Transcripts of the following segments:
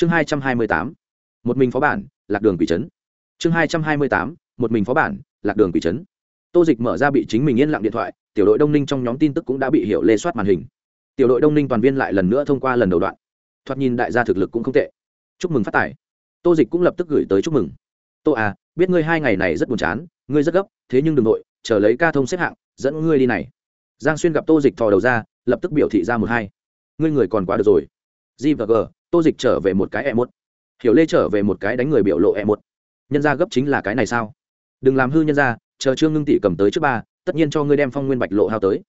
chương hai trăm hai mươi tám, một mình phó bản, lạc đường quỷ trấn. Chương hai trăm hai mươi tám, một mình phó bản, lạc đường quỷ trấn. Tô dịch mở ra bị chính mình yên lặng điện thoại, tiểu đội đông ninh trong nhóm tin tức cũng đã bị hiểu lê soát màn hình. Tiểu đội đông ninh toàn viên lại lần nữa thông qua lần đầu đoạn. Thoạt nhìn đại gia thực lực cũng không tệ. Chúc mừng phát tài. Tô dịch cũng lập tức gửi tới chúc mừng. Tô à biết ngươi hai ngày này rất buồn chán, ngươi rất gấp, thế nhưng đ ừ n g nội chờ lấy ca thông xếp hạng, dẫn ngươi đi này. Giang xuyên gặp tô dịch thò đầu ra, lập tức biểu thị ra một hai. Ngươi người còn quá được rồi. G và g tô dịch trở về một cái e một. Hiểu lê trở về một cái đánh người biểu lộ e một. Nhân ra gấp chính là cái này sao? Đừng làm hư nhân ra chờ trương ngưng tỷ cầm tới trước ba, tất nhiên cho ngươi đem phong nguyên bạch lộ hao tới.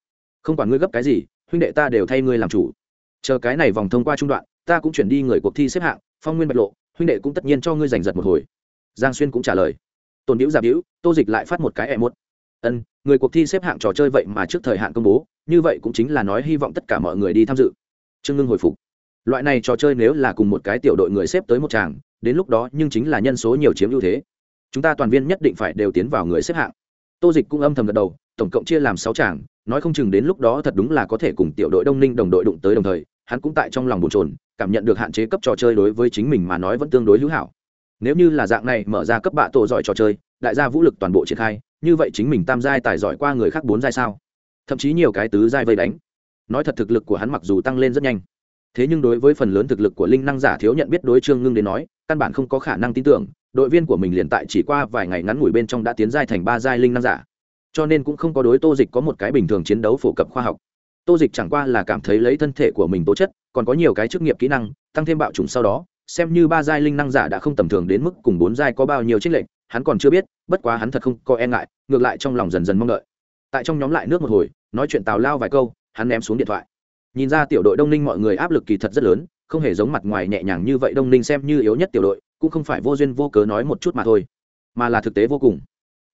Không quản ngươi gấp cái gì, huynh đệ ta đều thay ngươi làm chủ. Chờ cái này vòng thông qua trung đoạn, ta cũng chuyển đi người cuộc thi xếp hạng, phong nguyên bạch lộ, huynh đệ cũng tất nhiên cho ngươi giành giật một hồi. Giang xuyên cũng trả lời. Tồn biểu giả biểu tô dịch lại phát một cái e một. Ân, người cuộc thi xếp hạng trò chơi vậy mà trước thời hạn công bố, như vậy cũng chính là nói hy vọng tất cả mọi người đi tham dự. Trương ngưng hồi phục loại này trò chơi nếu là cùng một cái tiểu đội người xếp tới một tràng, đến lúc đó nhưng chính là nhân số nhiều chiếm ưu thế. Chúng ta toàn viên nhất định phải đều tiến vào người xếp hạng. Tô dịch cũng âm thầm gật đầu, tổng cộng chia làm sáu tràng, nói không chừng đến lúc đó thật đúng là có thể cùng tiểu đội đông ninh đồng đội đụng tới đồng thời, hắn cũng tại trong lòng bồn trồn cảm nhận được hạn chế cấp trò chơi đối với chính mình mà nói vẫn tương đối hữu hảo. Nếu như là dạng này mở ra cấp bạ tổ giỏi trò chơi, đại gia vũ lực toàn bộ triển khai, như vậy chính mình tam giai tài giỏi qua người khác bốn giai sao? Thậm chí nhiều cái tứ giai vây đánh. Nói thật thực lực của hắn mặc dù tăng lên rất nhanh thế nhưng đối với phần lớn thực lực của linh năng giả thiếu nhận biết đối trương ngưng đến nói, căn bản không có khả năng tin tưởng, đội viên của mình liền tại chỉ qua vài ngày ngắn ngủi bên trong đã tiến giai thành ba giai linh năng giả. Cho nên cũng không có đối tô dịch có một cái bình thường chiến đấu phổ cập khoa học. Tô dịch chẳng qua là cảm thấy lấy thân thể của mình tố chất, còn có nhiều cái chức nghiệp kỹ năng, tăng thêm bạo trùng sau đó, xem như ba giai linh năng giả đã không tầm thường đến mức cùng bốn giai có bao nhiêu trích lệnh hắn còn chưa biết, bất quá hắn thật không có e ngại, ngược lại trong lòng dần dần mong đợi. Tại trong nhóm lại nước một hồi, nói chuyện tào lao vài câu, hắn ném xuống điện thoại nhìn ra tiểu đội đông ninh mọi người áp lực kỳ thật rất lớn, không hề giống mặt ngoài nhẹ nhàng như vậy đông ninh xem như yếu nhất tiểu đội, cũng không phải vô duyên vô cớ nói một chút mà thôi, mà là thực tế vô cùng.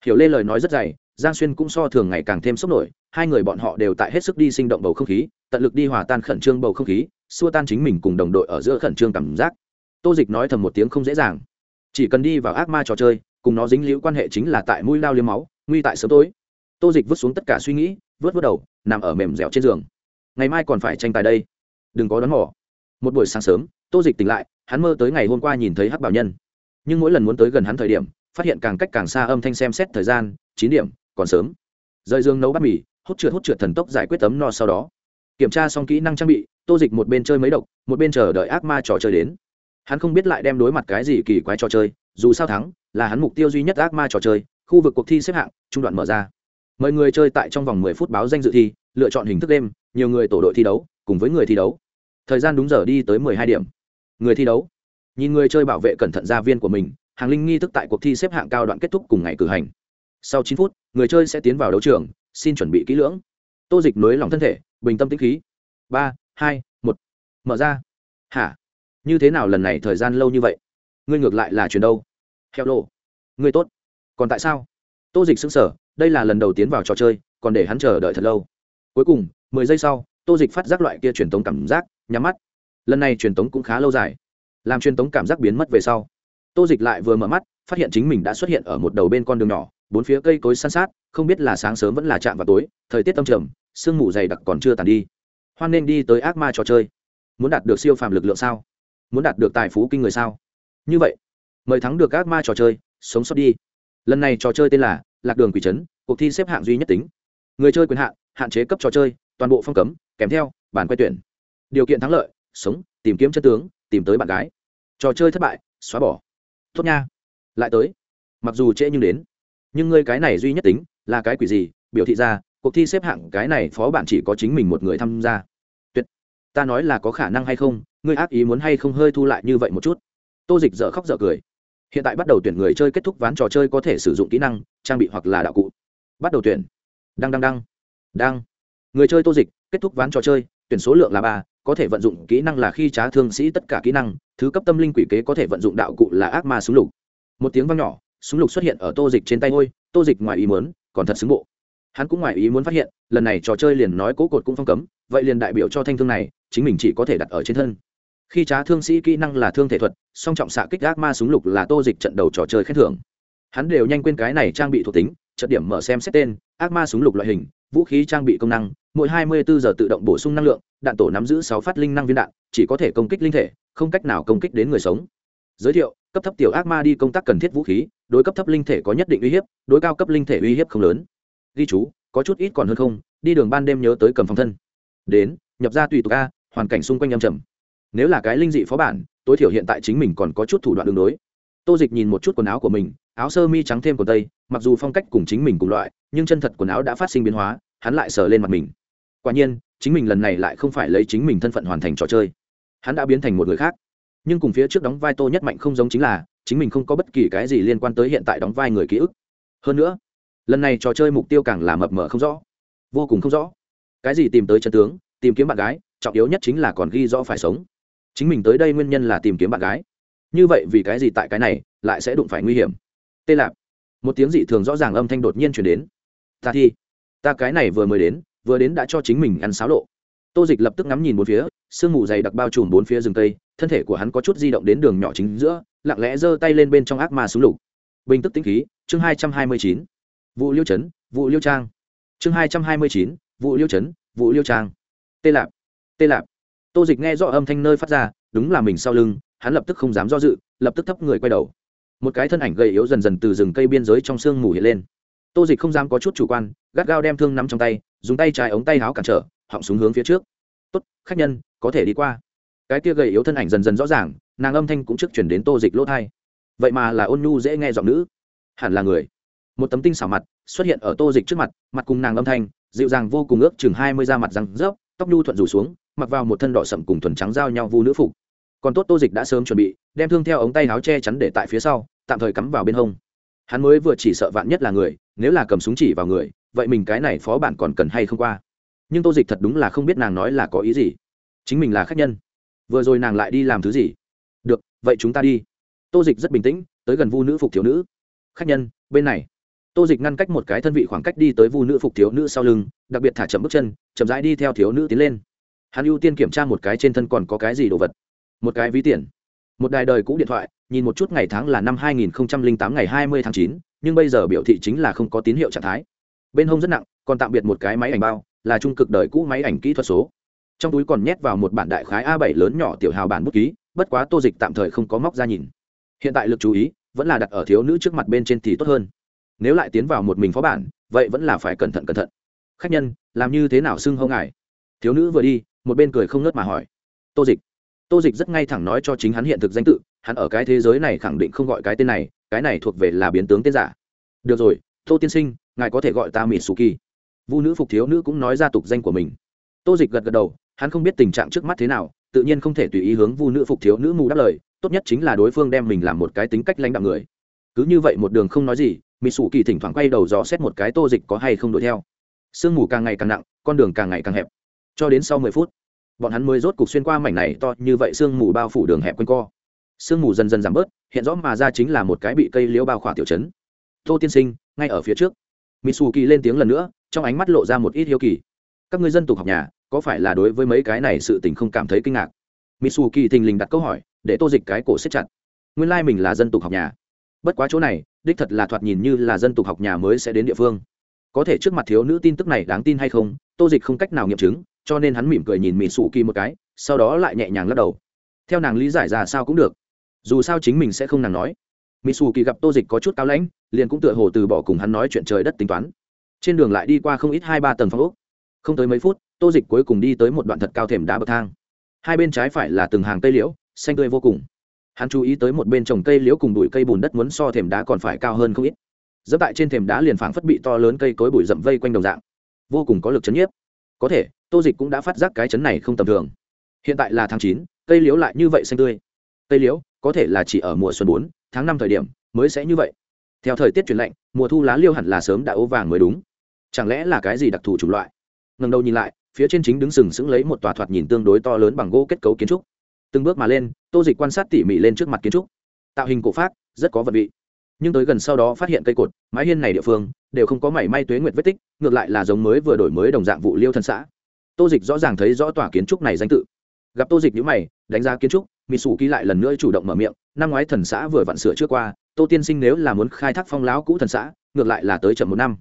Hiểu lê lời nói rất dày, giang xuyên cũng so thường ngày càng thêm sốc nổi, hai người bọn họ đều tại hết sức đi sinh động bầu không khí, tận lực đi hòa tan khẩn trương bầu không khí, xua tan chính mình cùng đồng đội ở giữa khẩn trương cảm giác. Tô dịch nói thầm một tiếng không dễ dàng. Chỉ cần đi vào ác ma trò chơi, cùng nó dính liễu quan hệ chính là tại mũi lao liếm máu, nguy tại sớm tối. Tô dịch vứt xuống tất cả suy nghĩ, vớt vớt đầu, nằm ở mềm dẻo trên giường ngày mai còn phải tranh tài đây. Đừng có đón mỏ một buổi sáng sớm, tô dịch tỉnh lại, hắn mơ tới ngày hôm qua nhìn thấy hắc bảo nhân. Nhưng mỗi lần muốn tới gần hắn thời điểm, phát hiện càng cách càng xa âm thanh xem xét thời gian, chín điểm, còn sớm. Rời dương nấu bát mì, hút trượt hút trượt thần tốc giải quyết tấm no sau đó. Kiểm tra xong kỹ năng trang bị, tô dịch một bên chơi mấy độc, một bên chờ đợi ác ma trò chơi đến. Hắn không biết lại đem đối mặt cái gì kỳ quái trò chơi, dù sao thắng, là hắn mục tiêu duy nhất ác ma trò chơi, khu vực cuộc thi xếp hạng, trung đoạn mở ra mời người chơi tại trong vòng mười phút báo danh dự thi lựa chọn hình thức đêm nhiều người tổ đội thi đấu cùng với người thi đấu. Thời gian đúng giờ đi tới mười hai điểm. Người thi đấu. Nhìn người chơi bảo vệ cẩn thận gia viên của mình hàng linh nghi thức tại cuộc thi xếp hạng cao đoạn kết thúc cùng ngày cử hành. Sau chín phút người chơi sẽ tiến vào đấu trường xin chuẩn bị kỹ lưỡng. Tô dịch nối lòng thân thể bình tâm tĩnh khí. Ba hai một. Mở ra. Hả? Như thế nào lần này thời gian lâu như vậy? Ngươi ngược lại là chuyển đâu? Heo lộ, ngươi tốt. Còn tại sao? Tô dịch xứng sở đây là lần đầu tiến vào trò chơi, còn để hắn chờ đợi thật lâu. Cuối cùng, mười giây sau, tô dịch phát giác loại kia truyền tống cảm giác, nhắm mắt. Lần này truyền tống cũng khá lâu dài. Làm truyền tống cảm giác biến mất về sau, tô dịch lại vừa mở mắt, phát hiện chính mình đã xuất hiện ở một đầu bên con đường nhỏ, bốn phía cây cối san sát, không biết là sáng sớm vẫn là chạm vào tối, thời tiết tâm trầm, sương mù dày đặc còn chưa tàn đi. Hoan nên đi tới ác ma trò chơi. Muốn đạt được siêu phàm lực lượng sao? Muốn đạt được tài phú kinh người sao? Như vậy, mời thắng được ác ma trò chơi, sống sót đi. Lần này trò chơi tên là lạc đường quỷ trấn cuộc thi xếp hạng duy nhất tính. Người chơi quyền hạn hạn chế cấp trò chơi, toàn bộ phong cấm, kèm theo bản quay tuyển. Điều kiện thắng lợi, sống, tìm kiếm chân tướng, tìm tới bạn gái. Trò chơi thất bại, xóa bỏ. Tốt nha. Lại tới. Mặc dù trễ nhưng đến. Nhưng ngươi cái này duy nhất tính, là cái quỷ gì, biểu thị ra, cuộc thi xếp hạng cái này phó bản chỉ có chính mình một người tham gia. Tuyệt. Ta nói là có khả năng hay không, ngươi ác ý muốn hay không hơi thu lại như vậy một chút. Tô dịch dở khóc dở cười hiện tại bắt đầu tuyển người chơi kết thúc ván trò chơi có thể sử dụng kỹ năng, trang bị hoặc là đạo cụ. Bắt đầu tuyển. Đăng đăng đăng. Đăng. Người chơi tô dịch, kết thúc ván trò chơi, tuyển số lượng là ba, có thể vận dụng kỹ năng là khi trá thương sĩ tất cả kỹ năng, thứ cấp tâm linh quỷ kế có thể vận dụng đạo cụ là ác ma súng lục. Một tiếng vang nhỏ, súng lục xuất hiện ở tô dịch trên tay ngôi tô dịch ngoài ý muốn, còn thật xứng bộ. Hắn cũng ngoài ý muốn phát hiện, lần này trò chơi liền nói cố cột cũng phong cấm, vậy liền đại biểu cho thanh thương này, chính mình chỉ có thể đặt ở trên thân khi trá thương sĩ kỹ năng là thương thể thuật, song trọng xạ kích ác ma súng lục là tô dịch trận đầu trò chơi khen thưởng. Hắn đều nhanh quên cái này trang bị thuộc tính trận điểm mở xem xét tên, ác ma súng lục loại hình, vũ khí trang bị công năng, mỗi 24 giờ tự động bổ sung năng lượng, đạn tổ nắm giữ 6 phát linh năng viên đạn, chỉ có thể công kích linh thể, không cách nào công kích đến người sống. Giới thiệu, cấp thấp tiểu ác ma đi công tác cần thiết vũ khí, đối cấp thấp linh thể có nhất định uy hiếp, đối cao cấp linh thể uy hiếp không lớn. Ghi chú, có chút ít còn hơn không, đi đường ban đêm nhớ tới cầm phòng thân. Đến, nhập ra tùy tục a, hoàn cảnh xung quanh âm trầm nếu là cái linh dị phó bản, tối thiểu hiện tại chính mình còn có chút thủ đoạn đường đối. Tô dịch nhìn một chút quần áo của mình, áo sơ mi trắng thêm quần tây, mặc dù phong cách cùng chính mình cùng loại, nhưng chân thật quần áo đã phát sinh biến hóa, hắn lại sờ lên mặt mình. Quả nhiên, chính mình lần này lại không phải lấy chính mình thân phận hoàn thành trò chơi. Hắn đã biến thành một người khác. Nhưng cùng phía trước đóng vai tô nhất mạnh không giống chính là, chính mình không có bất kỳ cái gì liên quan tới hiện tại đóng vai người ký ức. Hơn nữa, lần này trò chơi mục tiêu càng là mập mờ không rõ. Vô cùng không rõ. Cái gì tìm tới chân tướng, tìm kiếm bạn gái, trọng yếu nhất chính là còn ghi rõ phải sống chính mình tới đây nguyên nhân là tìm kiếm bạn gái. Như vậy vì cái gì tại cái này lại sẽ đụng phải nguy hiểm? Tê lạp. Một tiếng dị thường rõ ràng âm thanh đột nhiên chuyển đến. Ta thi. Ta cái này vừa mới đến, vừa đến đã cho chính mình ăn xáo lộ. Tô dịch lập tức ngắm nhìn bốn phía, sương mù dày đặc bao trùm bốn phía rừng tây thân thể của hắn có chút di động đến đường nhỏ chính giữa, lặng lẽ giơ tay lên bên trong ác ma súng lục. Bình tức tĩnh khí, chương hai trăm hai mươi chín. Vụ liêu chấn vụ liêu trang. Chương hai trăm hai mươi chín vụ liêu chấn vụ liêu trang. Tê lạp. Tê lạp tô dịch nghe rõ âm thanh nơi phát ra, đúng là mình sau lưng, hắn lập tức không dám do dự, lập tức thấp người quay đầu. Một cái thân ảnh gầy yếu dần dần từ rừng cây biên giới trong sương mù hiện lên. Tô dịch không dám có chút chủ quan, gắt gao đem thương nắm trong tay, dùng tay trái ống tay áo cản trở, họng xuống hướng phía trước. Tốt, khách nhân, có thể đi qua. Cái kia gầy yếu thân ảnh dần dần rõ ràng, nàng âm thanh cũng trước chuyển đến tô dịch lỗ thai vậy mà là ôn nhu dễ nghe giọng nữ. Hẳn là người. Một tấm tinh xảo mặt xuất hiện ở tô dịch trước mặt mặt cùng nàng âm thanh, dịu dàng vô cùng ước chừng hai mươi da mặt răng rớp tóc nhu thuận rủ xuống, mặc vào một thân đỏ sậm cùng thuần trắng giao nhau vu nữ phục. Còn tốt tô dịch đã sớm chuẩn bị, đem thương theo ống tay áo che chắn để tại phía sau, tạm thời cắm vào bên hông. Hắn mới vừa chỉ sợ vạn nhất là người, nếu là cầm súng chỉ vào người, vậy mình cái này phó bản còn cần hay không qua? Nhưng tô dịch thật đúng là không biết nàng nói là có ý gì. Chính mình là khách nhân. Vừa rồi nàng lại đi làm thứ gì? Được, vậy chúng ta đi. Tô dịch rất bình tĩnh, tới gần vu nữ phục thiếu nữ. Khách nhân, bên này tô dịch ngăn cách một cái thân vị khoảng cách đi tới vu nữ phục thiếu nữ sau lưng đặc biệt thả chậm bước chân chậm rãi đi theo thiếu nữ tiến lên. Hắn ưu tiên kiểm tra một cái trên thân còn có cái gì đồ vật. Một cái ví tiền. Một đài đời cũ điện thoại nhìn một chút ngày tháng là năm 2008 ngày 20 tháng 9, nhưng bây giờ biểu thị chính là không có tín hiệu trạng thái. Bên hông rất nặng còn tạm biệt một cái máy ảnh bao là trung cực đời cũ máy ảnh kỹ thuật số. Trong túi còn nhét vào một bản đại khái a 7 lớn nhỏ tiểu hào bản bút ký bất quá tô dịch tạm thời không có móc ra nhìn. Hiện tại lực chú ý vẫn là đặt ở thiếu nữ trước mặt bên trên thì tốt hơn nếu lại tiến vào một mình phó bản, vậy vẫn là phải cẩn thận cẩn thận. Khách nhân, làm như thế nào xưng hông ngài? Thiếu nữ vừa đi, một bên cười không ngớt mà hỏi. Tô dịch. Tô dịch rất ngay thẳng nói cho chính hắn hiện thực danh tự, hắn ở cái thế giới này khẳng định không gọi cái tên này, cái này thuộc về là biến tướng tên giả. Được rồi, tô tiên sinh, ngài có thể gọi ta mỹ su kỳ vu nữ phục thiếu nữ cũng nói ra tục danh của mình. Tô dịch gật gật đầu, hắn không biết tình trạng trước mắt thế nào, tự nhiên không thể tùy ý hướng vu nữ phục thiếu nữ mù đáp lời, tốt nhất chính là đối phương đem mình làm một cái tính cách lãnh đạo người. Cứ như vậy một đường không nói gì mỹ sủ kỳ thỉnh thoảng quay đầu dò xét một cái tô dịch có hay không đuổi theo. Sương mù càng ngày càng nặng, con đường càng ngày càng hẹp. Cho đến sau mười phút, bọn hắn mới rốt cục xuyên qua mảnh này to như vậy sương mù bao phủ đường hẹp quanh co. Sương mù dần dần giảm bớt, hiện rõ mà ra chính là một cái bị cây liễu bao khỏa tiểu chấn tô tiên sinh, ngay ở phía trước. Mitsuki lên tiếng lần nữa, trong ánh mắt lộ ra một ít hiếu kỳ. Các ngươi dân tục học nhà, có phải là đối với mấy cái này sự tình không cảm thấy kinh ngạc? Mitsuki thình lình đặt câu hỏi, để tô dịch cái cổ xếp chặt. Nguyên lai mình là dân tục học nhà. Bất quá chỗ này đích thật là thoạt nhìn như là dân tục học nhà mới sẽ đến địa phương. Có thể trước mặt thiếu nữ tin tức này đáng tin hay không, tô dịch không cách nào nghiệm chứng, cho nên hắn mỉm cười nhìn mỹ sủ kỳ một cái, sau đó lại nhẹ nhàng lắc đầu. Theo nàng lý giải ra sao cũng được. Dù sao chính mình sẽ không nàng nói. Mỹ sủ kỳ gặp tô dịch có chút cao lãnh, liền cũng tựa hồ từ bỏ cùng hắn nói chuyện trời đất tính toán. Trên đường lại đi qua không ít hai ba tầng phong ốc. Không tới mấy phút, tô dịch cuối cùng đi tới một đoạn thật cao thềm đá bậc thang. Hai bên trái phải là từng hàng cây liễu, xanh tươi vô cùng hắn chú ý tới một bên trồng cây liễu cùng bụi cây bùn đất muốn so thềm đá còn phải cao hơn không ít. Dẫm tại trên thềm đá liền phảng phất bị to lớn cây cối bụi rậm vây quanh đồng dạng. Vô cùng có lực chấn nhiếp. Có thể, tô dịch cũng đã phát giác cái chấn này không tầm thường. Hiện tại là tháng chín, cây liễu lại như vậy xanh tươi. Cây liễu, có thể là chỉ ở mùa xuân bốn, tháng năm thời điểm mới sẽ như vậy. Theo thời tiết chuyển lạnh, mùa thu lá liêu hẳn là sớm đã ố vàng mới đúng. Chẳng lẽ là cái gì đặc thù chủng loại? Ngần đầu nhìn lại, phía trên chính đứng sừng sững lấy một tòa thoạt nhìn tương đối to lớn bằng gỗ kết cấu kiến trúc từng bước mà lên, tô dịch quan sát tỉ mỉ lên trước mặt kiến trúc. Tạo hình cổ pháp rất có vật vị. Nhưng tới gần sau đó phát hiện cây cột, mái hiên này địa phương, đều không có mảy may tuế nguyệt vết tích, ngược lại là giống mới vừa đổi mới đồng dạng vụ liêu thân xã. Tô dịch rõ ràng thấy rõ tòa kiến trúc này danh tự. Gặp tô dịch nhữ mày, đánh giá kiến trúc mỹ sủ ký lại lần nữa chủ động mở miệng, năm ngoái thần xã vừa vặn sửa trước qua, tô tiên sinh nếu là muốn khai thác phong láo cũ thần xã, ngược lại là tới chậm một năm.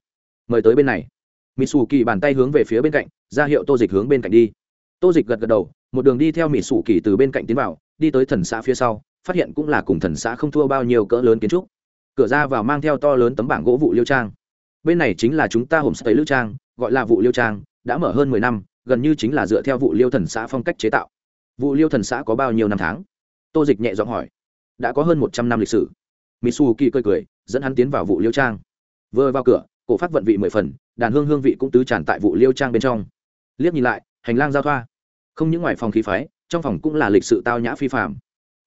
Mời tới bên này. Mỹ sủ kỳ bàn tay hướng về phía bên cạnh, ra hiệu tô dịch hướng bên cạnh đi. Tô dịch gật gật đầu một đường đi theo mỹ sủ kỳ từ bên cạnh tiến vào, đi tới thần xã phía sau, phát hiện cũng là cùng thần xã không thua bao nhiêu cỡ lớn kiến trúc. Cửa ra vào mang theo to lớn tấm bảng gỗ vụ liêu trang. Bên này chính là chúng ta hồm sấy lữ trang, gọi là vụ liêu trang, đã mở hơn mười năm, gần như chính là dựa theo vụ liêu thần xã phong cách chế tạo. Vụ liêu thần xã có bao nhiêu năm tháng? Tô dịch nhẹ giọng hỏi. Đã có hơn một trăm năm lịch sử. Mitsu kỳ cười cười, dẫn hắn tiến vào vụ liêu trang. Vừa vào cửa, cổ phát vận vị mười phần, đàn hương hương vị cũng tứ tràn tại vụ liêu trang bên trong. Liếc nhìn lại, hành lang giao thoa không những ngoài phòng khí phái, trong phòng cũng là lịch sự tao nhã phi phạm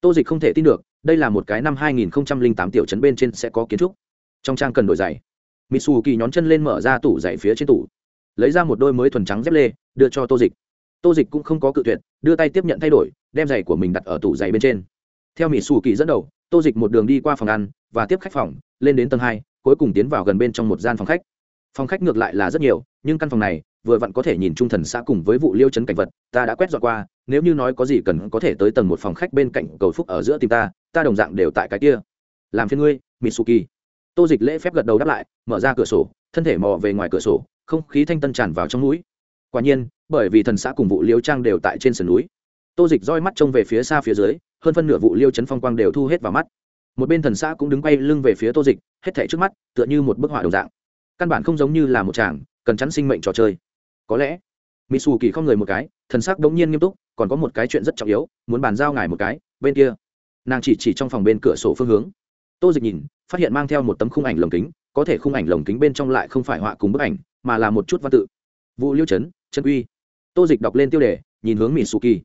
tô dịch không thể tin được, đây là một cái năm hai nghìn tám tiểu trấn bên trên sẽ có kiến trúc. Trong trang cần đổi giày. Mitsu kỳ nhón chân lên mở ra tủ giày phía trên tủ. Lấy ra một đôi mới thuần trắng dép lê, đưa cho tô dịch. Tô dịch cũng không có cự tuyệt, đưa tay tiếp nhận thay đổi, đem giày của mình đặt ở tủ giày bên trên. Theo mỹ xù kỳ dẫn đầu, tô dịch một đường đi qua phòng ăn và tiếp khách phòng, lên đến tầng hai, cuối cùng tiến vào gần bên trong một gian phòng khách. Phòng khách ngược lại là rất nhiều, nhưng căn phòng này vừa vặn có thể nhìn trung thần xã cùng với vụ liêu chấn cảnh vật, ta đã quét dọn qua, nếu như nói có gì cần có thể tới tầng một phòng khách bên cạnh cầu phúc ở giữa tìm ta ta đồng dạng đều tại cái kia. Làm phiên ngươi, mitsuki. Tô dịch lễ phép gật đầu đáp lại, mở ra cửa sổ, thân thể mò về ngoài cửa sổ, không khí thanh tân tràn vào trong núi. Quả nhiên, bởi vì thần xã cùng vụ liêu trang đều tại trên sườn núi. Tô dịch roi mắt trông về phía xa phía dưới, hơn phân nửa vụ liêu chấn phong quang đều thu hết vào mắt. Một bên thần xã cũng đứng quay lưng về phía tô dịch, hết thảy trước mắt tựa như một bức họa đồng dạng. Căn bản không giống như là một chàng, cần chắn sinh mệnh trò chơi có lẽ mỹ xù kỳ không người một cái, thần sắc đống nhiên nghiêm túc, còn có một cái chuyện rất trọng yếu, muốn bàn giao ngài một cái, bên kia. Nàng chỉ chỉ trong phòng bên cửa sổ phương hướng. Tô dịch nhìn, phát hiện mang theo một tấm khung ảnh lồng kính, có thể khung ảnh lồng kính bên trong lại không phải họa cùng bức ảnh, mà là một chút văn tự. Vụ liêu chấn chân uy. Tô dịch đọc lên tiêu đề, nhìn hướng mỹ xù kỳ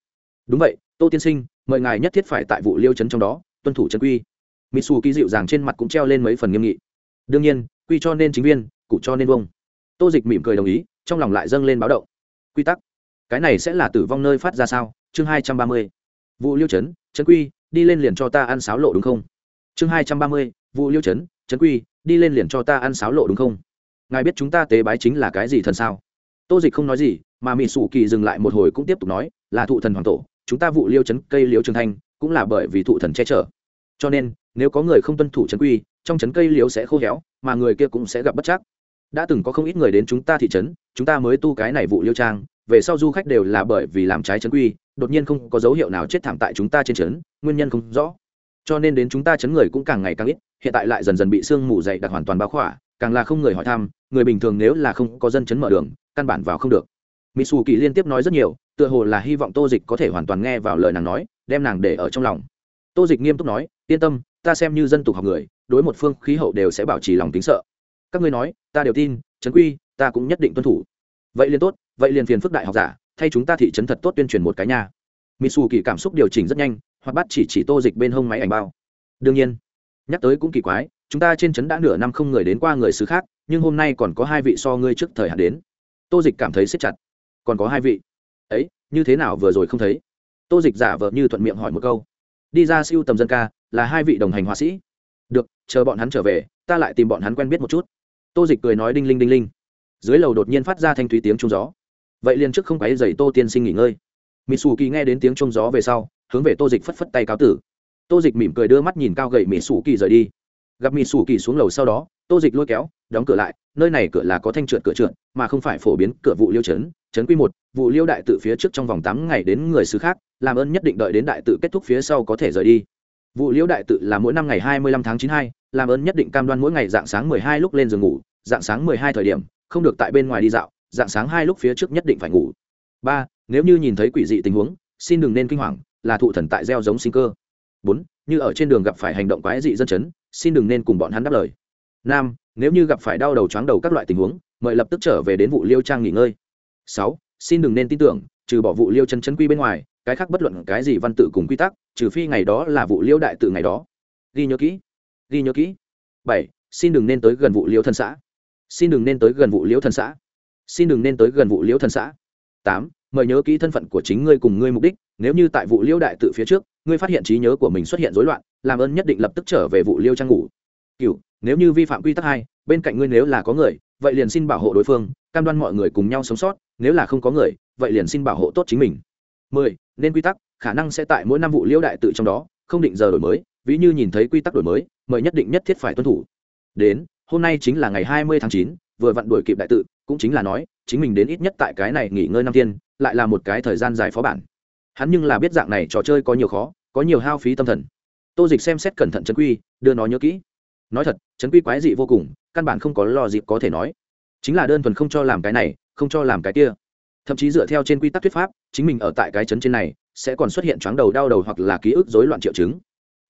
đúng vậy, tô tiên sinh, mời ngài nhất thiết phải tại vụ liêu chấn trong đó, tuân thủ chân quy mỹ xù kỳ dịu dàng trên mặt cũng treo lên mấy phần nghiêm nghị. Đương nhiên, quy cho nên chính viên, cụ cho nên vông tô dịch mỉm cười đồng ý, trong lòng lại dâng lên báo động. Quy tắc. Cái này sẽ là tử vong nơi phát ra sao? Chương hai trăm ba mươi. Vụ liêu chấn Trấn quy, đi lên liền cho ta ăn sáo lộ đúng không? Chương hai trăm ba mươi, vụ liêu chấn Trấn quy, đi lên liền cho ta ăn sáo lộ đúng không? Ngài biết chúng ta tế bái chính là cái gì thần sao? Tô dịch không nói gì, mà mỹ sủ kỳ dừng lại một hồi cũng tiếp tục nói, là thụ thần hoàng tổ, chúng ta vụ liêu chấn, cây liêu trường thanh, cũng là bởi vì thụ thần che chở. Cho nên, nếu có người không tuân thủ Trấn quy, trong Trấn cây liêu sẽ khô héo, mà người kia cũng sẽ gặp bất chắc đã từng có không ít người đến chúng ta thị trấn, chúng ta mới tu cái này vụ liêu trang, về sau du khách đều là bởi vì làm trái trấn quy, đột nhiên không có dấu hiệu nào chết thảm tại chúng ta trên trấn, nguyên nhân không rõ. Cho nên đến chúng ta chấn người cũng càng ngày càng ít, hiện tại lại dần dần bị sương mù dày đặc hoàn toàn bao khỏa, càng là không người hỏi thăm, người bình thường nếu là không có dân chấn mở đường, căn bản vào không được. Mỹ xù kỳ liên tiếp nói rất nhiều, tựa hồ là hy vọng tô dịch có thể hoàn toàn nghe vào lời nàng nói, đem nàng để ở trong lòng. Tô dịch nghiêm túc nói, yên tâm, ta xem như dân tục học người, đối một phương khí hậu đều sẽ bảo trì lòng tính sợ các ngươi nói, ta đều tin, trấn quy, ta cũng nhất định tuân thủ. Vậy liền tốt, vậy liền phiền phức đại học giả, thay chúng ta thị trấn thật tốt tuyên truyền một cái nhà mỹ xù kỳ cảm xúc điều chỉnh rất nhanh, hoặc bắt chỉ chỉ tô dịch bên hông máy ảnh bao. Đương nhiên, nhắc tới cũng kỳ quái, chúng ta trên trấn đã nửa năm không người đến qua người xứ khác, nhưng hôm nay còn có hai vị so ngươi trước thời hạn đến. Tô dịch cảm thấy xếp chặt. Còn có hai vị. Ấy, như thế nào vừa rồi không thấy? Tô dịch giả vờ như thuận miệng hỏi một câu. Đi ra siêu tầm dân ca, là hai vị đồng hành họa sĩ. Được, chờ bọn hắn trở về, ta lại tìm bọn hắn quen biết một chút tô dịch cười nói đinh linh đinh linh. Dưới lầu đột nhiên phát ra thanh thúy tiếng trung gió. Vậy liền trước không quáy dày tô tiên sinh nghỉ ngơi. Mỹ xù kỳ nghe đến tiếng trung gió về sau, hướng về tô dịch phất phất tay cáo tử. Tô dịch mỉm cười đưa mắt nhìn cao gậy mỹ xù kỳ rời đi. Gặp mỹ xù kỳ xuống lầu sau đó, tô dịch lôi kéo, đóng cửa lại, nơi này cửa là có thanh trượt cửa trượt, mà không phải phổ biến cửa vụ liêu trấn trấn quy một, vụ liêu đại tự phía trước trong vòng tám ngày đến người xứ khác, làm ơn nhất định đợi đến đại tự kết thúc phía sau có thể rời đi vụ liêu đại tự là mỗi năm ngày hai mươi lăm tháng chín hai, làm ơn nhất định cam đoan mỗi ngày dạng sáng mười hai lúc lên giường ngủ, dạng sáng mười hai thời điểm, không được tại bên ngoài đi dạo, dạng sáng hai lúc phía trước nhất định phải ngủ. Ba, nếu như nhìn thấy quỷ dị tình huống, xin đừng nên kinh hoàng, là thụ thần tại gieo giống sinh cơ. Bốn, như ở trên đường gặp phải hành động quái dị dân chấn, xin đừng nên cùng bọn hắn đáp lời. Năm, nếu như gặp phải đau đầu chóng đầu các loại tình huống, mời lập tức trở về đến vụ liêu trang nghỉ ngơi. Sáu, xin đừng nên tin tưởng, trừ bỏ vụ liêu chân chấn quy bên ngoài cái khác bất luận cái gì văn tự cùng quy tắc, trừ phi ngày đó là vụ liêu đại tự ngày đó. Ghi nhớ kỹ, ghi nhớ kỹ. Bảy, xin đừng nên tới gần vụ liêu thân xã. Xin đừng nên tới gần vụ liêu thân xã. Xin đừng nên tới gần vụ liêu thân xã. Tám, mời nhớ kỹ thân phận của chính ngươi cùng ngươi mục đích, nếu như tại vụ liêu đại tự phía trước, ngươi phát hiện trí nhớ của mình xuất hiện rối loạn, làm ơn nhất định lập tức trở về vụ liêu trang ngủ. Cựu nếu như vi phạm quy tắc hai, bên cạnh ngươi nếu là có người, vậy liền xin bảo hộ đối phương, cam đoan mọi người cùng nhau sống sót, nếu là không có người, vậy liền xin bảo hộ tốt chính mình. Mười nên quy tắc khả năng sẽ tại mỗi năm vụ liễu đại tự trong đó không định giờ đổi mới, ví như nhìn thấy quy tắc đổi mới, mời nhất định nhất thiết phải tuân thủ. Đến, hôm nay chính là ngày hai mươi tháng chín, vừa vặn đổi kịp đại tự, cũng chính là nói, chính mình đến ít nhất tại cái này nghỉ ngơi năm thiên, lại là một cái thời gian dài phó bản. Hắn nhưng là biết dạng này trò chơi có nhiều khó, có nhiều hao phí tâm thần. Tô dịch xem xét cẩn thận trấn quy, đưa nó nhớ kỹ. Nói thật, trấn quy quái dị vô cùng, căn bản không có lo dịp có thể nói. Chính là đơn thuần không cho làm cái này, không cho làm cái kia thậm chí dựa theo trên quy tắc thuyết pháp, chính mình ở tại cái chấn trên này, sẽ còn xuất hiện chóng đầu đau đầu hoặc là ký ức rối loạn triệu chứng.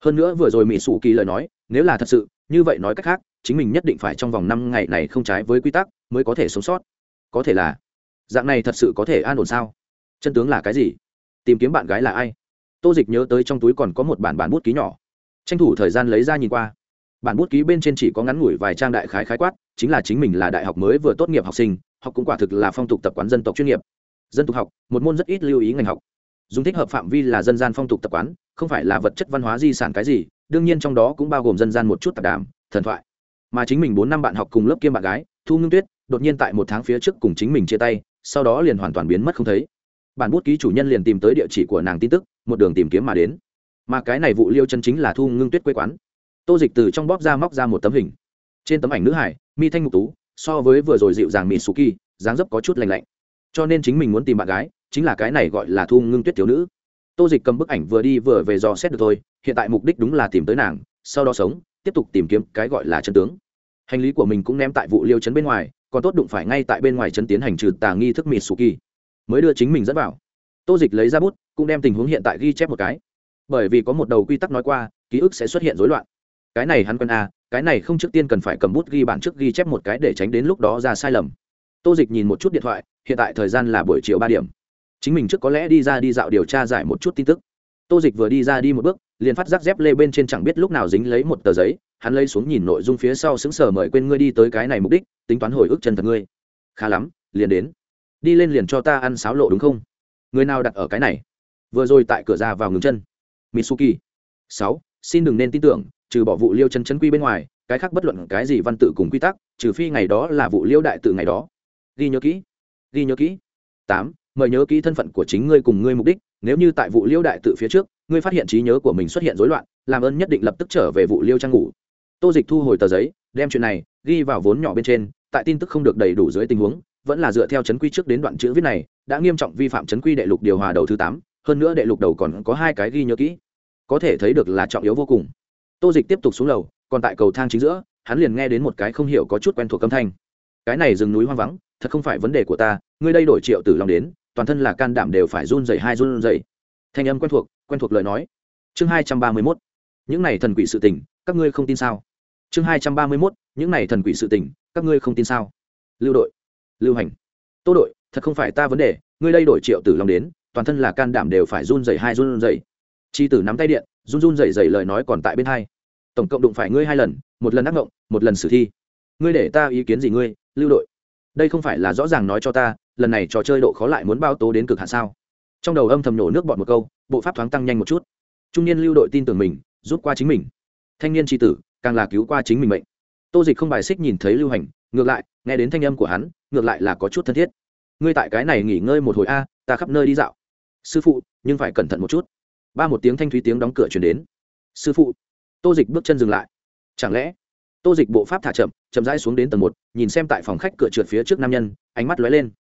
Hơn nữa vừa rồi mỹ sủ kỳ lời nói, nếu là thật sự, như vậy nói cách khác, chính mình nhất định phải trong vòng năm ngày này không trái với quy tắc, mới có thể sống sót. Có thể là, dạng này thật sự có thể an ổn sao? Chân tướng là cái gì? Tìm kiếm bạn gái là ai? Tô dịch nhớ tới trong túi còn có một bản bản bút ký nhỏ. Tranh thủ thời gian lấy ra nhìn qua bản bút ký bên trên chỉ có ngắn ngủi vài trang đại khái khái quát, chính là chính mình là đại học mới vừa tốt nghiệp học sinh, học cũng quả thực là phong tục tập quán dân tộc chuyên nghiệp. Dân tục học, một môn rất ít lưu ý ngành học. Dùng thích hợp phạm vi là dân gian phong tục tập quán, không phải là vật chất văn hóa di sản cái gì, đương nhiên trong đó cũng bao gồm dân gian một chút tạp đàm, thần thoại. Mà chính mình bốn năm bạn học cùng lớp kiêm bạn gái, thu ngưng tuyết, đột nhiên tại một tháng phía trước cùng chính mình chia tay, sau đó liền hoàn toàn biến mất không thấy. Bản bút ký chủ nhân liền tìm tới địa chỉ của nàng tin tức, một đường tìm kiếm mà đến. Mà cái này vụ liêu chân chính là thu ngưng tuyết quê quán tô dịch từ trong bóp ra móc ra một tấm hình. Trên tấm ảnh nữ hải, mi thanh Mục tú, so với vừa rồi dịu dàng mỹ su kỳ dáng dấp có chút lành lạnh. Cho nên chính mình muốn tìm bạn gái, chính là cái này gọi là thu ngưng tuyết thiếu nữ. Tô dịch cầm bức ảnh vừa đi vừa về dò xét được thôi, hiện tại mục đích đúng là tìm tới nàng, sau đó sống, tiếp tục tìm kiếm cái gọi là chân tướng. Hành lý của mình cũng ném tại vụ liêu chấn bên ngoài, còn tốt đụng phải ngay tại bên ngoài chấn tiến hành trừ tà nghi thức mỹ su kỳ mới đưa chính mình dẫn vào. Tô dịch lấy ra bút, cũng đem tình huống hiện tại ghi chép một cái. Bởi vì có một đầu quy tắc nói qua, ký ức sẽ xuất hiện rối loạn cái này hắn quân a à, cái này không trước tiên cần phải cầm bút ghi bản trước ghi chép một cái để tránh đến lúc đó ra sai lầm. Tô dịch nhìn một chút điện thoại hiện tại thời gian là buổi chiều ba điểm. Chính mình trước có lẽ đi ra đi dạo điều tra giải một chút tin tức. Tô dịch vừa đi ra đi một bước liền phát giác dép lê bên trên chẳng biết lúc nào dính lấy một tờ giấy hắn lấy xuống nhìn nội dung phía sau xứng sở mời quên ngươi đi tới cái này mục đích tính toán hồi ức chân thật ngươi. Khá lắm liền đến. Đi lên liền cho ta ăn sáo lộ đúng không? Người nào đặt ở cái này? Vừa rồi tại cửa ra vào ngừng chân. Mitsuki. Sáu xin đừng nên tin tưởng trừ bỏ vụ liêu chân chân quy bên ngoài, cái khác bất luận cái gì văn tự cùng quy tắc, trừ phi ngày đó là vụ liêu đại tự ngày đó. Ghi nhớ kỹ, ghi nhớ kỹ. Tám, mời nhớ kỹ thân phận của chính ngươi cùng ngươi mục đích, nếu như tại vụ liêu đại tự phía trước, ngươi phát hiện trí nhớ của mình xuất hiện rối loạn, làm ơn nhất định lập tức trở về vụ liêu trang ngủ. Tô dịch thu hồi tờ giấy, đem chuyện này ghi vào vốn nhỏ bên trên, tại tin tức không được đầy đủ dưới tình huống, vẫn là dựa theo chấn quy trước đến đoạn chữ viết này, đã nghiêm trọng vi phạm chấn quy đệ lục điều hòa đầu thứ tám, hơn nữa đệ lục đầu còn có hai cái ghi nhớ kỹ. Có thể thấy được là trọng yếu vô cùng tô dịch tiếp tục xuống lầu, còn tại cầu thang chính giữa, hắn liền nghe đến một cái không hiểu có chút quen thuộc âm thanh. Cái này rừng núi hoang vắng, thật không phải vấn đề của ta, ngươi đây đổi triệu tử lòng đến, toàn thân là can đảm đều phải run dày hai run dày thanh âm quen thuộc quen thuộc lời nói. Chương hai trăm ba mươi mốt. Những này thần quỷ sự tình, các ngươi không tin sao? Chương hai trăm ba mươi mốt, những này thần quỷ sự tình, các ngươi không tin sao? Lưu đội. Lưu hành. Tô đội, thật không phải ta vấn đề, ngươi đây đổi triệu tử long đến, toàn thân là can đảm đều phải run dày hai run dày chi tử nắm tay điện, run run dày dày lời nói còn tại bên hai tổng cộng đụng phải ngươi hai lần, một lần ác ngộng một lần xử thi. Ngươi để ta ý kiến gì ngươi, lưu đội? Đây không phải là rõ ràng nói cho ta, lần này trò chơi độ khó lại muốn bao tố đến cực hạn sao? Trong đầu âm thầm nổ nước bọt một câu, bộ pháp thoáng tăng nhanh một chút. Trung niên lưu đội tin tưởng mình, rút qua chính mình. Thanh niên tri tử, càng là cứu qua chính mình mệnh. Tô dịch không bài xích nhìn thấy lưu hành, ngược lại, nghe đến thanh âm của hắn, ngược lại là có chút thân thiết. Ngươi tại cái này nghỉ ngơi một hồi a, ta khắp nơi đi dạo. Sư phụ, nhưng phải cẩn thận một chút. Ba một tiếng thanh thúy tiếng đóng cửa chuyển đến. Sư phụ tô dịch bước chân dừng lại. Chẳng lẽ, tô dịch bộ pháp thả chậm chậm rãi xuống đến tầng một, nhìn xem tại phòng khách cửa trượt phía trước nam nhân, ánh mắt lóe lên.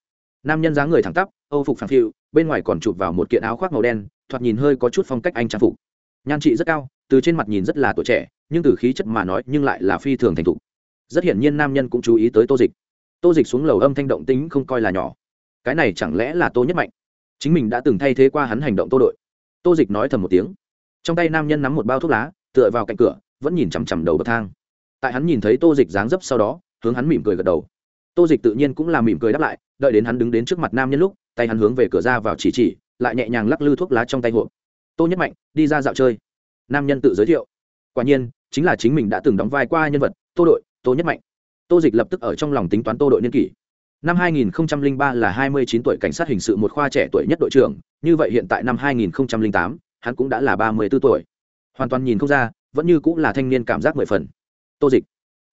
Nam nhân dáng người thẳng tắp, âu phục phẳng phiu bên ngoài còn chụp vào một kiện áo khoác màu đen, thoạt nhìn hơi có chút phong cách anh trang phục. Nhan trị rất cao, từ trên mặt nhìn rất là tuổi trẻ, nhưng từ khí chất mà nói nhưng lại là phi thường thành thục. Rất hiển nhiên nam nhân cũng chú ý tới tô dịch. Tô dịch xuống lầu âm thanh động tính không coi là nhỏ. Cái này chẳng lẽ là tô nhất mạnh? Chính mình đã từng thay thế qua hắn hành động tô đội. Tô dịch nói thầm một tiếng. Trong tay nam nhân nắm một bao thuốc lá tựa vào cạnh cửa, vẫn nhìn chằm chằm đầu bậc thang. Tại hắn nhìn thấy tô dịch dáng dấp sau đó, hướng hắn mỉm cười gật đầu. Tô dịch tự nhiên cũng là mỉm cười đáp lại, đợi đến hắn đứng đến trước mặt nam nhân lúc, tay hắn hướng về cửa ra vào chỉ chỉ, lại nhẹ nhàng lắc lư thuốc lá trong tay hộp. Tô nhất mạnh, đi ra dạo chơi. Nam nhân tự giới thiệu. Quả nhiên, chính là chính mình đã từng đóng vai qua nhân vật, tô đội, tô nhất mạnh. Tô dịch lập tức ở trong lòng tính toán tô đội niên kỷ. Năm 2003 là 29 tuổi cảnh sát hình sự một khoa trẻ tuổi nhất đội trưởng, như vậy hiện tại năm 2008 hắn cũng đã là 34 tuổi hoàn toàn nhìn không ra, vẫn như cũng là thanh niên cảm giác mười phần. Tô dịch,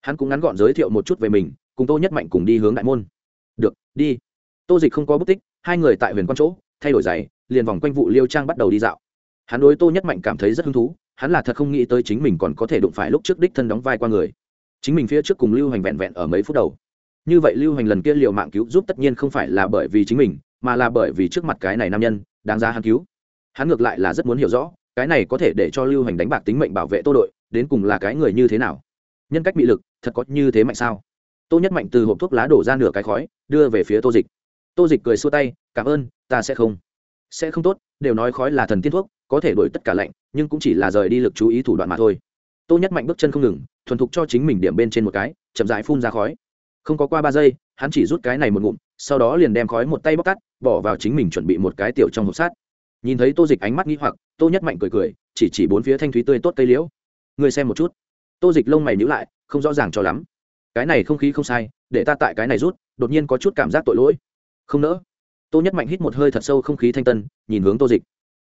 hắn cũng ngắn gọn giới thiệu một chút về mình, cùng tô nhất mạnh cùng đi hướng đại môn. Được, đi. Tô dịch không có bút tích, hai người tại huyền quan chỗ, thay đổi giày, liền vòng quanh vụ liêu trang bắt đầu đi dạo. Hắn đối tô nhất mạnh cảm thấy rất hứng thú, hắn là thật không nghĩ tới chính mình còn có thể đụng phải lúc trước đích thân đóng vai qua người. Chính mình phía trước cùng lưu hành vẹn vẹn ở mấy phút đầu. Như vậy lưu hành lần kia liều mạng cứu giúp tất nhiên không phải là bởi vì chính mình, mà là bởi vì trước mặt cái này nam nhân, đáng ra hắn cứu. Hắn ngược lại là rất muốn hiểu rõ cái này có thể để cho lưu hành đánh bạc tính mệnh bảo vệ tô đội, đến cùng là cái người như thế nào? Nhân cách bị lực, thật có như thế mạnh sao? Tô nhất mạnh từ hộp thuốc lá đổ ra nửa cái khói, đưa về phía tô dịch. Tô dịch cười xua tay, cảm ơn, ta sẽ không. Sẽ không tốt, đều nói khói là thần tiên thuốc, có thể đổi tất cả lạnh, nhưng cũng chỉ là rời đi lực chú ý thủ đoạn mà thôi. Tô nhất mạnh bước chân không ngừng, thuần thục cho chính mình điểm bên trên một cái, chậm dại phun ra khói. Không có qua ba giây, hắn chỉ rút cái này một ngụm, sau đó liền đem khói một tay bóc cắt bỏ vào chính mình chuẩn bị một cái tiểu trong hộp sát nhìn thấy tô dịch ánh mắt nghĩ hoặc, tô nhất mạnh cười cười, chỉ chỉ bốn phía thanh thúy tươi tốt cây liễu. Người xem một chút. Tô dịch lông mày nhữ lại, không rõ ràng cho lắm. Cái này không khí không sai, để ta tại cái này rút, đột nhiên có chút cảm giác tội lỗi. Không nỡ. Tô nhất mạnh hít một hơi thật sâu không khí thanh tân, nhìn hướng tô dịch.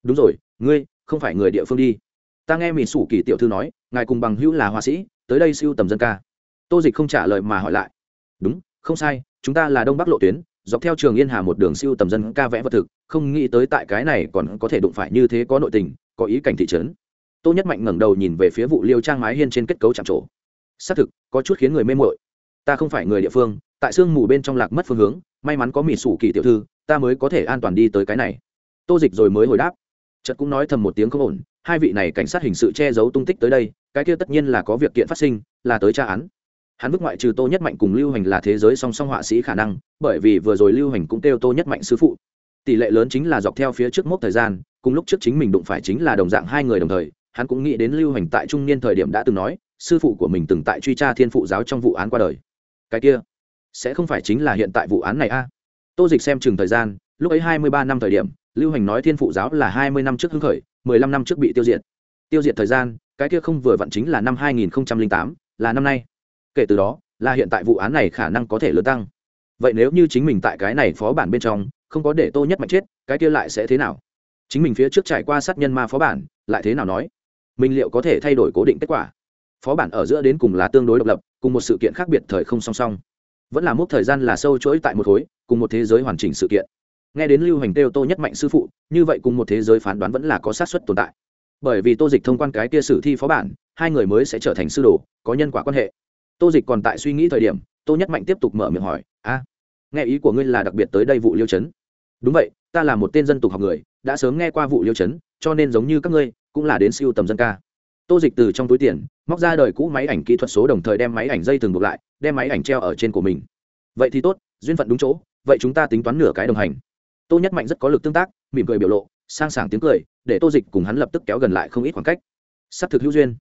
Đúng rồi, ngươi, không phải người địa phương đi. Ta nghe mỹ sủ kỳ tiểu thư nói, ngài cùng bằng hữu là họa sĩ, tới đây siêu tầm dân ca. Tô dịch không trả lời mà hỏi lại. Đúng, không sai, chúng ta là đông bắc lộ tuyến dọc theo trường yên hà một đường siêu tầm dân ca vẽ vật thực, không nghĩ tới tại cái này còn có thể đụng phải như thế có nội tình, có ý cảnh thị trấn. Tô nhất mạnh ngẩng đầu nhìn về phía vụ liêu trang mái hiên trên kết cấu chạm trổ. Xác thực, có chút khiến người mê mội ta không phải người địa phương, tại sương mù bên trong lạc mất phương hướng, may mắn có mỹ sủ kỳ tiểu thư, ta mới có thể an toàn đi tới cái này. Tô dịch rồi mới hồi đáp. Chợt cũng nói thầm một tiếng không ổn, hai vị này cảnh sát hình sự che giấu tung tích tới đây, cái kia tất nhiên là có việc kiện phát sinh, là tới tra án hắn bức ngoại trừ tô nhất mạnh cùng lưu hành là thế giới song song họa sĩ khả năng, bởi vì vừa rồi lưu hành cũng kêu tô nhất mạnh sư phụ. Tỷ lệ lớn chính là dọc theo phía trước mốc thời gian, cùng lúc trước chính mình đụng phải chính là đồng dạng hai người đồng thời, hắn cũng nghĩ đến lưu hành tại trung niên thời điểm đã từng nói, sư phụ của mình từng tại truy tra thiên phụ giáo trong vụ án qua đời. Cái kia, sẽ không phải chính là hiện tại vụ án này a? Tô dịch xem chừng thời gian, lúc ấy hai mươi ba năm thời điểm, lưu hành nói thiên phụ giáo là hai mươi năm trước hưng khởi, mười lăm năm trước bị tiêu diệt. Tiêu diệt thời gian, cái kia không vừa vặn chính là năm hai nghìn tám, là năm nay kể từ đó, là hiện tại vụ án này khả năng có thể lớn tăng. Vậy nếu như chính mình tại cái này phó bản bên trong, không có để tô nhất mạnh chết, cái kia lại sẽ thế nào? Chính mình phía trước trải qua sát nhân ma phó bản, lại thế nào nói? Mình liệu có thể thay đổi cố định kết quả? Phó bản ở giữa đến cùng là tương đối độc lập, cùng một sự kiện khác biệt thời không song song. Vẫn là mốc thời gian là sâu chuỗi tại một khối, cùng một thế giới hoàn chỉnh sự kiện. Nghe đến lưu hành kêu tô nhất mạnh sư phụ, như vậy cùng một thế giới phán đoán vẫn là có sát xuất tồn tại. Bởi vì tô dịch thông quan cái kia sử thi phó bản, hai người mới sẽ trở thành sư đồ, có nhân quả quan hệ tô dịch còn tại suy nghĩ thời điểm, tô nhất mạnh tiếp tục mở miệng hỏi, a, nghe ý của ngươi là đặc biệt tới đây vụ liêu chấn? Đúng vậy, ta là một tên dân tục học người, đã sớm nghe qua vụ liêu chấn, cho nên giống như các ngươi, cũng là đến siêu tầm dân ca. Tô dịch từ trong túi tiền, móc ra đời cũ máy ảnh kỹ thuật số đồng thời đem máy ảnh dây từng buộc lại, đem máy ảnh treo ở trên của mình. Vậy thì tốt, duyên phận đúng chỗ, vậy chúng ta tính toán nửa cái đồng hành. Tô nhất mạnh rất có lực tương tác, mỉm cười biểu lộ, sang sảng tiếng cười, để tô dịch cùng hắn lập tức kéo gần lại không ít khoảng cách. S ắ c thực hữu duyên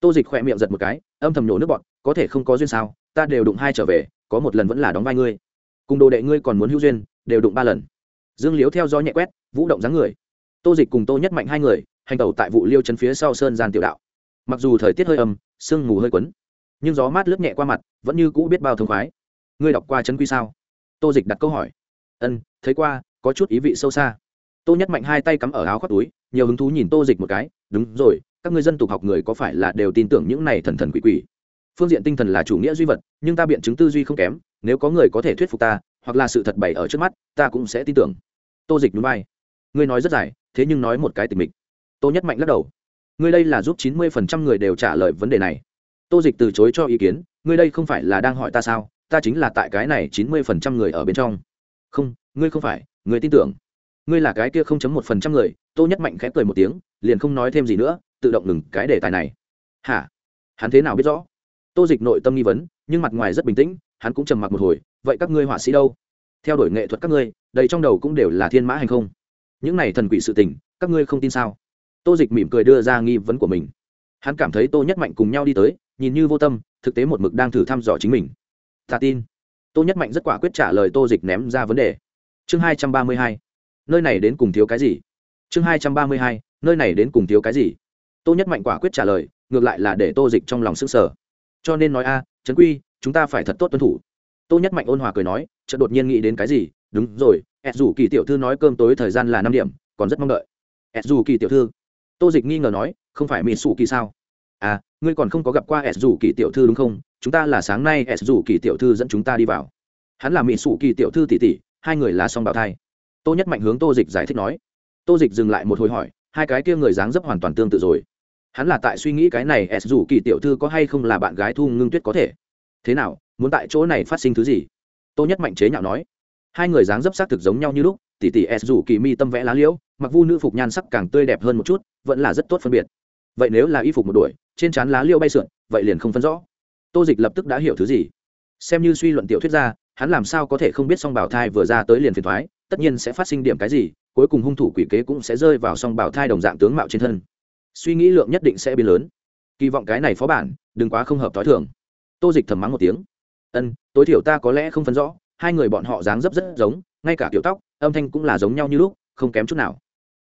tô dịch khỏe miệng giật một cái, âm thầm nhổ nước bọn có thể không có duyên sao? Ta đều đụng hai trở về, có một lần vẫn là đóng vai ngươi. Cùng đồ đệ ngươi còn muốn hữu duyên, đều đụng ba lần. Dương liếu theo gió nhẹ quét, vũ động dáng người. Tô dịch cùng tô nhất mạnh hai người, hành tẩu tại vụ liêu chân phía sau sơn gian tiểu đạo. Mặc dù thời tiết hơi âm sương mù hơi quấn, nhưng gió mát lướt nhẹ qua mặt, vẫn như cũ biết bao thương khoái. Ngươi đọc qua chân quy sao? Tô dịch đặt câu hỏi. Ân, thấy qua, có chút ý vị sâu xa. Tô nhất mạnh hai tay cắm ở áo khoác túi, nhiều hứng thú nhìn tô dịch một cái, đúng rồi các ngươi dân tục học người có phải là đều tin tưởng những này thần thần quỷ quỷ? Phương diện tinh thần là chủ nghĩa duy vật, nhưng ta biện chứng tư duy không kém, nếu có người có thể thuyết phục ta, hoặc là sự thật bày ở trước mắt, ta cũng sẽ tin tưởng. Tô dịch núi bay ngươi nói rất dài, thế nhưng nói một cái tình mình tô nhất mạnh lắc đầu. Ngươi đây là giúp chín mươi phần trăm người đều trả lời vấn đề này. Tô dịch từ chối cho ý kiến, ngươi đây không phải là đang hỏi ta sao? Ta chính là tại cái này chín mươi phần trăm người ở bên trong. Không, ngươi không phải, ngươi tin tưởng. Ngươi là cái kia không chấm một phần trăm người, tô nhất mạnh khẽ cười một tiếng, liền không nói thêm gì nữa tự động ngừng cái đề tài này. Hả? Hắn thế nào biết rõ? Tô dịch nội tâm nghi vấn, nhưng mặt ngoài rất bình tĩnh, hắn cũng trầm mặc một hồi, vậy các ngươi họa sĩ đâu? Theo đuổi nghệ thuật các ngươi đầy trong đầu cũng đều là thiên mã hành không. Những này thần quỷ sự tình, các ngươi không tin sao? Tô dịch mỉm cười đưa ra nghi vấn của mình. Hắn cảm thấy tô nhất mạnh cùng nhau đi tới, nhìn như vô tâm, thực tế một mực đang thử thăm dò chính mình. Ta tin. Tô nhất mạnh rất quả quyết trả lời tô dịch ném ra vấn đề. Chương hai trăm ba mươi hai. Nơi này đến cùng thiếu cái gì? Chương hai trăm ba mươi hai. Nơi này đến cùng thiếu cái gì? Tô nhất mạnh quả quyết trả lời, ngược lại là để tô dịch trong lòng sức sở cho nên nói a, trấn quy, chúng ta phải thật tốt tuân thủ. Tô nhất mạnh ôn hòa cười nói, chợt đột nhiên nghĩ đến cái gì, đúng rồi ed dù kỳ tiểu thư nói cơm tối thời gian là năm điểm, còn rất mong đợi. Ed dù kỳ tiểu thư. Tô dịch nghi ngờ nói, không phải mỹ sụ kỳ sao? À ngươi còn không có gặp qua ẹt dù kỳ tiểu thư đúng không? Chúng ta là sáng nay ẹt dù kỳ tiểu thư dẫn chúng ta đi vào. Hắn là mỹ sụ kỳ tiểu thư tỷ tỷ, hai người là song bào thai. Tô nhất mạnh hướng tô dịch giải thích nói. Tô dịch dừng lại một hồi hỏi, hai cái kia người dáng dấp hoàn toàn tương tự rồi hắn là tại suy nghĩ cái này s dù kỳ tiểu thư có hay không là bạn gái thu ngưng tuyết có thể. Thế nào, muốn tại chỗ này phát sinh thứ gì? Tô nhất mạnh chế nhạo nói. Hai người dáng dấp xác thực giống nhau như lúc tỷ tỷ s dù kỳ mi tâm vẽ lá liễu, mặc vu nữ phục nhan sắc càng tươi đẹp hơn một chút, vẫn là rất tốt phân biệt. Vậy nếu là y phục một đuổi, trên trán lá liễu bay sượn, vậy liền không phân rõ. Tô dịch lập tức đã hiểu thứ gì. Xem như suy luận tiểu thuyết ra, hắn làm sao có thể không biết song bảo thai vừa ra tới liền phiền thoái tất nhiên sẽ phát sinh điểm cái gì, cuối cùng hung thủ quỷ kế cũng sẽ rơi vào song bảo thai đồng dạng tướng mạo trên thân suy nghĩ lượng nhất định sẽ biến lớn. Kỳ vọng cái này phó bản, đừng quá không hợp t h o i thường. Tô dịch thầm mắng một tiếng. Ân, tối thiểu ta có lẽ không phân rõ, hai người bọn họ dáng dấp rất giống, ngay cả kiểu tóc, âm thanh cũng là giống nhau như lúc, không kém chút nào.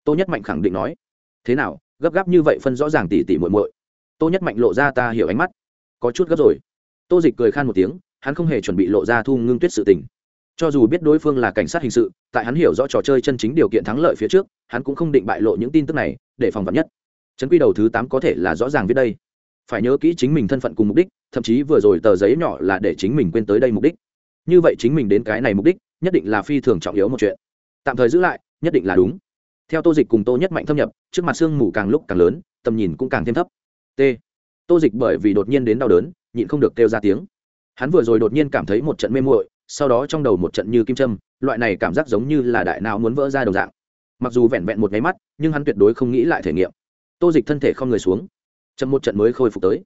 Tô nhất mạnh khẳng định nói. Thế nào, gấp gáp như vậy phân rõ ràng tỉ tỉ muội muội. Tô nhất mạnh lộ ra ta hiểu ánh mắt. Có chút gấp rồi. Tô dịch cười khan một tiếng, hắn không hề chuẩn bị lộ ra thu ngưng tuyết sự tình. Cho dù biết đối phương là cảnh sát hình sự, tại hắn hiểu rõ trò chơi chân chính điều kiện thắng lợi phía trước, hắn cũng không định bại lộ những tin tức này, để phòng vật nhất trấn quy đầu thứ tám có thể là rõ ràng viết đây. Phải nhớ kỹ chính mình thân phận cùng mục đích, thậm chí vừa rồi tờ giấy nhỏ là để chính mình quên tới đây mục đích. Như vậy chính mình đến cái này mục đích, nhất định là phi thường trọng yếu một chuyện. Tạm thời giữ lại, nhất định là đúng. Theo tô dịch cùng tô nhất mạnh thâm nhập, trước mặt sương mù càng lúc càng lớn, tầm nhìn cũng càng thêm thấp. T. Tô dịch bởi vì đột nhiên đến đau đớn, nhịn không được kêu ra tiếng. Hắn vừa rồi đột nhiên cảm thấy một trận mê muội, sau đó trong đầu một trận như kim châm, loại này cảm giác giống như là đại nào muốn vỡ ra đồng dạng. Mặc dù vẹn vẹn một nháy mắt, nhưng hắn tuyệt đối không nghĩ lại thể nghiệm tô dịch thân thể không người xuống. Chậm một trận mới khôi phục tới.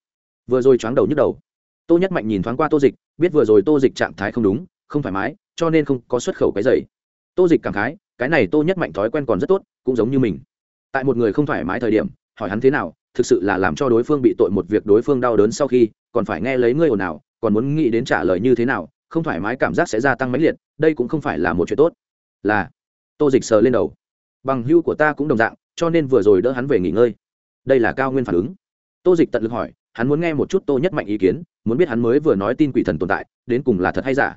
Vừa rồi choáng đầu nhức đầu. Tô nhất mạnh nhìn thoáng qua tô dịch, biết vừa rồi tô dịch trạng thái không đúng, không thoải mái, cho nên không có xuất khẩu cái dày tô dịch cảm khái, cái này tô nhất mạnh thói quen còn rất tốt, cũng giống như mình. Tại một người không thoải mái thời điểm, hỏi hắn thế nào, thực sự là làm cho đối phương bị tội một việc đối phương đau đớn sau khi, còn phải nghe lấy ngươi ồn ào, còn muốn nghĩ đến trả lời như thế nào, không thoải mái cảm giác sẽ gia tăng mãnh liệt, đây cũng không phải là một chuyện tốt. Là, tô dịch sờ lên đầu. Bằng hưu của ta cũng đồng dạng, cho nên vừa rồi đỡ hắn về nghỉ ngơi đây là cao nguyên phản ứng. Tô dịch tận lực hỏi hắn muốn nghe một chút tô nhất mạnh ý kiến muốn biết hắn mới vừa nói tin quỷ thần tồn tại đến cùng là thật hay giả.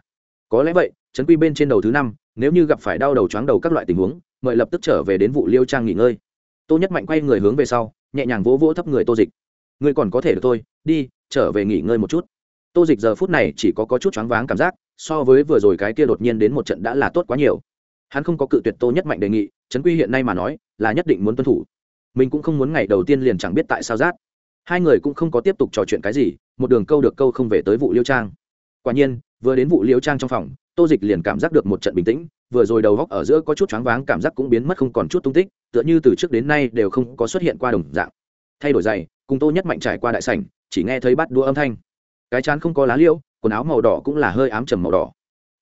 Có lẽ vậy trấn quy bên trên đầu thứ năm nếu như gặp phải đau đầu chóng đầu các loại tình huống mời lập tức trở về đến vụ liêu trang nghỉ ngơi. Tô nhất mạnh quay người hướng về sau nhẹ nhàng vỗ vỗ thấp người tô dịch. Người còn có thể được thôi đi trở về nghỉ ngơi một chút. Tô dịch giờ phút này chỉ có, có chút choáng váng cảm giác so với vừa rồi cái kia đột nhiên đến một trận đã là tốt quá nhiều. Hắn không có cự tuyệt tô nhất mạnh đề nghị trấn quy hiện nay mà nói là nhất định muốn tuân thủ mình cũng không muốn ngày đầu tiên liền chẳng biết tại sao rát. Hai người cũng không có tiếp tục trò chuyện cái gì, một đường câu được câu không về tới vụ liêu trang. Quả nhiên, vừa đến vụ liêu trang trong phòng, tô dịch liền cảm giác được một trận bình tĩnh, vừa rồi đầu góc ở giữa có chút choáng váng, cảm giác cũng biến mất không còn chút tung tích, tựa như từ trước đến nay đều không có xuất hiện qua đồng dạng. Thay đổi giày, cùng tô nhất mạnh trải qua đại sảnh, chỉ nghe thấy bắt đua âm thanh. Cái chán không có lá liêu quần áo màu đỏ cũng là hơi ám trầm màu đỏ.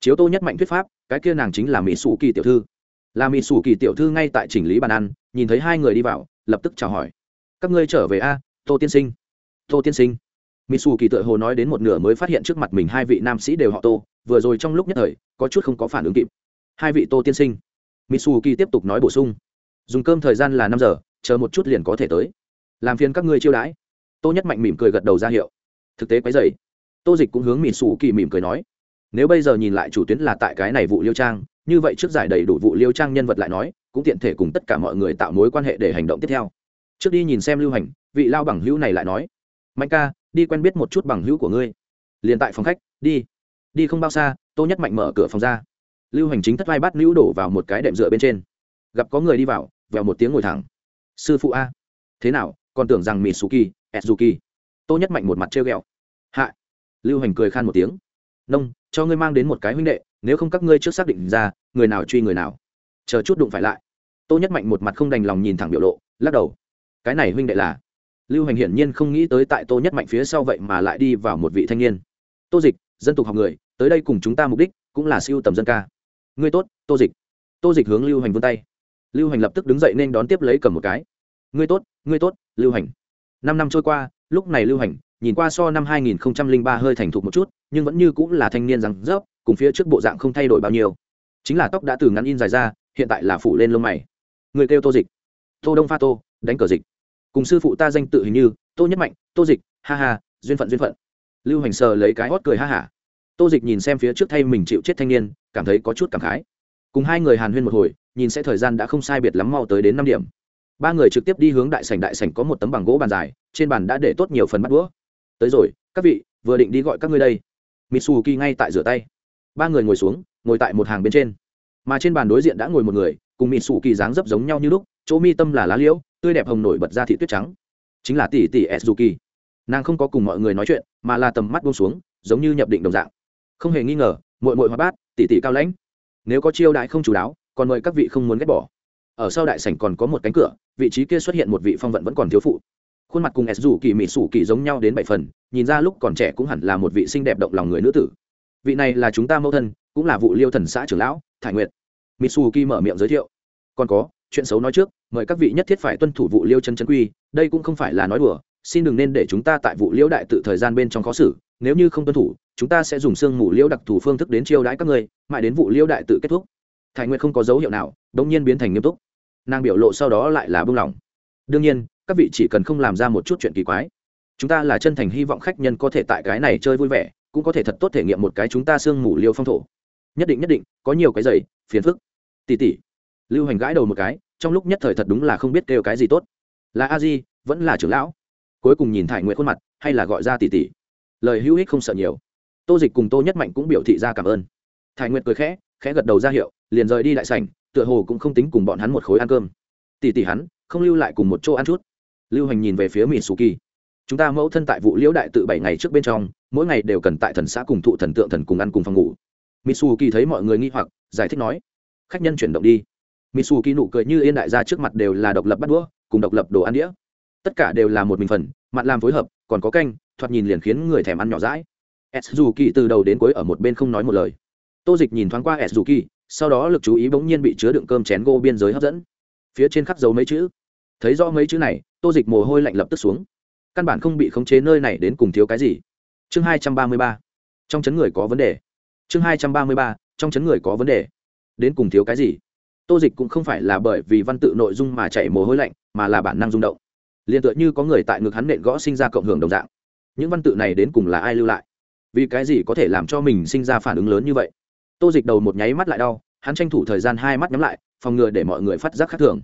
Chiếu tô nhất mạnh thuyết pháp, cái kia nàng chính là mỹ sủ kỳ tiểu thư. Là mỹ sủ kỳ tiểu thư ngay tại chỉnh lý bàn ăn, nhìn thấy hai người đi vào lập tức chào hỏi. Các ngươi trở về a, tô tiên sinh. Tô tiên sinh. Mỹ xù kỳ tựa hồ nói đến một nửa mới phát hiện trước mặt mình hai vị nam sĩ đều họ tô, vừa rồi trong lúc nhất thời, có chút không có phản ứng kịp. Hai vị tô tiên sinh. Mỹ xù kỳ tiếp tục nói bổ sung. Dùng cơm thời gian là năm giờ, chờ một chút liền có thể tới. Làm phiền các ngươi chiêu đãi. Tô nhất mạnh mỉm cười gật đầu ra hiệu. Thực tế quái dày tô dịch cũng hướng mỹ xù kỳ mỉm cười nói. Nếu bây giờ nhìn lại chủ tuyến là tại cái này vụ liêu trang, như vậy trước giải đầy đủ vụ liêu trang nhân vật lại nói cũng tiện thể cùng tất cả mọi người tạo mối quan hệ để hành động tiếp theo. Trước đi nhìn xem lưu hành, vị lao bằng hữu này lại nói, mạnh ca, đi quen biết một chút bằng hữu của ngươi. Liền tại phòng khách, đi. Đi không bao xa, tô nhất mạnh mở cửa phòng ra. Lưu hành chính thất vai bắt nữ đổ vào một cái đệm dựa bên trên. Gặp có người đi vào, vèo một tiếng ngồi thẳng. Sư phụ a. Thế nào, còn tưởng rằng mì mitsuki etsuki tô nhất mạnh một mặt trêu ghẹo. Hạ. Lưu hành cười khan một tiếng. Nông, cho ngươi mang đến một cái huynh đệ, nếu không các ngươi trước xác định ra, người nào truy người nào chờ chút đụng phải lại. Tô nhất mạnh một mặt không đành lòng nhìn thẳng biểu lộ, lắc đầu. Cái này huynh đệ là? Lưu hành hiển nhiên không nghĩ tới tại tô nhất mạnh phía sau vậy mà lại đi vào một vị thanh niên. Tô dịch, dân tục học người, tới đây cùng chúng ta mục đích cũng là siêu tầm dân ca. Ngươi tốt, tô dịch. Tô dịch hướng lưu hành vươn tay. Lưu hành lập tức đứng dậy nên đón tiếp lấy cầm một cái. Ngươi tốt ngươi tốt, lưu hành năm năm trôi qua, lúc này lưu hành nhìn qua so năm 2003 hơi thành thục một chút, nhưng vẫn như cũng là thanh niên rằng rớp, cùng phía trước bộ dạng không thay đổi bao nhiêu. Chính là tóc đã từ ngắn in dài ra hiện tại là phủ lên lông mày. Người kêu tô dịch. Tô đông pha tô, đánh cờ dịch. Cùng sư phụ ta danh tự hình như, tô nhất mạnh, tô dịch, ha ha, duyên phận duyên phận. Lưu hành sờ lấy cái hót cười ha hả. Tô dịch nhìn xem phía trước thay mình chịu chết thanh niên, cảm thấy có chút cảm khái. Cùng hai người hàn huyên một hồi, nhìn sẽ thời gian đã không sai biệt lắm mau tới đến năm điểm. Ba người trực tiếp đi hướng đại sảnh đại sảnh có một tấm bằng gỗ bàn dài, trên bàn đã để tốt nhiều phần bắt đũa. Tới rồi, các vị, vừa định đi gọi các ngươi đây. Mitsuki ngay tại rửa tay. Ba người ngồi xuống, ngồi tại một hàng bên trên mà trên bàn đối diện đã ngồi một người, cùng mitsuki dáng dấp giống nhau như lúc, chỗ mi tâm là lá liễu, tươi đẹp hồng nổi bật ra thị tuyết trắng. Chính là tỷ tỷ suzuki nàng không có cùng mọi người nói chuyện, mà là tầm mắt buông xuống, giống như nhập định đồng dạng. Không hề nghi ngờ mội mội hoa bát, tỷ tỷ cao lãnh. Nếu có chiêu đại không chú đáo, còn mời các vị không muốn ghét bỏ. Ở sau đại sảnh còn có một cánh cửa, vị trí kia xuất hiện một vị phong vận vẫn còn thiếu phụ. Khuôn mặt cùng s dù kỳ mỹ sủ kỳ giống nhau đến bảy phần, nhìn ra lúc còn trẻ cũng hẳn là một vị xinh đẹp động lòng người nữ tử. Vị này là chúng ta mẫu thân, cũng là vụ liêu thần xã trưởng lão thải nguyệt. Mitsuki mở miệng giới thiệu. Còn có, chuyện xấu nói trước, mời các vị nhất thiết phải tuân thủ vụ liêu chân chân quy, đây cũng không phải là nói đùa, xin đừng nên để chúng ta tại vụ liễu đại tự thời gian bên trong khó xử, nếu như không tuân thủ, chúng ta sẽ dùng xương mù liễu đặc thù phương thức đến chiêu đãi các ngươi, mãi đến vụ liễu đại tự kết thúc. Thái nguyệt không có dấu hiệu nào đống nhiên biến thành nghiêm túc. Nàng biểu lộ sau đó lại là bưng lòng. Đương nhiên, các vị chỉ cần không làm ra một chút chuyện kỳ quái. Chúng ta là chân thành hy vọng khách nhân có thể tại cái này chơi vui vẻ, cũng có thể thật tốt thể nghiệm một cái chúng ta xương mù liêu phong thổ nhất định nhất định, có nhiều cái giày, phiền phức. Tỉ tỉ. Lưu hành gãi đầu một cái, trong lúc nhất thời thật đúng là không biết kêu cái gì tốt. Là a di, vẫn là trưởng lão? Cuối cùng nhìn thải nguyện khuôn mặt, hay là gọi ra tỉ tỉ. Lời hữu ích không sợ nhiều. Tô dịch cùng tô nhất mạnh cũng biểu thị ra cảm ơn. Thải nguyện cười khẽ khẽ gật đầu ra hiệu, liền rời đi đại sảnh, tựa hồ cũng không tính cùng bọn hắn một khối ăn cơm. Tỉ tỉ hắn, không lưu lại cùng một chỗ ăn chút. Lưu hành nhìn về phía mỹ su kỳ chúng ta mẫu thân tại vụ liễu đại tự bảy ngày trước bên trong, mỗi ngày đều cần tại thần xã cùng thụ thần tượng thần cùng ăn cùng phòng ngủ mitsuki thấy mọi người nghi hoặc, giải thích nói, khách nhân chuyển động đi. Mitsuki nụ cười như yên đại gia trước mặt đều là độc lập bắt đũa, cùng độc lập đồ ăn đĩa. Tất cả đều là một mình phần, mặt làm phối hợp, còn có canh, thoạt nhìn liền khiến người thèm ăn nhỏ rãi Kỳ từ đầu đến cuối ở một bên không nói một lời. Tô dịch nhìn thoáng qua Suzuki sau đó lực chú ý bỗng nhiên bị chứa đựng cơm chén gô biên giới hấp dẫn. Phía trên khắc dấu mấy chữ. Thấy rõ mấy chữ này, tô dịch mồ hôi lạnh lập tức xuống. Căn bản không bị khống chế nơi này đến cùng thiếu cái gì. Chương hai trăm ba mươi ba. Trong chấn người có vấn đề chương hai trăm ba mươi ba, trong chấn người có vấn đề. Đến cùng thiếu cái gì? Tô dịch cũng không phải là bởi vì văn tự nội dung mà chạy mồ hôi lạnh, mà là bản năng rung động. Liền tựa như có người tại ngực hắn nện gõ sinh ra cộng hưởng đồng dạng. Những văn tự này đến cùng là ai lưu lại? Vì cái gì có thể làm cho mình sinh ra phản ứng lớn như vậy? Tô dịch đầu một nháy mắt lại đau, hắn tranh thủ thời gian hai mắt nhắm lại, phòng ngừa để mọi người phát giác khác thường.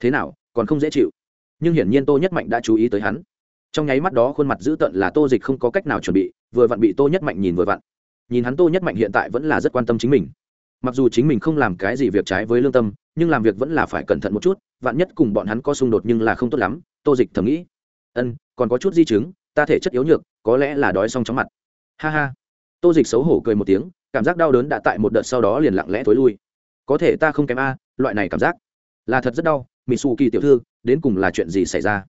Thế nào, còn không dễ chịu? Nhưng hiển nhiên tô nhất mạnh đã chú ý tới hắn. Trong nháy mắt đó khuôn mặt dữ tợn là tô dịch không có cách nào chuẩn bị, vừa vặn bị tô nhất mạnh nhìn vừa vặn nhìn hắn tô nhất mạnh hiện tại vẫn là rất quan tâm chính mình. Mặc dù chính mình không làm cái gì việc trái với lương tâm, nhưng làm việc vẫn là phải cẩn thận một chút, vạn nhất cùng bọn hắn có xung đột nhưng là không tốt lắm, tô dịch thầm nghĩ. Ân, còn có chút di chứng, ta thể chất yếu nhược, có lẽ là đói xong chóng mặt. Ha ha. Tô dịch xấu hổ cười một tiếng, cảm giác đau đớn đã tại một đợt sau đó liền lặng lẽ thối lui. Có thể ta không kém a, loại này cảm giác là thật rất đau mỹ xù kỳ tiểu thư, đến cùng là chuyện gì xảy ra?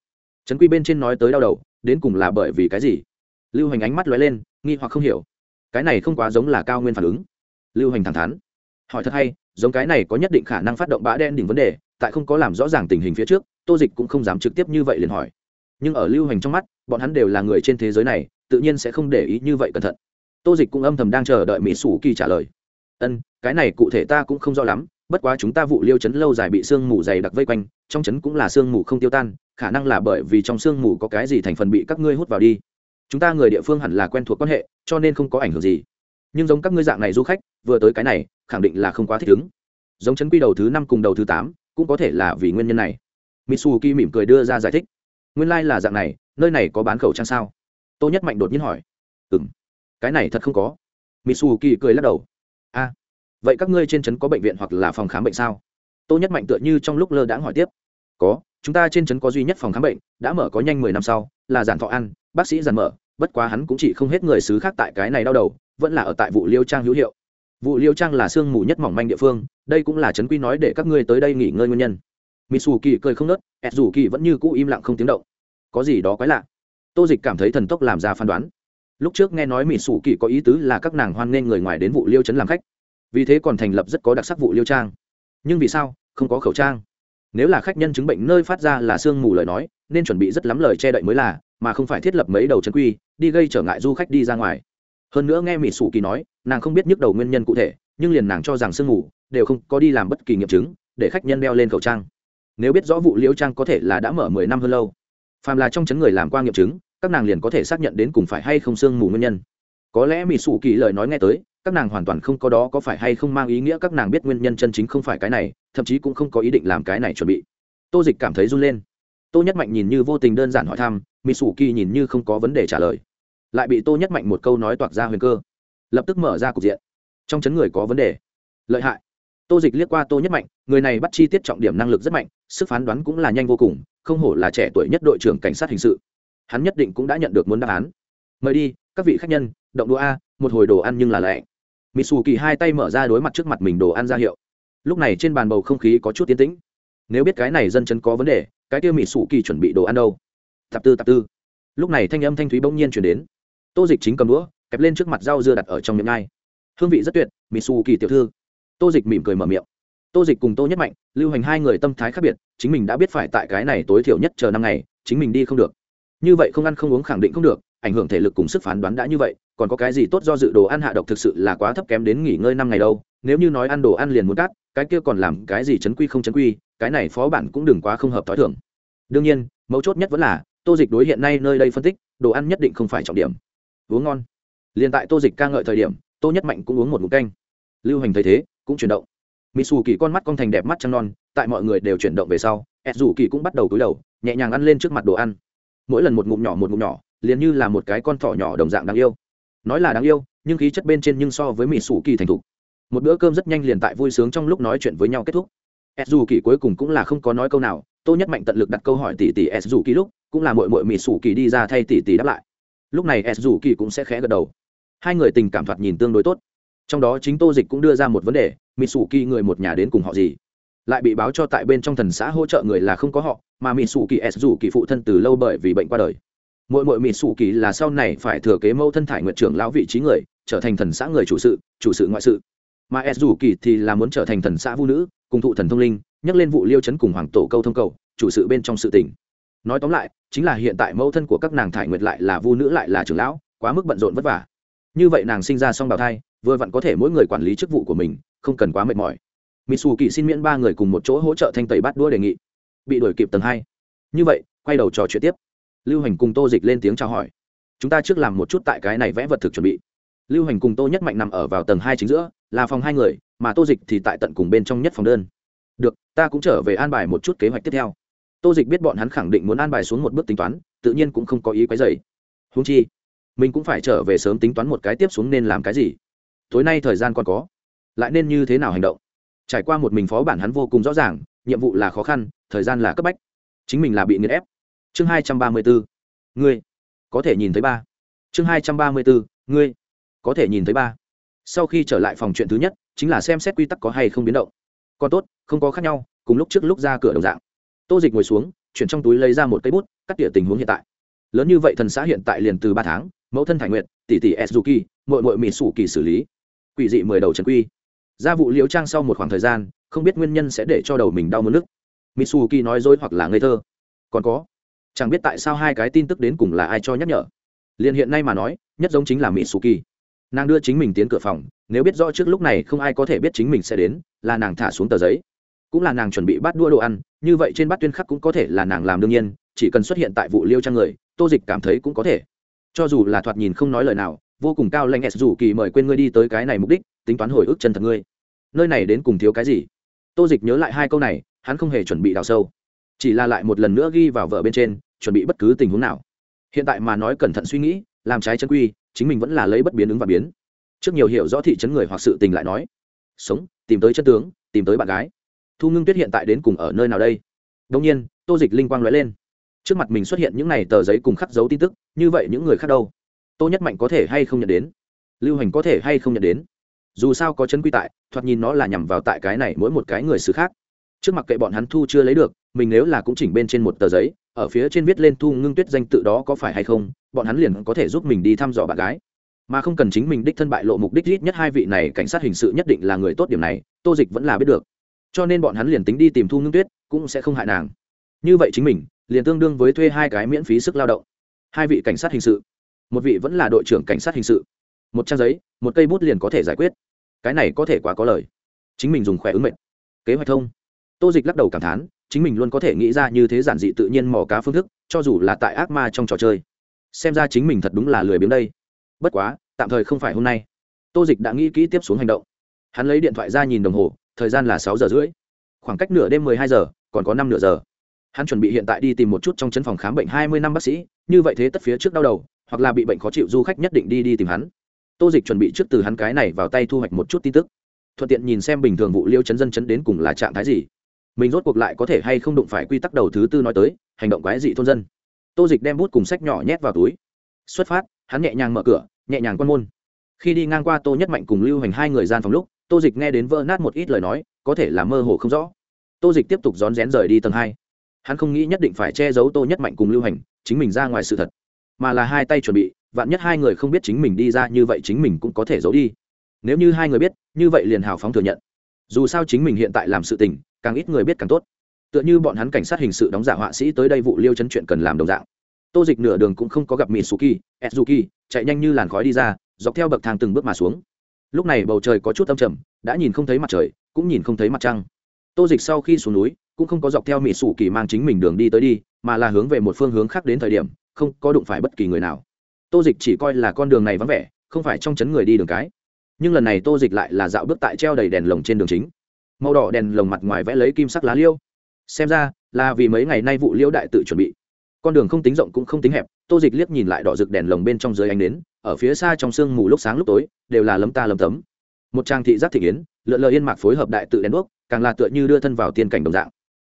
Trấn quy bên trên nói tới đau đầu, đến cùng là bởi vì cái gì? Lưu hành ánh mắt lóe lên, nghi hoặc không hiểu cái này không quá giống là cao nguyên phản ứng. Lưu hành thẳng thắn. Hỏi thật hay, giống cái này có nhất định khả năng phát động bã đen đỉnh vấn đề, tại không có làm rõ ràng tình hình phía trước, tô dịch cũng không dám trực tiếp như vậy liền hỏi. Nhưng ở lưu hành trong mắt, bọn hắn đều là người trên thế giới này, tự nhiên sẽ không để ý như vậy cẩn thận. Tô dịch cũng âm thầm đang chờ đợi mỹ sủ kỳ trả lời. Ân, cái này cụ thể ta cũng không rõ lắm, bất quá chúng ta vụ liêu chấn lâu dài bị sương mù dày đặc vây quanh, trong chấn cũng là sương mù không tiêu tan, khả năng là bởi vì trong sương mù có cái gì thành phần bị các ngươi hút vào đi chúng ta người địa phương hẳn là quen thuộc quan hệ, cho nên không có ảnh hưởng gì. Nhưng giống các ngươi dạng này du khách, vừa tới cái này, khẳng định là không quá thích ứng. Giống chấn quy đầu thứ năm cùng đầu thứ tám, cũng có thể là vì nguyên nhân này. Mitsuki mỉm cười đưa ra giải thích. Nguyên lai、like、là dạng này, nơi này có bán khẩu trang sao? Tô nhất mạnh đột nhiên hỏi. Ừ m cái này thật không có. Mitsuki cười lắc đầu. A vậy các ngươi trên trấn có bệnh viện hoặc là phòng khám bệnh sao? Tô nhất mạnh tựa như trong lúc lơ đãng hỏi tiếp. Có, chúng ta trên trấn có duy nhất phòng khám bệnh, đã mở có nhanh mười năm sau, là giản thọ ăn bác sĩ giản mở bất quá hắn cũng chỉ không hết người xứ khác tại cái này đau đầu, vẫn là ở tại vụ liêu trang hữu hiệu. Vụ liêu trang là sương mù nhất mỏng manh địa phương, đây cũng là trấn quy nói để các ngươi tới đây nghỉ ngơi nguyên nhân. Mitsu kỳ cười không nớt ed dù kỳ vẫn như cũ im lặng không tiếng động. Có gì đó quái lạ. Tô dịch cảm thấy thần tốc làm ra phán đoán. Lúc trước nghe nói mỹ xù kỳ có ý tứ là các nàng hoan nghênh người ngoài đến vụ liêu trấn làm khách. Vì thế còn thành lập rất có đặc sắc vụ liêu trang. Nhưng vì sao? Không có khẩu trang nếu là khách nhân chứng bệnh nơi phát ra là sương mù lời nói, nên chuẩn bị rất lắm lời che đậy mới là, mà không phải thiết lập mấy đầu chân quy, đi gây trở ngại du khách đi ra ngoài. Hơn nữa nghe mỹ sủ kỳ nói, nàng không biết nhức đầu nguyên nhân cụ thể, nhưng liền nàng cho rằng sương mù đều không có đi làm bất kỳ nghiệm chứng, để khách nhân đeo lên khẩu trang. Nếu biết rõ vụ liễu trang có thể là đã mở mười năm hơn lâu, phàm là trong chấn người làm qua nghiệm chứng, các nàng liền có thể xác nhận đến cùng phải hay không sương mù nguyên nhân. Có lẽ mỹ sủ kỳ lời nói nghe tới các nàng hoàn toàn không có đó có phải hay không mang ý nghĩa các nàng biết nguyên nhân chân chính không phải cái này, thậm chí cũng không có ý định làm cái này chuẩn bị. Tô dịch cảm thấy run lên. Tô nhất mạnh nhìn như vô tình đơn giản hỏi thăm mỹ sủ kỳ nhìn như không có vấn đề trả lời. Lại bị tô nhất mạnh một câu nói toạc ra huyền cơ. Lập tức mở ra cục diện. Trong chấn người có vấn đề. Lợi hại. Tô dịch liếc qua tô nhất mạnh, người này bắt chi tiết trọng điểm năng lực rất mạnh, sức phán đoán cũng là nhanh vô cùng, không hổ là trẻ tuổi nhất đội trưởng cảnh sát hình sự. Hắn nhất định cũng đã nhận được muốn đáp án. Mời đi, các vị khách nhân, động đũa a, một hồi đồ ăn nhưng là lẹ mỹ xù kỳ hai tay mở ra đối mặt trước mặt mình đồ ăn ra hiệu. Lúc này trên bàn bầu không khí có chút tiến tĩnh. Nếu biết cái này dân chân có vấn đề, cái kia mỹ xù kỳ chuẩn bị đồ ăn đâu? Tạp tư tạp tư. Lúc này thanh âm thanh thúy bỗng nhiên chuyển đến. Tô dịch chính cầm đũa, kẹp lên trước mặt rau dưa đặt ở trong miệng ngay. hương vị rất tuyệt mỹ xù kỳ tiểu thư. Tô dịch mỉm cười mở miệng. Tô dịch cùng tô nhất mạnh, lưu hành hai người tâm thái khác biệt, chính mình đã biết phải tại cái này tối thiểu nhất chờ năm ngày, chính mình đi không được. Như vậy không ăn không uống khẳng định không được, ảnh hưởng thể lực cùng sức phán đoán đã như vậy còn có cái gì tốt do dự đồ ăn hạ độc thực sự là quá thấp kém đến nghỉ ngơi năm ngày đâu, nếu như nói ăn đồ ăn liền muốn cắt, cái kia còn làm cái gì chấn quy không chấn quy, cái này phó bản cũng đừng quá không hợp t h i thưởng đương nhiên, mấu chốt nhất vẫn là, tô dịch đối hiện nay nơi đây phân tích, đồ ăn nhất định không phải trọng điểm. Uống ngon. Liền tại tô dịch ca ngợi thời điểm, tô nhất mạnh cũng uống một mục canh. Lưu hành thấy thế, cũng chuyển động. Mỹ xù kỳ con mắt con thành đẹp mắt trăng non, tại mọi người đều chuyển động về sau ed dù kỳ cũng bắt đầu túi đầu, nhẹ nhàng ăn lên trước mặt đồ ăn. Mỗi lần một ngụm nhỏ một ngụm nhỏ, liền như là một cái con thỏ nhỏ đồng dạng đáng yêu nói là đáng yêu, nhưng khí chất bên trên nhưng so với mỹ sủ kỳ thành thục. Một bữa cơm rất nhanh liền tại vui sướng trong lúc nói chuyện với nhau kết thúc. S dù kỳ cuối cùng cũng là không có nói câu nào, tô nhất mạnh tận lực đặt câu hỏi tỷ tỷ s dù kỳ lúc, cũng là mội mội mỹ sủ kỳ đi ra thay tỷ tỷ đáp lại. Lúc này s dù kỳ cũng sẽ khẽ gật đầu. Hai người tình cảm thoạt nhìn tương đối tốt. Trong đó chính tô dịch cũng đưa ra một vấn đề mỹ sủ kỳ người một nhà đến cùng họ gì? Lại bị báo cho tại bên trong thần xã hỗ trợ người là không có họ, mà mỹ sủ kỳ s dù kỳ phụ thân từ lâu bởi vì bệnh qua đời mỗi mỗi mỹ sủ kỳ là sau này phải thừa kế mẫu thân thải nguyện trưởng lão vị trí người, trở thành thần xã người chủ sự chủ sự ngoại sự. Mà s dù kỳ thì là muốn trở thành thần xã vũ nữ, cùng thụ thần thông linh, nhắc lên vụ liêu chấn cùng hoàng tổ câu thông cầu, chủ sự bên trong sự tỉnh nói tóm lại, chính là hiện tại mẫu thân của các nàng thải nguyệt lại là vu nữ lại là trưởng lão, quá mức bận rộn vất vả. Như vậy nàng sinh ra xong bào thai, vừa vặn có thể mỗi người quản lý chức vụ của mình, không cần quá mệt mỏi. Mỹ xù kỳ xin miễn ba người cùng một chỗ hỗ trợ thanh tẩy bắt đua đề nghị. Bị đuổi kịp tầng hai. Như vậy, quay đầu trò chuyện tiếp lưu hành cùng tô dịch lên tiếng chào hỏi. Chúng ta trước làm một chút tại cái này vẽ vật thực chuẩn bị. Lưu hành cùng tô nhất mạnh nằm ở vào tầng hai chính giữa, là phòng hai người, mà tô dịch thì tại tận cùng bên trong nhất phòng đơn. Được, ta cũng trở về an bài một chút kế hoạch tiếp theo. Tô dịch biết bọn hắn khẳng định muốn an bài xuống một bước tính toán, tự nhiên cũng không có ý quái dày húng chi, mình cũng phải trở về sớm tính toán một cái tiếp xuống nên làm cái gì. Tối nay thời gian còn có. Lại nên như thế nào hành động? Trải qua một mình phó bản hắn vô cùng rõ ràng, nhiệm vụ là khó khăn, thời gian là cấp bách. Chính mình là bị nghiền ép chương hai trăm ba mươi bốn ngươi có thể nhìn thấy ba. Chương hai trăm ba mươi bốn ngươi có thể nhìn thấy ba. Sau khi trở lại phòng chuyện thứ nhất, chính là xem xét quy tắc có hay không biến động. Còn tốt, không có khác nhau, cùng lúc trước lúc ra cửa đồng dạng. Tô dịch ngồi xuống, chuyển trong túi lấy ra một cây bút, cắt tỉa tình huống hiện tại. Lớn như vậy thần xã hiện tại liền từ ba tháng, mẫu thân thải nguyện tỷ tỷ suzuki mội mội mỹ sủ kỳ xử lý. Quỷ dị mười đầu trần quy. Gia vụ liễu trang sau một khoảng thời gian, không biết nguyên nhân sẽ để cho đầu mình đau mất nước. Mitsuki nói dối hoặc là ngây thơ. Còn có chẳng biết tại sao hai cái tin tức đến cùng là ai cho nhắc nhở. Liền hiện nay mà nói, nhất giống chính là mỹ su kỳ nàng đưa chính mình tiến cửa phòng, nếu biết rõ trước lúc này không ai có thể biết chính mình sẽ đến, là nàng thả xuống tờ giấy. Cũng là nàng chuẩn bị bắt đua đồ ăn, như vậy trên bát tuyên khắc cũng có thể là nàng làm đương nhiên, chỉ cần xuất hiện tại vụ liêu trang người, tô dịch cảm thấy cũng có thể. Cho dù là thoạt nhìn không nói lời nào, vô cùng cao lanh s dù kỳ mời quên ngươi đi tới cái này mục đích, tính toán hồi ức chân thật ngươi. Nơi này đến cùng thiếu cái gì? Tô dịch nhớ lại hai câu này, hắn không hề chuẩn bị đào sâu chỉ là lại một lần nữa ghi vào vợ bên trên, chuẩn bị bất cứ tình huống nào. Hiện tại mà nói cẩn thận suy nghĩ, làm trái chân quy, chính mình vẫn là lấy bất biến ứng và biến. Trước nhiều hiểu rõ thị trấn người hoặc sự tình lại nói. Sống, tìm tới chân tướng, tìm tới bạn gái. Thu ngưng tuyết hiện tại đến cùng ở nơi nào đây? Đông nhiên, tô dịch linh quang lóe lên. Trước mặt mình xuất hiện những n à y tờ giấy cùng khắc dấu tin tức, như vậy những người khác đâu? Tô nhất mạnh có thể hay không nhận đến? Lưu hành có thể hay không nhận đến? Dù sao có chân quy tại, thoạt nhìn nó là nhằm vào tại cái này mỗi một cái người xứ khác trước mặt kệ bọn hắn thu chưa lấy được, mình nếu là cũng chỉnh bên trên một tờ giấy, ở phía trên viết lên thu ngưng tuyết danh tự đó có phải hay không, bọn hắn liền có thể giúp mình đi thăm dò bạn gái. Mà không cần chính mình đích thân bại lộ mục đích ít nhất hai vị này cảnh sát hình sự nhất định là người tốt điểm này, tô dịch vẫn là biết được. Cho nên bọn hắn liền tính đi tìm thu ngưng tuyết, cũng sẽ không hại nàng. Như vậy chính mình, liền tương đương với thuê hai cái miễn phí sức lao động. Hai vị cảnh sát hình sự. Một vị vẫn là đội trưởng cảnh sát hình sự. Một trang giấy, một cây bút liền có thể giải quyết. Cái này có thể quá có lời. Chính mình dùng khỏe ứng mệnh. Kế hoạch thông tô dịch lắc đầu cảm thán, chính mình luôn có thể nghĩ ra như thế giản dị tự nhiên mò cá phương thức, cho dù là tại ác ma trong trò chơi. Xem ra chính mình thật đúng là lười biếng đây. Bất quá, tạm thời không phải hôm nay. Tô dịch đã nghĩ kỹ tiếp xuống hành động. Hắn lấy điện thoại ra nhìn đồng hồ, thời gian là sáu giờ rưỡi. Khoảng cách nửa đêm mười hai giờ, còn có năm nửa giờ. Hắn chuẩn bị hiện tại đi tìm một chút trong chân phòng khám bệnh hai mươi năm bác sĩ, như vậy thế tất phía trước đau đầu, hoặc là bị bệnh khó chịu du khách nhất định đi đi tìm hắn. Tô dịch chuẩn bị trước từ hắn cái này vào tay thu hoạch một chút tin tức. Thuận tiện nhìn xem bình thường vụ liêu chấn dân chấn đến cùng là trạng thái gì mình rốt cuộc lại có thể hay không đụng phải quy tắc đầu thứ tư nói tới, hành động quái dị thôn dân. Tô dịch đem bút cùng sách nhỏ nhét vào túi. Xuất phát, hắn nhẹ nhàng mở cửa, nhẹ nhàng quan môn. Khi đi ngang qua tô nhất mạnh cùng lưu hành hai người gian phòng lúc, tô dịch nghe đến vỡ nát một ít lời nói, có thể là mơ hồ không rõ. Tô dịch tiếp tục rón rén rời đi tầng hai. Hắn không nghĩ nhất định phải che giấu tô nhất mạnh cùng lưu hành, chính mình ra ngoài sự thật. Mà là hai tay chuẩn bị, vạn nhất hai người không biết chính mình đi ra như vậy chính mình cũng có thể giấu đi. Nếu như hai người biết, như vậy liền hào phóng thừa nhận dù sao chính mình hiện tại làm sự tình, càng ít người biết càng tốt. Tựa như bọn hắn cảnh sát hình sự đóng giả họa sĩ tới đây vụ liêu chấn chuyện cần làm đồng dạng. Tô dịch nửa đường cũng không có gặp mitsuki edzuki chạy nhanh như làn khói đi ra, dọc theo bậc thang từng bước mà xuống. Lúc này bầu trời có chút âm trầm, đã nhìn không thấy mặt trời, cũng nhìn không thấy mặt trăng. Tô dịch sau khi xuống núi, cũng không có dọc theo mỹ sủ kỳ mang chính mình đường đi tới đi, mà là hướng về một phương hướng khác đến thời điểm, không có đụng phải bất kỳ người nào. Tô dịch chỉ coi là con đường này vắng vẻ, không phải trong chấn người đi đường cái nhưng lần này tô dịch lại là dạo bước tại treo đầy đèn lồng trên đường chính. Màu đỏ đèn lồng mặt ngoài vẽ lấy kim sắc lá liêu. Xem ra, là vì mấy ngày nay vụ liễu đại tự chuẩn bị. Con đường không tính rộng cũng không tính hẹp, tô dịch liếc nhìn lại đỏ rực đèn lồng bên trong dưới ánh nến, ở phía xa trong sương mù lúc sáng lúc tối, đều là lấm ta lấm tấm. Một trang thị giác thị yến lượn lờ yên mạc phối hợp đại tự đèn đuốc, càng là tựa như đưa thân vào tiên cảnh đồng dạng.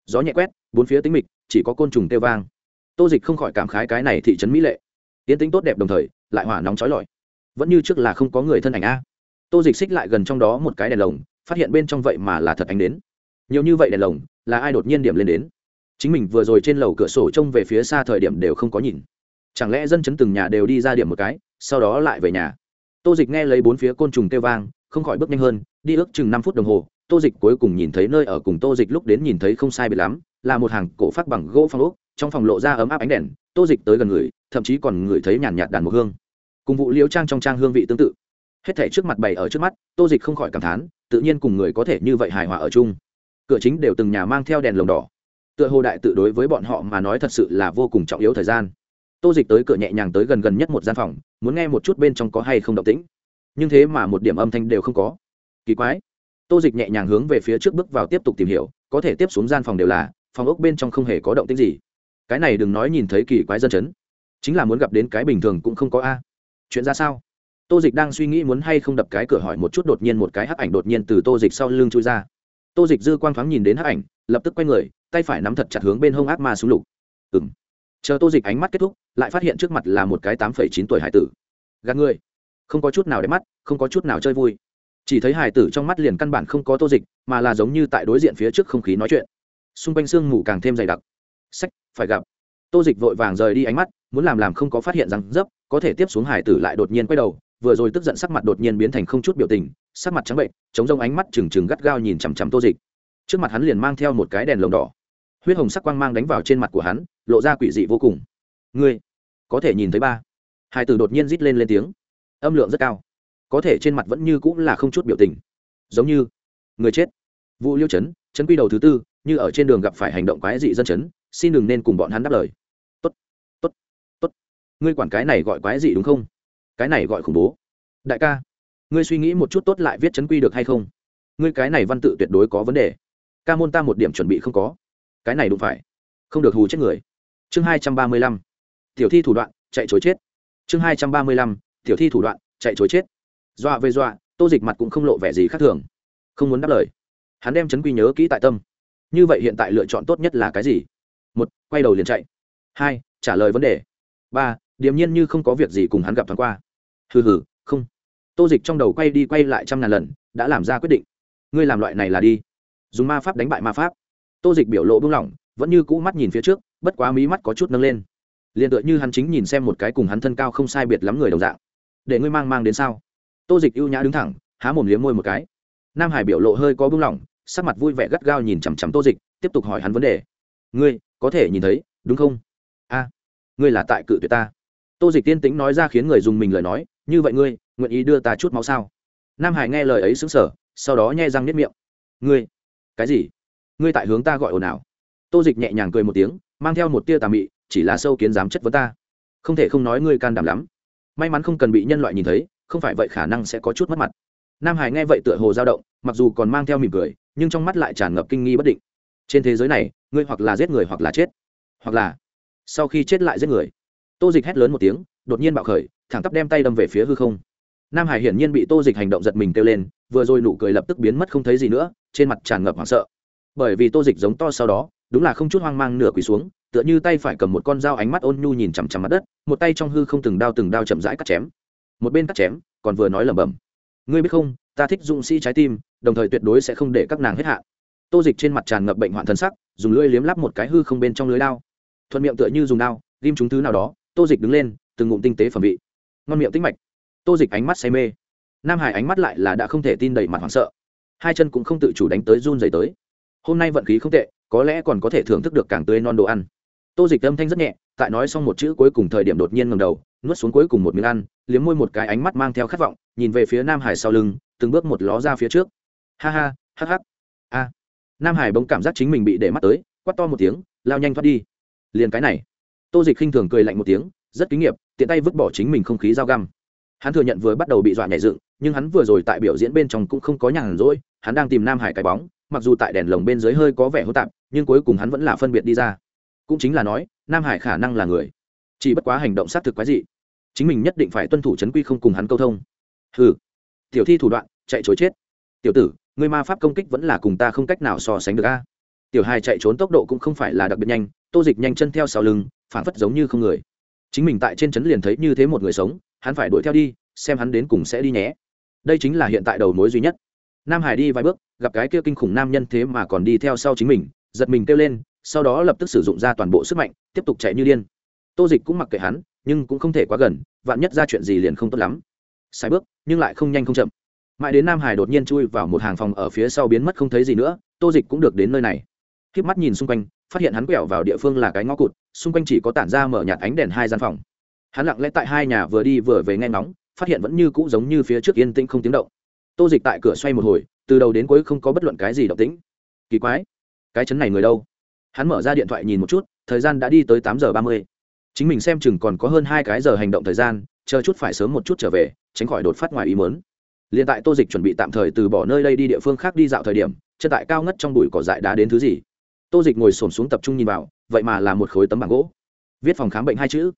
Gió nhẹ quét, bốn phía tính mịch, chỉ có côn trùng têu vang. Tô dịch không khỏi cảm khái cái này thị trấn mỹ lệ. Tiến tính tốt đẹp đồng thời, lại hỏa nóng trói lọi. Vẫn như trước là không có người thân ảnh a tô dịch xích lại gần trong đó một cái đèn lồng, phát hiện bên trong vậy mà là thật ánh đến. Nhiều như vậy đèn lồng, là ai đột nhiên điểm lên đến? Chính mình vừa rồi trên lầu cửa sổ trông về phía xa thời điểm đều không có nhìn. Chẳng lẽ dân chấn từng nhà đều đi ra điểm một cái, sau đó lại về nhà? Tô dịch nghe lấy bốn phía côn trùng kêu vang, không khỏi bước nhanh hơn, đi ước chừng năm phút đồng hồ, tô dịch cuối cùng nhìn thấy nơi ở cùng tô dịch lúc đến nhìn thấy không sai bị lắm, là một hàng cổ phát bằng gỗ phong ốc, trong phòng lộ ra ấm áp ánh đèn, tô dịch tới gần người, thậm chí còn ngửi thấy nhàn nhạt đàn một hương. Cùng vụ liễu trang trong trang hương vị tương tự hết thể trước mặt bày ở trước mắt, tô dịch không khỏi cảm thán, tự nhiên cùng người có thể như vậy hài hòa ở chung. Cửa chính đều từng nhà mang theo đèn lồng đỏ. Tựa hồ đại tự đối với bọn họ mà nói thật sự là vô cùng trọng yếu thời gian. Tô dịch tới cửa nhẹ nhàng tới gần gần nhất một gian phòng, muốn nghe một chút bên trong có hay không động tĩnh. Nhưng thế mà một điểm âm thanh đều không có. Kỳ quái. Tô dịch nhẹ nhàng hướng về phía trước bước vào tiếp tục tìm hiểu, có thể tiếp xuống gian phòng đều là, phòng ốc bên trong không hề có động tĩnh gì. Cái này đừng nói nhìn thấy kỳ quái dân chấn. Chính là muốn gặp đến cái bình thường cũng không có a. Chuyện ra sao? Tô dịch đang suy nghĩ muốn hay không đập cái cửa hỏi một chút đột nhiên một cái hắc ảnh đột nhiên từ tô dịch sau lưng chui ra. Tô dịch dư quang thoáng nhìn đến hắc ảnh, lập tức quay người, tay phải nắm thật chặt hướng bên hông ác ma xuống lục. Ừng chờ tô dịch ánh mắt kết thúc, lại phát hiện trước mặt là một cái tám phẩy chín tuổi hải tử. Gạt người. Không có chút nào đẹp mắt, không có chút nào chơi vui. Chỉ thấy hải tử trong mắt liền căn bản không có tô dịch, mà là giống như tại đối diện phía trước không khí nói chuyện. Xung quanh sương mù càng thêm dày đặc. Sách phải gặp. Tô dịch vội vàng rời đi ánh mắt, muốn làm làm không có phát hiện rằng, dấp, có thể tiếp xuống hải tử lại đột nhiên quay đầu vừa rồi tức giận sắc mặt đột nhiên biến thành không chút biểu tình, sắc mặt trắng bệnh, chống rông ánh mắt trừng trừng gắt gao nhìn chằm chằm tô dịch. Trước mặt hắn liền mang theo một cái đèn lồng đỏ. Huyết hồng sắc quang mang đánh vào trên mặt của hắn, lộ ra quỷ dị vô cùng. Ngươi, có thể nhìn thấy ba. Hai từ đột nhiên rít lên lên tiếng. Âm lượng rất cao. Có thể trên mặt vẫn như cũng là không chút biểu tình. Giống như, người chết. Vụ liêu chấn chấn quy đầu thứ tư, như ở trên đường gặp phải hành động quái dị dân chấn, xin đừng nên cùng bọn hắn đáp lời. Tốt tốt tốt. Ngươi quản cái này gọi quái dị đúng không? Cái này gọi khủng bố. Đại ca, ngươi suy nghĩ một chút tốt lại viết chấn quy được hay không? Ngươi cái này văn tự tuyệt đối có vấn đề. Ca môn ta một điểm chuẩn bị không có. Cái này đúng phải. Không được hù chết người. Chương hai trăm ba mươi lăm. Tiểu thi thủ đoạn, chạy chối chết. Chương hai trăm ba mươi lăm. Tiểu thi thủ đoạn, chạy chối chết. Dọa về dọa, tô dịch mặt cũng không lộ vẻ gì khác thường. Không muốn đáp lời. Hắn đem chấn quy nhớ kỹ tại tâm. Như vậy hiện tại lựa chọn tốt nhất là cái gì? Một, quay đầu liền chạy. Hai, trả lời vấn đề. Ba, điềm nhiên như không có việc gì cùng hắn gặp thoáng qua hừ hừ, không. Tô dịch trong đầu quay đi quay lại trăm ngàn lần, đã làm ra quyết định. Ngươi làm loại này là đi. Dùng ma pháp đánh bại ma pháp. Tô dịch biểu lộ buông lỏng, vẫn như cũ mắt nhìn phía trước, bất quá mí mắt có chút nâng lên. Liền tựa như hắn chính nhìn xem một cái cùng hắn thân cao không sai biệt lắm người đồng dạng. Để ngươi mang mang đến sao? Tô dịch ưu nhã đứng thẳng, há mồm liếm môi một cái. Nam hải biểu lộ hơi có buông lỏng, sắc mặt vui vẻ gắt gao nhìn chằm chằm tô dịch, tiếp tục hỏi hắn vấn đề. Ngươi, có thể nhìn thấy, đúng không? A, ngươi là tại cự tuyệt ta. Tô dịch tiên tĩnh nói ra khiến người dùng mình lời nói như vậy ngươi nguyện ý đưa ta chút máu sao? Nam hải nghe lời ấy xứng sở sau đó nhai răng nếp miệng. Ngươi? Cái gì? Ngươi tại hướng ta gọi ồn ào? Tô dịch nhẹ nhàng cười một tiếng, mang theo một tia tà mị, chỉ là sâu kiến dám chất vấn ta. Không thể không nói ngươi can đảm lắm. May mắn không cần bị nhân loại nhìn thấy, không phải vậy khả năng sẽ có chút mất mặt. Nam hải nghe vậy tựa hồ dao động, mặc dù còn mang theo mỉm cười, nhưng trong mắt lại tràn ngập kinh nghi bất định. Trên thế giới này, ngươi hoặc là giết người hoặc là chết. Hoặc là sau khi chết lại giết người. Tô dịch hét lớn một tiếng, đột nhiên bạo khởi thẳng tắp đem tay đâm về phía hư không. Nam hải hiển nhiên bị tô dịch hành động giật mình kêu lên, vừa rồi nụ cười lập tức biến mất không thấy gì nữa, trên mặt tràn ngập hoảng sợ. Bởi vì tô dịch giống to sau đó, đúng là không chút hoang mang nửa quỳ xuống, tựa như tay phải cầm một con dao ánh mắt ôn nhu nhìn chằm chằm mặt đất, một tay trong hư không từng đao từng đao chậm rãi cắt chém. Một bên cắt chém, còn vừa nói lẩm bẩm. Ngươi biết không, ta thích dũng sĩ trái tim, đồng thời tuyệt đối sẽ không để các nàng hết hạn. Tô dịch trên mặt tràn ngập bệnh hoạn thân sắc, dùng lưỡi liếm lắp một cái hư không bên trong lưới đao. Thuận miệng tựa như dùng đao, ghim chúng thứ nào đó, tô dịch đứng lên, từng ngụm tinh tế phẩm vị ngon miệng tĩnh mạch. Tô dịch ánh mắt say mê. Nam hải ánh mắt lại là đã không thể tin đầy mặt hoảng sợ. Hai chân cũng không tự chủ đánh tới run dày tới. Hôm nay vận khí không tệ, có lẽ còn có thể thưởng thức được càng tươi non đồ ăn. Tô dịch âm thanh rất nhẹ, tại nói xong một chữ cuối cùng thời điểm đột nhiên ngầm đầu, nuốt xuống cuối cùng một miếng ăn, liếm môi một cái ánh mắt mang theo khát vọng, nhìn về phía nam hải sau lưng, từng bước một ló ra phía trước. Ha ha, hắc hắc. A. Nam hải bỗng cảm giác chính mình bị để mắt tới quắt to một tiếng, lao nhanh thoát đi. Liền cái này. Tô dịch khinh thường cười lạnh một tiếng rất kinh nghiệm tiện tay vứt bỏ chính mình không khí dao găm. Hắn thừa nhận vừa bắt đầu bị dọa nhảy dựng, nhưng hắn vừa rồi tại biểu diễn bên trong cũng không có nhàn rỗi, hắn đang tìm nam hải cái bóng, mặc dù tại đèn lồng bên dưới hơi có vẻ hô tạp, nhưng cuối cùng hắn vẫn là phân biệt đi ra. Cũng chính là nói, nam hải khả năng là người. Chỉ bất quá hành động xác thực quái dị. Chính mình nhất định phải tuân thủ chấn quy không cùng hắn câu thông. Ừ tiểu thi thủ đoạn, chạy chối chết. Tiểu tử người ma pháp công kích vẫn là cùng ta không cách nào so sánh được a. Tiểu hai chạy trốn tốc độ cũng không phải là đặc biệt nhanh, tô dịch nhanh chân theo sau lưng, phản phất giống như không người chính mình tại trên trấn liền thấy như thế một người sống, hắn phải đuổi theo đi, xem hắn đến cùng sẽ đi nhé. Đây chính là hiện tại đầu mối duy nhất. Nam hải đi vài bước, gặp cái kia kinh khủng nam nhân thế mà còn đi theo sau chính mình, giật mình kêu lên, sau đó lập tức sử dụng ra toàn bộ sức mạnh, tiếp tục chạy như điên. Tô dịch cũng mặc kệ hắn, nhưng cũng không thể quá gần, vạn nhất ra chuyện gì liền không tốt lắm. Sai bước, nhưng lại không nhanh không chậm. Mãi đến nam hải đột nhiên chui vào một hàng phòng ở phía sau biến mất không thấy gì nữa, tô dịch cũng được đến nơi này. K mắt nhìn xung quanh, phát hiện hắn quẹo vào địa phương là cái ngõ cụt xung quanh chỉ có tản ra mở nhạt ánh đèn hai gian phòng. Hắn lặng lẽ tại hai nhà vừa đi vừa về nghe ngóng, phát hiện vẫn như cũ giống như phía trước yên tĩnh không tiếng động. Tô dịch tại cửa xoay một hồi, từ đầu đến cuối không có bất luận cái gì động tĩnh. Kỳ quái, cái chấn này người đâu? Hắn mở ra điện thoại nhìn một chút, thời gian đã đi tới tám giờ ba mươi. Chính mình xem chừng còn có hơn hai cái giờ hành động thời gian, chờ chút phải sớm một chút trở về, tránh khỏi đột phát ngoài ý mớn liền tại tô dịch chuẩn bị tạm thời từ bỏ nơi đây đi địa phương khác đi dạo thời điểm, chân tại cao ngất trong bụi cỏ dại đá đến thứ gì. Tô dịch ngồi xổm xuống tập trung nhìn vào vậy mà là một khối tấm bảng gỗ. Viết phòng khám bệnh hai chữ.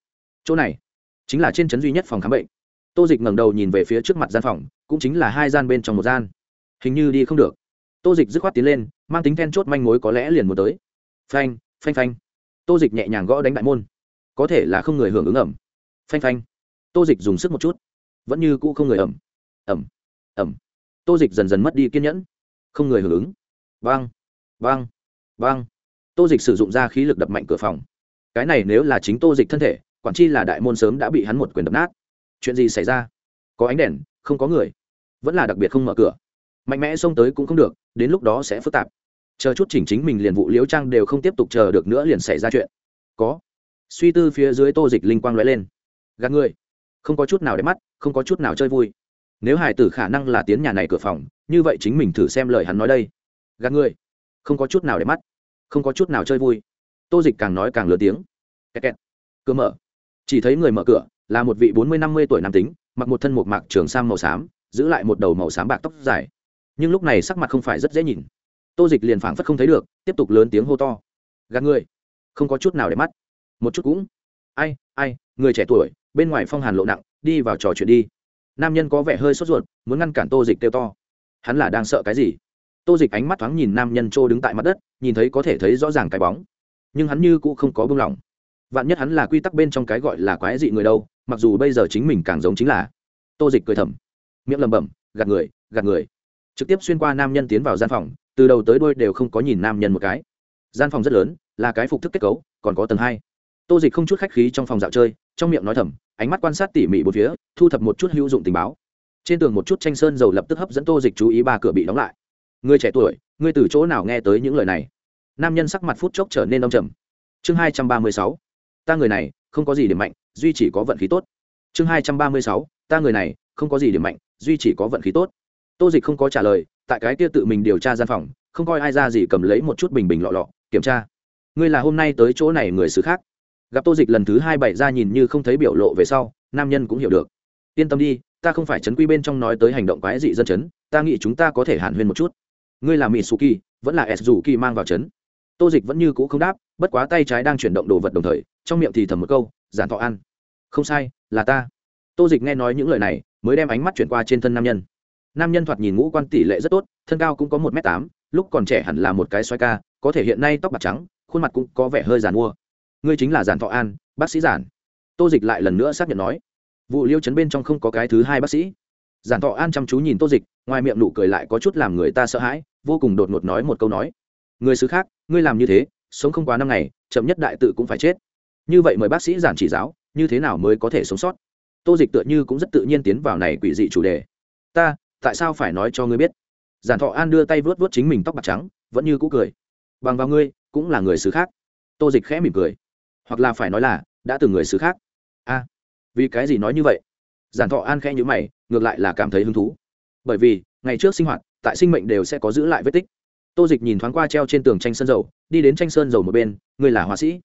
Chỗ này chính là trên trấn duy nhất phòng khám bệnh. Tô dịch ngẩng đầu nhìn về phía trước mặt gian phòng, cũng chính là hai gian bên trong một gian. Hình như đi không được. Tô dịch dứt khoát tiến lên, mang tính then chốt manh mối có lẽ liền một tới. Phanh phanh phanh. Tô dịch nhẹ nhàng gõ đánh đại môn. Có thể là không người hưởng ứng ẩm. Phanh phanh. Tô dịch dùng sức một chút. Vẫn như cũ không người ẩm. Ẩm ẩm. Tô dịch dần dần mất đi kiên nhẫn. Không người hưởng ứng. Vang vang vang tô dịch sử dụng ra khí lực đập mạnh cửa phòng. Cái này nếu là chính tô dịch thân thể, quản chi là đại môn sớm đã bị hắn một quyền đập nát. Chuyện gì xảy ra? Có ánh đèn, không có người. Vẫn là đặc biệt không mở cửa. Mạnh mẽ xông tới cũng không được, đến lúc đó sẽ phức tạp. Chờ chút chỉnh chính mình liền vụ liễu trang đều không tiếp tục chờ được nữa liền xảy ra chuyện. Có. Suy tư phía dưới tô dịch linh quang lóe lên. Gạt người. Không có chút nào để mắt, không có chút nào chơi vui. Nếu hải tử khả năng là tiến nhà này cửa phòng, như vậy chính mình thử xem lời hắn nói đây. Gạt người. Không có chút nào để mắt không có chút nào chơi vui. Tô dịch càng nói càng lớn tiếng. Kẹt kẹt. cửa mở. Chỉ thấy người mở cửa là một vị bốn mươi, năm mươi tuổi nam tính, mặc một thân một mạc trường sam màu xám, giữ lại một đầu màu xám bạc tóc dài. Nhưng lúc này sắc mặt không phải rất dễ nhìn. Tô dịch liền phảng phất không thấy được, tiếp tục lớn tiếng hô to. Gạt người. Không có chút nào để mắt. Một chút cũng. Ai ai, người trẻ tuổi, bên ngoài phong hàn lộ nặng, đi vào trò chuyện đi. Nam nhân có vẻ hơi sốt ruột, muốn ngăn cản tô dịch kêu to. Hắn là đang sợ cái gì? Tô dịch ánh mắt thoáng nhìn nam nhân trô đứng tại mặt đất, nhìn thấy có thể thấy rõ ràng cái bóng. Nhưng hắn như cũng không có bưng lỏng. Vạn nhất hắn là quy tắc bên trong cái gọi là quái dị người đâu, mặc dù bây giờ chính mình càng giống chính là. Tô dịch cười thầm. Miệng lẩm bẩm, gạt người gạt người. Trực tiếp xuyên qua nam nhân tiến vào gian phòng, từ đầu tới đôi đều không có nhìn nam nhân một cái. Gian phòng rất lớn, là cái phục thức kết cấu, còn có tầng hai. Tô dịch không chút khách khí trong phòng dạo chơi, trong miệng nói thầm, ánh mắt quan sát tỉ mỉ một phía, thu thập một chút hữu dụng tình báo. Trên tường một chút tranh sơn dầu lập tức hấp dẫn tô dịch chú ý ba cửa bị đóng lại người trẻ tuổi, ngươi từ chỗ nào nghe tới những lời này? Nam nhân sắc mặt phút chốc trở nên đông trầm. Chương hai trăm ba mươi sáu, ta người này không có gì điểm mạnh, duy chỉ có vận khí tốt. Chương hai trăm ba mươi sáu, ta người này không có gì điểm mạnh, duy chỉ có vận khí tốt. Tô dịch không có trả lời, tại cái kia tự mình điều tra gian phòng, không coi ai ra gì cầm lấy một chút bình bình lọ lọ, kiểm tra. Ngươi là hôm nay tới chỗ này người xứ khác. Gặp tô dịch lần thứ hai bày ra nhìn như không thấy biểu lộ về sau, nam nhân cũng hiểu được. Yên tâm đi, ta không phải chấn quy bên trong nói tới hành động quái dị dân chấn, ta nghĩ chúng ta có thể hàn huyên một chút ngươi là mỹ suki vẫn là s dù kỳ mang vào chấn. Tô dịch vẫn như cũ không đáp, bất quá tay trái đang chuyển động đồ vật đồng thời, trong miệng thì thầm một câu, giản thọ ăn. Không sai, là ta. Tô dịch nghe nói những lời này, mới đem ánh mắt chuyển qua trên thân nam nhân. Nam nhân thoạt nhìn ngũ quan tỷ lệ rất tốt, thân cao cũng có một m tám, lúc còn trẻ hẳn là một cái xoay ca, có thể hiện nay tóc bạc trắng, khuôn mặt cũng có vẻ hơi giàn mua. Ngươi chính là giản thọ an, bác sĩ giản. Tô dịch lại lần nữa xác nhận nói. Vụ liêu chấn bên trong không có cái thứ hai bác sĩ giản thọ an chăm chú nhìn tô dịch, ngoài miệng nụ cười lại có chút làm người ta sợ hãi, vô cùng đột ngột nói một câu nói. Người xứ khác, ngươi làm như thế, sống không quá năm ngày, chậm nhất đại tự cũng phải chết. Như vậy mời bác sĩ giản chỉ giáo, như thế nào mới có thể sống sót? Tô dịch tựa như cũng rất tự nhiên tiến vào này quỷ dị chủ đề. Ta, tại sao phải nói cho ngươi biết? Giản thọ an đưa tay vớt vớt chính mình tóc bạc trắng, vẫn như cũ cười. Bằng vào ngươi, cũng là người xứ khác. Tô dịch khẽ mỉm cười. Hoặc là phải nói là, đã từng người xứ khác. A vì cái gì nói như vậy? Giản thọ an khẽ nhữ mày, ngược lại là cảm thấy hứng thú. Bởi vì, ngày trước sinh hoạt, tại sinh mệnh đều sẽ có giữ lại vết tích. Tô dịch nhìn thoáng qua treo trên tường tranh sơn dầu, đi đến tranh sơn dầu một bên người là họa sĩ?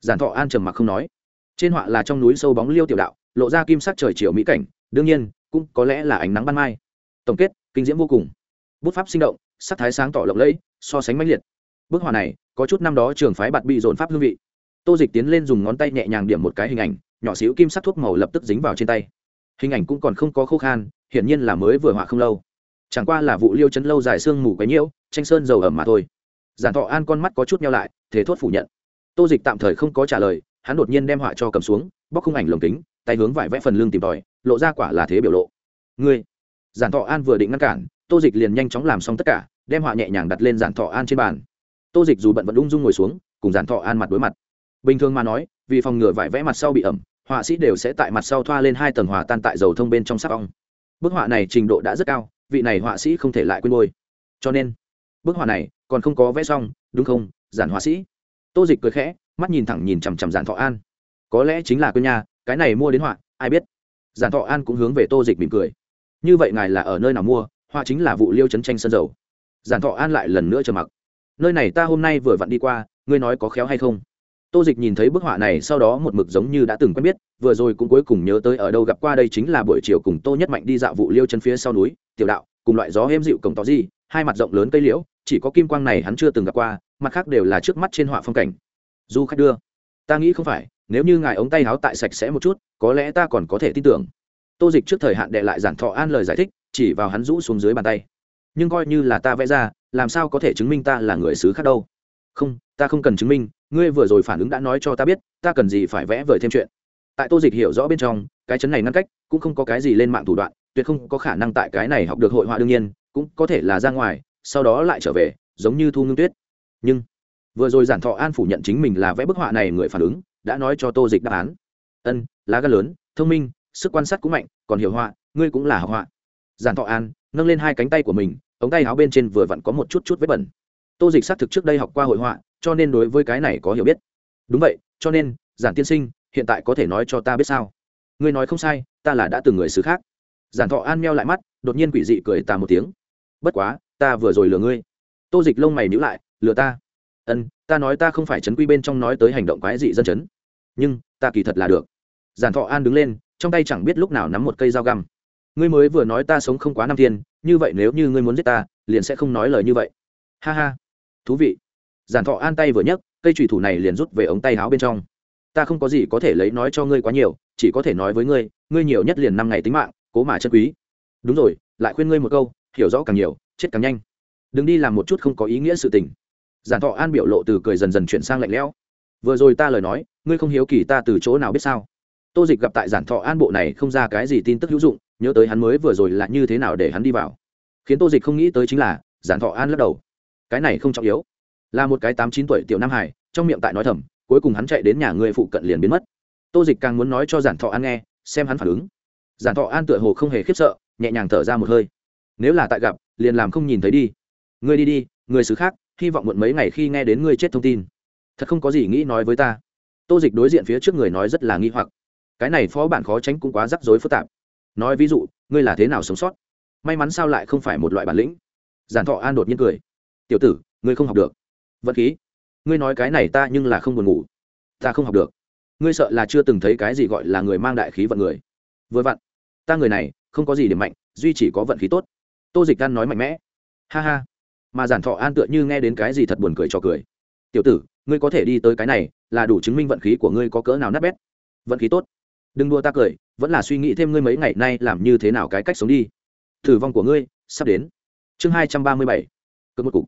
Giản thọ an trầm mặc không nói. Trên họa là trong núi sâu bóng liêu tiểu đạo, lộ ra kim sắc trời chiều mỹ cảnh, đương nhiên, cũng có lẽ là ánh nắng ban mai. Tổng kết, kinh diễm vô cùng. Bút pháp sinh động, sắc thái sáng tỏ lộng lẫy, so sánh mãnh liệt. Bức họa này, có chút năm đó trường phái bạt bị dồn pháp hương vị. Tô dịch tiến lên dùng ngón tay nhẹ nhàng điểm một cái hình ảnh, nhỏ xíu kim sắc thuốc màu lập tức dính vào trên tay hình ảnh cũng còn không có khô khan, hiển nhiên là mới vừa họa không lâu. Chẳng qua là vụ liêu chấn lâu dài sương mù quấy nhiễu, tranh sơn dầu ẩm mà thôi. Giản thọ an con mắt có chút nhau lại thế thốt phủ nhận. Tô dịch tạm thời không có trả lời, hắn đột nhiên đem họa cho cầm xuống, bóc khung ảnh lồng kính, tay hướng vải vẽ phần lưng tìm tòi, lộ ra quả là thế biểu lộ. Ngươi. Giản thọ an vừa định ngăn cản, tô dịch liền nhanh chóng làm xong tất cả, đem họa nhẹ nhàng đặt lên giản thọ an trên bàn. Tô dịch dù bận vẫn ung dung ngồi xuống, cùng giản thọ an mặt đối mặt. Bình thường mà nói, vì phòng ngừa vải vẽ mặt sau bị ẩm họa sĩ đều sẽ tại mặt sau thoa lên hai tầng hòa tan tại dầu thông bên trong sắc ong. Bức họa này trình độ đã rất cao, vị này họa sĩ không thể lại quên ngôi. Cho nên, bức họa này còn không có vẽ xong, đúng không, giản họa sĩ? Tô dịch cười khẽ, mắt nhìn thẳng nhìn chằm chằm giản thọ an. Có lẽ chính là quên nhà cái này mua đến họa, ai biết? Giản thọ an cũng hướng về tô dịch mỉm cười. Như vậy ngài là ở nơi nào mua, họa chính là vụ liêu chấn tranh sơn dầu. Giản thọ an lại lần nữa trầm mặc. Nơi này ta hôm nay vừa vặn đi qua, ngươi nói có khéo hay không? Tô dịch nhìn thấy bức họa này sau đó một mực giống như đã từng quen biết, vừa rồi cũng cuối cùng nhớ tới ở đâu gặp qua đây chính là buổi chiều cùng tô nhất mạnh đi dạo vụ liêu chân phía sau núi, tiểu đạo, cùng loại gió êm dịu cổng tỏ di hai mặt rộng lớn cây liễu, chỉ có kim quang này hắn chưa từng gặp qua, mặt khác đều là trước mắt trên họa phong cảnh. Du khách đưa. Ta nghĩ không phải, nếu như ngài ống tay háo tại sạch sẽ một chút, có lẽ ta còn có thể tin tưởng. Tô dịch trước thời hạn đệ lại giản thọ an lời giải thích, chỉ vào hắn rũ xuống dưới bàn tay. Nhưng coi như là ta vẽ ra, làm sao có thể chứng minh ta là người xứ khác đâu? Không, ta không cần chứng minh ngươi vừa rồi phản ứng đã nói cho ta biết, ta cần gì phải vẽ vời thêm chuyện. Tại tô dịch hiểu rõ bên trong, cái chấn này ngăn cách cũng không có cái gì lên mạng thủ đoạn, tuyệt không có khả năng tại cái này học được hội họa đương nhiên, cũng có thể là ra ngoài, sau đó lại trở về, giống như thu ngưng tuyết. Nhưng, vừa rồi giản thọ an phủ nhận chính mình là vẽ bức họa này người phản ứng, đã nói cho tô dịch đáp án. Ân, lá gan lớn, thông minh, sức quan sát cũng mạnh, còn hiểu họa, ngươi cũng là học họa. Giản thọ an, nâng lên hai cánh tay của mình, ống tay áo bên trên vừa vặn có một chút chút vết bẩn tô dịch xác thực trước đây học qua hội họa, cho nên đối với cái này có hiểu biết. Đúng vậy, cho nên, giản tiên sinh, hiện tại có thể nói cho ta biết sao? Ngươi nói không sai, ta là đã từng người xứ khác. Giản thọ an meo lại mắt, đột nhiên quỷ dị cười ta một tiếng. Bất quá, ta vừa rồi lừa ngươi. Tô dịch lông mày nhữ lại, lừa ta. Ân, ta nói ta không phải chấn quy bên trong nói tới hành động quái dị dân chấn. Nhưng, ta kỳ thật là được. Giản thọ an đứng lên, trong tay chẳng biết lúc nào nắm một cây dao găm. Ngươi mới vừa nói ta sống không quá năm thiên, như vậy nếu như ngươi muốn giết ta, liền sẽ không nói lời như vậy. Ha ha thú vị. Giản thọ an tay vừa nhấc, cây trùy thủ này liền rút về ống tay áo bên trong. Ta không có gì có thể lấy nói cho ngươi quá nhiều, chỉ có thể nói với ngươi ngươi nhiều nhất liền năm ngày tính mạng, cố mà chân quý. Đúng rồi, lại khuyên ngươi một câu, hiểu rõ càng nhiều, chết càng nhanh. Đừng đi làm một chút không có ý nghĩa sự tình. Giản thọ an biểu lộ từ cười dần dần chuyển sang lạnh lẽo. Vừa rồi ta lời nói, ngươi không hiếu kỳ ta từ chỗ nào biết sao? Tô dịch gặp tại giản thọ an bộ này không ra cái gì tin tức hữu dụng, nhớ tới hắn mới vừa rồi là như thế nào để hắn đi vào. Khiến tô dịch không nghĩ tới chính là, giản thọ an lắc đầu cái này không trọng yếu. Là một cái tám chín tuổi tiểu nam hải trong miệng tại nói thầm, cuối cùng hắn chạy đến nhà người phụ cận liền biến mất. Tô dịch càng muốn nói cho giản thọ an nghe, xem hắn phản ứng. Giản thọ an tựa hồ không hề khiếp sợ, nhẹ nhàng thở ra một hơi. Nếu là tại gặp, liền làm không nhìn thấy đi. Ngươi đi đi, người xứ khác, hy vọng muộn mấy ngày khi nghe đến ngươi chết thông tin. Thật không có gì nghĩ nói với ta. Tô dịch đối diện phía trước người nói rất là nghi hoặc. Cái này phó bản khó tránh cũng quá rắc rối phức tạp. Nói ví dụ, ngươi là thế nào sống sót? May mắn sao lại không phải một loại bản lĩnh? Giản thọ an đột nhiên cười tiểu tử, ngươi không học được. Vận khí. Ngươi nói cái này ta nhưng là không buồn ngủ. Ta không học được. Ngươi sợ là chưa từng thấy cái gì gọi là người mang đại khí vận người. Vừa vặn, ta người này, không có gì điểm mạnh, duy chỉ có vận khí tốt. Tô dịch gan nói mạnh mẽ. Ha ha. Mà giản thọ an tựa như nghe đến cái gì thật buồn cười cho cười. Tiểu tử, ngươi có thể đi tới cái này, là đủ chứng minh vận khí của ngươi có cỡ nào nát bét. Vận khí tốt. Đừng đua ta cười, vẫn là suy nghĩ thêm ngươi mấy ngày nay làm như thế nào cái cách sống đi. Thử vong của ngươi sắp đến. Chương hai trăm ba mươi bảy. Cực một cục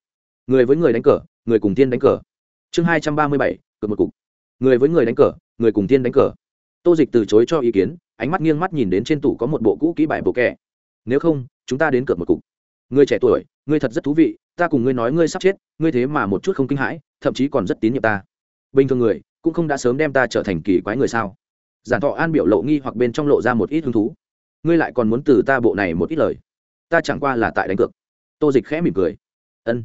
người với người đánh cờ, người cùng tiên đánh cờ. Chương hai trăm ba mươi bảy cực một cục. Người với người đánh cờ, người cùng tiên đánh cờ. Tô dịch từ chối cho ý kiến, ánh mắt nghiêng mắt nhìn đến trên tủ có một bộ cũ kỹ bài bộ kẻ nếu không, chúng ta đến cược một cục. Ngươi trẻ tuổi ngươi thật rất thú vị, ta cùng ngươi nói ngươi sắp chết, ngươi thế mà một chút không kinh hãi, thậm chí còn rất tín nhiệm ta. Bình thường người, cũng không đã sớm đem ta trở thành kỳ quái người sao? Giản thọ an biểu lộ nghi hoặc bên trong lộ ra một ít hứng thú. Ngươi lại còn muốn từ ta bộ này một ít lời? Ta chẳng qua là tại đánh cược. Tô dịch khẽ mỉm cười. Ân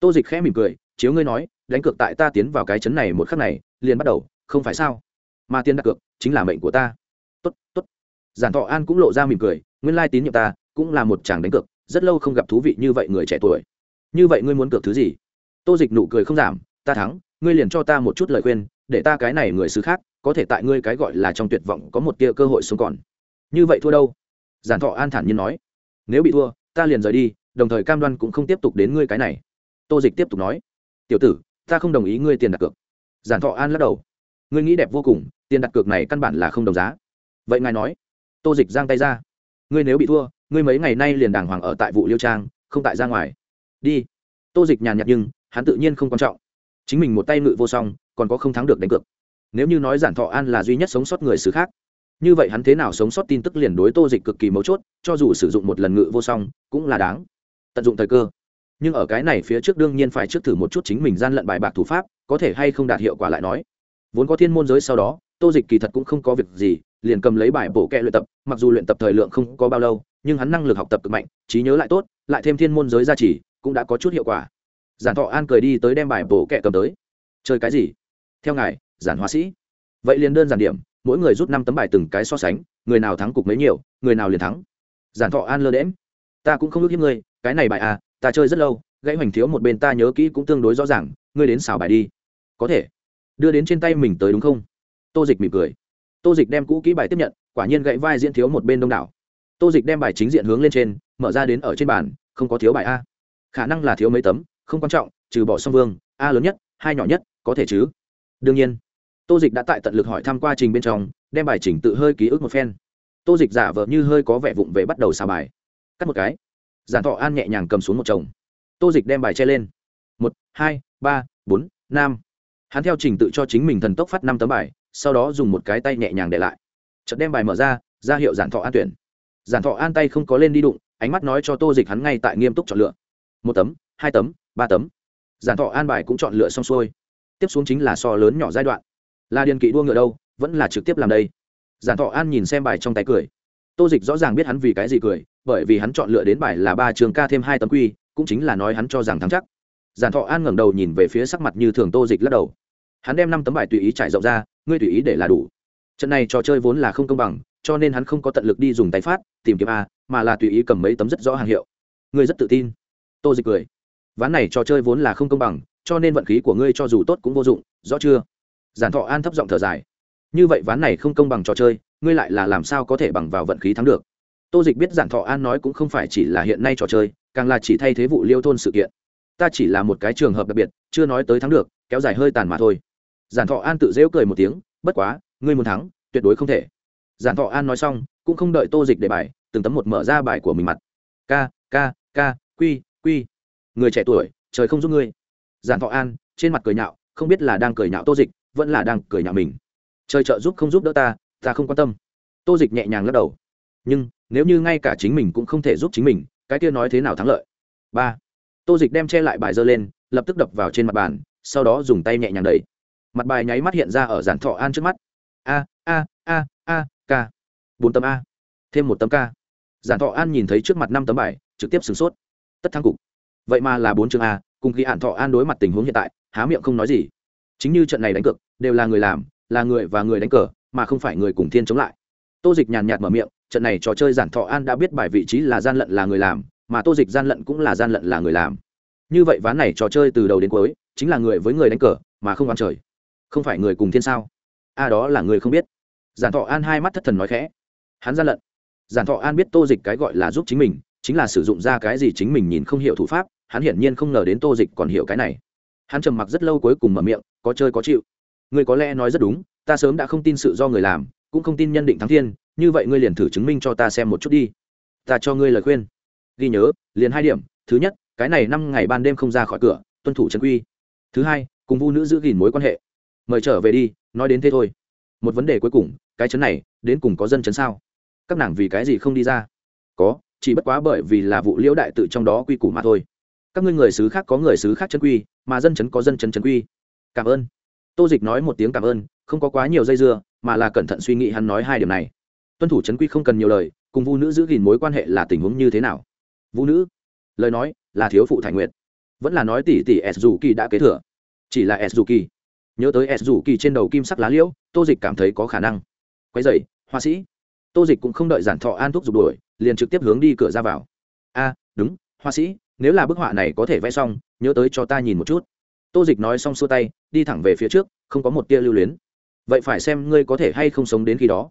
tô dịch khẽ mỉm cười, chiếu ngươi nói, đánh cược tại ta tiến vào cái chấn này một khắc này, liền bắt đầu, không phải sao? Mà tiền đặt cược, chính là mệnh của ta. Tốt tốt. Giản thọ an cũng lộ ra mỉm cười, nguyên lai tín nhiệm ta, cũng là một chàng đánh cược, rất lâu không gặp thú vị như vậy người trẻ tuổi. Như vậy ngươi muốn cược thứ gì? Tô dịch nụ cười không giảm, ta thắng, ngươi liền cho ta một chút lời khuyên, để ta cái này người xứ khác, có thể tại ngươi cái gọi là trong tuyệt vọng có một tia cơ hội sống còn. Như vậy thua đâu? Giản thọ an thản nhiên nói. Nếu bị thua, ta liền rời đi, đồng thời cam đoan cũng không tiếp tục đến ngươi cái này tô dịch tiếp tục nói, tiểu tử, ta không đồng ý ngươi tiền đặt cược. Giản thọ an lắc đầu, ngươi nghĩ đẹp vô cùng, tiền đặt cược này căn bản là không đồng giá. Vậy ngài nói. Tô dịch giang tay ra, ngươi nếu bị thua, ngươi mấy ngày nay liền đàng hoàng ở tại vụ liêu trang, không tại ra ngoài. Đi. Tô dịch nhàn nhạt nhưng, hắn tự nhiên không quan trọng. Chính mình một tay ngự vô song, còn có không thắng được đánh cược. Nếu như nói giản thọ an là duy nhất sống sót người xứ khác, như vậy hắn thế nào sống sót tin tức liền đối tô dịch cực kỳ mấu chốt, cho dù sử dụng một lần ngự vô song, cũng là đáng. Tận dụng thời cơ nhưng ở cái này phía trước đương nhiên phải trước thử một chút chính mình gian lận bài bạc thủ pháp, có thể hay không đạt hiệu quả lại nói. Vốn có thiên môn giới sau đó, tô dịch kỳ thật cũng không có việc gì, liền cầm lấy bài bổ kẹ luyện tập, mặc dù luyện tập thời lượng không có bao lâu, nhưng hắn năng lực học tập cực mạnh, trí nhớ lại tốt, lại thêm thiên môn giới gia trì, cũng đã có chút hiệu quả. Giản thọ an cười đi tới đem bài bổ kẹ cầm tới. Chơi cái gì? Theo ngài, giản họa sĩ. Vậy liền đơn giản điểm, mỗi người rút năm tấm bài từng cái so sánh, người nào thắng cục mấy nhiều, người nào liền thắng. Giản thọ an lơ đễm ta cũng không ước hiếp ngươi, cái này bài à ta chơi rất lâu, gãy hoành thiếu một bên ta nhớ kỹ cũng tương đối rõ ràng, ngươi đến xào bài đi. Có thể. Đưa đến trên tay mình tới đúng không? Tô dịch mỉm cười. Tô dịch đem cũ kỹ bài tiếp nhận, quả nhiên gãy vai diễn thiếu một bên đông đảo. Tô dịch đem bài chính diện hướng lên trên, mở ra đến ở trên bàn, không có thiếu bài a. Khả năng là thiếu mấy tấm, không quan trọng, trừ bỏ song vương, a lớn nhất, hai nhỏ nhất, có thể chứ? Đương nhiên. Tô dịch đã tại tận lực hỏi thăm qua trình bên trong, đem bài chỉnh tự hơi ký ức một phen. Tô dịch giả vờ như hơi có vẻ vụng về bắt đầu xào bài. Cắt một cái giản thọ an nhẹ nhàng cầm xuống một chồng. Tô dịch đem bài che lên. Một, hai, ba, bốn, năm. Hắn theo trình tự cho chính mình thần tốc phát năm tấm bài, sau đó dùng một cái tay nhẹ nhàng để lại. Chợt đem bài mở ra ra hiệu giản thọ an tuyển. Giản thọ an tay không có lên đi đụng, ánh mắt nói cho tô dịch hắn ngay tại nghiêm túc chọn lựa. Một tấm, hai tấm, ba tấm. Giản thọ an bài cũng chọn lựa xong xuôi. Tiếp xuống chính là so lớn nhỏ giai đoạn. Là điền kỵ đua ngựa đâu, vẫn là trực tiếp làm đây. Giản thọ an nhìn xem bài trong tay cười. Tô dịch rõ ràng biết hắn vì cái gì cười bởi vì hắn chọn lựa đến bài là ba trường ca thêm hai tấm quy, cũng chính là nói hắn cho rằng thắng chắc. Giản thọ an ngẩng đầu nhìn về phía sắc mặt như thường tô dịch lắc đầu. Hắn đem năm tấm bài tùy ý trải rộng ra, ngươi tùy ý để là đủ. Trận này trò chơi vốn là không công bằng, cho nên hắn không có tận lực đi dùng tay phát, tìm kiếm a, mà là tùy ý cầm mấy tấm rất rõ hàng hiệu. Ngươi rất tự tin. Tô dịch cười. Ván này trò chơi vốn là không công bằng, cho nên vận khí của ngươi cho dù tốt cũng vô dụng, rõ chưa? Giản thọ an thấp giọng thở dài. Như vậy ván này không công bằng trò chơi, ngươi lại là làm sao có thể bằng vào vận khí thắng được? Tô dịch biết giản thọ an nói cũng không phải chỉ là hiện nay trò chơi, càng là chỉ thay thế vụ liêu thôn sự kiện. Ta chỉ là một cái trường hợp đặc biệt, chưa nói tới thắng được, kéo dài hơi tàn mà thôi. Giản thọ an tự dễu cười một tiếng, bất quá, ngươi muốn thắng, tuyệt đối không thể. Giản thọ an nói xong, cũng không đợi tô dịch để bài, từng tấm một mở ra bài của mình mặt. K k k quy quy. Người trẻ tuổi, trời không giúp ngươi. Giản thọ an, trên mặt cười nhạo, không biết là đang cười nhạo tô dịch, vẫn là đang cười nhạo mình. Trời trợ giúp không giúp đỡ ta ta không quan tâm. Tô dịch nhẹ nhàng lắc đầu. Nhưng nếu như ngay cả chính mình cũng không thể giúp chính mình, cái kia nói thế nào thắng lợi? Ba. Tô dịch đem che lại bài dơ lên, lập tức đập vào trên mặt bàn, sau đó dùng tay nhẹ nhàng đẩy. Mặt bài nháy mắt hiện ra ở giản thọ an trước mắt. A a a a k bốn tấm a. Thêm một tấm k giản thọ an nhìn thấy trước mặt năm tấm bài, trực tiếp sửng sốt. Tất thắng cục. Vậy mà là bốn chương a, cùng khi hạn thọ an đối mặt tình huống hiện tại, há miệng không nói gì. Chính như trận này đánh cược, đều là người làm, là người và người đánh cờ, mà không phải người cùng thiên chống lại. Tô dịch nhàn nhạt mở miệng trận này trò chơi giản thọ an đã biết bài vị trí là gian lận là người làm, mà tô dịch gian lận cũng là gian lận là người làm. Như vậy ván này trò chơi từ đầu đến cuối, chính là người với người đánh cờ, mà không oan trời. Không phải người cùng thiên sao? A đó là người không biết. Giản thọ an hai mắt thất thần nói khẽ. Hắn gian lận. Giản thọ an biết tô dịch cái gọi là giúp chính mình, chính là sử dụng ra cái gì chính mình nhìn không hiểu thủ pháp, hắn hiển nhiên không ngờ đến tô dịch còn hiểu cái này. Hắn trầm mặc rất lâu cuối cùng mở miệng, có chơi có chịu. Người có lẽ nói rất đúng, ta sớm đã không tin sự do người làm, cũng không tin nhân định thắng thiên như vậy ngươi liền thử chứng minh cho ta xem một chút đi. Ta cho ngươi lời khuyên. Ghi nhớ, liền hai điểm. Thứ nhất, cái này năm ngày ban đêm không ra khỏi cửa, tuân thủ trần quy. Thứ hai, cùng vu nữ giữ gìn mối quan hệ. Mời trở về đi, nói đến thế thôi. Một vấn đề cuối cùng, cái chấn này, đến cùng có dân chấn sao? Các nàng vì cái gì không đi ra? Có, chỉ bất quá bởi vì là vụ liễu đại tự trong đó quy củ mà thôi. Các ngươi người xứ khác có người xứ khác chân quy, mà dân chấn có dân chấn chấn quy. Cảm ơn. Tô dịch nói một tiếng cảm ơn, không có quá nhiều dây dưa, mà là cẩn thận suy nghĩ hắn nói hai điểm này tuân thủ chấn quy không cần nhiều lời, cùng vu nữ giữ gìn mối quan hệ là tình huống như thế nào? Vũ nữ, lời nói là thiếu phụ thải nguyệt. Vẫn là nói tỷ tỷ s dù kỳ đã kế thừa. Chỉ là s dù kỳ nhớ tới s dù kỳ trên đầu kim sắc lá liễu, tô dịch cảm thấy có khả năng. Quay dậy hoa sĩ. Tô dịch cũng không đợi giản thọ an thuốc dục đuổi, liền trực tiếp hướng đi cửa ra vào. A, đúng hoa sĩ, nếu là bức họa này có thể vẽ xong, nhớ tới cho ta nhìn một chút. Tô dịch nói xong xua tay, đi thẳng về phía trước, không có một tia lưu luyến. Vậy phải xem ngươi có thể hay không sống đến khi đó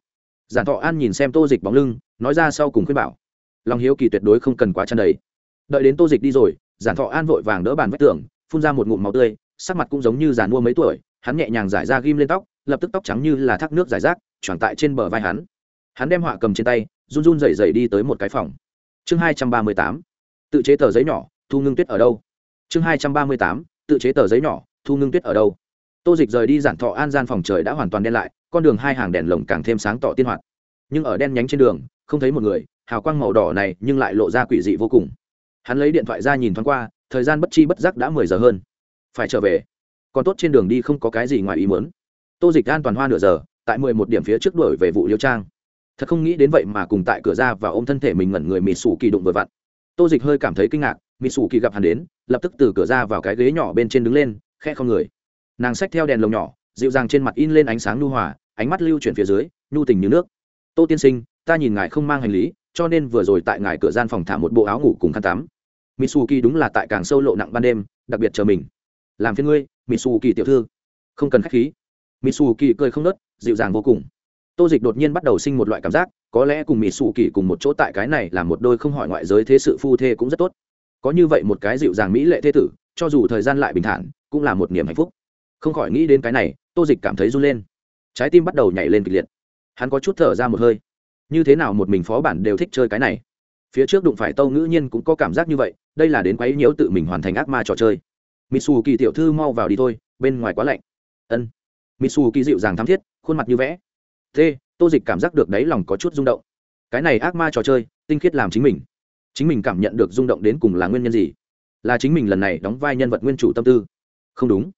giản thọ an nhìn xem tô dịch bóng lưng, nói ra sau cùng khuyên bảo. Lòng hiếu kỳ tuyệt đối không cần quá chăn đầy. Đợi đến tô dịch đi rồi, giản thọ an vội vàng đỡ bàn vách tường, phun ra một ngụm máu tươi, sắc mặt cũng giống như giàn mua mấy tuổi, hắn nhẹ nhàng giải ra ghim lên tóc, lập tức tóc trắng như là thác nước giải rác tròn tại trên bờ vai hắn. Hắn đem họa cầm trên tay, run run rẩy rẩy đi tới một cái phòng. Chương hai trăm ba mươi tám, tự chế tờ giấy nhỏ, thu ngưng tuyết ở đâu? Chương hai trăm ba mươi tám, tự chế tờ giấy nhỏ, thu ngưng tuyết ở đâu? Tô dịch rời đi giản thọ an gian phòng trời đã hoàn toàn đen lại con đường hai hàng đèn lồng càng thêm sáng tỏ tiên hoạt. Nhưng ở đen nhánh trên đường, không thấy một người, hào quang màu đỏ này nhưng lại lộ ra quỷ dị vô cùng. Hắn lấy điện thoại ra nhìn thoáng qua, thời gian bất chi bất giác đã mười giờ hơn. Phải trở về. Còn tốt trên đường đi không có cái gì ngoài ý muốn. Tô dịch an toàn hoa nửa giờ, tại mười một điểm phía trước đuổi về vụ liêu trang. Thật không nghĩ đến vậy mà cùng tại cửa ra và ôm thân thể mình ngẩn người mịt sủ kỳ đụng vừa vặn. Tô dịch hơi cảm thấy kinh ngạc mịt sủ kỳ gặp hắn đến, lập tức từ cửa ra vào cái ghế nhỏ bên trên đứng lên khe không người. Nàng xách theo đèn lồng nhỏ dịu dàng trên mặt in lên ánh sáng nhu hòa, ánh mắt lưu chuyển phía dưới, nhu tình như nước. Tô tiên sinh, ta nhìn ngài không mang hành lý, cho nên vừa rồi tại ngài cửa gian phòng thả một bộ áo ngủ cùng khăn tắm. Mitsuki đúng là tại càng sâu lộ nặng ban đêm, đặc biệt chờ mình. Làm phiên ngươi, mitsuki tiểu thư. Không cần khách khí. Mitsuki cười không nớt, dịu dàng vô cùng. Tô dịch đột nhiên bắt đầu sinh một loại cảm giác, có lẽ cùng mitsuki cùng một chỗ tại cái này là một đôi không hỏi ngoại giới thế sự phu thê cũng rất tốt. Có như vậy một cái dịu dàng mỹ lệ thế tử, cho dù thời gian lại bình thản, cũng là một niềm hạnh phúc không khỏi nghĩ đến cái này, tô dịch cảm thấy run lên. Trái tim bắt đầu nhảy lên kịch liệt. Hắn có chút thở ra một hơi. Như thế nào một mình phó bản đều thích chơi cái này? Phía trước đụng phải tâu ngữ nhiên cũng có cảm giác như vậy, đây là đến quấy nhiễu tự mình hoàn thành ác ma trò chơi. Mitsu kỳ tiểu thư mau vào đi thôi, bên ngoài quá lạnh. Ân. Mitsu kỳ dịu dàng thắm thiết, khuôn mặt như vẽ. T tô dịch cảm giác được đáy lòng có chút rung động. Cái này ác ma trò chơi, tinh khiết làm chính mình. Chính mình cảm nhận được rung động đến cùng là nguyên nhân gì? Là chính mình lần này đóng vai nhân vật nguyên chủ tâm tư. Không đúng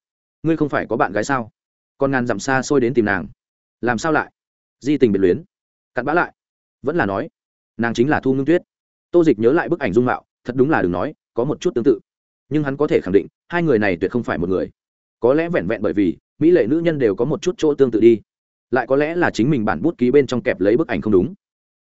ngươi không phải có bạn gái sao? Con ngàn dặm xa xôi đến tìm nàng. Làm sao lại? Di tình biệt luyến. Cặn bã lại. Vẫn là nói, nàng chính là thu ngưng tuyết. Tô dịch nhớ lại bức ảnh dung mạo, thật đúng là đừng nói, có một chút tương tự. Nhưng hắn có thể khẳng định, hai người này tuyệt không phải một người. Có lẽ vẹn vẹn bởi vì, mỹ lệ nữ nhân đều có một chút chỗ tương tự đi. Lại có lẽ là chính mình bản bút ký bên trong kẹp lấy bức ảnh không đúng.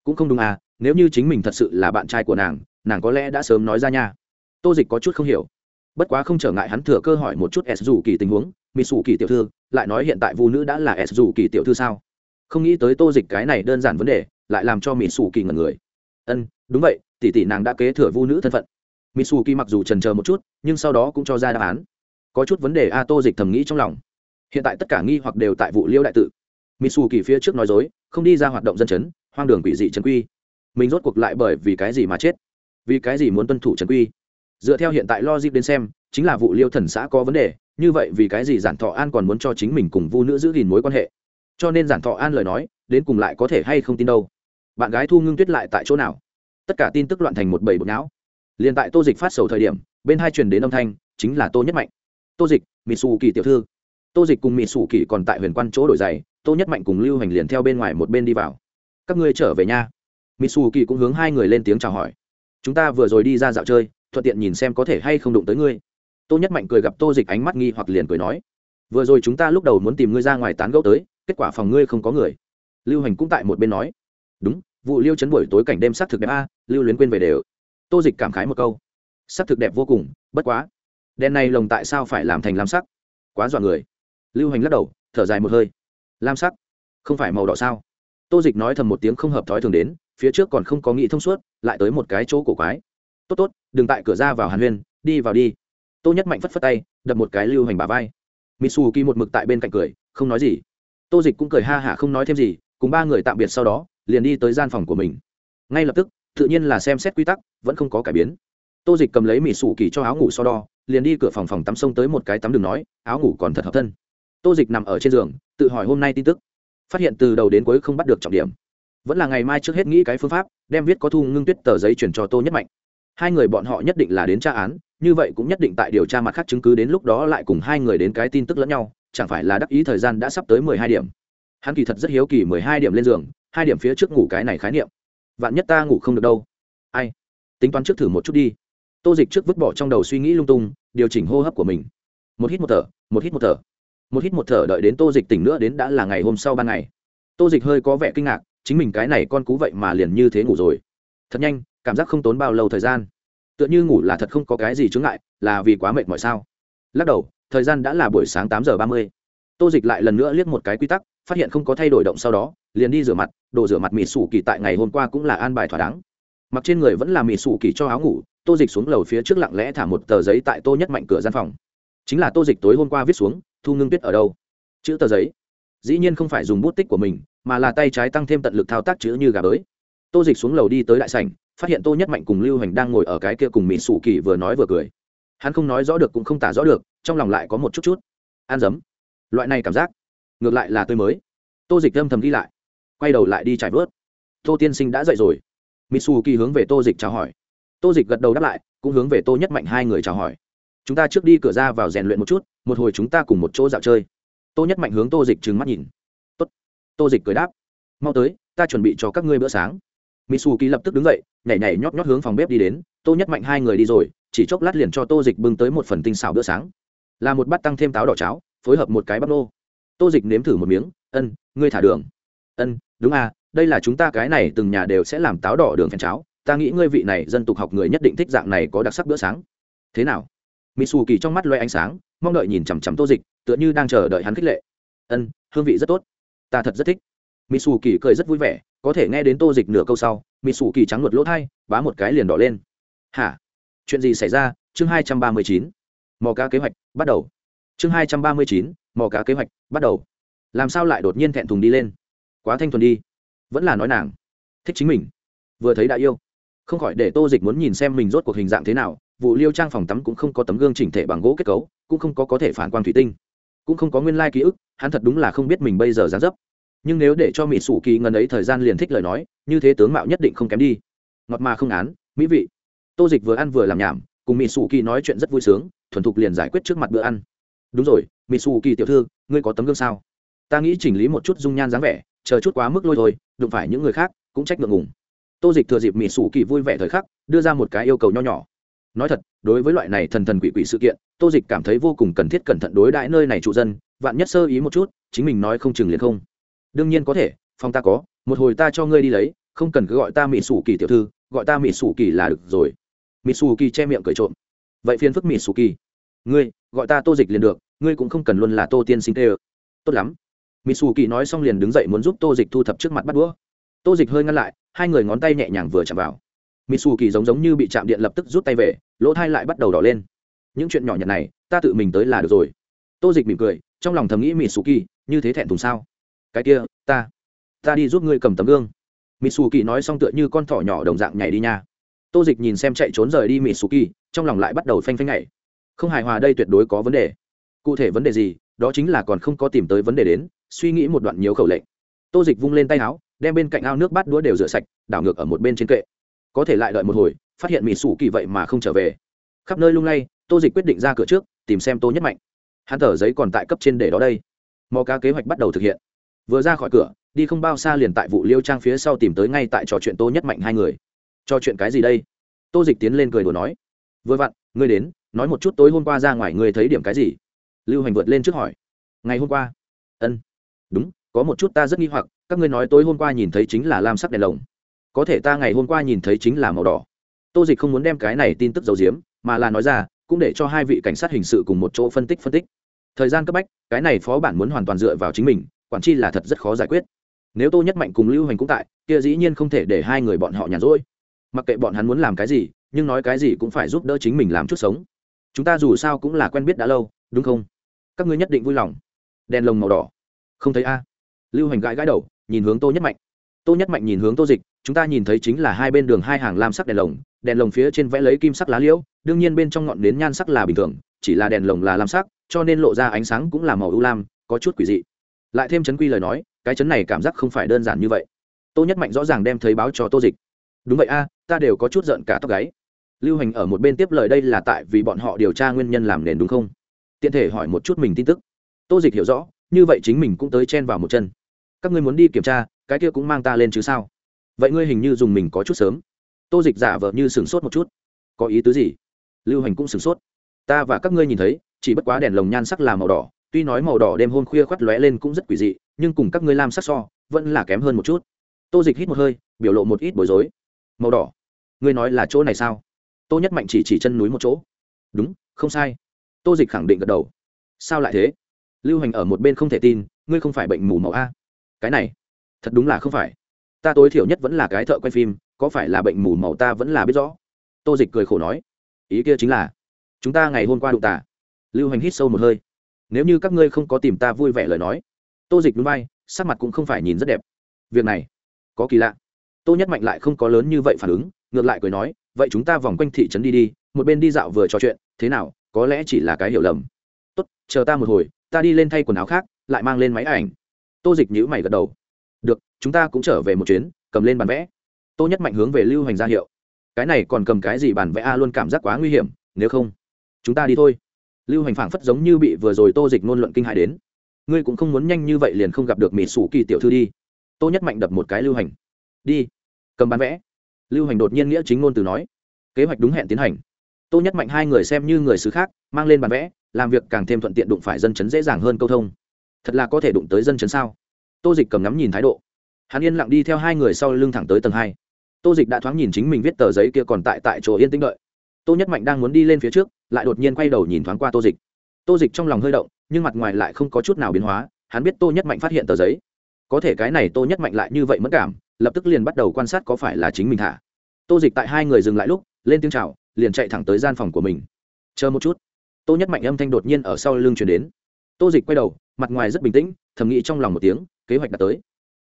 Cũng không đúng à nếu như chính mình thật sự là bạn trai của nàng nàng có lẽ đã sớm nói ra nha. Tô dịch có chút không hiểu bất quá không trở ngại hắn thừa cơ hỏi một chút s dù kỳ tình huống mỹ sủ kỳ tiểu thư, lại nói hiện tại vu nữ đã là s dù kỳ tiểu thư sao? Không nghĩ tới tô dịch cái này đơn giản vấn đề, lại làm cho mỹ sủ kỳ ngẩn người. Ân, đúng vậy, tỷ tỷ nàng đã kế thừa vu nữ thân phận. Mỹ sủ kỳ mặc dù trần chờ một chút, nhưng sau đó cũng cho ra đáp án. Có chút vấn đề a tô dịch thầm nghĩ trong lòng. Hiện tại tất cả nghi hoặc đều tại vụ liêu đại tự. Mỹ sủ kỳ phía trước nói dối, không đi ra hoạt động dân chấn, hoang đường quỷ dị trần quy. Mình rốt cuộc lại bởi vì cái gì mà chết? Vì cái gì muốn tuân thủ trần quy? Dựa theo hiện tại logic đến xem, chính là vụ liêu thần xã có vấn đề, như vậy vì cái gì giản thọ an còn muốn cho chính mình cùng vu nữ giữ gìn mối quan hệ? Cho nên giản thọ an lời nói, đến cùng lại có thể hay không tin đâu? Bạn gái thu ngưng tuyết lại tại chỗ nào? Tất cả tin tức loạn thành một bầy bột não. Liền tại tô dịch phát sầu thời điểm, bên hai truyền đến âm thanh, chính là tô nhất mạnh. Tô dịch mỹ xù kỳ tiểu thư. Tô dịch cùng mỹ xù kỳ còn tại huyền quan chỗ đổi giày, tô nhất mạnh cùng lưu hành liền theo bên ngoài một bên đi vào. Các ngươi trở về nha. Mỹ xù kỳ cũng hướng hai người lên tiếng chào hỏi. Chúng ta vừa rồi đi ra dạo chơi thuận tiện nhìn xem có thể hay không đụng tới ngươi. Tô nhất mạnh cười gặp tô dịch ánh mắt nghi hoặc liền cười nói, vừa rồi chúng ta lúc đầu muốn tìm ngươi ra ngoài tán gẫu tới, kết quả phòng ngươi không có người. Lưu hành cũng tại một bên nói, đúng, vụ liêu chấn buổi tối cảnh đêm s ắ c thực đẹp a, lưu luyến quên về đều. Tô dịch cảm khái một câu s ắ c thực đẹp vô cùng, bất quá, đèn này lồng tại sao phải làm thành lam sắc? Quá dọa người. Lưu hành lắc đầu, thở dài một hơi, lam sắc? Không phải màu đỏ sao? Tô dịch nói thầm một tiếng không hợp thói thường đến, phía trước còn không có nghĩ thông suốt, lại tới một cái chỗ cổ quái tốt tốt, đừng tại cửa ra vào hàn huyên, đi vào đi. Tô nhất mạnh phất phất tay, đập một cái lưu hành bà vai. Mitsu kỳ một mực tại bên cạnh cười, không nói gì. Tô dịch cũng cười ha hả không nói thêm gì, cùng ba người tạm biệt sau đó, liền đi tới gian phòng của mình. Ngay lập tức, tự nhiên là xem xét quy tắc, vẫn không có cải biến. Tô dịch cầm lấy mỹ sủ kỳ cho áo ngủ so đo, liền đi cửa phòng phòng tắm sông tới một cái tắm đường nói, áo ngủ còn thật hợp thân. Tô dịch nằm ở trên giường, tự hỏi hôm nay tin tức. Phát hiện từ đầu đến cuối không bắt được trọng điểm. Vẫn là ngày mai trước hết nghĩ cái phương pháp, đem viết có thu ngưng tuyết tờ giấy chuyển cho tô nhất mạnh hai người bọn họ nhất định là đến tra án, như vậy cũng nhất định tại điều tra mặt khác chứng cứ đến lúc đó lại cùng hai người đến cái tin tức lẫn nhau, chẳng phải là đắc ý thời gian đã sắp tới mười hai điểm. Hắn kỳ thật rất hiếu kỳ mười hai điểm lên giường, hai điểm phía trước ngủ cái này khái niệm. Vạn nhất ta ngủ không được đâu. Ai? Tính toán trước thử một chút đi. Tô dịch trước vứt bỏ trong đầu suy nghĩ lung tung, điều chỉnh hô hấp của mình. Một hít một thở, một hít một thở. Một hít một thở đợi đến tô dịch tỉnh nữa đến đã là ngày hôm sau ban ngày. Tô dịch hơi có vẻ kinh ngạc, chính mình cái này con cú vậy mà liền như thế ngủ rồi. Thật nhanh cảm giác không tốn bao lâu thời gian. Tựa như ngủ là thật không có cái gì chướng ngại, là vì quá mệt mỏi sao? Lắc đầu, thời gian đã là buổi sáng tám giờ ba mươi. Tô dịch lại lần nữa liếc một cái quy tắc, phát hiện không có thay đổi động sau đó, liền đi rửa mặt, đồ rửa mặt mì sủ kỳ tại ngày hôm qua cũng là an bài thỏa đáng. Mặc trên người vẫn là mì sủ kỳ cho áo ngủ, tô dịch xuống lầu phía trước lặng lẽ thả một tờ giấy tại tô nhất mạnh cửa gian phòng. Chính là tô dịch tối hôm qua viết xuống, thu ngưng tuyết ở đâu? Chữ tờ giấy. Dĩ nhiên không phải dùng bút tích của mình, mà là tay trái tăng thêm tận lực thao tác chữ như gà bới. Tô dịch xuống lầu đi tới đại sảnh phát hiện tô nhất mạnh cùng lưu hành đang ngồi ở cái kia cùng mỹ sủ kỳ vừa nói vừa cười. Hắn không nói rõ được cũng không tả rõ được, trong lòng lại có một chút chút an dấm. Loại này cảm giác, ngược lại là tươi mới. Tô dịch âm thầm đi lại, quay đầu lại đi trải vớt. Tô tiên sinh đã dậy rồi. Mitsu kỳ hướng về tô dịch chào hỏi. Tô dịch gật đầu đáp lại, cũng hướng về tô nhất mạnh hai người chào hỏi. Chúng ta trước đi cửa ra vào rèn luyện một chút, một hồi chúng ta cùng một chỗ dạo chơi. Tô nhất mạnh hướng tô dịch trừng mắt nhìn. Tốt. Tô dịch cười đáp. Mau tới, ta chuẩn bị cho các ngươi bữa sáng mitsu kỳ lập tức đứng dậy, nhảy nhảy nhót nhót hướng phòng bếp đi đến. Tô nhất mạnh hai người đi rồi, chỉ chốc lát liền cho tô dịch bưng tới một phần tinh xào bữa sáng. Là một bát tăng thêm táo đỏ cháo, phối hợp một cái bắp nô. Tô dịch nếm thử một miếng, ân, ngươi thả đường. Ân, đúng à đây là chúng ta cái này từng nhà đều sẽ làm táo đỏ đường phèn cháo, ta nghĩ ngươi vị này dân tục học người nhất định thích dạng này có đặc sắc bữa sáng. Thế nào? Mỹ xù kỳ trong mắt loay ánh sáng, mong đợi nhìn chằm chằm tô dịch, tựa như đang chờ đợi hắn khích lệ. Ân, hương vị rất tốt, ta thật rất thích mỹ xù kỳ cười rất vui vẻ, có thể nghe đến tô dịch nửa câu sau mỹ xù kỳ trắng luật lỗ thai, bá một cái liền đỏ lên. Hả? Chuyện gì xảy ra? Chương hai trăm ba mươi chín. Mò cá kế hoạch, bắt đầu. Chương hai trăm ba mươi chín, mò cá kế hoạch, bắt đầu. Làm sao lại đột nhiên thẹn thùng đi lên? Quá thanh thuần đi. Vẫn là nói nàng. Thích chính mình. Vừa thấy đã yêu. Không khỏi để tô dịch muốn nhìn xem mình rốt cuộc hình dạng thế nào, vụ liêu trang phòng tắm cũng không có tấm gương chỉnh thể bằng gỗ kết cấu, cũng không có có thể phản quang thủy tinh. Cũng không có nguyên lai ký ức, hắn thật đúng là không biết mình bây giờ dán dấp nhưng nếu để cho mỹ sủ kỳ ngần ấy thời gian liền thích lời nói, như thế tướng mạo nhất định không kém đi. Ngọt mà không án mỹ vị. Tô dịch vừa ăn vừa làm nhảm, cùng mỹ sủ kỳ nói chuyện rất vui sướng, thuần thục liền giải quyết trước mặt bữa ăn. Đúng rồi, mỹ sủ kỳ tiểu thư, ngươi có tấm gương sao? Ta nghĩ chỉnh lý một chút dung nhan dáng vẻ, chờ chút quá mức lôi thôi, đụng phải những người khác, cũng trách ngượng ngùng. Tô dịch thừa dịp mỹ sủ kỳ vui vẻ thời khắc, đưa ra một cái yêu cầu nho nhỏ. Nói thật, đối với loại này thần thần quỷ quỷ sự kiện, tô dịch cảm thấy vô cùng cần thiết cẩn thận đối đãi nơi này trụ dân, vạn nhất sơ ý một chút, chính mình nói không chừng liền không đương nhiên có thể phong ta có, một hồi ta cho ngươi đi lấy, không cần cứ gọi ta mỹ sủ kỳ tiểu thư, gọi ta mỹ sủ kỳ là được rồi. Mỹ sủ kỳ che miệng cười trộm. Vậy phiền phức mỹ sủ kỳ ngươi, gọi ta tô dịch liền được, ngươi cũng không cần luôn là tô tiên sinh tê ơ. Tốt lắm. Mỹ sủ kỳ nói xong liền đứng dậy muốn giúp tô dịch thu thập trước mặt bắt đũa. Tô dịch hơi ngăn lại, hai người ngón tay nhẹ nhàng vừa chạm vào. Mỹ sủ kỳ giống giống như bị chạm điện lập tức rút tay về, lỗ thai lại bắt đầu đỏ lên. Những chuyện nhỏ nhặt này, ta tự mình tới là được rồi. Tô dịch mỉm cười, trong lòng thầm nghĩ mỹ sủ kỳ như thế thẹn thùng sao? Cái kia, ta ta đi giúp ngươi cầm tấm gương. Mỹ xù kỳ nói xong tựa như con thỏ nhỏ đồng dạng nhảy đi nha. Tô dịch nhìn xem chạy trốn rời đi mỹ xù kỳ trong lòng lại bắt đầu phanh phanh nhảy. Không hài hòa đây tuyệt đối có vấn đề. Cụ thể vấn đề gì, đó chính là còn không có tìm tới vấn đề đến, suy nghĩ một đoạn nhiều khẩu lệnh. Tô dịch vung lên tay áo, đem bên cạnh ao nước bát đũa đều rửa sạch, đảo ngược ở một bên trên kệ. Có thể lại đợi một hồi, phát hiện mỹ sủ kỳ vậy mà không trở về. Khắp nơi lung lay, tô dịch quyết định ra cửa trước, tìm xem tô nhất mạnh. Hắn thở giấy còn tại cấp trên để đó đây. Mò cá kế hoạch bắt đầu thực hiện vừa ra khỏi cửa, đi không bao xa liền tại vụ liêu trang phía sau tìm tới ngay tại trò chuyện tô nhất mạnh hai người. Trò chuyện cái gì đây? Tô dịch tiến lên cười đùa nói. Vừa vặn, ngươi đến, nói một chút tối hôm qua ra ngoài ngươi thấy điểm cái gì? Lưu hành vượt lên trước hỏi. Ngày hôm qua. Ân. Đúng, có một chút ta rất nghi hoặc, các ngươi nói tối hôm qua nhìn thấy chính là lam sắc đèn lồng. Có thể ta ngày hôm qua nhìn thấy chính là màu đỏ. Tô dịch không muốn đem cái này tin tức dầu diếm mà là nói ra, cũng để cho hai vị cảnh sát hình sự cùng một chỗ phân tích phân tích. Thời gian cấp bách, cái này phó bản muốn hoàn toàn dựa vào chính mình quản chi là thật rất khó giải quyết. Nếu tô nhất mạnh cùng lưu hành cũng tại, kia dĩ nhiên không thể để hai người bọn họ nhàn rỗi. Mặc kệ bọn hắn muốn làm cái gì, nhưng nói cái gì cũng phải giúp đỡ chính mình làm chút sống. Chúng ta dù sao cũng là quen biết đã lâu, đúng không? Các ngươi nhất định vui lòng. Đèn lồng màu đỏ. Không thấy a? Lưu hành gãi gãi đầu, nhìn hướng tô nhất mạnh. Tô nhất mạnh nhìn hướng tô dịch, chúng ta nhìn thấy chính là hai bên đường hai hàng lam sắc đèn lồng đèn lồng phía trên vẽ lấy kim sắc lá liễu, đương nhiên bên trong ngọn nến nhan sắc là bình thường, chỉ là đèn lồng là lam sắc, cho nên lộ ra ánh sáng cũng là màu ưu lam, có chút quỷ dị lại thêm chấn quy lời nói, cái chấn này cảm giác không phải đơn giản như vậy. Tô nhất mạnh rõ ràng đem thấy báo cho tô dịch. Đúng vậy a, ta đều có chút giận cả tóc gáy. Lưu hành ở một bên tiếp lời đây là tại vì bọn họ điều tra nguyên nhân làm nền đúng không? Tiện thể hỏi một chút mình tin tức. Tô dịch hiểu rõ, như vậy chính mình cũng tới chen vào một chân. Các ngươi muốn đi kiểm tra, cái kia cũng mang ta lên chứ sao? Vậy ngươi hình như dùng mình có chút sớm. Tô dịch giả vờ như sửng sốt một chút. Có ý tứ gì? Lưu hành cũng sửng sốt. Ta và các ngươi nhìn thấy, chỉ bất quá đèn lồng nhan sắc là màu đỏ tuy nói màu đỏ đêm hôm khuya khoắt lóe lên cũng rất quỷ dị, nhưng cùng các ngươi lam sắc so, vẫn là kém hơn một chút. Tô dịch hít một hơi, biểu lộ một ít bối rối. Màu đỏ, ngươi nói là chỗ này sao? Tô nhất mạnh chỉ chỉ chân núi một chỗ. Đúng, không sai. Tô dịch khẳng định gật đầu. Sao lại thế? Lưu hành ở một bên không thể tin, ngươi không phải bệnh mù màu a. Cái này, thật đúng là không phải. Ta tối thiểu nhất vẫn là cái thợ quay phim, có phải là bệnh mù màu ta vẫn là biết rõ. Tô dịch cười khổ nói. Ý kia chính là, chúng ta ngày hôm qua đụng tả lưu hành hít sâu một hơi nếu như các ngươi không có tìm ta vui vẻ lời nói, tô dịch núi bay sắc mặt cũng không phải nhìn rất đẹp. Việc này, có kỳ lạ. Tô nhất mạnh lại không có lớn như vậy phản ứng, ngược lại cười nói, vậy chúng ta vòng quanh thị trấn đi đi, một bên đi dạo vừa trò chuyện, thế nào, có lẽ chỉ là cái hiểu lầm. Tốt, chờ ta một hồi, ta đi lên thay quần áo khác, lại mang lên máy ảnh. Tô dịch nhữ mày gật đầu. Được, chúng ta cũng trở về một chuyến, cầm lên bàn vẽ. Tô nhất mạnh hướng về lưu hành ra hiệu. Cái này còn cầm cái gì bàn vẽ a luôn cảm giác quá nguy hiểm, nếu không, chúng ta đi thôi lưu hành phảng phất giống như bị vừa rồi tô dịch ngôn luận kinh hại đến. Ngươi cũng không muốn nhanh như vậy liền không gặp được mỹ sủ kỳ tiểu thư đi. Tô nhất mạnh đập một cái lưu hành. Đi. Cầm bán vẽ. Lưu hành đột nhiên nghĩa chính ngôn từ nói. Kế hoạch đúng hẹn tiến hành. Tô nhất mạnh hai người xem như người xứ khác, mang lên bản vẽ, làm việc càng thêm thuận tiện đụng phải dân chấn dễ dàng hơn câu thông. Thật là có thể đụng tới dân chấn sao? Tô dịch cầm ngắm nhìn thái độ. Hắn yên lặng đi theo hai người sau lưng thẳng tới tầng hai. Tô dịch đã thoáng nhìn chính mình viết tờ giấy kia còn tại tại chỗ yên tĩnh đợi. Tô nhất mạnh đang muốn đi lên phía trước lại đột nhiên quay đầu nhìn thoáng qua tô dịch. Tô dịch trong lòng hơi động, nhưng mặt ngoài lại không có chút nào biến hóa, hắn biết tô nhất mạnh phát hiện tờ giấy. Có thể cái này tô nhất mạnh lại như vậy mất cảm, lập tức liền bắt đầu quan sát có phải là chính mình thả. Tô dịch tại hai người dừng lại lúc, lên tiếng c h à o liền chạy thẳng tới gian phòng của mình. Chờ một chút. Tô nhất mạnh âm thanh đột nhiên ở sau lưng chuyển đến. Tô dịch quay đầu, mặt ngoài rất bình tĩnh, thầm nghĩ trong lòng một tiếng, kế hoạch đã tới.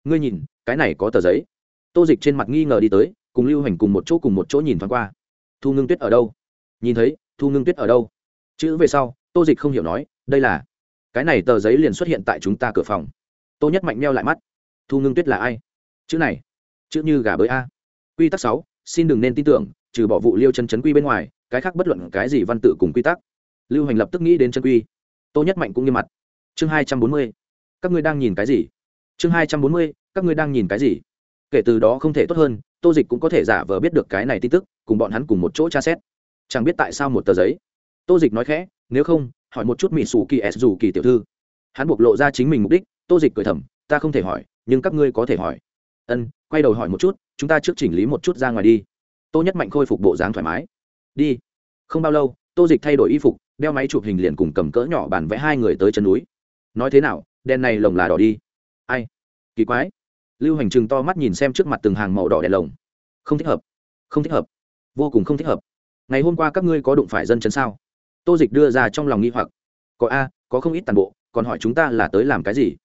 Ngươi nhìn, cái này có tờ giấy. Tô dịch trên mặt nghi ngờ đi tới, cùng lưu hành cùng một chỗ cùng một chỗ nhìn thoáng qua. Thu ngưng tuyết ở đâu? Nhìn thấy thu ngưng tuyết ở đâu? Chữ về sau, tô dịch không hiểu nói, đây là, cái này tờ giấy liền xuất hiện tại chúng ta cửa phòng. Tô nhất mạnh meo lại mắt. Thu ngưng tuyết là ai? Chữ này, chữ như gà bới a. Quy tắc sáu, xin đừng nên tin tưởng, trừ bỏ vụ liêu chân chấn quy bên ngoài, cái khác bất luận cái gì văn tự cùng quy tắc. Lưu hành lập tức nghĩ đến chân quy. Tô nhất mạnh cũng nghiêm mặt. Chương hai trăm bốn mươi, các ngươi đang nhìn cái gì? Chương hai trăm bốn mươi, các ngươi đang nhìn cái gì? Kể từ đó không thể tốt hơn, tô dịch cũng có thể giả vờ biết được cái này tin tức, cùng bọn hắn cùng một chỗ tra xét chẳng biết tại sao một tờ giấy. Tô dịch nói khẽ, nếu không, hỏi một chút mỹ sủ kỳ s dù kỳ tiểu thư. Hắn buộc lộ ra chính mình mục đích, tô dịch cười thầm, ta không thể hỏi, nhưng các ngươi có thể hỏi. Ân, quay đầu hỏi một chút, chúng ta trước chỉnh lý một chút ra ngoài đi. Tô nhất mạnh khôi phục bộ dáng thoải mái. Đi. Không bao lâu, tô dịch thay đổi y phục, đeo máy chụp hình liền cùng cầm cỡ nhỏ bàn vẽ hai người tới chân núi. Nói thế nào, đèn này lồng là đỏ đi. Ai? Kỳ quái. Lưu hành chừng to mắt nhìn xem trước mặt từng hàng màu đỏ đèn lồng. Không thích hợp, không thích hợp, vô cùng không thích hợp ngày hôm qua các ngươi có đụng phải dân chấn sao? Tô dịch đưa ra trong lòng nghi hoặc. Có a, có không ít tàn bộ, còn hỏi chúng ta là tới làm cái gì?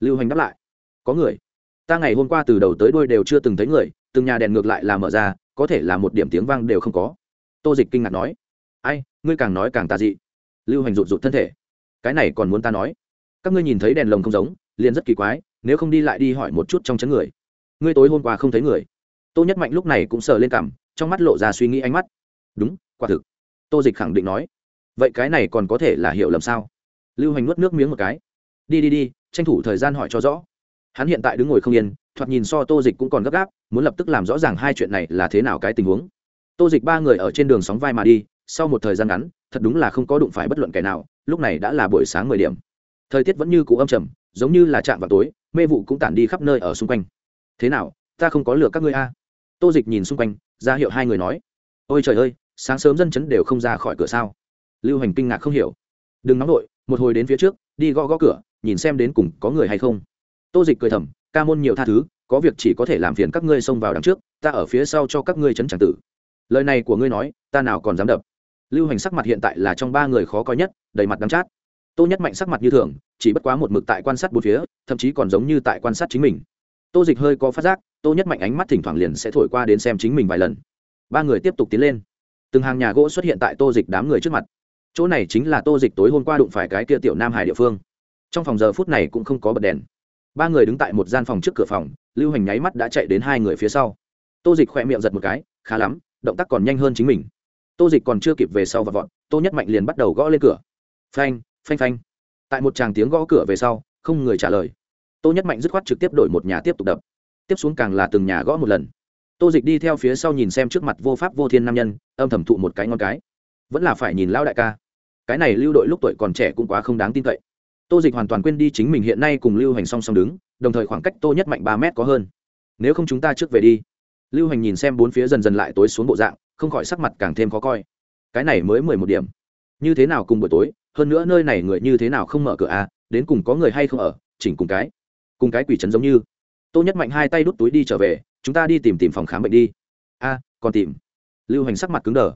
Lưu hành đáp lại. Có người. Ta ngày hôm qua từ đầu tới đuôi đều chưa từng thấy người, từng nhà đèn ngược lại là mở ra, có thể là một điểm tiếng vang đều không có. Tô dịch kinh ngạc nói. Ai, ngươi càng nói càng tà dị. Lưu hành rụt rụt thân thể. Cái này còn muốn ta nói? Các ngươi nhìn thấy đèn lồng không giống, liền rất kỳ quái, nếu không đi lại đi hỏi một chút trong chấn người. Ngươi tối hôm qua không thấy người. Tô nhất mạnh lúc này cũng sờ lên cằm, trong mắt lộ ra suy nghĩ ánh mắt đúng, quả thực. Tô dịch khẳng định nói. Vậy cái này còn có thể là hiểu lầm sao? Lưu hành nuốt nước miếng một cái. Đi đi đi, tranh thủ thời gian hỏi cho rõ. Hắn hiện tại đứng ngồi không yên, thoạt nhìn so tô dịch cũng còn gấp gáp, muốn lập tức làm rõ ràng hai chuyện này là thế nào cái tình huống. Tô dịch ba người ở trên đường sóng vai mà đi, sau một thời gian ngắn, thật đúng là không có đụng phải bất luận kẻ nào, lúc này đã là buổi sáng mười điểm. Thời tiết vẫn như cũ âm trầm, giống như là chạm vào tối, mê vụ cũng tản đi khắp nơi ở xung quanh. Thế nào, ta không có lừa các ngươi a? À? tô dịch nhìn xung quanh, ra hiệu hai người nói. Ôi trời ơi sáng sớm dân chấn đều không ra khỏi cửa sao? Lưu hành kinh ngạc không hiểu. Đừng nóng vội, một hồi đến phía trước, đi gõ gõ cửa, nhìn xem đến cùng có người hay không. Tô dịch cười thầm, ca môn nhiều tha thứ, có việc chỉ có thể làm phiền các ngươi xông vào đằng trước, ta ở phía sau cho các ngươi chấn tràng tử. Lời này của ngươi nói, ta nào còn dám đập? Lưu hành sắc mặt hiện tại là trong ba người khó coi nhất, đầy mặt đắm chát. Tô nhất mạnh sắc mặt như thường, chỉ bất quá một mực tại quan sát bốn phía, thậm chí còn giống như tại quan sát chính mình. Tô dịch hơi có phát giác, tô nhất mạnh ánh mắt thỉnh thoảng liền sẽ thổi qua đến xem chính mình vài lần. Ba người tiếp tục tiến lên từng hàng nhà gỗ xuất hiện tại tô dịch đám người trước mặt. Chỗ này chính là tô dịch tối hôm qua đụng phải cái kia tiểu nam hải địa phương. Trong phòng giờ phút này cũng không có bật đèn. Ba người đứng tại một gian phòng trước cửa phòng, lưu hành nháy mắt đã chạy đến hai người phía sau. Tô dịch khỏe miệng giật một cái, khá lắm, động tác còn nhanh hơn chính mình. Tô dịch còn chưa kịp về sau và vọt, tô nhất mạnh liền bắt đầu gõ lên cửa. Phanh phanh phanh. Tại một tràng tiếng gõ cửa về sau, không người trả lời. Tô nhất mạnh dứt khoát trực tiếp đổi một nhà tiếp tục đập. Tiếp xuống càng là từng nhà gõ một lần tô dịch đi theo phía sau nhìn xem trước mặt vô pháp vô thiên nam nhân, âm thầm thụ một cái ngon cái. Vẫn là phải nhìn lão đại ca. Cái này lưu đội lúc tuổi còn trẻ cũng quá không đáng tin cậy. Tô dịch hoàn toàn quên đi chính mình hiện nay cùng lưu hành song song đứng, đồng thời khoảng cách tô nhất mạnh ba mét có hơn. Nếu không chúng ta trước về đi. Lưu hành nhìn xem bốn phía dần dần lại tối xuống bộ dạng, không khỏi sắc mặt càng thêm khó coi. Cái này mới mười một điểm. Như thế nào cùng buổi tối, hơn nữa nơi này người như thế nào không mở cửa à đến cùng có người hay không ở, chỉnh cùng cái. Cùng cái quỷ trấn giống như. Tô nhất mạnh hai tay đút túi đi trở về chúng ta đi tìm tìm phòng khám bệnh đi. A, còn tìm. Lưu hành sắc mặt cứng đờ.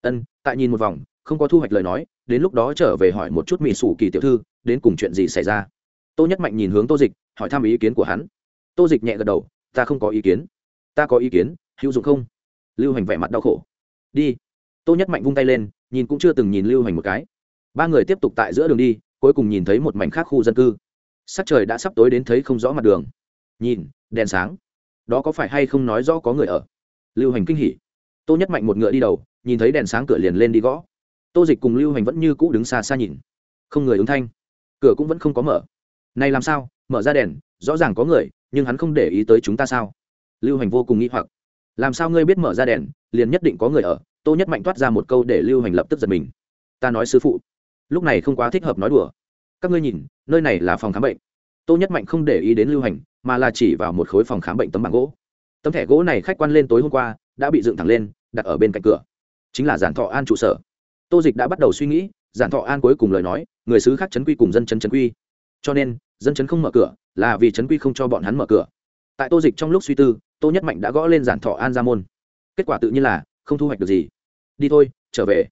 Ân, tại nhìn một vòng, không có thu hoạch lời nói, đến lúc đó trở về hỏi một chút mỹ sủ kỳ tiểu thư, đến cùng chuyện gì xảy ra? Tô nhất mạnh nhìn hướng tô dịch, hỏi thăm ý kiến của hắn. Tô dịch nhẹ gật đầu, ta không có ý kiến. Ta có ý kiến, hữu dụng không? Lưu hành vẻ mặt đau khổ. Đi. Tô nhất mạnh vung tay lên, nhìn cũng chưa từng nhìn lưu hành một cái. Ba người tiếp tục tại giữa đường đi, cuối cùng nhìn thấy một mảnh khác khu dân cư. Sắc trời đã sắp tối đến thấy không rõ mặt đường. Nhìn, đèn sáng đó có phải hay không nói rõ có người ở? Lưu hành kinh hỉ. Tô nhất mạnh một ngựa đi đầu, nhìn thấy đèn sáng cửa liền lên đi gõ. Tô dịch cùng lưu hành vẫn như cũ đứng xa xa nhìn. Không người ứng thanh. Cửa cũng vẫn không có mở. Này làm sao? Mở ra đèn, rõ ràng có người, nhưng hắn không để ý tới chúng ta sao? Lưu hành vô cùng nghĩ hoặc. Làm sao ngươi biết mở ra đèn, liền nhất định có người ở? Tô nhất mạnh toát ra một câu để lưu hành lập tức giật mình. Ta nói sư phụ. Lúc này không quá thích hợp nói đùa. Các ngươi nhìn, nơi này là phòng khám bệnh tô nhất mạnh không để ý đến lưu hành, mà là chỉ vào một khối phòng khám bệnh tấm bảng gỗ. Tấm thẻ gỗ này khách quan lên tối hôm qua, đã bị dựng thẳng lên, đặt ở bên cạnh cửa. Chính là giản thọ an trụ sở. Tô dịch đã bắt đầu suy nghĩ, giản thọ an cuối cùng lời nói, người xứ khác chấn quy cùng dân chấn chấn quy. Cho nên, dân chấn không mở cửa, là vì chấn quy không cho bọn hắn mở cửa. Tại tô dịch trong lúc suy tư, tô nhất mạnh đã gõ lên giản thọ an ra môn. Kết quả tự nhiên là, không thu hoạch được gì. Đi thôi, trở về.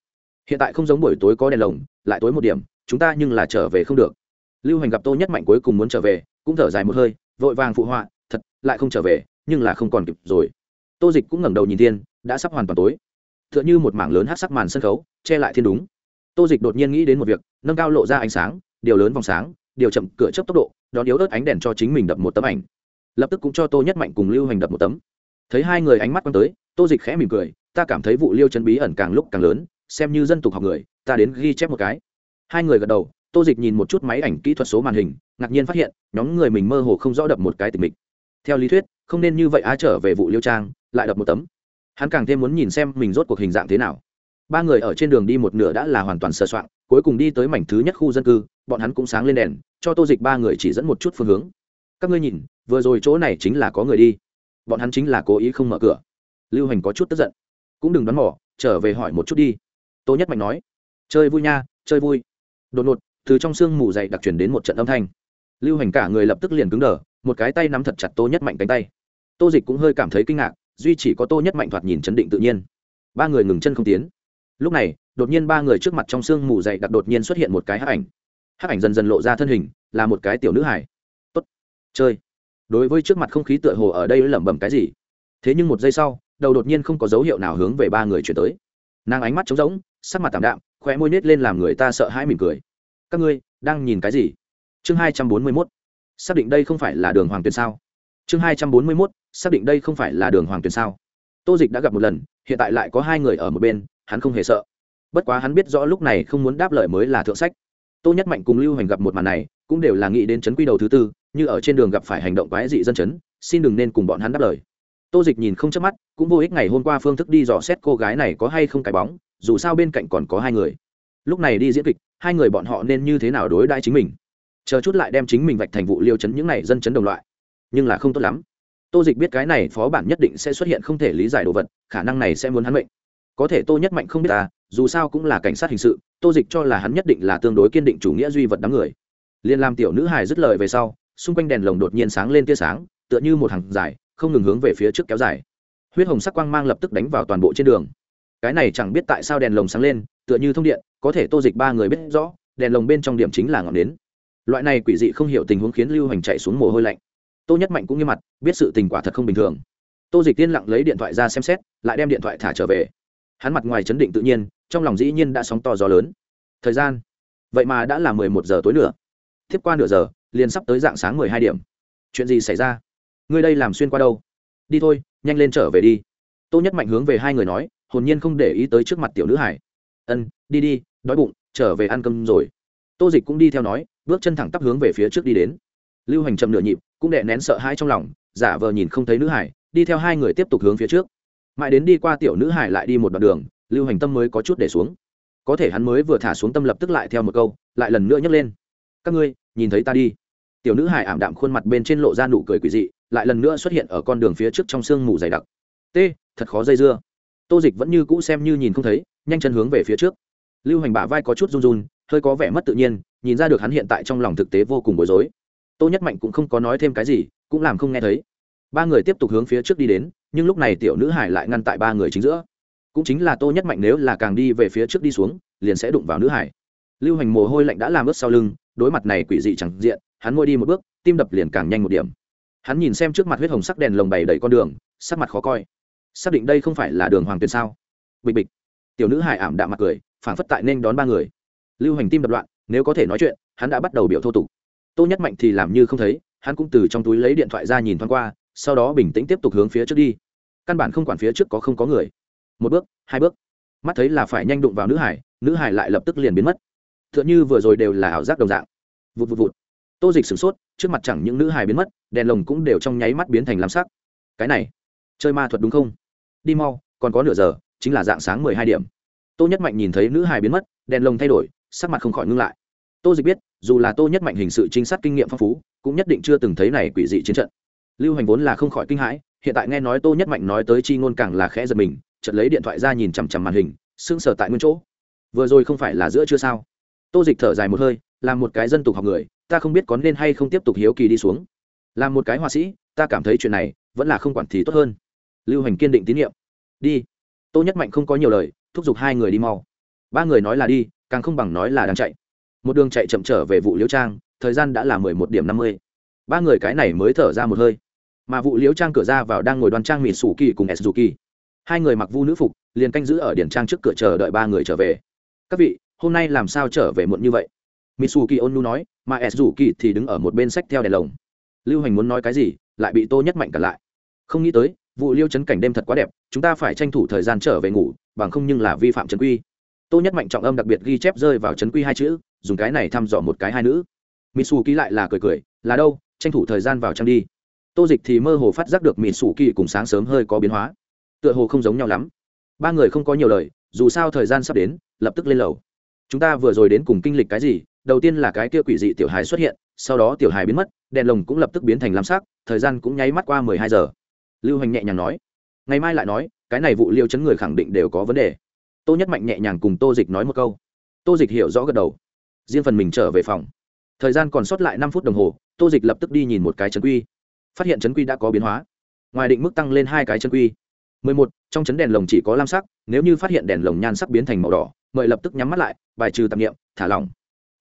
Hiện tại không giống buổi tối có đèn lồng, lại tối một điểm, chúng ta nhưng là trở về không được lưu hành gặp tô nhất mạnh cuối cùng muốn trở về, cũng thở dài một hơi, vội vàng phụ họa, thật, lại không trở về, nhưng là không còn kịp rồi. Tô dịch cũng ngẩng đầu nhìn thiên, đã sắp hoàn toàn tối. T h ư ợ n h ư một mảng lớn hát sắc màn sân khấu, che lại thiên đúng. Tô dịch đột nhiên nghĩ đến một việc, nâng cao lộ ra ánh sáng, điều lớn vòng sáng, điều chậm cửa chấp tốc độ, đón yếu ớt ánh đèn cho chính mình đập một tấm ảnh. Lập tức cũng cho tô nhất mạnh cùng lưu hành đập một tấm. Thấy hai người ánh mắt quăng tới, tô dịch khẽ mỉm cười, ta cảm thấy vụ liêu chân bí ẩn càng lúc càng lớn, xem như dân tục học người, ta đến ghi chép một cái. Hai người gật đầu tô dịch nhìn một chút máy ảnh kỹ thuật số màn hình, ngạc nhiên phát hiện, nhóm người mình mơ hồ không rõ đập một cái tình mình theo lý thuyết, không nên như vậy á, trở về vụ liêu trang, lại đập một tấm. Hắn càng thêm muốn nhìn xem mình rốt cuộc hình dạng thế nào. Ba người ở trên đường đi một nửa đã là hoàn toàn sờ soạn cuối cùng đi tới mảnh thứ nhất khu dân cư, bọn hắn cũng sáng lên đèn, cho tô dịch ba người chỉ dẫn một chút phương hướng. Các ngươi nhìn, vừa rồi chỗ này chính là có người đi. Bọn hắn chính là cố ý không mở cửa. Lưu hành có chút tức giận. Cũng đừng đoán mỏ trở về hỏi một chút đi. Tô nhất mạnh nói, chơi vui nha, chơi vui. Đột ngột từ trong sương mù dày đặc truyền đến một trận âm thanh. Lưu hành cả người lập tức liền cứng đờ, một cái tay nắm thật chặt tô nhất mạnh cánh tay. Tô dịch cũng hơi cảm thấy kinh ngạc, duy chỉ có tô nhất mạnh thoạt nhìn chấn định tự nhiên. Ba người ngừng chân không tiến. Lúc này, đột nhiên ba người trước mặt trong sương mù dày đặc đột nhiên xuất hiện một cái hắc ảnh. Hắc ảnh dần dần lộ ra thân hình, là một cái tiểu nữ hải tốt, chơi. Đối với trước mặt không khí tựa hồ ở đây lẩm bẩm cái gì. Thế nhưng một giây sau, đầu đột nhiên không có dấu hiệu nào hướng về ba người chuyển tới. Nàng ánh mắt trống rỗng, sắc mặt tảm đạm, khóe môi nết lên làm người ta sợ hãi mỉm cười các ngươi đang nhìn cái gì? Chương hai trăm bốn mươi mốt, xác định đây không phải là đường hoàng tuyền sao? Chương hai trăm bốn mươi mốt, xác định đây không phải là đường hoàng tuyền sao? Tô dịch đã gặp một lần, hiện tại lại có hai người ở một bên, hắn không hề sợ. Bất quá hắn biết rõ lúc này không muốn đáp lời mới là thượng sách. Tô nhất mạnh cùng lưu hành gặp một màn này, cũng đều là nghĩ đến chấn quy đầu thứ tư, như ở trên đường gặp phải hành động quái dị dân chấn, xin đừng nên cùng bọn hắn đáp lời. Tô dịch nhìn không chớp mắt, cũng vô ích ngày hôm qua phương thức đi dò xét cô gái này có hay không cái bóng, dù sao bên cạnh còn có hai người lúc này đi diễn kịch, hai người bọn họ nên như thế nào đối đãi chính mình? Chờ chút lại đem chính mình vạch thành vụ liêu chấn những này dân chấn đồng loại. Nhưng là không tốt lắm. Tô dịch biết cái này phó bản nhất định sẽ xuất hiện không thể lý giải đồ vật, khả năng này sẽ muốn hắn mệnh. Có thể tô nhất mạnh không biết ta, dù sao cũng là cảnh sát hình sự, tô dịch cho là hắn nhất định là tương đối kiên định chủ nghĩa duy vật đám người. Liên làm tiểu nữ hài dứt lời về sau, xung quanh đèn lồng đột nhiên sáng lên tia sáng, tựa như một hàng dài, không ngừng hướng về phía trước kéo dài. Huyết hồng sắc quang mang lập tức đánh vào toàn bộ trên đường cái này chẳng biết tại sao đèn lồng sáng lên, tựa như thông điện, có thể tô dịch ba người biết rõ, đèn lồng bên trong điểm chính là ngọn nến. Loại này quỷ dị không hiểu tình huống khiến lưu hành chạy xuống mồ hôi lạnh. Tô nhất mạnh cũng như mặt, biết sự tình quả thật không bình thường. Tô dịch tiên lặng lấy điện thoại ra xem xét, lại đem điện thoại thả trở về. Hắn mặt ngoài chấn định tự nhiên, trong lòng dĩ nhiên đã sóng to gió lớn. Thời gian? Vậy mà đã là mười một giờ tối nửa tiếp qua nửa giờ, liền sắp tới dạng sáng mười hai điểm. Chuyện gì xảy ra? Ngươi đây làm xuyên qua đâu? Đi thôi, nhanh lên trở về đi. Tô nhất mạnh hướng về hai người nói hồn nhiên không để ý tới trước mặt tiểu nữ hải. Ân, đi đi, đói bụng, trở về ăn cơm rồi. Tô dịch cũng đi theo nói, bước chân thẳng tắp hướng về phía trước đi đến. Lưu hành chậm nửa nhịp, cũng đè nén sợ hãi trong lòng, giả vờ nhìn không thấy nữ hải, đi theo hai người tiếp tục hướng phía trước. Mãi đến đi qua tiểu nữ hải lại đi một đoạn đường, lưu hành tâm mới có chút để xuống. Có thể hắn mới vừa thả xuống tâm lập tức lại theo một câu, lại lần nữa nhấc lên. Các ngươi, nhìn thấy ta đi. Tiểu nữ hải ảm đạm khuôn mặt bên trên lộ ra nụ cười quỷ dị, lại lần nữa xuất hiện ở con đường phía trước trong sương mù dày đặc. T, thật khó dây dưa tô dịch vẫn như cũ xem như nhìn không thấy, nhanh chân hướng về phía trước. Lưu hành bả vai có chút run run, hơi có vẻ mất tự nhiên, nhìn ra được hắn hiện tại trong lòng thực tế vô cùng bối rối. Tô nhất mạnh cũng không có nói thêm cái gì, cũng làm không nghe thấy. Ba người tiếp tục hướng phía trước đi đến, nhưng lúc này tiểu nữ hải lại ngăn tại ba người chính giữa. Cũng chính là tô nhất mạnh nếu là càng đi về phía trước đi xuống, liền sẽ đụng vào nữ hải. Lưu hành mồ hôi lạnh đã làm ướt sau lưng, đối mặt này quỷ dị chẳng diện, hắn ngồi đi một bước, tim đập liền càng nhanh một điểm. Hắn nhìn xem trước mặt huyết hồng sắc đèn lồng bày đầy con đường, sắc mặt khó coi xác định đây không phải là đường hoàng tuyền sao? Bịch bịch. Tiểu nữ hải ảm đạm mặt cười, phảng phất tại nên đón ba người. Lưu hành tim đập loạn, nếu có thể nói chuyện, hắn đã bắt đầu biểu thô tục. Tô nhất mạnh thì làm như không thấy, hắn cũng từ trong túi lấy điện thoại ra nhìn thoáng qua, sau đó bình tĩnh tiếp tục hướng phía trước đi. Căn bản không quản phía trước có không có người. Một bước, hai bước. Mắt thấy là phải nhanh đụng vào nữ hải nữ hải lại lập tức liền biến mất. T h ư ợ n h ư vừa rồi đều là ảo giác đồng dạng. Vụt vụt vụt. Tô dịch sửng sốt, trước mặt chẳng những nữ hải biến mất, đèn lồng cũng đều trong nháy mắt biến thành lam sắc. Cái này, chơi ma thuật đúng không? Đi mau, còn có nửa giờ, chính là dạng sáng mười hai điểm. Tô nhất mạnh nhìn thấy nữ hài biến mất, đèn lồng thay đổi, sắc mặt không khỏi ngưng lại. Tô dịch biết, dù là tô nhất mạnh hình sự trinh sát kinh nghiệm phong phú, cũng nhất định chưa từng thấy này quỷ dị chiến trận. Lưu hành vốn là không khỏi kinh hãi, hiện tại nghe nói tô nhất mạnh nói tới chi ngôn càng là khẽ giật mình, chợt lấy điện thoại ra nhìn chằm chằm màn hình, sững sờ tại nguyên chỗ. Vừa rồi không phải là giữa chưa sao? Tô dịch thở dài một hơi làm một cái dân tục học người, ta không biết có nên hay không tiếp tục hiếu kỳ đi xuống. Làm một cái họa sĩ, ta cảm thấy chuyện này vẫn là không quản thì tốt hơn lưu hành kiên định tín nhiệm. Đi. Tô nhất mạnh không có nhiều lời, thúc giục hai người đi mau. Ba người nói là đi, càng không bằng nói là đang chạy. Một đường chạy chậm trở về vụ liễu trang, thời gian đã là mười một điểm năm mươi. Ba người cái này mới thở ra một hơi. Mà vụ liễu trang cửa ra vào đang ngồi đoàn trang mịt sủ kỳ cùng s dù kỳ hai người mặc vu nữ phục, liền canh giữ ở điển trang trước cửa chờ đợi ba người trở về. Các vị, hôm nay làm sao trở về muộn như vậy? Mitsuki ôn nu nói, mà s dù kỳ thì đứng ở một bên sách theo đèn lồng. Lưu hành muốn nói cái gì, lại bị tô nhất mạnh cản lại. Không nghĩ tới vụ liêu chấn cảnh đêm thật quá đẹp, chúng ta phải tranh thủ thời gian trở về ngủ, bằng không nhưng là vi phạm trấn quy. Tô nhất mạnh trọng âm đặc biệt ghi chép rơi vào trấn quy hai chữ, dùng cái này thăm dò một cái hai nữ. Ký lại là cười cười, là đâu, tranh thủ thời gian vào trang đi. Tô dịch thì mơ hồ phát giác được mitsuki cùng sáng sớm hơi có biến hóa. Tựa hồ không giống nhau lắm. Ba người không có nhiều lời, dù sao thời gian sắp đến, lập tức lên lầu. Chúng ta vừa rồi đến cùng kinh lịch cái gì? Đầu tiên là cái kia quỷ dị tiểu hài xuất hiện, sau đó tiểu hài biến mất, đèn lồng cũng lập tức biến thành lam sắc, thời gian cũng nháy mắt qua mười hai giờ lưu hành nhẹ nhàng nói. Ngày mai lại nói, cái này vụ liêu chấn người khẳng định đều có vấn đề. Tô nhất mạnh nhẹ nhàng cùng tô dịch nói một câu. Tô dịch hiểu rõ gật đầu. Riêng phần mình trở về phòng. Thời gian còn sót lại năm phút đồng hồ, tô dịch lập tức đi nhìn một cái chấn quy. Phát hiện chấn quy đã có biến hóa. Ngoài định mức tăng lên hai cái chấn quy. 11. trong chấn đèn lồng chỉ có lam sắc, nếu như phát hiện đèn lồng nhan sắc biến thành màu đỏ, mời lập tức nhắm mắt lại, bài trừ tạp nghiệm thả lỏng.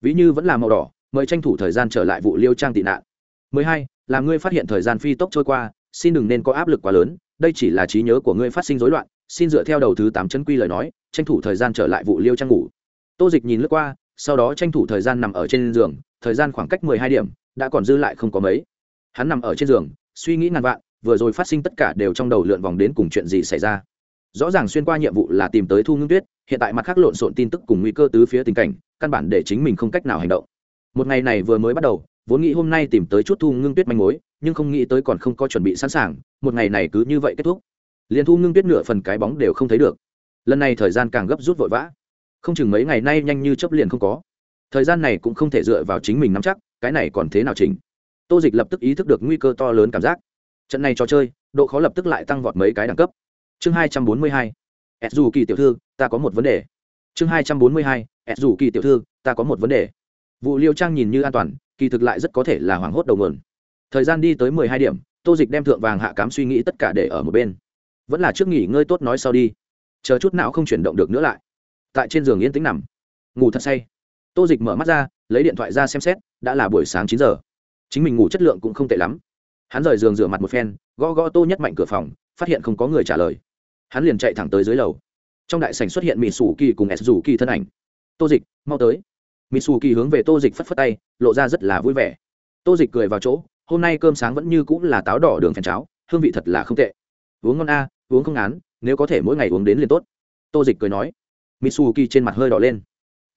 Ví như vẫn là màu đỏ, mời tranh thủ thời gian trở lại vụ liêu trang tị nạn. 12. là ngươi phát hiện thời gian phi tốc trôi qua xin đừng nên có áp lực quá lớn, đây chỉ là trí nhớ của ngươi phát sinh rối loạn, xin dựa theo đầu thứ tám chân quy lời nói, tranh thủ thời gian trở lại vụ liêu trang ngủ. Tô dịch nhìn lướt qua, sau đó tranh thủ thời gian nằm ở trên giường, thời gian khoảng cách mười hai điểm, đã còn dư lại không có mấy. Hắn nằm ở trên giường, suy nghĩ ngàn vạn, vừa rồi phát sinh tất cả đều trong đầu lượn vòng đến cùng chuyện gì xảy ra. Rõ ràng xuyên qua nhiệm vụ là tìm tới thu ngưng tuyết, hiện tại mặt khác lộn xộn tin tức cùng nguy cơ tứ phía tình cảnh, căn bản để chính mình không cách nào hành động. Một ngày này vừa mới bắt đầu, vốn nghĩ hôm nay tìm tới chút thu ngưng tuyết manh mối nhưng không nghĩ tới còn không có chuẩn bị sẵn sàng, một ngày này cứ như vậy kết thúc. Liền thu ngưng tuyết nửa phần cái bóng đều không thấy được. Lần này thời gian càng gấp rút vội vã. Không chừng mấy ngày nay nhanh như chấp liền không có. Thời gian này cũng không thể dựa vào chính mình nắm chắc, cái này còn thế nào chỉnh? Tô dịch lập tức ý thức được nguy cơ to lớn cảm giác. Trận này trò chơi, độ khó lập tức lại tăng vọt mấy cái đẳng cấp. Chương hai trăm bốn mươi hai s dù kỳ tiểu thư, ta có một vấn đề. Chương hai trăm bốn mươi hai s dù kỳ tiểu thư, ta có một vấn đề. Vụ liêu trang nhìn như an toàn, kỳ thực lại rất có thể là hoảng hốt đầu mườn thời gian đi tới mười hai điểm, tô dịch đem thượng vàng hạ cám suy nghĩ tất cả để ở một bên. Vẫn là trước nghỉ ngơi tốt nói sau đi. Chờ chút não không chuyển động được nữa lại. Tại trên giường yên tĩnh nằm. Ngủ thật say. Tô dịch mở mắt ra, lấy điện thoại ra xem xét, đã là buổi sáng chín giờ. Chính mình ngủ chất lượng cũng không tệ lắm. Hắn rời giường rửa mặt một phen, gõ gõ tô nhất mạnh cửa phòng, phát hiện không có người trả lời. Hắn liền chạy thẳng tới dưới lầu. Trong đại sảnh xuất hiện mỹ sủ kỳ cùng s dù kỳ thân ảnh. Tô dịch, mau tới. Mỹ sủ kỳ hướng về tô dịch phất phất tay, lộ ra rất là vui vẻ. Tô dịch cười vào chỗ hôm nay cơm sáng vẫn như cũng là táo đỏ đường phèn cháo, hương vị thật là không tệ. Uống ngon a, uống không ngán, nếu có thể mỗi ngày uống đến liền tốt. Tô dịch cười nói. Mitsuki trên mặt hơi đỏ lên.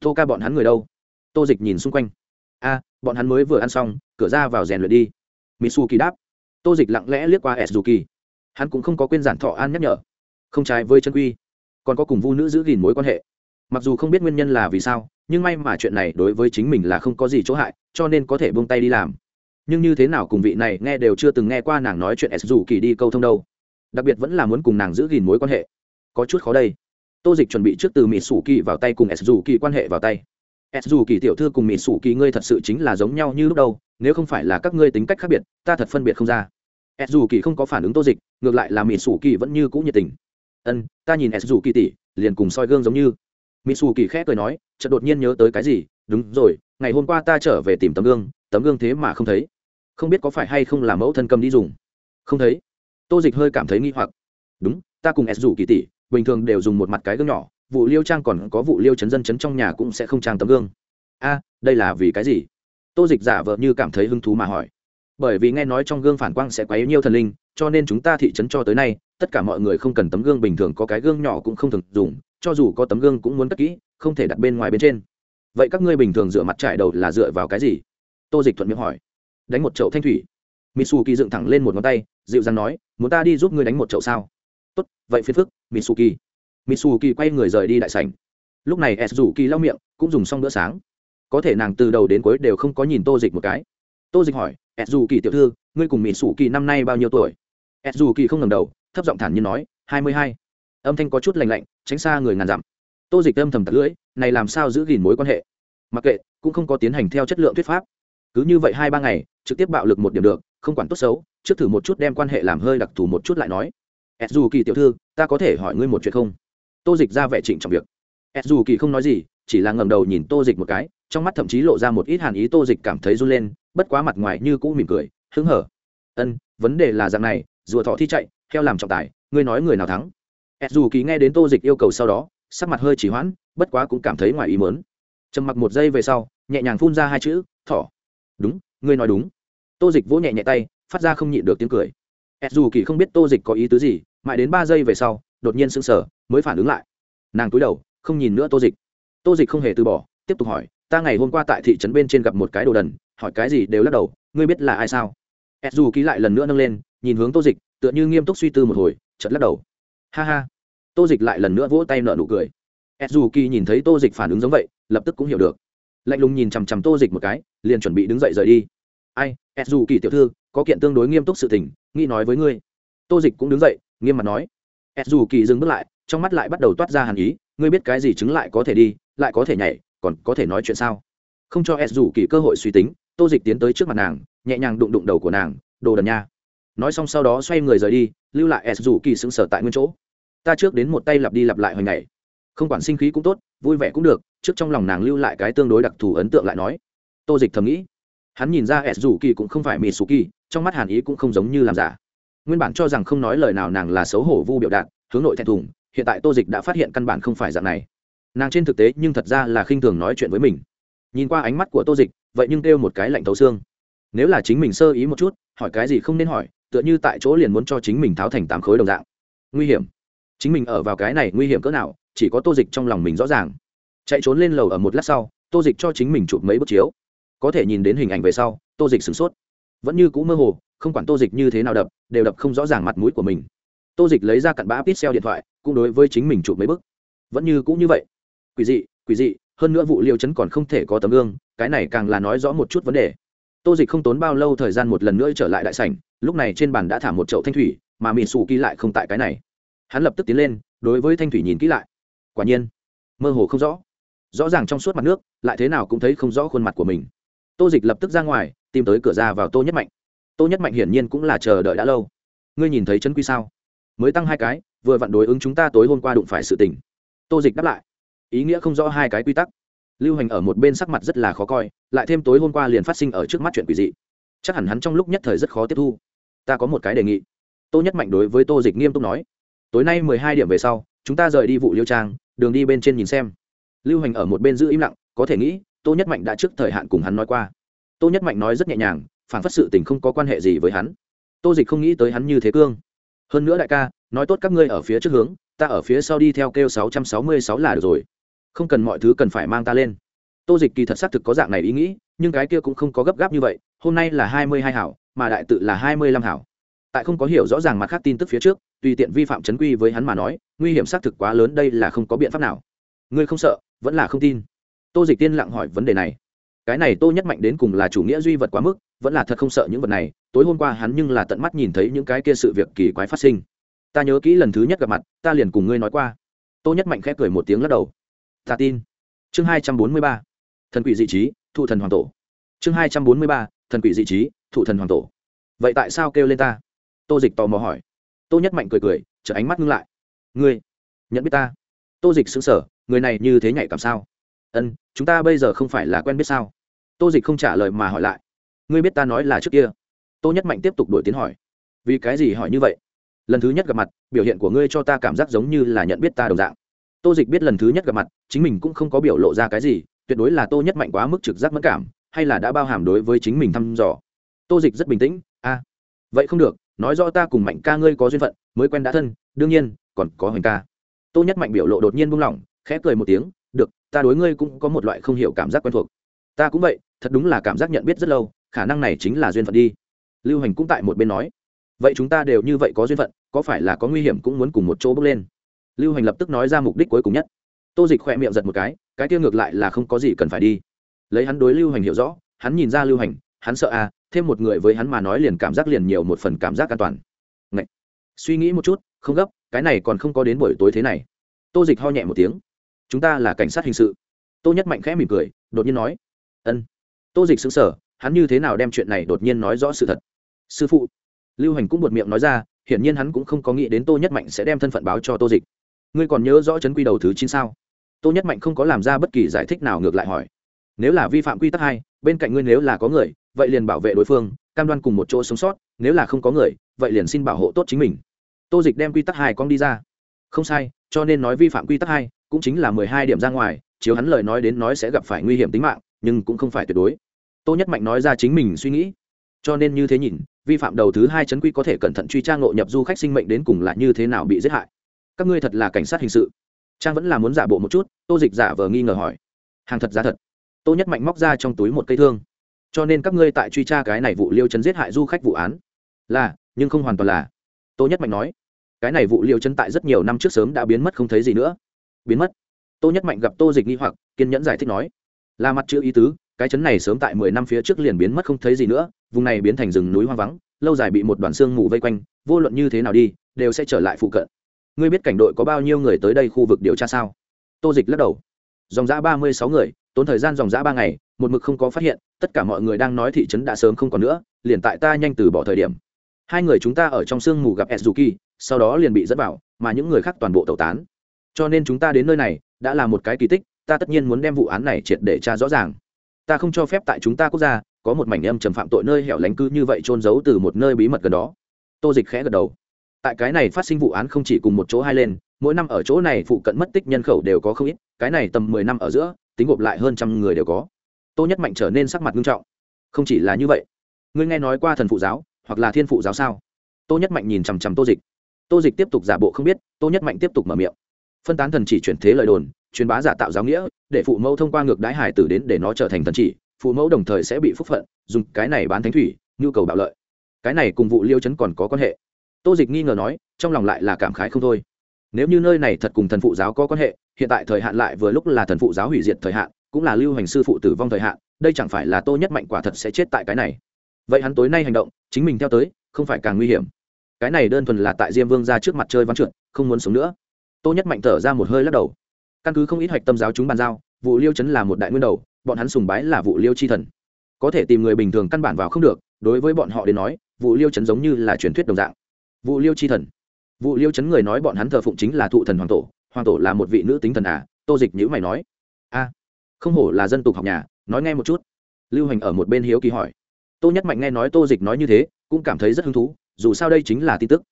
Tô ca bọn hắn người đâu? Tô dịch nhìn xung quanh. A, bọn hắn mới vừa ăn xong, cửa ra vào rèn luyện đi. Mitsuki đáp. Tô dịch lặng lẽ liếc qua suzuki hắn cũng không có quên giản thọ an nhắc nhở. Không trái với chân quy, còn có cùng vu nữ giữ gìn mối quan hệ. Mặc dù không biết nguyên nhân là vì sao, nhưng may mà chuyện này đối với chính mình là không có gì chỗ hại, cho nên có thể buông tay đi làm nhưng như thế nào cùng vị này nghe đều chưa từng nghe qua nàng nói chuyện s dù kỳ đi câu thông đâu. Đặc biệt vẫn là muốn cùng nàng giữ gìn mối quan hệ. Có chút khó đây. Tô dịch chuẩn bị trước từ mỹ sủ kỳ vào tay cùng s dù kỳ quan hệ vào tay. S dù kỳ tiểu thư cùng mỹ sủ kỳ ngươi thật sự chính là giống nhau như lúc đầu nếu không phải là các ngươi tính cách khác biệt, ta thật phân biệt không ra. S dù kỳ không có phản ứng tô dịch, ngược lại là mỹ sủ kỳ vẫn như cũ nhiệt tình. Ân, ta nhìn s dù kỳ tỷ, liền cùng soi gương giống như. Mỹ sủ kỳ khẽ cười nói, chợt đột nhiên nhớ tới cái gì, đúng rồi, ngày hôm qua ta trở về tìm tấm gương tấm gương thế mà không thấy không biết có phải hay không là mẫu thân cầm đi dùng. Không thấy. Tô dịch hơi cảm thấy nghi hoặc. Đúng, ta cùng s dù kỳ tỷ, bình thường đều dùng một mặt cái gương nhỏ, vụ liêu trang còn có vụ liêu chấn dân chấn trong nhà cũng sẽ không trang tấm gương. A, đây là vì cái gì? Tô dịch giả vờ như cảm thấy hứng thú mà hỏi. Bởi vì nghe nói trong gương phản quang sẽ quấy nhiều thần linh, cho nên chúng ta thị trấn cho tới nay, tất cả mọi người không cần tấm gương bình thường, có cái gương nhỏ cũng không thường dùng, cho dù có tấm gương cũng muốn cất kỹ, không thể đặt bên ngoài bên trên. Vậy các ngươi bình thường dựa mặt trải đầu là dựa vào cái gì? Tô dịch thuận miệng hỏi đánh một chậu thanh thủy. Mitsuki dựng thẳng lên một ngón tay, dịu dàng nói, muốn ta đi giúp ngươi đánh một chậu sao? Tốt, vậy phiền phức, mitsuki. Mitsuki quay người rời đi đại sảnh. Lúc này suzuki lau miệng, cũng dùng xong bữa sáng. Có thể nàng từ đầu đến cuối đều không có nhìn tô dịch một cái. Tô dịch hỏi suzuki tiểu thư, ngươi cùng mitsuki năm nay bao nhiêu tuổi? Suzuki không ngầm đầu, thấp giọng thản nhiên nói, hai mươi hai. Âm thanh có chút lành lạnh, tránh xa người ngàn dặm. Tô dịch âm thầm tật lưỡi, này làm sao giữ gìn mối quan hệ? Mặc kệ, cũng không có tiến hành theo chất lượng thuyết pháp cứ như vậy hai ba ngày, trực tiếp bạo lực một điểm được, không quản tốt xấu, trước thử một chút đem quan hệ làm hơi đặc thù một chút lại nói. S dù kỳ tiểu thư, ta có thể hỏi ngươi một chuyện không? Tô dịch ra vẻ trịnh trọng việc. S dù kỳ không nói gì, chỉ là ngầm đầu nhìn tô dịch một cái, trong mắt thậm chí lộ ra một ít hàn ý tô dịch cảm thấy run lên, bất quá mặt ngoài như cũ mỉm cười, hứng hở. Ân, vấn đề là dạng này, rùa thọ thi chạy theo làm trọng tài, ngươi nói người nào thắng? S dù kỳ nghe đến tô dịch yêu cầu sau đó, sắc mặt hơi chỉ hoãn, bất quá cũng cảm thấy ngoài ý mớn trầm mặc một giây về sau, nhẹ nhàng phun ra hai chữ thỏ đúng, ngươi nói đúng. Tô dịch vỗ nhẹ nhẹ tay, phát ra không nhịn được tiếng cười. Ed dù kỳ không biết tô dịch có ý tứ gì, mãi đến ba giây về sau, đột nhiên sững sờ, mới phản ứng lại. Nàng cúi đầu, không nhìn nữa tô dịch. Tô dịch không hề từ bỏ, tiếp tục hỏi, ta ngày hôm qua tại thị trấn bên trên gặp một cái đồ đần, hỏi cái gì đều lắc đầu, ngươi biết là ai sao? Ed dù ký lại lần nữa nâng lên, nhìn hướng tô dịch, tựa như nghiêm túc suy tư một hồi chật lắc đầu. Ha ha. Tô dịch lại lần nữa vỗ tay nợ nụ cười. Ed dù kỳ nhìn thấy tô dịch phản ứng giống vậy, lập tức cũng hiểu được lạnh lùng nhìn chằm chằm tô dịch một cái, liền chuẩn bị đứng dậy rời đi. Ai s dù kỳ tiểu thư, có kiện tương đối nghiêm túc sự tình, nghĩ nói với ngươi. Tô dịch cũng đứng dậy, nghiêm mặt nói. S dù kỳ dừng bước lại, trong mắt lại bắt đầu toát ra hàn ý. Ngươi biết cái gì chứng lại có thể đi, lại có thể nhảy, còn có thể nói chuyện sao? Không cho s dù kỳ cơ hội suy tính, tô dịch tiến tới trước mặt nàng, nhẹ nhàng đụng đụng đầu của nàng. Đồ đần nha. Nói xong sau đó xoay người rời đi, lưu lại s dù kỳ sững sờ tại nguyên chỗ. Ta trước đến một tay lặp đi lặp lại hồi ngày không quản sinh khí cũng tốt, vui vẻ cũng được, trước trong lòng nàng lưu lại cái tương đối đặc thù ấn tượng lại nói. Tô dịch thầm nghĩ. Hắn nhìn ra s dù kỳ cũng không phải mỹ su kỳ trong mắt hàn ý cũng không giống như làm giả. Nguyên bản cho rằng không nói lời nào nàng là xấu hổ vu biểu đạt, hướng nội thẹn thùng, hiện tại tô dịch đã phát hiện căn bản không phải dạng này. Nàng trên thực tế nhưng thật ra là khinh thường nói chuyện với mình. Nhìn qua ánh mắt của tô dịch, vậy nhưng kêu một cái lạnh thấu xương. Nếu là chính mình sơ ý một chút, hỏi cái gì không nên hỏi, tựa như tại chỗ liền muốn cho chính mình tháo thành tám khối đồng dạng. Nguy hiểm chính mình ở vào cái này nguy hiểm cỡ nào, chỉ có tô dịch trong lòng mình rõ ràng. Chạy trốn lên lầu ở một lát sau, tô dịch cho chính mình chụp mấy bức chiếu. Có thể nhìn đến hình ảnh về sau, tô dịch sửng sốt. Vẫn như cũ mơ hồ, không quản tô dịch như thế nào đập, đều đập không rõ ràng mặt mũi của mình. Tô dịch lấy ra cặn bã pít xeo điện thoại, cũng đối với chính mình chụp mấy bức. Vẫn như cũ như vậy. Quỷ dị quỷ dị, hơn nữa vụ liêu chấn còn không thể có tấm gương, cái này càng là nói rõ một chút vấn đề. Tô dịch không tốn bao lâu thời gian một lần nữa trở lại đại sảnh, lúc này trên bàn đã thả một chậu thanh thủy, mà mỹ xù ký lại không tại cái này hắn lập tức tiến lên, đối với thanh thủy nhìn kỹ lại. Quả nhiên, mơ hồ không rõ. Rõ ràng trong suốt mặt nước, lại thế nào cũng thấy không rõ khuôn mặt của mình. Tô dịch lập tức ra ngoài, tìm tới cửa ra vào tô nhất mạnh. Tô nhất mạnh hiển nhiên cũng là chờ đợi đã lâu. Ngươi nhìn thấy chân quy sao? Mới tăng hai cái, vừa vặn đối ứng chúng ta tối hôm qua đụng phải sự tình. Tô dịch đáp lại. Ý nghĩa không rõ hai cái quy tắc. Lưu hành ở một bên sắc mặt rất là khó coi, lại thêm tối hôm qua liền phát sinh ở trước mắt chuyện quỷ dị. Chắc hẳn hắn trong lúc nhất thời rất khó tiếp thu. Ta có một cái đề nghị. Tô nhất mạnh đối với tô dịch nghiêm túc nói tối nay mười hai điểm về sau, chúng ta rời đi vụ liêu trang, đường đi bên trên nhìn xem. Lưu hành ở một bên giữ im lặng, có thể nghĩ, tô nhất mạnh đã trước thời hạn cùng hắn nói qua. Tô nhất mạnh nói rất nhẹ nhàng, phản phất sự tình không có quan hệ gì với hắn. Tô dịch không nghĩ tới hắn như thế cương. Hơn nữa đại ca, nói tốt các ngươi ở phía trước hướng, ta ở phía sau đi theo kêu sáu trăm sáu mươi sáu là được rồi. Không cần mọi thứ cần phải mang ta lên. Tô dịch kỳ thật xác thực có dạng này ý nghĩ, nhưng cái kia cũng không có gấp gáp như vậy, hôm nay là hai mươi hai hảo, mà đại tự là hai mươi lăm hảo. Tại không có hiểu rõ ràng mặt khác tin tức phía trước tùy tiện vi phạm chấn quy với hắn mà nói, nguy hiểm xác thực quá lớn, đây là không có biện pháp nào. Ngươi không sợ, vẫn là không tin. Tô dịch tiên lặng hỏi vấn đề này. Cái này tô nhất mạnh đến cùng là chủ nghĩa duy vật quá mức, vẫn là thật không sợ những vật này. Tối hôm qua hắn nhưng là tận mắt nhìn thấy những cái kia sự việc kỳ quái phát sinh. Ta nhớ kỹ lần thứ nhất gặp mặt, ta liền cùng ngươi nói qua. Tô nhất mạnh khẽ cười một tiếng lắc đầu. Ta tin. Chương hai trăm bốn mươi ba. Thần quỷ dị trí, thụ thần hoàng tổ. Chương hai trăm bốn mươi ba. Thần quỷ dị trí, thụ thần hoàng tổ. Vậy tại sao kêu lên ta? Tô dịch tò mò hỏi tô nhất mạnh cười cười chở ánh mắt ngưng lại. Ngươi, nhận biết ta? Tô dịch xứng sở người này như thế nhạy cảm sao? Ân, chúng ta bây giờ không phải là quen biết sao? Tô dịch không trả lời mà hỏi lại. Ngươi biết ta nói là trước kia? Tô nhất mạnh tiếp tục đổi tiến hỏi. Vì cái gì hỏi như vậy? Lần thứ nhất gặp mặt, biểu hiện của ngươi cho ta cảm giác giống như là nhận biết ta đồng dạng. Tô dịch biết lần thứ nhất gặp mặt, chính mình cũng không có biểu lộ ra cái gì, tuyệt đối là tô nhất mạnh quá mức trực giác mất cảm, hay là đã bao hàm đối với chính mình thăm dò. Tô dịch rất bình tĩnh a vậy không được nói rõ ta cùng mạnh ca ngươi có duyên phận, mới quen đã thân, đương nhiên, còn có hoành ca. Tô nhất mạnh biểu lộ đột nhiên buông lỏng, khẽ cười một tiếng, được, ta đối ngươi cũng có một loại không hiểu cảm giác quen thuộc. Ta cũng vậy, thật đúng là cảm giác nhận biết rất lâu, khả năng này chính là duyên phận đi. Lưu hành cũng tại một bên nói, vậy chúng ta đều như vậy có duyên phận, có phải là có nguy hiểm cũng muốn cùng một chỗ bước lên? Lưu hành lập tức nói ra mục đích cuối cùng nhất. Tô dịch khỏe miệng giật một cái cái kia ngược lại là không có gì cần phải đi. Lấy hắn đối lưu hành hiểu rõ, hắn nhìn ra lưu hành, hắn sợ à thêm một người với hắn mà nói liền cảm giác liền nhiều một phần cảm giác an toàn. Ngậy. suy nghĩ một chút, không gấp, cái này còn không có đến buổi tối thế này. Tô dịch ho nhẹ một tiếng. Chúng ta là cảnh sát hình sự. Tô nhất mạnh khẽ mỉm cười, đột nhiên nói. Ân. Tô dịch xứng sở hắn như thế nào đem chuyện này đột nhiên nói rõ sự thật? Sư phụ. Lưu hành cũng buột miệng nói ra, hiển nhiên hắn cũng không có nghĩ đến tô nhất mạnh sẽ đem thân phận báo cho tô dịch. Ngươi còn nhớ rõ chấn quy đầu thứ chín sao? Tô nhất mạnh không có làm ra bất kỳ giải thích nào ngược lại hỏi. Nếu là vi phạm quy tắc hai, bên cạnh ngươi nếu là có người vậy liền bảo vệ đối phương, cam đoan cùng một chỗ sống sót, nếu là không có người, vậy liền xin bảo hộ tốt chính mình. Tô dịch đem quy tắc hai con đi ra. Không sai, cho nên nói vi phạm quy tắc hai, cũng chính là mười hai điểm ra ngoài, chiếu hắn lời nói đến nói sẽ gặp phải nguy hiểm tính mạng, nhưng cũng không phải tuyệt đối. Tô nhất mạnh nói ra chính mình suy nghĩ. Cho nên như thế nhìn, vi phạm đầu thứ hai chấn quy có thể cẩn thận truy tra ngộ nhập du khách sinh mệnh đến cùng là như thế nào bị giết hại. Các ngươi thật là cảnh sát hình sự. Trang vẫn là muốn giả bộ một chút, tô dịch giả vờ nghi ngờ hỏi. Hàng thật giá thật. Tô nhất mạnh móc ra trong túi một cây thương cho nên các ngươi tại truy tra cái này vụ liêu chấn giết hại du khách vụ án. Là, nhưng không hoàn toàn là. Tô nhất mạnh nói, cái này vụ liêu chấn tại rất nhiều năm trước sớm đã biến mất không thấy gì nữa. Biến mất. Tô nhất mạnh gặp tô dịch nghi hoặc, kiên nhẫn giải thích nói, là mặt chữ ý tứ, cái chấn này sớm tại mười năm phía trước liền biến mất không thấy gì nữa, vùng này biến thành rừng núi hoang vắng, lâu dài bị một đoàn xương mù vây quanh, vô luận như thế nào đi, đều sẽ trở lại phụ cận. Ngươi biết cảnh đội có bao nhiêu người tới đây khu vực điều tra sao? Tô dịch lắc đầu. Dòng giã ba mươi sáu người tốn thời gian dòng dã ba ngày, một mực không có phát hiện, tất cả mọi người đang nói thị trấn đã sớm không còn nữa, liền tại ta nhanh từ bỏ thời điểm. Hai người chúng ta ở trong sương mù gặp edzuki sau đó liền bị dẫn vào, mà những người khác toàn bộ tẩu tán. Cho nên chúng ta đến nơi này, đã là một cái kỳ tích, ta tất nhiên muốn đem vụ án này triệt để tra rõ ràng. Ta không cho phép tại chúng ta quốc gia, có một mảnh âm trầm phạm tội nơi hẻo lánh cư như vậy trôn giấu từ một nơi bí mật gần đó. Tô dịch khẽ gật đầu. Tại cái này phát sinh vụ án không chỉ cùng một chỗ hai lên, mỗi năm ở chỗ này phụ cận mất tích nhân khẩu đều có không ít, cái này tầm mười năm ở giữa tính gộp lại hơn trăm người đều có. Tô nhất mạnh trở nên sắc mặt nghiêm trọng. Không chỉ là như vậy, ngươi nghe nói qua thần phụ giáo hoặc là thiên phụ giáo sao? Tô nhất mạnh nhìn chằm chằm tô dịch. Tô dịch tiếp tục giả bộ không biết, tô nhất mạnh tiếp tục mở miệng. Phân tán thần chỉ chuyển thế lời đồn, truyền bá giả tạo giáo nghĩa, để phụ mẫu thông qua ngược đái hải tử đến để nó trở thành thần chỉ, phụ mẫu đồng thời sẽ bị phúc phận, dùng cái này bán thánh thủy, nhu cầu bạo lợi. Cái này cùng vụ liêu chấn còn có quan hệ. Tô dịch nghi ngờ nói, trong lòng lại là cảm khái không thôi nếu như nơi này thật cùng thần phụ giáo có quan hệ, hiện tại thời hạn lại vừa lúc là thần phụ giáo hủy diệt thời hạn, cũng là lưu hành sư phụ tử vong thời hạn, đây chẳng phải là tô nhất mạnh quả thật sẽ chết tại cái này. Vậy hắn tối nay hành động, chính mình theo tới, không phải càng nguy hiểm. Cái này đơn thuần là tại diêm vương ra trước mặt chơi văn trượt, không muốn sống nữa. Tô nhất mạnh thở ra một hơi lắc đầu. Căn cứ không ít hoạch tâm giáo chúng bàn giao vụ liêu chấn là một đại nguyên đầu, bọn hắn sùng bái là vụ liêu chi thần. Có thể tìm người bình thường căn bản vào không được, đối với bọn họ đến nói vụ liêu chấn giống như là truyền thuyết đồng dạng. Vụ liêu chi thần vụ liêu chấn người nói bọn hắn thờ phụng chính là thụ thần hoàng tổ hoàng tổ là một vị nữ tính thần à? Tô dịch nhữ mày nói. A, không hổ là dân tục học nhà, nói nghe một chút. Lưu hành ở một bên hiếu kỳ hỏi. Tô nhất mạnh nghe nói tô dịch nói như thế, cũng cảm thấy rất hứng thú, dù sao đây chính là tin tức.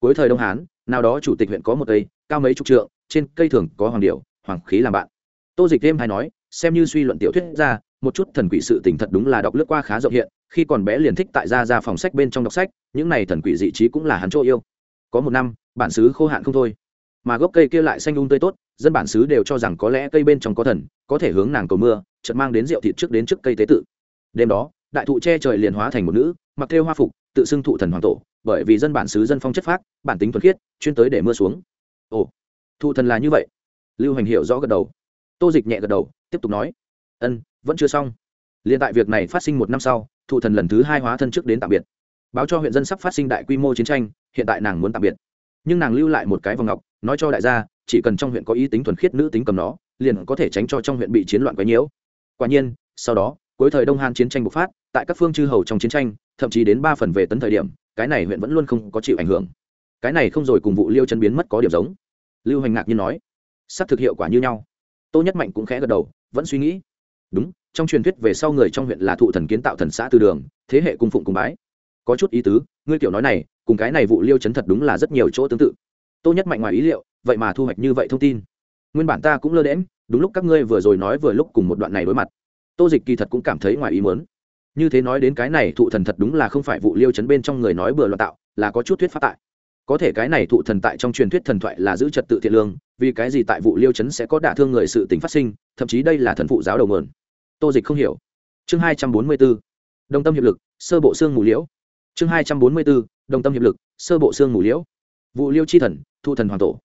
Cuối thời đông hán, nào đó chủ tịch huyện có một cây, cao mấy chục trượng, trên cây thường có hoàng điệu hoàng khí làm bạn. Tô dịch thêm hay nói, xem như suy luận tiểu thuyết ra, một chút thần quỷ sự tình thật đúng là đọc lướt qua khá rộng hiện, khi còn bé liền thích tại ra ra phòng sách bên trong đọc sách, những này thần quỷ dị trí cũng là hắn chỗ yêu có một năm, bản xứ khô hạn không thôi. Mà gốc cây kia lại xanh un um tươi tốt, dân bản xứ đều cho rằng có lẽ cây bên trong có thần, có thể hướng nàng cầu mưa, chợt mang đến rượu thịt trước đến trước cây tế tự. Đêm đó, đại thụ che trời liền hóa thành một nữ, mặc thêu hoa phục, tự xưng thụ thần hoàng tổ, bởi vì dân bản xứ dân phong chất phác, bản tính thuần khiết, chuyên tới để mưa xuống. Ồ, thụ thần là như vậy. Lưu hành hiểu rõ gật đầu. Tô dịch nhẹ gật đầu, tiếp tục nói. Ân, vẫn chưa xong. Liền tại việc này phát sinh một năm sau, thụ thần lần thứ hai hóa thân trước đến tạm biệt. Báo cho huyện dân sắp phát sinh đại quy mô chiến tranh hiện tại nàng muốn tạm biệt. Nhưng nàng lưu lại một cái vòng ngọc, nói cho đại gia, chỉ cần trong huyện có ý tính thuần khiết nữ tính cầm nó, liền có thể tránh cho trong huyện bị chiến loạn quấy nhiễu. Quả nhiên, sau đó, cuối thời đông han chiến tranh bộc phát, tại các phương chư hầu trong chiến tranh, thậm chí đến ba phần về tấn thời điểm, cái này huyện vẫn luôn không có chịu ảnh hưởng. Cái này không rồi cùng vụ liêu chân biến mất có điểm giống. Lưu hành ngạc nhiên nói, sắp thực hiệu quả như nhau. Tô nhất mạnh cũng khẽ gật đầu, vẫn suy nghĩ. Đúng, trong truyền thuyết về sau người trong huyện là thụ thần kiến tạo thần xã từ đường, thế hệ cung phụng cùng bái có chút ý tứ, ngươi kiểu nói này, cùng cái này vụ liêu chấn thật đúng là rất nhiều chỗ tương tự. Tô nhất mạnh ngoài ý liệu, vậy mà thu hoạch như vậy thông tin. Nguyên bản ta cũng lơ đễm đúng lúc các ngươi vừa rồi nói vừa lúc cùng một đoạn này đối mặt. Tô dịch kỳ thật cũng cảm thấy ngoài ý muốn. Như thế nói đến cái này thụ thần thật đúng là không phải vụ liêu chấn bên trong người nói bừa loạn tạo, là có chút thuyết pháp tại. Có thể cái này thụ thần tại trong truyền thuyết thần thoại là giữ trật tự thiện lương, vì cái gì tại vụ liêu chấn sẽ có đả thương người sự tình phát sinh, thậm chí đây là thần phụ giáo đầu mượn tô dịch không hiểu. Chương hai trăm bốn mươi bốn. Đồng tâm hiệp lực, sơ bộ xương mù liễu chương hai trăm bốn mươi bốn, đồng tâm hiệp lực, sơ bộ xương mù liễu. Vụ liêu chi thần, thu thần hoàng tổ.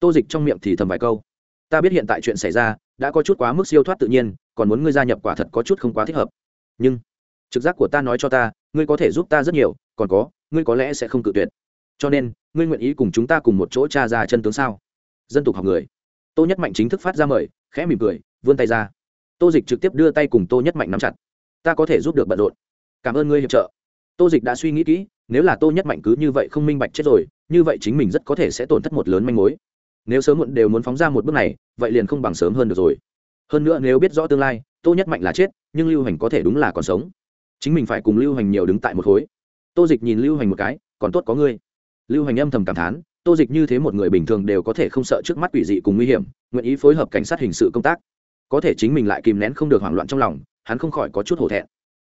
Tô dịch trong miệng thì thầm vài câu. Ta biết hiện tại chuyện xảy ra đã có chút quá mức siêu thoát tự nhiên, còn muốn ngươi gia nhập quả thật có chút không quá thích hợp. Nhưng, trực giác của ta nói cho ta, ngươi có thể giúp ta rất nhiều, còn có, ngươi có lẽ sẽ không cự tuyệt. Cho nên, ngươi nguyện ý cùng chúng ta cùng một chỗ cha ra chân tướng sao? Dân tục học người. Tô nhất mạnh chính thức phát ra mời, khẽ mỉm cười, vươn tay ra. Tô dịch trực tiếp đưa tay cùng tô nhất mạnh nắm chặt. Ta có thể giúp được bận rộn. Cảm ơn ngươi hiệp trợ tô dịch đã suy nghĩ kỹ, nếu là tô nhất mạnh cứ như vậy không minh bạch chết rồi, như vậy chính mình rất có thể sẽ tổn thất một lớn manh mối. Nếu sớm muộn đều muốn phóng ra một bước này, vậy liền không bằng sớm hơn được rồi. Hơn nữa nếu biết rõ tương lai, tô nhất mạnh là chết, nhưng lưu hành có thể đúng là còn sống. Chính mình phải cùng lưu hành nhiều đứng tại một khối. Tô dịch nhìn lưu hành một cái, còn tốt có ngươi. Lưu hành âm thầm cảm thán, tô dịch như thế một người bình thường đều có thể không sợ trước mắt quỷ dị cùng nguy hiểm, nguyện ý phối hợp cảnh sát hình sự công tác. Có thể chính mình lại kìm nén không được hoảng loạn trong lòng, hắn không khỏi có chút hổ thẹn.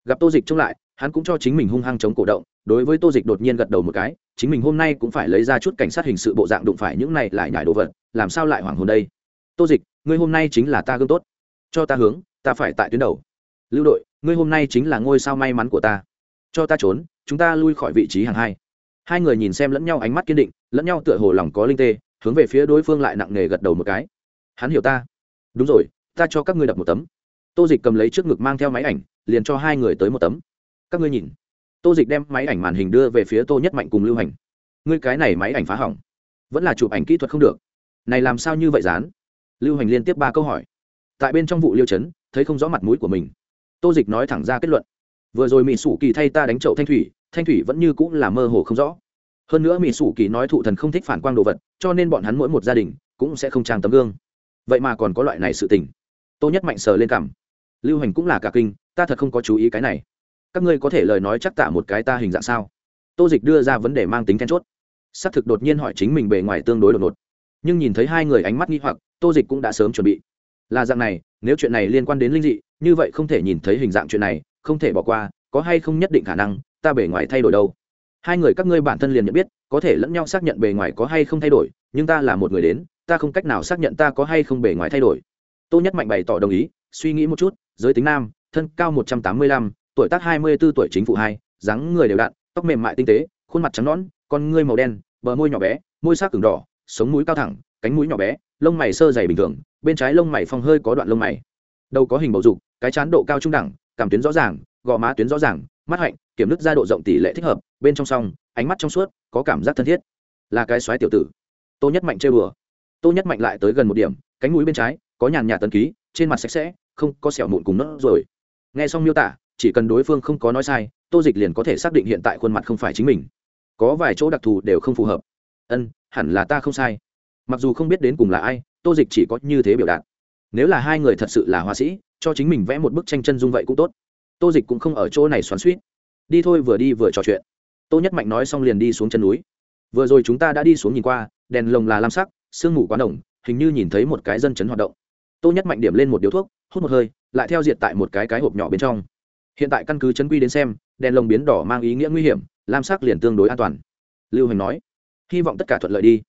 Gặp tô dịch trông lại hắn cũng cho chính mình hung hăng chống cổ động, đối với tô dịch đột nhiên gật đầu một cái, chính mình hôm nay cũng phải lấy ra chút cảnh sát hình sự bộ dạng đụng phải những này lại nhải đồ vật, làm sao lại hoảng hồn đây? Tô dịch, ngươi hôm nay chính là ta gương tốt. Cho ta hướng, ta phải tại tuyến đầu. Lưu đội, ngươi hôm nay chính là ngôi sao may mắn của ta. Cho ta trốn, chúng ta lui khỏi vị trí hàng hai. Hai người nhìn xem lẫn nhau ánh mắt kiên định, lẫn nhau tựa hồ lòng có linh tê, hướng về phía đối phương lại nặng nề gật đầu một cái. Hắn hiểu ta. Đúng rồi, ta cho các ngươi đập một tấm. Tô dịch cầm lấy trước ngực mang theo máy ảnh, liền cho hai người tới một tấm các ngươi nhìn. Tô dịch đem máy ảnh màn hình đưa về phía tô nhất mạnh cùng lưu hành. Ngươi cái này máy ảnh phá hỏng. Vẫn là chụp ảnh kỹ thuật không được. Này làm sao như vậy dán? Lưu hành liên tiếp ba câu hỏi. Tại bên trong vụ liêu chấn, thấy không rõ mặt mũi của mình. Tô dịch nói thẳng ra kết luận. Vừa rồi mỹ sủ kỳ thay ta đánh chậu thanh thủy thanh thủy vẫn như cũng là mơ hồ không rõ. Hơn nữa mỹ sủ kỳ nói thụ thần không thích phản quang đồ vật, cho nên bọn hắn mỗi một gia đình cũng sẽ không trang tấm gương. Vậy mà còn có loại này sự tình. Tô nhất mạnh sờ lên cảm lưu hành cũng là cả kinh, ta thật không có chú ý cái này các ngươi có thể lời nói chắc tạ một cái ta hình dạng sao? Tô dịch đưa ra vấn đề mang tính then chốt. Xác thực đột nhiên hỏi chính mình bề ngoài tương đối đột ngột. Nhưng nhìn thấy hai người ánh mắt nghi hoặc, tô dịch cũng đã sớm chuẩn bị. Là dạng này, nếu chuyện này liên quan đến linh dị, như vậy không thể nhìn thấy hình dạng chuyện này, không thể bỏ qua, có hay không nhất định khả năng, ta bề ngoài thay đổi đâu. Hai người các ngươi bản thân liền nhận biết, có thể lẫn nhau xác nhận bề ngoài có hay không thay đổi, nhưng ta là một người đến, ta không cách nào xác nhận ta có hay không bề ngoài thay đổi. Tô nhất mạnh bày tỏ đồng ý, suy nghĩ một chút, giới tính nam, thân cao một trăm tám mươi lăm tuổi tác hai mươi b ố tuổi chính phủ hai, dáng người đều đặn, tóc mềm mại tinh tế, khuôn mặt trắng nõn, con ngươi màu đen, bờ môi nhỏ bé, môi sắc cứng đỏ, sống mũi cao thẳng, cánh mũi nhỏ bé, lông mày sơ dày bình thường, bên trái lông mày phong hơi có đoạn lông mày. Đầu có hình bầu dục, cái chán độ cao trung đẳng, cảm tuyến rõ ràng, gò má tuyến rõ ràng, mắt hạnh, kiểm nứt ra độ rộng tỷ lệ thích hợp, bên trong song, ánh mắt trong suốt, có cảm giác thân thiết. Là cái xoáy tiểu tử. Tô nhất mạnh chơi bừa tô nhất mạnh lại tới gần một điểm, cánh mũi bên trái, có nhàn nhạt tấn ký, trên mặt sạch sẽ, không có sẹo mụn cùng nốt rồi nghe xong miêu tả chỉ cần đối phương không có nói sai, tô dịch liền có thể xác định hiện tại khuôn mặt không phải chính mình. Có vài chỗ đặc thù đều không phù hợp. Ân, hẳn là ta không sai. Mặc dù không biết đến cùng là ai, tô dịch chỉ có như thế biểu đạt. Nếu là hai người thật sự là họa sĩ, cho chính mình vẽ một bức tranh chân dung vậy cũng tốt. Tô dịch cũng không ở chỗ này xoắn suýt đi thôi vừa đi vừa trò chuyện. Tô nhất mạnh nói xong liền đi xuống chân núi. Vừa rồi chúng ta đã đi xuống nhìn qua, đèn lồng là lam sắc, sương mù quá nồng, hình như nhìn thấy một cái dân chấn hoạt động. Tô nhất mạnh điểm lên một điếu thuốc, hút một hơi, lại theo diệt tại một cái cái hộp nhỏ bên trong hiện tại căn cứ chấn quy đến xem, đèn lồng biến đỏ mang ý nghĩa nguy hiểm, lam sắc liền tương đối an toàn. Lưu hành nói, hy vọng tất cả thuận lợi đi.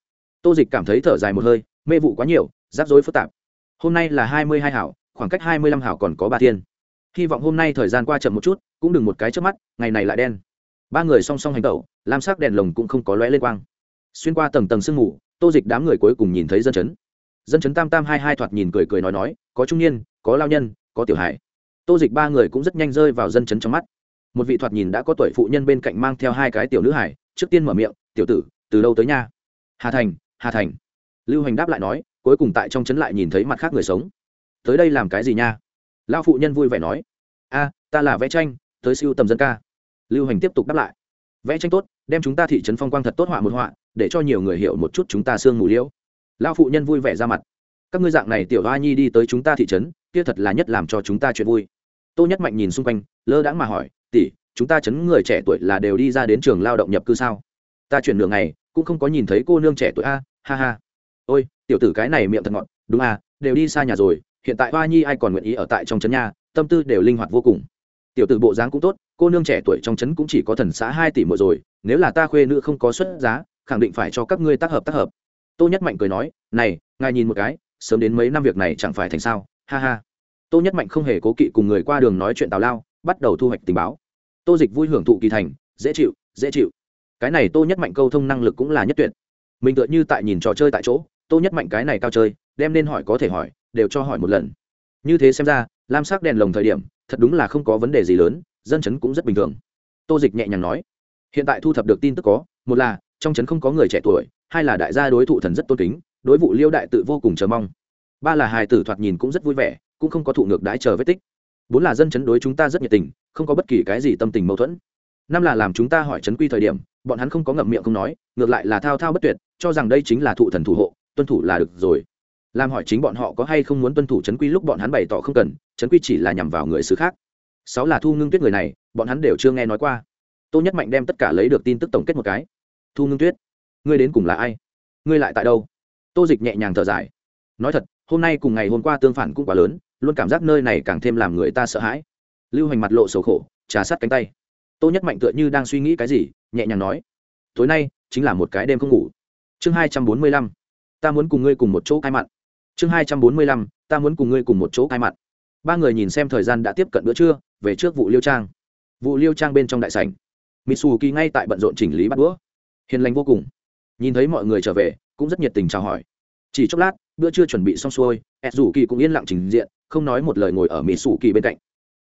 Tô dịch cảm thấy thở dài một hơi, mê vụ quá nhiều, rắc rối phức tạp. Hôm nay là hai mươi hai hảo, khoảng cách hai mươi lăm hảo còn có ba thiên. Hy vọng hôm nay thời gian qua chậm một chút, cũng đừng một cái trước mắt, ngày này lại đen. Ba người song song hành tẩu, lam sắc đèn lồng cũng không có lóe lên quang. Xuyên qua tầng tầng sương mù, tô dịch đám người cuối cùng nhìn thấy dân chấn. Dân chấn tam tam hai hai thoạt nhìn cười cười nói nói, có trung niên, có lao nhân, có tiểu hải tô dịch ba người cũng rất nhanh rơi vào dân chấn trong mắt. Một vị thoạt nhìn đã có tuổi phụ nhân bên cạnh mang theo hai cái tiểu nữ hải trước tiên mở miệng, tiểu tử, từ đâu tới nha? Hà thành hà thành. Lưu hành đáp lại nói, cuối cùng tại trong chấn lại nhìn thấy mặt khác người sống. Tới đây làm cái gì nha? Lao phụ nhân vui vẻ nói. A, ta là vẽ tranh, tới siêu tầm dân ca. Lưu hành tiếp tục đáp lại. Vẽ tranh tốt, đem chúng ta thị trấn phong quang thật tốt họa một họa, để cho nhiều người hiểu một chút chúng ta sương mù liễu. Lao phụ nhân vui vẻ ra mặt. Các ngươi dạng này tiểu hoa nhi đi tới chúng ta thị trấn, kia thật là nhất làm cho chúng ta chuyện vui tô nhất mạnh nhìn xung quanh, lơ đãng mà hỏi, tỷ, chúng ta chấn người trẻ tuổi là đều đi ra đến trường lao động nhập cư sao? Ta chuyển đường này cũng không có nhìn thấy cô nương trẻ tuổi a, ha ha. Ôi, tiểu tử cái này miệng thật ngọt, đúng à đều đi xa nhà rồi, hiện tại hoa nhi ai còn nguyện ý ở tại trong trấn nhà tâm tư đều linh hoạt vô cùng. Tiểu tử bộ dáng cũng tốt, cô nương trẻ tuổi trong trấn cũng chỉ có thần xã hai tỷ mỗi rồi, nếu là ta khuê nữ không có xuất giá, khẳng định phải cho các ngươi tác hợp tác hợp. Tô nhất mạnh cười nói, này, ngài nhìn một cái, sớm đến mấy năm việc này chẳng phải thành sao, ha ha tô nhất mạnh không hề cố kỵ cùng người qua đường nói chuyện tào lao, bắt đầu thu hoạch tình báo. Tô dịch vui hưởng thụ kỳ thành, dễ chịu dễ chịu. Cái này tô nhất mạnh câu thông năng lực cũng là nhất tuyệt. Mình tựa như tại nhìn trò chơi tại chỗ, tô nhất mạnh cái này cao chơi, đem nên hỏi có thể hỏi, đều cho hỏi một lần. Như thế xem ra, lam sắc đèn lồng thời điểm, thật đúng là không có vấn đề gì lớn, dân chấn cũng rất bình thường. Tô dịch nhẹ nhàng nói. Hiện tại thu thập được tin tức có, một là, trong chấn không có người trẻ tuổi, hai là đại gia đối thủ thần rất tôn kính, đối vụ liêu đại tự vô cùng chờ mong. Ba là hài tử thoạt nhìn cũng rất vui vẻ cũng không có thụ ngược đái chờ vết tích. Bốn là dân chấn đối chúng ta rất nhiệt tình, không có bất kỳ cái gì tâm tình mâu thuẫn. Năm là làm chúng ta hỏi chấn quy thời điểm, bọn hắn không có ngậm miệng không nói, ngược lại là thao thao bất tuyệt, cho rằng đây chính là thụ thần thủ hộ, tuân thủ là được rồi. Làm hỏi chính bọn họ có hay không muốn tuân thủ chấn quy lúc bọn hắn bày tỏ không cần, chấn quy chỉ là nhằm vào người xứ khác. Sáu là thu ngưng tuyết người này, bọn hắn đều chưa nghe nói qua. Tô nhất mạnh đem tất cả lấy được tin tức tổng kết một cái. Thu ngưng tuyết, ngươi đến cùng là ai? Ngươi lại tại đâu? Tô dịch nhẹ nhàng thở dài. Nói thật hôm nay cùng ngày hôm qua tương phản cũng quá lớn, luôn cảm giác nơi này càng thêm làm người ta sợ hãi. Lưu hành mặt lộ sầu khổ, trà sát cánh tay. Tô nhất mạnh tựa như đang suy nghĩ cái gì, nhẹ nhàng nói, tối nay chính là một cái đêm không ngủ. Chương hai trăm bốn mươi lăm, ta muốn cùng ngươi cùng một chỗ cai mặn chương hai trăm bốn mươi lăm, ta muốn cùng ngươi cùng một chỗ cai mặn ba người nhìn xem thời gian đã tiếp cận bữa trưa, về trước vụ liêu trang. Vụ liêu trang bên trong đại sảnh. Mitsu kỳ ngay tại bận rộn chỉnh lý bắt đũa. Hiền lành vô cùng. Nhìn thấy mọi người trở về, cũng rất nhiệt tình chào hỏi chỉ chốc lát, bữa trưa chuẩn bị xong xuôi ed rủ kỳ cũng yên lặng trình diện, không nói một lời ngồi ở mỹ xù kỳ bên cạnh.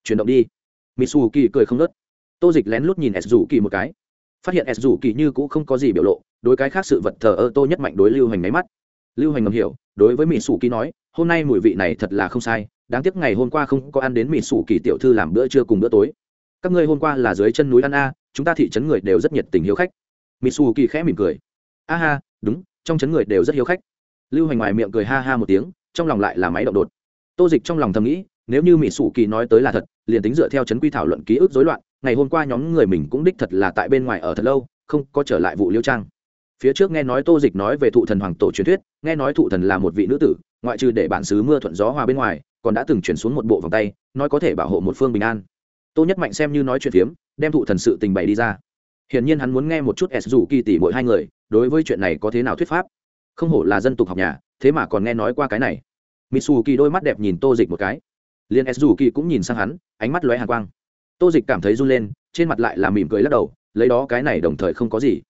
Chuyển động đi. Mỹ xù kỳ cười không nớt tô dịch lén lút nhìn ed rủ kỳ một cái. Phát hiện ed rủ kỳ như cũng không có gì biểu lộ, đối cái khác sự vật thờ ơ tô nhất mạnh đối lưu hành máy mắt. Lưu hành ngầm hiểu, đối với mỹ xù kỳ nói, hôm nay mùi vị này thật là không sai, đáng tiếc ngày hôm qua không có ăn đến mỹ xù kỳ tiểu thư làm bữa trưa cùng bữa tối. Các ngươi hôm qua là dưới chân núi ăn a, chúng ta thị trấn người đều rất nhiệt tình hiếu khách. Mỹ xù kỳ khẽ mỉm cười. A ha đúng, trong trấn người đều rất hiếu khách lưu hành ngoài miệng cười ha ha một tiếng, trong lòng lại là máy động đột. Tô dịch trong lòng thầm nghĩ, nếu như mỹ sủ kỳ nói tới là thật, liền tính dựa theo chấn quy thảo luận ký ức dối loạn, ngày hôm qua nhóm người mình cũng đích thật là tại bên ngoài ở thật lâu, không có trở lại vụ liêu trang. Phía trước nghe nói tô dịch nói về thụ thần hoàng tổ truyền thuyết, nghe nói thụ thần là một vị nữ tử, ngoại trừ để bản xứ mưa thuận gió hòa bên ngoài, còn đã từng chuyển xuống một bộ vòng tay, nói có thể bảo hộ một phương bình an. Tô nhất mạnh xem như nói chuyện phiếm, đem thụ thần sự tình bày đi ra. Hiển nhiên hắn muốn nghe một chút s dù kỳ tỷ mỗi hai người, đối với chuyện này có thế nào thuyết pháp không hổ là dân tục học nhà, thế mà còn nghe nói qua cái này. Mitsu kỳ đôi mắt đẹp nhìn tô dịch một cái. Liền s dù kỳ cũng nhìn sang hắn, ánh mắt lóe hàng quang. Tô dịch cảm thấy run lên, trên mặt lại là mỉm cười lắc đầu, lấy đó cái này đồng thời không có gì.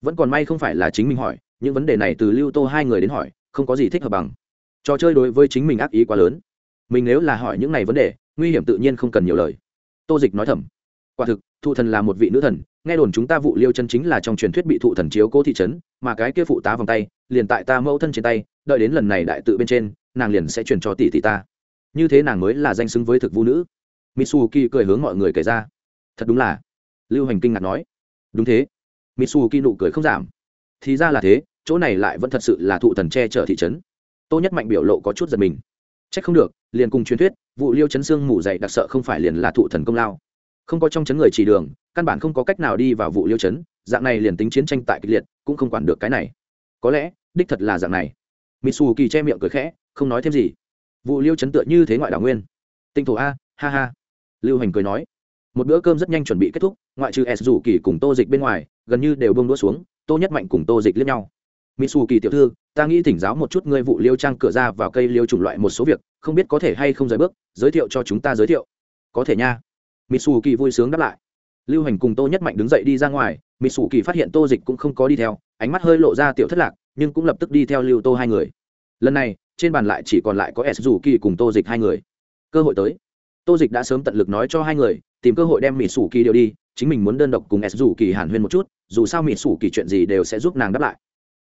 Vẫn còn may không phải là chính mình hỏi, những vấn đề này từ lưu tô hai người đến hỏi, không có gì thích hợp bằng. Trò chơi đối với chính mình ác ý quá lớn. Mình nếu là hỏi những này vấn đề, nguy hiểm tự nhiên không cần nhiều lời. Tô dịch nói thầm. Quả thực, thụ thần là một vị nữ thần, nghe đồn chúng ta vụ liêu chân chính là trong truyền thuyết bị thụ thần chiếu cố thị trấn, mà cái kia phụ tá vòng tay liền tại ta mẫu thân trên tay, đợi đến lần này đại tự bên trên, nàng liền sẽ truyền cho tỷ tỷ ta. Như thế nàng mới là danh xứng với thực vũ nữ. Mitsuki cười hướng mọi người kể ra. Thật đúng là. Lưu hành kinh ngạc nói. Đúng thế. Mitsuki nụ cười không giảm. Thì ra là thế, chỗ này lại vẫn thật sự là thụ thần che chở thị trấn. Tô nhất mạnh biểu lộ có chút giật mình. C h ắ c không được, liền cùng truyền thuyết, vụ liêu chấn xương mủ dày đặc sợ không phải liền là thụ thần công lao. Không có trong chấn người chỉ đường, căn bản không có cách nào đi vào vụ liêu chấn, dạng này liền tính chiến tranh tại kịch liệt, cũng không quản được cái này có lẽ, đích thật là dạng này. Mitsu kỳ che miệng cười khẽ, không nói thêm gì. Vụ liêu chấn tựa như thế ngoại đảo nguyên. Tinh thổ a, ha ha. Lưu hành cười nói. Một bữa cơm rất nhanh chuẩn bị kết thúc, ngoại trừ s rủ kỳ cùng tô dịch bên ngoài, gần như đều bông đũa xuống, tô nhất mạnh cùng tô dịch liếc nhau. Mỹ xù kỳ tiểu thư, ta nghĩ thỉnh giáo một chút ngươi vụ liêu trang cửa ra vào cây liêu chủng loại một số việc, không biết có thể hay không rời bước, giới thiệu cho chúng ta giới thiệu. Có thể nha. Mỹ xù kỳ vui sướng đáp lại. Lưu hành cùng tô nhất mạnh đứng dậy đi ra ngoài mỹ xù kỳ phát hiện tô dịch cũng không có đi theo ánh mắt hơi lộ ra tiểu thất lạc, nhưng cũng lập tức đi theo lưu tô hai người. Lần này, trên bàn lại chỉ còn lại có s dù kỳ cùng tô dịch hai người. Cơ hội tới. Tô dịch đã sớm tận lực nói cho hai người, tìm cơ hội đem mỹ sủ kỳ đều đi, chính mình muốn đơn độc cùng s dù kỳ hàn huyên một chút, dù sao mỹ sủ kỳ chuyện gì đều sẽ giúp nàng đáp lại.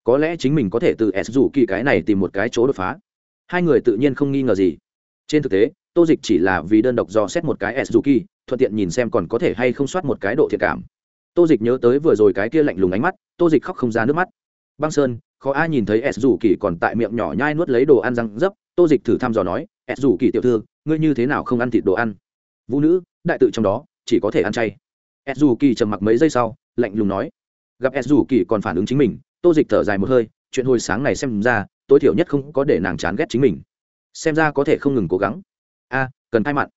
Có lẽ chính mình có thể từ s dù kỳ cái này tìm một cái chỗ đột phá. Hai người tự nhiên không nghi ngờ gì. Trên thực tế, tô dịch chỉ là vì đơn độc do xét một cái s dù kỳ, thuận tiện nhìn xem còn có thể hay không soát một cái độ thiệt cảm tô dịch nhớ tới vừa rồi cái kia lạnh lùng ánh mắt, tô dịch khóc không ra nước mắt. Băng sơn, khó ai nhìn thấy s dù kỳ còn tại miệng nhỏ nhai nuốt lấy đồ ăn răng dấp, tô dịch thử thăm dò nói, s dù kỳ tiểu thư, ngươi như thế nào không ăn thịt đồ ăn? Vũ nữ, đại tự trong đó, chỉ có thể ăn chay. S dù kỳ trầm mặc mấy giây sau, lạnh lùng nói, gặp s dù kỳ còn phản ứng chính mình. Tô dịch thở dài một hơi, chuyện hồi sáng này xem ra, tối thiểu nhất không có để nàng chán ghét chính mình. Xem ra có thể không ngừng cố gắng. A, cần thay mặn.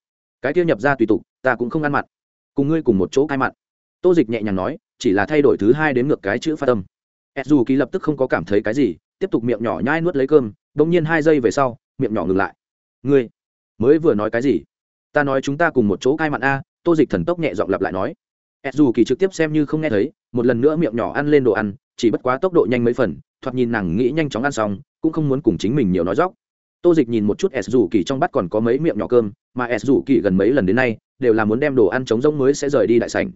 Cái tiêu nhập ra tùy tục, ta cũng không ăn mặn. Cùng ngươi cùng một chỗ cai mặn tô dịch nhẹ nhàng nói, chỉ là thay đổi thứ hai đến ngược cái chữ phát tâm. S dù kỳ lập tức không có cảm thấy cái gì, tiếp tục miệng nhỏ nhai nuốt lấy cơm đ ỗ n g nhiên hai giây về sau, miệng nhỏ ngừng lại. Ngươi mới vừa nói cái gì? Ta nói chúng ta cùng một chỗ cai mặn a. Tô dịch thần tốc nhẹ dọn lặp lại nói. S dù kỳ trực tiếp xem như không nghe thấy, một lần nữa miệng nhỏ ăn lên đồ ăn, chỉ bất quá tốc độ nhanh mấy phần, thoạt nhìn nàng nghĩ nhanh chóng ăn xong, cũng không muốn cùng chính mình nhiều nói dóc tô dịch nhìn một chút s dù kỳ trong bát còn có mấy miệng nhỏ cơm, mà s dù kỳ gần mấy lần đến nay, đều là muốn đem đồ ăn chống rỗng mới sẽ rời đi đại sảnh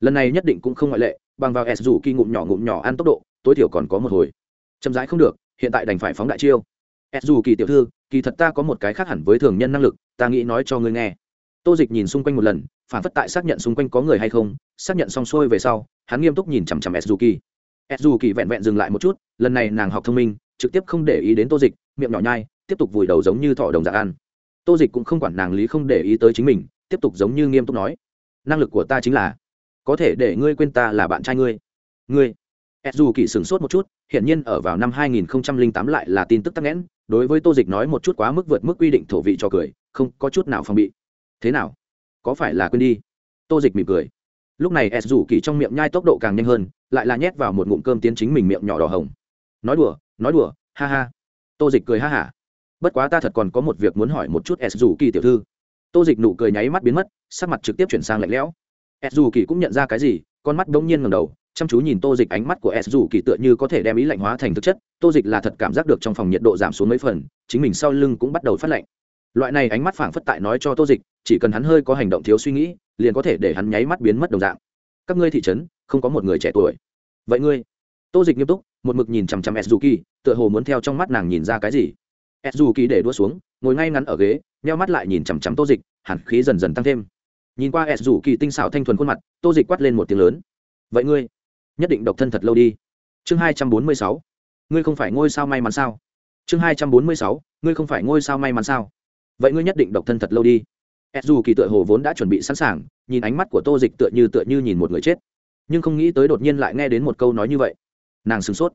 lần này nhất định cũng không ngoại lệ, bằng vào s dù kỳ ngụm nhỏ ngụm nhỏ ăn tốc độ, tối thiểu còn có một hồi. Chậm rãi không được, hiện tại đành phải phóng đại chiêu. S dù kỳ tiểu thư, kỳ thật ta có một cái khác hẳn với thường nhân năng lực, ta nghĩ nói cho ngươi nghe. Tô dịch nhìn xung quanh một lần, phản phất tại xác nhận xung quanh có người hay không, xác nhận xong xuôi về sau, hắn nghiêm túc nhìn chằm chằm s dù kỳ. S dù kỳ vẹn vẹn dừng lại một chút, lần này nàng học thông minh, trực tiếp không để ý đến tô dịch, miệng nhỏ nhai, tiếp tục vùi đầu giống như thỏ đồng dạng ăn. Tô dịch cũng không quản nàng lý không để ý tới chính mình, tiếp tục giống như nghiêm túc nói. Năng lực của ta chính là có thể để ngươi quên ta là bạn trai ngươi. Ngươi. Ed dù kỳ sửng sốt một chút hiện nhiên ở vào năm 2008 lại là tin tức tắc nghẽn, đối với tô dịch nói một chút quá mức vượt mức quy định thổ vị cho cười, không có chút nào phòng bị. Thế nào? Có phải là quên đi? Tô dịch mỉm cười. Lúc này ed dù kỳ trong miệng nhai tốc độ càng nhanh hơn, lại là nhét vào một ngụm cơm tiến chính mình miệng nhỏ đỏ hồng. Nói đùa nói đùa, ha ha. Tô dịch cười ha hả bất quá ta thật còn có một việc muốn hỏi một chút s dù kỳ tiểu thư. Tô dịch nụ cười nháy mắt biến mất, sắc mặt trực tiếp chuyển sang lạnh lẽo s dù kỳ cũng nhận ra cái gì, con mắt bỗng nhiên ngầm đầu, chăm chú nhìn tô dịch ánh mắt của s dù kỳ tựa như có thể đem ý lạnh hóa thành thực chất. Tô dịch là thật cảm giác được trong phòng nhiệt độ giảm xuống mấy phần, chính mình sau lưng cũng bắt đầu phát lạnh. Loại này ánh mắt phảng phất tại nói cho tô dịch, chỉ cần hắn hơi có hành động thiếu suy nghĩ, liền có thể để hắn nháy mắt biến mất đồng dạng. Các ngươi thị trấn, không có một người trẻ tuổi. Vậy ngươi? Tô dịch nghiêm túc, một mực nhìn chằm chằm s dù kỳ, tựa hồ muốn theo trong mắt nàng nhìn ra cái gì. S dù kỳ để đua xuống, ngồi ngay ngắn ở ghế neo mắt lại nhìn chằm chằm tô dịch hẳn khí dần dần tăng thêm nhìn qua s rủ kỳ tinh xảo thanh thuần khuôn mặt, tô dịch quát lên một tiếng lớn. Vậy ngươi nhất định độc thân thật lâu đi. Chương hai trăm bốn mươi sáu. Ngươi không phải ngôi sao may mắn sao? Chương hai trăm bốn mươi sáu. Ngươi không phải ngôi sao may mắn sao? Vậy ngươi nhất định độc thân thật lâu đi. S dù kỳ tựa hồ vốn đã chuẩn bị sẵn sàng, nhìn ánh mắt của tô dịch tựa như tựa như nhìn một người chết. Nhưng không nghĩ tới đột nhiên lại nghe đến một câu nói như vậy. Nàng sửng sốt.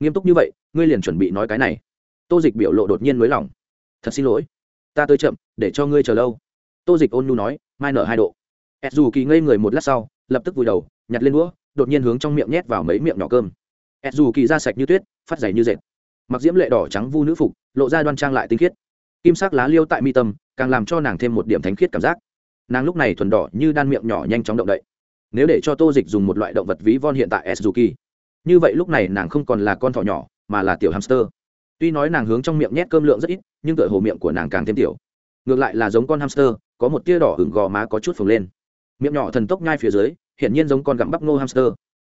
Nghiêm túc như vậy, ngươi liền chuẩn bị nói cái này. Tô dịch biểu lộ đột nhiên nới lỏng. Thật xin lỗi. Ta tới chậm, để cho ngươi chờ lâu. Tô dịch ôn nhu nói mai nở hai độ. Ed dù kỳ ngây người một lát sau, lập tức vùi đầu, nhặt lên đũa, đột nhiên hướng trong miệng nhét vào mấy miệng nhỏ cơm. Ed dù kỳ da sạch như tuyết, phát dày như dệt. Mặc diễm lệ đỏ trắng vu nữ phục, lộ ra đoan trang lại tinh khiết. Kim sắc lá liêu tại mi tâm, càng làm cho nàng thêm một điểm thánh khiết cảm giác. Nàng lúc này thuần đỏ như đan miệng nhỏ nhanh chóng động đậy. Nếu để cho tô dịch dùng một loại động vật ví von hiện tại s dù kỳ. Như vậy lúc này nàng không còn là con thỏ nhỏ, mà là tiểu hamster. Tuy nói nàng hướng trong miệng nhét cơm lượng rất ít, nhưng tựa hồ miệng của nàng càng thêm tiểu ngược lại là giống con hamster, có một tia đỏ hửng gò má có chút phồng lên. Miệng nhỏ thần tốc nhai phía dưới, hiển nhiên giống con gặm bắp ngô hamster.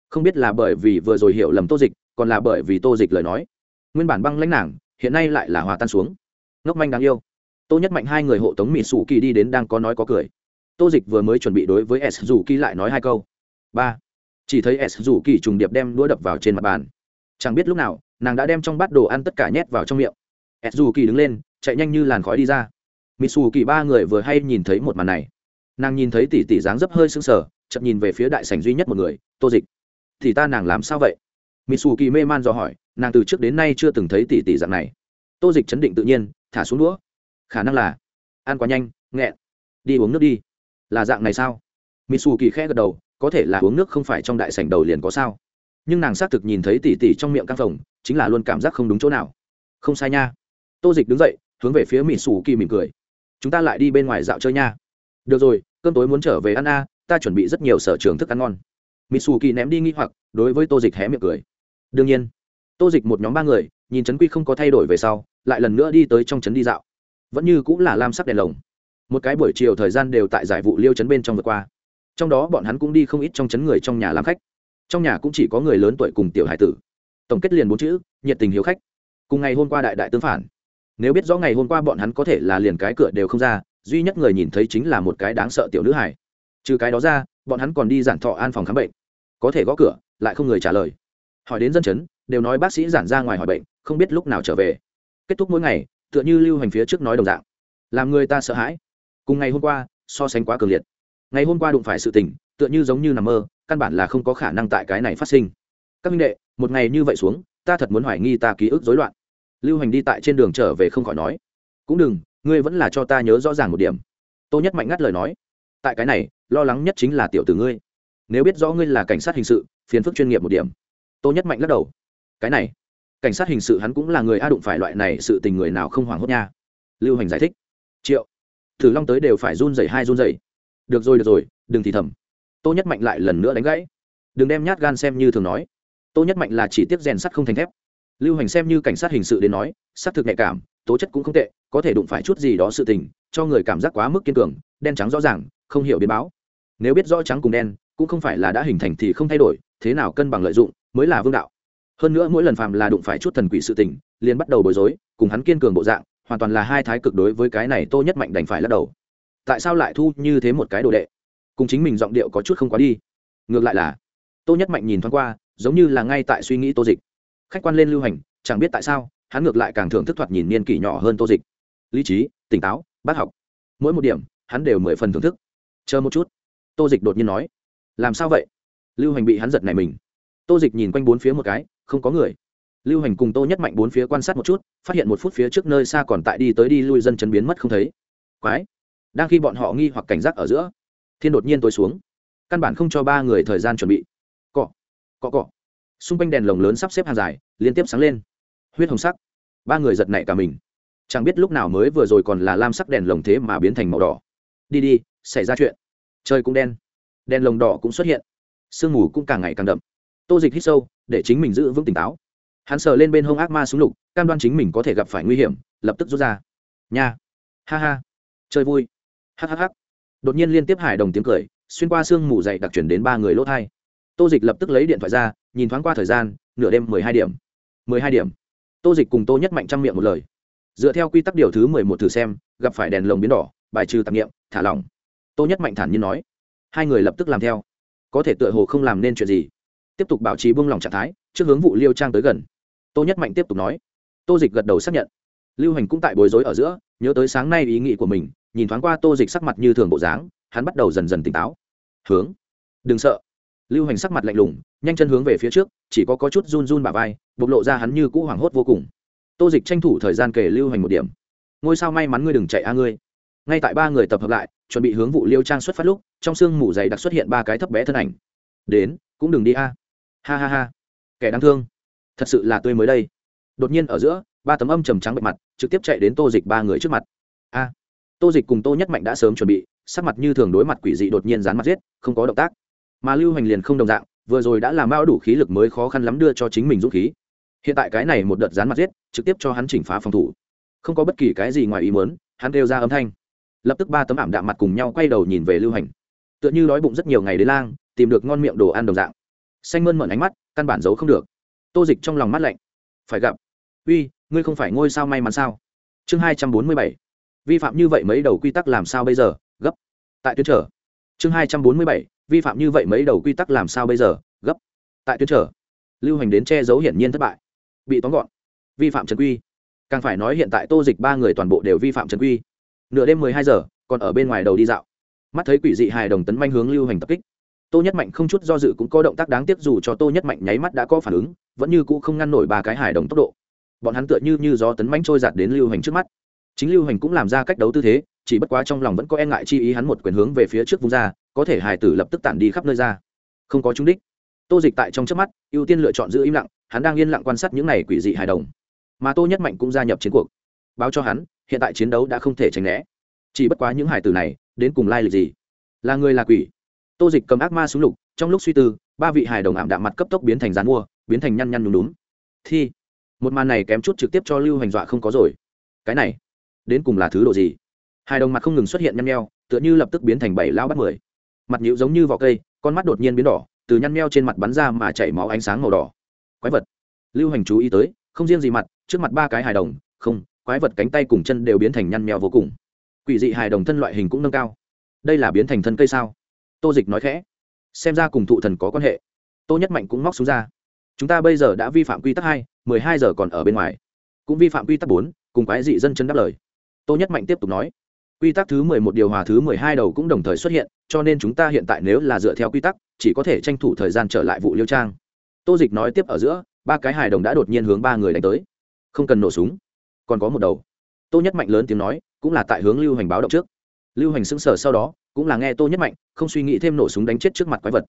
Không biết là bởi vì vừa rồi hiểu lầm tô dịch, còn là bởi vì tô dịch lời nói. Nguyên bản băng lãnh nàng, hiện nay lại là hòa tan xuống. Ngốc manh đáng yêu. Tô nhất mạnh hai người hộ tống mỹ sủ kỳ đi đến đang có nói có cười. Tô dịch vừa mới chuẩn bị đối với s dù kỳ lại nói hai câu. Ba. Chỉ thấy s dù kỳ trùng điệp đem đũa đập vào trên mặt bàn. Chẳng biết lúc nào, nàng đã đem trong bát đồ ăn tất cả nhét vào trong miệng. S dù kỳ đứng lên, chạy nhanh như làn khói đi ra mỹ xù kỳ ba người vừa hay nhìn thấy một màn này. Nàng nhìn thấy tỷ tỷ dáng dấp hơi sững sờ chậm nhìn về phía đại sảnh duy nhất một người, tô dịch. Thì ta nàng làm sao vậy? Mỹ xù kỳ mê man do hỏi, nàng từ trước đến nay chưa từng thấy tỷ tỷ dạng này. Tô dịch chấn định tự nhiên, thả xuống đũa. Khả năng là. Ăn quá nhanh, nghẹn. Đi uống nước đi. Là dạng này sao? Mỹ xù kỳ khẽ gật đầu, có thể là uống nước không phải trong đại sảnh đầu liền có sao. Nhưng nàng xác thực nhìn thấy tỉ tỉ trong miệng căng phòng chính là luôn cảm giác không đúng chỗ nào. Không sai nha. Tô dịch đứng dậy, hướng về phía mỹ xù kỳ mỉm cười chúng ta lại đi bên ngoài dạo chơi nha. Được rồi, cơm tối muốn trở về ăn a, ta chuẩn bị rất nhiều sở trường thức ăn ngon. Mỹ xù kỳ ném đi nghi hoặc, đối với tô dịch hé miệng cười. Đương nhiên, tô dịch một nhóm ba người, nhìn trấn quy không có thay đổi về sau, lại lần nữa đi tới trong trấn đi dạo. Vẫn như cũng là lam sắc đèn lồng. Một cái buổi chiều thời gian đều tại giải vụ liêu trấn bên trong vượt qua. Trong đó bọn hắn cũng đi không ít trong trấn người trong nhà làm khách. Trong nhà cũng chỉ có người lớn tuổi cùng tiểu hải tử. Tổng kết liền bốn chữ, nhiệt tình hiếu khách. Cùng ngày hôm qua đại đại tướng phản nếu biết rõ ngày hôm qua bọn hắn có thể là liền cái cửa đều không ra, duy nhất người nhìn thấy chính là một cái đáng sợ tiểu nữ hải trừ cái đó ra, bọn hắn còn đi giản thọ an phòng khám bệnh. Có thể gõ cửa, lại không người trả lời. Hỏi đến dân chấn, đều nói bác sĩ giản ra ngoài hỏi bệnh, không biết lúc nào trở về. Kết thúc mỗi ngày, tựa như lưu hành phía trước nói đồng dạng. Làm người ta sợ hãi. Cùng ngày hôm qua, so sánh quá cường liệt. Ngày hôm qua đụng phải sự tình, tựa như giống như nằm mơ, căn bản là không có khả năng tại cái này phát sinh. Các minh đệ, một ngày như vậy xuống, ta thật muốn hoài nghi ta ký ức dối loạn lưu hành đi tại trên đường trở về không khỏi nói, cũng đừng, ngươi vẫn là cho ta nhớ rõ ràng một điểm. Tô nhất mạnh ngắt lời nói, tại cái này, lo lắng nhất chính là tiểu tử ngươi. Nếu biết rõ ngươi là cảnh sát hình sự, phiền phức chuyên nghiệp một điểm. Tô nhất mạnh lắc đầu, cái này, cảnh sát hình sự hắn cũng là người a đụng phải loại này sự tình người nào không hoảng hốt nha. Lưu hành giải thích, triệu, thử long tới đều phải run rẩy hai run rẩy. Được rồi được rồi, đừng thì thầm. Tô nhất mạnh lại lần nữa đánh gãy, đừng đem nhát gan xem như thường nói. Tô nhất mạnh là chỉ tiếp rèn sắt không thành thép lưu hành xem như cảnh sát hình sự đến nói, xác thực nhạy cảm, tố chất cũng không tệ, có thể đụng phải chút gì đó sự tình, cho người cảm giác quá mức kiên cường, đen trắng rõ ràng, không hiểu biến báo. Nếu biết rõ trắng cùng đen, cũng không phải là đã hình thành thì không thay đổi, thế nào cân bằng lợi dụng, mới là vương đạo. Hơn nữa mỗi lần phàm là đụng phải chút thần quỷ sự tình, liền bắt đầu bối rối, cùng hắn kiên cường bộ dạng, hoàn toàn là hai thái cực đối với cái này tô nhất mạnh đành phải lắc đầu. Tại sao lại thu như thế một cái đồ đệ? Cùng chính mình giọng điệu có chút không quá đi. Ngược lại là, tô nhất mạnh nhìn thoáng qua, giống như là ngay tại suy nghĩ tô dịch khách quan lên lưu hành, chẳng biết tại sao, hắn ngược lại càng thưởng thức thoạt nhìn niên kỷ nhỏ hơn tô dịch. Lý trí, tỉnh táo, bác học. Mỗi một điểm, hắn đều mười phần thưởng thức. Chờ một chút. Tô dịch đột nhiên nói, làm sao vậy? Lưu hành bị hắn giật này mình. Tô dịch nhìn quanh bốn phía một cái, không có người. Lưu hành cùng tô nhất mạnh bốn phía quan sát một chút, phát hiện một phút phía trước nơi xa còn tại đi tới đi lui dân chấn biến mất không thấy. Quái! Đang khi bọn họ nghi hoặc cảnh giác ở giữa, thiên đột nhiên tối xuống. Căn bản không cho ba người thời gian chuẩn bị. Cọ! Cọ! Cọ! Xung quanh đèn lồng lớn sắp xếp hàng dài, liên tiếp sáng lên. Huyết hồng sắc. Ba người giật nảy cả mình. Chẳng biết lúc nào mới vừa rồi còn là lam sắc đèn lồng thế mà biến thành màu đỏ. Đi đi, xảy ra chuyện. Trời cũng đen. Đèn lồng đỏ cũng xuất hiện. Sương mù cũng càng ngày càng đậm. Tô dịch hít sâu, để chính mình giữ vững tỉnh táo. Hắn sờ lên bên hông ác ma súng lục, cam đoan chính mình có thể gặp phải nguy hiểm, lập tức rút ra. Nha. Ha ha. Chơi vui. Hhh đột nhiên liên tiếp hải đồng tiếng cười, xuyên qua sương mù dày đặc chuyển đến ba người lỗ thai tô dịch lập tức lấy điện thoại ra, nhìn thoáng qua thời gian, nửa đêm mười hai điểm. mười hai điểm. Tô dịch cùng tô nhất mạnh trăm miệng một lời. Dựa theo quy tắc điều thứ mười một thử xem, gặp phải đèn lồng biến đỏ, bài trừ tạp nghiệm, thả lỏng. Tô nhất mạnh thản nhiên nói. Hai người lập tức làm theo. Có thể tựa hồ không làm nên chuyện gì. Tiếp tục bảo trì buông lỏng trạng thái, trước hướng vụ liêu trang tới gần. Tô nhất mạnh tiếp tục nói. Tô dịch gật đầu xác nhận. Lưu hành cũng tại bối rối ở giữa, nhớ tới sáng nay ý nghĩ của mình, nhìn thoáng qua tô dịch sắc mặt như thường bộ dáng, hắn bắt đầu dần dần tỉnh táo. Hướng. Đừng sợ lưu hành sắc mặt lạnh lùng nhanh chân hướng về phía trước chỉ có, có chút run run bả vai bộc lộ ra hắn như cũ hoảng hốt vô cùng. Tô dịch tranh thủ thời gian kể lưu hành một điểm. Ngôi sao may mắn ngươi đừng chạy a ngươi. Ngay tại ba người tập hợp lại chuẩn bị hướng vụ liêu trang xuất phát lúc trong sương mù dày đặc xuất hiện ba cái thấp bé thân ảnh. Đến cũng đừng đi a. Ha ha ha. Kẻ đáng thương. Thật sự là tươi mới đây. Đột nhiên ở giữa ba tấm âm trầm trắng bệ mặt trực tiếp chạy đến tô dịch ba người trước mặt. A. Tô dịch cùng tô nhất mạnh đã sớm chuẩn bị sắc mặt như thường đối mặt quỷ dị đột nhiên dán mặt giết không có động tác mà lưu hành liền không đồng dạng, vừa rồi đã làm bao đủ khí lực mới khó khăn lắm đưa cho chính mình dũng khí. Hiện tại cái này một đợt dán mặt giết, trực tiếp cho hắn chỉnh phá phòng thủ. Không có bất kỳ cái gì ngoài ý muốn, hắn đều ra âm thanh. Lập tức ba tấm ảm đạm mặt cùng nhau quay đầu nhìn về lưu hành. Tựa như đói bụng rất nhiều ngày đến lang, tìm được ngon miệng đồ ăn đồng dạng. Xanh mơn mận ánh mắt, căn bản giấu không được. Tô dịch trong lòng mắt lạnh. Phải gặp. Uy, ngươi không phải ngôi sao may mắn sao? Chương hai trăm bốn mươi bảy. Vi phạm như vậy mấy đầu quy tắc làm sao bây giờ? Gấp. Tại tuyến trở. Chương hai trăm bốn mươi bảy vi phạm như vậy mấy đầu quy tắc làm sao bây giờ? Gấp. Tại tuyến trở, lưu hành đến che giấu hiển nhiên thất bại. Bị tóm gọn. Vi phạm trần quy. Càng phải nói hiện tại tô dịch ba người toàn bộ đều vi phạm trần quy. Nửa đêm mười hai giờ, còn ở bên ngoài đầu đi dạo. Mắt thấy quỷ dị hài đồng tấn manh hướng lưu hành tập kích. Tô nhất mạnh không chút do dự cũng có động tác đáng tiếc dù cho tô nhất mạnh nháy mắt đã có phản ứng, vẫn như cũ không ngăn nổi ba cái hài đồng tốc độ. Bọn hắn tựa như như gió tấn manh trôi giạt đến lưu hành trước mắt. Chính lưu hành cũng làm ra cách đấu tư thế chỉ bất quá trong lòng vẫn có e ngại chi ý hắn một quyền hướng về phía trước vung ra, có thể hài tử lập tức tản đi khắp nơi ra. Không có trúng đích. Tô dịch tại trong trước mắt, ưu tiên lựa chọn giữ im lặng, hắn đang yên lặng quan sát những này quỷ dị hài đồng. Mà tô nhất mạnh cũng gia nhập chiến cuộc. Báo cho hắn, hiện tại chiến đấu đã không thể tránh né. Chỉ bất quá những hải tử này, đến cùng lai lịch gì? Là người là quỷ? Tô dịch cầm ác ma xuống lục, trong lúc suy tư, ba vị hài đồng ảm đạm mặt cấp tốc biến thành rán mua, biến thành nhăn nhăn nhúng đúng thi. Một màn này kém chút trực tiếp cho lưu hành dọa không có rồi. Cái này, đến cùng là thứ độ gì? Hai đồng mặt không ngừng xuất hiện nhăn nheo, tựa như lập tức biến thành bảy lao bắt mười. Mặt nhũ giống như vỏ cây, con mắt đột nhiên biến đỏ, từ nhăn nheo trên mặt bắn ra mà chảy máu ánh sáng màu đỏ. Quái vật. Lưu hành chú ý tới, không riêng gì mặt, trước mặt ba cái hài đồng, không, quái vật cánh tay cùng chân đều biến thành nhăn nheo vô cùng. Quỷ dị hài đồng thân loại hình cũng nâng cao. Đây là biến thành thân cây sao? Tô dịch nói khẽ. Xem ra cùng thụ thần có quan hệ. Tô nhất mạnh cũng móc xuống ra. Chúng ta bây giờ đã vi phạm quy tắc hai, mười hai giờ còn ở bên ngoài. Cũng vi phạm quy tắc bốn, cùng quái dị dân chân đáp lời. Tô nhất mạnh tiếp tục nói quy tắc thứ mười một điều hòa thứ mười hai đầu cũng đồng thời xuất hiện, cho nên chúng ta hiện tại nếu là dựa theo quy tắc, chỉ có thể tranh thủ thời gian trở lại vụ liêu trang. Tô dịch nói tiếp ở giữa, ba cái hài đồng đã đột nhiên hướng ba người đánh tới. Không cần nổ súng, còn có một đầu. Tô nhất mạnh lớn tiếng nói, cũng là tại hướng lưu hành báo động trước. Lưu hành sững sờ sau đó, cũng là nghe tô nhất mạnh, không suy nghĩ thêm nổ súng đánh chết trước mặt quái vật.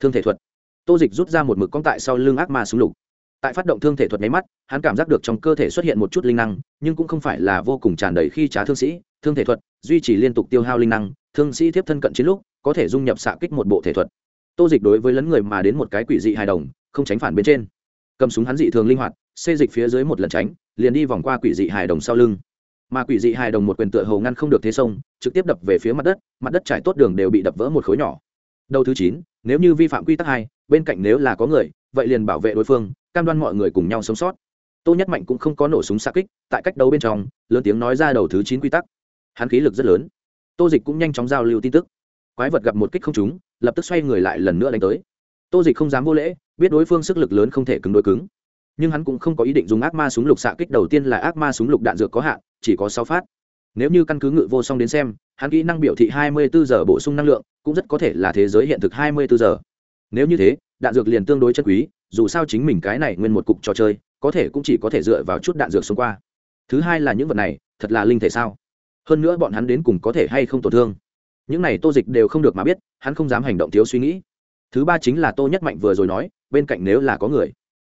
Thương thể thuật. Tô dịch rút ra một mực cong tại sau lưng ác ma súng lục tại phát động thương thể thuật nháy mắt, hắn cảm giác được trong cơ thể xuất hiện một chút linh năng, nhưng cũng không phải là vô cùng tràn đầy khi trả thương sĩ. Thương thể thuật duy trì liên tục tiêu hao linh năng, thương sĩ tiếp thân cận chiến lúc, có thể dung nhập xạ kích một bộ thể thuật. Tô dịch đối với lấn người mà đến một cái quỷ dị hài đồng, không tránh phản bên trên. Cầm súng hắn dị thường linh hoạt, xê dịch phía dưới một lần tránh, liền đi vòng qua quỷ dị hài đồng sau lưng. Mà quỷ dị hài đồng một quyền tựa hầu ngăn không được thế sông, trực tiếp đập về phía mặt đất mặt đất trải tốt đường đều bị đập vỡ một khối nhỏ. Đầu thứ chín, nếu như vi phạm quy tắc hai, bên cạnh nếu là có người, vậy liền bảo vệ đối phương cam đoan mọi người cùng nhau sống sót. Tô nhất mạnh cũng không có nổ súng xa kích, tại cách đấu bên trong, lớn tiếng nói ra đầu thứ chín quy tắc. Hắn khí lực rất lớn. Tô dịch cũng nhanh chóng giao lưu tin tức. Quái vật gặp một kích không trúng, lập tức xoay người lại lần nữa đánh tới. Tô dịch không dám vô lễ, biết đối phương sức lực lớn không thể cứng đối cứng. Nhưng hắn cũng không có ý định dùng ác ma súng lục xạ kích đầu tiên là ác ma súng lục đạn dược có hạn, chỉ có sáu phát. Nếu như căn cứ ngự vô song đến xem, hắn kỹ năng biểu thị hai mươi bốn giờ bổ sung năng lượng, cũng rất có thể là thế giới hiện thực hai mươi bốn giờ. Nếu như thế, đạn dược liền tương đối chân quý dù sao chính mình cái này nguyên một cục trò chơi, có thể cũng chỉ có thể dựa vào chút đạn dược xông qua. Thứ hai là những vật này, thật là linh thể sao? Hơn nữa bọn hắn đến cùng có thể hay không tổn thương? Những này tô dịch đều không được mà biết, hắn không dám hành động thiếu suy nghĩ. Thứ ba chính là tô nhất mạnh vừa rồi nói, bên cạnh nếu là có người,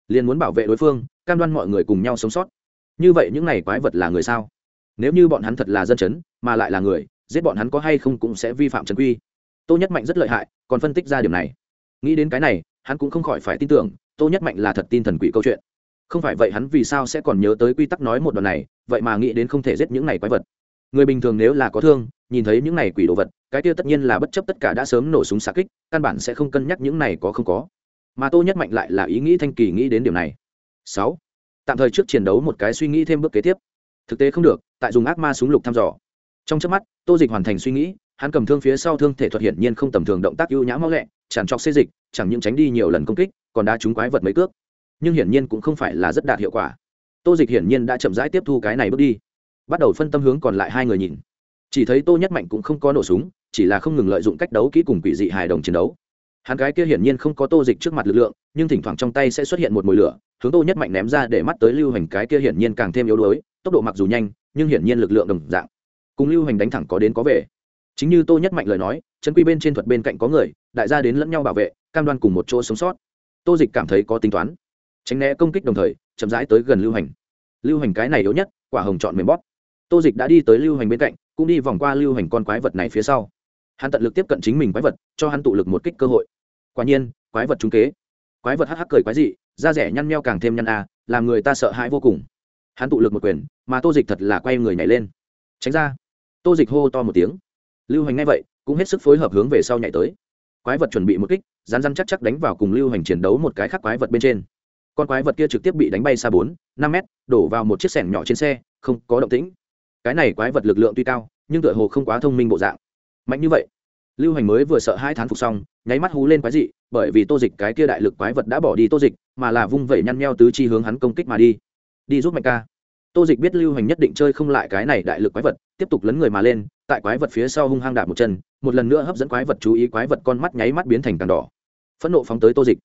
liền muốn bảo vệ đối phương, cam đoan mọi người cùng nhau sống sót. Như vậy những này quái vật là người sao? Nếu như bọn hắn thật là dân chấn, mà lại là người, giết bọn hắn có hay không cũng sẽ vi phạm trần quy. Tô nhất mạnh rất lợi hại, còn phân tích ra điểm này. Nghĩ đến cái này, hắn cũng không khỏi phải tin tưởng tô nhất mạnh là thật tin thần quỷ câu chuyện. Không phải vậy hắn vì sao sẽ còn nhớ tới quy tắc nói một đoạn này, vậy mà nghĩ đến không thể giết những này quái vật. Người bình thường nếu là có thương, nhìn thấy những này quỷ đồ vật, cái kia tất nhiên là bất chấp tất cả đã sớm nổ súng xạ kích, căn bản sẽ không cân nhắc những này có không có. Mà tô nhất mạnh lại là ý nghĩ thanh kỳ nghĩ đến điểm này. Sáu. Tạm thời trước chiến đấu một cái suy nghĩ thêm bước kế tiếp. Thực tế không được, tại dùng ác ma súng lục thăm dò. Trong chớp mắt, tô dịch hoàn thành suy nghĩ, hắn cầm thương phía sau thương thể thuật hiển nhiên không tầm thường động tác ưu nhã mau lẹ, tràn trọc xê dịch chẳng những tránh đi nhiều lần công kích, còn đã trúng quái vật mấy cước. Nhưng hiển nhiên cũng không phải là rất đạt hiệu quả. Tô dịch hiển nhiên đã chậm rãi tiếp thu cái này bước đi. Bắt đầu phân tâm hướng còn lại hai người nhìn. Chỉ thấy tô nhất mạnh cũng không có nổ súng, chỉ là không ngừng lợi dụng cách đấu kỹ cùng quỷ dị hài đồng chiến đấu. Hắn cái kia hiển nhiên không có tô dịch trước mặt lực lượng, nhưng thỉnh thoảng trong tay sẽ xuất hiện một mồi lửa, hướng tô nhất mạnh ném ra để mắt tới lưu hành cái kia hiển nhiên càng thêm yếu đuối, tốc độ mặc dù nhanh, nhưng hiển nhiên lực lượng đồng dạng. Cùng lưu hành đánh thẳng có đến có về. Chính như tô nhất mạnh lời nói, chân quy bên trên thuật bên cạnh có người, đại gia đến lẫn nhau bảo vệ cam đoan cùng một chỗ sống sót. Tô dịch cảm thấy có tính toán. Tránh né công kích đồng thời, chậm rãi tới gần lưu hành. Lưu hành cái này yếu nhất, quả hồng chọn mềm bóp. Tô dịch đã đi tới lưu hành bên cạnh, cũng đi vòng qua lưu hành con quái vật này phía sau. Hắn tận lực tiếp cận chính mình quái vật, cho hắn tụ lực một kích cơ hội. Quả nhiên, quái vật trúng kế. Quái vật hắc hắc cười quái dị, da rẻ nhăn meo càng thêm nhăn a làm người ta sợ hãi vô cùng. Hắn tụ lực một quyền, mà tô dịch thật là quay người nhảy lên. Tránh ra. Tô dịch hô to một tiếng. Lưu hành ngay vậy, cũng hết sức phối hợp hướng về sau nhảy tới. Quái vật chuẩn bị một kích rán rán chắc chắc đánh vào cùng lưu hành chiến đấu một cái khác quái vật bên trên. Con quái vật kia trực tiếp bị đánh bay xa bốn, năm mét, đổ vào một chiếc sẻng nhỏ trên xe, không có động tĩnh. Cái này quái vật lực lượng tuy cao, nhưng tựa hồ không quá thông minh bộ dạng. Mạnh như vậy. Lưu hành mới vừa sợ hai thán phục xong, nháy mắt hú lên quái dị, bởi vì tô dịch cái kia đại lực quái vật đã bỏ đi tô dịch, mà là vung vẩy nhăn nheo tứ chi hướng hắn công kích mà đi. Đi giúp mạnh ca. Tô dịch biết lưu hành nhất định chơi không lại cái này đại lực quái vật, tiếp tục lấn người mà lên, tại quái vật phía sau hung hăng đạp một chân, một lần nữa hấp dẫn quái vật chú ý quái vật con mắt nháy mắt biến thành càng đỏ phẫn nộ phóng tới tô dịch.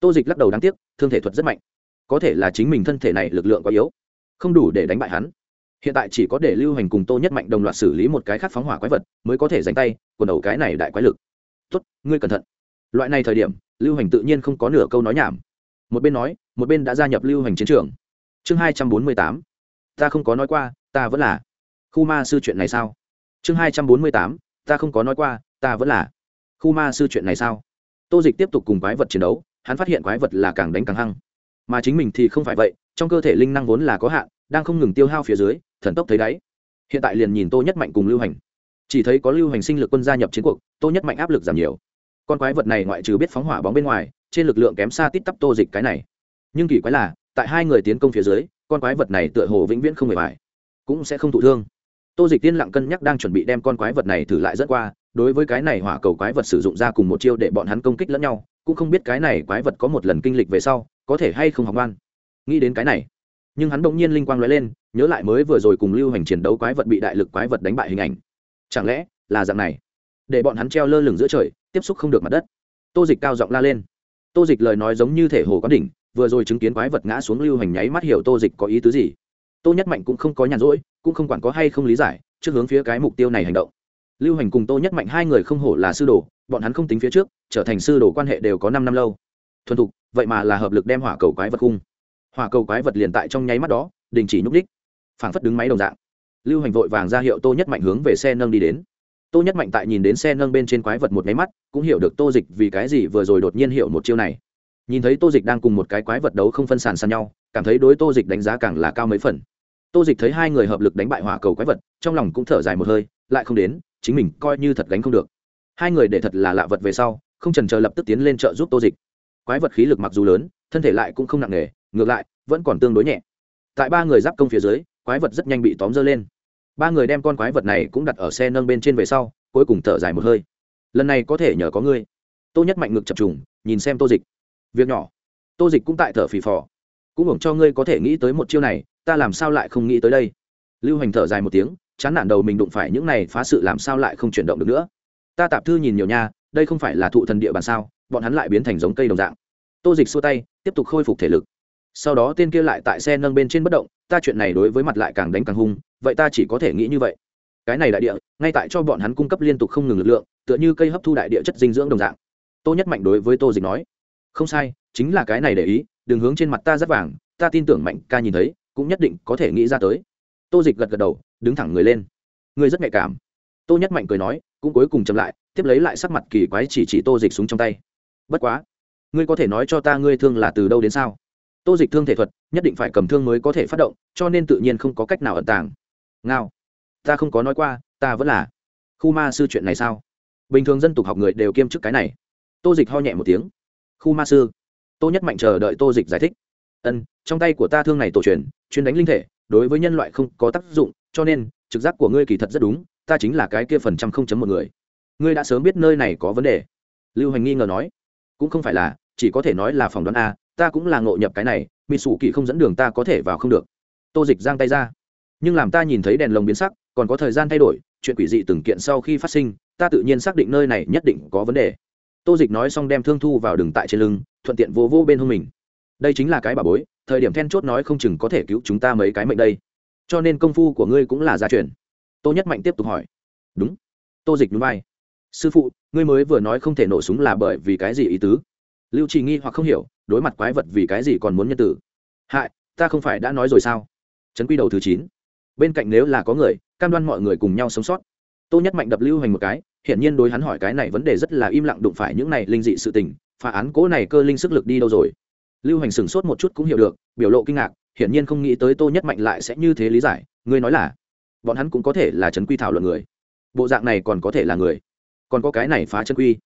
Tô dịch lắc đầu đáng tiếc, thương thể thuật rất mạnh. Có thể là chính mình thân thể này lực lượng quá yếu, không đủ để đánh bại hắn. Hiện tại chỉ có để lưu hành cùng tô nhất mạnh đồng loạt xử lý một cái khác phóng hỏa quái vật, mới có thể dành tay, quần đầu cái này đại quái lực. Tốt, ngươi cẩn thận. Loại này thời điểm, lưu hành tự nhiên không có nửa câu nói nhảm. Một bên nói, một bên đã gia nhập lưu hành chiến trường. Chương hai trăm bốn mươi tám. Ta không có nói qua, ta vẫn là. Khu ma sư chuyện này sao? Chương hai trăm bốn mươi tám. Ta không có nói qua, ta vẫn là. Khu ma sư chuyện này sao? Tô dịch tiếp tục cùng quái vật chiến đấu, hắn phát hiện quái vật là càng đánh càng hăng. Mà chính mình thì không phải vậy, trong cơ thể linh năng vốn là có hạn, đang không ngừng tiêu hao phía dưới, thần tốc thấy đáy. Hiện tại liền nhìn tô nhất mạnh cùng lưu hành. Chỉ thấy có lưu hành sinh lực quân gia nhập chiến cuộc, tô nhất mạnh áp lực giảm nhiều. Con quái vật này ngoại trừ biết phóng hỏa bóng bên ngoài, trên lực lượng kém xa tít tắp tô dịch cái này. Nhưng kỳ quái là, tại hai người tiến công phía dưới, con quái vật này tựa hồ vĩnh viễn không hề phải cũng sẽ không thụ thương. Tô dịch tiên lặng cân nhắc đang chuẩn bị đem con quái vật này thử lại dẫn qua đối với cái này hỏa cầu quái vật sử dụng ra cùng một chiêu để bọn hắn công kích lẫn nhau, cũng không biết cái này quái vật có một lần kinh lịch về sau, có thể hay không học ngoan. Nghĩ đến cái này, nhưng hắn bỗng nhiên linh quang lóe lên, nhớ lại mới vừa rồi cùng lưu hành chiến đấu quái vật bị đại lực quái vật đánh bại hình ảnh. Chẳng lẽ là dạng này? Để bọn hắn treo lơ lửng giữa trời, tiếp xúc không được mặt đất. Tô dịch cao giọng la lên. Tô dịch lời nói giống như thể hồ có đỉnh, vừa rồi chứng kiến quái vật ngã xuống lưu hành nháy mắt hiểu tô dịch có ý tứ gì. Tô nhất mạnh cũng không có nhàn rỗi, cũng không quản có hay không lý giải, trước hướng phía cái mục tiêu này hành động lưu hành cùng tô nhất mạnh hai người không hổ là sư đồ bọn hắn không tính phía trước trở thành sư đồ quan hệ đều có năm năm lâu. Thuần thục vậy mà là hợp lực đem hỏa cầu quái vật cung, hỏa cầu quái vật liền tại trong nháy mắt đó đình chỉ nhúc đích phảng phất đứng máy đồng dạng. Lưu hành vội vàng ra hiệu tô nhất mạnh hướng về xe nâng đi đến. Tô nhất mạnh tại nhìn đến xe nâng bên trên quái vật một nháy mắt cũng hiểu được tô dịch vì cái gì vừa rồi đột nhiên hiểu một chiêu này. Nhìn thấy tô dịch đang cùng một cái quái vật đấu không phân sàn sàn nhau cảm thấy đối tô dịch đánh giá càng là cao mấy phần. Tô dịch thấy hai người hợp lực đánh bại hỏa cầu quái vật trong lòng cũng thở dài một hơi lại không đến chính mình coi như thật gánh không được. Hai người để thật là lạ vật về sau, không trần chờ lập tức tiến lên chợ giúp tô dịch. Quái vật khí lực mặc dù lớn, thân thể lại cũng không nặng nề, ngược lại, vẫn còn tương đối nhẹ. Tại ba người giáp công phía dưới, quái vật rất nhanh bị tóm dơ lên. Ba người đem con quái vật này cũng đặt ở xe nâng bên trên về sau, cuối cùng thở dài một hơi. Lần này có thể nhờ có ngươi. Tô nhất mạnh ngực chập trùng, nhìn xem tô dịch. Việc nhỏ. Tô dịch cũng tại thở phì phò. Cũng hưởng cho ngươi có thể nghĩ tới một chiêu này, ta làm sao lại không nghĩ tới đây? Lưu hành thở dài một tiếng chán nản đầu mình đụng phải những này phá sự làm sao lại không chuyển động được nữa. Ta tạp thư nhìn nhiều nha, đây không phải là thụ thần địa bàn sao, bọn hắn lại biến thành giống cây đồng dạng. Tô dịch xua tay, tiếp tục khôi phục thể lực. Sau đó tên kia lại tại xe nâng bên trên bất động, ta chuyện này đối với mặt lại càng đánh càng hung, vậy ta chỉ có thể nghĩ như vậy. Cái này đại địa, ngay tại cho bọn hắn cung cấp liên tục không ngừng lực lượng, tựa như cây hấp thu đại địa chất dinh dưỡng đồng dạng. Tô nhất mạnh đối với tô dịch nói, không sai, chính là cái này để ý, đừng hướng trên mặt ta rất vàng, ta tin tưởng mạnh ca nhìn thấy, cũng nhất định có thể nghĩ ra tới tô dịch gật gật đầu, đứng thẳng người lên. Ngươi rất nhạy cảm. Tô nhất mạnh cười nói, cũng cuối cùng chậm lại, tiếp lấy lại sắc mặt kỳ quái chỉ chỉ tô dịch súng trong tay. Bất quá, ngươi có thể nói cho ta ngươi thương là từ đâu đến sao? Tô dịch thương thể thuật, nhất định phải cầm thương mới có thể phát động, cho nên tự nhiên không có cách nào ẩn tàng. Ngao. Ta không có nói qua, ta vẫn là. Khu ma sư chuyện này sao? Bình thường dân tục học người đều kiêm chức cái này. Tô dịch ho nhẹ một tiếng. Khu ma sư. Tô nhất mạnh chờ đợi tô dịch giải thích. Ân, trong tay của ta thương này tổ truyền, chuyên đánh linh thể đối với nhân loại không có tác dụng, cho nên, trực giác của ngươi kỳ thật rất đúng, ta chính là cái kia phần trăm không chấm một người. Ngươi đã sớm biết nơi này có vấn đề. Lưu hành nghi ngờ nói. Cũng không phải là, chỉ có thể nói là phòng đoán a, ta cũng là ngộ nhập cái này mỹ sủ kỳ không dẫn đường ta có thể vào không được. Tô dịch giang tay ra. Nhưng làm ta nhìn thấy đèn lồng biến sắc, còn có thời gian thay đổi, chuyện quỷ dị từng kiện sau khi phát sinh, ta tự nhiên xác định nơi này nhất định có vấn đề. Tô dịch nói xong đem thương thu vào đường tại trên lưng, thuận tiện vô vô bên hông mình. Đây chính là cái bà bối thời điểm then chốt nói không chừng có thể cứu chúng ta mấy cái mệnh đây. Cho nên công phu của ngươi cũng là gia truyền. Tô nhất mạnh tiếp tục hỏi. Đúng. Tô dịch núi bay. sư phụ, ngươi mới vừa nói không thể nổ súng là bởi vì cái gì ý tứ? Lưu trì nghi hoặc không hiểu, đối mặt quái vật vì cái gì còn muốn nhân tử? Hại, ta không phải đã nói rồi sao? Trấn quy đầu thứ chín. Bên cạnh nếu là có người, cam đoan mọi người cùng nhau sống sót. Tô nhất mạnh đập lưu hành một cái, hiển nhiên đối hắn hỏi cái này vấn đề rất là im lặng đụng phải những này linh dị sự tình, phá án cố này cơ linh sức lực đi đâu rồi? Lưu hành sửng sốt một chút cũng hiểu được, biểu lộ kinh ngạc, hiển nhiên không nghĩ tới tô nhất mạnh lại sẽ như thế lý giải, ngươi nói là, bọn hắn cũng có thể là trấn quy thảo luận người. Bộ dạng này còn có thể là người. Còn có cái này phá chân quy.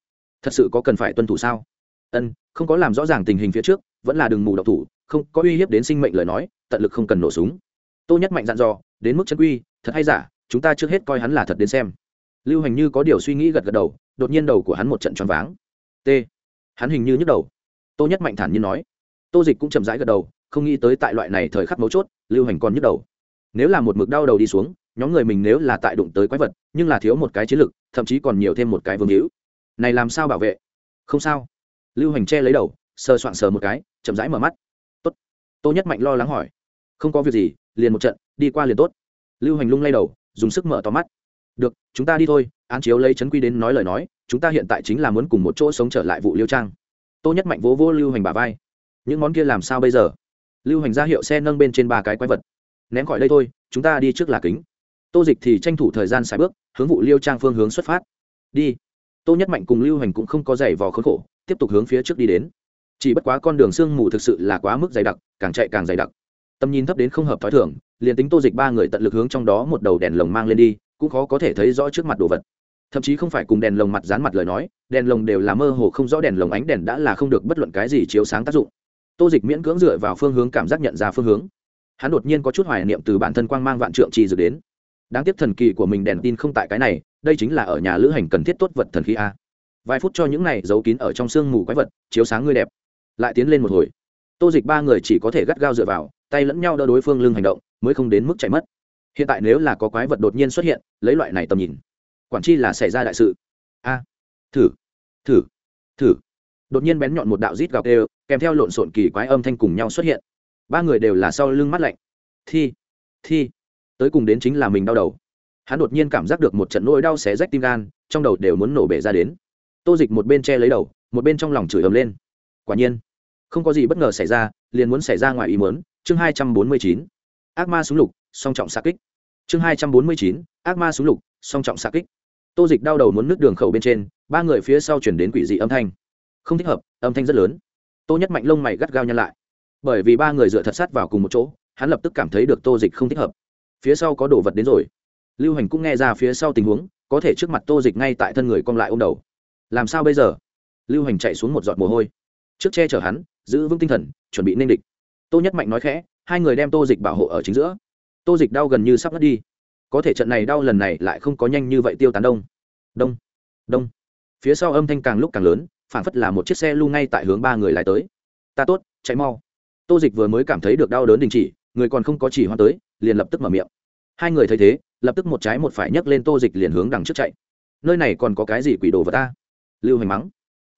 Thật sự có cần phải tuân thủ sao? Ân, không có làm rõ ràng tình hình phía trước, vẫn là đừng mù độc thủ, không, có uy hiếp đến sinh mệnh lời nói, tận lực không cần nổ súng. Tô nhất mạnh dặn dò, đến mức chân quy, thật hay giả, chúng ta trước hết coi hắn là thật đến xem. Lưu hành như có điều suy nghĩ gật gật đầu, đột nhiên đầu của hắn một trận choáng váng. T. Hắn hình như nhức đầu. Tô nhất mạnh thản nhiên nói tô dịch cũng chậm rãi gật đầu, không nghĩ tới tại loại này thời khắc mấu chốt, lưu hành còn nhức đầu. Nếu là một mực đau đầu đi xuống, nhóm người mình nếu là tại đụng tới quái vật, nhưng là thiếu một cái chiến lực, thậm chí còn nhiều thêm một cái vương hữu. Này làm sao bảo vệ? Không sao. Lưu hành che lấy đầu, sờ soạn sờ một cái, chậm rãi mở mắt. Tốt. Tô nhất mạnh lo lắng hỏi. Không có việc gì, liền một trận, đi qua liền tốt. Lưu hành lung lay đầu, dùng sức mở to mắt. Được, chúng ta đi thôi, án chiếu lấy trấn quy đến nói lời nói, chúng ta hiện tại chính là muốn cùng một chỗ sống trở lại vụ liêu trang. Tô nhất mạnh vỗ vỗ lưu hành bà vai những món kia làm sao bây giờ? Lưu hành ra hiệu xe nâng bên trên ba cái quái vật. Ném khỏi đây thôi, chúng ta đi trước là kính. Tô dịch thì tranh thủ thời gian xài bước, hướng vụ liêu trang phương hướng xuất phát. Đi. Tô nhất mạnh cùng lưu hành cũng không có giày vò khốn khổ, tiếp tục hướng phía trước đi đến. Chỉ bất quá con đường sương mù thực sự là quá mức dày đặc, càng chạy càng dày đặc. Tầm nhìn thấp đến không hợp t h ó i thưởng liền tính tô dịch ba người tận lực hướng trong đó một đầu đèn lồng mang lên đi, cũng khó có thể thấy rõ trước mặt đồ vật. Thậm chí không phải cùng đèn lồng mặt dán mặt lời nói, đèn lồng đều là mơ hồ không rõ đèn lồng ánh đèn đã là không được bất luận cái gì chiếu sáng tác dụng tô dịch miễn cưỡng dựa vào phương hướng cảm giác nhận ra phương hướng. Hắn đột nhiên có chút hoài niệm từ bản thân quang mang vạn trượng trì dự đến. Đáng tiếc thần kỳ của mình đèn tin không tại cái này, đây chính là ở nhà lữ hành cần thiết tốt vật thần khí a. Vài phút cho những này giấu kín ở trong sương mù quái vật, chiếu sáng ngươi đẹp. Lại tiến lên một hồi. Tô dịch ba người chỉ có thể gắt gao dựa vào, tay lẫn nhau đỡ đối phương lưng hành động, mới không đến mức chạy mất. Hiện tại nếu là có quái vật đột nhiên xuất hiện, lấy loại này tầm nhìn, quản chi là xảy ra đại sự? A, thử thử thử đột nhiên bén nhọn một đạo rít gào kêu, kèm theo lộn xộn kỳ quái âm thanh cùng nhau xuất hiện. Ba người đều là sau lưng mắt lạnh. Thi thi. Tới cùng đến chính là mình đau đầu. Hắn đột nhiên cảm giác được một trận nỗi đau xé rách tim gan, trong đầu đều muốn nổ bể ra đến. Tô dịch một bên che lấy đầu, một bên trong lòng chửi ầm lên. Quả nhiên, không có gì bất ngờ xảy ra, liền muốn xảy ra ngoài ý muốn. Chương hai trăm bốn mươi chín, ác ma súng lục, song trọng xa kích. Chương hai trăm bốn mươi chín, ác ma súng lục, song trọng xa kích. Tô dịch đau đầu muốn nứt đường khẩu bên trên, ba người phía sau chuyển đến quỷ dị âm thanh không thích hợp, âm thanh rất lớn. Tô nhất mạnh lông mày gắt gao nhăn lại. Bởi vì ba người dựa thật sát vào cùng một chỗ, hắn lập tức cảm thấy được tô dịch không thích hợp. Phía sau có đồ vật đến rồi. Lưu hành cũng nghe ra phía sau tình huống, có thể trước mặt tô dịch ngay tại thân người cong lại ô m đầu. Làm sao bây giờ? Lưu hành chạy xuống một giọt mồ hôi. Trước che chở hắn, giữ vững tinh thần, chuẩn bị nên địch. Tô nhất mạnh nói khẽ, hai người đem tô dịch bảo hộ ở chính giữa. Tô dịch đau gần như sắp mất đi. Có thể trận này đau lần này lại không có nhanh như vậy tiêu tán đông. Đông. Đông. Phía sau âm thanh càng lúc càng lớn phản phất là một chiếc xe lưu ngay tại hướng ba người lại tới. Ta tốt, chạy mau. Tô dịch vừa mới cảm thấy được đau đớn đình chỉ, người còn không có chỉ hoa tới, liền lập tức mở miệng. Hai người thấy thế, lập tức một trái một phải nhấc lên tô dịch liền hướng đằng trước chạy. Nơi này còn có cái gì quỷ đồ vật ta? Lưu hành mắng.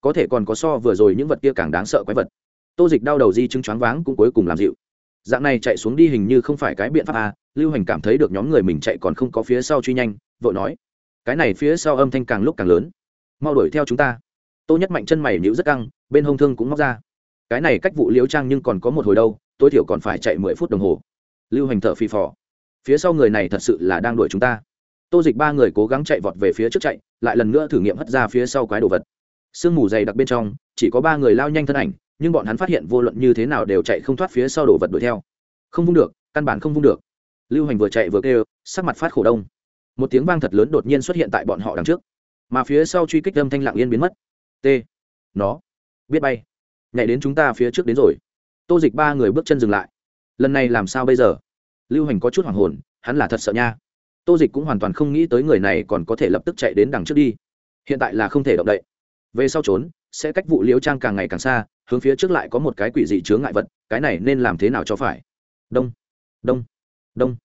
Có thể còn có so vừa rồi những vật kia càng đáng sợ quái vật. Tô dịch đau đầu di chứng choáng váng cũng cuối cùng làm dịu. Dạng này chạy xuống đi hình như không phải cái biện pháp à? Lưu hành cảm thấy được nhóm người mình chạy còn không có phía sau truy nhanh, vội nói. Cái này phía sau âm thanh càng lúc càng lớn. Mau đuổi theo chúng ta tô nhất mạnh chân mày nhữ rất căng, bên hông thương cũng móc ra. Cái này cách vụ liễu trang nhưng còn có một hồi đâu, tối thiểu còn phải chạy mười phút đồng hồ. Lưu hành thở phì phò. Phía sau người này thật sự là đang đuổi chúng ta. Tô dịch ba người cố gắng chạy vọt về phía trước chạy, lại lần nữa thử nghiệm hất ra phía sau quái đồ vật. Sương mù dày đặc bên trong, chỉ có ba người lao nhanh thân ảnh, nhưng bọn hắn phát hiện vô luận như thế nào đều chạy không thoát phía sau đồ vật đuổi theo. Không vung được, căn bản không vung được. Lưu hành vừa chạy vừa kêu, sắc mặt phát khổ đông. Một tiếng vang thật lớn đột nhiên xuất hiện tại bọn họ đằng trước. Mà phía sau truy kích âm thanh lặng yên biến mất t. Nó. Biết bay. Nhảy đến chúng ta phía trước đến rồi. Tô dịch ba người bước chân dừng lại. Lần này làm sao bây giờ? Lưu hành có chút hoảng hồn, hắn là thật sợ nha. Tô dịch cũng hoàn toàn không nghĩ tới người này còn có thể lập tức chạy đến đằng trước đi. Hiện tại là không thể động đậy. Về sau trốn, sẽ cách vụ liễu trang càng ngày càng xa, hướng phía trước lại có một cái quỷ dị chướng ngại vật, cái này nên làm thế nào cho phải? Đông. Đông. Đông.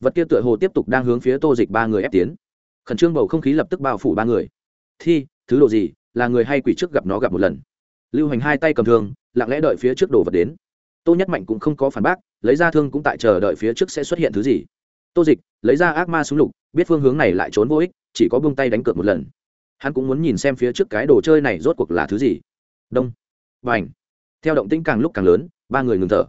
Vật kia tựa hồ tiếp tục đang hướng phía tô dịch ba người ép tiến. Khẩn trương bầu không khí lập tức bao phủ ba người. Thi, thứ độ gì? Là người hay quỷ trước gặp nó gặp một lần. Lưu hành hai tay cầm thương, lặng lẽ đợi phía trước đồ vật đến. Tô nhất mạnh cũng không có phản bác, lấy ra thương cũng tại chờ đợi phía trước sẽ xuất hiện thứ gì. Tô dịch, lấy ra ác ma súng lục, biết phương hướng này lại trốn vô ích, chỉ có buông tay đánh cược một lần. Hắn cũng muốn nhìn xem phía trước cái đồ chơi này rốt cuộc là thứ gì. Đông. Và ảnh theo động tĩnh càng lúc càng lớn, ba người ngừng thở.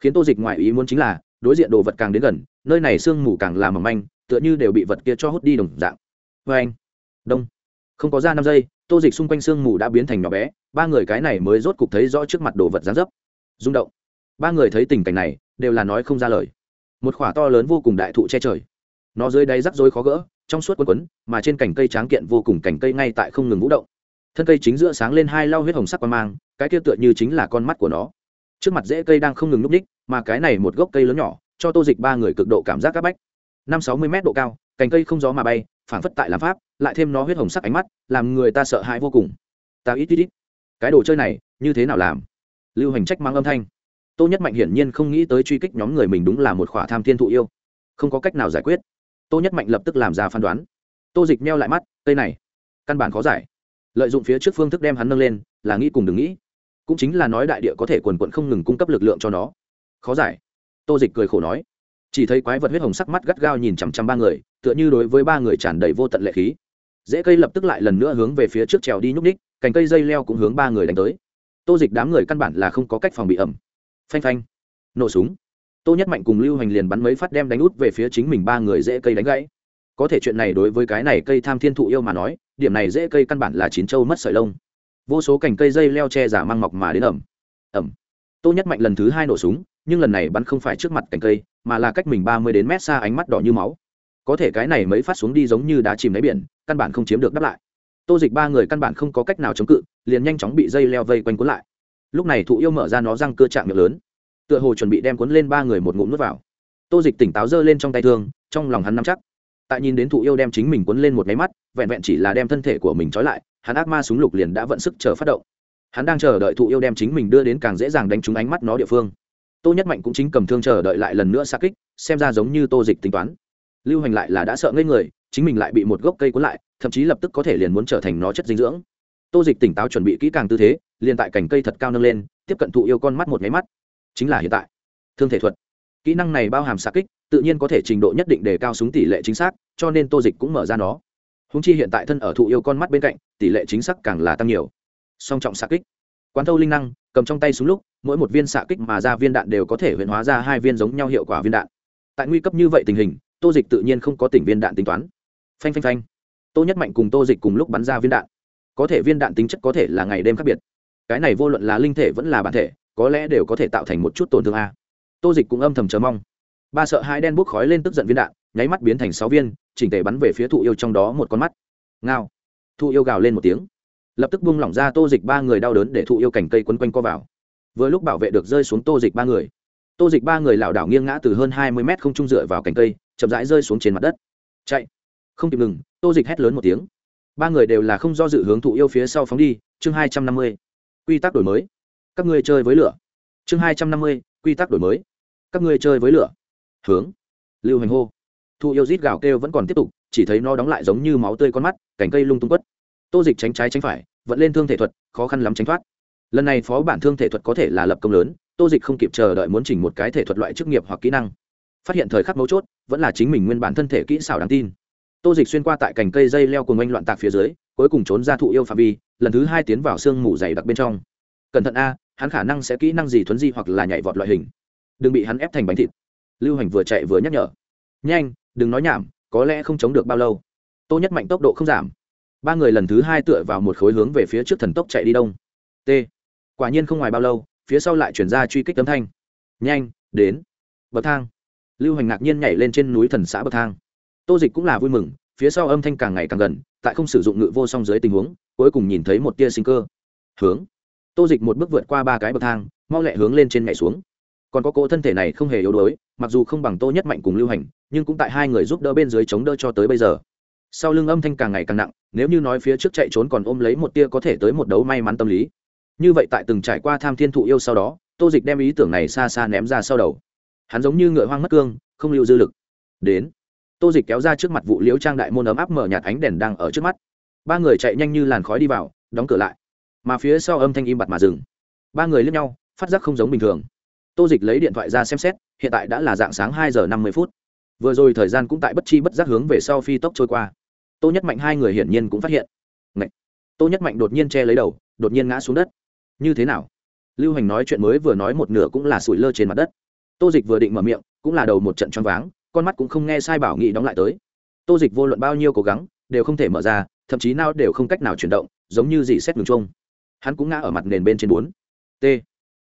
Khiến tô dịch ngoại ý muốn chính là, đối diện đồ vật càng đến gần, nơi này sương mù càng làm mỏng manh, tựa như đều bị vật kia cho hút đi đồng dạng. Và anh đông không có ra năm giây, tô dịch xung quanh sương mù đã biến thành nhỏ bé, ba người cái này mới rốt cục thấy rõ trước mặt đồ vật gián dấp. Rung động. Ba người thấy tình cảnh này, đều là nói không ra lời. Một khỏa to lớn vô cùng đại thụ che trời. Nó dưới đáy rắc rối khó gỡ, trong suốt quấn quấn, mà trên cành cây tráng kiện vô cùng cành cây ngay tại không ngừng vũ động. Thân cây chính giữa sáng lên hai lau huyết hồng sắc qua mang, cái kia tựa như chính là con mắt của nó. Trước mặt rễ cây đang không ngừng núp ních mà cái này một gốc cây lớn nhỏ, cho tô dịch ba người cực độ cảm giác c áp bách năm sáu mươi m độ cao, cành cây không gió mà bay, phảng phất tại làm pháp, lại thêm nó huyết hồng sắc ánh mắt, làm người ta sợ hãi vô cùng. Ta ít ít ít. Cái đồ chơi này, như thế nào làm? Lưu hành trách mang âm thanh. Tô nhất mạnh hiển nhiên không nghĩ tới truy kích nhóm người mình đúng là một khỏa tham thiên thụ yêu. Không có cách nào giải quyết. Tô nhất mạnh lập tức làm ra phán đoán. Tô dịch meo lại mắt, cây này, căn bản khó giải. Lợi dụng phía trước phương thức đem hắn nâng lên, là nghĩ cùng đừng nghĩ. Cũng chính là nói đại địa có thể quần quận không ngừng cung cấp lực lượng cho nó. Khó giải. Tô dịch cười khổ nói chỉ thấy quái vật huyết hồng sắc mắt gắt gao nhìn chằm chằm ba người, tựa như đối với ba người tràn đầy vô tận lệ khí. Dễ cây lập tức lại lần nữa hướng về phía trước trèo đi nhúc ních cành cây dây leo cũng hướng ba người đánh tới. Tô dịch đám người căn bản là không có cách phòng bị ẩm. Phanh phanh. Nổ súng. Tô nhất mạnh cùng lưu hành liền bắn mấy phát đem đánh út về phía chính mình ba người dễ cây đánh gãy. Có thể chuyện này đối với cái này cây tham thiên thụ yêu mà nói, điểm này dễ cây căn bản là chín châu mất sợi lông. Vô số cành cây dây leo che giả mang mọc mà đến ẩm. Ẩm. Tô nhất mạnh lần thứ hai nổ súng nhưng lần này bắn không phải trước mặt cành cây, mà là cách mình ba mươi đến mét xa ánh mắt đỏ như máu. Có thể cái này mấy phát xuống đi giống như đá chìm đáy biển, căn bản không chiếm được đáp lại. Tô dịch ba người căn bản không có cách nào chống cự, liền nhanh chóng bị dây leo vây quanh cuốn lại. Lúc này thụ yêu mở ra nó răng cơ trạng miệng lớn, tựa hồ chuẩn bị đem cuốn lên ba người một ngụm nuốt vào. Tô dịch tỉnh táo giơ lên trong tay thương, trong lòng hắn nắm chắc. Tại nhìn đến thụ yêu đem chính mình cuốn lên một máy mắt, vẹn vẹn chỉ là đem thân thể của mình trói lại, hắn ác ma súng lục liền đã vận sức chờ phát động. Hắn đang chờ đợi thụ yêu đem chính mình đưa đến càng dễ dàng đánh trúng ánh mắt nó địa phương tô nhất mạnh cũng chính cầm thương chờ đợi lại lần nữa xa kích, xem ra giống như tô dịch tính toán. Lưu hành lại là đã sợ ngây người, chính mình lại bị một gốc cây cuốn lại, thậm chí lập tức có thể liền muốn trở thành nó chất dinh dưỡng. Tô dịch tỉnh táo chuẩn bị kỹ càng tư thế, liền tại cành cây thật cao nâng lên, tiếp cận thụ yêu con mắt một máy mắt. Chính là hiện tại. Thương thể thuật. Kỹ năng này bao hàm xa kích, tự nhiên có thể trình độ nhất định để cao súng tỷ lệ chính xác, cho nên tô dịch cũng mở ra nó. Húng chi hiện tại thân ở thụ yêu con mắt bên cạnh, tỷ lệ chính xác càng là tăng nhiều. Song trọng xa kích. Quán thâu linh năng cầm trong tay súng lúc, mỗi một viên xạ kích mà ra viên đạn đều có thể huyền hóa ra hai viên giống nhau hiệu quả viên đạn. Tại nguy cấp như vậy tình hình, tô dịch tự nhiên không có tỉnh viên đạn tính toán. Phanh phanh phanh. Tô nhất mạnh cùng tô dịch cùng lúc bắn ra viên đạn. Có thể viên đạn tính chất có thể là ngày đêm khác biệt. Cái này vô luận là linh thể vẫn là bản thể, có lẽ đều có thể tạo thành một chút tổn thương a. Tô dịch cũng âm thầm chờ mong. Ba sợ hai đen bốc khói lên tức giận viên đạn, nháy mắt biến thành sáu viên, chỉnh thể bắn về phía thụ yêu trong đó một con mắt. Ngao. Thụ yêu gào lên một tiếng lập tức buông lỏng ra tô dịch ba người đau đớn để thụ yêu cành cây quấn quanh co vào. Vừa lúc bảo vệ được rơi xuống tô dịch ba người, tô dịch ba người lảo đảo nghiêng ngã từ hơn hai mươi mét không trung dựa vào cành cây, chậm rãi rơi xuống trên mặt đất. Chạy! Không kịp ngừng, tô dịch hét lớn một tiếng. Ba người đều là không do dự hướng thụ yêu phía sau phóng đi, chương hai trăm năm mươi, quy tắc đổi mới. Các ngươi chơi với lửa. Chương hai trăm năm mươi, quy tắc đổi mới. Các ngươi chơi với lửa. Hướng. Lưu hành hô. Thụ yêu rít gào kêu vẫn còn tiếp tục, chỉ thấy nó đóng lại giống như máu tươi con mắt, cành cây lung tung quất tô dịch tránh trái tránh phải vẫn lên thương thể thuật, khó khăn lắm tránh thoát. Lần này phó bản thương thể thuật có thể là lập công lớn, tô dịch không kịp chờ đợi muốn chỉnh một cái thể thuật loại chức nghiệp hoặc kỹ năng. Phát hiện thời khắc mấu chốt, vẫn là chính mình nguyên bản thân thể kỹ xảo đáng tin. Tô dịch xuyên qua tại cành cây dây leo cùng anh loạn tạc phía dưới, cuối cùng trốn ra thụ yêu phạm vi, lần thứ hai tiến vào sương mù dày đặc bên trong. Cẩn thận a, hắn khả năng sẽ kỹ năng gì thuấn di hoặc là nhảy vọt loại hình. Đừng bị hắn ép thành bánh thịt. Lưu hành vừa chạy vừa nhắc nhở. Nhanh, đừng nói nhảm, có lẽ không chống được bao lâu. Tô nhất mạnh tốc độ không giảm ba người lần thứ hai tựa vào một khối hướng về phía trước thần tốc chạy đi đông. T. Quả nhiên không ngoài bao lâu, phía sau lại chuyển ra truy kích tấm thanh. Nhanh, đến. Bậc thang. Lưu hành ngạc nhiên nhảy lên trên núi thần xã bậc thang. Tô dịch cũng là vui mừng, phía sau âm thanh càng ngày càng gần, tại không sử dụng ngự vô song dưới tình huống, cuối cùng nhìn thấy một tia sinh cơ. Hướng. Tô dịch một bước vượt qua ba cái bậc thang, mau lẹ hướng lên trên nhảy xuống. Còn có cỗ thân thể này không hề yếu đuối, mặc dù không bằng tô nhất mạnh cùng lưu hành nhưng cũng tại hai người giúp đỡ bên dưới chống đỡ cho tới bây giờ sau lưng âm thanh càng ngày càng nặng, nếu như nói phía trước chạy trốn còn ôm lấy một tia có thể tới một đấu may mắn tâm lý. Như vậy tại từng trải qua tham thiên thụ yêu sau đó, tô dịch đem ý tưởng này xa xa ném ra sau đầu. Hắn giống như ngựa hoang mất cương, không lưu dư lực. Đến, tô dịch kéo ra trước mặt vụ liễu trang đại môn ấm áp mở nhạt ánh đèn đang ở trước mắt. Ba người chạy nhanh như làn khói đi vào, đóng cửa lại. Mà phía sau âm thanh im bặt mà dừng. Ba người lướt nhau, phát giác không giống bình thường. Tô dịch lấy điện thoại ra xem xét, hiện tại đã là dạng sáng hai giờ năm mươi phút. Vừa rồi thời gian cũng tại bất chi bất giác hướng về sau phi tốc trôi qua tô nhất mạnh hai người hiển nhiên cũng phát hiện. Ngậy! tô nhất mạnh đột nhiên che lấy đầu, đột nhiên ngã xuống đất. Như thế nào? Lưu hành nói chuyện mới vừa nói một nửa cũng là sủi lơ trên mặt đất. Tô dịch vừa định mở miệng, cũng là đầu một trận choáng váng, con mắt cũng không nghe sai bảo nghị đóng lại tới. Tô dịch vô luận bao nhiêu cố gắng, đều không thể mở ra, thậm chí nào đều không cách nào chuyển động, giống như gì xét ngừng trông hắn cũng ngã ở mặt nền bên trên bốn. T.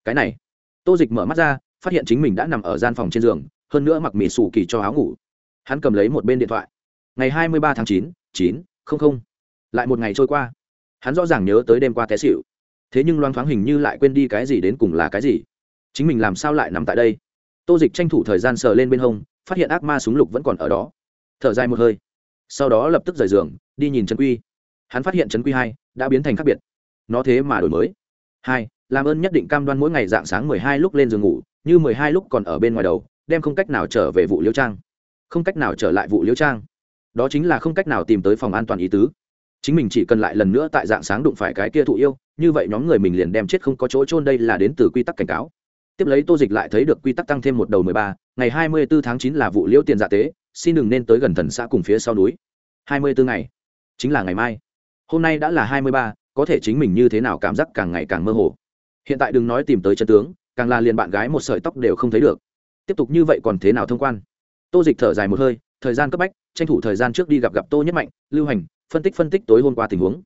Cái này. Tô dịch mở mắt ra, phát hiện chính mình đã nằm ở gian phòng trên giường, hơn nữa mặc mì sủ kỳ cho áo ngủ. Hắn cầm lấy một bên điện thoại ngày hai mươi ba tháng chín chín, không không. Lại một ngày trôi qua. Hắn rõ ràng nhớ tới đêm qua té xịu thế nhưng loan thoáng hình như lại quên đi cái gì đến cùng là cái gì. Chính mình làm sao lại nằm tại đây? Tô dịch tranh thủ thời gian sờ lên bên hông, phát hiện ác ma súng lục vẫn còn ở đó. Thở dài một hơi. Sau đó lập tức rời giường, đi nhìn trấn quy. Hắn phát hiện trấn quy hai đã biến thành khác biệt. Nó thế mà đổi mới. Hai, làm ơn nhất định cam đoan mỗi ngày dạng sáng mười hai lúc lên giường ngủ, như mười hai lúc còn ở bên ngoài đầu, đem không cách nào trở về vụ liễu trang. Không cách nào trở lại vụ liễu trang đó chính là không cách nào tìm tới phòng an toàn ý tứ. Chính mình chỉ cần lại lần nữa tại dạng sáng đụng phải cái kia thụ yêu, như vậy nhóm người mình liền đem chết không có chỗ trôn đây là đến từ quy tắc cảnh cáo. Tiếp lấy tô dịch lại thấy được quy tắc tăng thêm một đầu mười ba, ngày hai mươi bốn tháng chín là vụ liễu tiền dạ tế, xin đừng nên tới gần thần xã cùng phía sau núi. hai mươi bốn ngày, chính là ngày mai. Hôm nay đã là hai mươi ba, có thể chính mình như thế nào cảm giác càng ngày càng mơ hồ. Hiện tại đừng nói tìm tới chân tướng, càng là liền bạn gái một sợi tóc đều không thấy được. Tiếp tục như vậy còn thế nào thông quan? Tô dịch thở dài một hơi thời gian cấp bách, tranh thủ thời gian trước đi gặp gặp tô nhất mạnh, lưu hành, phân tích phân tích tối hôm qua tình huống.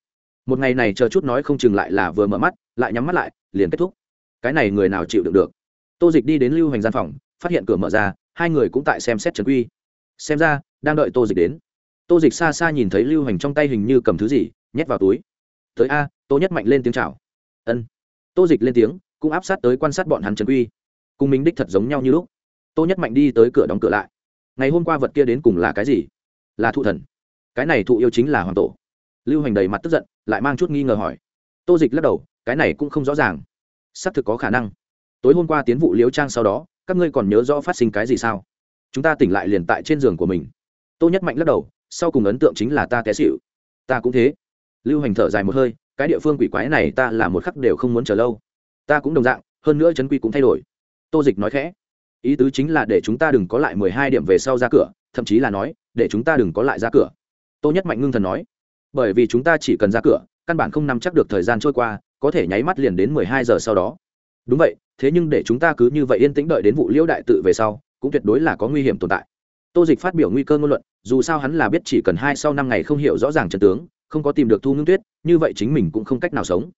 Một ngày này chờ chút nói không chừng lại là vừa mở mắt, lại nhắm mắt lại, liền kết thúc. Cái này người nào chịu đựng được? Tô dịch đi đến lưu hành gian phòng, phát hiện cửa mở ra, hai người cũng tại xem xét trần quy. Xem ra, đang đợi tô dịch đến. Tô dịch xa xa nhìn thấy lưu hành trong tay hình như cầm thứ gì, nhét vào túi. Tới a, tô nhất mạnh lên tiếng chào. Ân. Tô dịch lên tiếng, cũng áp sát tới quan sát bọn hắn trần quy. Cùng mình đích thật giống nhau như lúc. Tô nhất mạnh đi tới cửa đóng cửa lại ngày hôm qua vật kia đến cùng là cái gì? Là thụ thần. Cái này thụ yêu chính là hoàng tổ. Lưu hành đầy mặt tức giận, lại mang chút nghi ngờ hỏi. Tô dịch lắc đầu, cái này cũng không rõ ràng. Xác thực có khả năng. Tối hôm qua tiến vụ liếu trang sau đó, các ngươi còn nhớ rõ phát sinh cái gì sao? Chúng ta tỉnh lại liền tại trên giường của mình. Tô nhất mạnh lắc đầu, sau cùng ấn tượng chính là ta té xịu ta cũng thế. Lưu hành thở dài một hơi, cái địa phương quỷ quái này ta là một khắc đều không muốn chờ lâu. Ta cũng đồng dạng, hơn nữa chấn quy cũng thay đổi. Tô dịch nói khẽ ý tứ chính là để chúng ta đừng có lại mười hai điểm về sau ra cửa, thậm chí là nói, để chúng ta đừng có lại ra cửa. Tô nhất mạnh ngưng thần nói, bởi vì chúng ta chỉ cần ra cửa, căn bản không nắm chắc được thời gian trôi qua, có thể nháy mắt liền đến mười hai giờ sau đó. Đúng vậy, thế nhưng để chúng ta cứ như vậy yên tĩnh đợi đến vụ liễu đại tự về sau, cũng tuyệt đối là có nguy hiểm tồn tại. Tô dịch phát biểu nguy cơ ngôn luận, dù sao hắn là biết chỉ cần hai sau năm ngày không hiểu rõ ràng trận tướng, không có tìm được thu ngưng tuyết, như vậy chính mình cũng không cách nào sống.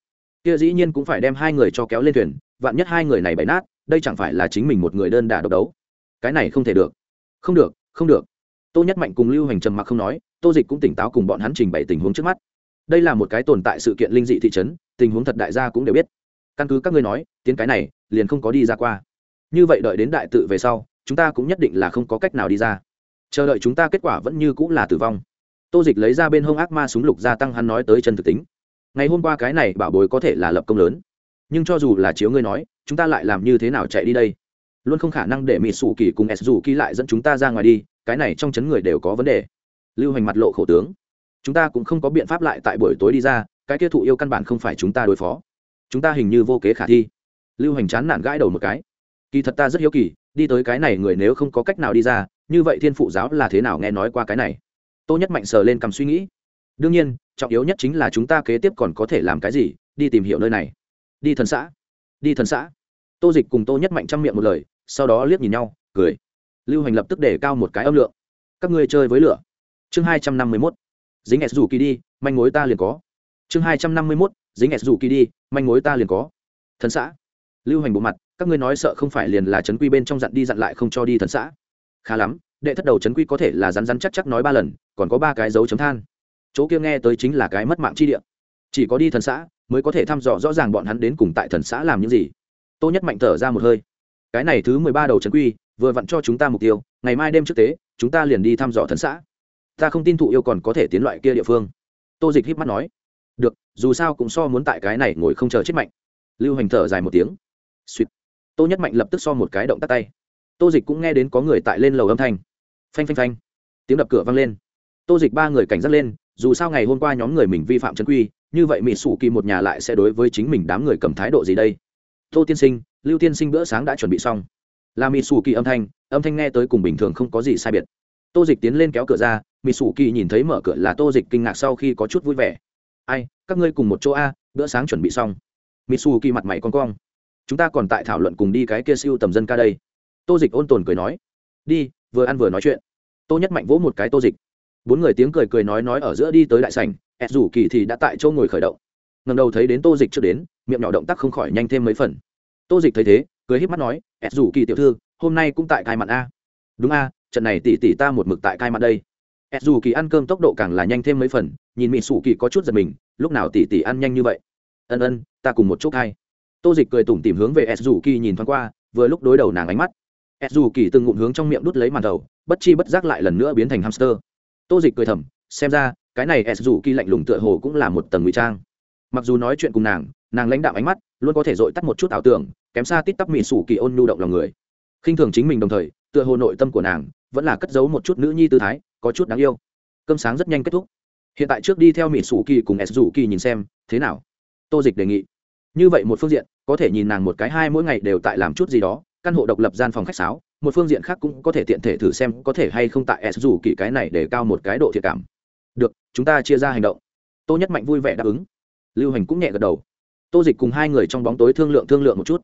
Kia dĩ nhiên cũng phải đem hai người cho kéo lên thuyền, vạn nhất hai người này bày nát đây chẳng phải là chính mình một người đơn đả độc đấu. Cái này không thể được. Không được không được. Tô nhất mạnh cùng lưu hành trầm mặc không nói, tô dịch cũng tỉnh táo cùng bọn hắn trình bày tình huống trước mắt. Đây là một cái tồn tại sự kiện linh dị thị trấn, tình huống thật đại gia cũng đều biết. Căn cứ các ngươi nói, tiến cái này, liền không có đi ra qua. Như vậy đợi đến đại tự về sau, chúng ta cũng nhất định là không có cách nào đi ra. Chờ đợi chúng ta kết quả vẫn như cũng là tử vong. Tô dịch lấy ra bên hông ác ma súng lục gia tăng hắn nói tới chân thực tính. Ngày hôm qua cái này bảo bối có thể là lập công lớn. Nhưng cho dù là chiếu ngươi nói chúng ta lại làm như thế nào chạy đi đây? Luôn không khả năng để mỹ sủ kỳ cùng s dù kỳ lại dẫn chúng ta ra ngoài đi, cái này trong chấn người đều có vấn đề. Lưu hành mặt lộ khổ tướng. Chúng ta cũng không có biện pháp lại tại buổi tối đi ra, cái kia thụ yêu căn bản không phải chúng ta đối phó. Chúng ta hình như vô kế khả thi. Lưu hành chán nản gãi đầu một cái. Kỳ thật ta rất hiếu kỳ, đi tới cái này người nếu không có cách nào đi ra, như vậy thiên phụ giáo là thế nào nghe nói qua cái này? Tô nhất mạnh sờ lên cầm suy nghĩ. Đương nhiên, trọng yếu nhất chính là chúng ta kế tiếp còn có thể làm cái gì, đi tìm hiểu nơi này. Đi thần xã đi thần xã. Tô dịch cùng tô nhất mạnh chăm miệng một lời, sau đó liếc nhìn nhau, cười. Lưu hành lập tức để cao một cái âm lượng. Các ngươi chơi với lửa. Chương hai trăm năm mươi mốt. Dính s dù kỳ đi, manh mối ta liền có. Chương hai trăm năm mươi mốt. Dính s dù kỳ đi, manh mối ta liền có. Thần xã. Lưu hành bộ mặt, các ngươi nói sợ không phải liền là trấn quy bên trong dặn đi dặn lại không cho đi thần xã. Khá lắm, đệ thất đầu trấn quy có thể là rắn rắn chắc chắc nói ba lần, còn có ba cái dấu chấm than. Chỗ kia nghe tới chính là cái mất mạng chi địa. Chỉ có đi thần xã mới có thể thăm dò rõ ràng bọn hắn đến cùng tại thần xã làm những gì. Tô nhất mạnh thở ra một hơi. Cái này thứ mười ba đầu trấn quy, vừa vặn cho chúng ta mục tiêu, ngày mai đêm trước tế, chúng ta liền đi thăm dò thần xã. Ta không tin thụ yêu còn có thể tiến loại kia địa phương. Tô dịch híp mắt nói. Được, dù sao cũng so muốn tại cái này ngồi không chờ chết mạnh. Lưu hành thở dài một tiếng. Suýt tô nhất mạnh lập tức so một cái động tắt tay. Tô dịch cũng nghe đến có người tại lên lầu âm thanh. Phanh phanh phanh. Tiếng đập cửa vang lên. Tô dịch ba người cảnh giác lên, dù sao ngày hôm qua nhóm người mình vi phạm chân quy như vậy mỹ sủ kỳ một nhà lại sẽ đối với chính mình đám người cầm thái độ gì đây? Tô tiên sinh, lưu tiên sinh bữa sáng đã chuẩn bị xong. Là mỹ sủ kỳ âm thanh âm thanh nghe tới cùng bình thường không có gì sai biệt. Tô dịch tiến lên kéo cửa ra, mỹ sủ kỳ nhìn thấy mở cửa là tô dịch kinh ngạc sau khi có chút vui vẻ. Ai, các ngươi cùng một chỗ a, bữa sáng chuẩn bị xong. Mỹ sủ kỳ mặt mày con cong. Chúng ta còn tại thảo luận cùng đi cái kia siêu tầm dân ca đây. Tô dịch ôn tồn cười nói. Đi, vừa ăn vừa nói chuyện. Tô nhất mạnh vỗ một cái tô dịch. Bốn người tiếng cười cười nói nói ở giữa đi tới đại sảnh ed rủ kỳ thì đã tại chỗ ngồi khởi động. Ngầm đầu thấy đến tô dịch trước đến, miệng nhỏ động tác không khỏi nhanh thêm mấy phần. Tô dịch thấy thế, cười h í p mắt nói, ed rủ kỳ tiểu thư, hôm nay cũng tại cai mặn a. Đúng a, trận này tỷ tỷ ta một mực tại cai mặn đây. Ed rủ kỳ ăn cơm tốc độ càng là nhanh thêm mấy phần, nhìn mỹ sủ kỳ có chút giật mình, lúc nào tỷ tỷ ăn nhanh như vậy? Ân ân, ta cùng một chút hay tô dịch cười tủm tìm hướng về s dù kỳ nhìn thoáng qua, vừa lúc đối đầu nàng ánh mắt. S dù kỳ từng ngụm hướng trong miệng đút lấy màn đầu, bất chi bất giác lại lần nữa biến thành hamster. Tô dịch cười thầm, xem ra cái này s dù kỳ lạnh lùng tựa hồ cũng là một tầng ngụy trang. Mặc dù nói chuyện cùng nàng nàng lãnh đạo ánh mắt, luôn có thể dội tắt một chút ảo tưởng, kém xa tít tắp mỹ sủ kỳ ôn nhu động lòng người. Khinh thường chính mình đồng thời, tựa hồ nội tâm của nàng vẫn là cất giấu một chút nữ nhi tư thái, có chút đáng yêu. Cơm sáng rất nhanh kết thúc. Hiện tại trước đi theo mỹ sủ kỳ cùng s dù kỳ nhìn xem, thế nào? Tô dịch đề nghị. Như vậy một phương diện, có thể nhìn nàng một cái hai mỗi ngày đều tại làm chút gì đó, căn hộ độc lập gian phòng khách sáo, một phương diện khác cũng có thể tiện thể thử xem có thể hay không tại s dù kỳ cái này để cao một cái độ thiệt cảm chúng ta chia ra hành động. Tô nhất mạnh vui vẻ đáp ứng. Lưu hành cũng nhẹ gật đầu. Tô dịch cùng hai người trong bóng tối thương lượng thương lượng một chút.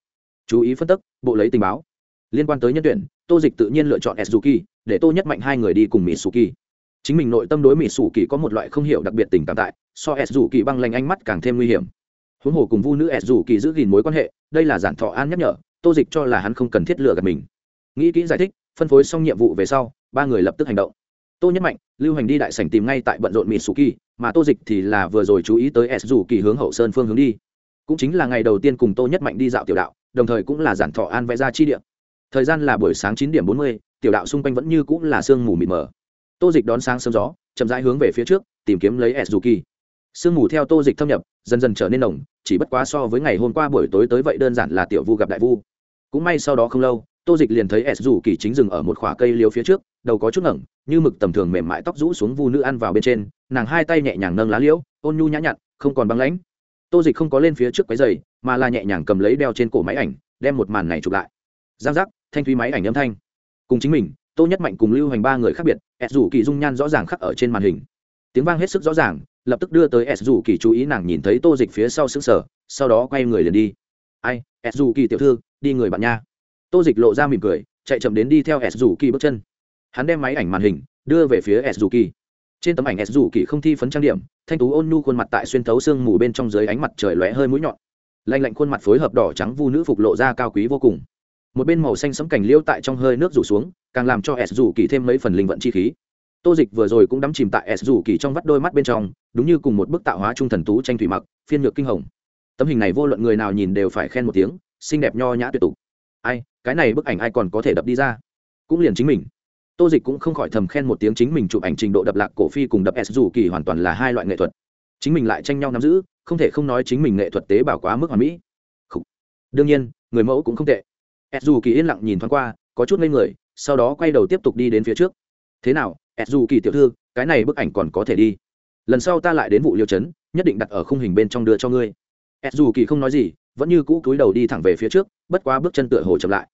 Chú ý phân tích bộ lấy tình báo. Liên quan tới nhân tuyển tô dịch tự nhiên lựa chọn s để tô nhất mạnh hai người đi cùng mỹ suki, chính mình nội tâm đối mỹ sù kỳ có một loại không hiểu đặc biệt tình cảm tại so s dù kỳ băng lanh ánh mắt càng thêm nguy hiểm. Huống hồ cùng vu nữ s dù kỳ giữ gìn mối quan hệ đây là giản thọ an nhắc nhở tô dịch cho là hắn không cần thiết lựa gạt mình. Nghĩ kỹ giải thích phân phối xong nhiệm vụ về sau ba người lập tức hành động tô nhất mạnh, lưu hành đi đại sảnh tìm ngay tại bận rộn mỹ sù kỳ mà tô dịch thì là vừa rồi chú ý tới s dù kỳ hướng hậu sơn phương hướng đi. Cũng chính là ngày đầu tiên cùng tô nhất mạnh đi dạo tiểu đạo, đồng thời cũng là giản thọ an vẽ ra chi điểm thời gian là buổi sáng chín điểm bốn mươi, tiểu đạo xung quanh vẫn như cũng là sương mù mịt mờ. Tô dịch đón sáng sớm gió, chậm rãi hướng về phía trước, tìm kiếm lấy s dù kỳ. Sương mù theo tô dịch thâm nhập, dần dần trở nên nồng, chỉ bất quá so với ngày hôm qua buổi tối tới vậy đơn giản là tiểu vu gặp đại vu. Cũng may sau đó không lâu tô dịch liền thấy s dù kỳ chính dừng ở một khoả cây liếu phía trước, đầu có chút ngẩng, như mực tầm thường mềm mại tóc rũ xuống vu nữ ăn vào bên trên, nàng hai tay nhẹ nhàng nâng lá liễu, ôn nhu nhã nhặn, không còn băng lãnh. Tô dịch không có lên phía trước quấy giày, mà là nhẹ nhàng cầm lấy đeo trên cổ máy ảnh, đem một màn này chụp lại. Giang giác, thanh thúy máy ảnh âm thanh. Cùng chính mình, tô nhất mạnh cùng lưu hành ba người khác biệt, s dù kỳ dung nhan rõ ràng khắc ở trên màn hình. Tiếng vang hết sức rõ ràng, lập tức đưa tới s dù kỳ chú ý nàng nhìn thấy tô dịch phía sau xứng sở sau đó quay người liền đi. Ai, s dù kỳ tiểu thư, đi người bạn nha tô dịch lộ ra mỉm cười, chạy chậm đến đi theo s dù kỳ bước chân. Hắn đem máy ảnh màn hình đưa về phía s dù kỳ trên tấm ảnh s dù kỳ không thi phấn trang điểm, thanh tú ôn nhu khuôn mặt tại xuyên thấu sương mù bên trong dưới ánh mặt trời lóe hơi mũi nhọn. Lạnh lạnh khuôn mặt phối hợp đỏ trắng vu nữ phục lộ ra cao quý vô cùng. Một bên màu xanh sẫm cảnh liêu tại trong hơi nước rủ xuống, càng làm cho s dù kỳ thêm mấy phần linh vận chi khí. Tô dịch vừa rồi cũng đắm chìm tại s dù kỳ trong vắt đôi mắt bên trong, đúng như cùng một bức tạo hóa trung thần tú tranh thủy mặc, phiên nhược kinh hồng. Tấm hình này vô luận người nào nhìn đều phải khen một tiếng, xinh đẹp nho nhã tuyệt tục ai, cái này bức ảnh ai còn có thể đập đi ra? Cũng liền chính mình. Tô dịch cũng không khỏi thầm khen một tiếng chính mình chụp ảnh trình độ đập lạc cổ phi cùng đập s dù kỳ hoàn toàn là hai loại nghệ thuật. Chính mình lại tranh nhau nắm giữ, không thể không nói chính mình nghệ thuật tế bào quá mức hoàn mỹ. Đương nhiên, người mẫu cũng không tệ. S dù kỳ yên lặng nhìn thoáng qua, có chút ngây người, sau đó quay đầu tiếp tục đi đến phía trước. Thế nào, s dù kỳ tiểu thư, cái này bức ảnh còn có thể đi. Lần sau ta lại đến vụ liêu chấn, nhất định đặt ở khung hình bên trong đưa cho ngươi s dù kỳ không nói gì, vẫn như cũ cúi đầu đi thẳng về phía trước, bất quá bước chân tựa hồ chậm lại.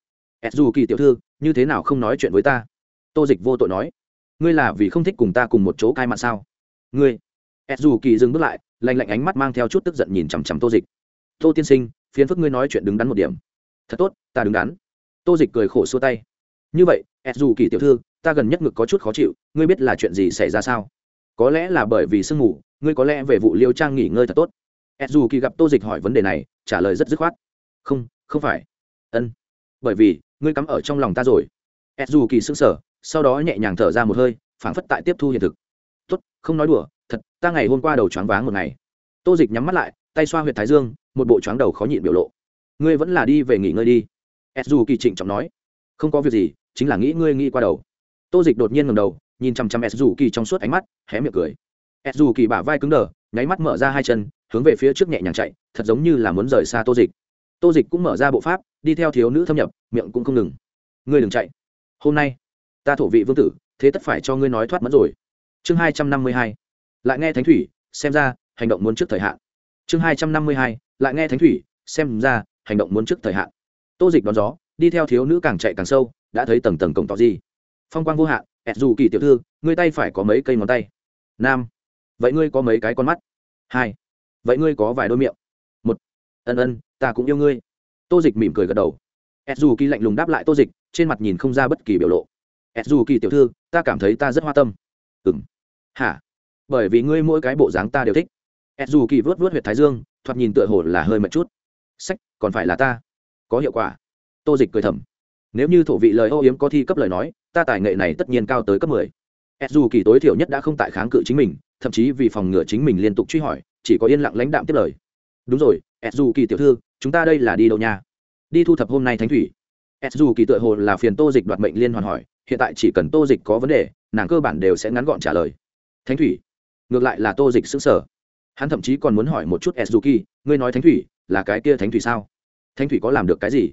S dù kỳ tiểu thư, như thế nào không nói chuyện với ta? Tô dịch vô tội nói. Ngươi là vì không thích cùng ta cùng một chỗ cai mặn sao? Ngươi. S dù kỳ dừng bước lại, lạnh lạnh ánh mắt mang theo chút tức giận nhìn chằm chằm tô dịch. Tô tiên sinh phiến phức ngươi nói chuyện đứng đắn một điểm. Thật tốt, ta đứng đắn. Tô dịch cười khổ xua tay. Như vậy s dù kỳ tiểu thư, ta gần nhất ngực có chút khó chịu, ngươi biết là chuyện gì xảy ra sao? Có lẽ là bởi vì sương mù, ngươi có lẽ về vụ liêu trang nghỉ ngơi thật tốt ed dù kỳ gặp tô dịch hỏi vấn đề này, trả lời rất dứt khoát. Không không phải. Ân, bởi vì, ngươi cắm ở trong lòng ta rồi. Ed dù kỳ sững sờ, sau đó nhẹ nhàng thở ra một hơi, phảng phất tại tiếp thu hiện thực. Tốt, không nói đùa, thật, ta ngày hôm qua đầu choáng váng một ngày. Tô dịch nhắm mắt lại, tay xoa huyệt thái dương, một bộ choáng đầu khó nhịn biểu lộ. Ngươi vẫn là đi về nghỉ ngơi đi. Ed dù kỳ trịnh trọng nói. Không có việc gì, chính là nghĩ ngươi nghĩ qua đầu. Tô dịch đột nhiên ngầm đầu, nhìn chằm chằm s dù kỳ trong suốt ánh mắt, hé miệng cười. S dù kỳ bả vai cứng đờ, nháy mắt mở ra hai chân hướng về phía trước nhẹ nhàng chạy, thật giống như là muốn rời xa tô dịch. Tô dịch cũng mở ra bộ pháp, đi theo thiếu nữ thâm nhập, miệng cũng không ngừng. Ngươi đừng chạy. Hôm nay, ta thổ vị vương tử, thế tất phải cho ngươi nói thoát mất rồi. Chương hai trăm năm mươi hai, lại nghe thánh thủy, xem ra, hành động muốn trước thời hạn. Chương hai trăm năm mươi hai, lại nghe thánh thủy, xem ra, hành động muốn trước thời hạn. Tô dịch đón gió, đi theo thiếu nữ càng chạy càng sâu, đã thấy tầng tầng cổng tỏ gì. Phong quang vô hạn, ẹt dù kỳ tiểu thư, ngươi tay phải có mấy cây ngón tay? Nam. Vậy ngươi có mấy cái con mắt? Hai vậy ngươi có vài đôi miệng? Một. Ân ân, ta cũng yêu ngươi. Tô dịch mỉm cười gật đầu. Ẹt dù kỳ lạnh lùng đáp lại tô dịch, trên mặt nhìn không ra bất kỳ biểu lộ. Ẹt dù kỳ tiểu thư, ta cảm thấy ta rất hoa tâm. Ừng hả? Bởi vì ngươi mỗi cái bộ dáng ta đều thích. Ẹt dù kỳ vớt vớt huyệt thái dương, thoạt nhìn tựa hồ là hơi mệt chút. Sách, còn phải là ta. Có hiệu quả. Tô dịch cười thầm. Nếu như thổ vị lời ô yếm có thi cấp lời nói, ta tài nghệ này tất nhiên cao tới cấp mười. S dù kỳ tối thiểu nhất đã không tại kháng cự chính mình, thậm chí vì phòng ngừa chính mình liên tục truy hỏi chỉ có yên lặng lãnh đạm tiếp lời. Đúng rồi s dù kỳ tiểu thư, chúng ta đây là đi đâu nha? Đi thu thập hôm nay thánh thủy. S dù kỳ tựa hồ là phiền tô dịch đoạt mệnh liên hoàn hỏi, hiện tại chỉ cần tô dịch có vấn đề, nàng cơ bản đều sẽ ngắn gọn trả lời. Thánh thủy? Ngược lại là tô dịch xứng sở hắn thậm chí còn muốn hỏi một chút s dù kỳ ngươi nói thánh thủy là cái kia thánh thủy sao? Thánh thủy có làm được cái gì?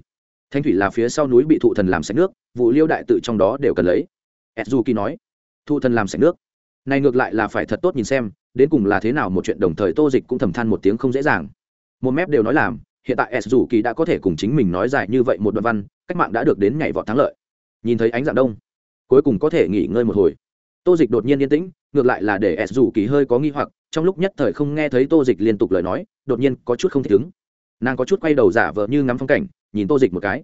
Thánh thủy là phía sau núi bị thụ thần làm sạch nước, vụ liêu đại tự trong đó đều cần lấy. Edzuki nói. Thụ thần làm sạch nước. Này ngược lại là phải thật tốt nhìn xem đến cùng là thế nào một chuyện đồng thời tô dịch cũng thầm than một tiếng không dễ dàng. Một mép đều nói làm, hiện tại s dù kỳ đã có thể cùng chính mình nói dài như vậy một đoạn văn, cách mạng đã được đến nhảy vọt thắng lợi. Nhìn thấy ánh dạng đông, cuối cùng có thể nghỉ ngơi một hồi. Tô dịch đột nhiên yên tĩnh, ngược lại là để s dù kỳ hơi có nghi hoặc, trong lúc nhất thời không nghe thấy tô dịch liên tục lời nói, đột nhiên có chút không thể ứng. Nàng có chút quay đầu giả vờ như ngắm phong cảnh, nhìn tô dịch một cái.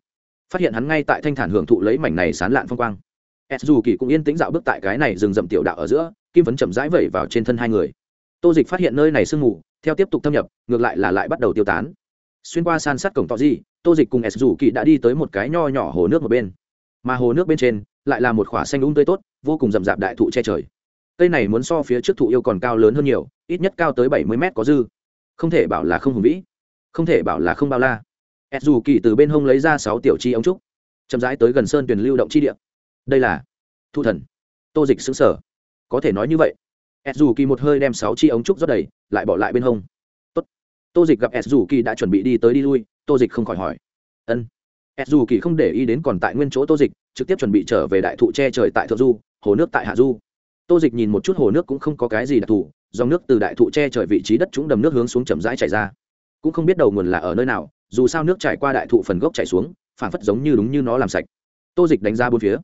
Phát hiện hắn ngay tại thanh thản hưởng thụ lấy mảnh này sán lạn phong quang. S dù kỳ cũng yên tĩnh dạo bước tại cái này dừng dậm tiểu đạo ở giữa, kim vấn chậm rãi vẩy vào trên thân hai người tô dịch phát hiện nơi này sương mù, theo tiếp tục thâm nhập, ngược lại là lại bắt đầu tiêu tán. Xuyên qua san sát cổng tọ di, tô dịch cùng s dù kỳ đã đi tới một cái nho nhỏ hồ nước một bên. Mà hồ nước bên trên, lại là một khỏa xanh úng tươi tốt, vô cùng rậm rạp đại thụ che trời. Cây này muốn so phía trước thụ yêu còn cao lớn hơn nhiều, ít nhất cao tới bảy mươi mét có dư. Không thể bảo là không hùng vĩ, không thể bảo là không bao la. S dù kỳ từ bên hông lấy ra sáu tiểu chi ống trúc, chậm rãi tới gần sơn tuyền lưu động chi địa. Đây là thu thần. Tô dịch xứng sở có thể nói như vậy s dù kỳ một hơi đem sáu chi ống trúc rót đầy, lại bỏ lại bên hông. Tốt. tô dịch gặp s dù kỳ đã chuẩn bị đi tới đi lui, tô dịch không khỏi hỏi. Ân. S dù kỳ không để ý đến còn tại nguyên chỗ tô dịch, trực tiếp chuẩn bị trở về đại thụ che trời tại thượng du, hồ nước tại hạ du. Tô dịch nhìn một chút hồ nước cũng không có cái gì đặc thù, dòng nước từ đại thụ che trời vị trí đất trũng đầm nước hướng xuống chậm rãi chảy ra. Cũng không biết đầu nguồn là ở nơi nào, dù sao nước chảy qua đại thụ phần gốc chảy xuống phản phất giống như đúng như nó làm sạch. Tô dịch đánh ra bốn phía.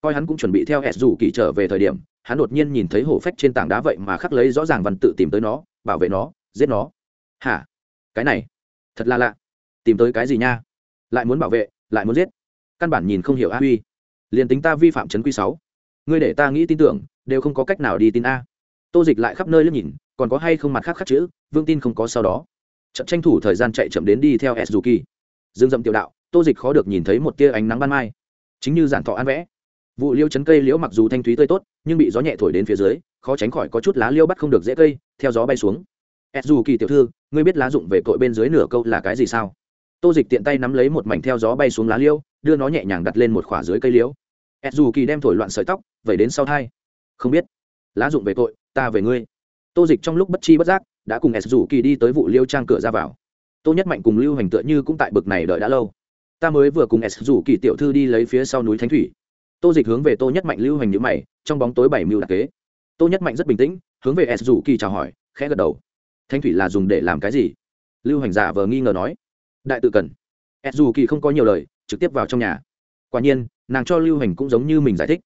Coi hắn cũng chuẩn bị theo s dù kỳ trở về thời điểm hắn đột nhiên nhìn thấy hổ phách trên tảng đá vậy mà khắc lấy rõ ràng văn tự tìm tới nó, bảo vệ nó, giết nó. Hả? Cái này, thật là lạ. Tìm tới cái gì nha? Lại muốn bảo vệ, lại muốn giết. Căn bản nhìn không hiểu a huy. Liền tính ta vi phạm chấn quy sáu. Ngươi để ta nghĩ tin tưởng, đều không có cách nào đi tin a. Tô dịch lại khắp nơi liếc nhìn, còn có hay không mặt khác khắc chữ, vương tin không có sau đó. Trận tranh thủ thời gian chạy chậm đến đi theo s dù kỳ dương dậm tiểu đạo, tô dịch khó được nhìn thấy một tia ánh nắng ban mai. Chính như giản thọ ăn vẽ vụ liêu chấn cây liễu mặc dù thanh thúy tươi tốt, nhưng bị gió nhẹ thổi đến phía dưới, khó tránh khỏi có chút lá liêu bắt không được dễ cây, theo gió bay xuống. Ed dù kỳ tiểu thư, ngươi biết lá dụng về cội bên dưới nửa câu là cái gì sao? Tô dịch tiện tay nắm lấy một mảnh theo gió bay xuống lá liêu, đưa nó nhẹ nhàng đặt lên một khỏa dưới cây liễu. Ed dù kỳ đem thổi loạn sợi tóc, vẩy đến sau thai. Không biết. Lá dụng về tội ta về ngươi. Tô dịch trong lúc bất chi bất giác, đã cùng ed dù kỳ đi tới vụ liêu trang cửa ra vào. Tô nhất mạnh cùng lưu hành tựa như cũng tại bực này đợi đã lâu. Ta mới vừa cùng s dù kỳ tiểu thư đi lấy phía sau núi thánh thủy tô dịch hướng về tô nhất mạnh lưu hành nhữ mày, trong bóng tối bảy mưu đặc kế. Tô nhất mạnh rất bình tĩnh, hướng về s dù kỳ chào hỏi, khẽ gật đầu. Thánh thủy là dùng để làm cái gì? Lưu hành giả vờ nghi ngờ nói. Đại tự cần. S dù kỳ không có nhiều lời, trực tiếp vào trong nhà. Quả nhiên, nàng cho lưu hành cũng giống như mình giải thích.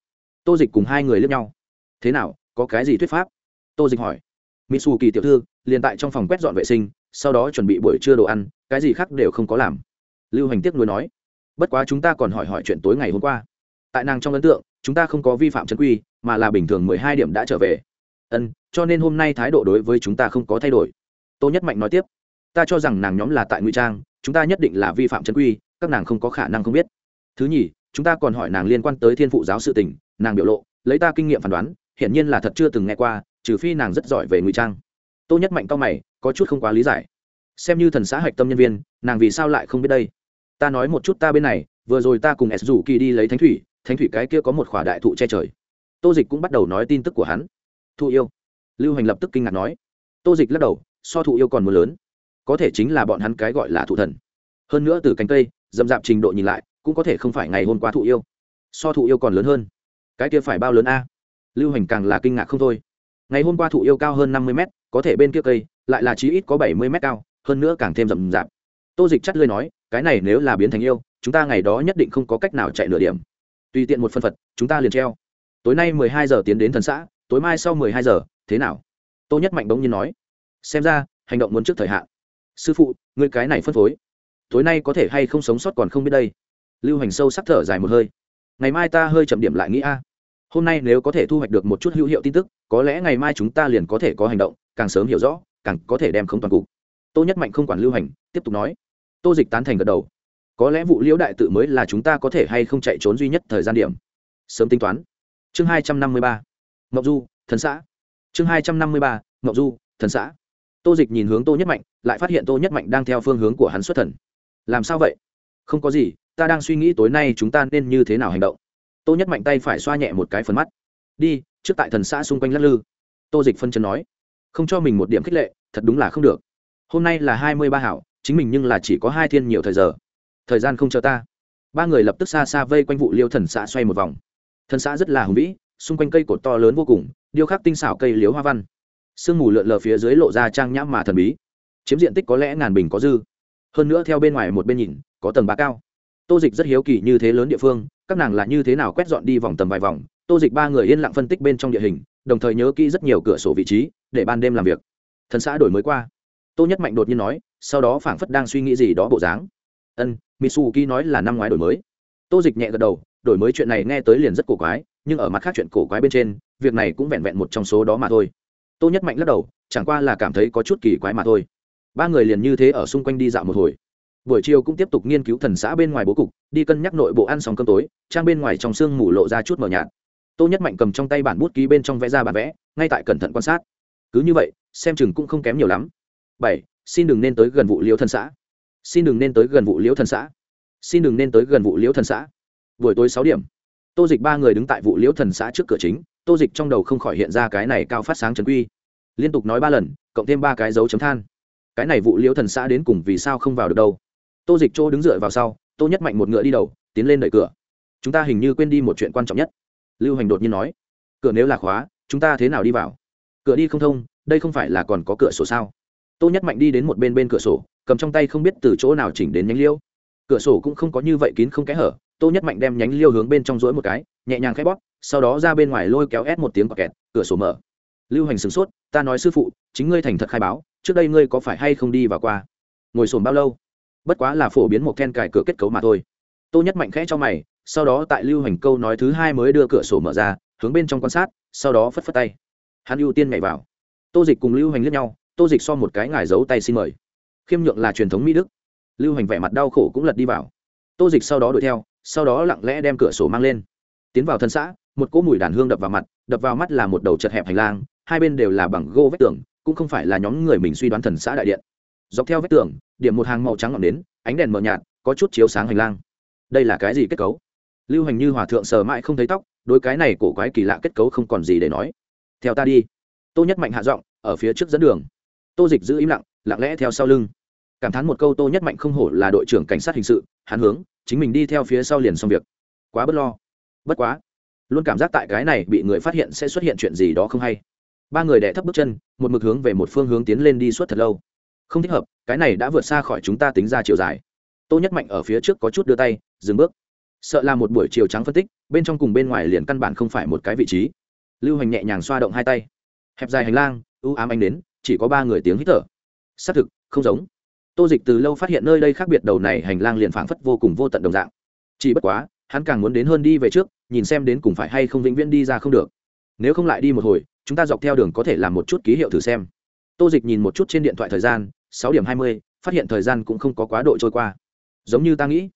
Tô dịch cùng hai người lướt nhau. Thế nào, có cái gì thuyết pháp? Tô dịch hỏi. Mỹ xù kỳ tiểu thư, liền tại trong phòng quét dọn vệ sinh, sau đó chuẩn bị buổi trưa đồ ăn, cái gì khác đều không có làm. Lưu hành tiếc nuối nói. Bất quá chúng ta còn hỏi hỏi chuyện tối ngày hôm qua tại nàng trong ấn tượng, chúng ta không có vi phạm trấn quy, mà là bình thường mười hai điểm đã trở về. Ân, cho nên hôm nay thái độ đối với chúng ta không có thay đổi. Tô nhất mạnh nói tiếp, ta cho rằng nàng nhóm là tại ngụy trang, chúng ta nhất định là vi phạm trấn quy, các nàng không có khả năng không biết. Thứ nhì, chúng ta còn hỏi nàng liên quan tới thiên phụ giáo sự tình, nàng biểu lộ, lấy ta kinh nghiệm phán đoán, hiển nhiên là thật chưa từng nghe qua, trừ phi nàng rất giỏi về ngụy trang. Tô nhất mạnh cao mày, có chút không quá lý giải. Xem như thần xã hạch tâm nhân viên, nàng vì sao lại không biết đây? Ta nói một chút ta bên này, vừa rồi ta cùng s rủ kỳ đi lấy thánh thủy thánh thủy cái kia có một khỏa đại thụ che trời. Tô dịch cũng bắt đầu nói tin tức của hắn. Thụ yêu. Lưu hành lập tức kinh ngạc nói. Tô dịch lắc đầu so thụ yêu còn mưa lớn. Có thể chính là bọn hắn cái gọi là thụ thần. Hơn nữa từ cánh cây dầm dạp trình độ nhìn lại cũng có thể không phải ngày hôm qua thụ yêu. So thụ yêu còn lớn hơn. Cái kia phải bao lớn a? Lưu hành càng là kinh ngạc không thôi. Ngày hôm qua thụ yêu cao hơn năm mươi mét, có thể bên kia cây lại là chí ít có bảy mươi mét cao hơn nữa càng thêm rậm rạp. Tô dịch chắt lơi nói cái này nếu là biến thành yêu chúng ta ngày đó nhất định không có cách nào chạy nửa điểm tùy tiện một phân phật, chúng ta liền treo. Tối nay mười hai giờ tiến đến thần xã, tối mai sau mười hai giờ, thế nào? Tô nhất mạnh bỗng nhiên nói. Xem ra, hành động muốn trước thời hạn. Sư phụ người cái này phân phối. Tối nay có thể hay không sống sót còn không biết đây. Lưu hành sâu sắc thở dài một hơi. Ngày mai ta hơi chậm điểm lại nghĩ a. Hôm nay nếu có thể thu hoạch được một chút hữu hiệu tin tức, có lẽ ngày mai chúng ta liền có thể có hành động, càng sớm hiểu rõ, càng có thể đem không toàn cục. Tô nhất mạnh không quản lưu hành, tiếp tục nói. Tô dịch tán thành gật đầu có lẽ vụ liễu đại tự mới là chúng ta có thể hay không chạy trốn duy nhất thời gian điểm. Sớm tính toán. Chương hai trăm năm mươi ba. Ngọc du, thần xã. Chương hai trăm năm mươi ba ngọc du, thần xã. Tô dịch nhìn hướng tô nhất mạnh, lại phát hiện tô nhất mạnh đang theo phương hướng của hắn xuất thần. Làm sao vậy? Không có gì, ta đang suy nghĩ tối nay chúng ta nên như thế nào hành động. Tô nhất mạnh tay phải xoa nhẹ một cái phần mắt. Đi, trước tại thần xã xung quanh lắc lư. Tô dịch phân chân nói. Không cho mình một điểm khích lệ, thật đúng là không được. Hôm nay là hai mươi ba hảo, chính mình nhưng là chỉ có hai thiên nhiều thời giờ thời gian không chờ ta. Ba người lập tức xa xa vây quanh vụ liêu thần xã xoay một vòng. Thần xã rất là hùng vĩ, xung quanh cây cột to lớn vô cùng, điêu khắc tinh xảo cây liếu hoa văn. Sương mù lượn lờ phía dưới lộ ra trang nhãm mà thần bí. Chiếm diện tích có lẽ ngàn bình có dư. Hơn nữa theo bên ngoài một bên nhìn, có tầng ba cao. Tô dịch rất hiếu kỳ như thế lớn địa phương, các nàng là như thế nào quét dọn đi vòng tầm vài vòng. Tô dịch ba người yên lặng phân tích bên trong địa hình, đồng thời nhớ kỹ rất nhiều cửa sổ vị trí, để ban đêm làm việc. Thần xã đổi mới qua. Tô nhất mạnh đột nhiên nói, sau đó phảng phất đang suy nghĩ gì đó bộ dáng. Ân mitsuki nói là năm ngoái đổi mới. Tô dịch nhẹ gật đầu, đổi mới chuyện này nghe tới liền rất cổ quái, nhưng ở mặt khác chuyện cổ quái bên trên, việc này cũng vẹn vẹn một trong số đó mà thôi. Tô nhất mạnh lắc đầu, chẳng qua là cảm thấy có chút kỳ quái mà thôi. Ba người liền như thế ở xung quanh đi dạo một hồi. Buổi chiều cũng tiếp tục nghiên cứu thần xã bên ngoài bố cục, đi cân nhắc nội bộ ăn xong cơm tối, trang bên ngoài trong sương mù lộ ra chút mờ nhạt. Tô nhất mạnh cầm trong tay bản bút ký bên trong vẽ ra bản vẽ, ngay tại cẩn thận quan sát. Cứ như vậy, xem chừng cũng không kém nhiều lắm. Bảy, xin đừng nên tới gần vụ liễu thần xã xin đừng nên tới gần vụ liễu thần xã. Xin đừng nên tới gần vụ liễu thần xã. Buổi tối sáu điểm, tô dịch ba người đứng tại vụ liễu thần xã trước cửa chính, tô dịch trong đầu không khỏi hiện ra cái này cao phát sáng trấn quy. Liên tục nói ba lần, cộng thêm ba cái dấu chấm than. Cái này vụ liễu thần xã đến cùng vì sao không vào được đâu? Tô dịch chỗ đứng dựa vào sau, tô nhất mạnh một ngựa đi đầu, tiến lên đợi cửa. Chúng ta hình như quên đi một chuyện quan trọng nhất. Lưu hành đột nhiên nói, cửa nếu là khóa, chúng ta thế nào đi vào? Cửa đi không thông, đây không phải là còn có cửa sổ sao? Tô nhất mạnh đi đến một bên bên cửa sổ, cầm trong tay không biết từ chỗ nào chỉnh đến nhánh liêu. Cửa sổ cũng không có như vậy kín không kẽ hở, tô nhất mạnh đem nhánh liêu hướng bên trong rỗi một cái, nhẹ nhàng khép bóp, sau đó ra bên ngoài lôi kéo ép một tiếng quả kẹt, cửa sổ mở. Lưu hành sửng sốt, ta nói sư phụ, chính ngươi thành thật khai báo, trước đây ngươi có phải hay không đi và qua? Ngồi sồn bao lâu? Bất quá là phổ biến một then cài cửa kết cấu mà thôi. Tô nhất mạnh khẽ cho mày, sau đó tại lưu hành câu nói thứ hai mới đưa cửa sổ mở ra, hướng bên trong quan sát, sau đó phất phất tay. Hắn ưu tiên nhảy vào. Tô dịch cùng lưu hành lướt nhau tô dịch so một cái ngài giấu tay xin mời. Khiêm nhượng là truyền thống mỹ đức. Lưu hành vẻ mặt đau khổ cũng lật đi vào. Tô dịch sau đó đuổi theo sau đó lặng lẽ đem cửa sổ mang lên. Tiến vào thân xã một cỗ mùi đàn hương đập vào mặt đập vào mắt là một đầu chật hẹp hành lang hai bên đều là bằng gỗ vách tường cũng không phải là nhóm người mình suy đoán thần xã đại điện. Dọc theo vách tường điểm một hàng màu trắng ngọn đến, ánh đèn mờ nhạt có chút chiếu sáng hành lang. Đây là cái gì kết cấu? Lưu hành như hòa thượng sờ mãi không thấy tóc đôi cái này cổ quái kỳ lạ kết cấu không còn gì để nói. Theo ta đi. Tô nhất mạnh hạ giọng ở phía trước dẫn đường tô dịch giữ im lặng lặng lẽ theo sau lưng. Cảm thán một câu tô nhất mạnh không hổ là đội trưởng cảnh sát hình sự, hắn hướng, chính mình đi theo phía sau liền xong việc. Quá bất lo. Bất quá. Luôn cảm giác tại cái này bị người phát hiện sẽ xuất hiện chuyện gì đó không hay. Ba người đẻ thấp bước chân, một mực hướng về một phương hướng tiến lên đi suốt thật lâu. Không thích hợp, cái này đã vượt xa khỏi chúng ta tính ra chiều dài. Tô nhất mạnh ở phía trước có chút đưa tay, dừng bước. Sợ là một buổi chiều trắng phân tích, bên trong cùng bên ngoài liền căn bản không phải một cái vị trí. Lưu hành nhẹ nhàng xoa động hai tay. Hẹp dài hành lang ưu ám anh đến chỉ có ba người tiếng hít thở. Xác thực, không giống. Tô dịch từ lâu phát hiện nơi đây khác biệt đầu này hành lang liền phảng phất vô cùng vô tận đồng dạng. Chỉ bất quá, hắn càng muốn đến hơn đi về trước, nhìn xem đến cùng phải hay không vĩnh viễn đi ra không được. Nếu không lại đi một hồi, chúng ta dọc theo đường có thể làm một chút ký hiệu thử xem. Tô dịch nhìn một chút trên điện thoại thời gian, sáu điểm hai mươi, phát hiện thời gian cũng không có quá độ trôi qua. Giống như ta nghĩ,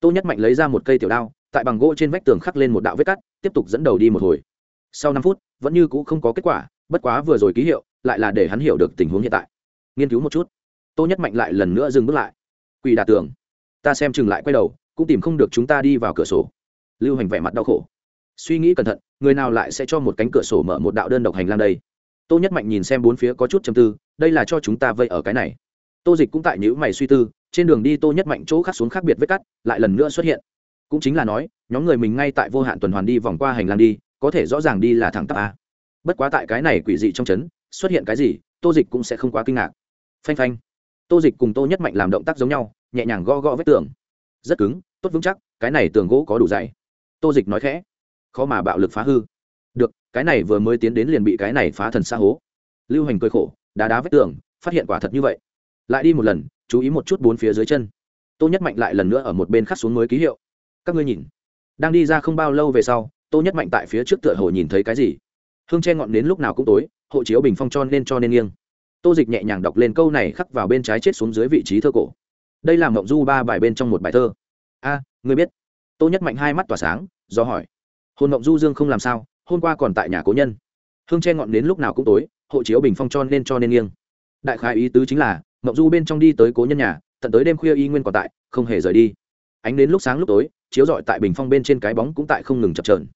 tô nhất mạnh lấy ra một cây tiểu đao, tại bằng gỗ trên vách tường khắc lên một đạo vết cắt, tiếp tục dẫn đầu đi một hồi. Sau năm phút, vẫn như c ũ không có kết quả, bất quá vừa rồi ký hiệu lại là để hắn hiểu được tình huống hiện tại. Nghiên cứu một chút. Tô nhất mạnh lại lần nữa dừng bước lại. Quỳ đà tường. Ta xem chừng lại quay đầu, cũng tìm không được chúng ta đi vào cửa sổ. Lưu hành vẻ mặt đau khổ. Suy nghĩ cẩn thận, người nào lại sẽ cho một cánh cửa sổ mở một đạo đơn độc hành lang đây? Tô nhất mạnh nhìn xem bốn phía có chút châm tư, đây là cho chúng ta vây ở cái này. Tô dịch cũng tại nhữ mày suy tư, trên đường đi tô nhất mạnh chỗ khác xuống khác biệt vết cắt, lại lần nữa xuất hiện. Cũng chính là nói, nhóm người mình ngay tại vô hạn tuần hoàn đi vòng qua hành lang đi, có thể rõ ràng đi là thẳng tắp a. Bất quá tại cái này quỷ dị trong trấn xuất hiện cái gì, tô dịch cũng sẽ không quá kinh ngạc. Phanh phanh. Tô dịch cùng tô nhất mạnh làm động tác giống nhau, nhẹ nhàng gõ gõ vết tường. Rất cứng, tốt vững chắc, cái này tường gỗ có đủ dày. Tô dịch nói khẽ. Khó mà bạo lực phá hư. Được, cái này vừa mới tiến đến liền bị cái này phá thần xa hố. Lưu hành cười khổ, đá đá vết tường, phát hiện quả thật như vậy. Lại đi một lần, chú ý một chút bốn phía dưới chân. Tô nhất mạnh lại lần nữa ở một bên khắc xuống mới ký hiệu. Các ngươi nhìn. Đang đi ra không bao lâu về sau, tô nhất mạnh tại phía trước tựa hồ nhìn thấy cái gì. Hương tre ngọn đến lúc nào cũng tối hộ chiếu bình phong cho nên cho nên nghiêng. Tô dịch nhẹ nhàng đọc lên câu này khắc vào bên trái chết xuống dưới vị trí thơ cổ. Đây là mộng du ba bài bên trong một bài thơ. A à, ngươi biết. Tô nhất mạnh hai mắt tỏa sáng do hỏi. Hồn mộng du dương không làm sao hôm qua còn tại nhà cố nhân. Hương che ngọn đến lúc nào cũng tối hộ chiếu bình phong cho nên cho nên nghiêng. Đại khái ý tứ chính là mộng du bên trong đi tới cố nhân nhà tận tới đêm khuya y nguyên còn tại không hề rời đi. Ánh đến lúc sáng lúc tối chiếu rọi tại bình phong bên trên cái bóng cũng tại không ngừng chập trờn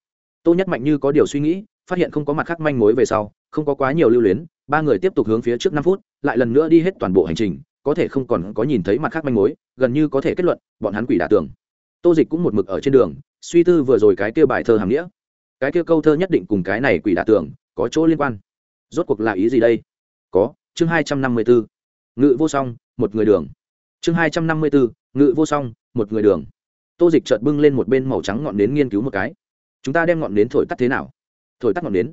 tô nhất mạnh như có điều suy nghĩ phát hiện không có mặt khác manh mối về sau, không có quá nhiều lưu luyến, ba người tiếp tục hướng phía trước năm phút, lại lần nữa đi hết toàn bộ hành trình, có thể không còn có nhìn thấy mặt khác manh mối, gần như có thể kết luận, bọn hắn quỷ đả tường. Tô dịch cũng một mực ở trên đường, suy tư vừa rồi cái kia bài thơ hàm nghĩa. Cái kia câu thơ nhất định cùng cái này quỷ đả tường có chỗ liên quan. Rốt cuộc là ý gì đây? Có, chương hai trăm năm mươi bốn ngự vô song, một người đường. Chương hai trăm năm mươi bốn ngự vô song, một người đường. Tô dịch chợt bưng lên một bên màu trắng ngọn nến nghiên cứu một cái. Chúng ta đem ngọn nến thổi tắt thế nào? Thổi tắt ngọn nến.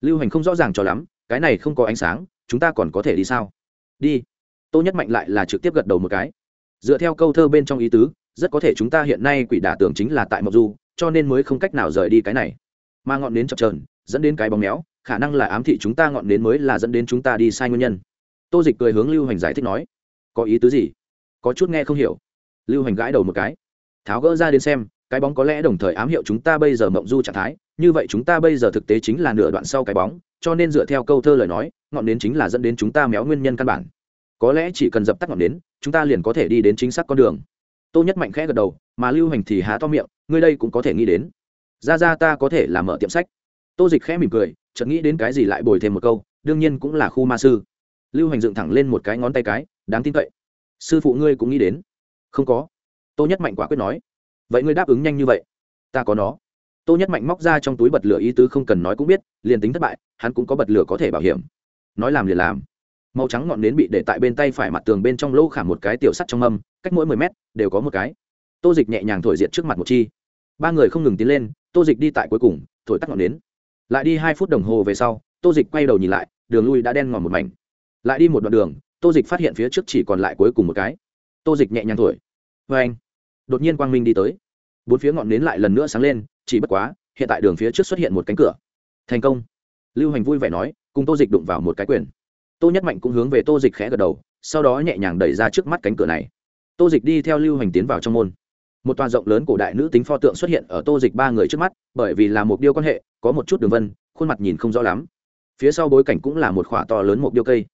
Lưu hành không rõ ràng cho lắm, cái này không có ánh sáng, chúng ta còn có thể đi sao? Đi. Tô nhất mạnh lại là trực tiếp gật đầu một cái. Dựa theo câu thơ bên trong ý tứ, rất có thể chúng ta hiện nay quỷ đả tưởng chính là tại mộc du, cho nên mới không cách nào rời đi cái này. Mà ngọn nến chập trờn dẫn đến cái bóng méo, khả năng là ám thị chúng ta ngọn nến mới là dẫn đến chúng ta đi sai nguyên nhân. Tô dịch cười hướng lưu hành giải thích nói, có ý tứ gì? Có chút nghe không hiểu. Lưu hành gãi đầu một cái, tháo gỡ ra đến xem cái bóng có lẽ đồng thời ám hiệu chúng ta bây giờ mộng du trạng thái, như vậy chúng ta bây giờ thực tế chính là nửa đoạn sau cái bóng, cho nên dựa theo câu thơ lời nói, ngọn nến chính là dẫn đến chúng ta méo nguyên nhân căn bản. Có lẽ chỉ cần dập tắt ngọn nến, chúng ta liền có thể đi đến chính xác con đường. Tô nhất mạnh khẽ gật đầu, mà lưu hành thì há to miệng, ngươi đây cũng có thể nghĩ đến. Ra ra ta có thể là mở tiệm sách. Tô dịch khẽ mỉm cười, chợt nghĩ đến cái gì lại bồi thêm một câu, đương nhiên cũng là khu ma sư. Lưu hành dựng thẳng lên một cái ngón tay cái, đáng tin cậy. Sư phụ ngươi cũng nghĩ đến. Không có. Tô nhất mạnh quả quyết nói vậy ngươi đáp ứng nhanh như vậy? Ta có nó. Tô nhất mạnh móc ra trong túi bật lửa ý tứ không cần nói cũng biết, liền tính thất bại, hắn cũng có bật lửa có thể bảo hiểm. Nói làm liền làm. Màu trắng ngọn nến bị để tại bên tay phải mặt tường bên trong lỗ khảm một cái tiểu sắt trong âm cách mỗi mười mét, đều có một cái. Tô dịch nhẹ nhàng thổi diệt trước mặt một chi. Ba người không ngừng tiến lên, tô dịch đi tại cuối cùng, thổi tắt ngọn nến. Lại đi hai phút đồng hồ về sau, tô dịch quay đầu nhìn lại, đường lui đã đen ngòm một mảnh. Lại đi một đoạn đường, tô dịch phát hiện phía trước chỉ còn lại cuối cùng một cái. Tô dịch nhẹ nhàng thổi. Vê anh đột nhiên quang minh đi tới. Bốn phía ngọn nến lại lần nữa sáng lên, chỉ bất quá, hiện tại đường phía trước xuất hiện một cánh cửa. Thành công. Lưu hành vui vẻ nói, cùng tô dịch đụng vào một cái quyền. Tô nhất mạnh cũng hướng về tô dịch khẽ gật đầu, sau đó nhẹ nhàng đẩy ra trước mắt cánh cửa này. Tô dịch đi theo lưu hành tiến vào trong môn. Một tòa rộng lớn cổ đại nữ tính pho tượng xuất hiện ở tô dịch ba người trước mắt, bởi vì là một điêu quan hệ, có một chút đường vân, khuôn mặt nhìn không rõ lắm. Phía sau bối cảnh cũng là một khỏa to lớn một điêu cây.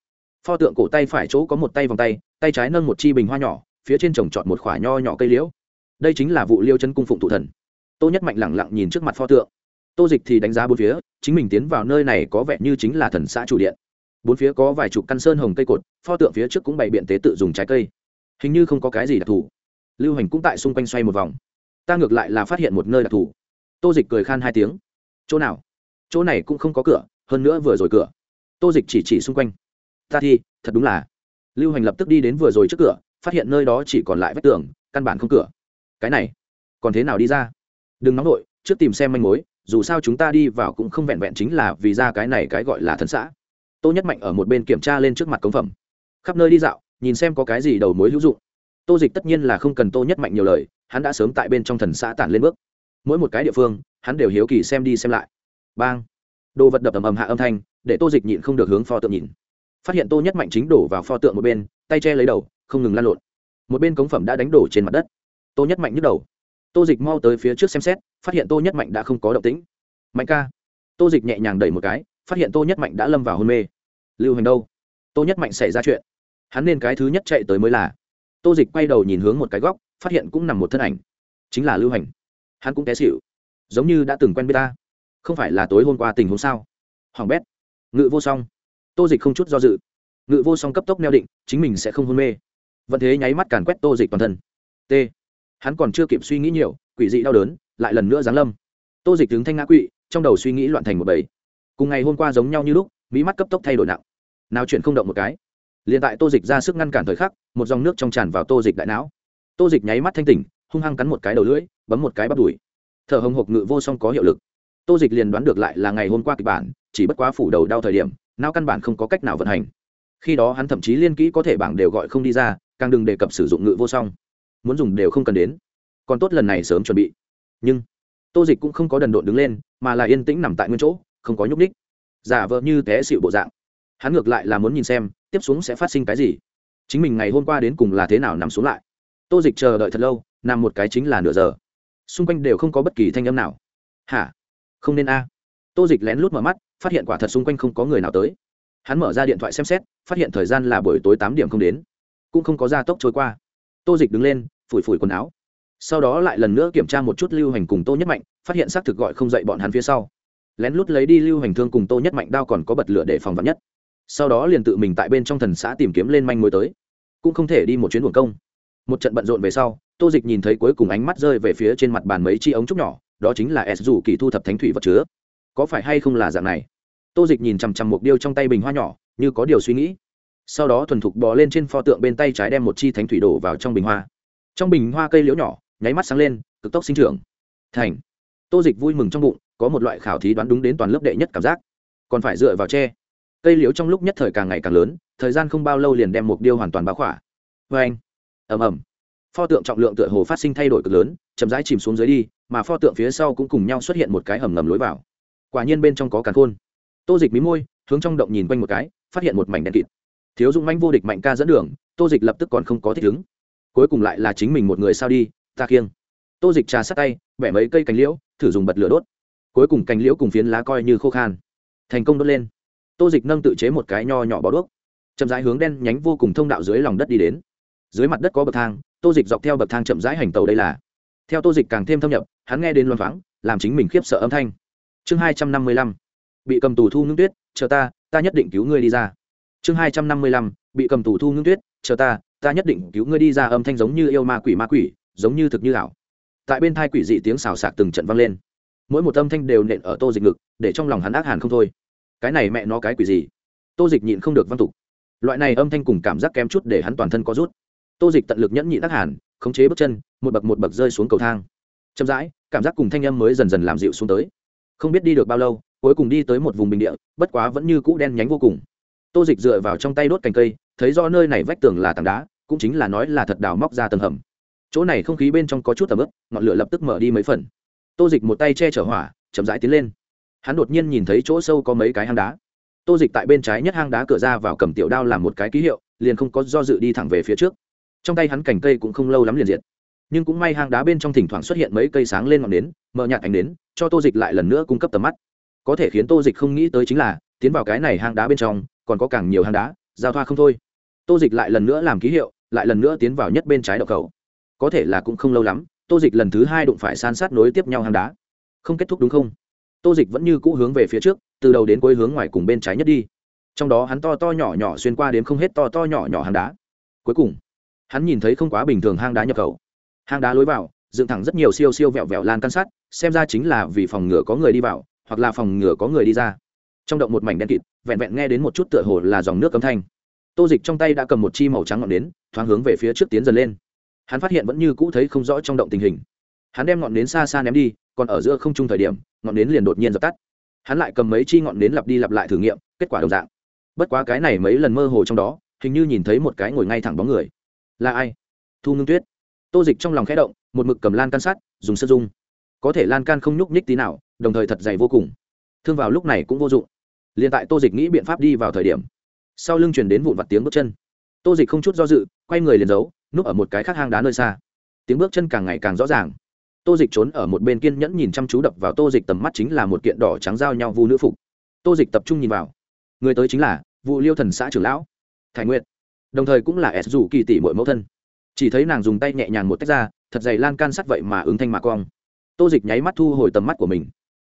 Pho tượng cổ tay phải chỗ có một tay vòng tay tay trái nâng một chi bình hoa nhỏ, phía trên trồng trọt một khỏa nho nhỏ cây liễu đây chính là vụ liêu chân cung phụng thụ thần. Tô nhất mạnh lẳng lặng nhìn trước mặt pho tượng. Tô dịch thì đánh giá bốn phía, chính mình tiến vào nơi này có vẻ như chính là thần xã chủ điện. Bốn phía có vài chục căn sơn hồng cây cột, pho tượng phía trước cũng bày biện tế tự dùng trái cây. Hình như không có cái gì đặc thù. Lưu hành cũng tại xung quanh xoay một vòng. Ta ngược lại là phát hiện một nơi đặc thù. Tô dịch cười khan hai tiếng. Chỗ nào? Chỗ này cũng không có cửa, hơn nữa vừa rồi cửa. Tô dịch chỉ chỉ xung quanh. Ta thi thật đúng là. Lưu hành lập tức đi đến vừa rồi trước cửa, phát hiện nơi đó chỉ còn lại vách tường, căn bản không cửa cái này, còn thế nào đi ra? Đừng nóng nổi trước tìm xem manh mối, dù sao chúng ta đi vào cũng không vẹn vẹn chính là vì ra cái này cái gọi là thần xã. Tô nhất mạnh ở một bên kiểm tra lên trước mặt cống phẩm. Khắp nơi đi dạo, nhìn xem có cái gì đầu mối hữu dụng. Tô dịch tất nhiên là không cần tô nhất mạnh nhiều lời, hắn đã sớm tại bên trong thần xã tản lên bước. Mỗi một cái địa phương, hắn đều hiếu kỳ xem đi xem lại. Bang! Đồ vật đập ầm ầm hạ âm thanh, để tô dịch nhịn không được hướng pho tượng nhìn. Phát hiện tô nhất mạnh chính đổ vào pho tượng một bên, tay che lấy đầu, không ngừng lan lộn. Một bên cống phẩm đã đánh đổ trên mặt đất tô nhất mạnh nhức đầu. Tô dịch mau tới phía trước xem xét, phát hiện tô nhất mạnh đã không có động tĩnh. Mạnh ca. Tô dịch nhẹ nhàng đẩy một cái, phát hiện tô nhất mạnh đã lâm vào hôn mê. Lưu hành đâu? Tô nhất mạnh xảy ra chuyện. Hắn nên cái thứ nhất chạy tới mới là. Tô dịch quay đầu nhìn hướng một cái góc, phát hiện cũng nằm một thân ảnh. Chính là lưu hành. Hắn cũng té xịu giống như đã từng quen biết ta. Không phải là tối hôm qua tình huống sao? Hoàng bét. Ngự vô song. Tô dịch không chút do dự. Ngự vô song cấp tốc neo định, chính mình sẽ không hôn mê. Vẫn thế nháy mắt càn quét tô dịch toàn thân. T hắn còn chưa kịp suy nghĩ nhiều, quỷ dị đau đớn, lại lần nữa giáng lâm. Tô dịch đứng thanh ngã quỵ, trong đầu suy nghĩ loạn thành một bầy. Cùng ngày hôm qua giống nhau như lúc, mỹ mắt cấp tốc thay đổi nặng. Nào chuyện không động một cái. Liền tại tô dịch ra sức ngăn cản thời khắc, một dòng nước trong tràn vào tô dịch đại não. Tô dịch nháy mắt thanh tỉnh, hung hăng cắn một cái đầu lưỡi, bấm một cái bắt đùi. Thở hồng hộc ngự vô song có hiệu lực. Tô dịch liền đoán được lại là ngày hôm qua kịch bản, chỉ bất quá phủ đầu đau thời điểm, não căn bản không có cách nào vận hành. Khi đó hắn thậm chí liên kỹ có thể bảng đều gọi không đi ra, càng đừng đề cập sử dụng ngự vô song muốn dùng đều không cần đến. Còn tốt lần này sớm chuẩn bị. Nhưng, tô dịch cũng không có đần độn đứng lên, mà là yên tĩnh nằm tại nguyên chỗ, không có nhúc ních giả vờ như té xịu bộ dạng. Hắn ngược lại là muốn nhìn xem, tiếp xuống sẽ phát sinh cái gì. Chính mình ngày hôm qua đến cùng là thế nào nằm xuống lại. Tô dịch chờ đợi thật lâu, nằm một cái chính là nửa giờ. Xung quanh đều không có bất kỳ thanh âm nào. Hả? Không nên a. Tô dịch lén lút mở mắt, phát hiện quả thật xung quanh không có người nào tới. Hắn mở ra điện thoại xem xét, phát hiện thời gian là buổi tối tám điểm không đến. Cũng không có gia tốc trôi qua tô dịch đứng lên, phủi phủi quần áo. Sau đó lại lần nữa kiểm tra một chút lưu hành cùng tô nhất mạnh, phát hiện xác thực gọi không dậy bọn hắn phía sau. Lén lút lấy đi lưu hành thương cùng tô nhất mạnh đao còn có bật lửa để phòng vắn nhất. Sau đó liền tự mình tại bên trong thần xã tìm kiếm lên manh mối tới. Cũng không thể đi một chuyến buồn công. Một trận bận rộn về sau, tô dịch nhìn thấy cuối cùng ánh mắt rơi về phía trên mặt bàn mấy chi ống trúc nhỏ, đó chính là s dù kỳ thu thập thánh thủy vật chứa. Có phải hay không là dạng này? Tô dịch nhìn chằm chằm một điêu trong tay bình hoa nhỏ, như có điều suy nghĩ sau đó thuần thục bò lên trên pho tượng bên tay trái đem một chi thánh thủy đổ vào trong bình hoa. Trong bình hoa cây liễu nhỏ, nháy mắt sáng lên, cực tốc sinh trưởng. Thành. Tô dịch vui mừng trong bụng, có một loại khảo thí đoán đúng đến toàn lớp đệ nhất cảm giác. Còn phải dựa vào tre cây liễu trong lúc nhất thời càng ngày càng lớn, thời gian không bao lâu liền đem mục điêu hoàn toàn báo khỏa. Vê anh. Ầm ầm. Pho tượng trọng lượng tựa hồ phát sinh thay đổi cực lớn, chậm rãi chìm xuống dưới đi, mà pho tượng phía sau cũng cùng nhau xuất hiện một cái hầm ngầm lối vào. Quả nhiên bên trong có càn khôn. Tô dịch mí môi, hướng trong động nhìn quanh một cái, phát hiện một mảnh đen kịt thiếu dụng manh vô địch mạnh ca dẫn đường, tô dịch lập tức còn không có thích ứng. Cuối cùng lại là chính mình một người sao đi, ta khiêng tô dịch trà sát tay, bẻ mấy cây cành liễu, thử dùng bật lửa đốt. Cuối cùng cành liễu cùng phiến lá coi như khô khan. Thành công đốt lên. Tô dịch nâng tự chế một cái nho nhỏ bó đuốc. Chậm rãi hướng đen nhánh vô cùng thông đạo dưới lòng đất đi đến. Dưới mặt đất có bậc thang, tô dịch dọc theo bậc thang chậm rãi hành tàu đây là. Theo tô dịch càng thêm thâm nhập, hắn nghe đến loan thoáng, làm chính mình khiếp sợ âm thanh. Chương hai trăm năm mươi lăm. Bị cầm tù thu ngưng tuyết, chờ ta ta nhất định cứu ngươi đi ra chương hai trăm năm mươi lăm, bị cầm tù thu ngưng tuyết, chờ ta ta nhất định cứu ngươi đi ra âm thanh giống như yêu ma quỷ ma quỷ, giống như thực như ảo. Tại bên thai quỷ dị tiếng xào xạc từng trận vang lên. Mỗi một âm thanh đều nện ở tô dịch ngực, để trong lòng hắn ác hàn không thôi. Cái này mẹ nó cái quỷ gì? Tô dịch nhịn không được văn tục. Loại này âm thanh cùng cảm giác kém chút để hắn toàn thân có rút. Tô dịch tận lực nhẫn nhịn ác hàn, khống chế bước chân, một bậc một bậc rơi xuống cầu thang. Chậm rãi, cảm giác cùng thanh âm mới dần dần làm dịu xuống tới. Không biết đi được bao lâu, cuối cùng đi tới một vùng bình địa, bất quá vẫn như cũ đen nhánh vô cùng tô dịch dựa vào trong tay đốt cành cây, thấy do nơi này vách tường là tảng đá, cũng chính là nói là thật đào móc ra tầng hầm. Chỗ này không khí bên trong có chút tầm ướp ngọn lửa lập tức mở đi mấy phần. Tô dịch một tay che chở hỏa, chậm rãi tiến lên. Hắn đột nhiên nhìn thấy chỗ sâu có mấy cái hang đá. Tô dịch tại bên trái nhất hang đá cửa ra vào cầm tiểu đao làm một cái ký hiệu, liền không có do dự đi thẳng về phía trước. Trong tay hắn cành cây cũng không lâu lắm liền diệt. Nhưng cũng may hang đá bên trong thỉnh thoảng xuất hiện mấy cây sáng lên ngọn nến, mở nhạt ánh nến, cho tô dịch lại lần nữa cung cấp tầm mắt có thể khiến tô dịch không nghĩ tới chính là, tiến vào cái này hang đá bên trong, còn có càng nhiều hang đá, giao thoa không thôi. Tô dịch lại lần nữa làm ký hiệu, lại lần nữa tiến vào nhất bên trái đậu cầu. Có thể là cũng không lâu lắm, tô dịch lần thứ hai đụng phải san sát nối tiếp nhau hang đá. Không kết thúc đúng không? Tô dịch vẫn như cũ hướng về phía trước, từ đầu đến cuối hướng ngoài cùng bên trái nhất đi. Trong đó hắn to to nhỏ nhỏ xuyên qua đến không hết to to nhỏ nhỏ hang đá. Cuối cùng, hắn nhìn thấy không quá bình thường hang đá nhập khẩu. Hang đá lối vào, dựng thẳng rất nhiều siêu siêu vẹo vẹo lan căn sắt, xem ra chính là vì phòng ngừa có người đi vào hoặc là phòng ngừa có người đi ra. Trong động một mảnh đen kịt, vẹn vẹn nghe đến một chút tựa hồ là dòng nước cấm thanh. Tô dịch trong tay đã cầm một chi màu trắng ngọn nến, thoáng hướng về phía trước tiến dần lên. Hắn phát hiện vẫn như cũ thấy không rõ trong động tình hình. Hắn đem ngọn nến xa xa ném đi, còn ở giữa không trung thời điểm, ngọn nến liền đột nhiên dập tắt. Hắn lại cầm mấy chi ngọn nến lặp đi lặp lại thử nghiệm, kết quả đồng dạng. Bất quá cái này mấy lần mơ hồ trong đó, hình như nhìn thấy một cái ngồi ngay thẳng bóng người. Là ai? Thu ngưng tuyết. Tô dịch trong lòng khẽ động, một mực cầm lan can sát dùng sơ dung có thể lan can không nhúc nhích tí nào đồng thời thật dày vô cùng. Thương vào lúc này cũng vô dụng. Liền tại tô dịch nghĩ biện pháp đi vào thời điểm sau lưng chuyển đến vụn vặt tiếng bước chân. Tô dịch không chút do dự quay người liền giấu núp ở một cái khác hang đá nơi xa. Tiếng bước chân càng ngày càng rõ ràng. Tô dịch trốn ở một bên kiên nhẫn nhìn chăm chú đập vào tô dịch tầm mắt chính là một kiện đỏ trắng giao nhau vu nữ phục. Tô dịch tập trung nhìn vào. Người tới chính là vụ liêu thần xã trưởng lão thái nguyệt, đồng thời cũng là s dù kỳ tỷ mỗi mẫu thân. Chỉ thấy nàng dùng tay nhẹ nhàng một tách ra thật dày lan can sắt vậy mà ứng thanh mạc cong tô dịch nháy mắt thu hồi tầm mắt của mình.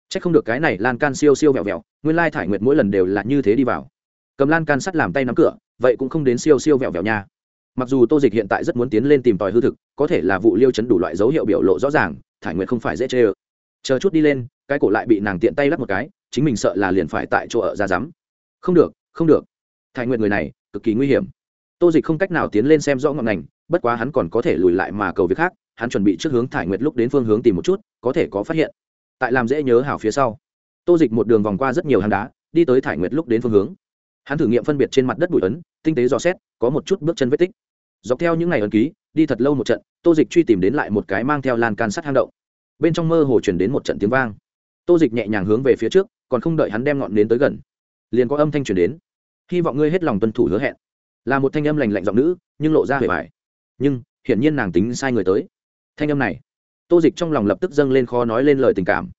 C h ắ c không được cái này lan can siêu siêu vẹo vẹo, nguyên lai thải nguyệt mỗi lần đều là như thế đi vào. Cầm lan can sắt làm tay nắm cửa, vậy cũng không đến siêu siêu vẹo vẹo nha. Mặc dù tô dịch hiện tại rất muốn tiến lên tìm tòi hư thực, có thể là vụ liêu chấn đủ loại dấu hiệu biểu lộ rõ ràng, thải nguyệt không phải dễ chê ơ. Chờ chút đi lên, cái cổ lại bị nàng tiện tay lắp một cái, chính mình sợ là liền phải tại chỗ ở ra rắm. Không được không được. Thải nguyệt người này, cực kỳ nguy hiểm. Tô dịch không cách nào tiến lên xem rõ ngọn ngành, bất quá hắn còn có thể lùi lại mà cầu việc khác hắn chuẩn bị trước hướng thải nguyệt lúc đến phương hướng tìm một chút, có thể có phát hiện. Tại làm dễ nhớ hảo phía sau, tô dịch một đường vòng qua rất nhiều hang đá, đi tới thải nguyệt lúc đến phương hướng. Hắn thử nghiệm phân biệt trên mặt đất bụi ấn, tinh tế dò xét, có một chút bước chân vết tích. Dọc theo những ngày ấn ký, đi thật lâu một trận, tô dịch truy tìm đến lại một cái mang theo lan can sắt hang động. Bên trong mơ hồ chuyển đến một trận tiếng vang. Tô dịch nhẹ nhàng hướng về phía trước, còn không đợi hắn đem ngọn nến tới gần, liền có âm thanh chuyển đến. Hy vọng ngươi hết lòng tuân thủ hứa hẹn. Là một thanh âm lành lạnh giọng nữ, nhưng lộ ra hề bài. nhưng, hiển nhiên nàng tính sai người tới thanh âm này, tô dịch trong lòng lập tức dâng lên khó nói lên lời tình cảm.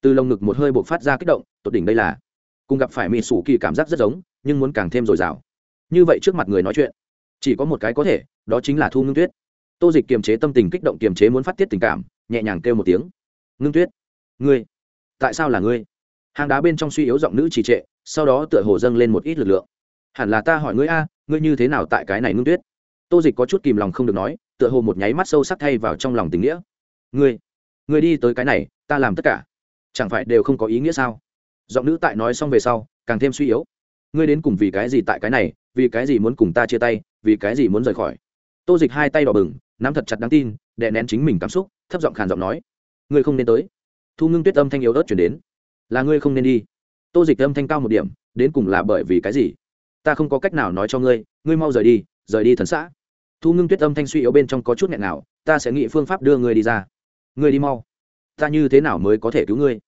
Từ lồng ngực một hơi buộc phát ra kích động, tột đỉnh đây là cùng gặp phải mỹ sủ kỳ cảm giác rất giống, nhưng muốn càng thêm dồi dào. Như vậy trước mặt người nói chuyện, chỉ có một cái có thể, đó chính là thu ngưng tuyết. Tô dịch kiềm chế tâm tình kích động, kiềm chế muốn phát tiết tình cảm, nhẹ nhàng kêu một tiếng, ngưng tuyết, ngươi, tại sao là ngươi? Hàng đá bên trong suy yếu giọng nữ trì trệ, sau đó tựa hồ dâng lên một ít lực lượng. Hẳn là ta hỏi ngươi a, ngươi như thế nào tại cái này ngưng tuyết? Tô dịch có chút kìm lòng không được nói tựa hồ một nháy mắt sâu sắc thay vào trong lòng tình nghĩa. Ngươi ngươi đi tới cái này, ta làm tất cả. Chẳng phải đều không có ý nghĩa sao? Giọng nữ tại nói xong về sau, càng thêm suy yếu. Ngươi đến cùng vì cái gì tại cái này, vì cái gì muốn cùng ta chia tay, vì cái gì muốn rời khỏi? Tô dịch hai tay đỏ bừng, nắm thật chặt đáng tin, đè nén chính mình cảm xúc, thấp giọng khàn giọng nói. Ngươi không nên tới. Thu ngưng tuyết âm thanh yếu ớt chuyển đến. Là ngươi không nên đi. Tô dịch âm thanh cao một điểm, đến cùng là bởi vì cái gì? Ta không có cách nào nói cho ngươi ngươi mau rời đi rời đi thần xã thu ngưng tuyết âm thanh suy yếu bên trong có chút nghẹn nào, ta sẽ nghĩ phương pháp đưa ngươi đi ra. Ngươi đi mau. Ta như thế nào mới có thể cứu ngươi?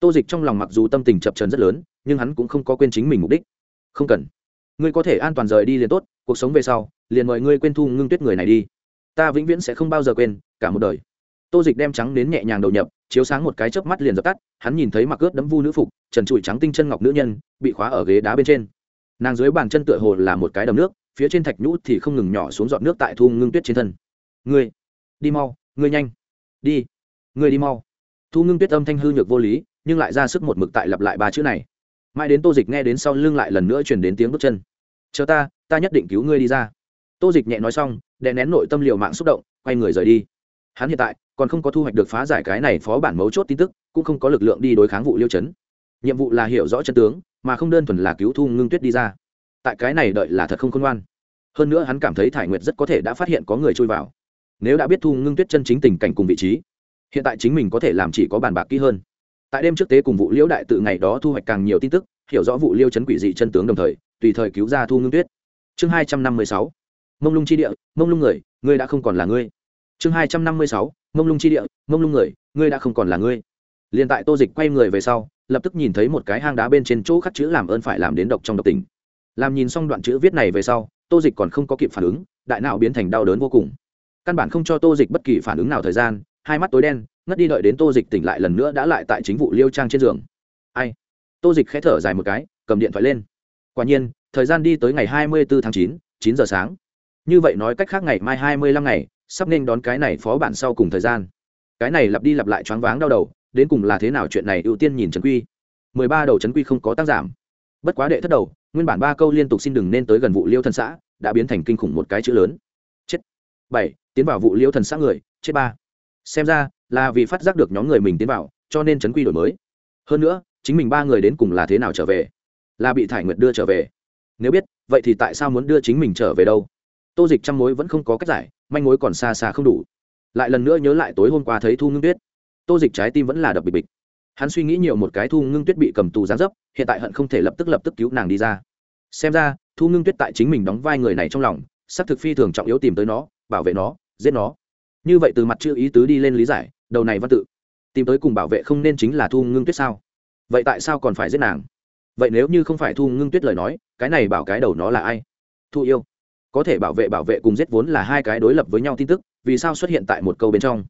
Tô dịch trong lòng mặc dù tâm tình chập trần rất lớn, nhưng hắn cũng không có quên chính mình mục đích. Không cần. Ngươi có thể an toàn rời đi liền tốt, cuộc sống về sau, liền mời ngươi quên thu ngưng tuyết người này đi. Ta vĩnh viễn sẽ không bao giờ quên, cả một đời. Tô dịch đem trắng đến nhẹ nhàng đầu nhập, chiếu sáng một cái chớp mắt liền dập tắt, hắn nhìn thấy mặc ướt đấm vu nữ phục, trần trụi trắng tinh chân ngọc nữ nhân, bị khóa ở ghế đá bên trên. Nàng dưới bàn chân tựa hồ là một cái đầm nước phía trên thạch nhũ thì không ngừng nhỏ xuống dọn nước tại thu ngưng tuyết trên thân. Ngươi, đi mau, ngươi nhanh. Đi, ngươi đi mau. Thu ngưng tuyết âm thanh hư nhược vô lý, nhưng lại ra sức một mực tại lặp lại ba chữ này. Mãi đến tô dịch nghe đến sau lưng lại lần nữa chuyển đến tiếng bước chân. Chờ ta ta nhất định cứu ngươi đi ra. Tô dịch nhẹ nói xong, đè nén nội tâm liều mạng xúc động, quay người rời đi. Hắn hiện tại còn không có thu hoạch được phá giải cái này phó bản mấu chốt tin tức, cũng không có lực lượng đi đối kháng vụ liêu chấn. Nhiệm vụ là hiểu rõ chân tướng, mà không đơn thuần là cứu thu ngưng tuyết đi ra tại cái này đợi là thật không khôn ngoan. Hơn nữa hắn cảm thấy thải nguyệt rất có thể đã phát hiện có người trôi vào. Nếu đã biết thu ngưng tuyết chân chính tình cảnh cùng vị trí, hiện tại chính mình có thể làm chỉ có bàn bạc kỹ hơn. Tại đêm trước tế cùng vụ liễu đại tự ngày đó thu hoạch càng nhiều tin tức, hiểu rõ vụ liêu chấn quỷ dị chân tướng đồng thời, tùy thời cứu ra thu ngưng tuyết. Chương hai trăm năm mươi sáu, mông lung chi địa, mông lung người, ngươi đã không còn là ngươi. Chương hai trăm năm mươi sáu, mông lung chi địa, mông lung người, ngươi đã không còn là ngươi. Liền tại tô dịch quay người về sau, lập tức nhìn thấy một cái hang đá bên trên chỗ khắc chữ làm ơn phải làm đến độc trong độc tình làm nhìn xong đoạn chữ viết này về sau, tô dịch còn không có kịp phản ứng, đại não biến thành đau đớn vô cùng. Căn bản không cho tô dịch bất kỳ phản ứng nào thời gian, hai mắt tối đen, ngất đi đợi đến tô dịch tỉnh lại lần nữa đã lại tại chính vụ liêu trang trên giường. Ai? Tô dịch khẽ thở dài một cái, cầm điện thoại lên. Quả nhiên, thời gian đi tới ngày hai mươi bốn tháng chín chín giờ sáng. Như vậy nói cách khác ngày mai hai mươi lăm ngày, sắp nên đón cái này phó bản sau cùng thời gian. Cái này lặp đi lặp lại choáng váng đau đầu, đến cùng là thế nào chuyện này ưu tiên nhìn trấn quy. mười ba đầu trấn quy không có tăng giảm. Bất quá đệ thất đầu nguyên bản ba câu liên tục xin đừng nên tới gần vụ liêu thần xã, đã biến thành kinh khủng một cái chữ lớn. Chết. Bảy, tiến vào vụ liêu thần xã người, chết ba. Xem ra, là vì phát giác được nhóm người mình tiến vào, cho nên trấn quy đổi mới. Hơn nữa, chính mình ba người đến cùng là thế nào trở về? Là bị thải nguyệt đưa trở về. Nếu biết, vậy thì tại sao muốn đưa chính mình trở về đâu? Tô dịch trăm mối vẫn không có cách giải, manh mối còn xa xa không đủ. Lại lần nữa nhớ lại tối hôm qua thấy thu ngưng tuyết. Tô dịch trái tim vẫn là đập bịch bịch hắn suy nghĩ nhiều một cái thu ngưng tuyết bị cầm tù gián dấp, hiện tại hận không thể lập tức lập tức cứu nàng đi ra. Xem ra, thu ngưng tuyết tại chính mình đóng vai người này trong lòng s ắ c thực phi thường trọng yếu tìm tới nó, bảo vệ nó, giết nó. Như vậy từ mặt chữ ý tứ đi lên lý giải, đầu này văn tự. Tìm tới cùng bảo vệ không nên chính là thu ngưng tuyết sao? Vậy tại sao còn phải giết nàng? Vậy nếu như không phải thu ngưng tuyết lời nói, cái này bảo cái đầu nó là ai? Thu yêu. Có thể bảo vệ bảo vệ cùng giết vốn là hai cái đối lập với nhau tin tức, vì sao xuất hiện tại một câu bên trong?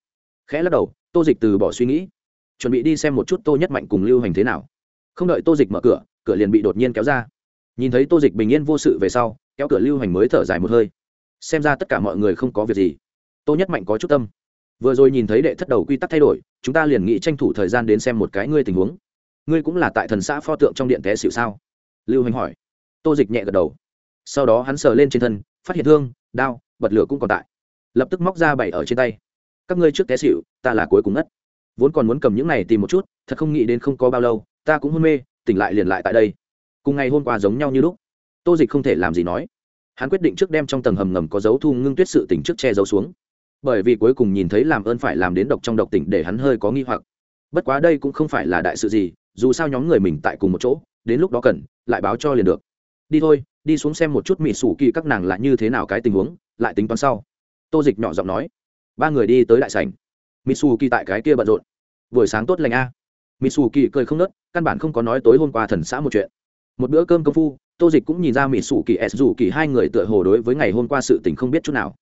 Khẽ lắc đầu, tô dịch từ bỏ suy nghĩ chuẩn bị đi xem một chút tô nhất mạnh cùng lưu hành thế nào. Không đợi tô dịch mở cửa cửa liền bị đột nhiên kéo ra. Nhìn thấy tô dịch bình yên vô sự về sau, kéo cửa lưu hành mới thở dài một hơi. Xem ra tất cả mọi người không có việc gì. Tô nhất mạnh có chút tâm. Vừa rồi nhìn thấy đệ thất đầu quy tắc thay đổi, chúng ta liền nghĩ tranh thủ thời gian đến xem một cái ngươi tình huống. Ngươi cũng là tại thần xã pho tượng trong điện té xịu sao? Lưu hành hỏi. Tô dịch nhẹ gật đầu. Sau đó hắn sờ lên trên thân, phát hiện thương, đao, bật lửa cũng còn tại. Lập tức móc ra bảy ở trên tay. Các ngươi trước té xịu ta là cuối cùng ngất vốn còn muốn cầm những này tìm một chút, thật không nghĩ đến không có bao lâu, ta cũng hôn mê, tỉnh lại liền lại tại đây. Cùng ngày hôm qua giống nhau như lúc. Tô dịch không thể làm gì nói. Hắn quyết định trước đem trong tầng hầm ngầm có dấu thu ngưng tuyết sự tỉnh trước che giấu xuống. Bởi vì cuối cùng nhìn thấy làm ơn phải làm đến độc trong độc tỉnh để hắn hơi có nghi hoặc. Bất quá đây cũng không phải là đại sự gì, dù sao nhóm người mình tại cùng một chỗ, đến lúc đó cần, lại báo cho liền được. Đi thôi, đi xuống xem một chút mỹ sủ kỳ các nàng là như thế nào cái tình huống, lại tính toán sau. Tô dịch nhỏ giọng nói. Ba người đi tới đại sảnh. Misu kỳ tại cái kia bận rộn. Buổi sáng tốt lành a. Misu kỳ cười không nớt, căn bản không có nói tối hôm qua thần xã một chuyện. Một bữa cơm công phu, tô dịch cũng nhìn ra mỹ sủ kỳ s dù kỳ hai người tựa hồ đối với ngày hôm qua sự tình không biết chút nào.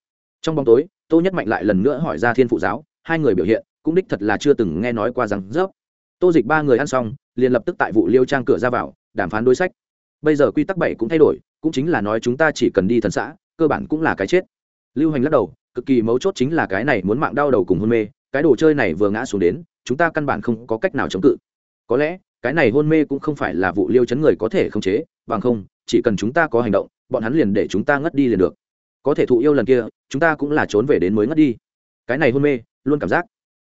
Trong bóng tối, tô nhất mạnh lại lần nữa hỏi ra thiên phụ giáo, hai người biểu hiện, cũng đích thật là chưa từng nghe nói qua rằng dốc tô dịch ba người ăn xong, liền lập tức tại vụ liêu trang cửa ra vào, đàm phán đối sách. Bây giờ quy tắc bảy cũng thay đổi, cũng chính là nói chúng ta chỉ cần đi thần xã, cơ bản cũng là cái chết. Lưu hành lắc đầu, cực kỳ mấu chốt chính là cái này muốn mạng đau đầu cùng hôn mê cái đồ chơi này vừa ngã xuống đến, chúng ta căn bản không có cách nào chống cự. Có lẽ, cái này hôn mê cũng không phải là vụ liêu chấn người có thể khống chế, bằng không, chỉ cần chúng ta có hành động, bọn hắn liền để chúng ta ngất đi liền được. Có thể thụ yêu lần kia, chúng ta cũng là trốn về đến mới ngất đi. Cái này hôn mê, luôn cảm giác.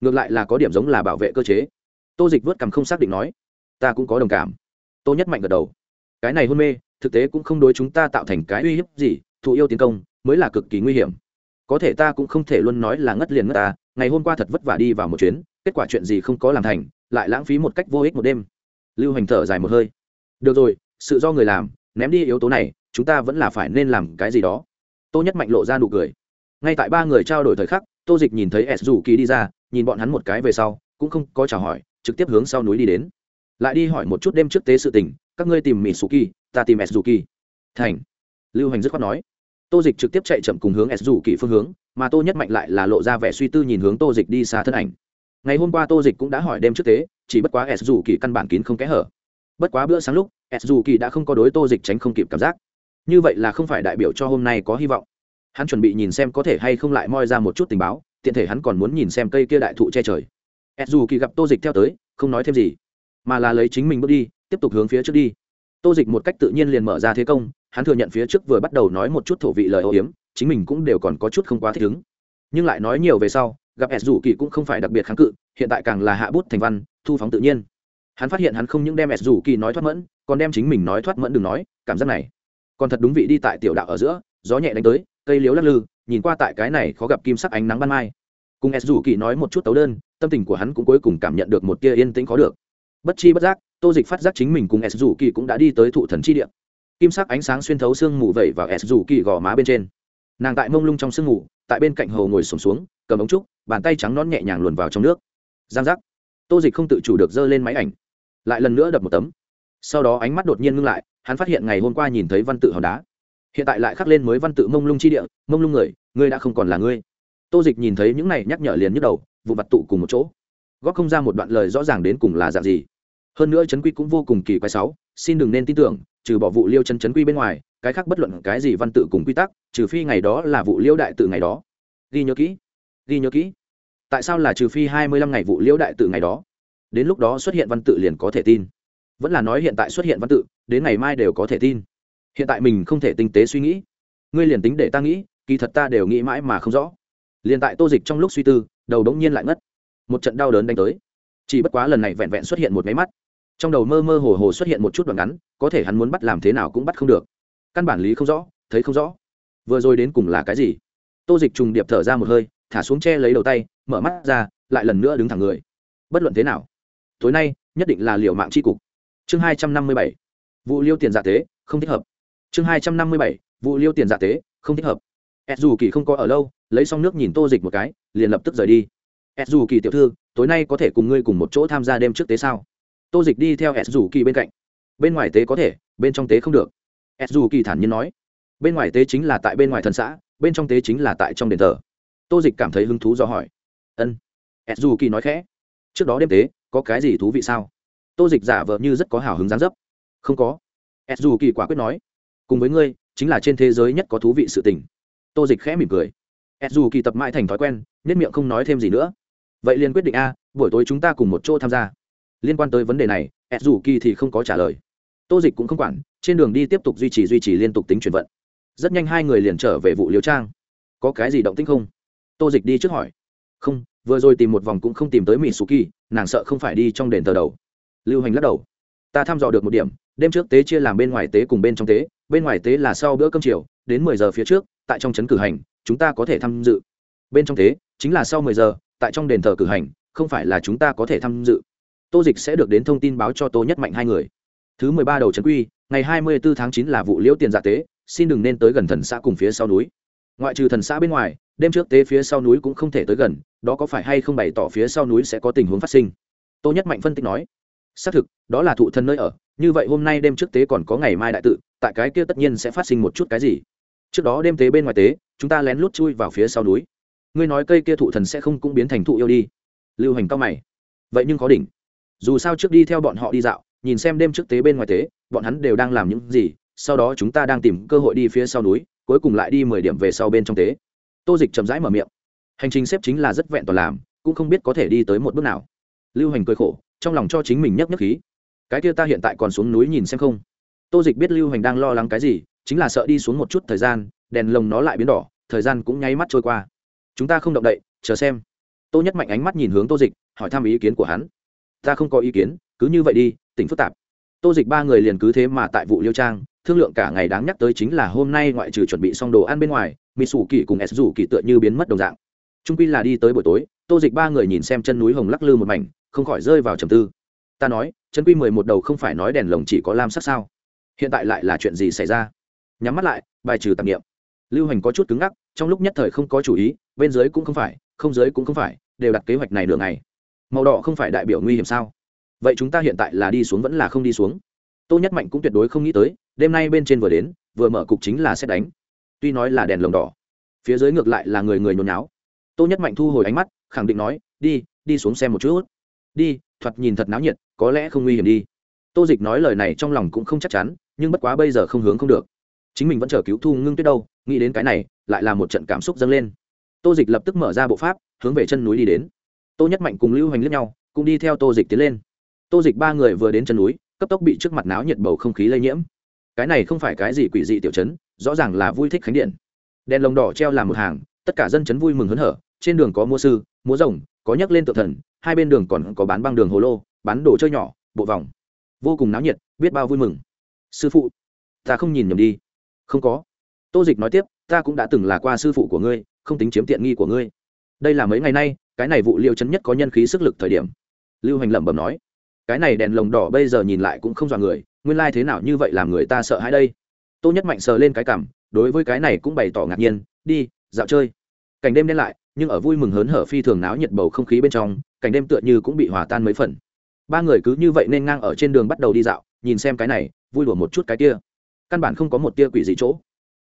Ngược lại là có điểm giống là bảo vệ cơ chế. Tô dịch vớt cằm không xác định nói, ta cũng có đồng cảm. Tô nhất mạnh gật đầu. Cái này hôn mê, thực tế cũng không đối chúng ta tạo thành cái uy hiếp gì, thụ yêu tiến công mới là cực kỳ nguy hiểm. Có thể ta cũng không thể luôn nói là ngất liền ngất ta ngày hôm qua thật vất vả đi vào một chuyến, kết quả chuyện gì không có làm thành, lại lãng phí một cách vô ích một đêm. Lưu hành thở dài một hơi. Được rồi, sự do người làm, ném đi yếu tố này, chúng ta vẫn là phải nên làm cái gì đó. Tô nhất mạnh lộ ra nụ cười. Ngay tại ba người trao đổi thời khắc, tô dịch nhìn thấy s dù kỳ đi ra, nhìn bọn hắn một cái về sau, cũng không có chào hỏi, trực tiếp hướng sau núi đi đến. Lại đi hỏi một chút đêm trước tế sự tình, các ngươi tìm mỹ su kỳ ta tìm s dù kỳ. Thành. Lưu hành dứt khoát nói. Tô dịch trực tiếp chạy chậm cùng hướng s dù kỳ phương hướng mà tô nhất mạnh lại là lộ ra vẻ suy tư nhìn hướng tô dịch đi xa thân ảnh. Ngày hôm qua tô dịch cũng đã hỏi đêm trước tế chỉ bất quá s dù kỳ căn bản kín không kẽ hở. Bất quá bữa sáng lúc, s dù kỳ đã không có đối tô dịch tránh không kịp cảm giác. Như vậy là không phải đại biểu cho hôm nay có hy vọng. Hắn chuẩn bị nhìn xem có thể hay không lại moi ra một chút tình báo, tiện thể hắn còn muốn nhìn xem cây kia đại thụ che trời. S dù kỳ gặp tô dịch theo tới, không nói thêm gì, mà là lấy chính mình bước đi, tiếp tục hướng phía trước đi. Tô dịch một cách tự nhiên liền mở ra thế công, hắn thừa nhận phía trước vừa bắt đầu nói một chút thổ vị lời âu hiếm chính mình cũng đều còn có chút không quá thích ứng. Nhưng lại nói nhiều về sau, gặp s dù kỳ cũng không phải đặc biệt kháng cự, hiện tại càng là hạ bút thành văn, thu phóng tự nhiên. Hắn phát hiện hắn không những đem s dù kỳ nói thoát mẫn, còn đem chính mình nói thoát mẫn đừng nói, cảm giác này. Còn thật đúng vị đi tại tiểu đạo ở giữa, gió nhẹ đánh tới, cây liếu lắc lư, nhìn qua tại cái này khó gặp kim sắc ánh nắng ban mai. Cùng s dù kỳ nói một chút tấu đơn, tâm tình của hắn cũng cuối cùng cảm nhận được một tia yên tĩnh khó được. Bất chi bất giác, tô dịch phát giác chính mình cùng s dù kỳ cũng đã đi tới thụ thần chi điện kim sắc ánh sáng xuyên thấu sương mù vẩy vào s dù kỳ gò má bên trên nàng tại mông lung trong sương ngủ, tại bên cạnh hồ ngồi sùng xuống, xuống cầm ống trúc bàn tay trắng nón nhẹ nhàng luồn vào trong nước. Giang giác. Tô dịch không tự chủ được giơ lên máy ảnh lại lần nữa đập một tấm. Sau đó ánh mắt đột nhiên ngưng lại hắn phát hiện ngày hôm qua nhìn thấy văn tự hòn đá. Hiện tại lại khắc lên mới văn tự mông lung chi địa mông lung người ngươi đã không còn là ngươi. Tô dịch nhìn thấy những này nhắc nhở liền nhức đầu vụ mặt tụ cùng một chỗ. Góp không ra một đoạn lời rõ ràng đến cùng là dạng gì. Hơn nữa trấn quy cũng vô cùng kỳ quái sáu xin đừng nên tin tưởng trừ bỏ vụ liêu chân chấn quy bên ngoài, cái khác bất luận cái gì văn tự cùng quy tắc, trừ phi ngày đó là vụ liêu đại tự ngày đó. Ghi nhớ kỹ, ghi nhớ kỹ. Tại sao là trừ phi hai mươi lăm ngày vụ liêu đại tự ngày đó? Đến lúc đó xuất hiện văn tự liền có thể tin. Vẫn là nói hiện tại xuất hiện văn tự, đến ngày mai đều có thể tin. Hiện tại mình không thể tinh tế suy nghĩ. Ngươi liền tính để ta nghĩ, kỳ thật ta đều nghĩ mãi mà không rõ. Liền tại tô dịch trong lúc suy tư, đầu đống nhiên lại ngất. Một trận đau đớn đánh tới. Chỉ bất quá lần này vẹn vẹn xuất hiện một máy mắt trong đầu mơ mơ hồ hồ xuất hiện một chút đoạn ngắn, có thể hắn muốn bắt làm thế nào cũng bắt không được. Căn bản lý không rõ, thấy không rõ. Vừa rồi đến cùng là cái gì? Tô dịch trùng điệp thở ra một hơi, thả xuống che lấy đầu tay, mở mắt ra, lại lần nữa đứng thẳng người. Bất luận thế nào, tối nay nhất định là liều mạng tri cục. Chương hai trăm năm mươi bảy vụ liêu tiền giả tế, không thích hợp. Chương hai trăm năm mươi bảy vụ liêu tiền giả tế, không thích hợp. S dù kỳ không có ở lâu, lấy xong nước nhìn tô dịch một cái, liền lập tức rời đi. S dù kỳ tiểu thư, tối nay có thể cùng ngươi cùng một chỗ tham gia đêm trước tế sao? Tô dịch đi theo s dù kỳ bên cạnh. Bên ngoài tế có thể, bên trong tế không được. S dù kỳ thản nhiên nói. Bên ngoài tế chính là tại bên ngoài thần xã, bên trong tế chính là tại trong đền thờ. Tô dịch cảm thấy hứng thú do hỏi. Ân. S dù kỳ nói khẽ. Trước đó đêm tế, có cái gì thú vị sao? Tô dịch giả vờ như rất có hào hứng gián dấp. Không có. S dù kỳ quả quyết nói. Cùng với ngươi, chính là trên thế giới nhất có thú vị sự tình. Tô dịch khẽ mỉm cười. S dù kỳ tập mãi thành thói quen nhất miệng không nói thêm gì nữa. Vậy liền quyết định a, buổi tối chúng ta cùng một chỗ tham gia liên quan tới vấn đề này ed dù kỳ thì không có trả lời. Tô dịch cũng không quản, trên đường đi tiếp tục duy trì duy trì liên tục tính chuyển vận. Rất nhanh hai người liền trở về vụ liều trang. Có cái gì động tích không? Tô dịch đi trước hỏi. Không, vừa rồi tìm một vòng cũng không tìm tới mỹ su kỳ nàng sợ không phải đi trong đền thờ đầu. Lưu hành lắc đầu. Ta thăm dò được một điểm, đêm trước tế chia làm bên ngoài tế cùng bên trong tế, bên ngoài tế là sau bữa cơm chiều, đến mười giờ phía trước, tại trong trấn cử hành, chúng ta có thể tham dự. Bên trong tế, chính là sau mười giờ, tại trong đền thờ cử hành, không phải là chúng ta có thể tham dự tô dịch sẽ được đến thông tin báo cho tô nhất mạnh hai người. Thứ mười ba đầu trấn quy, ngày hai mươi bốn tháng chín là vụ liễu tiền dạ tế, xin đừng nên tới gần thần xã cùng phía sau núi. Ngoại trừ thần xã bên ngoài, đêm trước tế phía sau núi cũng không thể tới gần, đó có phải hay không bày tỏ phía sau núi sẽ có tình huống phát sinh? Tô nhất mạnh phân tích nói. Xác thực, đó là thụ thân nơi ở, như vậy hôm nay đêm trước tế còn có ngày mai đại tự, tại cái kia tất nhiên sẽ phát sinh một chút cái gì. Trước đó đêm tế bên ngoài tế, chúng ta lén lút chui vào phía sau núi. Ngươi nói cây kia thụ thần sẽ không cũng biến thành thụ yêu đi. Lưu hành cao mày. Vậy nhưng có đỉnh dù sao trước đi theo bọn họ đi dạo, nhìn xem đêm trước tế bên ngoài tế, bọn hắn đều đang làm những gì, sau đó chúng ta đang tìm cơ hội đi phía sau núi, cuối cùng lại đi mười điểm về sau bên trong tế. Tô dịch chậm rãi mở miệng. Hành trình xếp chính là rất vẹn toàn làm, cũng không biết có thể đi tới một bước nào. Lưu hành cười khổ, trong lòng cho chính mình nhấp nhấp khí. Cái kia ta hiện tại còn xuống núi nhìn xem không? Tô dịch biết lưu hành đang lo lắng cái gì, chính là sợ đi xuống một chút thời gian, đèn lồng nó lại biến đỏ, thời gian cũng nháy mắt trôi qua. Chúng ta không động đậy, chờ xem. Tô nhất mạnh ánh mắt nhìn hướng tô dịch, hỏi thăm ý kiến của hắn ta không có ý kiến, cứ như vậy đi, tỉnh phức tạp. Tô dịch ba người liền cứ thế mà tại vụ liêu trang, thương lượng cả ngày đáng nhắc tới chính là hôm nay ngoại trừ chuẩn bị xong đồ ăn bên ngoài mỹ sủ kỳ cùng s rủ kỳ tựa như biến mất đồng dạng. Trung quy là đi tới buổi tối, tô dịch ba người nhìn xem chân núi hồng lắc lư một mảnh, không khỏi rơi vào trầm tư. Ta nói, chân quy mười một đầu không phải nói đèn lồng chỉ có lam sắc sao? Hiện tại lại là chuyện gì xảy ra? Nhắm mắt lại, bài trừ tạp nghiệm lưu hành có chút cứng ngắc, trong lúc nhất thời không có chủ ý, bên dưới cũng không phải, không dưới cũng không phải, đều đặt kế hoạch này đường này màu đỏ không phải đại biểu nguy hiểm sao? Vậy chúng ta hiện tại là đi xuống vẫn là không đi xuống? Tô nhất mạnh cũng tuyệt đối không nghĩ tới, đêm nay bên trên vừa đến, vừa mở cục chính là xét đánh. Tuy nói là đèn lồng đỏ, phía dưới ngược lại là người người nhốn náo tô nhất mạnh thu hồi ánh mắt, khẳng định nói, đi đi xuống xem một chút. Đi, thoạt nhìn thật náo nhiệt, có lẽ không nguy hiểm đi. Tô dịch nói lời này trong lòng cũng không chắc chắn, nhưng bất quá bây giờ không hướng không được. Chính mình vẫn chờ cứu thu ngưng tuyết đâu, nghĩ đến cái này, lại là một trận cảm xúc dâng lên. Tô dịch lập tức mở ra bộ pháp, hướng về chân núi đi đến tô nhất mạnh cùng lưu hành lướt nhau, cũng đi theo tô dịch tiến lên. Tô dịch ba người vừa đến chân núi, cấp tốc bị trước mặt náo nhiệt bầu không khí lây nhiễm. Cái này không phải cái gì quỷ dị tiểu chấn rõ ràng là vui thích khánh điện. Đèn lồng đỏ treo làm một hàng, tất cả dân chấn vui mừng hớn hở, trên đường có mua sư, múa rồng, có nhắc lên tự thần, hai bên đường còn có bán băng đường hồ lô, bán đồ chơi nhỏ, bộ vòng. Vô cùng náo nhiệt, biết bao vui mừng. Sư phụ, ta không nhìn nhầm đi. Không có. Tô dịch nói tiếp, ta cũng đã từng là qua sư phụ của ngươi, không tính chiếm tiện nghi của ngươi. Đây là mấy ngày nay cái này vụ liêu chấn nhất có nhân khí sức lực thời điểm. Lưu hành lẩm bẩm nói, cái này đèn lồng đỏ bây giờ nhìn lại cũng không dọa người, nguyên lai thế nào như vậy làm người ta sợ hãi đây. Tô nhất mạnh sờ lên cái cảm, đối với cái này cũng bày tỏ ngạc nhiên, đi, dạo chơi. Cảnh đêm đen lại, nhưng ở vui mừng hớn hở phi thường náo nhiệt bầu không khí bên trong, cảnh đêm tựa như cũng bị hòa tan mấy phần. Ba người cứ như vậy nên ngang ở trên đường bắt đầu đi dạo, nhìn xem cái này, vui đùa một chút cái kia. Căn bản không có một tia quỷ gì chỗ.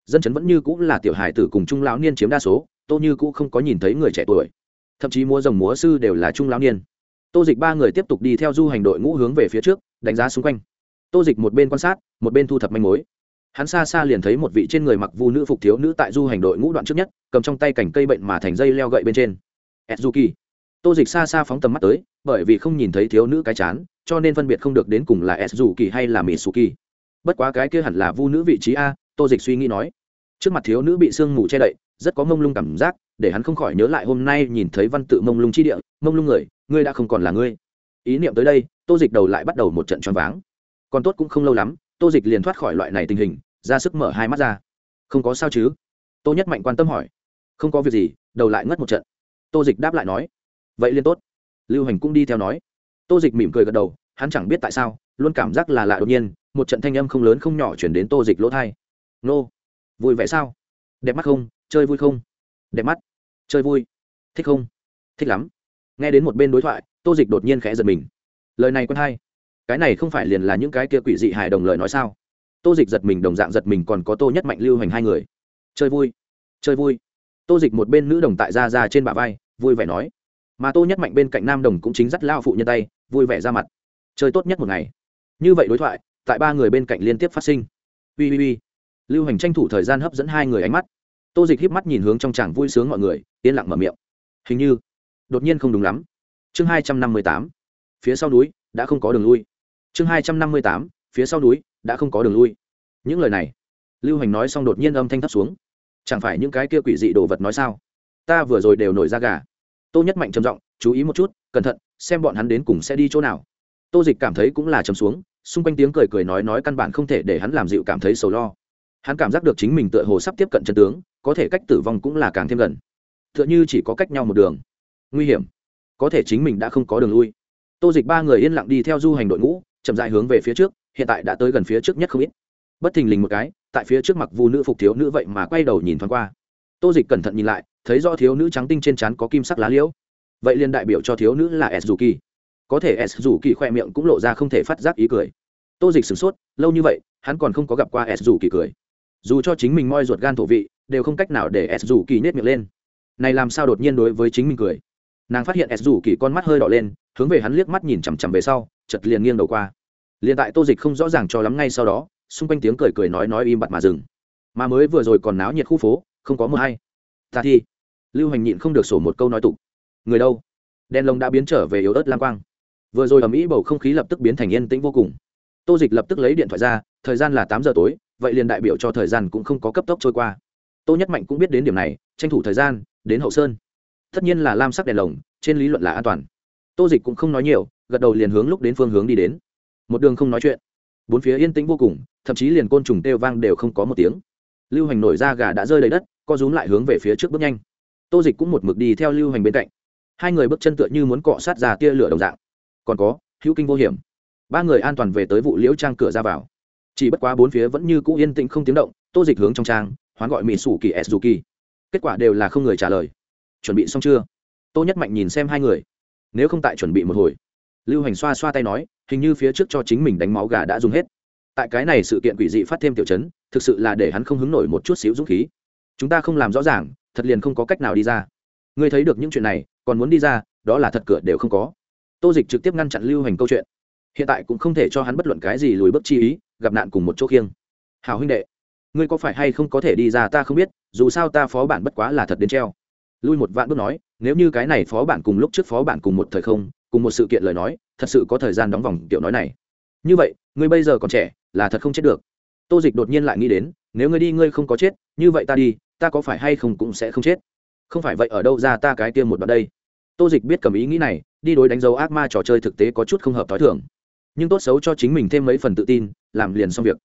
Dân chấn vẫn như cũng là tiểu hài tử cùng trung lão niên chiếm đa số, tô như cũng không có nhìn thấy người trẻ tuổi thậm chí múa rồng múa sư đều là trung lão niên. Tô dịch ba người tiếp tục đi theo du hành đội ngũ hướng về phía trước, đánh giá xung quanh. Tô dịch một bên quan sát, một bên thu thập manh mối. Hắn xa xa liền thấy một vị trên người mặc vu nữ phục thiếu nữ tại du hành đội ngũ đoạn trước nhất, cầm trong tay cành cây bệnh mà thành dây leo gậy bên trên. Edzuki tô dịch xa xa phóng tầm mắt tới, bởi vì không nhìn thấy thiếu nữ cái chán, cho nên phân biệt không được đến cùng là edzuki hay là mitsuki. Bất quá cái kia hẳn là vu nữ vị trí a, tô dịch suy nghĩ nói. Trước mặt thiếu nữ bị sương mù che đậy, rất có mông lung cảm giác để hắn không khỏi nhớ lại hôm nay nhìn thấy văn tự mông lung chi địa, mông lung người, ngươi đã không còn là ngươi. Ý niệm tới đây, tô dịch đầu lại bắt đầu một trận choáng váng. Còn tốt cũng không lâu lắm, tô dịch liền thoát khỏi loại này tình hình, ra sức mở hai mắt ra. Không có sao chứ? Tô nhất mạnh quan tâm hỏi. Không có việc gì, đầu lại ngất một trận. Tô dịch đáp lại nói. Vậy liên tốt. Lưu hành cũng đi theo nói. Tô dịch mỉm cười gật đầu, hắn chẳng biết tại sao, luôn cảm giác là lạ đột nhiên, một trận thanh âm không lớn không nhỏ chuyển đến tô dịch lỗ thai nô, vui vẻ sao? Đẹp mắt không? Chơi vui không? Đẹp mắt, chơi vui. Thích không? Thích lắm. Nghe đến một bên đối thoại, tô dịch đột nhiên khẽ giật mình. Lời này quen hay. Cái này không phải liền là những cái kia quỷ dị hài đồng lời nói sao? Tô dịch giật mình đồng dạng giật mình còn có tô nhất mạnh lưu hành hai người. Chơi vui. Chơi vui. Tô dịch một bên nữ đồng tại ra ra trên bả vai, vui vẻ nói. Mà tô nhất mạnh bên cạnh nam đồng cũng chính dắt lao phụ nhân tay, vui vẻ ra mặt. Chơi tốt nhất một ngày. Như vậy đối thoại, tại ba người bên cạnh liên tiếp phát sinh. Ui ui ui. Lưu hành tranh thủ thời gian hấp dẫn hai người ánh mắt tô dịch híp mắt nhìn hướng trong tràng vui sướng mọi người, yên lặng mở miệng. Hình như, đột nhiên không đúng lắm. Chương hai trăm năm mươi tám, phía sau núi, đã không có đường lui. Chương hai trăm năm mươi tám, phía sau núi, đã không có đường lui. Những lời này, lưu hành nói xong đột nhiên âm thanh thấp xuống. Chẳng phải những cái kia quỷ dị đồ vật nói sao? Ta vừa rồi đều nổi ra gà. Tô nhất mạnh trầm giọng, chú ý một chút, cẩn thận, xem bọn hắn đến cùng sẽ đi chỗ nào. Tô dịch cảm thấy cũng là trầm xuống, xung quanh tiếng cười cười nói nói căn bản không thể để hắn làm dịu cảm thấy sầu lo. Hắn cảm giác được chính mình tựa hồ sắp tiếp cận chân tướng có thể cách tử vong cũng là càng thêm gần. T h ư ợ n h ư chỉ có cách nhau một đường. Nguy hiểm. Có thể chính mình đã không có đường lui. Tô dịch ba người yên lặng đi theo du hành đội ngũ, chậm dại hướng về phía trước, hiện tại đã tới gần phía trước nhất không ít. Bất thình lình một cái, tại phía trước mặt vu nữ phục thiếu nữ vậy mà quay đầu nhìn thoáng qua. Tô dịch cẩn thận nhìn lại, thấy do thiếu nữ trắng tinh trên trán có kim sắc lá liễu. Vậy liền đại biểu cho thiếu nữ là s dù kỳ có thể s dù kỳ khoe miệng cũng lộ ra không thể phát giác ý cười. Tô dịch sửng sốt, lâu như vậy, hắn còn không có gặp qua s dù kỳ cười. Dù cho chính mình moi ruột gan thổ vị đều không cách nào để s dù kỳ nhét miệng lên. Này làm sao đột nhiên đối với chính mình cười? Nàng phát hiện s dù kỳ con mắt hơi đỏ lên, hướng về hắn liếc mắt nhìn chằm chằm về sau chật liền nghiêng đầu qua. Liền tại tô dịch không rõ ràng cho lắm ngay sau đó, xung quanh tiếng cười cười nói nói im bặt mà dừng. Mà mới vừa rồi còn náo nhiệt khu phố, không có mưa hay. Ta thi lưu hành nhịn không được sổ một câu nói tục. Người đâu? Đèn lồng đã biến trở về yếu ớt lam quang. Vừa rồi ầm ĩ bầu không khí lập tức biến thành yên tĩnh vô cùng. Tô dịch lập tức lấy điện thoại ra, thời gian là tám giờ tối, vậy liền đại biểu cho thời gian cũng không có cấp tốc trôi qua tô nhất mạnh cũng biết đến điểm này, tranh thủ thời gian đến hậu sơn. Tất nhiên là lam sắc đèn lồng, trên lý luận là an toàn. Tô dịch cũng không nói nhiều, gật đầu liền hướng lúc đến phương hướng đi đến. Một đường không nói chuyện. Bốn phía yên tĩnh vô cùng, thậm chí liền côn trùng têu vang đều không có một tiếng. Lưu hành nổi ra gà đã rơi đầy đất, co rúm lại hướng về phía trước bước nhanh. Tô dịch cũng một mực đi theo lưu hành bên cạnh. Hai người bước chân tựa như muốn cọ sát ra tia lửa đồng dạng. Còn có, hữu kinh vô hiểm. Ba người an toàn về tới vụ liễu trang cửa ra vào. Chỉ bất quá bốn phía vẫn như cũ yên tĩnh không tiếng động, tô dịch hướng trong trang hoán gọi mỹ sủ kỳ s dù kỳ. Kết quả đều là không người trả lời. Chuẩn bị xong chưa? Tô nhất mạnh nhìn xem hai người. Nếu không tại chuẩn bị một hồi. Lưu hành xoa xoa tay nói, hình như phía trước cho chính mình đánh máu gà đã dùng hết. Tại cái này sự kiện quỷ dị phát thêm tiểu chấn, thực sự là để hắn không hứng nổi một chút xíu dũng khí. Chúng ta không làm rõ ràng, thật liền không có cách nào đi ra. Ngươi thấy được những chuyện này, còn muốn đi ra, đó là thật cửa đều không có. Tô dịch trực tiếp ngăn chặn lưu hành câu chuyện. Hiện tại cũng không thể cho hắn bất luận cái gì lùi bước chi ý, gặp nạn cùng một chỗ khiêng. Hào huynh đệ ngươi có phải hay không có thể đi ra ta không biết, dù sao ta phó bản bất quá là thật đến treo. Lui một vạn bước nói, nếu như cái này phó bản cùng lúc trước phó bản cùng một thời không, cùng một sự kiện lời nói, thật sự có thời gian đóng vòng kiểu nói này. Như vậy, ngươi bây giờ còn trẻ, là thật không chết được. Tô dịch đột nhiên lại nghĩ đến, nếu ngươi đi ngươi không có chết, như vậy ta đi, ta có phải hay không cũng sẽ không chết? Không phải vậy ở đâu ra ta cái tiêm một đoạn đây? Tô dịch biết cầm ý nghĩ này, đi đối đánh dấu ác ma trò chơi thực tế có chút không hợp t h ó i thường. Nhưng tốt xấu cho chính mình thêm mấy phần tự tin, làm liền xong việc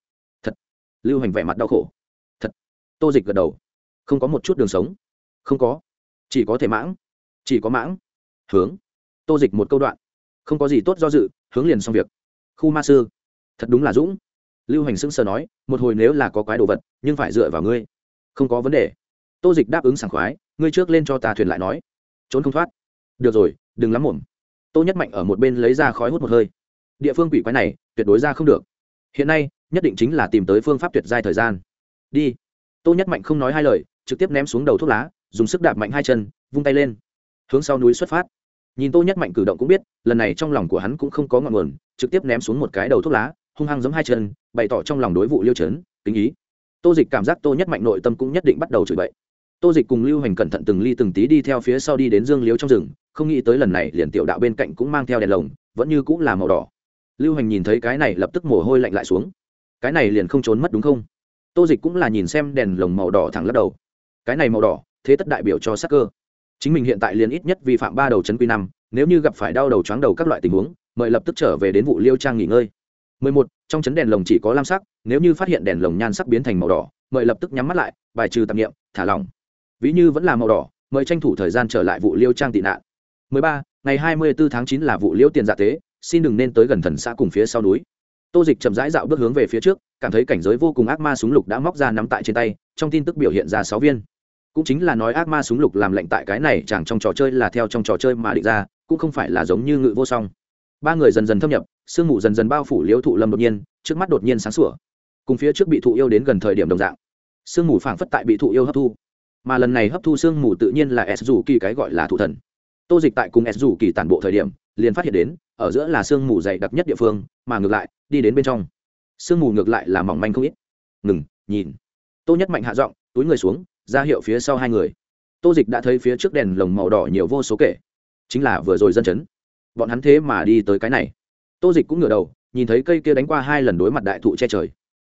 lưu hành vẻ mặt đau khổ. Thật. Tô dịch gật đầu. Không có một chút đường sống. Không có. Chỉ có thể mãng. Chỉ có mãng. Hướng. Tô dịch một câu đoạn. Không có gì tốt do dự, hướng liền xong việc. Khu ma sư. Thật đúng là dũng. Lưu hành sững sờ nói, một hồi nếu là có quái đồ vật, nhưng phải dựa vào ngươi. Không có vấn đề. Tô dịch đáp ứng sảng khoái, ngươi trước lên cho ta thuyền lại nói. Trốn không thoát. Được rồi, đừng lắm mồm tô nhất mạnh ở một bên lấy ra khói hút một hơi. Địa phương quỷ quái này, tuyệt đối ra không được. Hiện nay nhất định chính là tìm tới phương pháp tuyệt giai thời gian. Đi. Tô nhất mạnh không nói hai lời, trực tiếp ném xuống đầu thuốc lá, dùng sức đạp mạnh hai chân, vung tay lên. Hướng sau núi xuất phát. Nhìn tô nhất mạnh cử động cũng biết, lần này trong lòng của hắn cũng không có ngọn nguồn, trực tiếp ném xuống một cái đầu thuốc lá, hung hăng giấm hai chân, bày tỏ trong lòng đối vụ liêu chấn kính ý. Tô dịch cảm giác tô nhất mạnh nội tâm cũng nhất định bắt đầu chửi bậy. Tô dịch cùng lưu hành cẩn thận từng ly từng tí đi theo phía sau đi đến dương liếu trong rừng, không nghĩ tới lần này liền tiểu đạo bên cạnh cũng mang theo đèn lồng, vẫn như cũng là màu đỏ. Lưu hành nhìn thấy cái này lập tức mồ hôi lạnh lại xuống cái này liền không trốn mất đúng không? Tô dịch cũng là nhìn xem đèn lồng màu đỏ thẳng lắc đầu. Cái này màu đỏ, thế tất đại biểu cho sắc cơ. Chính mình hiện tại liền ít nhất vi phạm ba đầu chấn quy năm, nếu như gặp phải đau đầu chóng đầu các loại tình huống, mời lập tức trở về đến vụ liêu trang nghỉ ngơi. 11. trong chấn đèn lồng chỉ có lam sắc, nếu như phát hiện đèn lồng nhan sắc biến thành màu đỏ, mời lập tức nhắm mắt lại, bài trừ tạp nghiệm thả lỏng. Ví như vẫn là màu đỏ, mời tranh thủ thời gian trở lại vụ liêu trang tị nạn. 13. ngày 24 tháng 9 là vụ liêu tiền dạ tế, xin đừng nên tới gần thần xã cùng phía sau núi tô dịch chậm rãi dạo bước hướng về phía trước, cảm thấy cảnh giới vô cùng ác ma súng lục đã móc ra nắm tại trên tay, trong tin tức biểu hiện ra sáu viên. Cũng chính là nói ác ma súng lục làm lệnh tại cái này chẳng trong trò chơi là theo trong trò chơi mà định ra, cũng không phải là giống như ngự vô song. Ba người dần dần thâm nhập, sương mù dần dần bao phủ liễu thụ lâm đột nhiên, trước mắt đột nhiên sáng sủa. Cùng phía trước bị thụ yêu đến gần thời điểm đồng dạng. Sương mù phảng phất tại bị thụ yêu hấp thu. Mà lần này hấp thu sương mù tự nhiên là s dù kỳ cái gọi là thụ thần. Tô dịch tại cùng s dù kỳ tản bộ thời điểm liền phát hiện đến, ở giữa là sương mù dày đặc nhất địa phương, mà ngược lại, đi đến bên trong. Sương mù ngược lại là mỏng manh không ít. Ngừng, nhìn. Tô nhất mạnh hạ giọng, túi người xuống, ra hiệu phía sau hai người. Tô dịch đã thấy phía trước đèn lồng màu đỏ nhiều vô số kể. Chính là vừa rồi dân chấn. Bọn hắn thế mà đi tới cái này. Tô dịch cũng ngửa đầu, nhìn thấy cây kia đánh qua hai lần đối mặt đại thụ che trời.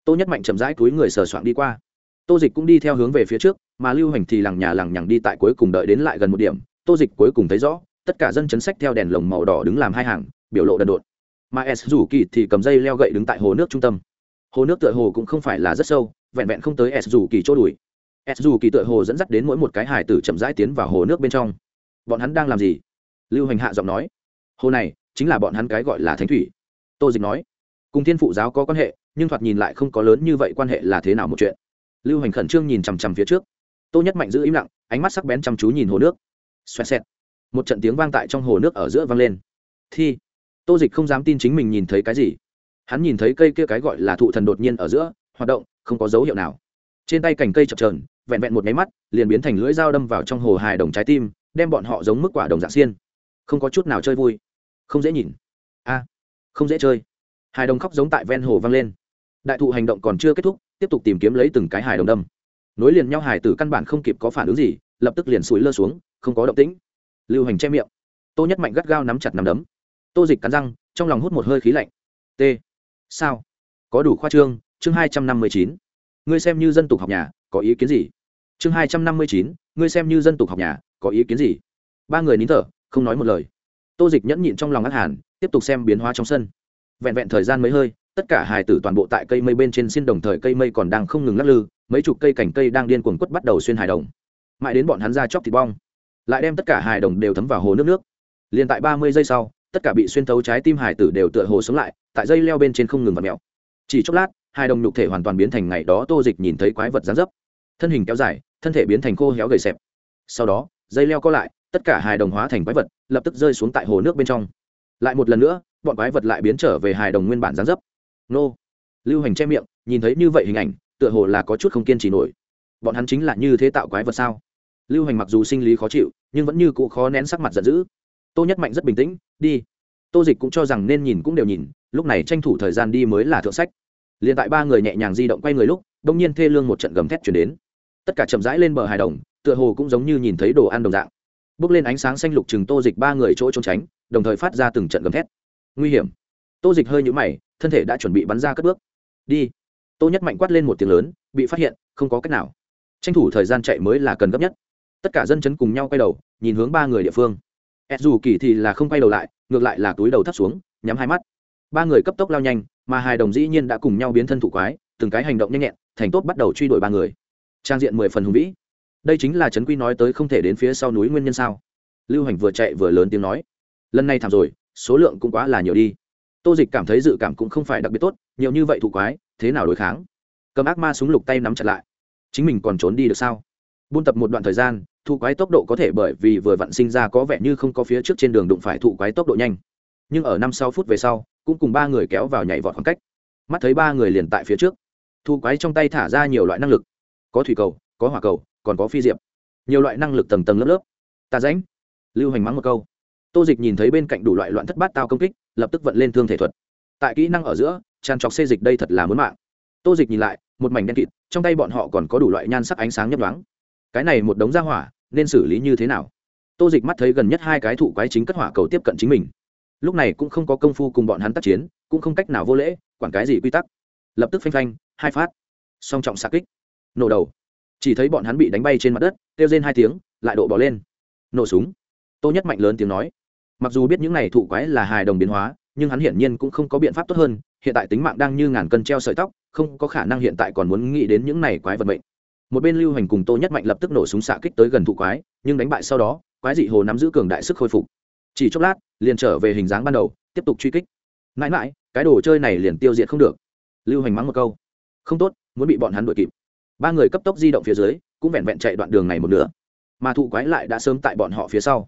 Tô nhất mạnh chậm rãi túi người sờ soạng đi qua. Tô dịch cũng đi theo hướng về phía trước, mà lưu hành thì lằng nhà lằng nhằng đi tại cuối cùng đợi đến lại gần một điểm. Tô dịch cuối cùng thấy rõ tất cả dân chấn sách theo đèn lồng màu đỏ đứng làm hai hàng, biểu lộ đần độn. Mà s rủ kỳ thì cầm dây leo gậy đứng tại hồ nước trung tâm. Hồ nước tựa hồ cũng không phải là rất sâu, vẹn vẹn không tới s rủ kỳ chỗ đùi. S rủ kỳ tựa hồ dẫn dắt đến mỗi một cái hải tử chậm rãi tiến vào hồ nước bên trong. Bọn hắn đang làm gì? Lưu hành hạ giọng nói. Hồ này, chính là bọn hắn cái gọi là thánh thủy. Tô dịch nói. Cùng thiên phụ giáo có quan hệ, nhưng thoạt nhìn lại không có lớn như vậy quan hệ là thế nào một chuyện? Lưu hành khẩn trương nhìn chằm chằm phía trước. Tô nhất mạnh giữ im lặng, ánh mắt sắc bén chăm chú nhìn hồ nước. Xoẹt xẹt một trận tiếng vang tại trong hồ nước ở giữa vang lên. Thi, tô dịch không dám tin chính mình nhìn thấy cái gì. Hắn nhìn thấy cây kia cái gọi là thụ thần đột nhiên ở giữa, hoạt động, không có dấu hiệu nào. Trên tay cành cây chập trờn vẹn vẹn một máy mắt, liền biến thành lưỡi dao đâm vào trong hồ hài đồng trái tim, đem bọn họ giống mức quả đồng dạng xiên. Không có chút nào chơi vui. Không dễ nhìn. A, không dễ chơi. Hài đồng khóc giống tại ven hồ vang lên. Đại thụ hành động còn chưa kết thúc, tiếp tục tìm kiếm lấy từng cái hài đồng đâm. Nối liền nhau hài tử căn bản không kịp có phản ứng gì, lập tức liền sủi lơ xuống, không có động tĩnh lưu hành che miệng. Tô nhất mạnh gắt gao nắm chặt nắm đấm. Tô dịch cắn răng, trong lòng hút một hơi khí lạnh. T. Sao? Có đủ khoa trương, chương hai trăm năm mươi chín. Ngươi xem như dân tục học nhà, có ý kiến gì? Chương hai trăm năm mươi chín, ngươi xem như dân tục học nhà, có ý kiến gì? Ba người nín thở, không nói một lời. Tô dịch nhẫn nhịn trong lòng ác hàn, tiếp tục xem biến hóa trong sân. Vẹn vẹn thời gian mấy hơi, tất tất cả hài tử toàn bộ tại cây mây bên trên xin đồng thời cây mây còn đang không ngừng lắc lư, mấy chục cây cành cây đang điên cuồng quất bắt đầu xuyên hài đồng. Mãi đến bọn hắn ra chóc thịt bong lại đem tất cả hài đồng đều thấm vào hồ nước nước. Liền tại ba mươi giây sau, tất cả bị xuyên thấu trái tim hài tử đều tựa hồ sống lại, tại dây leo bên trên không ngừng vặt mèo. Chỉ chốc lát hai đồng nhục thể hoàn toàn biến thành ngày đó tô dịch nhìn thấy quái vật gián dấp. Thân hình kéo dài, thân thể biến thành khô héo gầy xẹp. Sau đó, dây leo co lại, tất cả hài đồng hóa thành quái vật, lập tức rơi xuống tại hồ nước bên trong. Lại một lần nữa, bọn quái vật lại biến trở về hài đồng nguyên bản gián dấp. Nô. Lưu hành che miệng, nhìn thấy như vậy hình ảnh, tựa hồ là có chút không kiên trì nổi. Bọn hắn chính là như thế tạo quái vật sao? Lưu hành mặc dù sinh lý khó chịu nhưng vẫn như cũ khó nén sắc mặt giận dữ. Tô nhất mạnh rất bình tĩnh, đi. Tô dịch cũng cho rằng nên nhìn cũng đều nhìn, lúc này tranh thủ thời gian đi mới là thượng sách. Liền tại ba người nhẹ nhàng di động quay người lúc đông nhiên thê lương một trận gầm thét chuyển đến. Tất cả chậm rãi lên bờ hài đồng, tựa hồ cũng giống như nhìn thấy đồ ăn đồng dạng. Bước lên ánh sáng xanh lục chừng tô dịch ba người chỗ trốn tránh, đồng thời phát ra từng trận gầm thét. Nguy hiểm. Tô dịch hơi nhũ mày, thân thể đã chuẩn bị bắn ra cất bước. Đi. Tô nhất mạnh quát lên một tiếng lớn, bị phát hiện, không có cách nào. Tranh thủ thời gian chạy mới là cần gấp nhất tất cả dân chấn cùng nhau quay đầu, nhìn hướng ba người địa phương. Ed dù kỳ thì là không quay đầu lại, ngược lại là túi đầu thắt xuống, nhắm hai mắt. Ba người cấp tốc lao nhanh, mà hai đồng dĩ nhiên đã cùng nhau biến thân thủ quái, từng cái hành động nhanh nhẹn, thành tốt bắt đầu truy đuổi ba người. Trang diện mười phần hùng vĩ. Đây chính là trấn quy nói tới không thể đến phía sau núi nguyên nhân sao? Lưu hành vừa chạy vừa lớn tiếng nói. Lần này thảm rồi, số lượng cũng quá là nhiều đi. Tô dịch cảm thấy dự cảm cũng không phải đặc biệt tốt, nhiều như vậy thủ quái, thế nào đối kháng? Cầm ác ma súng lục tay nắm chặt lại. Chính mình còn trốn đi được sao? Buôn tập một đoạn thời gian thụ quái tốc độ có thể bởi vì vừa vặn sinh ra có vẻ như không có phía trước trên đường đụng phải thụ quái tốc độ nhanh. Nhưng ở năm sáu phút về sau, cũng cùng ba người kéo vào nhảy vọt khoảng cách. Mắt thấy ba người liền tại phía trước. Thụ quái trong tay thả ra nhiều loại năng lực. Có thủy cầu, có hỏa cầu, còn có phi diệp. Nhiều loại năng lực tầng tầng lớp lớp. Ta ránh lưu hành mắng một câu. Tô dịch nhìn thấy bên cạnh đủ loại loạn thất bát tao công kích, lập tức vận lên thương thể thuật. Tại kỹ năng ở giữa, tràn trọc xê dịch đây thật là muốn mạng. Tô dịch nhìn lại, một mảnh đen kịt, trong tay bọn họ còn có đủ loại nhan sắc ánh sáng nhấp đoáng cái này một đống ra hỏa, nên xử lý như thế nào? Tô dịch mắt thấy gần nhất hai cái thụ quái chính cất hỏa cầu tiếp cận chính mình. Lúc này cũng không có công phu cùng bọn hắn tác chiến, cũng không cách nào vô lễ, quản cái gì quy tắc. Lập tức phanh phanh, hai phát. Song trọng xa kích. Nổ đầu. Chỉ thấy bọn hắn bị đánh bay trên mặt đất, kêu rên hai tiếng, lại độ bỏ lên. Nổ súng. Tô nhất mạnh lớn tiếng nói. Mặc dù biết những này thụ quái là hài đồng biến hóa, nhưng hắn hiển nhiên cũng không có biện pháp tốt hơn, hiện tại tính mạng đang như ngàn cân treo sợi tóc, không có khả năng hiện tại còn muốn nghĩ đến những này quái vật mệnh một bên lưu hành cùng tô nhất mạnh lập tức nổ súng xạ kích tới gần thụ quái, nhưng đánh bại sau đó, quái dị hồ nắm giữ cường đại sức khôi phục. Chỉ chốc lát, liền trở về hình dáng ban đầu, tiếp tục truy kích. Mãi mãi, cái đồ chơi này liền tiêu diệt không được. Lưu hành mắng một câu. Không tốt, muốn bị bọn hắn đuổi kịp. Ba người cấp tốc di động phía dưới, cũng vẹn vẹn chạy đoạn đường này một nửa. Mà thụ quái lại đã sớm tại bọn họ phía sau.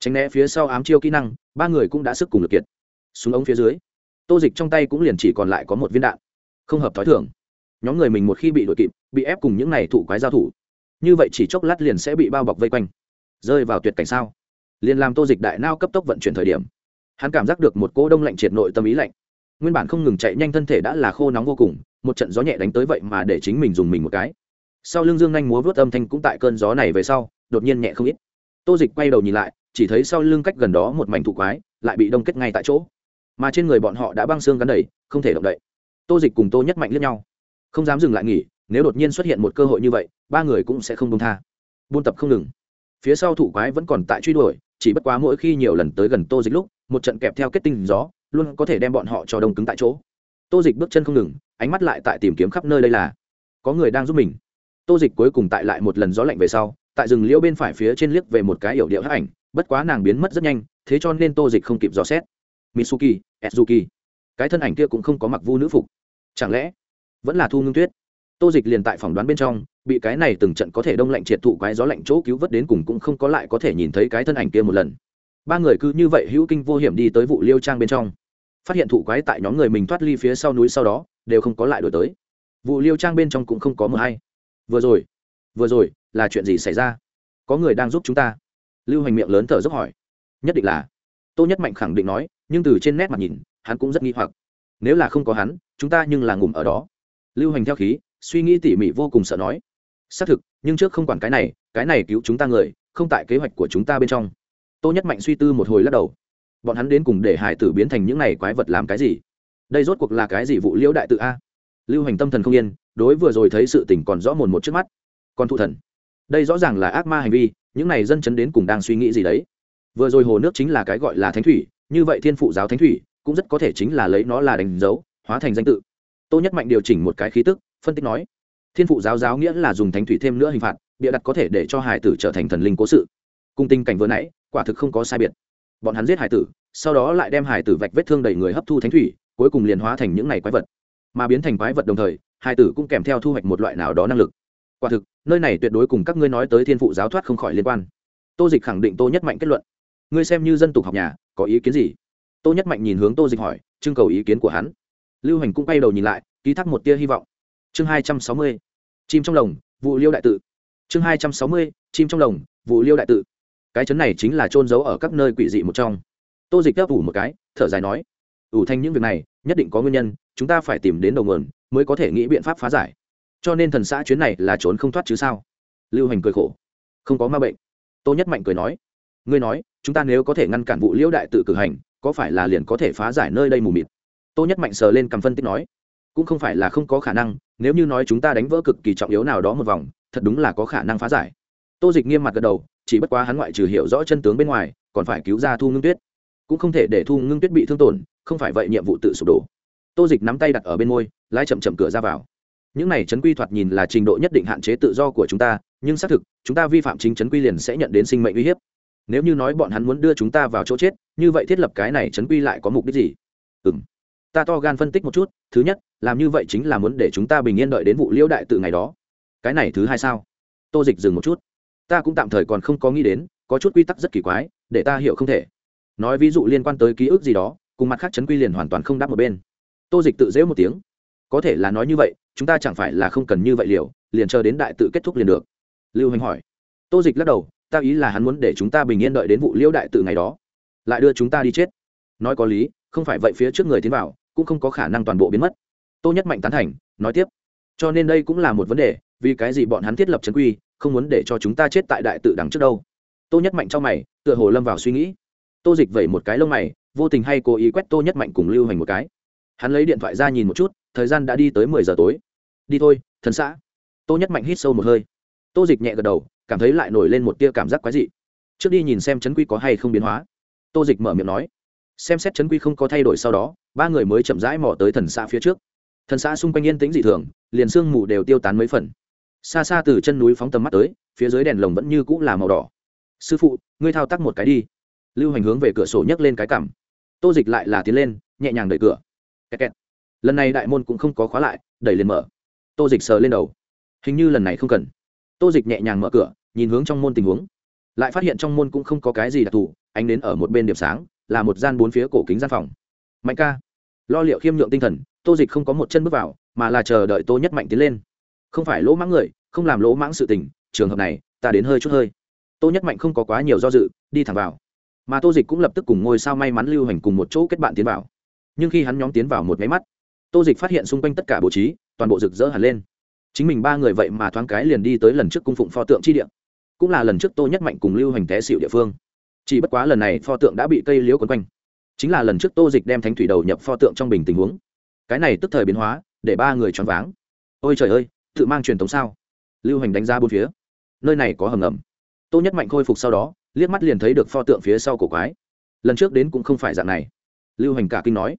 Tránh né phía sau ám chiêu kỹ năng, ba người cũng đã sức cùng lực kiệt. Súng ống phía dưới, tô dịch trong tay cũng liền chỉ còn lại có một viên đạn. Không hợp t h ó i thường nhóm người mình một khi bị đuổi kịp, bị ép cùng những này thủ quái giao thủ. Như vậy chỉ chốc lát liền sẽ bị bao bọc vây quanh. Rơi vào tuyệt cảnh sao? Liền làm tô dịch đại nao cấp tốc vận chuyển thời điểm. Hắn cảm giác được một cỗ đông lạnh triệt nội tâm ý lạnh. Nguyên bản không ngừng chạy nhanh thân thể đã là khô nóng vô cùng, một trận gió nhẹ đánh tới vậy mà để chính mình dùng mình một cái. Sau lưng dương nhanh múa vớt âm thanh cũng tại cơn gió này về sau, đột nhiên nhẹ không ít. Tô dịch quay đầu nhìn lại, chỉ thấy sau lưng cách gần đó một mảnh thụ quái, lại bị đông kết ngay tại chỗ. Mà trên người bọn họ đã băng xương gắn đầy, không thể động đậy. Tô dịch cùng tô nhất mạnh lướt nhau không dám dừng lại nghỉ nếu đột nhiên xuất hiện một cơ hội như vậy ba người cũng sẽ không đông tha. Buôn tập không ngừng. Phía sau thủ quái vẫn còn tại truy đuổi chỉ bất quá mỗi khi nhiều lần tới gần tô dịch lúc một trận kẹp theo kết tinh gió luôn có thể đem bọn họ cho đông cứng tại chỗ. Tô dịch bước chân không ngừng ánh mắt lại tại tìm kiếm khắp nơi đây là có người đang giúp mình. Tô dịch cuối cùng tại lại một lần gió lạnh về sau tại rừng liễu bên phải phía trên liếc về một cái yểu điệu hấp ảnh bất quá nàng biến mất rất nhanh thế cho nên tô dịch không kịp dò xét. Mitsuki ezuki, cái thân ảnh kia cũng không có mặc vu nữ phục. Chẳng lẽ vẫn là thu ngưng tuyết. Tô dịch liền tại phỏng đoán bên trong, bị cái này từng trận có thể đông lạnh triệt thụ quái gió lạnh chỗ cứu vớt đến cùng cũng không có lại có thể nhìn thấy cái thân ảnh kia một lần. Ba người cứ như vậy hữu kinh vô hiểm đi tới vụ liêu trang bên trong. Phát hiện thụ quái tại nhóm người mình thoát ly phía sau núi sau đó, đều không có lại đổi tới. Vụ liêu trang bên trong cũng không có mờ hay. Vừa rồi vừa rồi, là chuyện gì xảy ra? Có người đang giúp chúng ta. Lưu hành miệng lớn thở dốc hỏi. Nhất định là. Tô nhất mạnh khẳng định nói, nhưng từ trên nét mặt nhìn, hắn cũng rất nghi hoặc. Nếu là không có hắn, chúng ta nhưng là ngủm ở đó lưu hành theo khí, suy nghĩ tỉ mỉ vô cùng sợ nói. Xác thực, nhưng trước không quản cái này cái này cứu chúng ta người, không tại kế hoạch của chúng ta bên trong. Tô nhất mạnh suy tư một hồi lắc đầu. Bọn hắn đến cùng để hải tử biến thành những này quái vật làm cái gì? Đây rốt cuộc là cái gì vụ liễu đại tự a? Lưu hành tâm thần không yên, đối vừa rồi thấy sự tình còn rõ mồn một trước mắt. Còn thụ thần. Đây rõ ràng là ác ma hành vi, những này dân chấn đến cùng đang suy nghĩ gì đấy? Vừa rồi hồ nước chính là cái gọi là thánh thủy, như vậy thiên phụ giáo thánh thủy, cũng rất có thể chính là lấy nó là đánh dấu, hóa thành danh tự tô nhất mạnh điều chỉnh một cái khí tức, phân tích nói, thiên phụ giáo giáo nghĩa là dùng thánh thủy thêm nữa hình phạt, bịa đặt có thể để cho hải tử trở thành thần linh cố sự. Cung tinh cảnh vừa nãy, quả thực không có sai biệt. Bọn hắn giết hải tử, sau đó lại đem hải tử vạch vết thương đầy người hấp thu thánh thủy, cuối cùng liền hóa thành những này quái vật. Mà biến thành quái vật đồng thời hải tử cũng kèm theo thu hoạch một loại nào đó năng lực. Quả thực, nơi này tuyệt đối cùng các ngươi nói tới thiên phụ giáo thoát không khỏi liên quan. Tô dịch khẳng định tô nhất mạnh kết luận. Ngươi xem như dân tục học nhà, có ý kiến gì? Tô nhất mạnh nhìn hướng tô dịch hỏi, trưng cầu ý kiến của hắn lưu hành cũng quay đầu nhìn lại, ký thác một tia hy vọng. Chương hai trăm sáu mươi, chim trong lồng, vụ liêu đại tự. Chương hai trăm sáu mươi, chim trong lồng, vụ liêu đại tự. Cái chấn này chính là trôn giấu ở các nơi quỷ dị một trong. Tô dịch đáp ủ một cái, thở dài nói, ủ thành những việc này, nhất định có nguyên nhân, chúng ta phải tìm đến đầu nguồn, mới có thể nghĩ biện pháp phá giải. Cho nên thần xã chuyến này là trốn không thoát chứ sao? Lưu hành cười khổ, không có ma bệnh. Tô nhất mạnh cười nói, ngươi nói, chúng ta nếu có thể ngăn cản vụ liễu đại tự cử hành, có phải là liền có thể phá giải nơi đây mù mịt? Tô nhất mạnh sờ lên cầm phân tích nói, cũng không phải là không có khả năng, nếu như nói chúng ta đánh vỡ cực kỳ trọng yếu nào đó một vòng, thật đúng là có khả năng phá giải. Tô dịch nghiêm mặt gật đầu, chỉ bất quá hắn ngoại trừ hiểu rõ chân tướng bên ngoài, còn phải cứu ra thu ngưng tuyết. Cũng không thể để thu ngưng tuyết bị thương tổn, không phải vậy nhiệm vụ tự sụp đổ. Tô dịch nắm tay đặt ở bên môi, lái chậm chậm cửa ra vào. Những này chấn quy thoạt nhìn là trình độ nhất định hạn chế tự do của chúng ta, nhưng xác thực, chúng ta vi phạm chính chấn quy liền sẽ nhận đến sinh mệnh uy hiếp. Nếu như nói bọn hắn muốn đưa chúng ta vào chỗ chết, như vậy thiết lập cái này chấn quy lại có mục đích gì? Ừ m ta to gan phân tích một chút, thứ nhất, làm như vậy chính là muốn để chúng ta bình yên đợi đến vụ liễu đại tự ngày đó. Cái này thứ hai sao? Tô dịch dừng một chút. Ta cũng tạm thời còn không có nghĩ đến, có chút quy tắc rất kỳ quái, để ta hiểu không thể. Nói ví dụ liên quan tới ký ức gì đó, cùng mặt khác chấn quy liền hoàn toàn không đáp một bên. Tô dịch tự dễu một tiếng. Có thể là nói như vậy, chúng ta chẳng phải là không cần như vậy liều, liền chờ đến đại tự kết thúc liền được. Lưu hành hỏi. Tô dịch lắc đầu, ta ý là hắn muốn để chúng ta bình yên đợi đến vụ liễu đại tự ngày đó. Lại đưa chúng ta đi chết. Nói có lý, không phải vậy phía trước người tiến vào cũng không có khả năng toàn bộ biến mất. Tô nhất mạnh tán thành, nói tiếp, cho nên đây cũng là một vấn đề, vì cái gì bọn hắn thiết lập trấn quy, không muốn để cho chúng ta chết tại đại tự đằng trước đâu? Tô nhất mạnh trong mày, tựa hồ lâm vào suy nghĩ. Tô dịch vẩy một cái lông mày, vô tình hay cố ý quét tô nhất mạnh cùng lưu hành một cái. Hắn lấy điện thoại ra nhìn một chút, thời gian đã đi tới mười giờ tối. Đi thôi, thần xã. Tô nhất mạnh hít sâu một hơi. Tô dịch nhẹ gật đầu, cảm thấy lại nổi lên một tia cảm giác quái dị. Trước đi nhìn xem chấn quy có hay không biến hóa. Tô dịch mở miệng nói, xem xét chấn quy không có thay đổi sau đó ba người mới chậm rãi mò tới thần xã phía trước. Thần xã xung quanh yên tĩnh dị thường, liền sương mù đều tiêu tán mấy phần. Xa xa từ chân núi phóng tầm mắt tới, phía dưới đèn lồng vẫn như cũng là màu đỏ. Sư phụ, ngươi thao tác một cái đi. Lưu hành hướng về cửa sổ nhấc lên cái cằm. Tô dịch lại là tiến lên, nhẹ nhàng đẩy cửa. Kẹt kẹt. lần này đại môn cũng không có khóa lại, đẩy lên mở. Tô dịch sờ lên đầu. Hình như lần này không cần. Tô dịch nhẹ nhàng mở cửa, nhìn hướng trong môn tình huống. Lại phát hiện trong môn cũng không có cái gì đặc thù, ánh đến ở một bên điểm sáng, là một gian bốn phía cổ kính gian phòng. Mạnh ca lo liệu khiêm nhượng tinh thần, tô dịch không có một chân bước vào, mà là chờ đợi tô nhất mạnh tiến lên. Không phải lỗ mãng người, không làm lỗ mãng sự tình, trường hợp này, ta đến hơi chút hơi. Tô nhất mạnh không có quá nhiều do dự, đi thẳng vào. Mà tô dịch cũng lập tức cùng ngôi sao may mắn lưu hành cùng một chỗ kết bạn tiến vào. Nhưng khi hắn nhóm tiến vào một máy mắt, tô dịch phát hiện xung quanh tất cả bố trí, toàn bộ rực rỡ hẳn lên. Chính mình ba người vậy mà thoáng cái liền đi tới lần trước cung phụng pho tượng chi điện cũng là lần trước tô nhất mạnh cùng lưu hành té xịu địa phương. Chỉ bất quá lần này pho tượng đã bị cây liễu quấn quanh chính là lần trước tô dịch đem thánh thủy đầu nhập pho tượng trong bình tình huống. Cái này tức thời biến hóa, để ba người choáng váng. Ôi trời ơi, tự mang truyền thống sao? Lưu hành đánh ra bốn phía. Nơi này có hầm ngầm. Tô nhất mạnh khôi phục sau đó, liếc mắt liền thấy được pho tượng phía sau cổ quái. Lần trước đến cũng không phải dạng này. Lưu hành cả kinh nói.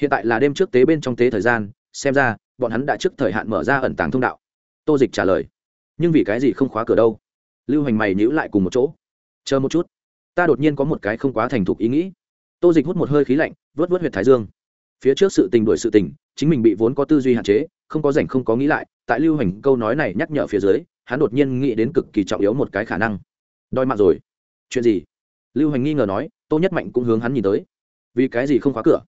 Hiện tại là đêm trước tế bên trong tế thời gian, xem ra, bọn hắn đã trước thời hạn mở ra ẩn tàng thông đạo. Tô dịch trả lời. Nhưng vì cái gì không khóa cửa đâu? Lưu hành mày nhữ lại cùng một chỗ. Chờ một chút. Ta đột nhiên có một cái không quá thành thục ý nghĩ tô dịch hút một hơi khí lạnh, vớt vớt h u y ệ t thái dương. Phía trước sự tình đuổi sự tình, chính mình bị vốn có tư duy hạn chế, không có rảnh không có nghĩ lại, tại lưu hành câu nói này nhắc nhở phía dưới, hắn đột nhiên nghĩ đến cực kỳ trọng yếu một cái khả năng. Đòi mạng rồi. Chuyện gì? Lưu hành nghi ngờ nói, tô nhất mạnh cũng hướng hắn nhìn tới. Vì cái gì không khóa cửa?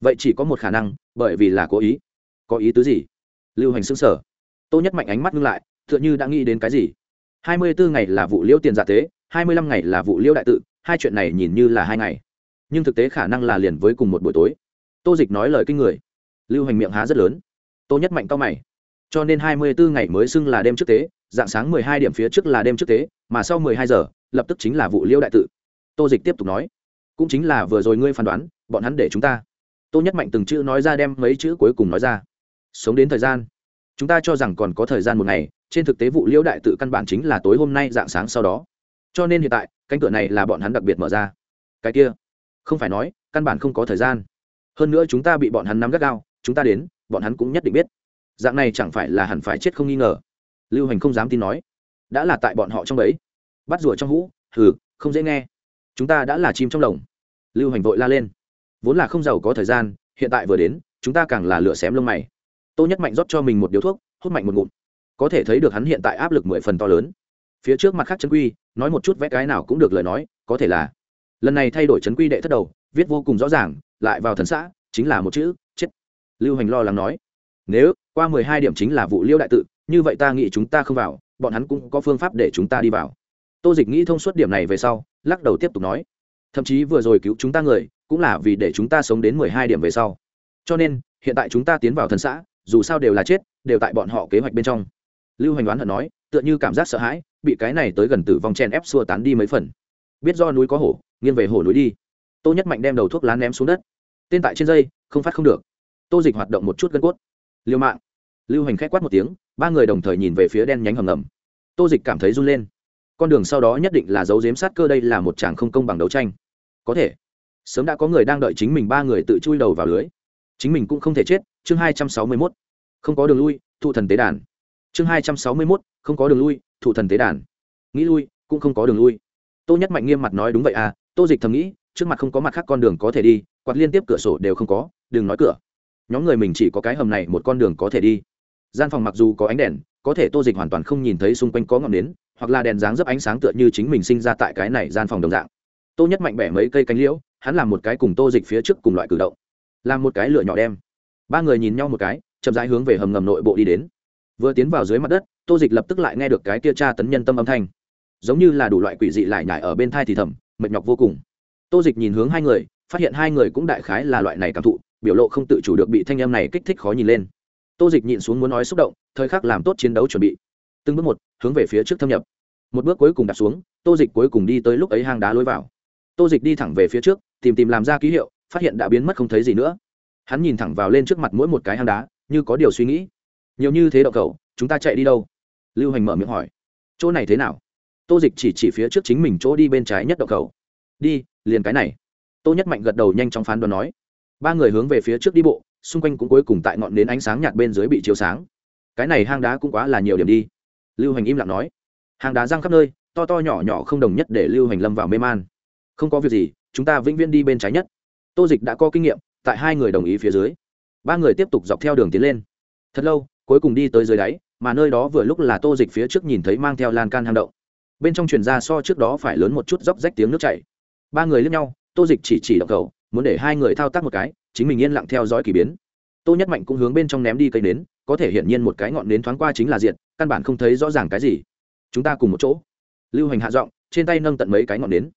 Vậy chỉ có một khả năng, bởi vì là cố ý. Có ý tứ gì? Lưu hành xứng sở tô nhất mạnh ánh mắt ngưng lại t h ư ợ n h ư đã nghĩ đến cái gì? Hai mươi bốn ngày là vụ liễu tiền giả tế, hai mươi lăm ngày là vụ liễu đại tự, hai chuyện này nhìn như là hai ngày nhưng thực tế khả năng là liền với cùng một buổi tối. Tô dịch nói lời kinh người. Lưu hành miệng há rất lớn. Tô nhất mạnh cao mày. Cho nên hai mươi bốn ngày mới xưng là đêm trước tế, dạng sáng mười hai điểm phía trước là đêm trước tế, mà sau mười hai giờ, lập tức chính là vụ liễu đại tự. Tô dịch tiếp tục nói. Cũng chính là vừa rồi ngươi phán đoán, bọn hắn để chúng ta. Tô nhất mạnh từng chữ nói ra đem mấy chữ cuối cùng nói ra. Sống đến thời gian. Chúng ta cho rằng còn có thời gian một ngày, trên thực tế vụ liễu đại tự căn bản chính là tối hôm nay dạng sáng sau đó. Cho nên hiện tại, cánh cửa này là bọn hắn đặc biệt mở ra. Cái kia không phải nói, căn bản không có thời gian. Hơn nữa chúng ta bị bọn hắn nắm gắt gao, chúng ta đến, bọn hắn cũng nhất định biết. Dạng này chẳng phải là hẳn phải chết không nghi ngờ. Lưu hành không dám tin nói. Đã là tại bọn họ trong đấy bắt rùa trong hũ, hừ, không dễ nghe. Chúng ta đã là chim trong lồng. Lưu hành vội la lên. Vốn là không giàu có thời gian, hiện tại vừa đến, chúng ta càng là lửa xém lông mày. Tô nhất mạnh rót cho mình một điếu thuốc, hút mạnh một ngụm. Có thể thấy được hắn hiện tại áp lực mười phần to lớn. Phía trước mặt khác trấn quy, nói một chút vẽ cái nào cũng được lời nói, có thể là lần này thay đổi chấn quy đệ thất đầu, viết vô cùng rõ ràng, lại vào thần xã, chính là một chữ, chết. Lưu hành lo lắng nói, nếu qua mười hai điểm chính là vụ liêu đại tự, như vậy ta nghĩ chúng ta không vào, bọn hắn cũng có phương pháp để chúng ta đi vào. Tô dịch nghĩ thông suốt điểm này về sau, lắc đầu tiếp tục nói, thậm chí vừa rồi cứu chúng ta người, cũng là vì để chúng ta sống đến mười hai điểm về sau. Cho nên, hiện tại chúng ta tiến vào thần xã, dù sao đều là chết, đều tại bọn họ kế hoạch bên trong. Lưu hành đoán hận nói, tựa như cảm giác sợ hãi, bị cái này tới gần tử vong chen ép xua tán đi mấy phần biết do núi có hổ, nghiêng về hổ núi đi. Tô nhất mạnh đem đầu thuốc lá ném xuống đất. Tên tại trên dây, không phát không được. Tô dịch hoạt động một chút gân cốt. Liêu mạng. Lưu hành k h á c quát một tiếng, ba người đồng thời nhìn về phía đen nhánh hầm ngầm. Tô dịch cảm thấy run lên. Con đường sau đó nhất định là dấu dếm sát cơ đây là một chàng không công bằng đấu tranh. Có thể. Sớm đã có người đang đợi chính mình ba người tự chui đầu vào lưới. Chính mình cũng không thể chết. Chương hai trăm sáu mươi mốt. Không có đường lui, thụ thần tế đàn. Chương hai trăm sáu mươi mốt, không có đường lui, thụ thần tế đàn. Nghĩ lui, cũng không có đường lui tô nhất mạnh nghiêm mặt nói, đúng vậy à tô dịch thầm nghĩ, trước mặt không có mặt khác con đường có thể đi, quạt liên tiếp cửa sổ đều không có, đừng nói cửa. Nhóm người mình chỉ có cái hầm này, một con đường có thể đi. Gian phòng mặc dù có ánh đèn, có thể tô dịch hoàn toàn không nhìn thấy xung quanh có ngọn nến, hoặc là đèn dáng dấp ánh sáng tựa như chính mình sinh ra tại cái này gian phòng đồng dạng. Tô nhất mạnh bẻ mấy cây cánh liễu, hắn làm một cái cùng tô dịch phía trước cùng loại cử động. Làm một cái lửa nhỏ đem. Ba người nhìn nhau một cái, chậm rãi hướng về hầm ngầm nội bộ đi đến. Vừa tiến vào dưới mặt đất, tô dịch lập tức lại nghe được cái kia tra tấn nhân tâm âm thanh giống như là đủ loại quỷ dị lại nhải ở bên thai thì thầm, mệt nhọc vô cùng. Tô dịch nhìn hướng hai người, phát hiện hai người cũng đại khái là loại này cảm thụ, biểu lộ không tự chủ được bị thanh âm này kích thích khó nhìn lên. Tô dịch nhịn xuống muốn nói xúc động, thời khắc làm tốt chiến đấu chuẩn bị. Từng bước một, hướng về phía trước thâm nhập. Một bước cuối cùng đặt xuống, tô dịch cuối cùng đi tới lúc ấy hang đá lối vào. Tô dịch đi thẳng về phía trước, tìm tìm làm ra ký hiệu, phát hiện đã biến mất không thấy gì nữa. Hắn nhìn thẳng vào lên trước mặt mỗi một cái hang đá, như có điều suy nghĩ. Nhiều như thế đậu cầu chúng ta chạy đi đâu? Lưu hành mở miệng hỏi. Chỗ này thế nào? Tô dịch chỉ chỉ phía trước chính mình chỗ đi bên trái nhất đậu cầu đi, liền cái này. Tô nhất mạnh gật đầu nhanh chóng phán đoán nói. Ba người hướng về phía trước đi bộ, xung quanh cũng cuối cùng tại ngọn nến ánh sáng nhạt bên dưới bị chiếu sáng. Cái này hang đá cũng quá là nhiều điểm đi. Lưu hành im lặng nói. Hang đá răng khắp nơi, to to nhỏ nhỏ không đồng nhất để lưu hành lâm vào mê man. Không có việc gì, chúng ta vĩnh viễn đi bên trái nhất. Tô dịch đã có kinh nghiệm, tại hai người đồng ý phía dưới. Ba người tiếp tục dọc theo đường tiến lên. Thật lâu, cuối cùng đi tới dưới đáy, mà nơi đó vừa lúc là tô dịch phía trước nhìn thấy mang theo lan can hang động bên trong truyền ra so trước đó phải lớn một chút róc rách tiếng nước chảy. Ba người lướt nhau, tô dịch chỉ chỉ động cầu muốn để hai người thao tác một cái, chính mình yên lặng theo dõi k ỳ biến. Tô nhất mạnh cũng hướng bên trong ném đi cây nến, có thể hiển nhiên một cái ngọn nến thoáng qua chính là diện căn bản không thấy rõ ràng cái gì. Chúng ta cùng một chỗ. Lưu hành hạ giọng, trên tay nâng tận mấy cái ngọn nến.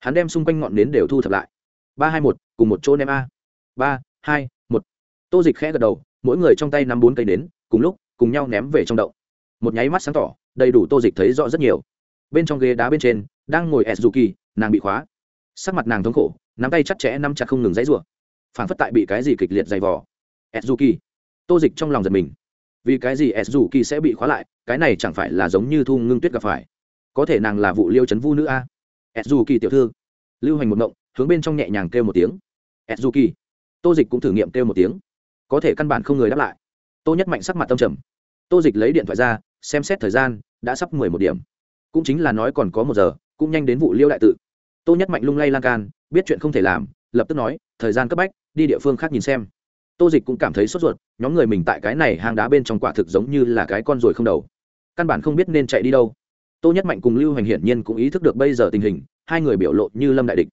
Hắn đem xung quanh ngọn nến đều thu thập lại. Ba hai một, cùng một chỗ ném a. Ba, hai, một. Tô dịch khẽ gật đầu, mỗi người trong tay nắm bốn cây nến, cùng lúc, cùng nhau ném về trong đậu một nháy mắt sáng tỏ, đầy đủ tô dịch thấy rõ rất nhiều bên trong ghế đá bên trên, đang ngồi suzuki nàng bị khóa. Sắc mặt nàng thống khổ, nắm tay chặt chẽ, nắm chặt không ngừng dãy rủa. Phản phất tại bị cái gì kịch liệt dày vò. Suzuki tô dịch trong lòng giật mình. Vì cái gì suzuki sẽ bị khóa lại, cái này chẳng phải là giống như thu ngưng tuyết gặp phải. Có thể nàng là vụ liêu chấn vu nữ a. Suzuki tiểu thư. Lưu hành một ngộng, hướng bên trong nhẹ nhàng kêu một tiếng. Suzuki tô dịch cũng thử nghiệm kêu một tiếng. Có thể căn bản không người đáp lại. Tô nhất mạnh sắc mặt tâm trầm. Tô dịch lấy điện thoại ra, xem xét thời gian, đã sắp mười một điểm cũng chính là nói còn có một giờ, cũng nhanh đến vụ liêu đại tự. Tô nhất mạnh lung lay lan can, biết chuyện không thể làm, lập tức nói, thời gian cấp bách, đi địa phương khác nhìn xem. Tô dịch cũng cảm thấy sốt ruột, nhóm người mình tại cái này hang đá bên trong quả thực giống như là cái con ruồi không đầu. Căn bản không biết nên chạy đi đâu. Tô nhất mạnh cùng lưu hành hiển nhiên cũng ý thức được bây giờ tình hình, hai người biểu lộ như lâm đại địch.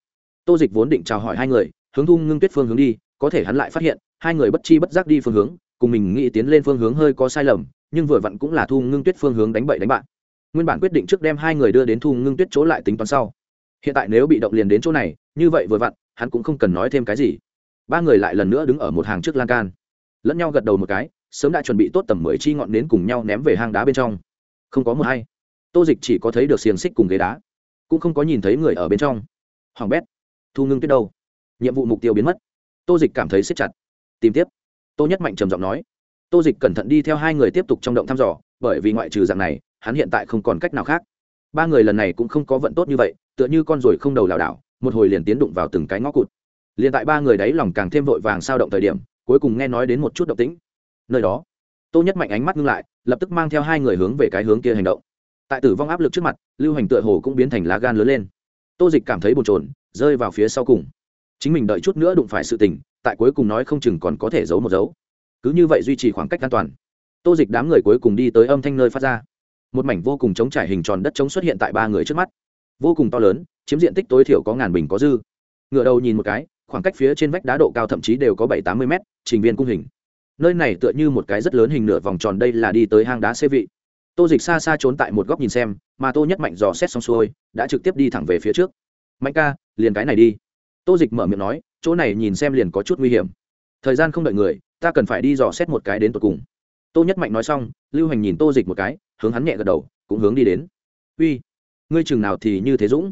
Tô dịch vốn định chào hỏi hai người, hướng thu ngưng tuyết phương hướng đi, có thể hắn lại phát hiện, hai người bất chi bất giác đi phương hướng, cùng mình nghĩ tiến lên phương hướng hơi có sai lầm, nhưng vừa vặn cũng là thu ngưng tuyết phương hướng đánh bậy đánh bạn nguyên bản quyết định trước đem hai người đưa đến thu ngưng tuyết chỗ lại tính toán sau. Hiện tại nếu bị động liền đến chỗ này, như vậy vừa vặn, hắn cũng không cần nói thêm cái gì. Ba người lại lần nữa đứng ở một hàng trước lan can. Lẫn nhau gật đầu một cái, sớm đã chuẩn bị tốt tầm mười chi ngọn nến cùng nhau ném về hang đá bên trong. Không có một hay tô dịch chỉ có thấy được xiềng xích cùng ghế đá, cũng không có nhìn thấy người ở bên trong. Hoàng bét, thu ngưng tuyết đâu? Nhiệm vụ mục tiêu biến mất. Tô dịch cảm thấy xích chặt. Tìm tiếp. Tô nhất mạnh trầm giọng nói. Tô dịch cẩn thận đi theo hai người tiếp tục trong động thăm dò, bởi vì ngoại trừ dạng này hắn hiện tại không còn cách nào khác. Ba người lần này cũng không có vận tốt như vậy, tựa như con ruồi không đầu lảo đảo, một hồi liền tiến đụng vào từng cái ngõ cụt. Liền tại ba người đấy lòng càng thêm vội vàng sao động thời điểm, cuối cùng nghe nói đến một chút động tĩnh. Nơi đó, tô nhất mạnh ánh mắt ngưng lại, lập tức mang theo hai người hướng về cái hướng kia hành động. Tại tử vong áp lực trước mặt, lưu hành tựa hồ cũng biến thành lá gan lớn lên. Tô dịch cảm thấy bồn trồn rơi vào phía sau cùng. Chính mình đợi chút nữa đụng phải sự tình, tại cuối cùng nói không chừng còn có thể giấu một dấu. Cứ như vậy duy trì khoảng cách an toàn. Tô dịch đám người cuối cùng đi tới âm thanh nơi phát ra một mảnh vô cùng chống trải hình tròn đất trống xuất hiện tại ba người trước mắt. Vô cùng to lớn, chiếm diện tích tối thiểu có ngàn bình có dư. Ngựa đầu nhìn một cái, khoảng cách phía trên vách đá độ cao thậm chí đều có bảy tám mươi mét, trình viên cung hình. Nơi này tựa như một cái rất lớn hình nửa vòng tròn đây là đi tới hang đá xê vị. Tô dịch xa xa trốn tại một góc nhìn xem, mà tô nhất mạnh dò xét xong xuôi, đã trực tiếp đi thẳng về phía trước. Mạnh ca, liền cái này đi. Tô dịch mở miệng nói, chỗ này nhìn xem liền có chút nguy hiểm. Thời gian không đợi người, ta cần phải đi dò xét một cái đến tột cùng. Tô nhất mạnh nói xong, lưu hành nhìn tô dịch một cái hướng hắn nhẹ gật đầu, cũng hướng đi đến. Uy, ngươi chừng nào thì như thế dũng?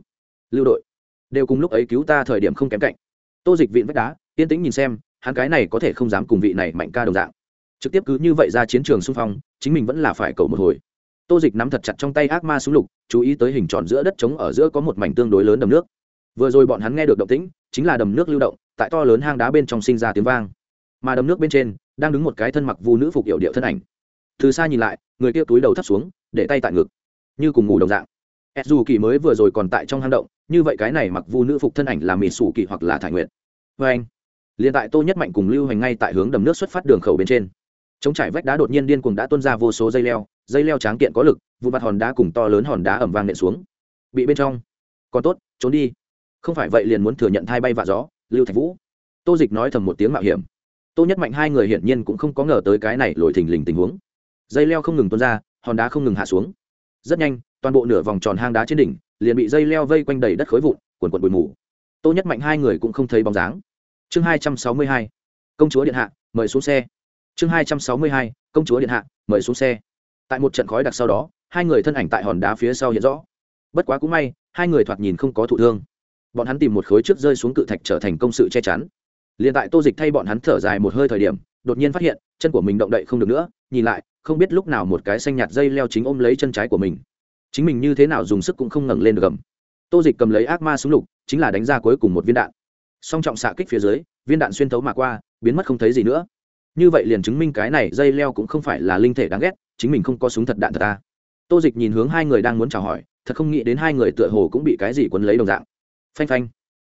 Lưu đội, đều cùng lúc ấy cứu ta thời điểm không kém cạnh. Tô dịch vịn vách đá, yên tĩnh nhìn xem, hắn cái này có thể không dám cùng vị này mạnh ca đồng dạng. Trực tiếp cứ như vậy ra chiến trường xung phong, chính mình vẫn là phải cầu một hồi. Tô dịch nắm thật chặt trong tay ác ma súng lục, chú ý tới hình tròn giữa đất trống ở giữa có một mảnh tương đối lớn đầm nước. Vừa rồi bọn hắn nghe được động tĩnh, chính là đầm nước lưu động, tại to lớn hang đá bên trong sinh ra tiếng vang. Mà đầm nước bên trên, đang đứng một cái thân mặc vu nữ phục hiệu điệu thân ảnh. Từ xa nhìn lại người kia túi đầu thấp xuống, để tay tại ngực, như cùng ngủ đồng dạng. S dù kỳ mới vừa rồi còn tại trong hang động, như vậy cái này mặc vu nữ phục thân ảnh là mì sủ kỳ hoặc là thải nguyện vê anh, liền tại tô nhất mạnh cùng lưu hành ngay tại hướng đầm nước xuất phát đường khẩu bên trên. Chống trải vách đá đột nhiên điên cuồng đã tuôn ra vô số dây leo dây leo tráng kiện có lực, vụ mặt hòn đá cùng to lớn hòn đá ẩm vang nện xuống. Bị bên trong. Còn tốt, trốn đi. Không phải vậy liền muốn thừa nhận thai bay vạ gió, lưu thạch vũ. Tô dịch nói thầm một tiếng mạo hiểm. Tô nhất mạnh hai người hiển nhiên cũng không có ngờ tới cái này lội thình lình tình huống dây leo không ngừng tuôn ra, hòn đá không ngừng hạ xuống. Rất nhanh, toàn bộ nửa vòng tròn hang đá trên đỉnh liền bị dây leo vây quanh đầy đất khối vụn quần quần bụi mù. Tô nhất mạnh hai người cũng không thấy bóng dáng. Chương hai trăm sáu mươi hai, công chúa điện hạ, mời xuống xe. Chương hai trăm sáu mươi hai, công chúa điện hạ, mời xuống xe. Tại một trận khói đặc sau đó, hai người thân ảnh tại hòn đá phía sau hiện rõ. Bất quá cũng may, hai người thoạt nhìn không có thụ thương. Bọn hắn tìm một khối trước rơi xuống cự thạch trở thành công sự che chắn. Liền tại tô dịch thay bọn hắn thở dài một hơi thời điểm, đột nhiên phát hiện, chân của mình động đậy không được nữa, nhìn lại không biết lúc nào một cái xanh nhạt dây leo chính ôm lấy chân trái của mình. Chính mình như thế nào dùng sức cũng không ngẩng lên được gầm. Tô dịch cầm lấy ác ma súng lục, chính là đánh ra cuối cùng một viên đạn. Song trọng xạ kích phía dưới, viên đạn xuyên thấu mà qua, biến mất không thấy gì nữa. Như vậy liền chứng minh cái này dây leo cũng không phải là linh thể đáng ghét, chính mình không có súng thật đạn thật ta tô dịch nhìn hướng hai người đang muốn chào hỏi, thật không nghĩ đến hai người tựa hồ cũng bị cái gì quấn lấy đồng dạng. Phanh phanh.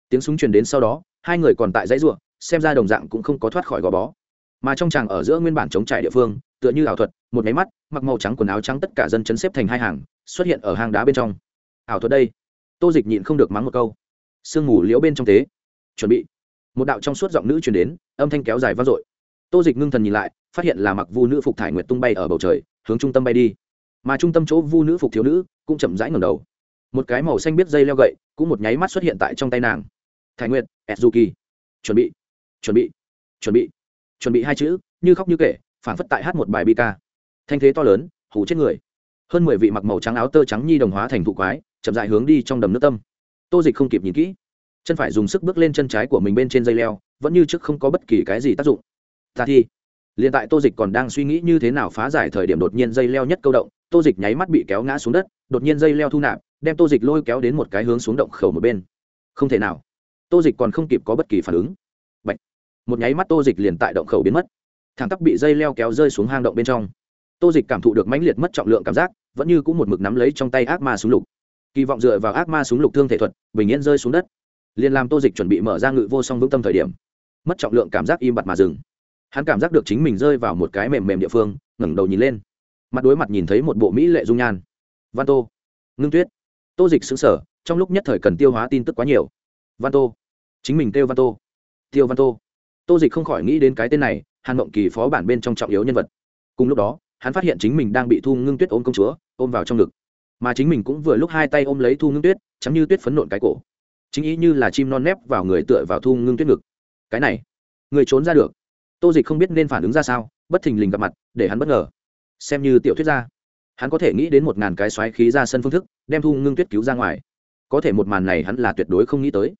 Tiếng súng truyền đến sau đó, hai người còn tại dãy ruộng xem ra đồng dạng cũng không có thoát khỏi gò bó. Mà trong tràng ở giữa nguyên bản chống trải địa phương tựa như ảo thuật, một máy mắt, mặc màu trắng quần áo trắng tất cả dân chấn xếp thành hai hàng, xuất hiện ở hang đá bên trong. Ảo thuật đây. Tô dịch nhịn không được mắng một câu. Sương mù liễu bên trong thế. Chuẩn bị. Một đạo trong suốt giọng nữ truyền đến, âm thanh kéo dài vang dội. Tô dịch ngưng thần nhìn lại, phát hiện là mặc vu nữ phục thải nguyệt tung bay ở bầu trời, hướng trung tâm bay đi. Mà trung tâm chỗ vu nữ phục thiếu nữ cũng chậm rãi ngầm đầu. Một cái màu xanh biết dây leo gậy cũng một nháy mắt xuất hiện tại trong tay nàng. Thải nguyệt edzuki chuẩn bị. Chuẩn bị. Chuẩn bị. Chuẩn bị hai chữ, như khóc như kể phản phất tại hát một bài bi ca. Thanh thế to lớn hủ chết người. Hơn mười vị mặc màu trắng áo tơ trắng nhi đồng hóa thành thụ quái, chậm dại hướng đi trong đầm nước tâm. Tô dịch không kịp nhìn kỹ. Chân phải dùng sức bước lên chân trái của mình bên trên dây leo, vẫn như trước không có bất kỳ cái gì tác dụng. Ta thi. Liền tại tô dịch còn đang suy nghĩ như thế nào phá giải thời điểm đột nhiên dây leo nhất câu động, tô dịch nháy mắt bị kéo ngã xuống đất, đột nhiên dây leo thu nạp, đem tô dịch lôi kéo đến một cái hướng xuống động khẩu một bên. Không thể nào. Tô dịch còn không kịp có bất kỳ phản ứng. Bạch. một nháy mắt tô dịch liền tại động khẩu biến mất thẳng tắp bị dây leo kéo rơi xuống hang động bên trong. Tô dịch cảm thụ được mãnh liệt mất trọng lượng cảm giác, vẫn như cũng một mực nắm lấy trong tay ác ma súng lục. Kỳ vọng dựa vào ác ma súng lục thương thể thuật, bình yên rơi xuống đất. Liền làm tô dịch chuẩn bị mở ra ngự vô song vững tâm thời điểm, mất trọng lượng cảm giác im bặt mà dừng. Hắn cảm giác được chính mình rơi vào một cái mềm mềm địa phương, ngẩng đầu nhìn lên. Mặt đối mặt nhìn thấy một bộ mỹ lệ dung nhan. Văn tô. Ngưng tuyết. Tô dịch xứng sở trong lúc nhất thời cần tiêu hóa tin tức quá nhiều. Văn tô. Chính mình kêu văn tô. Tiêu văn tô. Tô dịch không khỏi nghĩ đến cái tên này hàn mộng kỳ phó bản bên trong trọng yếu nhân vật. Cùng lúc đó, hắn phát hiện chính mình đang bị thu ngưng tuyết ôm công chúa, ôm vào trong ngực. Mà chính mình cũng vừa lúc hai tay ôm lấy thu ngưng tuyết chắm như tuyết phấn nộn cái cổ. Chính ý như là chim non nép vào người tựa vào thu ngưng tuyết ngực. Cái này, người trốn ra được. Tô dịch không biết nên phản ứng ra sao, bất thình lình gặp mặt, để hắn bất ngờ. Xem như tiểu thuyết gia, hắn có thể nghĩ đến một ngàn cái xoáy khí ra sân phương thức, đem thu ngưng tuyết cứu ra ngoài. Có thể một màn này hắn là tuyệt đối không nghĩ tới.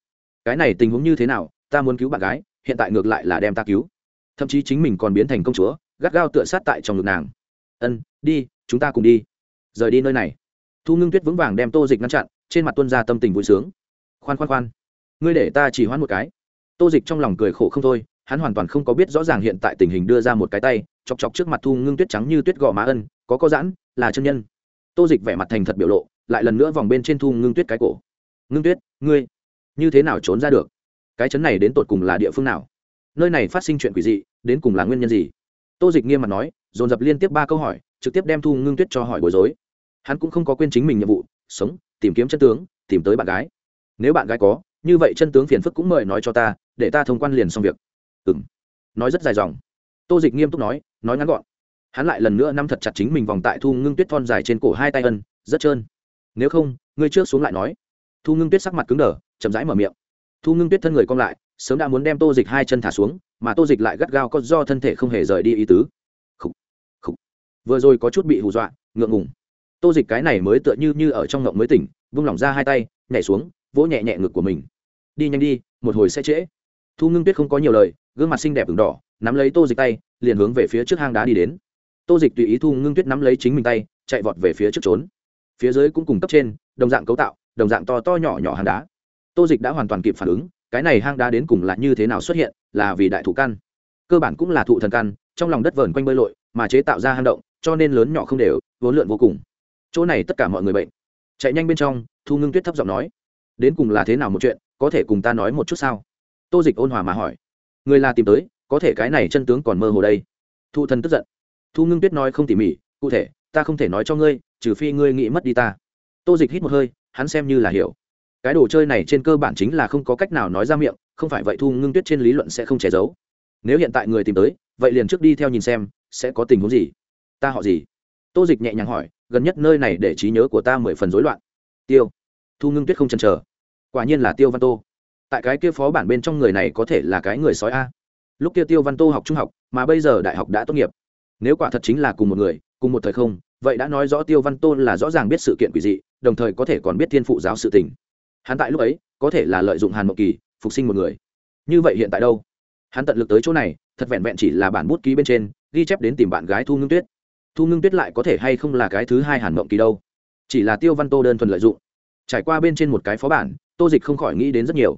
Cái này tình huống như thế nào, ta muốn cứu bạn gái, hiện tại ngược lại là đem ta cứu thậm chí chính mình còn biến thành công chúa, gắt gao tựa sát tại trong ngực nàng. Ân, đi, chúng ta cùng đi. Rời đi nơi này. Thu ngưng tuyết vững vàng đem tô dịch ngăn chặn, trên mặt tuân ra tâm tình vui sướng. Khoan khoan khoan, ngươi để ta chỉ hoãn một cái. Tô dịch trong lòng cười khổ không thôi, hắn hoàn toàn không có biết rõ ràng hiện tại tình hình đưa ra một cái tay, chọc chọc trước mặt thu ngưng tuyết trắng như tuyết gò má ân, có có giãn, là chân nhân. Tô dịch vẻ mặt thành thật biểu lộ, lại lần nữa vòng bên trên thu ngưng tuyết cái cổ. Ngưng tuyết, ngươi, như thế nào trốn ra được? Cái chấn này đến tột cùng là địa phương nào? Nơi này phát sinh chuyện quỷ dị, đến cùng là nguyên nhân gì? Tô dịch nghiêm mặt nói, dồn dập liên tiếp ba câu hỏi, trực tiếp đem thu ngưng tuyết cho hỏi bối rối. Hắn cũng không có quên chính mình nhiệm vụ, sống, tìm kiếm chân tướng, tìm tới bạn gái. Nếu bạn gái có, như vậy chân tướng phiền phức cũng mời nói cho ta, để ta thông quan liền xong việc. Ừ m nói rất dài dòng. Tô dịch nghiêm túc nói nói ngắn gọn. Hắn lại lần nữa nắm thật chặt chính mình vòng tại thu ngưng tuyết thon dài trên cổ hai tay ân, rất trơn. Nếu không, ngươi trước xuống lại nói. Thu ngưng tuyết sắc mặt cứng đờ, chậm rãi mở miệng. Thu ngưng tuyết thân người cong lại sớm đã muốn đem tô dịch hai chân thả xuống mà tô dịch lại gắt gao có do thân thể không hề rời đi ý tứ. Khủ, khủ. vừa rồi có chút bị hù dọa ngượng ngùng. Tô dịch cái này mới tựa như như ở trong ngộng mới tỉnh vung lỏng ra hai tay nhảy xuống vỗ nhẹ nhẹ ngực của mình. Đi nhanh đi một hồi sẽ trễ. Thu ngưng tuyết không có nhiều lời gương mặt xinh đẹp v đỏ nắm lấy tô dịch tay liền hướng về phía trước hang đá đi đến. Tô dịch tùy ý thu ngưng tuyết nắm lấy chính mình tay chạy vọt về phía trước trốn. Phía dưới cũng cùng cấp trên đồng dạng cấu tạo đồng dạng to to nhỏ nhỏ hang đá. Tô dịch đã hoàn toàn kịp phản ứng cái này hang đá đến cùng là như thế nào xuất hiện, là vì đại thụ căn. Cơ bản cũng là thụ thần căn, trong lòng đất vờn quanh bơi lội, mà chế tạo ra hang động, cho nên lớn nhỏ không đều, vốn lượn vô cùng. Chỗ này tất cả mọi người bệnh. Chạy nhanh bên trong, thu ngưng tuyết thấp giọng nói, đến cùng là thế nào một chuyện, có thể cùng ta nói một chút sao? Tô dịch ôn hòa mà hỏi, người là tìm tới, có thể cái này chân tướng còn mơ hồ đây. Thu thần tức giận, thu ngưng tuyết nói không tỉ mỉ, cụ thể, ta không thể nói cho ngươi, trừ phi ngươi nghĩ mất đi ta. Tô dịch hít một hơi, hắn xem như là hiểu cái đồ chơi này trên cơ bản chính là không có cách nào nói ra miệng, không phải vậy thu ngưng tuyết trên lý luận sẽ không che giấu. Nếu hiện tại người tìm tới, vậy liền trước đi theo nhìn xem, sẽ có tình huống gì? Ta họ gì? Tô dịch nhẹ nhàng hỏi, gần nhất nơi này để trí nhớ của ta mười phần rối loạn. Tiêu. Thu ngưng tuyết không chần chờ. Quả nhiên là tiêu văn tô. Tại cái kia phó bản bên trong người này có thể là cái người sói a. Lúc kia tiêu văn tô học trung học, mà bây giờ đại học đã tốt nghiệp. Nếu quả thật chính là cùng một người, cùng một thời không, vậy đã nói rõ tiêu văn tô là rõ ràng biết sự kiện quỷ dị, đồng thời có thể còn biết thiên phụ giáo sự tình hắn tại lúc ấy, có thể là lợi dụng hàn mộng kỳ, phục sinh một người. Như vậy hiện tại đâu? Hắn tận lực tới chỗ này, thật vẹn vẹn chỉ là bản bút ký bên trên, ghi chép đến tìm bạn gái thu ngưng tuyết. Thu ngưng tuyết lại có thể hay không là cái thứ hai hàn mộng kỳ đâu? Chỉ là tiêu văn tô đơn thuần lợi dụng. Trải qua bên trên một cái phó bản, tô dịch không khỏi nghĩ đến rất nhiều.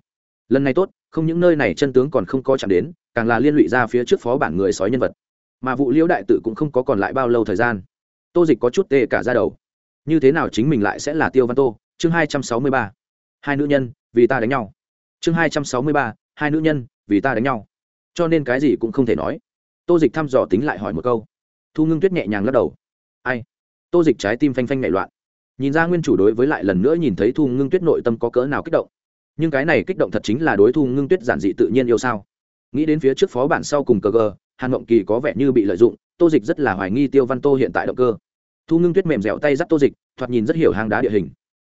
Lần này tốt, không những nơi này chân tướng còn không có chạm đến, càng là liên lụy ra phía trước phó bản người sói nhân vật. Mà vụ liễu đại tự cũng không có còn lại bao lâu thời gian. Tô dịch có chút tê cả ra đầu. Như thế nào chính mình lại sẽ là tiêu văn tô? Chương hai trăm sáu mươi ba hai nữ nhân, vì ta đánh nhau. Chương hai trăm sáu mươi ba, hai nữ nhân, vì ta đánh nhau. Cho nên cái gì cũng không thể nói. Tô dịch thăm dò tính lại hỏi một câu. Thu ngưng tuyết nhẹ nhàng lắc đầu. Ai? Tô dịch trái tim phanh phanh nhảy loạn. Nhìn ra nguyên chủ đối với lại lần nữa nhìn thấy thu ngưng tuyết nội tâm có cỡ nào kích động. Nhưng cái này kích động thật chính là đối thu ngưng tuyết giản dị tự nhiên yêu sao? Nghĩ đến phía trước phó bản sau cùng cờ gờ, hàn mộng kỳ có vẻ như bị lợi dụng, tô dịch rất là hoài nghi tiêu văn tô hiện tại động cơ. Thu ngưng tuyết mềm dẻo tay dắt tô dịch, thoạt nhìn rất hiểu hang đá địa hình.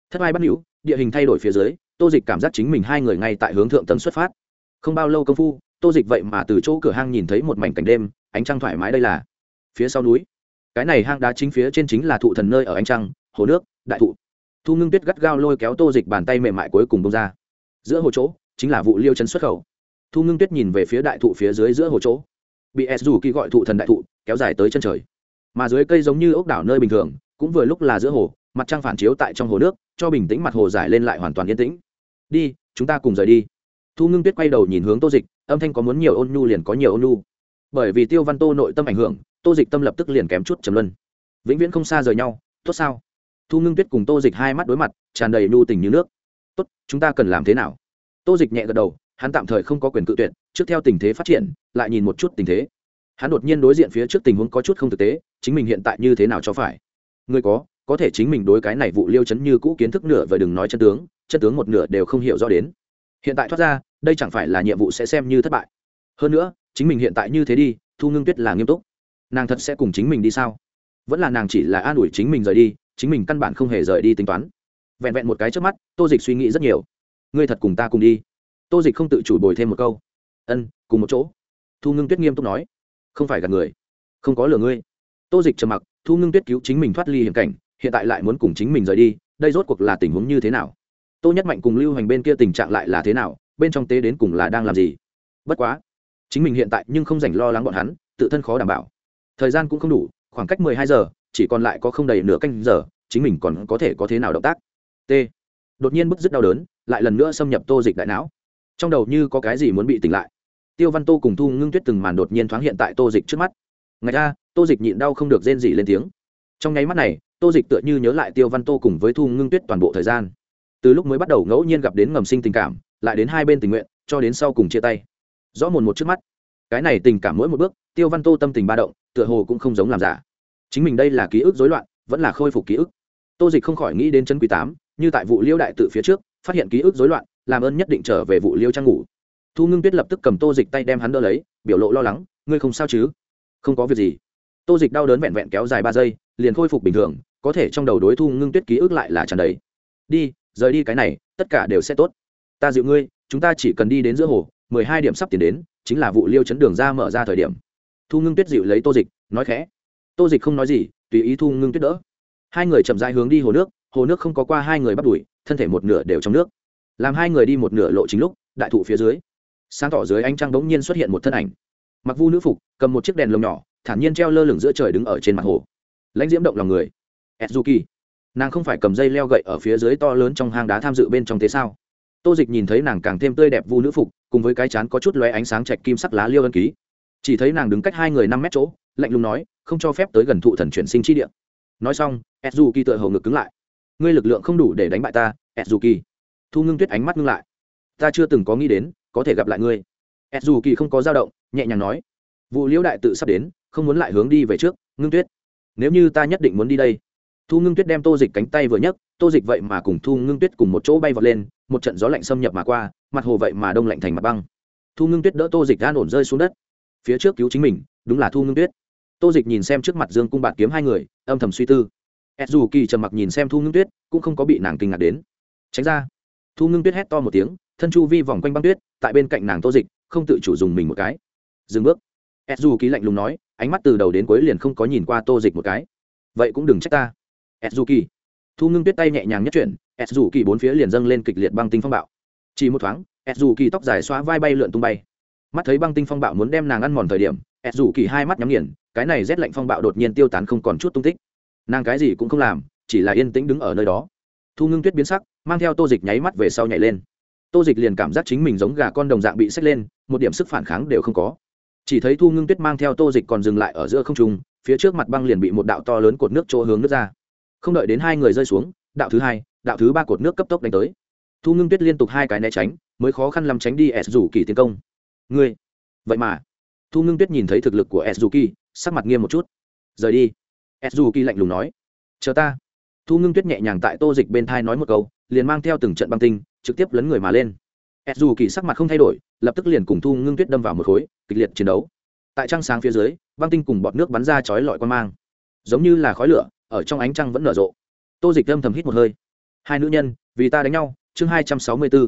Thất ai bắt hữu địa hình thay đổi phía dưới, tô dịch cảm giác chính mình hai người ngay tại hướng thượng tầng xuất phát. Không bao lâu công phu, tô dịch vậy mà từ chỗ cửa hang nhìn thấy một mảnh cảnh đêm, ánh trăng thoải mái đây là. Phía sau núi, cái này hang đá chính phía trên chính là thụ thần nơi ở ánh trăng, hồ nước, đại thụ. Thu ngưng tuyết gắt gao lôi kéo tô dịch bàn tay mềm mại cuối cùng bông ra. Giữa hồ chỗ, chính là vụ liêu chân xuất khẩu. Thu ngưng tuyết nhìn về phía đại thụ phía dưới giữa hồ chỗ. Bị s dù kỳ gọi thụ thần đại thụ, kéo dài tới chân trời. Mà dưới cây giống như ốc đảo nơi bình thường, cũng vừa lúc là giữa hồ mặt trăng phản chiếu tại trong hồ nước, cho bình tĩnh mặt hồ giải lên lại hoàn toàn yên tĩnh. Đi, chúng ta cùng rời đi. Thu ngưng tuyết quay đầu nhìn hướng tô dịch, âm thanh có muốn nhiều ôn nhu liền có nhiều ôn nhu. Bởi vì tiêu văn tô nội tâm ảnh hưởng, tô dịch tâm lập tức liền kém chút trầm luân. Vĩnh viễn không xa rời nhau, tốt sao? Thu ngưng tuyết cùng tô dịch hai mắt đối mặt, tràn đầy nhu tình như nước. Tốt, chúng ta cần làm thế nào? Tô dịch nhẹ gật đầu, hắn tạm thời không có quyền cự tuyệt, trước theo tình thế phát triển, lại nhìn một chút tình thế. Hắn đột nhiên đối diện phía trước tình huống có chút không thực tế, chính mình hiện tại như thế nào cho phải? Người có có thể chính mình đối cái này vụ liêu chấn như cũ kiến thức nửa và đừng nói chân tướng chân tướng một nửa đều không hiểu rõ đến. Hiện tại thoát ra, đây chẳng phải là nhiệm vụ sẽ xem như thất bại. Hơn nữa, chính mình hiện tại như thế đi, thu ngưng tuyết là nghiêm túc. Nàng thật sẽ cùng chính mình đi sao? Vẫn là nàng chỉ là an ủi chính mình rời đi, chính mình căn bản không hề rời đi tính toán. Vẹn vẹn một cái trước mắt, tô dịch suy nghĩ rất nhiều. Ngươi thật cùng ta cùng đi. Tô dịch không tự chủ bồi thêm một câu. Ân, cùng một chỗ. Thu ngưng tuyết nghiêm túc nói. Không phải gạt người. Không có lừa ngươi. Tô dịch trầm mặc, thu ngưng tuyết cứu chính mình thoát ly hiểm cảnh hiện tại lại muốn cùng chính mình rời đi, đây rốt cuộc là tình huống như thế nào? Tô nhất mạnh cùng lưu hành bên kia tình trạng lại là thế nào? Bên trong tế đến cùng là đang làm gì? Bất quá, chính mình hiện tại nhưng không dành lo lắng bọn hắn, tự thân khó đảm bảo. Thời gian cũng không đủ, khoảng cách mười hai giờ, chỉ còn lại có không đầy nửa canh giờ, chính mình còn có thể có thế nào động tác? T. Đột nhiên bức dứt đau đớn, lại lần nữa xâm nhập tô dịch đại não. Trong đầu như có cái gì muốn bị tỉnh lại. Tiêu văn tô cùng thu ngưng tuyết từng màn đột nhiên thoáng hiện tại tô dịch trước mắt. Ngày ra, tô dịch nhịn đau không được rên gì lên tiếng. Trong nháy mắt này tô dịch tựa như nhớ lại tiêu văn tô cùng với thu ngưng tuyết toàn bộ thời gian. Từ lúc mới bắt đầu ngẫu nhiên gặp đến ngầm sinh tình cảm, lại đến hai bên tình nguyện, cho đến sau cùng chia tay. Rõ mồn một trước mắt. Cái này tình cảm mỗi một bước, tiêu văn tô tâm tình ba động, tựa hồ cũng không giống làm giả. Chính mình đây là ký ức dối loạn, vẫn là khôi phục ký ức. Tô dịch không khỏi nghĩ đến chân quý tám, như tại vụ liêu đại tự phía trước, phát hiện ký ức dối loạn, làm ơn nhất định trở về vụ liêu trang ngủ. Thu ngưng tuyết lập tức cầm tô dịch tay đem hắn đỡ lấy, biểu lộ lo lắng, ngươi không sao chứ? Không có việc gì. Tô dịch đau đớn vẹn vẹn kéo dài ba giây, liền khôi phục bình thường có thể trong đầu đối thu ngưng tuyết ký ức lại là tràn đầy. Đi, rời đi cái này, tất cả đều sẽ tốt. Ta dịu ngươi, chúng ta chỉ cần đi đến giữa hồ, mười hai điểm sắp tiến đến, chính là vụ liêu chấn đường ra mở ra thời điểm. Thu ngưng tuyết dịu lấy tô dịch, nói khẽ. Tô dịch không nói gì, tùy ý thu ngưng tuyết đỡ. Hai người chậm dãi hướng đi hồ nước hồ nước không có qua hai người bắt đuổi, thân thể một nửa đều trong nước. Làm hai người đi một nửa lộ chính lúc, đại thụ phía dưới, sáng tỏ dưới ánh trăng bỗng nhiên xuất hiện một thân ảnh. Mặc vu nữ phục, cầm một chiếc đèn lồng nhỏ, thản nhiên treo lơ lửng giữa trời đứng ở trên mặt hồ. Lãnh diễm động lòng người edzuki nàng không phải cầm dây leo gậy ở phía dưới to lớn trong hang đá tham dự bên trong thế sao? Tô dịch nhìn thấy nàng càng thêm tươi đẹp vu nữ phục, cùng với cái chán có chút lóe ánh sáng chạch kim sắc lá liêu ân ký. Chỉ thấy nàng đứng cách hai người năm mét chỗ, lạnh lùng nói, không cho phép tới gần thụ thần chuyển sinh chi địa. Nói xong edzuki tựa hầu ngực cứng lại. Ngươi lực lượng không đủ để đánh bại ta edzuki thu ngưng tuyết ánh mắt ngưng lại. Ta chưa từng có nghĩ đến, có thể gặp lại ngươi. Edzuki không có dao động, nhẹ nhàng nói. Vụ liễu đại tự sắp đến, không muốn lại hướng đi về trước, ngưng tuyết. Nếu như ta nhất định muốn đi đây thu ngưng tuyết đem tô dịch cánh tay vừa nhấc, tô dịch vậy mà cùng thu ngưng tuyết cùng một chỗ bay vọt lên, một trận gió lạnh xâm nhập mà qua, mặt hồ vậy mà đông lạnh thành mặt băng. Thu ngưng tuyết đỡ tô dịch gan ổn rơi xuống đất. Phía trước cứu chính mình, đúng là thu ngưng tuyết. Tô dịch nhìn xem trước mặt dương cung bạn kiếm hai người, âm thầm suy tư. Ed dù kỳ trầm mặc nhìn xem thu ngưng tuyết, cũng không có bị nàng kinh ngạc đến. Tránh ra. Thu ngưng tuyết hét to một tiếng, thân chu vi vòng quanh băng tuyết, tại bên cạnh nàng tô dịch, không tự chủ dùng mình một cái. Dừng bước. Ed dù kỳ lạnh lùng nói, ánh mắt từ đầu đến cuối liền không có nhìn qua tô dịch một cái. Vậy cũng đừng trách ta ed dù kỳ thu ngưng tuyết tay nhẹ nhàng nhất chuyển ed dù kỳ bốn phía liền dâng lên kịch liệt băng tinh phong bạo. Chỉ một thoáng ed dù kỳ tóc dài xóa vai bay lượn tung bay. Mắt thấy băng tinh phong bạo muốn đem nàng ăn mòn thời điểm ed dù kỳ hai mắt nhắm nghiền, cái này rét lạnh phong bạo đột nhiên tiêu tán không còn chút tung tích. Nàng cái gì cũng không làm, chỉ là yên tĩnh đứng ở nơi đó. Thu ngưng tuyết biến sắc, mang theo tô dịch nháy mắt về sau nhảy lên. Tô dịch liền cảm giác chính mình giống gà con đồng dạng bị xách lên, một điểm sức phản kháng đều không có. Chỉ thấy thu ngưng tuyết mang theo tô dịch còn dừng lại ở giữa không trung, phía trước mặt băng liền bị một đạo to lớn cột nước chỗ hướng nước ra không đợi đến hai người rơi xuống, đạo thứ hai, đạo thứ ba cột nước cấp tốc đánh tới. Thu ngưng tuyết liên tục hai cái né tránh, mới khó khăn làm tránh đi s dù kỳ tiến công. Ngươi? Vậy mà. Thu ngưng tuyết nhìn thấy thực lực của s dù kỳ, sắc mặt nghiêm một chút. Rời đi. S dù kỳ lạnh lùng nói. Chờ ta. Thu ngưng tuyết nhẹ nhàng tại tô dịch bên thai nói một câu, liền mang theo từng trận băng tinh, trực tiếp lấn người mà lên. S dù kỳ sắc mặt không thay đổi, lập tức liền cùng thu ngưng tuyết đâm vào một khối, kịch liệt chiến đấu. Tại trăng sáng phía dưới, băng tinh cùng bọt nước bắn ra chói lọi quan mang. Giống như là khói lửa ở trong ánh trăng vẫn nở rộ. Tô dịch âm thầm hít một hơi. Hai nữ nhân, vì ta đánh nhau, chương hai trăm sáu mươi b ố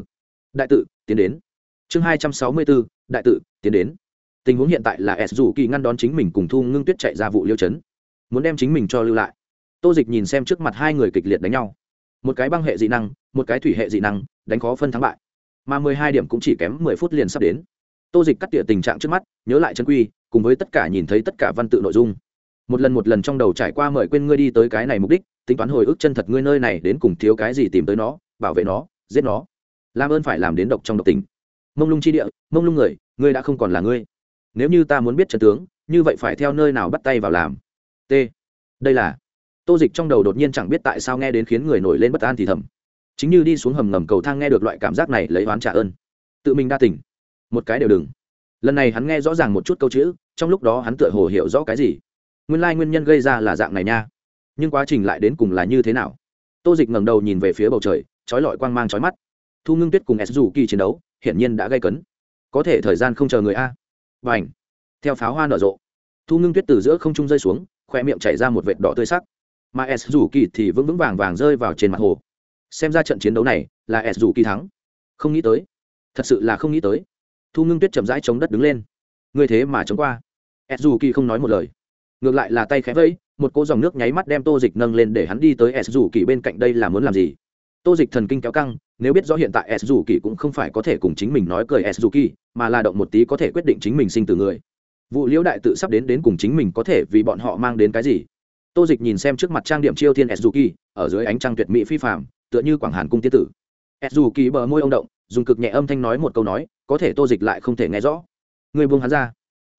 đại tự, tiến đến. Chương hai trăm sáu mươi b ố đại tự, tiến đến. Tình huống hiện tại là s dù kỳ ngăn đón chính mình cùng thu ngưng tuyết chạy ra vụ liêu chấn. Muốn đem chính mình cho lưu lại. Tô dịch nhìn xem trước mặt hai người kịch liệt đánh nhau. Một cái băng hệ dị năng, một cái thủy hệ dị năng, đánh khó phân thắng bại. Mà mười hai điểm cũng chỉ kém mười phút liền sắp đến. Tô dịch cắt tỉa tình trạng trước mắt, nhớ lại chân quy, cùng với tất cả nhìn thấy tất cả văn tự nội dung một lần một lần trong đầu trải qua mời quên ngươi đi tới cái này mục đích, tính toán hồi ức chân thật ngươi nơi này đến cùng thiếu cái gì tìm tới nó, bảo vệ nó, giết nó. Làm ơn phải làm đến độc trong độc tình. Mông lung chi địa, mông lung người, ngươi đã không còn là ngươi. Nếu như ta muốn biết trần tướng, như vậy phải theo nơi nào bắt tay vào làm? T. Đây là. Tô dịch trong đầu đột nhiên chẳng biết tại sao nghe đến khiến người nổi lên bất an thì thầm. Chính như đi xuống hầm ngầm cầu thang nghe được loại cảm giác này lấy oán trả ơn. Tự mình đa tỉnh một cái đều đừng. Lần này hắn nghe rõ ràng một chút câu chữ, trong lúc đó hắn tựa hồ hiểu rõ cái gì nguyên lai nguyên nhân gây ra là dạng này nha. Nhưng quá trình lại đến cùng là như thế nào? Tô dịch ngẩng đầu nhìn về phía bầu trời trói lọi quang mang trói mắt. Thu ngưng tuyết cùng s dù kỳ chiến đấu, hiển nhiên đã gây cấn. Có thể thời gian không chờ người a. Và ảnh theo pháo hoa nở rộ, thu ngưng tuyết từ giữa không trung rơi xuống khoe miệng chảy ra một vệt đỏ tươi sắc. Mà s dù kỳ thì vững vững vàng vàng rơi vào trên mặt hồ. Xem ra trận chiến đấu này là s dù kỳ thắng. Không nghĩ tới. Thật sự là không nghĩ tới. Thu ngưng tuyết chậm rãi chống đất đứng lên. Người thế mà chống qua. S dù kỳ không nói một lời ngược lại là tay khẽ vẫy, một cô dòng nước nháy mắt đem tô dịch nâng lên để hắn đi tới s dù kỳ bên cạnh đây là muốn làm gì? Tô dịch thần kinh kéo căng, nếu biết rõ hiện tại s dù kỳ cũng không phải có thể cùng chính mình nói cười s dù kỳ, mà là động một tí có thể quyết định chính mình sinh từ người. Vụ liễu đại tự sắp đến đến cùng chính mình có thể vì bọn họ mang đến cái gì? Tô dịch nhìn xem trước mặt trang điểm chiêu thiên s dù kỳ, ở dưới ánh trăng tuyệt mỹ phi phạm tựa như quảng hàn cung tiên tử. S dù kỳ bờ môi ông động, dùng cực nhẹ âm thanh nói một câu nói, có thể tô dịch lại không thể nghe rõ. Người buông hắn ra.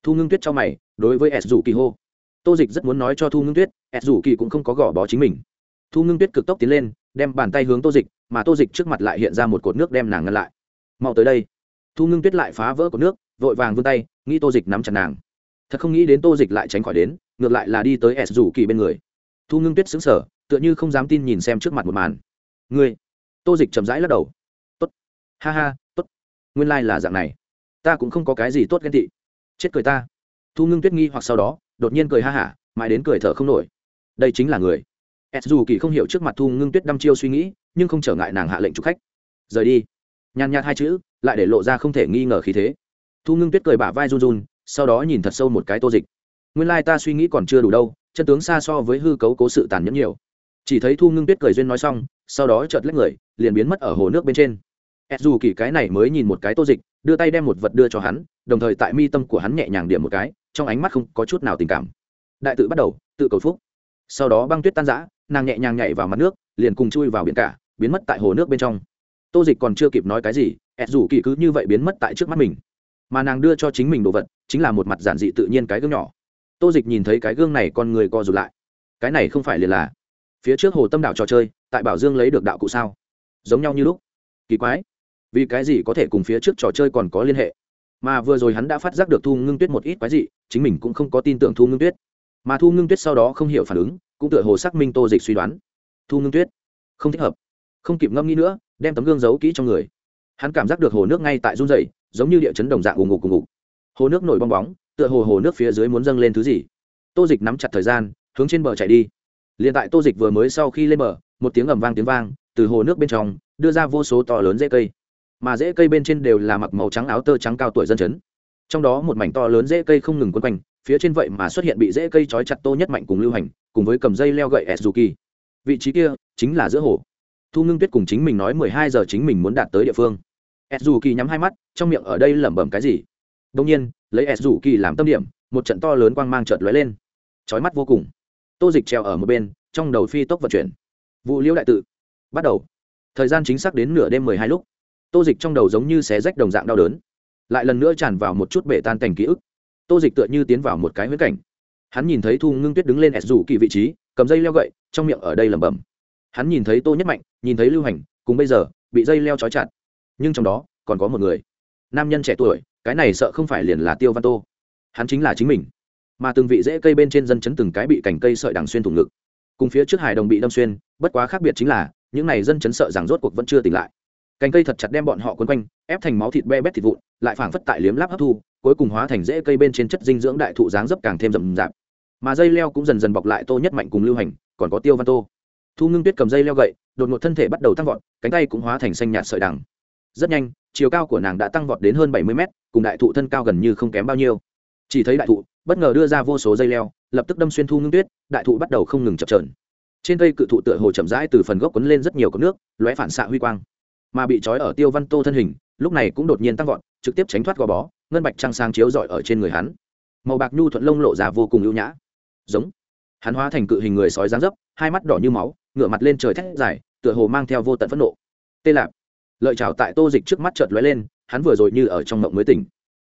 Thu ngưng tuyết cho mày, đối với s rủ kỳ hô tô dịch rất muốn nói cho thu ngưng tuyết s rủ kỳ cũng không có gò bó chính mình. Thu ngưng tuyết cực tốc tiến lên, đem bàn tay hướng tô dịch, mà tô dịch trước mặt lại hiện ra một cột nước đem nàng ngăn lại. Mau tới đây. Thu ngưng tuyết lại phá vỡ cột nước, vội vàng vươn tay, nghĩ tô dịch nắm chặt nàng. Thật không nghĩ đến tô dịch lại tránh khỏi đến, ngược lại là đi tới s rủ kỳ bên người. Thu ngưng tuyết xứng sở tựa như không dám tin nhìn xem trước mặt một màn. Ngươi. Tô dịch chậm rãi lắc đầu. Tốt. Ha ha, tốt. Nguyên lai、like、là dạng này. Ta cũng không có cái gì tốt ghen tị. Chết cười ta. Thu ngưng tuyết nghi hoặc sau đó đột nhiên cười ha hả, mãi đến cười thở không nổi. Đây chính là người. S dù kỳ không hiểu trước mặt thu ngưng tuyết đăm chiêu suy nghĩ, nhưng không trở ngại nàng hạ lệnh chụp khách. Rời đi. Nhàn nhạt hai chữ, lại để lộ ra không thể nghi ngờ khí thế. Thu ngưng tuyết cười bả vai run run, sau đó nhìn thật sâu một cái tô dịch. Nguyên lai ta suy nghĩ còn chưa đủ đâu, chân tướng xa so với hư cấu cố sự tàn nhẫn nhiều. Chỉ thấy thu ngưng tuyết cười duyên nói xong, sau đó chợt lách người, liền biến mất ở hồ nước bên trên. S dù kỳ cái này mới nhìn một cái tô dịch, đưa tay đem một vật đưa cho hắn, đồng thời tại mi tâm của hắn nhẹ nhàng điểm một cái trong ánh mắt không có chút nào tình cảm. Đại tự bắt đầu, tự cầu phúc. Sau đó băng tuyết tan giã nàng nhẹ nhàng nhảy vào mặt nước, liền cùng chui vào biển cả, biến mất tại hồ nước bên trong. Tô dịch còn chưa kịp nói cái gì ẹt dù kỳ cứ như vậy biến mất tại trước mắt mình. Mà nàng đưa cho chính mình đồ vật, chính là một mặt giản dị tự nhiên cái gương nhỏ. Tô dịch nhìn thấy cái gương này con người co rụt lại. Cái này không phải liền là phía trước hồ tâm đảo trò chơi, tại bảo dương lấy được đạo cụ sao? Giống nhau như lúc. Kỳ quái. Vì cái gì có thể cùng phía trước trò chơi còn có liên hệ? Mà vừa rồi hắn đã phát giác được thu ngưng tuyết một ít quái dị, chính mình cũng không có tin tưởng thu ngưng tuyết. Mà thu ngưng tuyết sau đó không hiểu phản ứng, cũng tựa hồ xác minh tô dịch suy đoán. Thu ngưng tuyết? Không thích hợp. Không kịp ngâm nghĩ nữa, đem tấm gương giấu kỹ trong người. Hắn cảm giác được hồ nước ngay tại run dày giống như địa chấn đồng dạng ù ngục ù ngục hồ nước nổi bong bóng, tựa hồ hồ nước phía dưới muốn dâng lên thứ gì. Tô dịch nắm chặt thời gian, hướng trên bờ chạy đi. L i ê n tại tô dịch vừa mới sau khi lên bờ, một tiếng ầm vang tiếng vang, từ hồ nước bên trong, đưa ra vô số to lớn dễ cây mà rễ cây bên trên đều là mặc màu trắng áo tơ trắng cao tuổi dân chấn. Trong đó một mảnh to lớn rễ cây không ngừng quấn quanh, phía trên vậy mà xuất hiện bị rễ cây trói chặt tô nhất mạnh cùng lưu hành, cùng với cầm dây leo gậy suzuki vị trí kia chính là giữa hồ. Thu ngưng tuyết cùng chính mình nói mười hai giờ chính mình muốn đạt tới địa phương. Suzuki nhắm hai mắt, trong miệng ở đây lẩm bẩm cái gì? Đông nhiên, lấy suzuki làm tâm điểm, một trận to lớn quang mang chợt lóe lên. Trói mắt vô cùng. Tô dịch treo ở một bên, trong đầu phi tốc vận chuyển. Vụ liễu đại tự. Bắt đầu. Thời gian chính xác đến nửa đêm mười hai lúc tô dịch trong đầu giống như xé rách đồng dạng đau đớn, lại lần nữa tràn vào một chút bể tan cảnh ký ức. Tô dịch tựa như tiến vào một cái huyết cảnh. Hắn nhìn thấy thu ngưng tuyết đứng lên ẹt rủ kỳ vị trí, cầm dây leo gậy, trong miệng ở đây lẩm bẩm. Hắn nhìn thấy tô nhất mạnh, nhìn thấy lưu hành, cùng bây giờ, bị dây leo trói chặt. Nhưng trong đó, còn có một người. Nam nhân trẻ tuổi, cái này sợ không phải liền là tiêu văn tô. Hắn chính là chính mình. Mà từng vị rễ cây bên trên dân chấn từng cái bị cành cây sợi đằng xuyên thủng ngực. Cùng phía trước hải đồng bị đâm xuyên, bất quá khác biệt chính là, những này dân chấn sợ rằng rốt cuộc vẫn chưa tỉnh lại cành cây thật chặt đem bọn họ quấn quanh, ép thành máu thịt be bét thịt vụn, lại phảng phất tại liếm láp hấp thu, cuối cùng hóa thành rễ cây bên trên chất dinh dưỡng đại thụ dáng dấp càng thêm rậm rạp. Mà dây leo cũng dần dần bọc lại tô nhất mạnh cùng lưu hành, còn có tiêu văn tô. Thu ngưng tuyết cầm dây leo gậy, đột ngột thân thể bắt đầu tăng vọt, cánh tay cũng hóa thành xanh nhạt sợi đằng. Rất nhanh, chiều cao của nàng đã tăng vọt đến hơn bảy mươi mét, cùng đại thụ thân cao gần như không kém bao nhiêu. Chỉ thấy đại thụ, bất ngờ đưa ra vô số dây leo, lập tức đâm xuyên thu ngưng tuyết, đại thụ bắt đầu không ngừng chập trờn. Trên cây cự thụ tựa hồ chậm rãi từ phần gốc quấn lên rất nhiều cốc nước, lóe phản xạ huy quang mà bị trói ở tiêu văn tô thân hình, lúc này cũng đột nhiên tăng vọt, trực tiếp tránh thoát gò bó, ngân bạch trăng sáng chiếu rọi ở trên người hắn. Màu bạc nhu thuận lông lộ ra vô cùng ưu nhã. Giống. Hắn hóa thành cự hình người sói dáng dấp, hai mắt đỏ như máu, ngửa mặt lên trời thét dài, tựa hồ mang theo vô tận phẫn nộ. Tê lạp. Lợi trào tại tô dịch trước mắt chợt lóe lên, hắn vừa rồi như ở trong mộng mới tỉnh.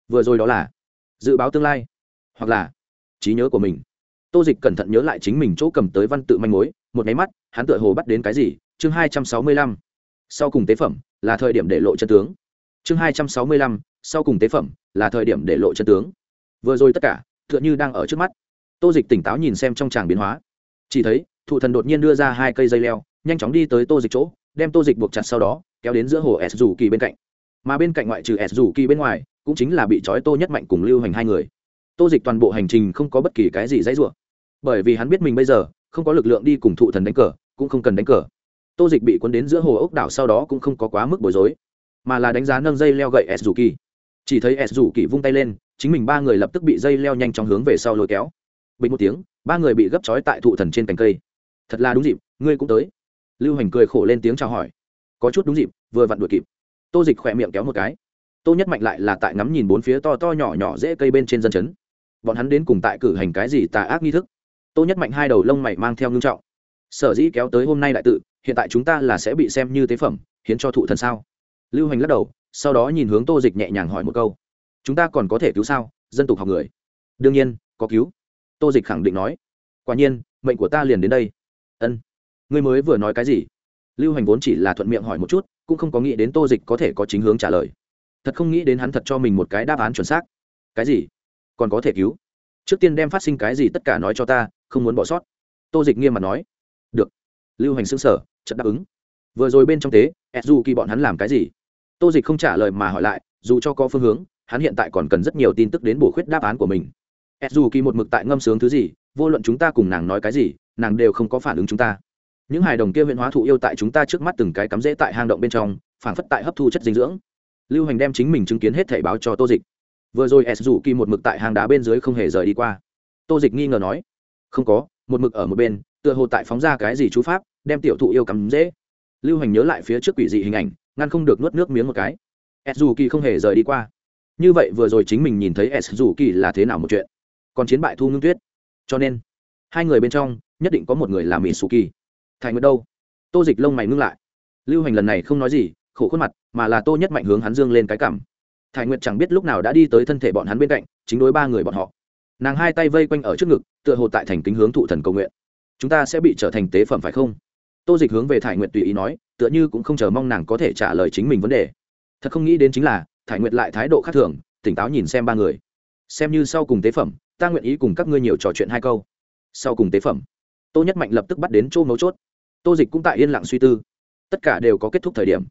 Vừa rồi đó là dự báo tương lai, hoặc là trí nhớ của mình. Tô dịch cẩn thận nhớ lại chính mình chỗ cầm tới văn tự manh mối, một máy mắt, hắn tựa hồ bắt đến cái gì? Chương hai trăm sáu mươi lăm sau cùng tế phẩm là thời điểm để lộ chân tướng. Chương hai trăm sáu mươi lăm, sau cùng tế phẩm là thời điểm để lộ chân tướng. Vừa rồi tất cả, tựa như đang ở trước mắt. Tô dịch tỉnh táo nhìn xem trong tràng biến hóa. Chỉ thấy, thụ thần đột nhiên đưa ra hai cây dây leo, nhanh chóng đi tới tô dịch chỗ, đem tô dịch buộc chặt sau đó, kéo đến giữa hồ s dù kỳ bên cạnh. Mà bên cạnh ngoại trừ s dù kỳ bên ngoài, cũng chính là bị trói tô nhất mạnh cùng lưu hành hai người. Tô dịch toàn bộ hành trình không có bất kỳ cái gì dãy rủa. Bởi vì hắn biết mình bây giờ, không có lực lượng đi cùng thụ thần đánh cờ, cũng không cần đánh cờ tô dịch bị cuốn đến giữa hồ ốc đảo sau đó cũng không có quá mức bối rối, mà là đánh giá nâng dây leo gậy s dù kỳ chỉ thấy s dù kỳ vung tay lên, chính mình ba người lập tức bị dây leo nhanh chóng hướng về sau lôi kéo. Bình một tiếng, ba người bị gấp trói tại thụ thần trên cành cây. Thật là đúng dịp, ngươi cũng tới. Lưu hành cười khổ lên tiếng chào hỏi. Có chút đúng dịp, vừa vặn đuổi kịp. Tô dịch khỏe miệng kéo một cái. Tô nhất mạnh lại là tại ngắm nhìn bốn phía to to nhỏ nhỏ dễ cây bên trên dân chấn. Bọn hắn đến cùng tại cử hành cái gì tà ác nghi thức? Tô nhất mạnh hai đầu lông mày mang theo ngưng trọng. Sở dĩ kéo tới hôm nay đại tự hiện tại chúng ta là sẽ bị xem như tế phẩm, hiến cho thụ thần sao? Lưu hành lắc đầu, sau đó nhìn hướng tô dịch nhẹ nhàng hỏi một câu. Chúng ta còn có thể cứu sao? Dân tục học người. Đương nhiên, có cứu. Tô dịch khẳng định nói. Quả nhiên, mệnh của ta liền đến đây. Ân. Ngươi mới vừa nói cái gì? Lưu hành vốn chỉ là thuận miệng hỏi một chút, cũng không có nghĩ đến tô dịch có thể có chính hướng trả lời. Thật không nghĩ đến hắn thật cho mình một cái đáp án chuẩn xác. Cái gì? Còn có thể cứu? Trước tiên đem phát sinh cái gì tất cả nói cho ta, không muốn bỏ sót. Tô dịch nghiêm mặt nói. Được. Lưu hành xứng sở chật đáp ứng. Vừa rồi bên trong tế ed du kỳ bọn hắn làm cái gì? Tô dịch không trả lời mà hỏi lại, dù cho có phương hướng, hắn hiện tại còn cần rất nhiều tin tức đến bổ khuyết đáp án của mình. Ed du kỳ một mực tại ngâm sướng thứ gì, vô luận chúng ta cùng nàng nói cái gì, nàng đều không có phản ứng chúng ta. Những hài đồng kia huyện hóa thụ yêu tại chúng ta trước mắt từng cái cắm rễ tại hang động bên trong phản phất tại hấp thu chất dinh dưỡng. Lưu hành đem chính mình chứng kiến hết thể báo cho tô dịch. Vừa rồi s dù kỳ một mực tại hang đá bên dưới không hề rời đi qua. Tô dịch nghi ngờ nói, không có, một mực ở một bên, tựa hồ tại phóng ra cái gì chú pháp đem tiểu thụ yêu cắm dễ. Lưu hành nhớ lại phía trước quỷ dị hình ảnh, ngăn không được nuốt nước miếng một cái. S dù kỳ không hề rời đi qua. Như vậy vừa rồi chính mình nhìn thấy s dù kỳ là thế nào một chuyện? Còn chiến bại thu ngưng tuyết. Cho nên, hai người bên trong, nhất định có một người là mỹ sù kỳ thành nguyệt đâu? Tô dịch lông mày ngưng lại. Lưu hành lần này không nói gì, khổ khuôn mặt, mà là tô nhất mạnh hướng hắn dương lên cái cảm. Thái nguyệt chẳng biết lúc nào đã đi tới thân thể bọn hắn bên cạnh, chính đối ba người bọn họ. Nàng hai tay vây quanh ở trước ngực, tựa hồ tại thành kính hướng thụ thần cầu nguyện. Chúng ta sẽ bị trở thành tế phẩm phải không? Tô dịch hướng về thải nguyệt tùy ý nói, tựa như cũng không chờ mong nàng có thể trả lời chính mình vấn đề. Thật không nghĩ đến chính là, thải nguyệt lại thái độ khác thường, tỉnh táo nhìn xem ba người. Xem như sau cùng tế phẩm, ta nguyện ý cùng các ngươi nhiều trò chuyện hai câu. Sau cùng tế phẩm, tô nhất mạnh lập tức bắt đến chỗ mấu chốt. Tô dịch cũng tại yên lặng suy tư. Tất cả đều có kết thúc thời điểm.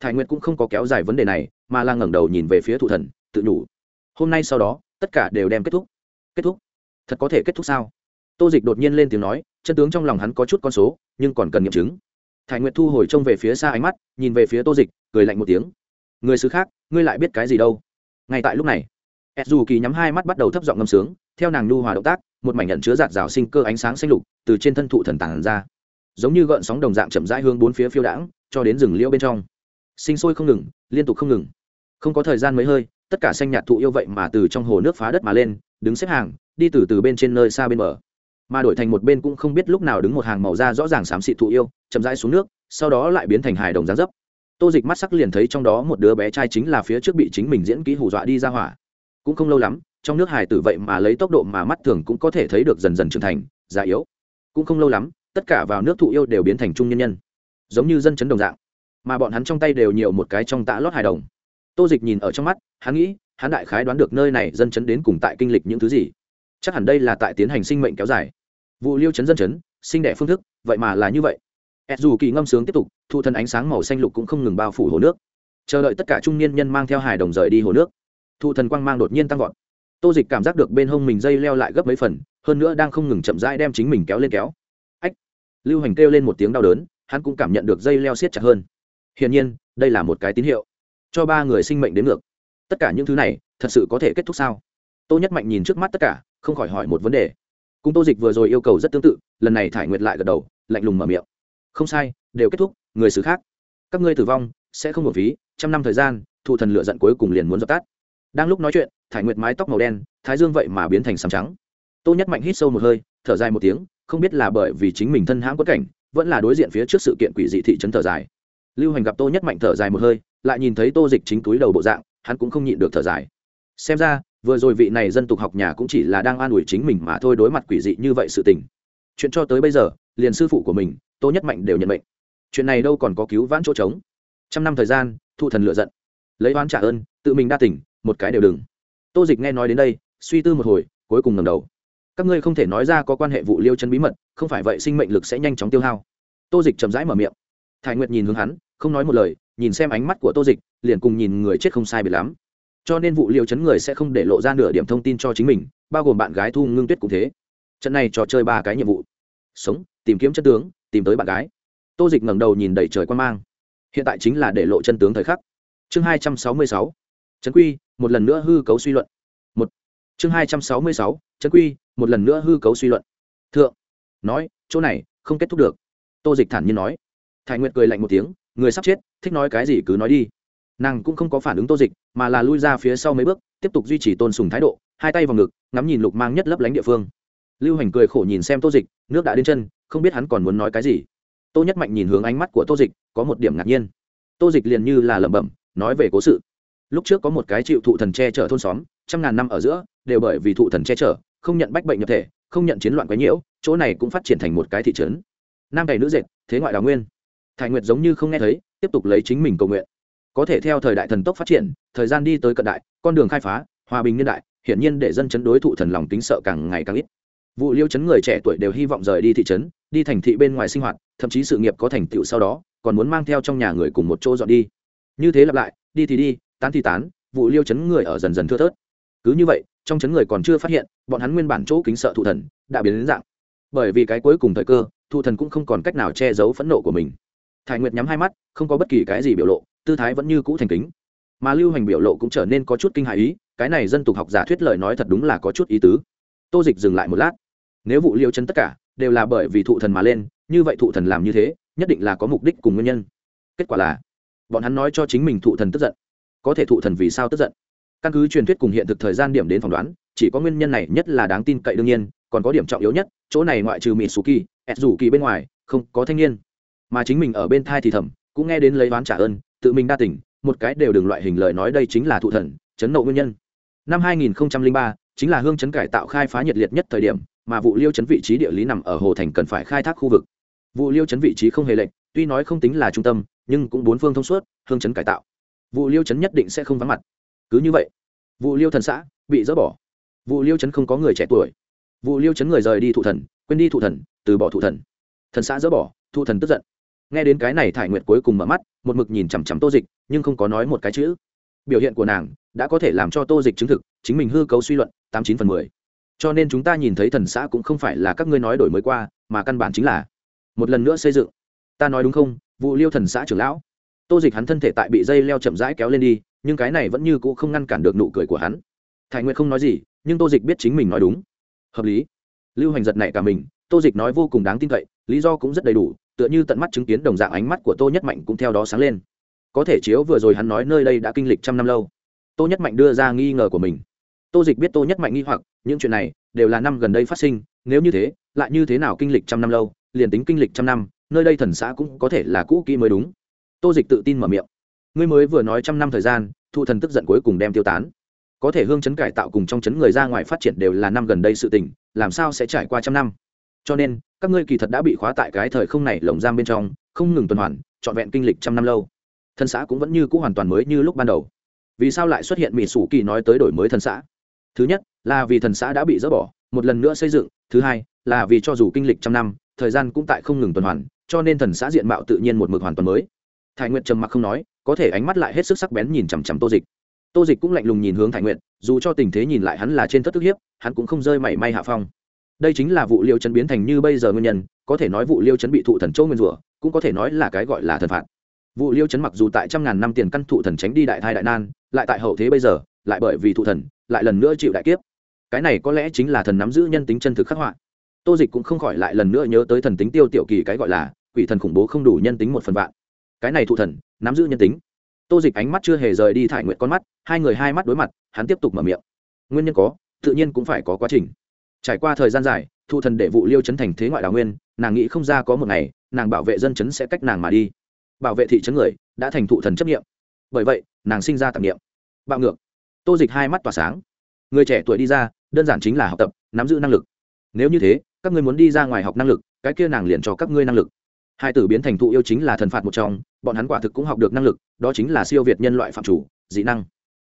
Thải nguyệt cũng không có kéo dài vấn đề này, mà là ngẩng đầu nhìn về phía thụ thần, tự nhủ. Hôm nay sau đó, tất cả đều đem kết thúc. Kết thúc. Thật có thể kết thúc sao? Tô dịch đột nhiên lên tiếng nói, chân tướng trong lòng hắn có chút con số, nhưng còn cần nghiệm chứng. Thải nguyệt thu hồi trông về phía xa ánh mắt, nhìn về phía tô dịch, cười lạnh một tiếng. Người xứ khác, ngươi lại biết cái gì đâu? Ngay tại lúc này ed dù kỳ nhắm hai mắt bắt đầu thấp giọng ngâm sướng, theo nàng nhu hòa động tác, một mảnh nhận chứa giạt rào sinh cơ ánh sáng xanh lục, từ trên thân thụ thần tàn ra. Giống như gợn sóng đồng dạng chậm rãi hướng bốn phía phiêu đãng, cho đến rừng liễu bên trong. Sinh sôi không ngừng, liên tục không ngừng. Không có thời gian mấy hơi, tất cả xanh nhạt thụ yêu vậy mà từ trong hồ nước phá đất mà lên, đứng xếp hàng, đi từ từ bên trên nơi xa bên bờ mà đổi thành một bên cũng không biết lúc nào đứng một hàng màu da rõ ràng xám xịt thụ yêu, chậm rãi xuống nước, sau đó lại biến thành hài đồng gián dấp. Tô dịch mắt sắc liền thấy trong đó một đứa bé trai chính là phía trước bị chính mình diễn ký hù dọa đi ra hỏa. Cũng không lâu lắm, trong nước hài tử vậy mà lấy tốc độ mà mắt thường cũng có thể thấy được dần dần trưởng thành, già yếu. Cũng không lâu lắm, tất cả vào nước thụ yêu đều biến thành trung nhân nhân. Giống như dân chấn đồng dạng. Mà bọn hắn trong tay đều nhiều một cái trong tạ lót hài đồng. Tô dịch nhìn ở trong mắt, hắn nghĩ, hắn đại khái đoán được nơi này dân chấn đến cùng tại kinh lịch những thứ gì. Chắc hẳn đây là tại tiến hành sinh mệnh kéo dài vụ liêu chấn dân chấn, sinh đẻ phương thức, vậy mà là như vậy. Ed dù kỳ ngâm sướng tiếp tục, thu thân ánh sáng màu xanh lục cũng không ngừng bao phủ hồ nước. Chờ đợi tất cả trung niên nhân mang theo hài đồng rời đi hồ nước. Thu thần quang mang đột nhiên tăng vọt. Tô dịch cảm giác được bên hông mình dây leo lại gấp mấy phần, hơn nữa đang không ngừng chậm rãi đem chính mình kéo lên kéo. Ách! Lưu hành kêu lên một tiếng đau đớn, hắn cũng cảm nhận được dây leo siết chặt hơn. Hiển nhiên, đây là một cái tín hiệu. Cho ba người sinh mệnh đến ngược. Tất cả những thứ này, thật sự có thể kết thúc sao? Tô nhất mạnh nhìn trước mắt tất cả, không khỏi hỏi một vấn đề cùng tô dịch vừa rồi yêu cầu rất tương tự, lần này thải nguyệt lại gật đầu, lạnh lùng mở miệng. Không sai, đều kết thúc, người xử khác. Các ngươi tử vong, sẽ không một phí, trăm năm thời gian, thụ thần lựa giận cuối cùng liền muốn dập tắt. Đang lúc nói chuyện, thải nguyệt mái tóc màu đen, thái dương vậy mà biến thành sàm trắng. Tô nhất mạnh hít sâu một hơi, thở dài một tiếng, không biết là bởi vì chính mình thân hãng quất cảnh, vẫn là đối diện phía trước sự kiện quỷ dị thị trấn thở dài. Lưu hành gặp tô nhất mạnh thở dài một hơi, lại nhìn thấy tô dịch chính túi đầu bộ dạng, hắn cũng không nhịn được thở dài. Xem ra vừa rồi vị này dân tục học nhà cũng chỉ là đang an ủi chính mình mà thôi đối mặt quỷ dị như vậy sự tình. Chuyện cho tới bây giờ, liền sư phụ của mình, tô nhất mạnh đều nhận mệnh. Chuyện này đâu còn có cứu vãn chỗ trống. Trăm năm thời gian thụ thần lựa giận. Lấy oán trả ơn, tự mình đa tỉnh một cái đều đừng. Tô dịch nghe nói đến đây, suy tư một hồi, cuối cùng ngầm đầu. Các ngươi không thể nói ra có quan hệ vụ liêu chân bí mật, không phải vậy sinh mệnh lực sẽ nhanh chóng tiêu hao. Tô dịch chậm rãi mở miệng. Thái nguyệt nhìn hướng hắn, không nói một lời, nhìn xem ánh mắt của tô dịch, liền cùng nhìn người chết không sai biệt lắm cho nên vụ liều chấn người sẽ không để lộ ra nửa điểm thông tin cho chính mình, bao gồm bạn gái thu ngưng tuyết cũng thế. Trận này trò chơi ba cái nhiệm vụ. Sống, tìm kiếm chân tướng, tìm tới bạn gái. Tô dịch ngẩng đầu nhìn đầy trời quan mang. Hiện tại chính là để lộ chân tướng thời khắc. Chương hai trăm sáu mươi sáu. Trấn quy, một lần nữa hư cấu suy luận. Một. Chương hai trăm sáu mươi sáu. Trấn quy, một lần nữa hư cấu suy luận. Thượng. Nói, chỗ này, không kết thúc được. Tô dịch thản nhiên nói. Thái nguyệt cười lạnh một tiếng, người sắp chết, thích nói cái gì cứ nói đi nàng cũng không có phản ứng tô dịch, mà là lui ra phía sau mấy bước, tiếp tục duy trì tôn sùng thái độ, hai tay vào ngực, ngắm nhìn lục mang nhất lấp lánh địa phương. Lưu hành cười khổ nhìn xem tô dịch, nước đã đến chân, không biết hắn còn muốn nói cái gì. Tô nhất mạnh nhìn hướng ánh mắt của tô dịch, có một điểm ngạc nhiên. Tô dịch liền như là lẩm bẩm, nói về cố sự. Lúc trước có một cái chịu thụ thần che chở thôn xóm, trăm ngàn năm ở giữa, đều bởi vì thụ thần che chở, không nhận bách bệnh nhập thể, không nhận chiến loạn quấy nhiễu, chỗ này cũng phát triển thành một cái thị trấn. Nam cày nữ dệt, thế ngoại đào nguyên. Thái nguyệt giống như không nghe thấy, tiếp tục lấy chính mình cầu nguyện có thể theo thời đại thần tốc phát triển, thời gian đi tới cận đại, con đường khai phá, hòa bình niên đại, hiển nhiên để dân chấn đối thủ thần lòng tính sợ càng ngày càng ít. Vụ liêu chấn người trẻ tuổi đều hy vọng rời đi thị trấn, đi thành thị bên ngoài sinh hoạt, thậm chí sự nghiệp có thành tựu sau đó, còn muốn mang theo trong nhà người cùng một chỗ dọn đi. Như thế lặp lại, đi thì đi, tán thì tán, vụ liêu chấn người ở dần dần thưa thớt. Cứ như vậy, trong chấn người còn chưa phát hiện, bọn hắn nguyên bản chỗ kính sợ thụ thần, đã biến đến dạng. Bởi vì cái cuối cùng thời cơ, thụ thần cũng không còn cách nào che giấu phẫn nộ của mình. Thải nguyệt nhắm hai mắt, không có bất kỳ cái gì biểu lộ tư thái vẫn như cũ thành kính. Mà lưu hành biểu lộ cũng trở nên có chút kinh hại ý, cái này dân tục học giả thuyết lời nói thật đúng là có chút ý tứ. Tô dịch dừng lại một lát. Nếu vụ liêu chân tất cả đều là bởi vì thụ thần mà lên, như vậy thụ thần làm như thế, nhất định là có mục đích cùng nguyên nhân. Kết quả là, bọn hắn nói cho chính mình thụ thần tức giận. Có thể thụ thần vì sao tức giận? Căn cứ truyền thuyết cùng hiện thực thời gian điểm đến phỏng đoán, chỉ có nguyên nhân này nhất là đáng tin cậy đương nhiên, còn có điểm trọng yếu nhất, chỗ này ngoại trừ mỹ su kỳ ẹt rủ kỳ bên ngoài, không có thanh niên. Mà chính mình ở bên thai thì thầm, cũng nghe đến lấy oán trả ơn tự mình đa tỉnh một cái đều đừng loại hình lời nói đây chính là thụ thần chấn nộ nguyên nhân. Năm 2003 chính là hương chấn cải tạo khai phá nhiệt liệt nhất thời điểm mà vụ liêu chấn vị trí địa lý nằm ở hồ thành cần phải khai thác khu vực. Vụ liêu chấn vị trí không hề lệch, tuy nói không tính là trung tâm nhưng cũng bốn phương thông suốt hương chấn cải tạo. Vụ liêu chấn nhất định sẽ không vắng mặt. Cứ như vậy vụ liêu thần xã bị dỡ bỏ. Vụ liêu chấn không có người trẻ tuổi. Vụ liêu chấn người rời đi thụ thần quên đi thụ thần từ bỏ thụ thần. Thần xã dỡ bỏ thụ thần tức giận nghe đến cái này thải nguyệt cuối cùng mở mắt, một mực nhìn chằm chằm tô dịch, nhưng không có nói một cái chữ. Biểu hiện của nàng đã có thể làm cho tô dịch chứng thực, chính mình hư cấu suy luận, tám chín phần mười. Cho nên chúng ta nhìn thấy thần xã cũng không phải là các ngươi nói đổi mới qua, mà căn bản chính là một lần nữa xây dựng. Ta nói đúng không, vụ liêu thần xã trưởng lão. Tô dịch hắn thân thể tại bị dây leo chậm rãi kéo lên đi, nhưng cái này vẫn như c ũ không ngăn cản được nụ cười của hắn. Thải nguyệt không nói gì, nhưng tô dịch biết chính mình nói đúng. Hợp lý. Lưu hành giật này cả mình, tô dịch nói vô cùng đáng tin cậy, lý do cũng rất đầy đủ tựa như tận mắt chứng kiến đồng dạng ánh mắt của tô nhất mạnh cũng theo đó sáng lên. Có thể chiếu vừa rồi hắn nói nơi đây đã kinh lịch trăm năm lâu. Tô nhất mạnh đưa ra nghi ngờ của mình. Tô dịch biết tô nhất mạnh nghi hoặc, những chuyện này đều là năm gần đây phát sinh, nếu như thế, lại như thế nào kinh lịch trăm năm lâu, liền tính kinh lịch trăm năm, nơi đây thần xã cũng có thể là cũ kỹ mới đúng. Tô dịch tự tin mở miệng. Ngươi mới vừa nói trăm năm thời gian thụ thần tức giận cuối cùng đem tiêu tán. Có thể hương chấn cải tạo cùng trong chấn người ra ngoài phát triển đều là năm gần đây sự tình, làm sao sẽ trải qua trăm năm? Cho nên, các ngươi kỳ thật đã bị khóa tại cái thời không này lồng giam bên trong, không ngừng tuần hoàn, trọn vẹn kinh lịch trăm năm lâu. Thân xã cũng vẫn như cũ hoàn toàn mới như lúc ban đầu. Vì sao lại xuất hiện mỹ sủ kỳ nói tới đổi mới thần xã? Thứ nhất, là vì thần xã đã bị dỡ bỏ, một lần nữa xây dựng. Thứ hai, là vì cho dù kinh lịch trăm năm, thời gian cũng tại không ngừng tuần hoàn, cho nên thần xã diện mạo tự nhiên một mực hoàn toàn mới. Thái nguyệt trầm mặc không nói, có thể ánh mắt lại hết sức sắc bén nhìn chằm chằm tô dịch. Tô dịch cũng lạnh lùng nhìn hướng thái nguyệt, dù cho tình thế nhìn lại hắn là trên thất thức hiếp, hắn cũng không rơi mảy may hạ phong đây chính là vụ liêu chấn biến thành như bây giờ nguyên nhân, có thể nói vụ liêu chấn bị thụ thần châu nguyên rủa, cũng có thể nói là cái gọi là thần phạt. Vụ liêu chấn mặc dù tại trăm ngàn năm tiền căn thụ thần tránh đi đại thai đại nan, lại tại hậu thế bây giờ, lại bởi vì thụ thần, lại lần nữa chịu đại kiếp. Cái này có lẽ chính là thần nắm giữ nhân tính chân thực khắc họa. Tô dịch cũng không khỏi lại lần nữa nhớ tới thần tính tiêu tiểu kỳ cái gọi là, quỷ thần khủng bố không đủ nhân tính một phần vạn. Cái này thụ thần, nắm giữ nhân tính. Tô dịch ánh mắt chưa hề rời đi thải nguyện con mắt, hai người hai mắt đối mặt, hắn tiếp tục mở miệng. Nguyên nhân có, tự nhiên cũng phải có quá trình trải qua thời gian dài thụ thần để vụ liêu chấn thành thế ngoại đào nguyên, nàng nghĩ không ra có một ngày, nàng bảo vệ dân chấn sẽ cách nàng mà đi. Bảo vệ thị trấn người, đã thành thụ thần chấp nghiệm bởi vậy, nàng sinh ra tạp nghiệm bạo ngược. Tô dịch hai mắt tỏa sáng. Người trẻ tuổi đi ra, đơn giản chính là học tập, nắm giữ năng lực. Nếu như thế, các ngươi muốn đi ra ngoài học năng lực, cái kia nàng liền cho các ngươi năng lực. Hai tử biến thành thụ yêu chính là thần phạt một trong, bọn hắn quả thực cũng học được năng lực, đó chính là siêu việt nhân loại phạm chủ, dị năng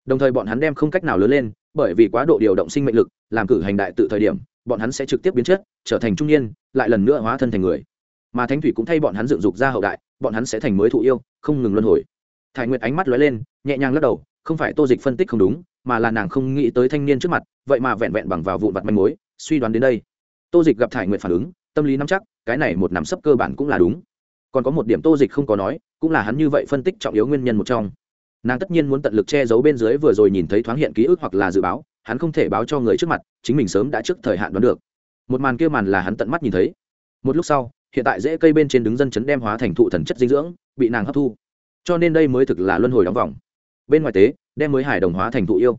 đồng thời bọn hắn đem không cách nào lớn lên, bởi vì quá độ điều động sinh mệnh lực, làm cử hành đại tự thời điểm, bọn hắn sẽ trực tiếp biến chất, trở thành trung niên, lại lần nữa hóa thân thành người. Mà thánh thủy cũng thay bọn hắn dựng dục ra hậu đại, bọn hắn sẽ thành mới thụ yêu, không ngừng luân hồi. Thải nguyệt ánh mắt lóe lên, nhẹ nhàng lắc đầu, không phải tô dịch phân tích không đúng, mà là nàng không nghĩ tới thanh niên trước mặt, vậy mà vẹn vẹn bằng vào vụn vặt manh mối, suy đoán đến đây. Tô dịch gặp thải nguyệt phản ứng, tâm lý nắm chắc, cái này một nắm sấp cơ bản cũng là đúng. Còn có một điểm tô dịch không có nói, cũng là hắn như vậy phân tích trọng yếu nguyên nhân một trong nàng tất nhiên muốn tận lực che giấu bên dưới vừa rồi nhìn thấy thoáng hiện ký ức hoặc là dự báo, hắn không thể báo cho người trước mặt, chính mình sớm đã trước thời hạn đoán được. Một màn kia màn là hắn tận mắt nhìn thấy. Một lúc sau, hiện tại dễ cây bên trên đứng dân chấn đem hóa thành thụ thần chất dinh dưỡng, bị nàng hấp thu. Cho nên đây mới thực là luân hồi đóng vòng. Bên ngoài tế, đem mới hải đồng hóa thành thụ yêu.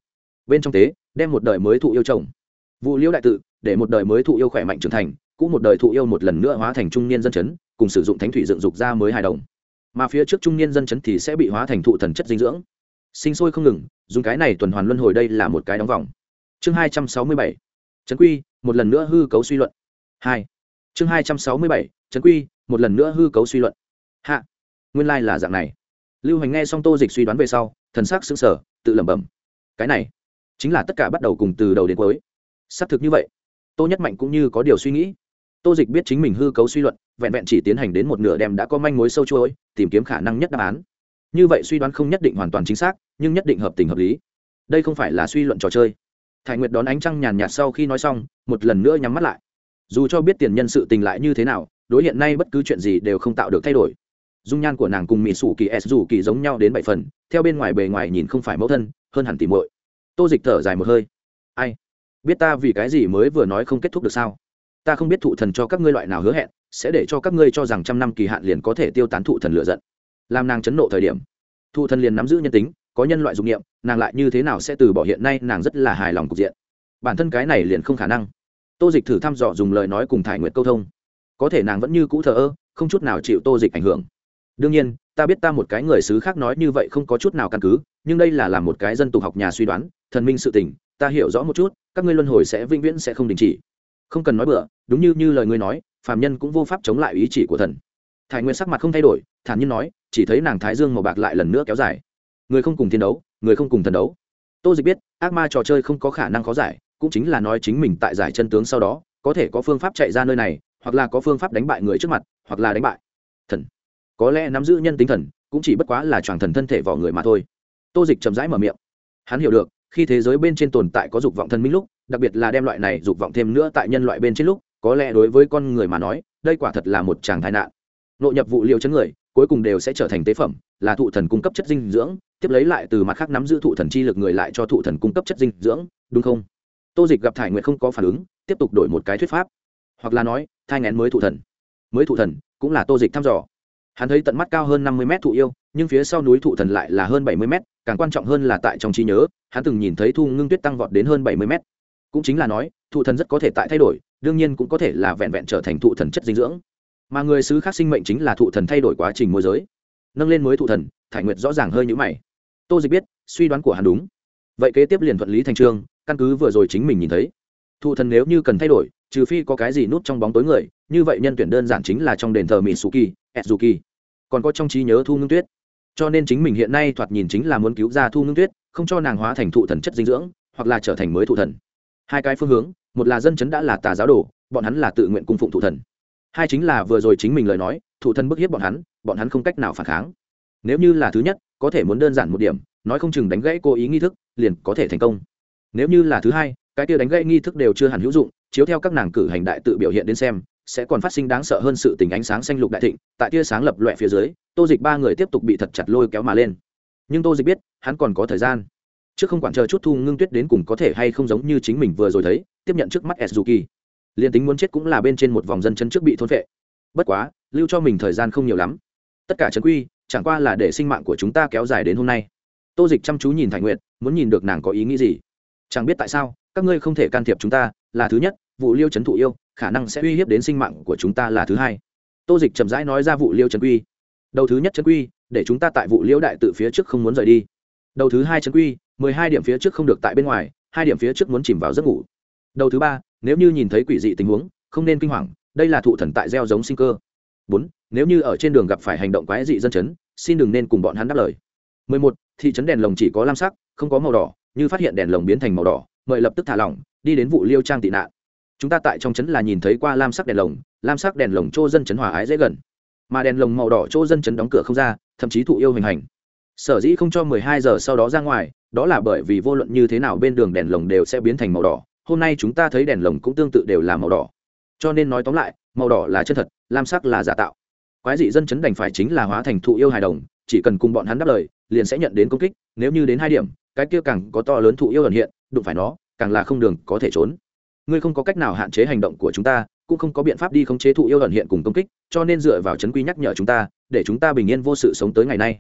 Bên trong tế, đem một đời mới thụ yêu chồng vụ liễu đại tự, để một đời mới thụ yêu khỏe mạnh trưởng thành, cũng một đời thụ yêu một lần nữa hóa thành trung niên dân chấn, cùng sử dụng thánh thủy dựng dục ra mới hài đồng mà phía trước trung niên dân chấn thì sẽ bị hóa thành thụ thần chất dinh dưỡng. Sinh sôi không ngừng, dùng cái này tuần hoàn luân hồi đây là một cái đóng vòng. Chương hai trăm sáu mươi bảy trấn quy, một lần nữa hư cấu suy luận. Hai. Chương hai trăm sáu mươi bảy trấn quy, một lần nữa hư cấu suy luận. Hạ. Nguyên lai、like、là dạng này. Lưu hành nghe xong tô dịch suy đoán về sau, thần sắc xứng sở tự lẩm bẩm. Cái này chính là tất cả bắt đầu cùng từ đầu đến cuối. Xác thực như vậy. Tô nhất mạnh cũng như có điều suy nghĩ tô dịch biết chính mình hư cấu suy luận, vẹn vẹn chỉ tiến hành đến một nửa đem đã có manh mối sâu chuỗi, tìm kiếm khả năng nhất đáp án. Như vậy suy đoán không nhất định hoàn toàn chính xác, nhưng nhất định hợp tình hợp lý. Đây không phải là suy luận trò chơi. Thải nguyệt đón ánh trăng nhàn nhạt sau khi nói xong, một lần nữa nhắm mắt lại. Dù cho biết tiền nhân sự tình lại như thế nào, đối hiện nay bất cứ chuyện gì đều không tạo được thay đổi. Dung nhan của nàng cùng mỹ sủ kỳ s dù kỳ giống nhau đến bảy phần, theo bên ngoài bề ngoài nhìn không phải mẫu thân, hơn hẳn tỉ muội. Tô dịch thở dài một hơi. Ai? Biết ta vì cái gì mới vừa nói không kết thúc được sao? Ta không biết thụ thần cho các ngươi loại nào hứa hẹn, sẽ để cho các ngươi cho rằng trăm năm kỳ hạn liền có thể tiêu tán thụ thần lựa giận. Làm nàng chấn nộ thời điểm, thụ thần liền nắm giữ nhân tính, có nhân loại dụng nghiệm nàng lại như thế nào sẽ từ bỏ hiện nay, nàng rất là hài lòng cục diện. Bản thân cái này liền không khả năng. Tô dịch thử thăm dò dùng lời nói cùng thải nguyệt câu thông. Có thể nàng vẫn như cũ thờ ơ, không chút nào chịu tô dịch ảnh hưởng. Đương nhiên, ta biết ta một cái người xứ khác nói như vậy không có chút nào căn cứ, nhưng đây là làm một cái dân tục học nhà suy đoán, thần minh sự tình, ta hiểu rõ một chút, các ngươi luân hồi sẽ vĩnh viễn sẽ không đình chỉ không cần nói bừa, đúng như như lời ngươi nói, phàm nhân cũng vô pháp chống lại ý chỉ của thần. Thái nguyên sắc mặt không thay đổi, thản nhiên nói, chỉ thấy nàng thái dương màu bạc lại lần nữa kéo dài. Người không cùng thiên đấu, người không cùng thần đấu. Tô dịch biết, ác ma trò chơi không có khả năng khó giải, cũng chính là nói chính mình tại giải chân tướng sau đó, có thể có phương pháp chạy ra nơi này, hoặc là có phương pháp đánh bại người trước mặt, hoặc là đánh bại. Thần. Có lẽ nắm giữ nhân tính thần, cũng chỉ bất quá là choàng thần thân thể vào người mà thôi. Tô dịch chậm rãi mở miệng. Hắn hiểu được khi thế giới bên trên tồn tại có dục vọng thần minh lúc, đặc biệt là đem loại này dục vọng thêm nữa tại nhân loại bên trên lúc, có lẽ đối với con người mà nói, đây quả thật là một tràng tai nạn. Nội nhập vụ liệu chấn người, cuối cùng đều sẽ trở thành tế phẩm, là thụ thần cung cấp chất dinh dưỡng, tiếp lấy lại từ mặt khác nắm giữ thụ thần chi lực người lại cho thụ thần cung cấp chất dinh dưỡng, đúng không? Tô dịch gặp thải nguyện không có phản ứng, tiếp tục đổi một cái thuyết pháp. Hoặc là nói, thai ngén mới thụ thần. Mới thụ thần, cũng là tô dịch thăm dò hắn thấy tận mắt cao hơn năm mươi mét thụ yêu, nhưng phía sau núi thụ thần lại là hơn bảy mươi mét, càng quan trọng hơn là tại trong trí nhớ, hắn từng nhìn thấy thu ngưng tuyết tăng vọt đến hơn bảy mươi mét. Cũng chính là nói, thụ thần rất có thể tại thay đổi, đương nhiên cũng có thể là vẹn vẹn trở thành thụ thần chất dinh dưỡng. Mà người xứ khác sinh mệnh chính là thụ thần thay đổi quá trình môi giới. Nâng lên mới thụ thần, thải nguyệt rõ ràng hơi nhữ mày. Tô dịch biết, suy đoán của hắn đúng. Vậy kế tiếp liền thuận lý thành trương, căn cứ vừa rồi chính mình nhìn thấy. Thụ thần nếu như cần thay đổi, trừ phi có cái gì nút trong bóng tối người, như vậy nhân tuyển đơn giản chính là trong đền thờ mỹ suki Ezuki, còn có trong trí nhớ thu ngưng tuyết. Cho nên chính mình hiện nay thoạt nhìn chính là muốn cứu ra thu ngưng tuyết không cho nàng hóa thành thụ thần chất dinh dưỡng hoặc là trở thành mới thụ thần. Hai cái phương hướng một là dân chấn đã là tà giáo đồ bọn hắn là tự nguyện cung phụng thụ thần. Hai chính là vừa rồi chính mình lời nói thụ thần bức hiếp bọn hắn bọn hắn không cách nào phản kháng. Nếu như là thứ nhất có thể muốn đơn giản một điểm nói không chừng đánh gãy cố ý nghi thức liền có thể thành công. Nếu như là thứ hai cái kia đánh gãy nghi thức đều chưa hẳn hữu dụng chiếu theo các nàng cử hành đại tự biểu hiện đến xem sẽ còn phát sinh đáng sợ hơn sự tình ánh sáng xanh lục đại thịnh, tại tia sáng lập loẹ phía dưới, tô dịch ba người tiếp tục bị thật chặt lôi kéo mà lên. Nhưng tô dịch biết, hắn còn có thời gian. Chứ không quản chờ chút thu ngưng tuyết đến cùng có thể hay không giống như chính mình vừa rồi thấy, tiếp nhận trước mắt suzuki liền tính muốn chết cũng là bên trên một vòng dân chân trước bị thôn vệ bất quá, lưu cho mình thời gian không nhiều lắm. Tất cả trấn quy, chẳng qua là để sinh mạng của chúng ta kéo dài đến hôm nay. Tô dịch chăm chú nhìn thành nguyện muốn nhìn được nàng có ý nghĩ gì. Chẳng biết tại sao, các ngươi không thể can thiệp chúng ta, là thứ nhất, vụ liêu trấn thụ yêu khả năng sẽ uy hiếp đến sinh mạng của chúng ta là thứ hai. Tô dịch chậm rãi nói ra vụ liêu trần quy. Đầu thứ nhất trần quy, để chúng ta tại vụ liễu đại tự phía trước không muốn rời đi. Đầu thứ hai trần quy, mười hai điểm phía trước không được tại bên ngoài, hai điểm phía trước muốn chìm vào giấc ngủ. Đầu thứ ba, nếu như nhìn thấy quỷ dị tình huống, không nên kinh hoàng, đây là thụ thần tại gieo giống sinh cơ. Bốn, nếu như ở trên đường gặp phải hành động quái dị dân chấn, xin đừng nên cùng bọn hắn đáp lời. Mười một, thị trấn đèn lồng chỉ có lam sắc, không có màu đỏ, như phát hiện đèn lồng biến thành màu đỏ, mời lập tức thả lỏng, đi đến vụ liêu trang tị nạn chúng ta tại trong trấn là nhìn thấy qua lam sắc đèn lồng, lam sắc đèn lồng chỗ dân chấn hòa ái dễ gần. Mà đèn lồng màu đỏ chỗ dân chấn đóng cửa không ra, thậm chí thụ yêu hình hành. Sở dĩ không cho mười hai giờ sau đó ra ngoài, đó là bởi vì vô luận như thế nào bên đường đèn lồng đều sẽ biến thành màu đỏ. Hôm nay chúng ta thấy đèn lồng cũng tương tự đều là màu đỏ. Cho nên nói tóm lại, màu đỏ là chân thật, lam sắc là giả tạo. Quái dị dân chấn đành phải chính là hóa thành thụ yêu hài đồng, chỉ cần cùng bọn hắn đáp lời, liền sẽ nhận đến công kích, nếu như đến hai điểm, cái kia càng có to lớn thụ yêu ẩn hiện, đụng phải nó, càng là không đường có thể trốn ngươi không có cách nào hạn chế hành động của chúng ta, cũng không có biện pháp đi khống chế thụ yêu ẩn hiện cùng công kích, cho nên dựa vào chấn quy nhắc nhở chúng ta, để chúng ta bình yên vô sự sống tới ngày nay.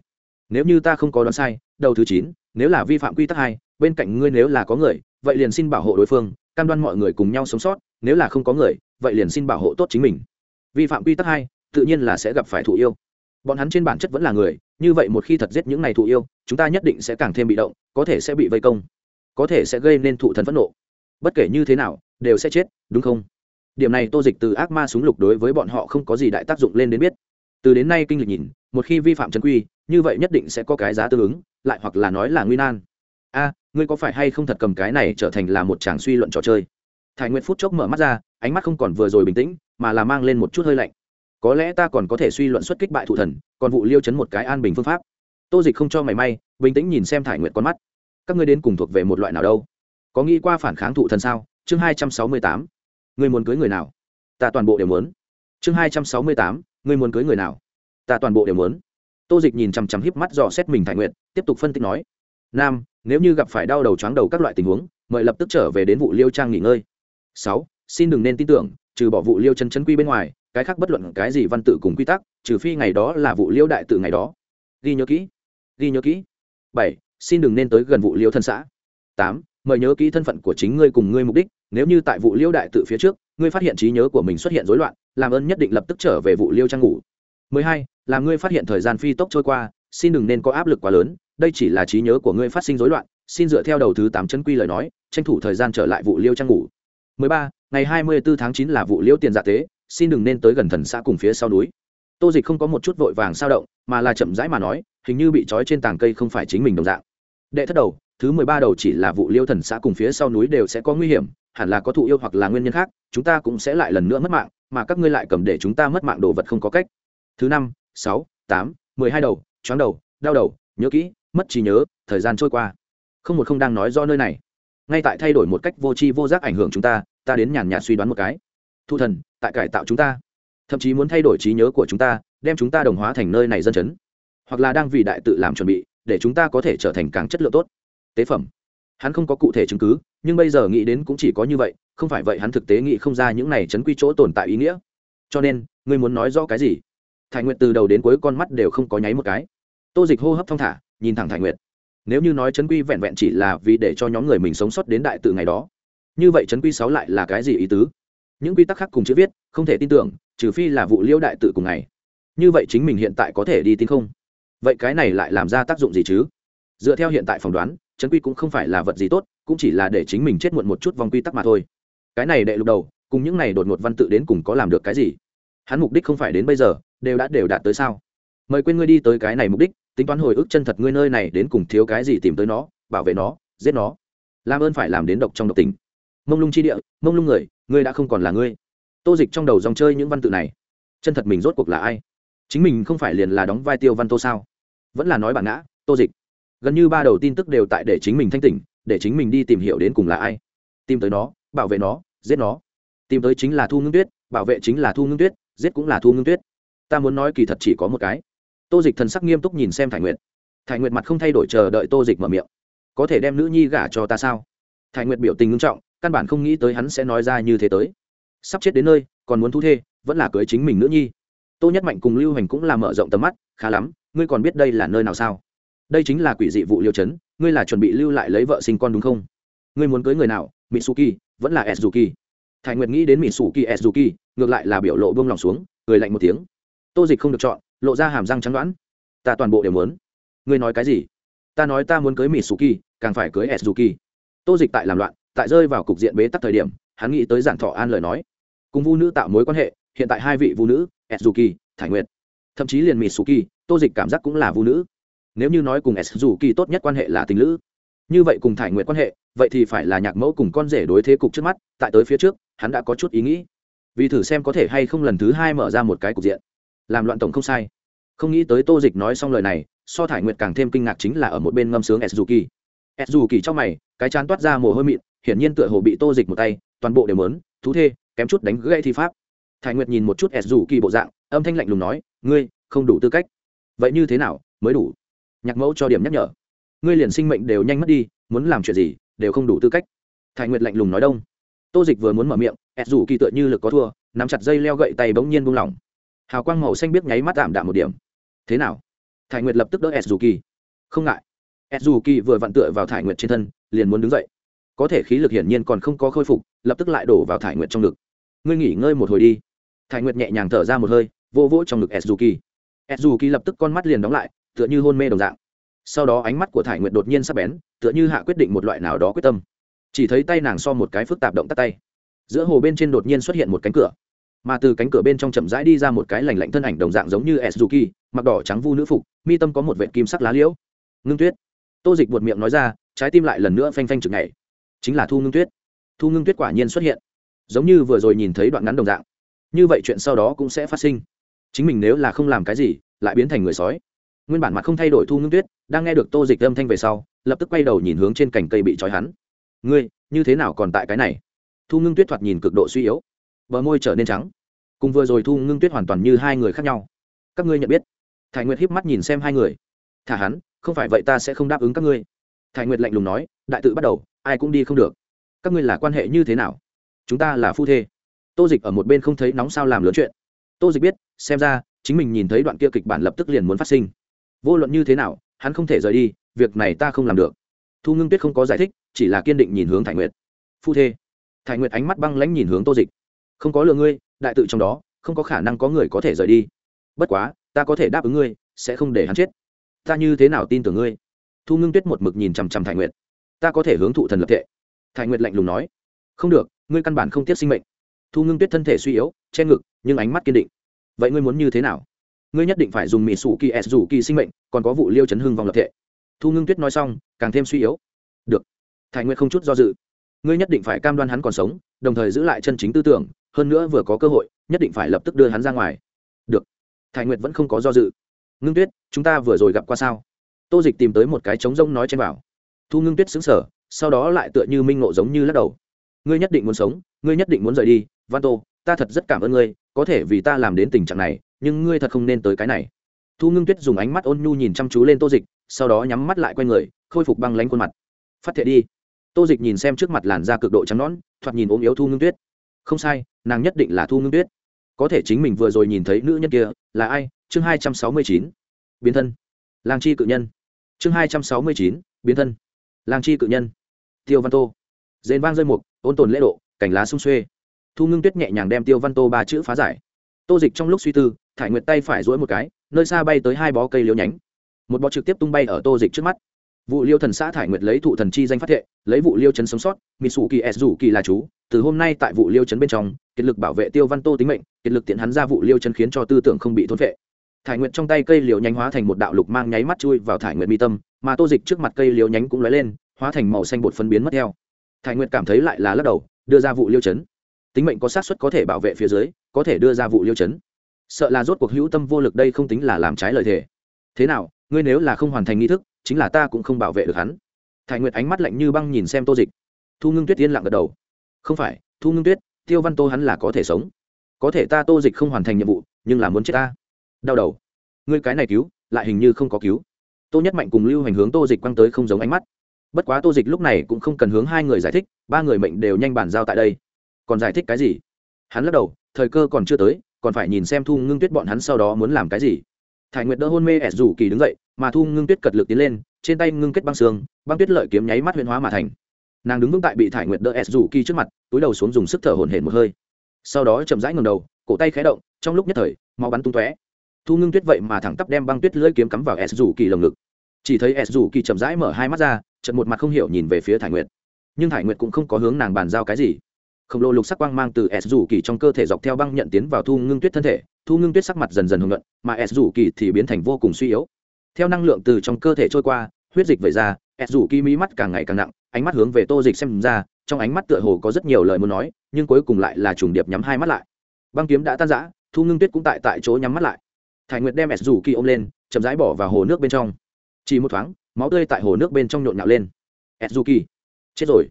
Nếu như ta không có đoán sai, đầu thứ chín, nếu là vi phạm quy tắc hai, bên cạnh ngươi nếu là có người, vậy liền xin bảo hộ đối phương, cam đoan mọi người cùng nhau sống sót, nếu là không có người, vậy liền xin bảo hộ tốt chính mình. Vi phạm quy tắc hai, tự nhiên là sẽ gặp phải thụ yêu. Bọn hắn trên bản chất vẫn là người, như vậy một khi thật giết những này thụ yêu, chúng ta nhất định sẽ càng thêm bị động, có thể sẽ bị vây công, có thể sẽ gây nên thụ thần phẫn nộ. Bất kể như thế nào đều sẽ chết, đúng không? Điểm này tô dịch từ ác ma súng lục đối với bọn họ không có gì đại tác dụng lên đến biết. Từ đến nay kinh lịch nhìn, một khi vi phạm trấn quy, như vậy nhất định sẽ có cái giá tương ứng, lại hoặc là nói là nguy nan. A, ngươi có phải hay không thật cầm cái này trở thành là một tràng suy luận trò chơi? Thái nguyệt phút chốc mở mắt ra, ánh mắt không còn vừa rồi bình tĩnh, mà là mang lên một chút hơi lạnh. Có lẽ ta còn có thể suy luận xuất kích bại thủ thần, còn vụ liêu chấn một cái an bình phương pháp. Tô dịch không cho mày may, bình tĩnh nhìn xem thải nguyệt con mắt. Các ngươi đến cùng thuộc về một loại nào đâu? Có nghĩ qua phản kháng thụ thần sao? Chương hai trăm sáu mươi tám. Ngươi muốn cưới người nào? Ta toàn bộ đều muốn. Chương hai trăm sáu mươi tám. Ngươi muốn cưới người nào? Ta toàn bộ đều muốn. Tô dịch nhìn chằm chằm híp mắt dò xét mình thải nguyệt, tiếp tục phân tích nói. Nam, nếu như gặp phải đau đầu chóng đầu các loại tình huống, mời lập tức trở về đến vụ liêu trang nghỉ ngơi. Sáu, xin đừng nên tin tưởng, trừ bỏ vụ liêu chân chân quy bên ngoài, cái khác bất luận cái gì văn tự cùng quy tắc, trừ phi ngày đó là vụ liêu đại tự ngày đó. Ghi nhớ kỹ. Ghi nhớ kỹ. Bảy, xin đừng nên tới gần vụ liêu thân xã. Tám mời nhớ kỹ thân phận của chính ngươi cùng ngươi mục đích, nếu như tại vụ liêu đại tự phía trước, ngươi phát hiện trí nhớ của mình xuất hiện rối loạn, làm ơn nhất định lập tức trở về vụ liêu trang ngủ. Mười hai là ngươi phát hiện thời gian phi tốc trôi qua, xin đừng nên có áp lực quá lớn, đây chỉ là trí nhớ của ngươi phát sinh rối loạn, xin dựa theo đầu thứ tám chân quy lời nói, tranh thủ thời gian trở lại vụ liêu trang ngủ. 13. ngày 24 tháng 9 là vụ liêu tiền dạ tế, xin đừng nên tới gần thần xã cùng phía sau núi. Tô dịch không có một chút vội vàng sao động, mà là chậm rãi mà nói, hình như bị trói trên tảng cây không phải chính mình đồng dạng. Đệ thất đầu thứ mười ba đầu chỉ là vụ liêu thần xã cùng phía sau núi đều sẽ có nguy hiểm, hẳn là có thụ yêu hoặc là nguyên nhân khác, chúng ta cũng sẽ lại lần nữa mất mạng, mà các ngươi lại cầm để chúng ta mất mạng đồ vật không có cách. Thứ năm, sáu, tám, mười hai đầu, choáng đầu, đau đầu, nhớ kỹ, mất trí nhớ, thời gian trôi qua. Không một không đang nói do nơi này. Ngay tại thay đổi một cách vô tri vô giác ảnh hưởng chúng ta ta đến nhàn nhạt suy đoán một cái. Thu thần, tại cải tạo chúng ta. Thậm chí muốn thay đổi trí nhớ của chúng ta, đem chúng ta đồng hóa thành nơi này dân chấn. Hoặc là đang vì đại tự làm chuẩn bị, để chúng ta có thể trở thành càng chất lượng tốt tế phẩm. Hắn không có cụ thể chứng cứ, nhưng bây giờ nghĩ đến cũng chỉ có như vậy, không phải vậy hắn thực tế nghĩ không ra những này chấn quy chỗ tồn tại ý nghĩa. Cho nên, ngươi muốn nói rõ cái gì? Thải nguyệt từ đầu đến cuối con mắt đều không có nháy một cái. Tô dịch hô hấp thong thả, nhìn thẳng thải nguyệt. Nếu như nói chấn quy vẹn vẹn chỉ là vì để cho nhóm người mình sống sót đến đại tự ngày đó, như vậy chấn quy sáu lại là cái gì ý tứ? Những quy tắc khác cùng chữ viết, không thể tin tưởng, trừ phi là vụ liễu đại tự cùng ngày. Như vậy chính mình hiện tại có thể đi tin không? Vậy cái này lại làm ra tác dụng gì chứ? Dựa theo hiện tại phỏng đoán chấn quy cũng không phải là vật gì tốt, cũng chỉ là để chính mình chết muộn một chút vòng quy tắc mà thôi. Cái này đệ lục đầu, cùng những này đột ngột văn tự đến cùng có làm được cái gì? Hắn mục đích không phải đến bây giờ, đều đã đều đạt tới sao? Mời quên ngươi đi tới cái này mục đích, tính toán hồi ức chân thật ngươi nơi này đến cùng thiếu cái gì tìm tới nó, bảo vệ nó, giết nó. Làm ơn phải làm đến độc trong độc tình. Mông lung chi địa, mông lung người, ngươi đã không còn là ngươi. Tô dịch trong đầu dòng chơi những văn tự này. Chân thật mình rốt cuộc là ai? Chính mình không phải liền là đóng vai tiêu văn tô sao? Vẫn là nói bản ngã, tô dịch gần như ba đầu tin tức đều tại để chính mình thanh tỉnh, để chính mình đi tìm hiểu đến cùng là ai. Tìm tới nó, bảo vệ nó, giết nó. Tìm tới chính là thu ngưng tuyết, bảo vệ chính là thu ngưng tuyết, giết cũng là thu ngưng tuyết. Ta muốn nói kỳ thật chỉ có một cái. Tô dịch thần sắc nghiêm túc nhìn xem thải nguyệt. Thải nguyệt mặt không thay đổi chờ đợi tô dịch mở miệng. Có thể đem nữ nhi gả cho ta sao? Thải nguyệt biểu tình nghiêm trọng, căn bản không nghĩ tới hắn sẽ nói ra như thế tới. Sắp chết đến nơi, còn muốn thu thê, vẫn là cưới chính mình nữ nhi. Tô nhất mạnh cùng lưu hành cũng là mở rộng tầm mắt, khá lắm, ngươi còn biết đây là nơi nào sao? Đây chính là quỷ dị vụ liêu chấn, ngươi là chuẩn bị lưu lại lấy vợ sinh con đúng không? Ngươi muốn cưới người nào? Mitsuki, vẫn là suzuki thái nguyệt nghĩ đến mitsuki suzuki ngược lại là biểu lộ buông lòng xuống, cười lạnh một tiếng. Tô dịch không được chọn, lộ ra hàm răng trắng đoãn ta toàn bộ đều muốn. Ngươi nói cái gì? Ta nói ta muốn cưới mitsuki, càng phải cưới suzuki tô dịch tại làm loạn, tại rơi vào cục diện bế tắc thời điểm, hắn nghĩ tới giản thọ an lời nói. Cùng vu nữ tạo mối quan hệ, hiện tại hai vị vu nữ suzuki thải nguyệt. Thậm chí liền mitsuki, tô dịch cảm giác cũng là vu nữ nếu như nói cùng suzuki tốt nhất quan hệ là tình lữ, như vậy cùng thải nguyệt quan hệ, vậy thì phải là nhạc mẫu cùng con rể đối thế cục trước mắt, tại tới phía trước, hắn đã có chút ý nghĩ. Vì thử xem có thể hay không lần thứ hai mở ra một cái cục diện. Làm loạn tổng không sai. Không nghĩ tới tô dịch nói xong lời này, so thải nguyệt càng thêm kinh ngạc chính là ở một bên ngâm sướng suzuki suzuki trong mày, cái chán toát ra mồ hôi mịn, hiển nhiên tựa hồ bị tô dịch một tay, toàn bộ đều mớn thú thê, kém chút đánh gãy thi pháp. Thải nguyệt nhìn một chút suzuki bộ dạng, âm thanh lạnh lùng nói, ngươi, không đủ tư cách. Vậy như thế nào? Mới đủ nhạc mẫu cho điểm nhắc nhở. Ngươi liền sinh mệnh đều nhanh mất đi, muốn làm chuyện gì, đều không đủ tư cách. Thái nguyệt lạnh lùng nói đông. Tô dịch vừa muốn mở miệng, ẹt rủ kỳ tựa như lực có thua, nắm chặt dây leo gậy tay bỗng nhiên buông lỏng. Hào quang màu xanh biết nháy mắt tạm đạm một điểm. Thế nào? Thái nguyệt lập tức đỡ ẹt rủ kỳ. Không ngại. Ẹt rủ kỳ vừa vặn tựa vào thải nguyệt trên thân, liền muốn đứng dậy. Có thể khí lực hiển nhiên còn không có khôi phục, lập tức lại đổ vào thải nguyệt trong ngực. Ngươi nghỉ ngơi một hồi đi. Thải nguyệt nhẹ nhàng thở ra một hơi vô vỗ trong ngực edzuki kỳ lập tức con mắt liền đóng lại tựa như hôn mê đồng dạng. Sau đó ánh mắt của thải nguyệt đột nhiên sắp bén, tựa như hạ quyết định một loại nào đó quyết tâm. Chỉ thấy tay nàng so một cái phức tạp động tắt tay. Giữa hồ bên trên đột nhiên xuất hiện một cánh cửa. Mà từ cánh cửa bên trong chậm rãi đi ra một cái lành lạnh thân ảnh đồng dạng giống như suzuki mặc đỏ trắng vu nữ phục, mi tâm có một vệt kim sắc lá liễu. Ngưng tuyết. Tô dịch buột miệng nói ra, trái tim lại lần nữa phanh phanh chừng ngày chính là thu ngưng tuyết. Thu ngưng tuyết quả nhiên xuất hiện. Giống như vừa rồi nhìn thấy đoạn ngắn đồng dạng. Như vậy chuyện sau đó cũng sẽ phát sinh. Chính mình nếu là không làm cái gì, lại biến thành người sói nguyên bản mặt không thay đổi thu ngưng tuyết, đang nghe được tô dịch âm thanh về sau, lập tức quay đầu nhìn hướng trên cành cây bị trói hắn. Ngươi, như thế nào còn tại cái này? Thu ngưng tuyết thoạt nhìn cực độ suy yếu, bờ môi trở nên trắng. Cùng vừa rồi thu ngưng tuyết hoàn toàn như hai người khác nhau. Các ngươi nhận biết. Thải nguyệt híp mắt nhìn xem hai người. Thả hắn, không phải vậy ta sẽ không đáp ứng các ngươi. Thải nguyệt lạnh lùng nói, đại tự bắt đầu, ai cũng đi không được. Các ngươi là quan hệ như thế nào? Chúng ta là phu thê. Tô dịch ở một bên không thấy nóng sao làm lớn chuyện. Tô dịch biết, xem ra, chính mình nhìn thấy đoạn kia kịch bản lập tức liền muốn phát sinh vô luận như thế nào, hắn không thể rời đi, việc này ta không làm được. Thu ngưng tuyết không có giải thích, chỉ là kiên định nhìn hướng thải nguyệt. Phu thê. Thải nguyệt ánh mắt băng lãnh nhìn hướng tô dịch. Không có lừa ngươi, đại tự trong đó, không có khả năng có người có thể rời đi. Bất quá, ta có thể đáp ứng ngươi, sẽ không để hắn chết. Ta như thế nào tin tưởng ngươi? Thu ngưng tuyết một mực nhìn chằm chằm thải nguyệt. Ta có thể hướng thụ thần lập tệ thải nguyệt lạnh lùng nói. Không được, ngươi căn bản không tiếp sinh mệnh. Thu ngưng tuyết thân thể suy yếu, che ngực, nhưng ánh mắt kiên định. Vậy ngươi muốn như thế nào? Ngươi nhất định phải dùng mỹ sủ kỳ s dù kỳ sinh mệnh, còn có vụ liêu chấn hưng vòng lập thể. thu ngưng tuyết nói xong, càng thêm suy yếu. Được. Thái nguyệt không chút do dự. Ngươi nhất định phải cam đoan hắn còn sống, đồng thời giữ lại chân chính tư tưởng, hơn nữa vừa có cơ hội, nhất định phải lập tức đưa hắn ra ngoài. Được. Thái nguyệt vẫn không có do dự. Ngưng tuyết, chúng ta vừa rồi gặp qua sao? Tô dịch tìm tới một cái trống rông nói trên bảo. Thu ngưng tuyết xứng sở sau đó lại tựa như minh ngộ giống như lắc đầu. Ngươi nhất định muốn sống, ngươi nhất định muốn rời đi. Văn tô, ta thật rất cảm ơn ngươi, có thể vì ta làm đến tình trạng này nhưng ngươi thật không nên tới cái này. Thu ngưng tuyết dùng ánh mắt ôn nhu nhìn chăm chú lên tô dịch, sau đó nhắm mắt lại q u a y người, khôi phục băng lánh khuôn mặt. Phát thệ đi. Tô dịch nhìn xem trước mặt làn da cực độ trắng nón thoạt nhìn ốm yếu thu ngưng tuyết. Không sai, nàng nhất định là thu ngưng tuyết. Có thể chính mình vừa rồi nhìn thấy nữ nhân kia, là ai? Chương hai trăm sáu mươi chín. Biến thân. Làng chi cự nhân. Chương hai trăm sáu mươi chín, biến thân. Làng chi cự nhân. Tiêu văn tô. Dền vang rơi mục, ôn tồn lễ độ cảnh lá sung xuê. Thu ngưng tuyết nhẹ nhàng đem tiêu văn tô ba chữ phá giải tô dịch trong lúc suy tư, thải nguyệt tay phải dỗi một cái, nơi xa bay tới hai bó cây liễu nhánh. Một bó trực tiếp tung bay ở tô dịch trước mắt. Vụ liêu thần xã thải nguyệt lấy thụ thần chi danh phát thệ, lấy vụ liêu chấn sống sót mỹ sủ kỳ s rủ kỳ là chú. Từ hôm nay tại vụ liêu chấn bên trong, kiệt lực bảo vệ tiêu văn tô tính mệnh, kiệt lực tiện hắn ra vụ liêu chấn khiến cho tư tưởng không bị thôn vệ thải nguyệt trong tay cây liễu nhánh hóa thành một đạo lục mang nháy mắt chui vào thải nguyệt mi tâm, mà tô dịch trước mặt cây liễu nhánh cũng lóe lên, hóa thành màu xanh bột phân biến mất theo. Thải nguyệt cảm thấy lại là lắc đầu, đưa ra vụ liêu chấn tính mệnh có xác suất có thể bảo vệ phía dưới, có thể đưa ra vụ liêu chấn. Sợ là rốt cuộc hữu tâm vô lực đây không tính là làm trái lời thề. Thế nào, ngươi nếu là không hoàn thành nghi thức, chính là ta cũng không bảo vệ được hắn. Thải nguyệt ánh mắt lạnh như băng nhìn xem tô dịch. Thu ngưng tuyết yên lặng gật đầu. Không phải, thu ngưng tuyết, tiêu văn tô hắn là có thể sống. Có thể ta tô dịch không hoàn thành nhiệm vụ, nhưng là muốn chết ta. Đau đầu. Ngươi cái này cứu, lại hình như không có cứu. Tô nhất mạnh cùng lưu hành hướng tô dịch quăng tới không giống ánh mắt. Bất quá tô dịch lúc này cũng không cần hướng hai người giải thích, ba người mệnh đều nhanh bàn giao tại đây còn giải thích cái gì? Hắn lắc đầu, thời cơ còn chưa tới, còn phải nhìn xem thu ngưng tuyết bọn hắn sau đó muốn làm cái gì. Thải nguyệt đỡ hôn mê ẻ rủ kỳ đứng dậy, mà thu ngưng tuyết cật lực tiến lên, trên tay ngưng kết băng xương, băng tuyết lợi kiếm nháy mắt huyền hóa mà thành. Nàng đứng vững tại bị thải nguyệt đỡ ẻ rủ kỳ trước mặt, túi đầu xuống dùng sức thở hổn hển một hơi. Sau đó chậm rãi ngầm đầu, cổ tay khé động, trong lúc nhất thời, máu bắn tung tóe. Thu ngưng tuyết vậy mà thẳng tắp đem băng tuyết lưỡi kiếm cắm vào ẻn rủ kỳ lồng ngực. Chỉ thấy ẻn rủ kỳ chậm rãi mở hai mắt ra trận một mặt không hiểu nhìn về phía thải nguyệt. Nhưng thải nguyệt cũng không có hướng nàng bàn giao cái gì khổng lồ lục sắc quang mang từ s rủ kỳ trong cơ thể dọc theo băng nhận tiến vào thu ngưng tuyết thân thể, thu ngưng tuyết sắc mặt dần dần hưởng luận mà s rủ kỳ thì biến thành vô cùng suy yếu. Theo năng lượng từ trong cơ thể trôi qua, huyết dịch về ra, s rủ kỳ mí mắt càng ngày càng nặng, ánh mắt hướng về tô dịch xem ra, trong ánh mắt tựa hồ có rất nhiều lời muốn nói, nhưng cuối cùng lại là trùng điệp nhắm hai mắt lại. Băng kiếm đã tan rã, thu ngưng tuyết cũng tại tại chỗ nhắm mắt lại. Thải nguyệt đem s rủ kỳ ôm lên, chậm rãi bỏ vào hồ nước bên trong. Chỉ một thoáng, máu tươi tại hồ nước bên trong nhộn nhạo lên. S rủ kỳ, chết rồi.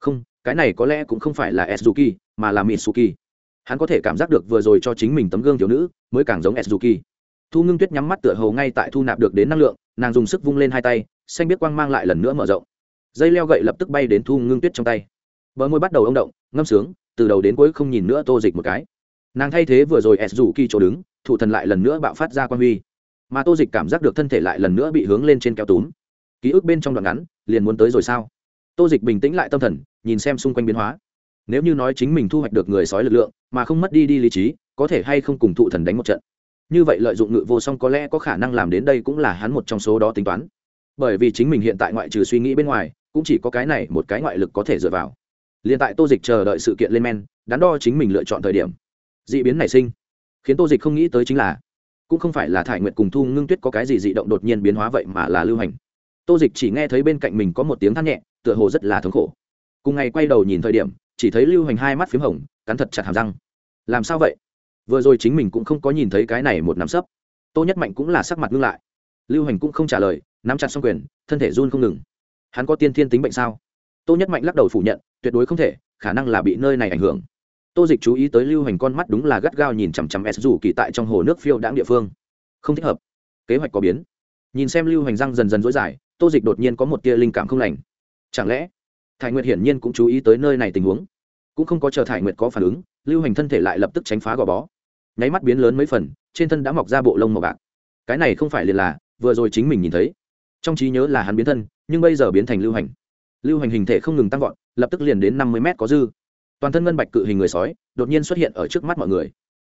Không cái này có lẽ cũng không phải là Suzuki, mà là Mitsuki. Hắn có thể cảm giác được vừa rồi cho chính mình tấm gương thiếu nữ, mới càng giống Suzuki. Thu Ngưng Tuyết nhắm mắt tựa hồ ngay tại thu nạp được đến năng lượng, nàng dùng sức vung lên hai tay, xanh biết quang mang lại lần nữa mở rộng. Dây leo gậy lập tức bay đến Thu Ngưng Tuyết trong tay. Bờ môi bắt đầu ông động, ngâm sướng, từ đầu đến cuối không nhìn nữa Tô Dịch một cái. Nàng thay thế vừa rồi Suzuki chỗ đứng, thủ thần lại lần nữa bạo phát ra quang huy. Mà Tô Dịch cảm giác được thân thể lại lần nữa bị hướng lên trên kéo túm. Ký ức bên trong đoạn ngắn, liền muốn tới rồi sao? Tô Dịch bình tĩnh lại tâm thần, nhìn xem xung quanh biến hóa. Nếu như nói chính mình thu hoạch được người sói lực lượng mà không mất đi đi lý trí có thể hay không cùng thụ thần đánh một trận. Như vậy lợi dụng ngự vô song có lẽ có khả năng làm đến đây cũng là hắn một trong số đó tính toán. Bởi vì chính mình hiện tại ngoại trừ suy nghĩ bên ngoài cũng chỉ có cái này một cái ngoại lực có thể dựa vào. Liên tại tô dịch chờ đợi sự kiện lên men đắn đo chính mình lựa chọn thời điểm. D ị biến nảy sinh. Khiến tô dịch không nghĩ tới chính là cũng không phải là thải nguyệt cùng thu ngưng tuyết có cái gì dị động đột nhiên biến hóa vậy mà là lưu hành. Tô dịch chỉ nghe thấy bên cạnh mình có một tiếng than nhẹ tựa hồ rất là thống khổ. Cùng ngày quay đầu nhìn thời điểm, chỉ thấy lưu hành hai mắt p h í m hồng, cắn thật chặt hàm răng. Làm sao vậy? Vừa rồi chính mình cũng không có nhìn thấy cái này một nắm sấp. Tô nhất mạnh cũng là sắc mặt ngưng lại. Lưu hành cũng không trả lời, nắm chặt xong quyền, thân thể run không ngừng. Hắn có tiên thiên tính bệnh sao? Tô nhất mạnh lắc đầu phủ nhận, tuyệt đối không thể, khả năng là bị nơi này ảnh hưởng. Tô dịch chú ý tới lưu hành con mắt đúng là gắt gao nhìn chằm chằm s dù kỳ tại trong hồ nước phiêu đãng địa phương. Không thích hợp. Kế hoạch có biến. Nhìn xem lưu hành răng dần dần dối dài, tô dịch đột nhiên có một tia linh cảm không lành chẳng lẽ thải nguyệt hiển nhiên cũng chú ý tới nơi này tình huống? Cũng không có chờ thải nguyệt có phản ứng, lưu hành thân thể lại lập tức tránh phá gò bó. Nháy mắt biến lớn mấy phần, trên thân đã mọc ra bộ lông màu bạc. Cái này không phải liền là vừa rồi chính mình nhìn thấy. Trong trí nhớ là hắn biến thân, nhưng bây giờ biến thành lưu hành. Lưu hành hình thể không ngừng tăng vọt, lập tức liền đến năm mươi mét có dư. Toàn thân ngân bạch cự hình người sói, đột nhiên xuất hiện ở trước mắt mọi người.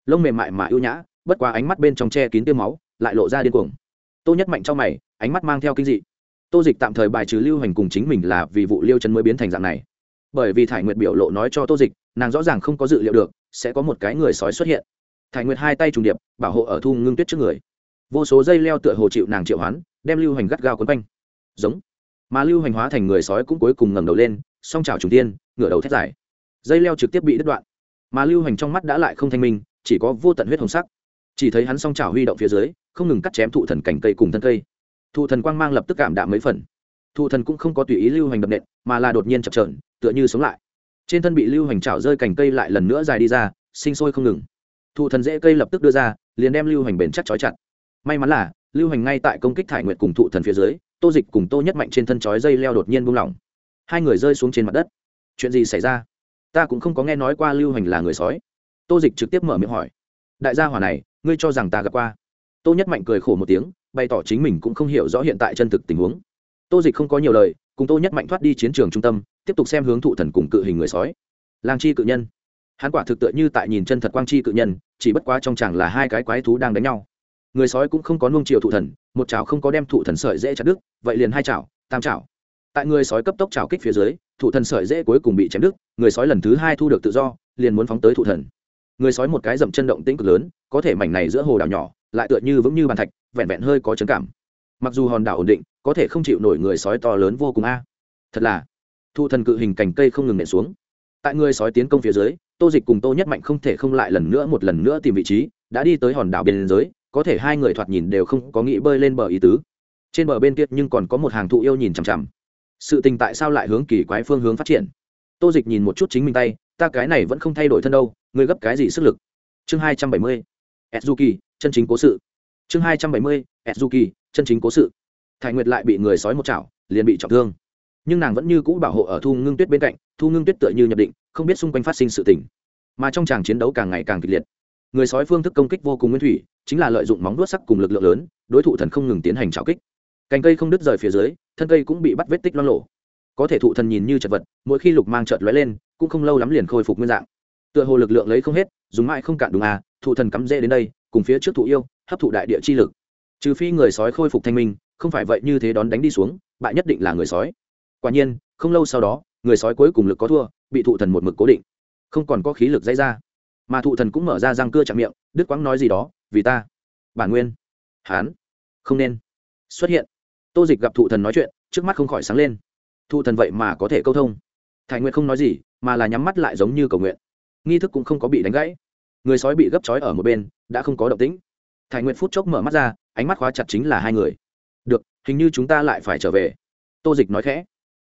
Lông mềm mại mà ưu nhã, bất quá ánh mắt bên trong che kín tiêu máu, lại lộ ra điên cuồng. Tô nhất mạnh trong mày, ánh mắt mang theo kinh dị tô dịch tạm thời bài trừ lưu hành cùng chính mình là vì vụ liêu chân mới biến thành dạng này. Bởi vì thải nguyệt biểu lộ nói cho tô dịch, nàng rõ ràng không có dự liệu được, sẽ có một cái người sói xuất hiện. Thải nguyệt hai tay trùng điệp, bảo hộ ở thu ngưng tuyết trước người. Vô số dây leo tựa hồ chịu nàng triệu hoán, đem lưu hành gắt gao quấn quanh. Giống. Mà lưu hành hóa thành người sói cũng cuối cùng ngẩng đầu lên, song trào trùng tiên, ngửa đầu thét dài. Dây leo trực tiếp bị đứt đoạn. Mà lưu hành trong mắt đã lại không thanh minh, chỉ có vô tận huyết hồng sắc. Chỉ thấy hắn song trào huy động phía dưới, không ngừng cắt chém thụ thần cảnh cây cùng thân cây thụ thần quang mang lập tức cảm đạm mấy phần. Thụ thần cũng không có tùy ý lưu hành đập nện, mà là đột nhiên chập trờn tựa như sống lại. Trên thân bị lưu hành trào rơi cành cây lại lần nữa dài đi ra, sinh sôi không ngừng. Thụ thần dễ cây lập tức đưa ra, liền đem lưu hành bền chắc chói chặt. May mắn là, lưu hành ngay tại công kích thải nguyệt cùng thụ thần phía dưới, tô dịch cùng tô nhất mạnh trên thân chói dây leo đột nhiên buông lỏng. Hai người rơi xuống trên mặt đất. Chuyện gì xảy ra? Ta cũng không có nghe nói qua lưu hành là người sói. Tô dịch trực tiếp mở miệng hỏi. Đại gia hỏa này, ngươi cho rằng ta gặp qua? Tô nhất mạnh cười khổ một tiếng bày tỏ chính mình cũng không hiểu rõ hiện tại chân thực tình huống. Tô dịch không có nhiều lời, cùng tô nhất mạnh thoát đi chiến trường trung tâm, tiếp tục xem hướng thụ thần cùng cự hình người sói. Lang chi cự nhân. Hắn quả thực tựa như tại nhìn chân thật quang chi cự nhân, chỉ bất quá trong chẳng là hai cái quái thú đang đánh nhau. Người sói cũng không có nuông chiều thụ thần, một chảo không có đem thụ thần sợi dễ chặt đứt, vậy liền hai chảo, tam chảo. Tại người sói cấp tốc chảo kích phía dưới, thụ thần sợi dễ cuối cùng bị chém đứt, người sói lần thứ hai thu được tự do, liền muốn phóng tới thụ thần. Người sói một cái dậm chân động tĩnh cực lớn, có thể mảnh này giữa hồ đảo nhỏ lại tựa như vững như bàn thạch, vẹn vẹn hơi có chấn cảm. Mặc dù hòn đảo ổn định, có thể không chịu nổi người sói to lớn vô cùng a. Thật là thụ thần cự hình cành cây không ngừng nện xuống. Tại người sói tiến công phía dưới, tô dịch cùng tô nhất mạnh không thể không lại lần nữa một lần nữa tìm vị trí, đã đi tới hòn đảo biên giới, có thể hai người thoạt nhìn đều không có nghĩ bơi lên bờ ý tứ. Trên bờ bên kia nhưng còn có một hàng thụ yêu nhìn chằm chằm. Sự tình tại sao lại hướng kỳ quái phương hướng phát triển? Tô dịch nhìn một chút chính mình tay, ta cái này vẫn không thay đổi thân đâu, ngươi gấp cái gì sức lực? Chương hai trăm bảy mươi. Edzuki chân chính cố sự. Chương hai trăm bảy mươi edzuki chân chính cố sự. Thải nguyệt lại bị người sói một chảo, liền bị trọng thương. Nhưng nàng vẫn như cũ bảo hộ ở thu ngưng tuyết bên cạnh, thu ngưng tuyết tựa như nhập định, không biết xung quanh phát sinh sự tình. Mà trong tràng chiến đấu càng ngày càng kịch liệt. Người sói phương thức công kích vô cùng nguyên thủy, chính là lợi dụng móng đuốt sắc cùng lực lượng lớn, đối thủ thần không ngừng tiến hành trào kích. Cành cây không đứt rời phía dưới, thân cây cũng bị bắt vết tích loang lộ có thể thụ thần nhìn như chật vật, mỗi khi lục mang trợt lóe lên, cũng không lâu lắm liền khôi phục nguyên dạng. Tựa hồ lực lượng lấy không hết, dùng mãi không cạn đúng à thụ thần cắm rễ đến đây cùng phía trước thụ yêu, hấp thụ đại địa chi lực. Trừ phi người sói khôi phục thanh minh, không phải vậy như thế đón đánh đi xuống, bại nhất định là người sói. Quả nhiên, không lâu sau đó, người sói cuối cùng lực có thua, bị thụ thần một mực cố định. Không còn có khí lực dây ra. Mà thụ thần cũng mở ra răng cưa chạm miệng, đứt quãng nói gì đó, vì ta, bản nguyên, hán, không nên. Xuất hiện. Tô dịch gặp thụ thần nói chuyện, trước mắt không khỏi sáng lên. Thụ thần vậy mà có thể câu thông. Thái nguyện không nói gì, mà là nhắm mắt lại giống như cầu nguyện. Nghi thức cũng không có bị đánh gãy người sói bị gấp trói ở một bên, đã không có động tĩnh. Thải nguyện phút chốc mở mắt ra, ánh mắt khóa chặt chính là hai người. Được, hình như chúng ta lại phải trở về. Tô dịch nói khẽ.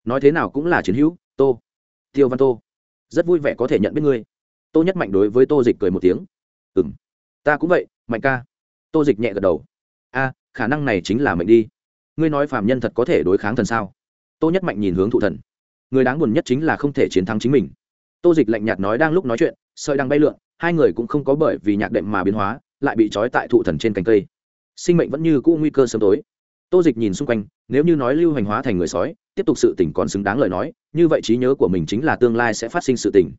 Nói thế nào cũng là chiến hữu, tô. Tiêu văn tô. Rất vui vẻ có thể nhận biết ngươi. Tô nhất mạnh đối với tô dịch cười một tiếng. Ừ m ta cũng vậy, mạnh ca. Tô dịch nhẹ gật đầu. A, khả năng này chính là mệnh đi. Ngươi nói phạm nhân thật có thể đối kháng thần sao? Tô nhất mạnh nhìn hướng thụ thần. Người đáng buồn nhất chính là không thể chiến thắng chính mình. Tô dịch lạnh nhạt nói đang lúc nói chuyện, sợi đang bay lượn hai người cũng không có bởi vì nhạc đệm mà biến hóa, lại bị trói tại thụ thần trên cành cây. Sinh mệnh vẫn như cũ nguy cơ sớm tối. Tô dịch nhìn xung quanh, nếu như nói lưu hành hóa thành người sói, tiếp tục sự tỉnh còn xứng đáng lời nói, như vậy trí nhớ của mình chính là tương lai sẽ phát sinh sự tỉnh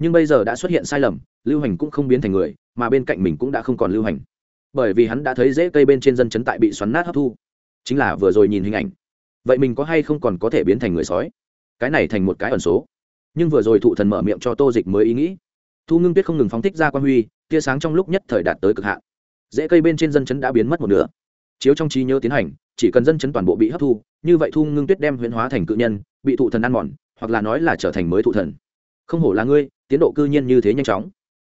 nhưng bây giờ đã xuất hiện sai lầm, lưu hành cũng không biến thành người, mà bên cạnh mình cũng đã không còn lưu hành. Bởi vì hắn đã thấy dễ cây bên trên dân chấn tại bị xoắn nát hấp thu. Chính là vừa rồi nhìn hình ảnh. Vậy mình có hay không còn có thể biến thành người sói? Cái này thành một cái ẩn số. Nhưng vừa rồi thụ thần mở miệng cho tô dịch mới ý nghĩ thu ngưng tuyết không ngừng phóng thích ra quan huy, tia sáng trong lúc nhất thời đạt tới cực hạn. Dễ cây bên trên dân chấn đã biến mất một nửa. Chiếu trong trí nhớ tiến hành, chỉ cần dân chấn toàn bộ bị hấp thu, như vậy thu ngưng tuyết đem huyễn hóa thành cự nhân, bị thụ thần ăn mòn, hoặc là nói là trở thành mới thụ thần. Không hổ là ngươi, tiến độ cư nhiên như thế nhanh chóng.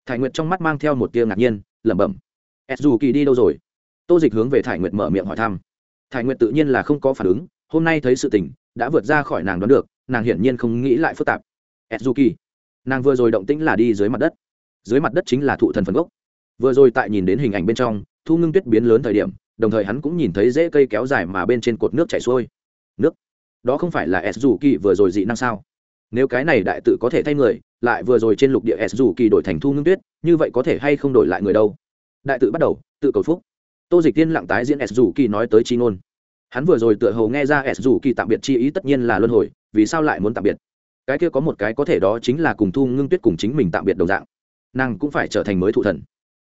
Thải nguyệt trong mắt mang theo một tia ngạc nhiên, lẩm bẩm. S dù kỳ đi đâu rồi? Tô dịch hướng về thải nguyệt mở miệng hỏi thăm. Thải nguyệt tự nhiên là không có phản ứng, hôm nay thấy sự tình, đã vượt ra khỏi nàng đoán được, nàng hiển nhiên không nghĩ lại phức tạp. S dù kỳ nàng vừa rồi động tĩnh là đi dưới mặt đất. Dưới mặt đất chính là thụ thần phần gốc. Vừa rồi tại nhìn đến hình ảnh bên trong, thu ngưng tuyết biến lớn thời điểm, đồng thời hắn cũng nhìn thấy rễ cây kéo dài mà bên trên cột nước chảy xuôi. Nước? Đó không phải là s dù kỳ vừa rồi dị năng sao? Nếu cái này đại tự có thể thay người, lại vừa rồi trên lục địa s dù kỳ đổi thành thu ngưng tuyết, như vậy có thể hay không đổi lại người đâu? Đại tự bắt đầu, tự cầu phúc. Tô dịch tiên lặng tái diễn s dù kỳ nói tới chi ngôn. Hắn vừa rồi tựa hầu nghe ra s dù kỳ tạm biệt chi ý tất nhiên là luân hồi, vì sao lại muốn tạm biệt? Cái kia có một cái có thể đó chính là cùng thu ngưng tuyết cùng chính mình tạm biệt đồng dạng. Nàng cũng phải trở thành mới thụ thần.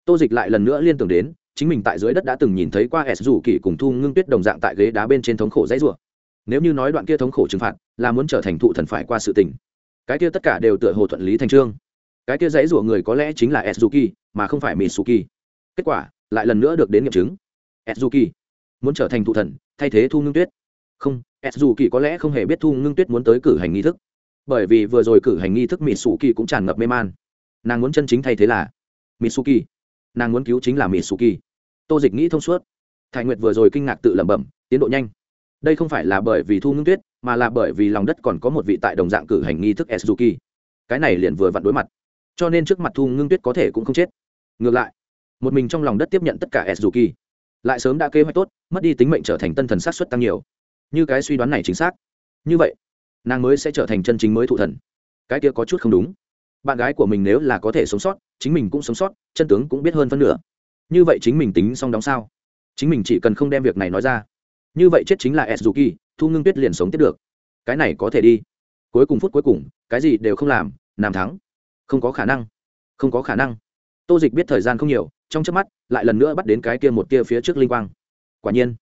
Tô dịch lại lần nữa liên tưởng đến, chính mình tại dưới đất đã từng nhìn thấy qua s dù kỳ cùng thu ngưng tuyết đồng dạng tại ghế đá bên trên thống khổ dãy rủa. Nếu như nói đoạn kia thống khổ trừng phạt, là muốn trở thành thụ thần phải qua sự tình. Cái kia tất cả đều tựa hồ thuận lý thành trương. Cái kia dãy rủa người có lẽ chính là s dù kỳ, mà không phải mitsuki. Kết quả, lại lần nữa được đến nghiệm chứng. S dù kỳ muốn trở thành thụ thần, thay thế thu ngưng tuyết. Không, s dù kỳ có lẽ không hề biết thu ngưng tuyết muốn tới cử hành nghi thức bởi vì vừa rồi cử hành nghi thức mitsuki cũng tràn ngập mê man. Nàng muốn chân chính thay thế là mitsuki. Nàng muốn cứu chính là mitsuki. Tô dịch nghĩ thông suốt. Thái nguyệt vừa rồi kinh ngạc tự lẩm bẩm, tiến độ nhanh. Đây không phải là bởi vì thu ngưng tuyết, mà là bởi vì lòng đất còn có một vị tại đồng dạng cử hành nghi thức suzuki. Cái này liền vừa vặn đối mặt. Cho nên trước mặt thu ngưng tuyết có thể cũng không chết. Ngược lại, một mình trong lòng đất tiếp nhận tất cả suzuki. Lại sớm đã kế hoạch tốt, mất đi tính mệnh trở thành tân thần sát xuất tăng nhiều. Như cái suy đoán này chính xác. Như vậy nàng mới sẽ trở thành chân chính mới thụ thần. Cái kia có chút không đúng. Bạn gái của mình nếu là có thể sống sót, chính mình cũng sống sót, chân tướng cũng biết hơn phân nửa. Như vậy chính mình tính xong đóng sao? Chính mình chỉ cần không đem việc này nói ra. Như vậy chết chính là suzuki thu ngưng tuyết liền sống tiếp được. Cái này có thể đi. Cuối cùng phút cuối cùng, cái gì đều không làm làm thắng. Không có khả năng. Không có khả năng. Tô dịch biết thời gian không nhiều, trong trước mắt, lại lần nữa bắt đến cái kia một tia phía trước linh quang. Quả nhiên.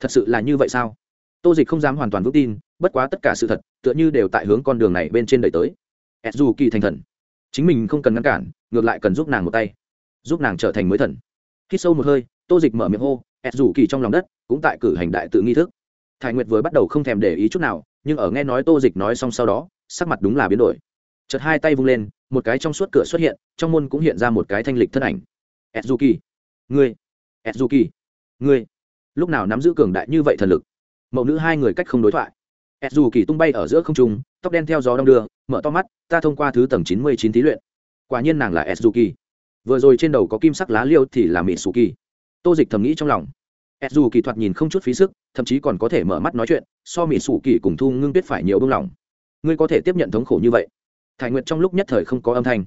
Thật sự là như vậy sao? Tô dịch không dám hoàn toàn vững tin bất quá tất cả sự thật, tựa như đều tại hướng con đường này bên trên đời tới. S dù kỳ thành thần. Chính mình không cần ngăn cản, ngược lại cần giúp nàng một tay. Giúp nàng trở thành mới thần. Khi sâu một hơi, tô dịch mở miệng hô s dù kỳ trong lòng đất, cũng tại cử hành đại tự nghi thức. Thái nguyệt vừa bắt đầu không thèm để ý chút nào, nhưng ở nghe nói tô dịch nói xong sau đó, sắc mặt đúng là biến đổi. Chật hai tay vung lên, một cái trong suốt cửa xuất hiện, trong môn cũng hiện ra một cái thanh lịch thân ảnh. Edzuki ngươi. Kỳ ngươi. Lúc nào nắm giữ cường đại như vậy thần lực? Mẫu nữ hai người cách không đối thoại edzuki tung bay ở giữa không trung, tóc đen theo gió đong đưa, mở to mắt, ta thông qua thứ tầng chín mươi chín thí luyện. Quả nhiên nàng là edzuki vừa rồi trên đầu có kim sắc lá liêu thì là mỹ suki tô dịch thầm nghĩ trong lòng. S dù kỳ thoạt nhìn không chút phí sức, thậm chí còn có thể mở mắt nói chuyện, so mỹ sủ kỳ cùng thu ngưng tuyết phải nhiều bông lòng. Ngươi có thể tiếp nhận thống khổ như vậy? Thải nguyệt trong lúc nhất thời không có âm thanh.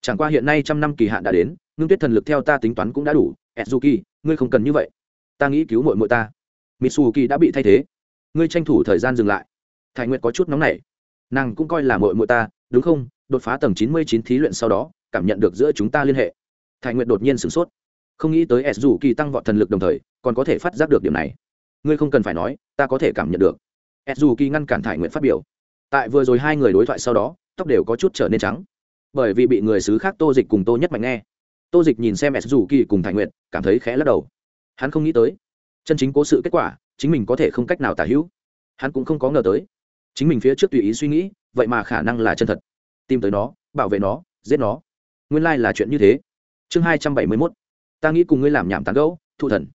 Chẳng qua hiện nay trăm năm kỳ hạn đã đến, ngưng tuyết thần lực theo ta tính toán cũng đã đủ s dù kỳ, ngươi không cần như vậy. Ta nghĩ cứu mội mội ta. Mỹ sủ kỳ đã bị thay thế. Ngươi tranh thủ thời gian dừng lại thải nguyệt có chút nóng nảy. Nàng cũng coi là mội mội ta đúng không? Đột phá tầng chín mươi chín thí luyện sau đó cảm nhận được giữa chúng ta liên hệ. Thải nguyệt đột nhiên sửng sốt. Không nghĩ tới s dù kỳ tăng vọt thần lực đồng thời còn có thể phát giác được điểm này. Ngươi không cần phải nói ta có thể cảm nhận được. S dù kỳ ngăn cản thải Nguyệt phát biểu. Tại vừa rồi hai người đối thoại sau đó tóc đều có chút trở nên trắng. Bởi vì bị người xứ khác tô dịch cùng tô nhất mạnh nghe. Tô dịch nhìn xem s dù kỳ cùng thải Nguyệt, cảm thấy khẽ lắc đầu. Hắn không nghĩ tới. Chân chính cố sự kết quả chính mình có thể không cách nào tả hữu. Hắn cũng không có ngờ tới chính mình phía trước tùy ý suy nghĩ, vậy mà khả năng là chân thật. Tìm tới nó, bảo vệ nó, giết nó. Nguyên lai là chuyện như thế. Chương hai trăm bảy mươi mốt. Ta nghĩ cùng ngươi làm nhảm tán gấu thụ thần.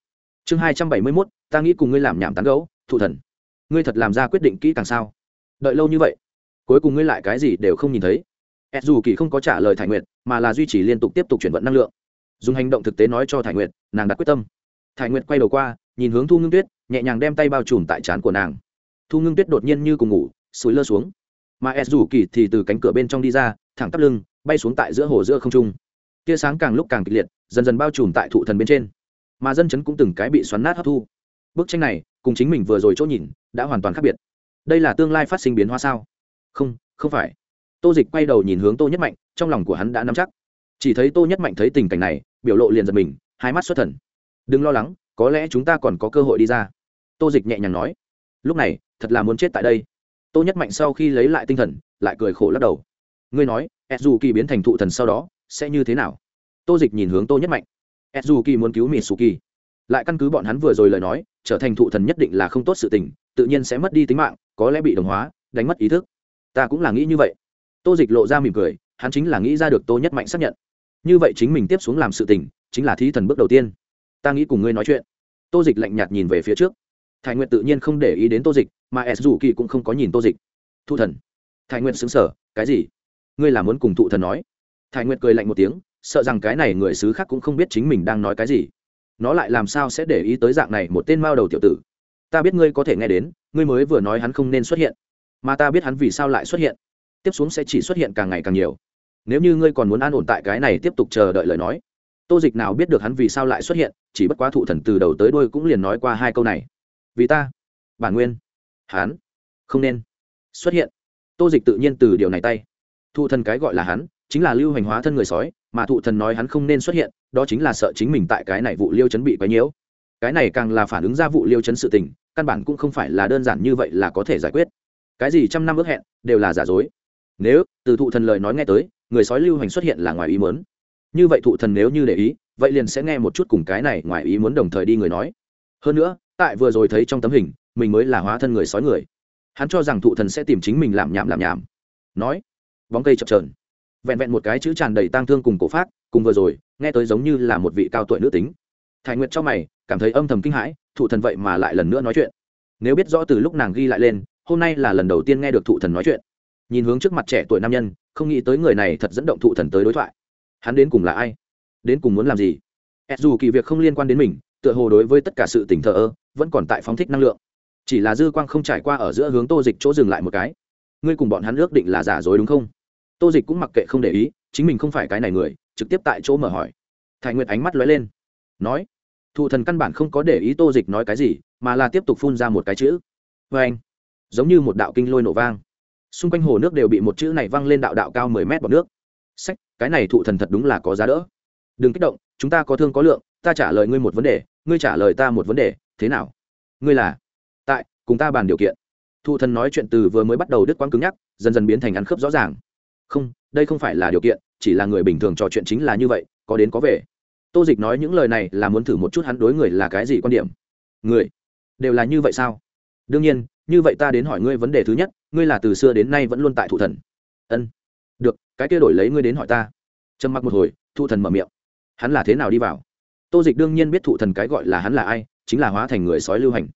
Chương hai trăm bảy mươi mốt. Ta nghĩ cùng ngươi làm nhảm tán gấu thụ thần. Ngươi thật làm ra quyết định kỹ càng sao? Đợi lâu như vậy, cuối cùng ngươi lại cái gì đều không nhìn thấy. Ed dù kỳ không có trả lời thải nguyệt, mà là duy trì liên tục tiếp tục chuyển vận năng lượng. Dùng hành động thực tế nói cho thải nguyệt, nàng đã quyết tâm. Thải nguyệt quay đầu qua, nhìn hướng thu ngưng tuyết, nhẹ nhàng đem tay bao trùm tại trán của nàng thu ngưng tuyết đột nhiên như cùng ngủ, sủi lơ xuống. Mà s dù kỳ thì từ cánh cửa bên trong đi ra, thẳng tắp lưng, bay xuống tại giữa hồ giữa không trung. Tia sáng càng lúc càng kịch liệt, dần dần bao trùm tại thụ thần bên trên. Mà dân chấn cũng từng cái bị xoắn nát hấp thu. Bức tranh này, cùng chính mình vừa rồi chỗ nhìn, đã hoàn toàn khác biệt. Đây là tương lai phát sinh biến hóa sao? Không không phải. Tô dịch quay đầu nhìn hướng tô nhất mạnh, trong lòng của hắn đã nắm chắc. Chỉ thấy tô nhất mạnh thấy tình cảnh này, biểu lộ liền giật mình, hai mắt xuất thần. Đừng lo lắng, có lẽ chúng ta còn có cơ hội đi ra. Tô dịch nhẹ nhàng nói. Lúc này thật là muốn chết tại đây. Tô nhất mạnh sau khi lấy lại tinh thần, lại cười khổ lắc đầu. Ngươi nói s dù kỳ biến thành thụ thần sau đó, sẽ như thế nào? Tô dịch nhìn hướng tô nhất mạnh. S dù kỳ muốn cứu mỹ su kỳ lại căn cứ bọn hắn vừa rồi lời nói, trở thành thụ thần nhất định là không tốt sự tình, tự nhiên sẽ mất đi tính mạng, có lẽ bị đồng hóa, đánh mất ý thức. Ta cũng là nghĩ như vậy. Tô dịch lộ ra mỉm cười, hắn chính là nghĩ ra được tô nhất mạnh xác nhận. Như vậy chính mình tiếp xuống làm sự tình, chính là thí thần bước đầu tiên. Ta nghĩ cùng ngươi nói chuyện. Tô dịch lạnh nhạt nhìn về phía trước thái nguyện tự nhiên không để ý đến tô dịch, mà s dù kỳ cũng không có nhìn tô dịch. Thụ thần. Thái nguyện xứng sở cái gì? Ngươi là muốn cùng thụ thần nói? Thái nguyện cười lạnh một tiếng, sợ rằng cái này người xứ khác cũng không biết chính mình đang nói cái gì. Nó lại làm sao sẽ để ý tới dạng này một tên mao đầu tiểu tử? Ta biết ngươi có thể nghe đến, ngươi mới vừa nói hắn không nên xuất hiện. Mà ta biết hắn vì sao lại xuất hiện. Tiếp xuống sẽ chỉ xuất hiện càng ngày càng nhiều. Nếu như ngươi còn muốn an ổn tại cái này tiếp tục chờ đợi lời nói, tô dịch nào biết được hắn vì sao lại xuất hiện, chỉ bất quá thụ thần từ đầu tới đôi cũng liền nói qua hai câu này vì ta. Bản nguyên. Hắn không nên. Xuất hiện. Tô dịch tự nhiên từ điều này tay. Thụ thần cái gọi là hắn, chính là lưu hành hóa thân người sói, mà thụ thần nói hắn không nên xuất hiện, đó chính là sợ chính mình tại cái này vụ liêu chấn bị quấy nhiễu. Cái này càng là phản ứng ra vụ liêu chấn sự tình, căn bản cũng không phải là đơn giản như vậy là có thể giải quyết. Cái gì trăm năm ước hẹn, đều là giả dối. Nếu, từ thụ thần lời nói nghe tới, người sói lưu hành xuất hiện là ngoài ý muốn. Như vậy thụ thần nếu như để ý, vậy liền sẽ nghe một chút cùng cái này ngoài ý muốn đồng thời đi người nói. Hơn nữa tại vừa rồi thấy trong tấm hình, mình mới là hóa thân người sói người. Hắn cho rằng thụ thần sẽ tìm chính mình làm nhảm làm nhảm. Nói, bóng cây chập trờn vẹn vẹn một cái chữ tràn đầy tang thương cùng cổ phát cùng vừa rồi, nghe tới giống như là một vị cao tuổi nữ tính. Thải nguyệt cho mày, cảm thấy âm thầm kinh hãi, thụ thần vậy mà lại lần nữa nói chuyện. Nếu biết rõ từ lúc nàng ghi lại lên, hôm nay là lần đầu tiên nghe được thụ thần nói chuyện. Nhìn hướng trước mặt trẻ tuổi nam nhân, không nghĩ tới người này thật dẫn động thụ thần tới đối thoại. Hắn đến cùng là ai? Đến cùng muốn làm gì? Dù kỳ việc không liên quan đến mình, tựa hồ đối với tất cả sự tỉnh thờ ơ vẫn còn tại phóng thích năng lượng. Chỉ là dư quang không trải qua ở giữa hướng tô dịch chỗ dừng lại một cái. Ngươi cùng bọn hắn ước định là giả dối đúng không? Tô dịch cũng mặc kệ không để ý, chính mình không phải cái này người, trực tiếp tại chỗ mở hỏi. Thái nguyệt ánh mắt lóe lên, nói, thụ thần căn bản không có để ý tô dịch nói cái gì, mà là tiếp tục phun ra một cái chữ. Vê anh, giống như một đạo kinh lôi nổ vang. Xung quanh hồ nước đều bị một chữ này văng lên đạo đạo cao mười mét bọc nước. Sách, cái này thụ thần thật đúng là có giá đỡ. Đừng kích động, chúng ta có thương có lượng, ta trả lời ngươi một vấn đề, ngươi trả lời ta một vấn đề thế nào? Ngươi là? Tại, cùng ta bàn điều kiện. Thụ thần nói chuyện từ vừa mới bắt đầu đứt quãng cứng nhắc, dần dần biến thành ăn khớp rõ ràng. Không, đây không phải là điều kiện, chỉ là người bình thường trò chuyện chính là như vậy, có đến có về. Tô dịch nói những lời này là muốn thử một chút hắn đối người là cái gì quan điểm. Người? Đều là như vậy sao? Đương nhiên, như vậy ta đến hỏi ngươi vấn đề thứ nhất, ngươi là từ xưa đến nay vẫn luôn tại thụ thần. Ân. Được, cái kia đổi lấy ngươi đến hỏi ta. Trầm mặc một hồi thụ thần mở miệng. Hắn là thế nào đi vào? Tô dịch đương nhiên biết thụ thần cái gọi là hắn là ai chính là hóa thành người sói lưu hành.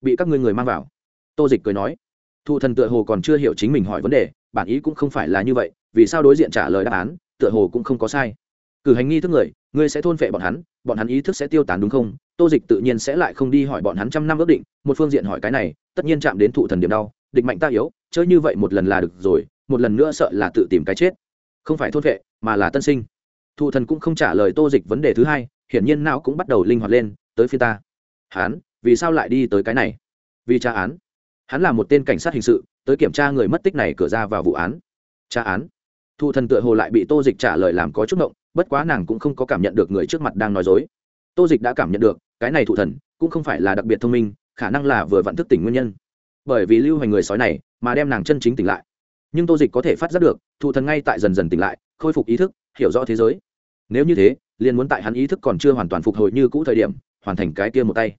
Bị các ngươi người mang vào. Tô dịch cười nói. Thụ thần tựa hồ còn chưa hiểu chính mình hỏi vấn đề, bản ý cũng không phải là như vậy, vì sao đối diện trả lời đáp án, tựa hồ cũng không có sai. Cử hành nghi thức người, ngươi sẽ thôn phệ bọn hắn bọn hắn ý thức sẽ tiêu tán đúng không? Tô dịch tự nhiên sẽ lại không đi hỏi bọn hắn trăm năm ước định, một phương diện hỏi cái này, tất nhiên chạm đến thụ thần điểm đau, địch mạnh ta yếu, chơi như vậy một lần là được rồi, một lần nữa sợ là tự tìm cái chết. Không phải thôn phệ, mà là tân sinh. Thụ thần cũng không trả lời tô dịch vấn đề thứ hai, hiển nhiên não cũng bắt đầu linh hoạt lên, tới phía ta hắn vì sao lại đi tới cái này? Vì tra án. Hắn là một tên cảnh sát hình sự, tới kiểm tra người mất tích này cửa ra vào vụ án. Tra án. Thụ thần tựa hồ lại bị tô dịch trả lời làm có chút động bất quá nàng cũng không có cảm nhận được người trước mặt đang nói dối. Tô dịch đã cảm nhận được, cái này thụ thần cũng không phải là đặc biệt thông minh, khả năng là vừa vặn thức tỉnh nguyên nhân. Bởi vì lưu hành người sói này mà đem nàng chân chính tỉnh lại. Nhưng tô dịch có thể phát giác được thụ thần ngay tại dần dần tỉnh lại, khôi phục ý thức, hiểu rõ thế giới. Nếu như thế, liền muốn tại hắn ý thức còn chưa hoàn toàn phục hồi như cũ thời điểm, hoàn thành cái kia một tay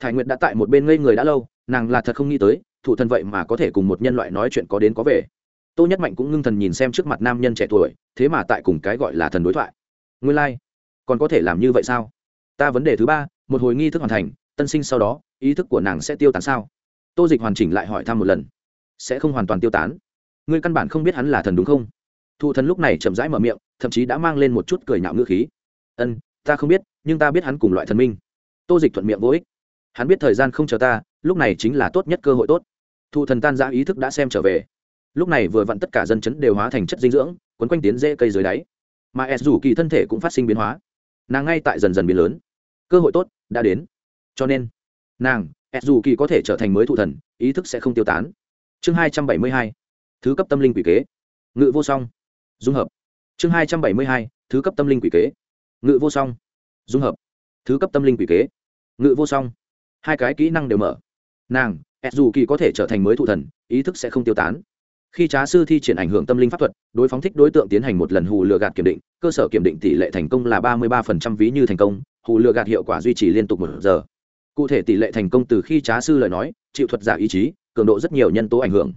thái nguyệt đã tại một bên ngây người đã lâu, nàng là thật không nghĩ tới thụ thần vậy mà có thể cùng một nhân loại nói chuyện có đến có về. Tô nhất mạnh cũng ngưng thần nhìn xem trước mặt nam nhân trẻ tuổi, thế mà tại cùng cái gọi là thần đối thoại. Nguyên lai、like. còn có thể làm như vậy sao? Ta vấn đề thứ ba, một hồi nghi thức hoàn thành, tân sinh sau đó, ý thức của nàng sẽ tiêu tán sao? Tô dịch hoàn chỉnh lại hỏi thăm một lần. Sẽ không hoàn toàn tiêu tán. Ngươi căn bản không biết hắn là thần đúng không? Thụ thần lúc này chậm rãi mở miệng, thậm chí đã mang lên một chút cười nhạo ngữ khí. Ân, ta không biết, nhưng ta biết hắn cùng loại thần minh. Tô dịch thuận miệng vô ích hắn biết thời gian không chờ ta, lúc này chính là tốt nhất cơ hội tốt. Thụ thần tan giã ý thức đã xem trở về. Lúc này vừa vặn tất cả dân chấn đều hóa thành chất dinh dưỡng, quấn quanh tiến dễ cây dưới đáy. Mà s dù kỳ thân thể cũng phát sinh biến hóa. Nàng ngay tại dần dần biến lớn. Cơ hội tốt đã đến. Cho nên, nàng s dù kỳ có thể trở thành mới thụ thần, ý thức sẽ không tiêu tán. Chương hai trăm bảy mươi hai, thứ cấp tâm linh quỷ kế. Ngự vô song. Dung hợp. Chương hai trăm bảy mươi hai, thứ cấp tâm linh quỷ kế. Ngự vô song. Dung hợp. Thứ cấp tâm linh quỷ kế. Ngự vô song hai cái kỹ năng đều mở. Nàng s dù kỳ có thể trở thành mới thụ thần, ý thức sẽ không tiêu tán. Khi trá sư thi triển ảnh hưởng tâm linh pháp thuật, đối phóng thích đối tượng tiến hành một lần hù lừa gạt kiểm định, cơ sở kiểm định tỷ lệ thành công là ba mươi ba phần trăm ví như thành công, hù lừa gạt hiệu quả duy trì liên tục một giờ. Cụ thể tỷ lệ thành công từ khi trá sư lời nói, chịu thuật giả ý chí, cường độ rất nhiều nhân tố ảnh hưởng.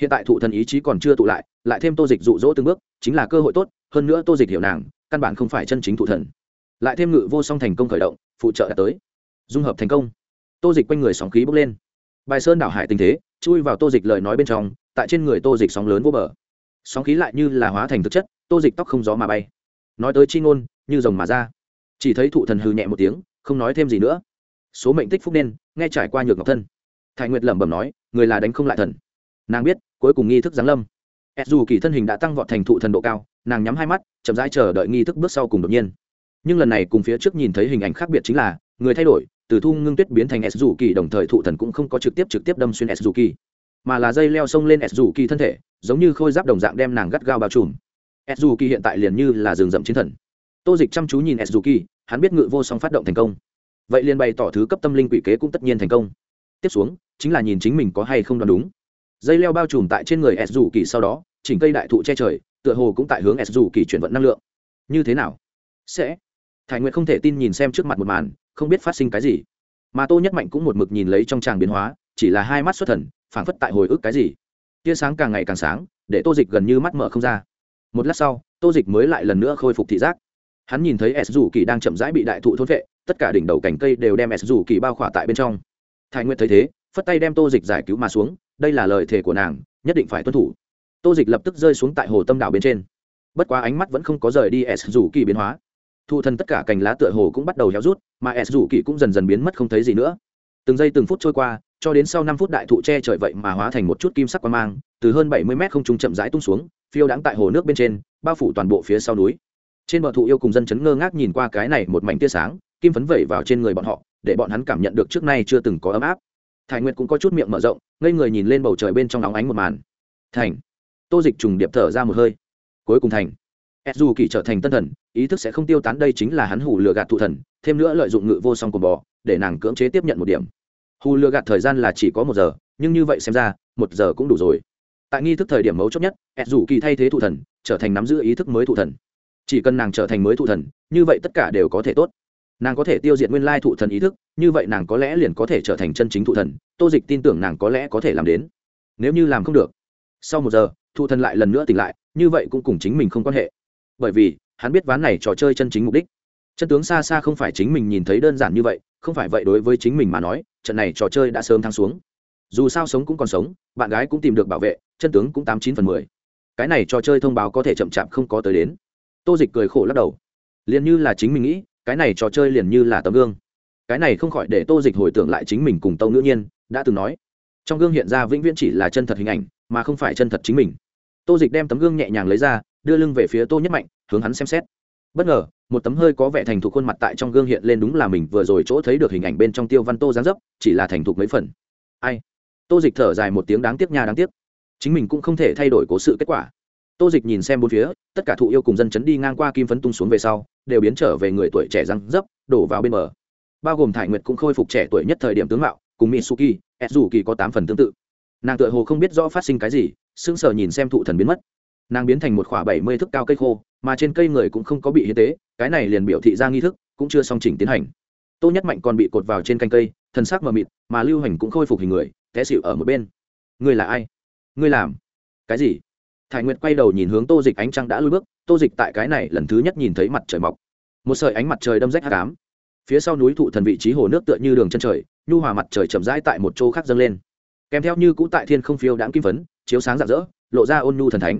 Hiện tại thụ thần ý chí còn chưa tụ lại lại thêm tô dịch dụ dỗ từng bước, chính là cơ hội tốt, hơn nữa tô dịch hiểu nàng, căn bản không phải chân chính thụ thần. Lại thêm ngự vô song thành công khởi động, phụ trợ đã tới. Dung hợp thành công tô dịch quanh người sóng khí bốc lên. Bài sơn đảo hải tình thế, chui vào tô dịch lời nói bên trong, tại trên người tô dịch sóng lớn vô bờ. Sóng khí lại như là hóa thành thực chất, tô dịch tóc không gió mà bay. Nói tới chi ngôn, như rồng mà ra. Chỉ thấy thụ thần hư nhẹ một tiếng, không nói thêm gì nữa. Số mệnh tích phúc nên, nghe trải qua nhược ngọc thân. Thái nguyệt lẩm bẩm nói, người là đánh không lại thần. Nàng biết, cuối cùng nghi thức giáng lâm. S dù kỳ thân hình đã tăng vọt thành thụ thần độ cao, nàng nhắm hai mắt, chậm rãi chờ đợi nghi thức bước sau cùng đột nhiên. Nhưng lần này cùng phía trước nhìn thấy hình ảnh khác biệt chính là, người thay đổi từ thu ngưng tuyết biến thành s dù kỳ đồng thời thụ thần cũng không có trực tiếp trực tiếp đâm xuyên s dù kỳ mà là dây leo xông lên s dù kỳ thân thể, giống như khôi giáp đồng dạng đem nàng gắt gao bao trùm. S dù kỳ hiện tại liền như là rừng rậm chiến thần. Tô dịch chăm chú nhìn s dù kỳ hắn biết ngự vô song phát động thành công. Vậy liền bày tỏ thứ cấp tâm linh quỷ kế cũng tất nhiên thành công. Tiếp xuống, chính là nhìn chính mình có hay không đoán đúng. Dây leo bao trùm tại trên người s dù kỳ sau đó, chỉnh cây đại thụ che trời, tựa hồ cũng tại hướng s dù kỳ chuyển vận năng lượng. Như thế nào? Sẽ. Thái nguyệt không thể tin nhìn xem trước mặt một màn không biết phát sinh cái gì. Mà tô nhất mạnh cũng một mực nhìn lấy trong tràng biến hóa, chỉ là hai mắt xuất thần, phảng phất tại hồi ức cái gì. Tia sáng càng ngày càng sáng, để tô dịch gần như mắt mở không ra. Một lát sau, tô dịch mới lại lần nữa khôi phục thị giác. Hắn nhìn thấy s dù kỳ đang chậm rãi bị đại thụ thôn vệ tất cả đỉnh đầu cành cây đều đem s dù kỳ bao khỏa tại bên trong. Thái nguyệt thấy thế, phất tay đem tô dịch giải cứu mà xuống, đây là lời thề của nàng, nhất định phải tuân thủ. Tô dịch lập tức rơi xuống tại hồ tâm đảo bên trên. Bất quá ánh mắt vẫn không có rời đi s dù kỳ biến hóa. Thụ thân tất cả cành lá tựa hồ cũng bắt đầu héo rút mà s dù kỳ cũng dần dần biến mất không thấy gì nữa. Từng giây từng phút trôi qua, cho đến sau năm phút đại thụ che trời vậy mà hóa thành một chút kim sắc quang mang, từ hơn bảy mươi mét không trung chậm rãi tung xuống, phiêu đãng tại hồ nước bên trên, bao phủ toàn bộ phía sau núi. Trên bờ thụ yêu cùng dân chấn ngơ ngác nhìn qua cái này một mảnh tia sáng, kim phấn vẩy vào trên người bọn họ, để bọn hắn cảm nhận được trước nay chưa từng có ấm áp. Thái nguyệt cũng có chút miệng mở rộng, ngây người nhìn lên bầu trời bên trong nóng ánh một màn. Thành. Tô dịch trùng điệp thở ra một hơi. Cuối cùng thành s dù kỳ trở thành tân thần, ý thức sẽ không tiêu tán, đây chính là hắn hủ lừa gạt thụ thần, thêm nữa lợi dụng ngự vô song của bò, để nàng cưỡng chế tiếp nhận một điểm. Hù lừa gạt thời gian là chỉ có một giờ, nhưng như vậy xem ra, một giờ cũng đủ rồi. Tại nghi thức thời điểm mấu chốt nhất s dù kỳ thay thế thụ thần, trở thành nắm giữ ý thức mới thụ thần. Chỉ cần nàng trở thành mới thụ thần, như vậy tất cả đều có thể tốt. Nàng có thể tiêu diệt nguyên lai thụ thần ý thức, như vậy nàng có lẽ liền có thể trở thành chân chính thụ thần, tô dịch tin tưởng nàng có lẽ có thể làm đến. Nếu như làm không được, sau một giờ, thụ thần lại lần nữa tỉnh lại, như vậy cũng cùng chính mình không quan hệ bởi vì hắn biết ván này trò chơi chân chính mục đích. Chân tướng xa xa không phải chính mình nhìn thấy đơn giản như vậy, không phải vậy đối với chính mình mà nói, trận này trò chơi đã sớm thăng xuống. Dù sao sống cũng còn sống, bạn gái cũng tìm được bảo vệ, chân tướng cũng tám chín phần mười. Cái này trò chơi thông báo có thể chậm chạp không có tới đến. Tô dịch cười khổ lắc đầu. Liền như là chính mình nghĩ, cái này trò chơi liền như là tấm gương. Cái này không khỏi để tô dịch hồi tưởng lại chính mình cùng tâu ngữ nhiên, đã từng nói. Trong gương hiện ra vĩnh viễn chỉ là chân thật hình ảnh, mà không phải chân thật chính mình. Tô dịch đem tấm gương nhẹ nhàng lấy ra đưa lưng về phía tô nhất mạnh, hướng hắn xem xét. Bất ngờ, một tấm hơi có vẻ thành thục khuôn mặt tại trong gương hiện lên đúng là mình vừa rồi chỗ thấy được hình ảnh bên trong tiêu văn tô gián dấp, chỉ là thành thục mấy phần. Ai? Tô dịch thở dài một tiếng đáng tiếc nha đáng tiếc. Chính mình cũng không thể thay đổi cố sự kết quả. Tô dịch nhìn xem bốn phía, tất cả thụ yêu cùng dân chấn đi ngang qua kim phấn tung xuống về sau, đều biến trở về người tuổi trẻ răng dấp, đổ vào bên bờ. Bao gồm thải nguyệt cũng khôi phục trẻ tuổi nhất thời điểm tướng mạo, cùng mitsuki s dù kỳ có tám phần tương tự. Nàng tựa hồ không biết rõ phát sinh cái gì, sững sờ nhìn xem thụ thần biến mất nàng biến thành một khoảng bảy mươi thước cao cây khô, mà trên cây người cũng không có bị hiến tế, cái này liền biểu thị ra nghi thức, cũng chưa song chỉnh tiến hành. Tô nhất mạnh còn bị cột vào trên canh cây, thân xác mờ mịt, mà lưu hành cũng khôi phục hình người, té xịu ở một bên. Ngươi là ai? Ngươi làm cái gì? Thải nguyệt quay đầu nhìn hướng tô dịch, ánh trăng đã lui bước, tô dịch tại cái này lần thứ nhất nhìn thấy mặt trời mọc. Một sợi ánh mặt trời đâm rách hát cám phía sau núi thụ thần vị trí hồ nước tựa như đường chân trời, nhu hòa mặt trời chậm rãi tại một chỗ khác dâng lên. Kèm theo như cũ tại thiên không phiêu đãng kim phấn, chiếu sáng rạng rỡ, lộ ra ôn nhu thần thánh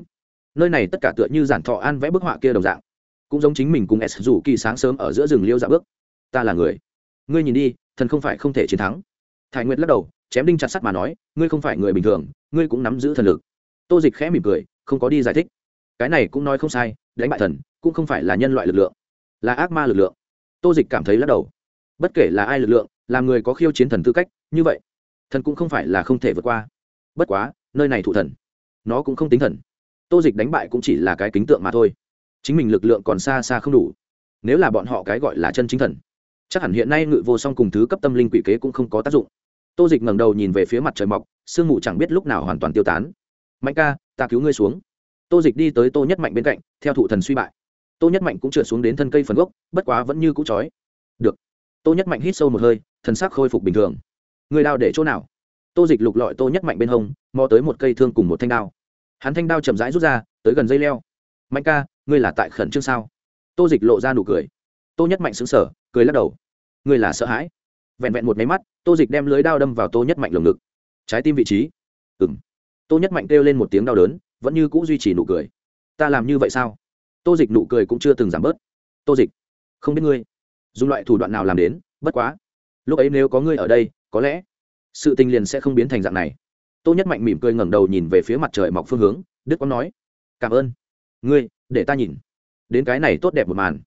nơi này tất cả tựa như giản thọ an vẽ bức họa kia đồng dạng. Cũng giống chính mình cùng s dù kỳ sáng sớm ở giữa rừng liêu dạ bước. Ta là người. Ngươi nhìn đi, thần không phải không thể chiến thắng. Thái nguyệt lắc đầu, chém đinh chặt sắt mà nói, ngươi không phải người bình thường, ngươi cũng nắm giữ thần lực. Tô dịch khẽ mỉm cười, không có đi giải thích. Cái này cũng nói không sai, đánh bại thần, cũng không phải là nhân loại lực lượng, là ác ma lực lượng. Tô dịch cảm thấy lắc đầu. Bất kể là ai lực lượng, là người có khiêu chiến thần tư cách, như vậy, thần cũng không phải là không thể vượt qua. Bất quá, nơi này thụ thần, nó cũng không tính thần tô dịch đánh bại cũng chỉ là cái kính tượng mà thôi. Chính mình lực lượng còn xa xa không đủ. Nếu là bọn họ cái gọi là chân chính thần, chắc hẳn hiện nay ngự vô song cùng thứ cấp tâm linh quỷ kế cũng không có tác dụng. Tô dịch ngẩng đầu nhìn về phía mặt trời mọc, sương mù chẳng biết lúc nào hoàn toàn tiêu tán. Mạnh ca, ta cứu ngươi xuống. Tô dịch đi tới tô nhất mạnh bên cạnh, theo thụ thần suy bại. Tô nhất mạnh cũng trượt xuống đến thân cây phần gốc, bất quá vẫn như cũ trói được. Tô nhất mạnh hít sâu một hơi, thần sắc khôi phục bình thường. Người đao để chỗ nào? Tô dịch lục lọi tô nhất mạnh bên hông, mò tới một cây thương cùng một thanh đao hắn thanh đao chậm rãi rút ra, tới gần dây leo. Mạnh ca, ngươi là tại khẩn trương sao? Tô dịch lộ ra nụ cười. Tô nhất mạnh xứng sở cười lắc đầu. Ngươi là sợ hãi. Vẹn vẹn một máy mắt, tô dịch đem lưới đao đâm vào tô nhất mạnh lồng ngực. Trái tim vị trí. Ừ m tô nhất mạnh kêu lên một tiếng đau đớn, vẫn như c ũ duy trì nụ cười. Ta làm như vậy sao? Tô dịch nụ cười cũng chưa từng giảm bớt. Tô dịch, không biết ngươi, dùng loại thủ đoạn nào làm đến, bất quá, lúc ấy nếu có ngươi ở đây, có lẽ sự tình liền sẽ không biến thành dạng này tô nhất mạnh mỉm cười ngẩng đầu nhìn về phía mặt trời mọc phương hướng, đức quang nói, cảm ơn. Ngươi, để ta nhìn. Đến cái này tốt đẹp một màn.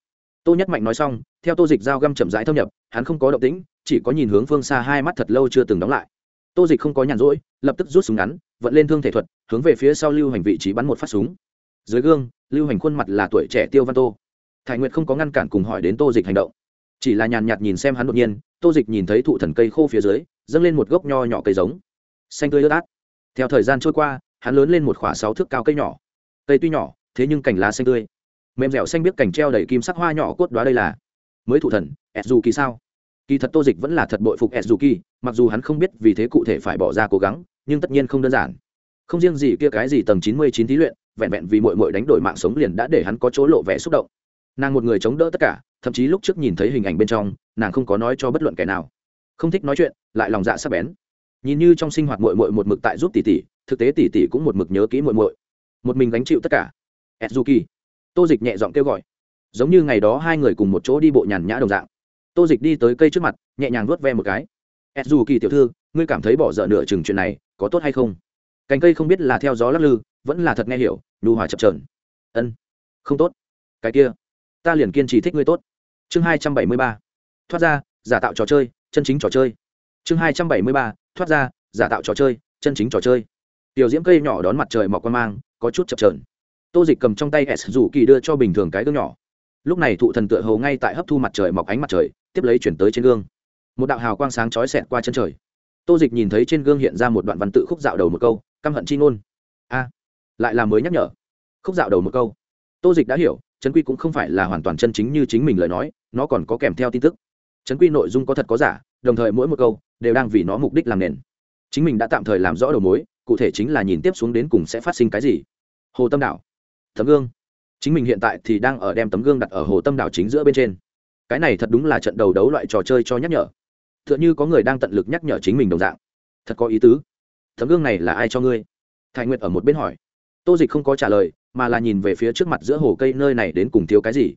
Tô nhất mạnh nói xong, theo tô dịch dao găm chậm rãi thâm nhập, hắn không có động tĩnh, chỉ có nhìn hướng phương xa hai mắt thật lâu chưa từng đóng lại. Tô dịch không có nhàn rỗi, lập tức rút súng ngắn, vận lên thương thể thuật, hướng về phía sau lưu hành vị trí bắn một phát súng. Dưới gương, lưu hành khuôn mặt là tuổi trẻ tiêu văn tô. Thái nguyệt không có ngăn cản cùng hỏi đến tô dịch hành động. Chỉ là nhàn nhạt nhìn xem hắn đột nhiên, tô dịch nhìn thấy thụ thần cây khô phía dưới, dâng lên một gốc nho nhỏ cây giống xanh tươi ướt át. Theo thời gian trôi qua, hắn lớn lên một khoảng sáu thước cao cây nhỏ. Cây tuy nhỏ, thế nhưng cành lá xanh tươi. Mềm dẻo xanh biết cành treo đầy kim sắc hoa nhỏ cốt đoá đây là mới thủ thần s dù kỳ sao? Kỳ thật tô dịch vẫn là thật bội phục s dù kỳ mặc dù hắn không biết vì thế cụ thể phải bỏ ra cố gắng, nhưng tất nhiên không đơn giản. Không riêng gì kia cái gì tầng chín mươi chín thí luyện, vẹn vẹn vì mội mội đánh đổi mạng sống liền đã để hắn có chỗ lộ vẻ xúc động. Nàng một người chống đỡ tất cả, thậm chí lúc trước nhìn thấy hình ảnh bên trong, nàng không có nói cho bất luận kẻ nào. Không thích nói chuyện, lại lòng dạ sắc bén nhìn như trong sinh hoạt mội mội một mực tại giúp tỷ tỷ, thực tế tỷ tỷ cũng một mực nhớ kỹ mội mội một mình gánh chịu tất cả. Edzuki tô dịch nhẹ giọng kêu gọi. Giống như ngày đó hai người cùng một chỗ đi bộ nhàn nhã đồng dạng. Tô dịch đi tới cây trước mặt, nhẹ nhàng vuốt ve một cái. Edzuki tiểu thư, ngươi cảm thấy bỏ dở nửa chừng chuyện này, có tốt hay không? Cành cây không biết là theo gió lắc lư, vẫn là thật nghe hiểu, nhu hòa chập trờn ân, không tốt. Cái kia, ta liền kiên trì thích ngươi tốt. Chương hai trăm bảy mươi ba. Thoát ra, giả tạo trò chơi, chân chính trò chơi. Chương hai trăm bảy mươi ba thoát ra, giả tạo trò chơi, chân chính trò chơi. Tiểu diễm cây nhỏ đón mặt trời mọc qua mang, có chút chập trờn tô dịch cầm trong tay s rủ kỳ đưa cho bình thường cái gương nhỏ. Lúc này thụ thần tựa hầu ngay tại hấp thu mặt trời mọc ánh mặt trời, tiếp lấy chuyển tới trên gương. Một đạo hào quang sáng chói xẹt qua chân trời. Tô dịch nhìn thấy trên gương hiện ra một đoạn văn tự khúc dạo đầu một câu, căm hận chi ngôn. A, lại là mới nhắc nhở. Khúc dạo đầu một câu. Tô dịch đã hiểu, trấn quy cũng không phải là hoàn toàn chân chính như chính mình lời nói, nó còn có kèm theo tin tức. Trấn quy nội dung có thật có giả đồng thời mỗi một câu đều đang vì nó mục đích làm nền. Chính mình đã tạm thời làm rõ đầu mối, cụ thể chính là nhìn tiếp xuống đến cùng sẽ phát sinh cái gì. Hồ tâm đảo. Tấm gương. Chính mình hiện tại thì đang ở đem tấm gương đặt ở hồ tâm đảo chính giữa bên trên. Cái này thật đúng là trận đầu đấu loại trò chơi cho nhắc nhở. T h ư ợ n h ư có người đang tận lực nhắc nhở chính mình đồng dạng. Thật có ý tứ. Tấm gương này là ai cho ngươi? Thái nguyệt ở một bên hỏi. Tô dịch không có trả lời, mà là nhìn về phía trước mặt giữa hồ cây nơi này đến cùng thiếu cái gì.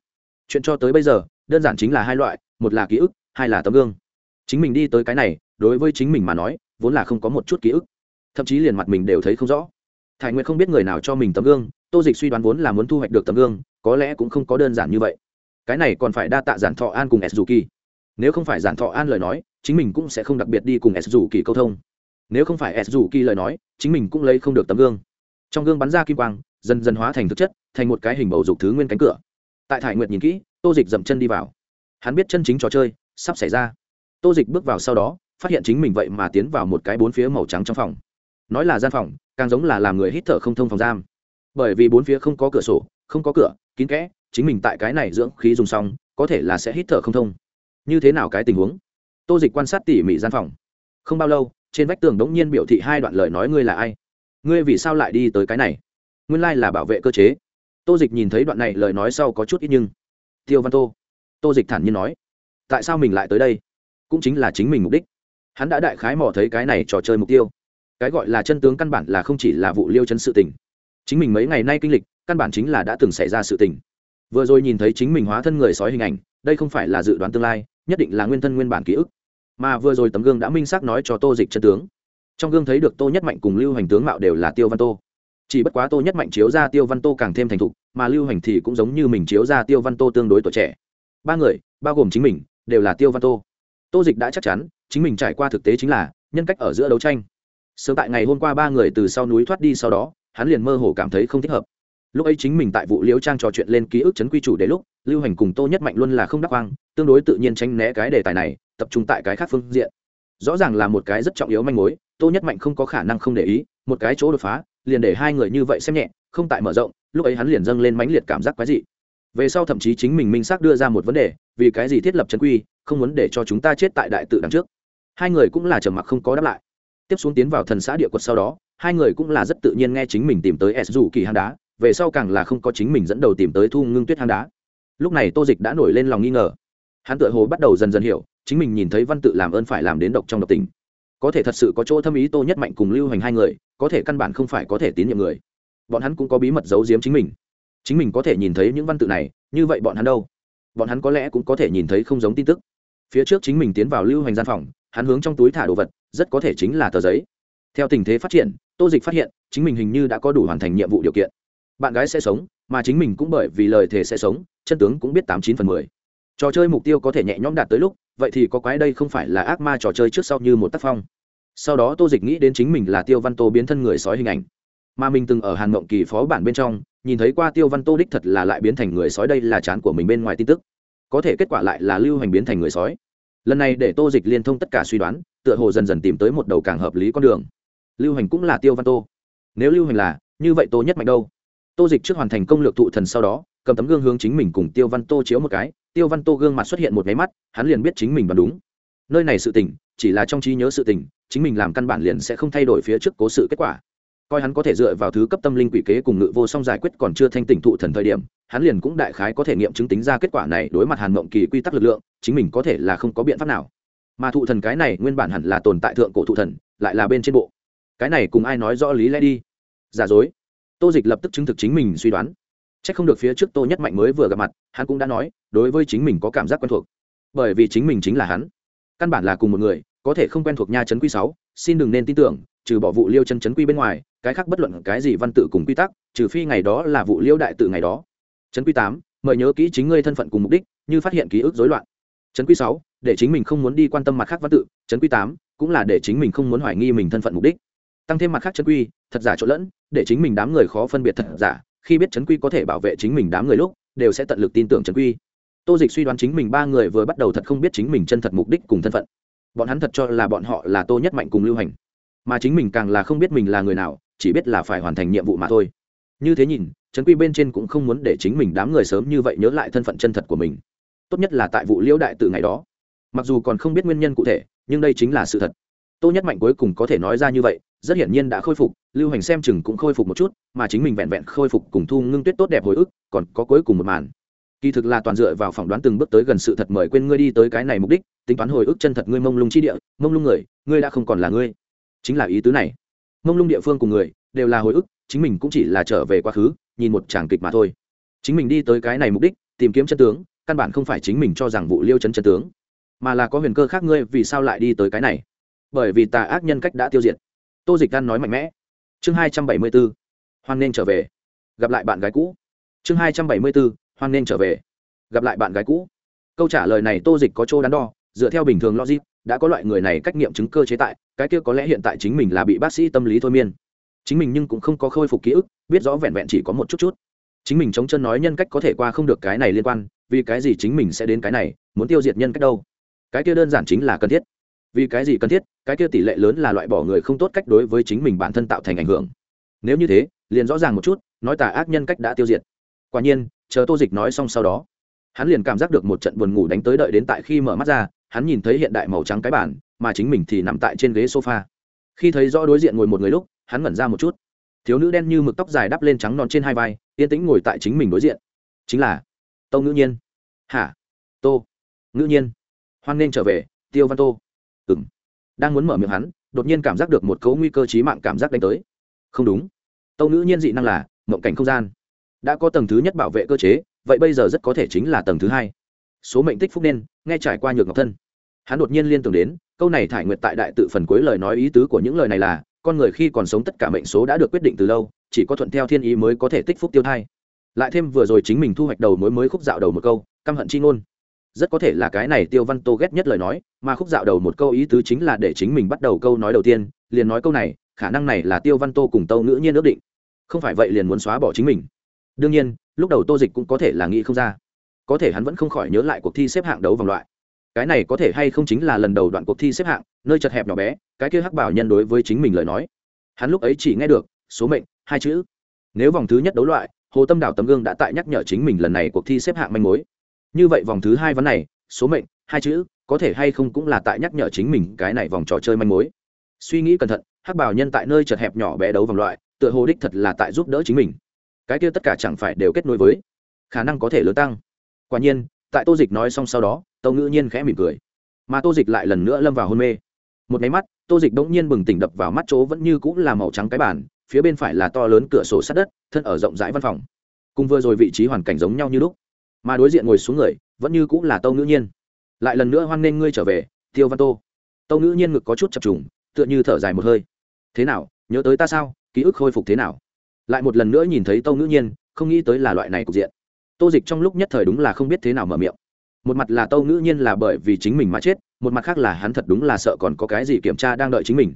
Chuyện cho tới bây giờ, đơn giản chính là hai loại, một là ký ức, hai là tấm gương chính mình đi tới cái này, đối với chính mình mà nói, vốn là không có một chút ký ức. Thậm chí liền mặt mình đều thấy không rõ. Thải nguyệt không biết người nào cho mình tấm gương, tô dịch suy đoán vốn là muốn thu hoạch được tấm gương, có lẽ cũng không có đơn giản như vậy. Cái này còn phải đa tạ giản thọ an cùng s dù kỳ nếu không phải giản thọ an lời nói, chính mình cũng sẽ không đặc biệt đi cùng s dù kỳ câu thông. Nếu không phải s dù kỳ lời nói, chính mình cũng lấy không được tấm gương. Trong gương bắn ra kim quang, dần dần hóa thành thực chất, thành một cái hình bầu dục thứ nguyên cánh cửa. Tại thải nguyệt nhìn kỹ, tô dịch dậm chân đi vào. Hắn biết chân chính trò chơi sắp xảy ra tô dịch bước vào sau đó, phát hiện chính mình vậy mà tiến vào một cái bốn phía màu trắng trong phòng. Nói là gian phòng, càng giống là làm người hít thở không thông phòng giam. Bởi vì bốn phía không có cửa sổ, không có cửa, kín kẽ, chính mình tại cái này dưỡng khí dùng xong, có thể là sẽ hít thở không thông. Như thế nào cái tình huống? Tô dịch quan sát tỉ mỉ gian phòng. Không bao lâu, trên vách tường đống nhiên biểu thị hai đoạn lời nói ngươi là ai? Ngươi vì sao lại đi tới cái này? Nguyên lai là bảo vệ cơ chế. Tô dịch nhìn thấy đoạn này lời nói sau có chút ít nhưng. Tiêu văn tô. Tô dịch thản nhiên nói. Tại sao mình lại tới đây? Cũng chính là chính mình mục đích. Hắn đã đại khái mò thấy cái này trò chơi mục tiêu. Cái gọi là chân tướng căn bản là không chỉ là vụ liêu chân sự tình. Chính mình mấy ngày nay kinh lịch, căn bản chính là đã từng xảy ra sự tình. Vừa rồi nhìn thấy chính mình hóa thân người sói hình ảnh, đây không phải là dự đoán tương lai, nhất định là nguyên thân nguyên bản ký ức. Mà vừa rồi tấm gương đã minh xác nói cho tô dịch chân tướng. Trong gương thấy được tô nhất mạnh cùng lưu hành tướng mạo đều là tiêu văn tô. Chỉ bất quá tô nhất mạnh chiếu ra tiêu văn tô càng thêm thành thục, mà lưu hành thì cũng giống như mình chiếu ra tiêu văn tô tương đối tuổi trẻ. Ba người, bao gồm chính mình, đều là tiêu văn tô tô dịch đã chắc chắn, chính mình trải qua thực tế chính là nhân cách ở giữa đấu tranh. Sớm tại ngày hôm qua ba người từ sau núi thoát đi sau đó, hắn liền mơ hồ cảm thấy không thích hợp. Lúc ấy chính mình tại vụ liễu trang trò chuyện lên ký ức chấn quy chủ đến lúc, lưu hành cùng tô nhất mạnh luôn là không đắc quang tương đối tự nhiên tránh né cái đề tài này, tập trung tại cái khác phương diện. Rõ ràng là một cái rất trọng yếu manh mối, tô nhất mạnh không có khả năng không để ý, một cái chỗ đột phá, liền để hai người như vậy xem nhẹ, không tại mở rộng, lúc ấy hắn liền dâng lên mãnh liệt cảm giác quái dị. Về sau thậm chí chính mình minh xác đưa ra một vấn đề, vì cái gì thiết lập chấn quy không muốn để cho chúng ta chết tại đại tự đằng trước. Hai người cũng là trầm mặc không có đáp lại. Tiếp xuống tiến vào thần xã địa quật sau đó, hai người cũng là rất tự nhiên nghe chính mình tìm tới s dù kỳ hang đá, về sau càng là không có chính mình dẫn đầu tìm tới thu ngưng tuyết hang đá. Lúc này tô dịch đã nổi lên lòng nghi ngờ. Hắn tự hồ bắt đầu dần dần hiểu, chính mình nhìn thấy văn tự làm ơn phải làm đến độc trong độc tình. Có thể thật sự có chỗ thâm ý tô nhất mạnh cùng lưu hành hai người, có thể căn bản không phải có thể tín nhiệm người. Bọn hắn cũng có bí mật giấu giếm chính mình. Chính mình có thể nhìn thấy những văn tự này, như vậy bọn hắn đâu? Bọn hắn có lẽ cũng có thể nhìn thấy không giống tin tức phía trước chính mình tiến vào lưu hành gian phòng, hắn hướng trong túi thả đồ vật, rất có thể chính là tờ giấy. Theo tình thế phát triển, tô dịch phát hiện, chính mình hình như đã có đủ hoàn thành nhiệm vụ điều kiện. Bạn gái sẽ sống, mà chính mình cũng bởi vì lời thề sẽ sống, chân tướng cũng biết tám chín phần mười. Trò chơi mục tiêu có thể nhẹ nhõm đạt tới lúc, vậy thì có quái đây không phải là ác ma trò chơi trước sau như một tác phong. Sau đó tô dịch nghĩ đến chính mình là tiêu văn tô biến thân người sói hình ảnh. Mà mình từng ở hàn mộng kỳ phó bản bên trong, nhìn thấy qua tiêu văn tô đích thật là lại biến thành người sói đây là chán của mình bên ngoài tin tức có thể kết quả lại là lưu hành biến thành người sói. Lần này để tô dịch liên thông tất cả suy đoán, tựa hồ dần dần tìm tới một đầu càng hợp lý con đường. Lưu hành cũng là tiêu văn tô. Nếu lưu hành là, như vậy tô nhất mạnh đâu? Tô dịch trước hoàn thành công lược thụ thần sau đó, cầm tấm gương hướng chính mình cùng tiêu văn tô chiếu một cái, tiêu văn tô gương mặt xuất hiện một máy mắt, hắn liền biết chính mình đoán đúng. Nơi này sự tình, chỉ là trong trí nhớ sự tình, chính mình làm căn bản liền sẽ không thay đổi phía trước cố sự kết quả coi hắn có thể dựa vào thứ cấp tâm linh quỷ kế cùng ngự vô song giải quyết còn chưa thanh tỉnh thụ thần thời điểm, hắn liền cũng đại khái có thể nghiệm chứng tính ra kết quả này đối mặt hàn mộng kỳ quy tắc lực lượng, chính mình có thể là không có biện pháp nào. Mà thụ thần cái này nguyên bản hẳn là tồn tại thượng cổ thụ thần, lại là bên trên bộ. Cái này cùng ai nói rõ lý lẽ đi? Giả dối. Tô dịch lập tức chứng thực chính mình suy đoán. C h ắ c không được phía trước tô nhất mạnh mới vừa gặp mặt, hắn cũng đã nói, đối với chính mình có cảm giác quen thuộc. Bởi vì chính mình chính là hắn. Căn bản là cùng một người, có thể không quen thuộc nha trấn quy sáu, xin đừng nên tin tưởng, trừ bỏ vụ liêu chân trấn quy bên ngoài cái khác bất luận cái gì văn tự cùng quy tắc, trừ phi ngày đó là vụ liêu đại tự ngày đó. Trấn quy tám, mời nhớ kỹ chính ngươi thân phận cùng mục đích, như phát hiện ký ức rối loạn. Trấn quy sáu, để chính mình không muốn đi quan tâm mặt khác văn tự. Trấn quy tám, cũng là để chính mình không muốn hoài nghi mình thân phận mục đích. Tăng thêm mặt khác trấn quy, thật giả trộn lẫn, để chính mình đám người khó phân biệt thật giả, khi biết trấn quy có thể bảo vệ chính mình đám người lúc, đều sẽ tận lực tin tưởng trấn quy. Tô dịch suy đoán chính mình ba người vừa bắt đầu thật không biết chính mình chân thật mục đích cùng thân phận. Bọn hắn thật cho là bọn họ là tô nhất mạnh cùng lưu hành. Mà chính mình càng là không biết mình là người nào chỉ biết là phải hoàn thành nhiệm vụ mà thôi. Như thế nhìn, trấn quy bên trên cũng không muốn để chính mình đám người sớm như vậy nhớ lại thân phận chân thật của mình. Tốt nhất là tại vụ liễu đại tự ngày đó. Mặc dù còn không biết nguyên nhân cụ thể, nhưng đây chính là sự thật. Tô nhất mạnh cuối cùng có thể nói ra như vậy, rất hiển nhiên đã khôi phục, lưu hành xem chừng cũng khôi phục một chút, mà chính mình vẹn vẹn khôi phục cùng thu ngưng tuyết tốt đẹp hồi ức, còn có cuối cùng một màn. Kỳ thực là toàn dựa vào phỏng đoán từng bước tới gần sự thật mời quên ngươi đi tới cái này mục đích, tính toán hồi ức chân thật ngươi mông lung chi địa, mông lung người, ngươi đã không còn là ngươi. Chính là ý tứ này mông lung địa phương cùng người đều là hồi ức, chính mình cũng chỉ là trở về quá khứ, nhìn một tràng kịch mà thôi. Chính mình đi tới cái này mục đích, tìm kiếm chân tướng, căn bản không phải chính mình cho rằng vụ liêu chân chân tướng, mà là có huyền cơ khác ngươi vì sao lại đi tới cái này? Bởi vì tà ác nhân cách đã tiêu diệt. Tô dịch đan nói mạnh mẽ. Chương hai trăm bảy mươi b ố hoan nên trở về. Gặp lại bạn gái cũ. Chương hai trăm bảy mươi b ố hoan nên trở về. Gặp lại bạn gái cũ. Câu trả lời này tô dịch có chỗ đắn đo, dựa theo bình thường logic đã có loại người này cách nghiệm chứng cơ chế tại, cái kia có lẽ hiện tại chính mình là bị bác sĩ tâm lý thôi miên. Chính mình nhưng cũng không có khôi phục ký ức, biết rõ vẹn vẹn chỉ có một chút chút. Chính mình chống chân nói nhân cách có thể qua không được cái này liên quan, vì cái gì chính mình sẽ đến cái này, muốn tiêu diệt nhân cách đâu? Cái kia đơn giản chính là cần thiết. Vì cái gì cần thiết? Cái kia tỷ lệ lớn là loại bỏ người không tốt cách đối với chính mình bản thân tạo thành ảnh hưởng. Nếu như thế, liền rõ ràng một chút, nói tà ác nhân cách đã tiêu diệt. Quả nhiên, chờ tô dịch nói xong sau đó hắn liền cảm giác được một trận buồn ngủ đánh tới đợi đến tại khi mở mắt ra, hắn nhìn thấy hiện đại màu trắng cái bản mà chính mình thì nằm tại trên ghế sofa. Khi thấy rõ đối diện ngồi một người lúc, hắn ngẩn ra một chút. Thiếu nữ đen như mực tóc dài đắp lên trắng non trên hai vai, yên tĩnh ngồi tại chính mình đối diện. Chính là tâu ngữ nhiên. Hả? Tô ngữ nhiên. Hoan nên trở về, tiêu văn tô. Ừng đang muốn mở miệng hắn, đột nhiên cảm giác được một cấu nguy cơ trí mạng cảm giác đánh tới. Không đúng. Tâu ngữ nhiên dị năng là mộng cảnh không gian. Đã có tầng thứ nhất bảo vệ cơ chế vậy bây giờ rất có thể chính là tầng thứ hai. Số mệnh tích phúc nên, nghe trải qua nhược ngọc thân. Hắn đột nhiên liên tưởng đến, câu này thải nguyệt tại đại tự phần cuối lời nói ý tứ của những lời này là, con người khi còn sống tất cả mệnh số đã được quyết định từ lâu, chỉ có thuận theo thiên ý mới có thể tích phúc tiêu thai. Lại thêm vừa rồi chính mình thu hoạch đầu mối mới khúc dạo đầu một câu, căm hận chi ngôn. Rất có thể là cái này tiêu văn tô ghét nhất lời nói, mà khúc dạo đầu một câu ý tứ chính là để chính mình bắt đầu câu nói đầu tiên, liền nói câu này, khả năng này là tiêu văn tô cùng tâu ngữ nhiên ước định. Không phải vậy liền muốn xóa bỏ chính mình đương nhiên, lúc đầu tô dịch cũng có thể là nghĩ không ra. Có thể hắn vẫn không khỏi nhớ lại cuộc thi xếp hạng đấu vòng loại. Cái này có thể hay không chính là lần đầu đoạn cuộc thi xếp hạng, nơi chật hẹp nhỏ bé, cái kia hắc bảo nhân đối với chính mình lời nói. Hắn lúc ấy chỉ nghe được, số mệnh, hai chữ. Nếu vòng thứ nhất đấu loại, hồ tâm đảo tấm gương đã tại nhắc nhở chính mình lần này cuộc thi xếp hạng manh mối. Như vậy vòng thứ hai vấn này, số mệnh, hai chữ, có thể hay không cũng là tại nhắc nhở chính mình cái này vòng trò chơi manh mối. Suy nghĩ cẩn thận, hắc bảo nhân tại nơi chật hẹp nhỏ bé đấu vòng loại, tựa hồ đích thật là tại giúp đỡ chính mình cái kia tất cả chẳng phải đều kết nối với, khả năng có thể lớn tăng. Quả nhiên, tại tô dịch nói xong sau đó, tâu ngữ nhiên khẽ mỉm cười. Mà tô dịch lại lần nữa lâm vào hôn mê. Một máy mắt, tô dịch bỗng nhiên bừng tỉnh đập vào mắt chỗ vẫn như cũng là màu trắng cái bản phía bên phải là to lớn cửa sổ sát đất, thân ở rộng rãi văn phòng. Cùng vừa rồi vị trí hoàn cảnh giống nhau như lúc. Mà đối diện ngồi xuống người, vẫn như cũng là tâu ngữ nhiên. Lại lần nữa hoan nghênh ngươi trở về, tiêu văn tô. Tâu ngữ nhiên ngực có chút chập trùng, tựa như thở dài một hơi. Thế nào, nhớ tới ta sao? Ký ức khôi phục thế nào? Lại một lần nữa nhìn thấy tâu ngữ nhiên, không nghĩ tới là loại này cục diện. Tô dịch trong lúc nhất thời đúng là không biết thế nào mở miệng. Một mặt là tâu ngữ nhiên là bởi vì chính mình mà chết, một mặt khác là hắn thật đúng là sợ còn có cái gì kiểm tra đang đợi chính mình.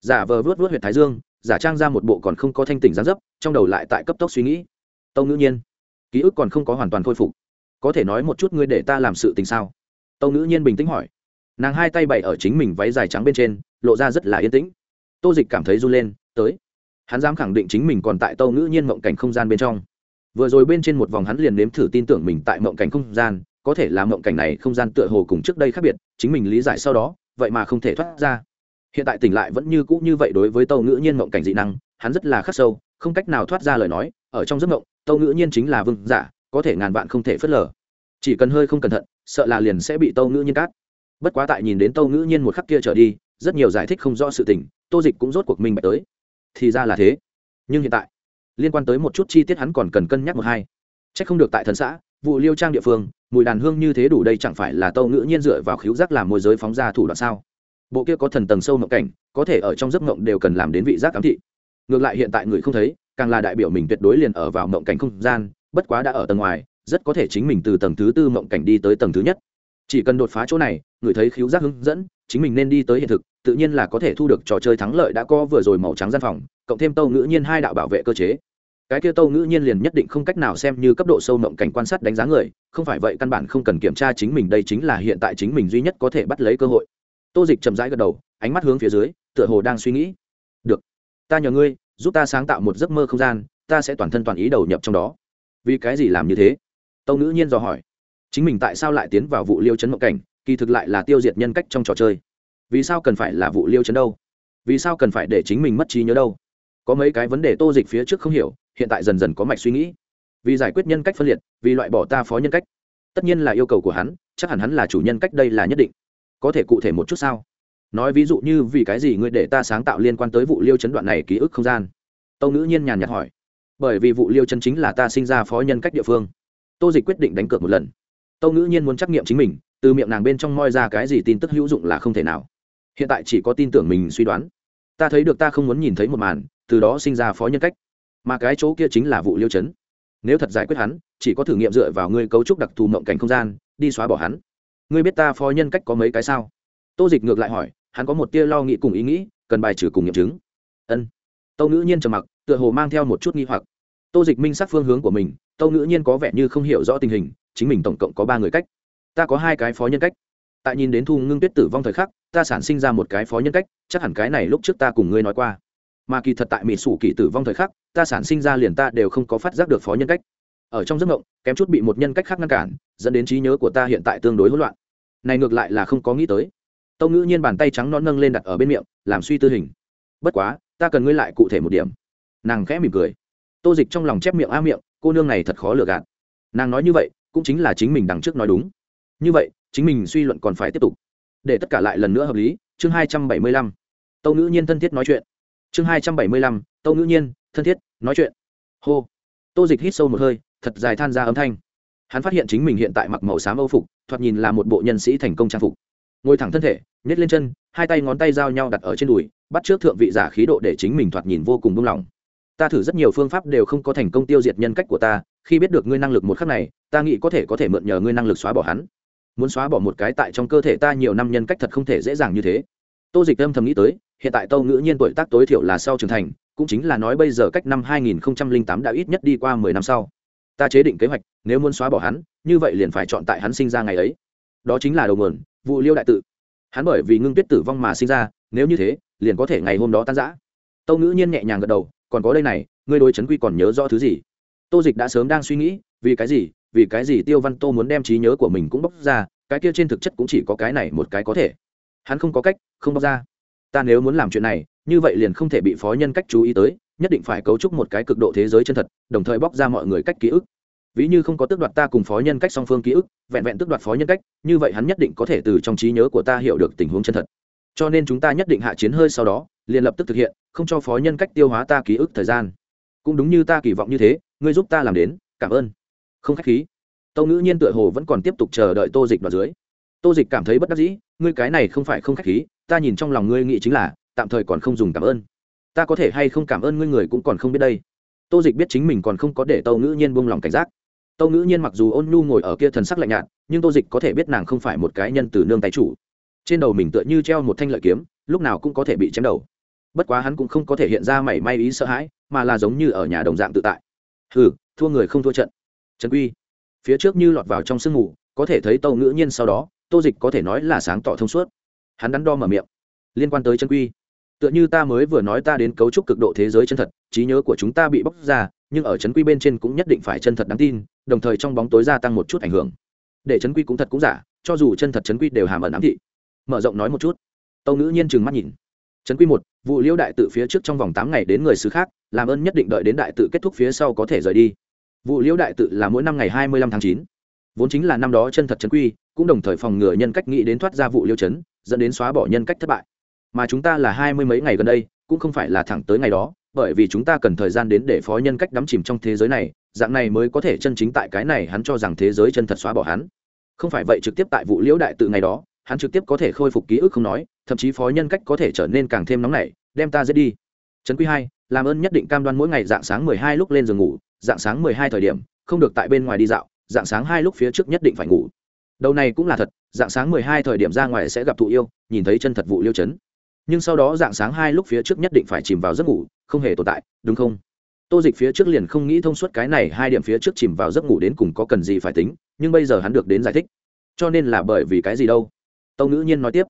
Giả vờ vớt vớt huyện thái dương, giả trang ra một bộ còn không có thanh tỉnh gián dấp, trong đầu lại tại cấp tốc suy nghĩ. Tâu ngữ nhiên, ký ức còn không có hoàn toàn khôi phục. Có thể nói một chút ngươi để ta làm sự tình sao? Tâu ngữ nhiên bình tĩnh hỏi. Nàng hai tay bày ở chính mình váy dài trắng bên trên, lộ ra rất là yên tĩnh. Tô dịch cảm thấy run lên, tới hắn dám khẳng định chính mình còn tại tâu ngữ nhiên mộng cảnh không gian bên trong. Vừa rồi bên trên một vòng hắn liền nếm thử tin tưởng mình tại mộng cảnh không gian, có thể là mộng cảnh này không gian tựa hồ cùng trước đây khác biệt, chính mình lý giải sau đó, vậy mà không thể thoát ra. Hiện tại tỉnh lại vẫn như cũ như vậy đối với tâu ngữ nhiên mộng cảnh dị năng, hắn rất là khắc sâu, không cách nào thoát ra lời nói, ở trong giấc mộng, tâu ngữ nhiên chính là vương giả, có thể ngàn vạn không thể phớt lờ. Chỉ cần hơi không cẩn thận, sợ là liền sẽ bị tâu ngữ nhiên cát bất quá tại nhìn đến tâu ngữ nhiên một khắc kia trở đi, rất nhiều giải thích không rõ sự tình, tô dịch cũng rốt cuộc minh bạch tới thì ra là thế. Nhưng hiện tại, liên quan tới một chút chi tiết hắn còn cần cân nhắc một hai. C h ắ c không được tại thần xã, vụ liêu trang địa phương, mùi đàn hương như thế đủ đây chẳng phải là tâu ngữ nhiên dựa vào khíu giác làm môi giới phóng ra thủ đoạn sao? Bộ kia có thần tầng sâu mộng cảnh, có thể ở trong giấc mộng đều cần làm đến vị giác ám thị. Ngược lại hiện tại người không thấy, càng là đại biểu mình tuyệt đối liền ở vào mộng cảnh không gian, bất quá đã ở tầng ngoài, rất có thể chính mình từ tầng thứ tư mộng cảnh đi tới tầng thứ nhất. Chỉ cần đột phá chỗ này, người thấy khíu giác hướng dẫn chính mình nên đi tới hiện thực, tự nhiên là có thể thu được trò chơi thắng lợi đã có vừa rồi màu trắng gian phòng, cộng thêm tâu ngữ nhiên hai đạo bảo vệ cơ chế. Cái kia tâu ngữ nhiên liền nhất định không cách nào xem như cấp độ sâu mộng cảnh quan sát đánh giá người, không phải vậy căn bản không cần kiểm tra chính mình, đây chính là hiện tại chính mình duy nhất có thể bắt lấy cơ hội. Tô dịch chậm rãi gật đầu, ánh mắt hướng phía dưới, tựa hồ đang suy nghĩ. Được, ta nhờ ngươi, giúp ta sáng tạo một giấc mơ không gian, ta sẽ toàn thân toàn ý đầu nhập trong đó. Vì cái gì làm như thế? Tâu ngữ nhiên dò hỏi. Chính mình tại sao lại tiến vào vụ liêu chấn mộng cảnh? Kỳ thực lại là tiêu diệt nhân cách trong trò chơi. Vì sao cần phải là vụ liêu chấn đâu? Vì sao cần phải để chính mình mất trí nhớ đâu? Có mấy cái vấn đề tô dịch phía trước không hiểu, hiện tại dần dần có mạch suy nghĩ. Vì giải quyết nhân cách phân liệt, vì loại bỏ ta phó nhân cách. Tất nhiên là yêu cầu của hắn, chắc hẳn hắn là chủ nhân cách đây là nhất định. Có thể cụ thể một chút sao? Nói ví dụ như vì cái gì ngươi để ta sáng tạo liên quan tới vụ liêu chấn đoạn này ký ức không gian? Tâu ngữ nhiên nhàn nhạt hỏi. Bởi vì vụ liêu chân chính là ta sinh ra phó nhân cách địa phương. Tô dịch quyết định đánh cược một lần. Tâu ngữ nhiên muốn trắc nghiệm chính mình từ miệng nàng bên trong moi ra cái gì tin tức hữu dụng là không thể nào. Hiện tại chỉ có tin tưởng mình suy đoán. Ta thấy được ta không muốn nhìn thấy một màn, từ đó sinh ra phó nhân cách. Mà cái chỗ kia chính là vụ liêu chấn. Nếu thật giải quyết hắn, chỉ có thử nghiệm dựa vào ngươi cấu trúc đặc thù mộng cảnh không gian, đi xóa bỏ hắn. Ngươi biết ta phó nhân cách có mấy cái sao? Tô dịch ngược lại hỏi, hắn có một tia lo nghĩ cùng ý nghĩ, cần bài trừ cùng nghiệm chứng. Ân. Tâu ngữ nhiên trầm mặc, tựa hồ mang theo một chút nghi hoặc. Tô dịch minh sắc phương hướng của mình, tâu ngữ nhiên có vẻ như không hiểu rõ tình hình, chính mình tổng cộng có ba người cách ta có hai cái phó nhân cách. Tại nhìn đến thu ngưng tuyết tử vong thời khắc, ta sản sinh ra một cái phó nhân cách, chắc hẳn cái này lúc trước ta cùng ngươi nói qua. Mà kỳ thật tại mỹ sủ kỳ tử vong thời khắc, ta sản sinh ra liền ta đều không có phát giác được phó nhân cách. Ở trong giấc mộng, kém chút bị một nhân cách khác ngăn cản, dẫn đến trí nhớ của ta hiện tại tương đối hỗn loạn. Này ngược lại là không có nghĩ tới. Tâu ngữ nhiên bàn tay trắng non nâng lên đặt ở bên miệng, làm suy tư hình. Bất quá, ta cần ngươi lại cụ thể một điểm. Nàng khẽ mỉm cười. Tô dịch trong lòng chép miệng a miệng, cô nương này thật khó lừa gạt. Nàng nói như vậy, cũng chính là chính mình đằng trước nói đúng như vậy, chính mình suy luận còn phải tiếp tục. Để tất cả lại lần nữa hợp lý, chương hai trăm bảy mươi lăm. Tâu ngữ nhiên thân thiết nói chuyện. Chương hai trăm bảy mươi lăm, tâu ngữ nhiên thân thiết nói chuyện. Hô. Tô dịch hít sâu một hơi, thật dài than ra âm thanh. Hắn phát hiện chính mình hiện tại mặc màu xám âu phục, thoạt nhìn là một bộ nhân sĩ thành công trang phục. Ngồi thẳng thân thể, nhét lên chân, hai tay ngón tay giao nhau đặt ở trên đùi, bắt trước thượng vị giả khí độ để chính mình thoạt nhìn vô cùng buông lỏng. Ta thử rất nhiều phương pháp đều không có thành công tiêu diệt nhân cách của ta, khi biết được ngươi năng lực một khắc này, ta nghĩ có thể có thể mượn nhờ ngươi năng lực xóa bỏ hắn muốn xóa bỏ một cái tại trong cơ thể ta nhiều năm nhân cách thật không thể dễ dàng như thế. Tô dịch âm thầm nghĩ tới, hiện tại tâu ngữ nhiên tuổi tác tối thiểu là sau trưởng thành, cũng chính là nói bây giờ cách năm 2008 đã ít nhất đi qua 10 năm sau. Ta chế định kế hoạch, nếu muốn xóa bỏ hắn, như vậy liền phải chọn tại hắn sinh ra ngày ấy. Đó chính là đầu nguồn, vụ liêu đại tự. Hắn bởi vì ngưng tuyết tử vong mà sinh ra, nếu như thế, liền có thể ngày hôm đó tan giã tâu ngữ nhiên nhẹ nhàng gật đầu, còn có đây này, ngươi đối chấn quy còn nhớ rõ thứ gì? Tô dịch đã sớm đang suy nghĩ, vì cái gì? Vì cái gì tiêu văn tô muốn đem trí nhớ của mình cũng bóc ra, cái kia trên thực chất cũng chỉ có cái này một cái có thể. Hắn không có cách, không bóc ra. Ta nếu muốn làm chuyện này, như vậy liền không thể bị phó nhân cách chú ý tới, nhất định phải cấu trúc một cái cực độ thế giới chân thật, đồng thời bóc ra mọi người cách ký ức. Ví như không có tước đoạt ta cùng phó nhân cách song phương ký ức, vẹn vẹn tước đoạt phó nhân cách, như vậy hắn nhất định có thể từ trong trí nhớ của ta hiểu được tình huống chân thật. Cho nên chúng ta nhất định hạ chiến hơi sau đó, liền lập tức thực hiện, không cho phó nhân cách tiêu hóa ta ký ức thời gian. Cũng đúng như ta kỳ vọng như thế, ngươi giúp ta làm đến, cảm ơn không khách khí. Tâu ngữ nhiên tựa hồ vẫn còn tiếp tục chờ đợi tô dịch đoạt dưới. Tô dịch cảm thấy bất đắc dĩ, ngươi cái này không phải không khách khí, ta nhìn trong lòng ngươi nghĩ chính là, tạm thời còn không dùng cảm ơn. Ta có thể hay không cảm ơn ngươi người cũng còn không biết đây. Tô dịch biết chính mình còn không có để tâu ngữ nhiên buông lòng cảnh giác. Tâu ngữ nhiên mặc dù ôn nhu ngồi ở kia thần sắc lạnh nhạt, nhưng tô dịch có thể biết nàng không phải một cái nhân từ nương tay chủ. Trên đầu mình tựa như treo một thanh lợi kiếm, lúc nào cũng có thể bị chém đầu. Bất quá hắn cũng không có thể hiện ra mảy may ý sợ hãi, mà là giống như ở nhà đồng dạng tự tại. Hừ, thua người không thua trận trần quy, phía trước như lọt vào trong sương mù, có thể thấy tâu ngữ nhiên sau đó, tô dịch có thể nói là sáng tỏ thông suốt. Hắn đắn đo mở miệng. Liên quan tới chân quy, tựa như ta mới vừa nói ta đến cấu trúc cực độ thế giới chân thật, trí nhớ của chúng ta bị bóc ra, nhưng ở chấn quy bên trên cũng nhất định phải chân thật đáng tin, đồng thời trong bóng tối gia tăng một chút ảnh hưởng. Để chấn quy cũng thật cũng giả, cho dù chân thật chấn quy đều hàm ẩn ám thị. Mở rộng nói một chút. Tâu ngữ nhiên chừng mắt nhìn. Chấn quy một, vụ liễu đại tự phía trước trong vòng tám ngày đến người xứ khác, làm ơn nhất định đợi đến đại tự kết thúc phía sau có thể rời đi vụ liễu đại tự là mỗi năm ngày hai mươi lăm tháng chín. Vốn chính là năm đó chân thật chấn quy, cũng đồng thời phòng ngừa nhân cách nghĩ đến thoát ra vụ liêu chấn dẫn đến xóa bỏ nhân cách thất bại. Mà chúng ta là hai mươi mấy ngày gần đây, cũng không phải là thẳng tới ngày đó, bởi vì chúng ta cần thời gian đến để phó nhân cách đắm chìm trong thế giới này, dạng này mới có thể chân chính tại cái này hắn cho rằng thế giới chân thật xóa bỏ hắn. Không phải vậy trực tiếp tại vụ liễu đại tự ngày đó, hắn trực tiếp có thể khôi phục ký ức không nói, thậm chí phó nhân cách có thể trở nên càng thêm nóng nảy, đem ta giết đi. Trấn quy hai, làm ơn nhất định cam đoan mỗi ngày dạng sáng mười hai lúc lên giường ngủ dạng sáng mười hai thời điểm, không được tại bên ngoài đi dạo, dạng sáng hai lúc phía trước nhất định phải ngủ. Đầu này cũng là thật, dạng sáng mười hai thời điểm ra ngoài sẽ gặp thụ yêu, nhìn thấy chân thật vụ liêu chấn. Nhưng sau đó dạng sáng hai lúc phía trước nhất định phải chìm vào giấc ngủ, không hề tồn tại, đúng không? Tô dịch phía trước liền không nghĩ thông suốt cái này hai điểm phía trước chìm vào giấc ngủ đến cùng có cần gì phải tính, nhưng bây giờ hắn được đến giải thích. Cho nên là bởi vì cái gì đâu? Tâu ngữ nhiên nói tiếp.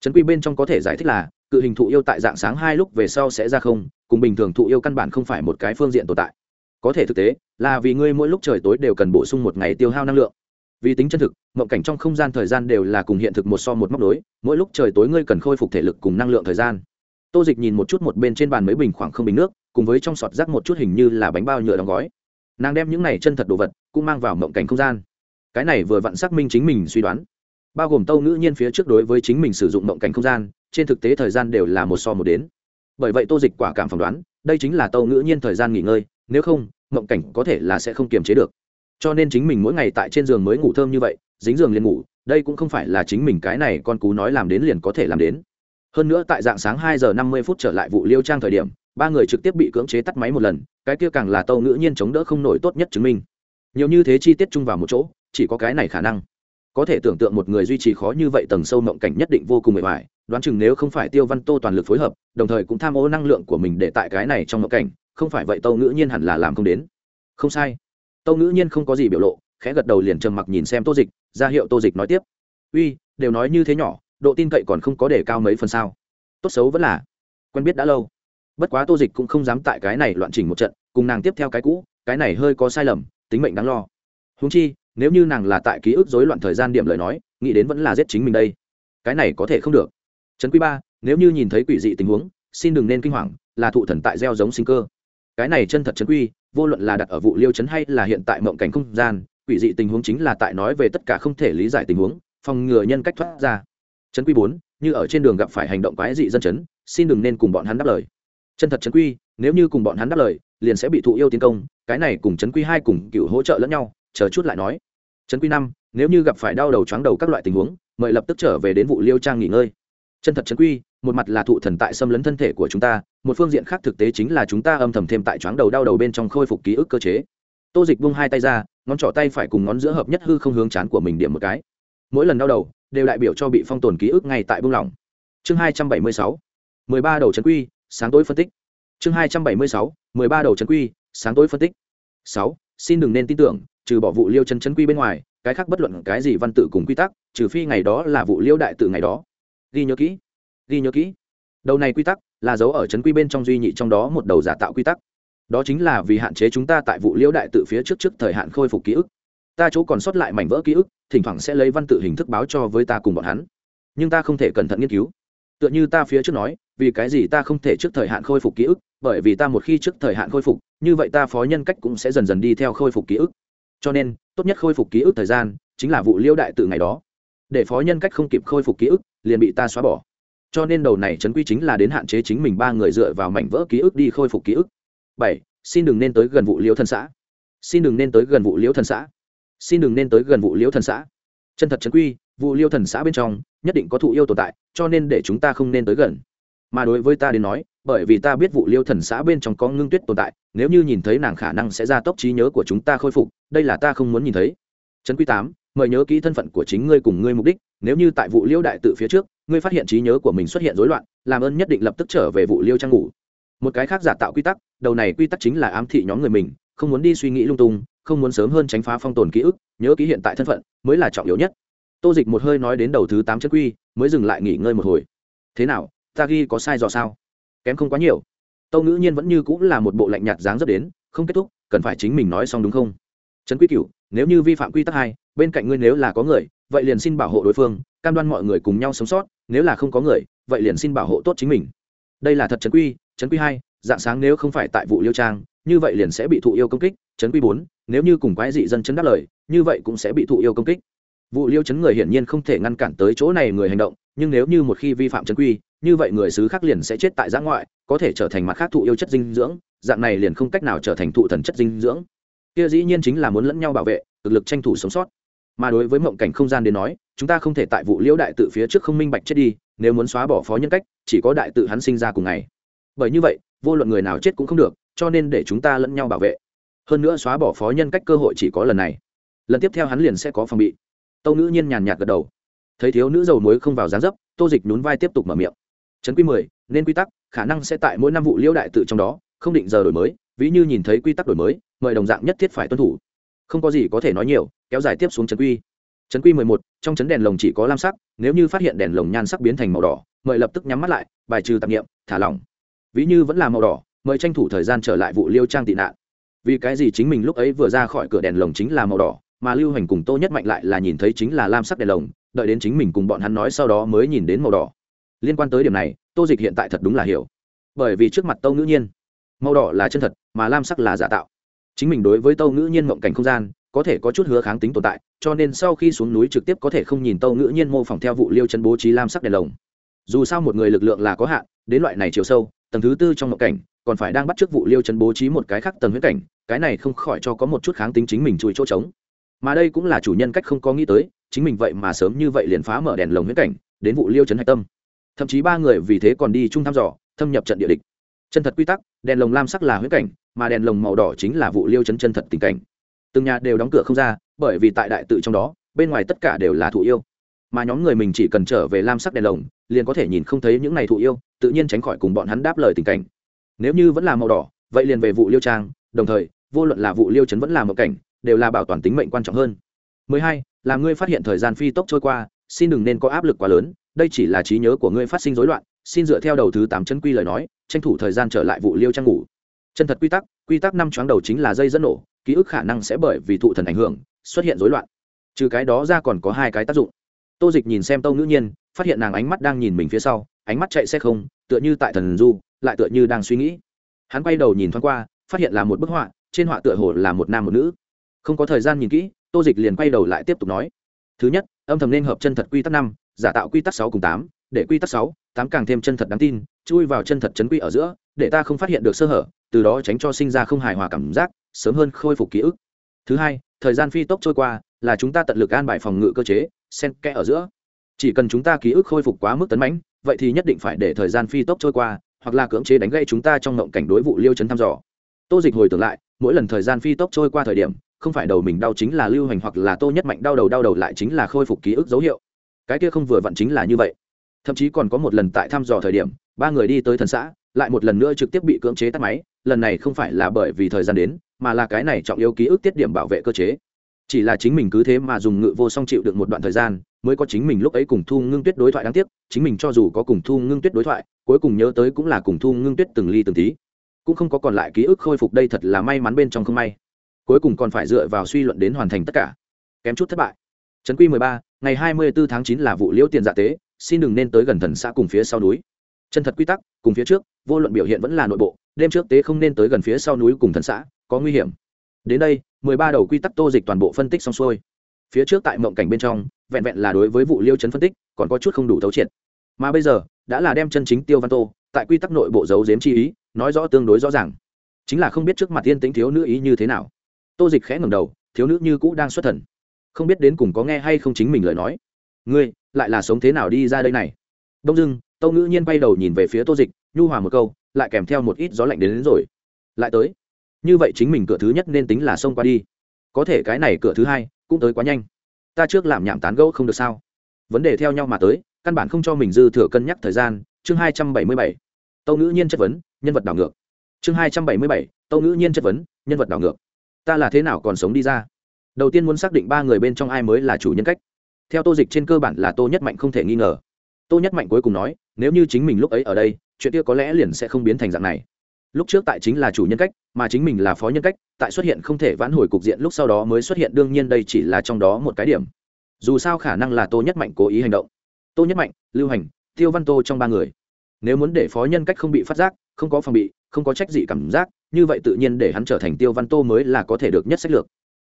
Trấn quy bên trong có thể giải thích là, cự hình thụ yêu tại dạng sáng hai lúc về sau sẽ ra không, cùng bình thường thụ yêu căn bản không phải một cái phương diện tồn tại có thể thực tế, là vì ngươi mỗi lúc trời tối đều cần bổ sung một ngày tiêu hao năng lượng. Vì tính chân thực, mộng cảnh trong không gian thời gian đều là cùng hiện thực một so một móc đối, mỗi lúc trời tối ngươi cần khôi phục thể lực cùng năng lượng thời gian. Tô dịch nhìn một chút một bên trên bàn mấy bình khoảng không bình nước, cùng với trong sọt rác một chút hình như là bánh bao nhựa đóng gói. Nàng đem những này chân thật đồ vật, cũng mang vào mộng cảnh không gian. Cái này vừa vặn xác minh chính mình suy đoán. Bao gồm tâu ngữ nhiên phía trước đối với chính mình sử dụng mộng cảnh không gian, trên thực tế thời gian đều là một so một đến. Bởi vậy tô dịch quả cảm phỏng đoán, đây chính là tâu ngữ nhiên thời gian nghỉ ngơi nếu không, mộng cảnh có thể là sẽ không kiềm chế được. Cho nên chính mình mỗi ngày tại trên giường mới ngủ thơm như vậy, dính giường liền ngủ, đây cũng không phải là chính mình cái này con cú nói làm đến liền có thể làm đến. Hơn nữa tại dạng sáng hai giờ năm mươi phút trở lại vụ liêu trang thời điểm, ba người trực tiếp bị cưỡng chế tắt máy một lần, cái kia càng là tâu ngữ nhiên chống đỡ không nổi tốt nhất chứng minh. Nhiều như thế chi tiết chung vào một chỗ, chỉ có cái này khả năng. Có thể tưởng tượng một người duy trì khó như vậy tầng sâu mộng cảnh nhất định vô cùng mệt mỏi, đoán chừng nếu không phải tiêu văn tô toàn lực phối hợp, đồng thời cũng tham ô năng lượng của mình để tại cái này trong mộng cảnh không phải vậy tâu ngữ nhiên hẳn là làm không đến. Không sai. Tâu ngữ nhiên không có gì biểu lộ, khẽ gật đầu liền trầm mặc nhìn xem tô dịch, ra hiệu tô dịch nói tiếp. Uy, đều nói như thế nhỏ, độ tin cậy còn không có để cao mấy phần sao. Tốt xấu vẫn là. Quen biết đã lâu. Bất quá tô dịch cũng không dám tại cái này loạn chỉnh một trận, cùng nàng tiếp theo cái cũ, cái này hơi có sai lầm, tính mệnh đáng lo. Húng chi, nếu như nàng là tại ký ức dối loạn thời gian điểm lời nói, nghĩ đến vẫn là giết chính mình đây. Cái này có thể không được. Trấn quý ba, nếu như nhìn thấy quỷ dị tình huống, xin đừng nên kinh hoàng, là thụ thần tại gieo giống sinh cơ cái này chân thật chân quy, vô luận là đặt ở vụ liêu chấn hay là hiện tại mộng cảnh không gian, quỷ dị tình huống chính là tại nói về tất cả không thể lý giải tình huống, phòng ngừa nhân cách thoát ra. Chấn quy bốn, như ở trên đường gặp phải hành động quái dị dân chấn, xin đừng nên cùng bọn hắn đáp lời. Chân thật chấn quy, nếu như cùng bọn hắn đáp lời, liền sẽ bị thụ yêu tiến công, cái này cùng chấn quy hai cùng cựu hỗ trợ lẫn nhau, chờ chút lại nói. Chấn quy năm, nếu như gặp phải đau đầu chóng đầu các loại tình huống, mời lập tức trở về đến vụ liêu trang nghỉ ngơi. Chân thật chấn quy một mặt là thụ thần tại xâm lấn thân thể của chúng ta, một phương diện khác thực tế chính là chúng ta âm thầm thêm tại chóng đầu đau đầu bên trong khôi phục ký ức cơ chế. Tô dịch bung hai tay ra, ngón trỏ tay phải cùng ngón giữa hợp nhất hư không hướng chán của mình điểm một cái. Mỗi lần đau đầu, đều đại biểu cho bị phong tồn ký ức ngay tại bung lỏng. Chương hai trăm bảy mươi sáu, mười ba đầu trấn quy, sáng tối phân tích. Chương hai trăm bảy mươi sáu, mười ba đầu trấn quy, sáng tối phân tích. Sáu, xin đừng nên tin tưởng, trừ bỏ vụ liêu chân chân quy bên ngoài, cái khác bất luận cái gì văn tự cùng quy tắc, trừ phi ngày đó là vụ liêu đại tự ngày đó. Ghi nhớ kỹ ghi nhớ kỹ. Đầu này quy tắc là dấu ở chân quy bên trong duy nhị trong đó một đầu giả tạo quy tắc. Đó chính là vì hạn chế chúng ta tại vụ liêu đại tự phía trước trước thời hạn khôi phục ký ức. Ta chỗ còn sót lại mảnh vỡ ký ức, thỉnh thoảng sẽ lấy văn tự hình thức báo cho với ta cùng bọn hắn. Nhưng ta không thể cẩn thận nghiên cứu. Tựa như ta phía trước nói, vì cái gì ta không thể trước thời hạn khôi phục ký ức, bởi vì ta một khi trước thời hạn khôi phục, như vậy ta phó nhân cách cũng sẽ dần dần đi theo khôi phục ký ức. Cho nên, tốt nhất khôi phục ký ức thời gian chính là vụ liêu đại tự ngày đó. Để phó nhân cách không kịp khôi phục ký ức, liền bị ta xóa bỏ cho nên đầu này trấn quy chính là đến hạn chế chính mình ba người dựa vào mảnh vỡ ký ức đi khôi phục ký ức. Bảy, xin đừng nên tới gần vụ liễu thân xã. Xin đừng nên tới gần vụ liễu thần xã. Xin đừng nên tới gần vụ liễu thần xã. Chân thật trấn quy, vụ liêu thần xã bên trong, nhất định có thụ yêu tồn tại, cho nên để chúng ta không nên tới gần. Mà đối với ta đến nói, bởi vì ta biết vụ liêu thần xã bên trong có ngưng tuyết tồn tại, nếu như nhìn thấy nàng khả năng sẽ ra tốc trí nhớ của chúng ta khôi phục, đây là ta không muốn nhìn thấy. Trấn quy tám, mời nhớ kỹ thân phận của chính ngươi cùng ngươi mục đích, nếu như tại vụ liêu đại tự phía trước ngươi phát hiện trí nhớ của mình xuất hiện rối loạn, làm ơn nhất định lập tức trở về vụ liêu trang ngủ. Một cái khác giả tạo quy tắc, đầu này quy tắc chính là ám thị nhóm người mình, không muốn đi suy nghĩ lung tung, không muốn sớm hơn tránh phá phong tồn ký ức, nhớ ký hiện tại thân phận, mới là trọng yếu nhất. Tô dịch một hơi nói đến đầu thứ tám chân quy, mới dừng lại nghỉ ngơi một hồi. Thế nào, ta ghi có sai dò sao? Kém không quá nhiều. Tâu ngữ nhiên vẫn như cũng là một bộ lạnh nhạt dáng dấp đến, không kết thúc, cần phải chính mình nói xong đúng không? Trấn quy cửu, nếu như vi phạm quy tắc hai, bên cạnh ngươi nếu là có người, vậy liền xin bảo hộ đối phương, cam đoan mọi người cùng nhau sống sót nếu là không có người, vậy liền xin bảo hộ tốt chính mình. Đây là thật trấn quy trấn quy hai, dạng sáng nếu không phải tại vụ liêu trang, như vậy liền sẽ bị thụ yêu công kích trấn quy bốn, nếu như cùng quái dị dân chấn đáp lời, như vậy cũng sẽ bị thụ yêu công kích. Vụ liêu chấn người hiển nhiên không thể ngăn cản tới chỗ này người hành động, nhưng nếu như một khi vi phạm chấn quy, như vậy người xứ khác liền sẽ chết tại giã ngoại, có thể trở thành mặt khác thụ yêu chất dinh dưỡng, dạng này liền không cách nào trở thành thụ thần chất dinh dưỡng. Kia dĩ nhiên chính là muốn lẫn nhau bảo vệ, thực lực tranh thủ sống sót mà đối với mộng cảnh không gian đến nói, chúng ta không thể tại vụ liễu đại tự phía trước không minh bạch chết đi, nếu muốn xóa bỏ phó nhân cách, chỉ có đại tự hắn sinh ra cùng ngày. Bởi như vậy, vô luận người nào chết cũng không được, cho nên để chúng ta lẫn nhau bảo vệ. Hơn nữa xóa bỏ phó nhân cách cơ hội chỉ có lần này. Lần tiếp theo hắn liền sẽ có phòng bị. Tâu nữ nhiên nhàn nhạt gật đầu. Thấy thiếu nữ dầu muối không vào dáng dấp, tô dịch nhún vai tiếp tục mở miệng. Trấn quy mười, nên quy tắc, khả năng sẽ tại mỗi năm vụ liễu đại tự trong đó, không định giờ đổi mới, ví như nhìn thấy quy tắc đổi mới, mời đồng dạng nhất thiết phải tuân thủ không có gì có thể nói nhiều, kéo dài tiếp xuống trấn quy. Trấn quy mười một, trong trấn đèn lồng chỉ có lam sắc, nếu như phát hiện đèn lồng nhan sắc biến thành màu đỏ, mời lập tức nhắm mắt lại, bài trừ tạp nghiệm thả lỏng. Ví như vẫn là màu đỏ, mời tranh thủ thời gian trở lại vụ liêu trang tị nạn. Vì cái gì chính mình lúc ấy vừa ra khỏi cửa đèn lồng chính là màu đỏ, mà lưu hành cùng tô nhất mạnh lại là nhìn thấy chính là lam sắc đèn lồng, đợi đến chính mình cùng bọn hắn nói sau đó mới nhìn đến màu đỏ. Liên quan tới điểm này, tô dịch hiện tại thật đúng là hiểu. Bởi vì trước mặt tâu ngữ nhiên, màu đỏ là chân thật, mà lam sắc là giả tạo chính mình đối với tâu ngữ nhiên mộng cảnh không gian, có thể có chút hứa kháng tính tồn tại, cho nên sau khi xuống núi trực tiếp có thể không nhìn tâu ngữ nhiên mô phỏng theo vụ liêu chân bố trí lam sắc đèn lồng. Dù sao một người lực lượng là có hạn, đến loại này chiều sâu, tầng thứ tư trong mộng cảnh, còn phải đang bắt t r ư ớ c vụ liêu chân bố trí một cái khác tầng huyết cảnh, cái này không khỏi cho có một chút kháng tính chính mình chui chỗ trống. Mà đây cũng là chủ nhân cách không có nghĩ tới, chính mình vậy mà sớm như vậy liền phá mở đèn lồng huyết cảnh, đến vụ liêu chấn hạch tâm. Thậm chí ba người vì thế còn đi chung thăm dò, thâm nhập trận địa địch. Chân thật quy tắc, đèn lồng lam sắc là huyết cảnh mà đèn lồng màu đỏ chính là vụ liêu chấn chân thật tình cảnh. Từng nhà đều đóng cửa không ra, bởi vì tại đại tự trong đó, bên ngoài tất cả đều là thụ yêu. Mà nhóm người mình chỉ cần trở về lam sắc đèn lồng, liền có thể nhìn không thấy những n à y thụ yêu, tự nhiên tránh khỏi cùng bọn hắn đáp lời tình cảnh. Nếu như vẫn là màu đỏ, vậy liền về vụ liêu trang, đồng thời, vô luận là vụ liêu chấn vẫn là một cảnh, đều là bảo toàn tính mệnh quan trọng hơn. 12. là ngươi phát hiện thời gian phi tốc trôi qua, xin đừng nên có áp lực quá lớn, đây chỉ là trí nhớ của ngươi phát sinh rối loạn, xin dựa theo đầu thứ tám chân quy lời nói, tranh thủ thời gian trở lại vụ liêu trang ngủ chân thật quy tắc quy tắc năm choáng đầu chính là dây dẫn nổ, ký ức khả năng sẽ bởi vì thụ thần ảnh hưởng, xuất hiện rối loạn. Trừ cái đó ra còn có hai cái tác dụng. Tô dịch nhìn xem tâu ngữ nhiên, phát hiện nàng ánh mắt đang nhìn mình phía sau, ánh mắt chạy xe không, tựa như tại thần du, lại tựa như đang suy nghĩ. Hắn quay đầu nhìn thoáng qua, phát hiện là một bức họa, trên họa tựa hồ là một nam một nữ. Không có thời gian nhìn kỹ, tô dịch liền quay đầu lại tiếp tục nói. Thứ nhất, âm thầm nên hợp chân thật quy tắc năm, giả tạo quy tắc sáu cùng tám, để quy tắc sáu, tám càng thêm chân thật đáng tin, chui vào chân thật chấn quy ở giữa để ta không phát hiện được sơ hở, từ đó tránh cho sinh ra không hài hòa cảm giác, sớm hơn khôi phục ký ức. Thứ hai, thời gian phi tốc trôi qua, là chúng ta tận lực an bài phòng ngự cơ chế sen kẽ ở giữa. Chỉ cần chúng ta ký ức khôi phục quá mức tấn mãnh, vậy thì nhất định phải để thời gian phi tốc trôi qua, hoặc là cưỡng chế đánh gây chúng ta trong ngộng cảnh đối vụ liêu chấn thăm dò. Tô dịch hồi tưởng lại, mỗi lần thời gian phi tốc trôi qua thời điểm, không phải đầu mình đau chính là lưu hành hoặc là tô nhất mạnh đau đầu đau đầu lại chính là khôi phục ký ức dấu hiệu. Cái kia không vừa vặn chính là như vậy. Thậm chí còn có một lần tại thăm dò thời điểm, ba người đi tới thần xã lại một lần nữa trực tiếp bị cưỡng chế tắt máy, lần này không phải là bởi vì thời gian đến, mà là cái này trọng yếu ký ức tiết điểm bảo vệ cơ chế. Chỉ là chính mình cứ thế mà dùng ngự vô song chịu được một đoạn thời gian, mới có chính mình lúc ấy cùng thu ngưng tuyết đối thoại đáng tiếc, chính mình cho dù có cùng thu ngưng tuyết đối thoại, cuối cùng nhớ tới cũng là cùng thu ngưng tuyết từng ly từng tí. Cũng không có còn lại ký ức khôi phục đây thật là may mắn bên trong không may. Cuối cùng còn phải dựa vào suy luận đến hoàn thành tất cả. Kém chút thất bại. Trấn quy mười ba, ngày hai mươi bốn tháng chín là vụ liễu tiền dạ tế, xin đừng nên tới gần thần xã cùng phía sau núi chân thật quy tắc, cùng phía trước, vô luận biểu hiện vẫn là nội bộ, đêm trước tế không nên tới gần phía sau núi cùng thần xã, có nguy hiểm. Đến đây, mười ba đầu quy tắc tô dịch toàn bộ phân tích xong xuôi. Phía trước tại mộng cảnh bên trong, vẹn vẹn là đối với vụ liêu chấn phân tích, còn có chút không đủ thấu triệt. Mà bây giờ, đã là đem chân chính tiêu văn tô, tại quy tắc nội bộ giấu giếm chi ý, nói rõ tương đối rõ ràng. Chính là không biết trước mặt tiên tính thiếu nữ ý như thế nào. Tô dịch khẽ ngầm đầu, thiếu nữ như cũ đang xuất thần. Không biết đến cùng có nghe hay không chính mình lời nói. Ngươi, lại là sống thế nào đi ra đây này? Đông dưng tâu ngữ nhiên bay đầu nhìn về phía tô dịch nhu hòa một câu lại kèm theo một ít gió lạnh đến, đến rồi. Lại tới. Như vậy chính mình cửa thứ nhất nên tính là xông qua đi. Có thể cái này cửa thứ hai cũng tới quá nhanh. Ta trước làm nhảm tán gẫu không được sao? Vấn đề theo nhau mà tới căn bản không cho mình dư thừa cân nhắc thời gian. Chương hai trăm bảy mươi bảy. Tâu ngữ nhiên chất vấn nhân vật đảo ngược. Chương hai trăm bảy mươi bảy. Tâu ngữ nhiên chất vấn nhân vật đảo ngược. Ta là thế nào còn sống đi ra? Đầu tiên muốn xác định ba người bên trong ai mới là chủ nhân cách. Theo tô dịch trên cơ bản là tô nhất mạnh không thể nghi ngờ tô nhất mạnh cuối cùng nói, nếu như chính mình lúc ấy ở đây, chuyện kia có lẽ liền sẽ không biến thành dạng này. Lúc trước tại chính là chủ nhân cách, mà chính mình là phó nhân cách, tại xuất hiện không thể vãn hồi cục diện lúc sau đó mới xuất hiện, đương nhiên đây chỉ là trong đó một cái điểm. Dù sao khả năng là tô nhất mạnh cố ý hành động. Tô nhất mạnh, lưu hành, tiêu văn tô trong ba người. Nếu muốn để phó nhân cách không bị phát giác, không có phòng bị, không có trách gì cảm giác, như vậy tự nhiên để hắn trở thành tiêu văn tô mới là có thể được nhất sách lược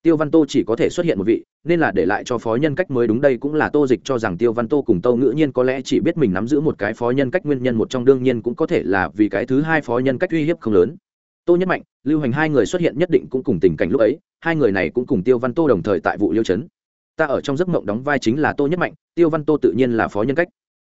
tiêu văn tô chỉ có thể xuất hiện một vị, nên là để lại cho phó nhân cách mới đúng đây cũng là tô dịch cho rằng tiêu văn tô cùng tâu ngữ nhiên có lẽ chỉ biết mình nắm giữ một cái phó nhân cách nguyên nhân một trong đương nhiên cũng có thể là vì cái thứ hai phó nhân cách uy hiếp không lớn. Tô nhất mạnh, lưu hành hai người xuất hiện nhất định cũng cùng tình cảnh lúc ấy, hai người này cũng cùng tiêu văn tô đồng thời tại vụ liêu chấn. Ta ở trong giấc mộng đóng vai chính là tô nhất mạnh, tiêu văn tô tự nhiên là phó nhân cách.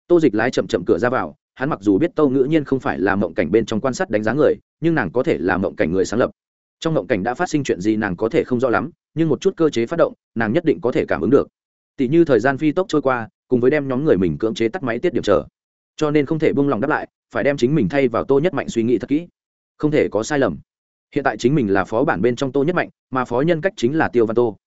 Tô dịch lái chậm chậm cửa ra vào, hắn mặc dù biết tâu ngữ nhiên không phải là mộng cảnh bên trong quan sát đánh giá người, nhưng nàng có thể là mộng cảnh người sáng lập. Trong mộng cảnh đã phát sinh chuyện gì nàng có thể không rõ lắm nhưng một chút cơ chế phát động, nàng nhất định có thể cảm ứng được. Tỷ như thời gian phi tốc trôi qua, cùng với đem nhóm người mình cưỡng chế tắt máy tiết điểm chờ. Cho nên không thể buông lòng đáp lại, phải đem chính mình thay vào tô nhất mạnh suy nghĩ thật kỹ. Không thể có sai lầm. Hiện tại chính mình là phó bản bên trong tô nhất mạnh, mà phó nhân cách chính là tiêu văn tô.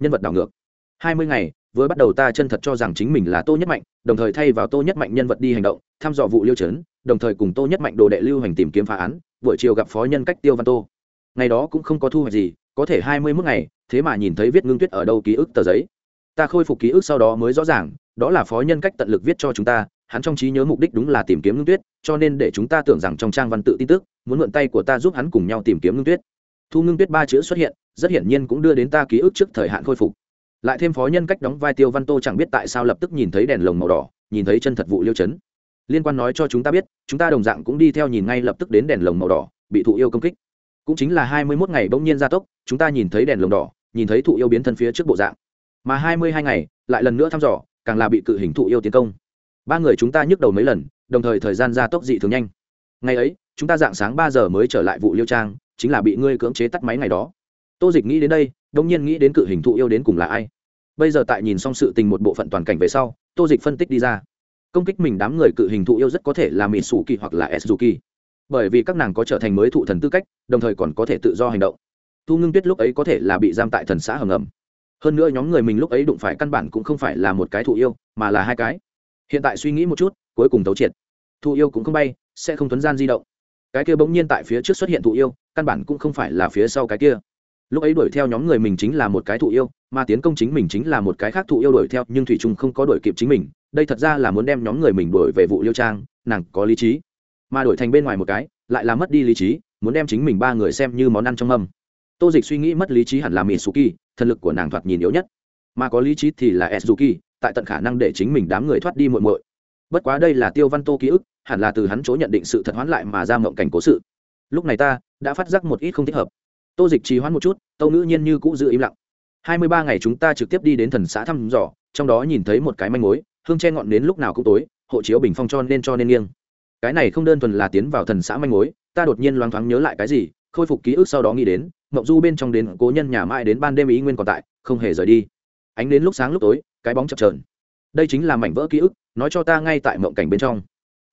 Nhân vật đảo ngược. Hai mươi ngày với bắt đầu ta chân thật cho rằng chính mình là tô nhất mạnh, đồng thời thay vào tô nhất mạnh nhân vật đi hành động, thăm dò vụ liêu chấn đồng thời cùng tô nhất mạnh đồ đệ lưu hành tìm kiếm phá án, buổi chiều gặp phó nhân cách tiêu văn tô. Ngày đó cũng không có thu hoạch gì, có thể hai mươi mức ngày thế mà nhìn thấy viết ngưng tuyết ở đâu ký ức tờ giấy. Ta khôi phục ký ức sau đó mới rõ ràng, đó là phó nhân cách tận lực viết cho chúng ta, hắn trong trí nhớ mục đích đúng là tìm kiếm ngưng tuyết, cho nên để chúng ta tưởng rằng trong trang văn tự tin tức, muốn mượn tay của ta giúp hắn cùng nhau tìm kiếm ngưng tuyết. Thu ngưng tuyết ba chữ xuất hiện, rất hiển nhiên cũng đưa đến ta ký ức trước thời hạn khôi phục. Lại thêm phó nhân cách đóng vai tiêu văn tô chẳng biết tại sao lập tức nhìn thấy đèn lồng màu đỏ, nhìn thấy chân thật vụ liêu chấn liên quan nói cho chúng ta biết, chúng ta đồng dạng cũng đi theo nhìn ngay lập tức đến đèn lồng màu đỏ, bị thụ yêu công kích. Cũng chính là hai mươi mốt ngày bỗng nhiên gia tốc, chúng ta nhìn thấy đèn lồng đỏ nhìn thấy thụ yêu biến thân phía trước bộ dạng. Mà hai mươi hai ngày, lại lần nữa thăm dò, càng là bị cự hình thụ yêu tiến công. Ba người chúng ta nhức đầu mấy lần, đồng thời thời gian gia tốc dị thường nhanh. Ngày ấy, chúng ta dạng sáng ba giờ mới trở lại vụ liêu trang, chính là bị ngươi cưỡng chế tắt máy ngày đó. Tô dịch nghĩ đến đây đông nhiên nghĩ đến cự hình thụ yêu đến cùng là ai. Bây giờ tại nhìn xong sự tình một bộ phận toàn cảnh về sau, tô dịch phân tích đi ra. Công kích mình đám người cự hình thụ yêu rất có thể là mỹ sủ kỳ hoặc là s kỳ bởi vì các nàng có trở thành mới thụ thần tư cách, đồng thời còn có thể tự do hành động thu ngưng tuyết lúc ấy có thể là bị giam tại thần xã hầm ngầm. Hơn nữa nhóm người mình lúc ấy đụng phải căn bản cũng không phải là một cái thụ yêu, mà là hai cái. Hiện tại suy nghĩ một chút, cuối cùng tấu triệt. Thụ yêu cũng không bay, sẽ không thuấn gian di động. Cái kia bỗng nhiên tại phía trước xuất hiện thụ yêu, căn bản cũng không phải là phía sau cái kia. Lúc ấy đuổi theo nhóm người mình chính là một cái thụ yêu, mà tiến công chính mình chính là một cái khác thụ yêu đuổi theo, nhưng thủy trung không có đuổi kịp chính mình. Đây thật ra là muốn đem nhóm người mình đuổi về vụ liêu trang, nàng có lý trí. Mà đổi thành bên ngoài một cái, lại là mất đi lý trí, muốn đem chính mình ba người xem như món ăn trong mâm tô dịch suy nghĩ mất lý trí hẳn là mỹ suki thần lực của nàng thoạt nhìn yếu nhất. Mà có lý trí thì là suki tại tận khả năng để chính mình đám người thoát đi muộn muội. Bất quá đây là tiêu văn tô ký ức, hẳn là từ hắn chỗ nhận định sự thật hoán lại mà ra mộng cảnh cố sự. Lúc này ta đã phát giác một ít không thích hợp. Tô dịch trì hoãn một chút, tâu ngữ nhiên như cũ giữ im lặng. Hai mươi ba ngày chúng ta trực tiếp đi đến thần xã thăm dò, trong đó nhìn thấy một cái manh mối, hương che ngọn đến lúc nào cũng tối, hộ chiếu bình phong cho nên cho nên nghiêng. Cái này không đơn thuần là tiến vào thần xã manh mối, ta đột nhiên loáng thoáng nhớ lại cái gì, khôi phục ký ức sau đó nghĩ đến mộng du bên trong đến cố nhân nhà mãi đến ban đêm ý nguyên còn tại, không hề rời đi. Ánh đến lúc sáng lúc tối, cái bóng chập trờn đây chính là mảnh vỡ ký ức, nói cho ta ngay tại mộng cảnh bên trong.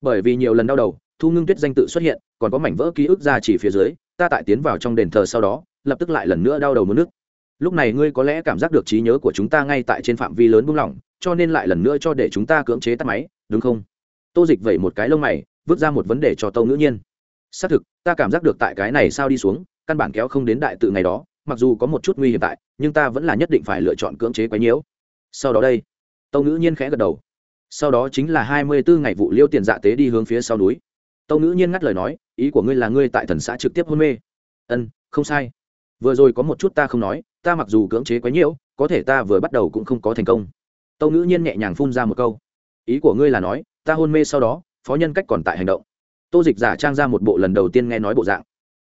Bởi vì nhiều lần đau đầu, thu ngưng tuyết danh tự xuất hiện, còn có mảnh vỡ ký ức ra chỉ phía dưới, ta tại tiến vào trong đền thờ sau đó, lập tức lại lần nữa đau đầu mất nước. Lúc này ngươi có lẽ cảm giác được trí nhớ của chúng ta ngay tại trên phạm vi lớn buông lỏng, cho nên lại lần nữa cho để chúng ta cưỡng chế tắt máy, đúng không? Tô dịch vẩy một cái lông mày, vứt ra một vấn đề cho tâu ngữ nhiên. Xác thực, ta cảm giác được tại cái này sao đi xuống căn bản kéo không đến đại tự ngày đó, mặc dù có một chút nguy hiểm tại, nhưng ta vẫn là nhất định phải lựa chọn cưỡng chế quấy nhiễu. Sau đó đây, tâu ngữ nhiên khẽ gật đầu. Sau đó chính là hai mươi bốn ngày vụ liêu tiền dạ tế đi hướng phía sau núi. Tâu ngữ nhiên ngắt lời nói, ý của ngươi là ngươi tại thần xã trực tiếp hôn mê. Ân, không sai. Vừa rồi có một chút ta không nói, ta mặc dù cưỡng chế quấy nhiễu, có thể ta vừa bắt đầu cũng không có thành công. Tâu ngữ nhiên nhẹ nhàng phun ra một câu. Ý của ngươi là nói, ta hôn mê sau đó, phó nhân cách còn tại hành động. Tô dịch giả trang ra một bộ lần đầu tiên nghe nói bộ dạng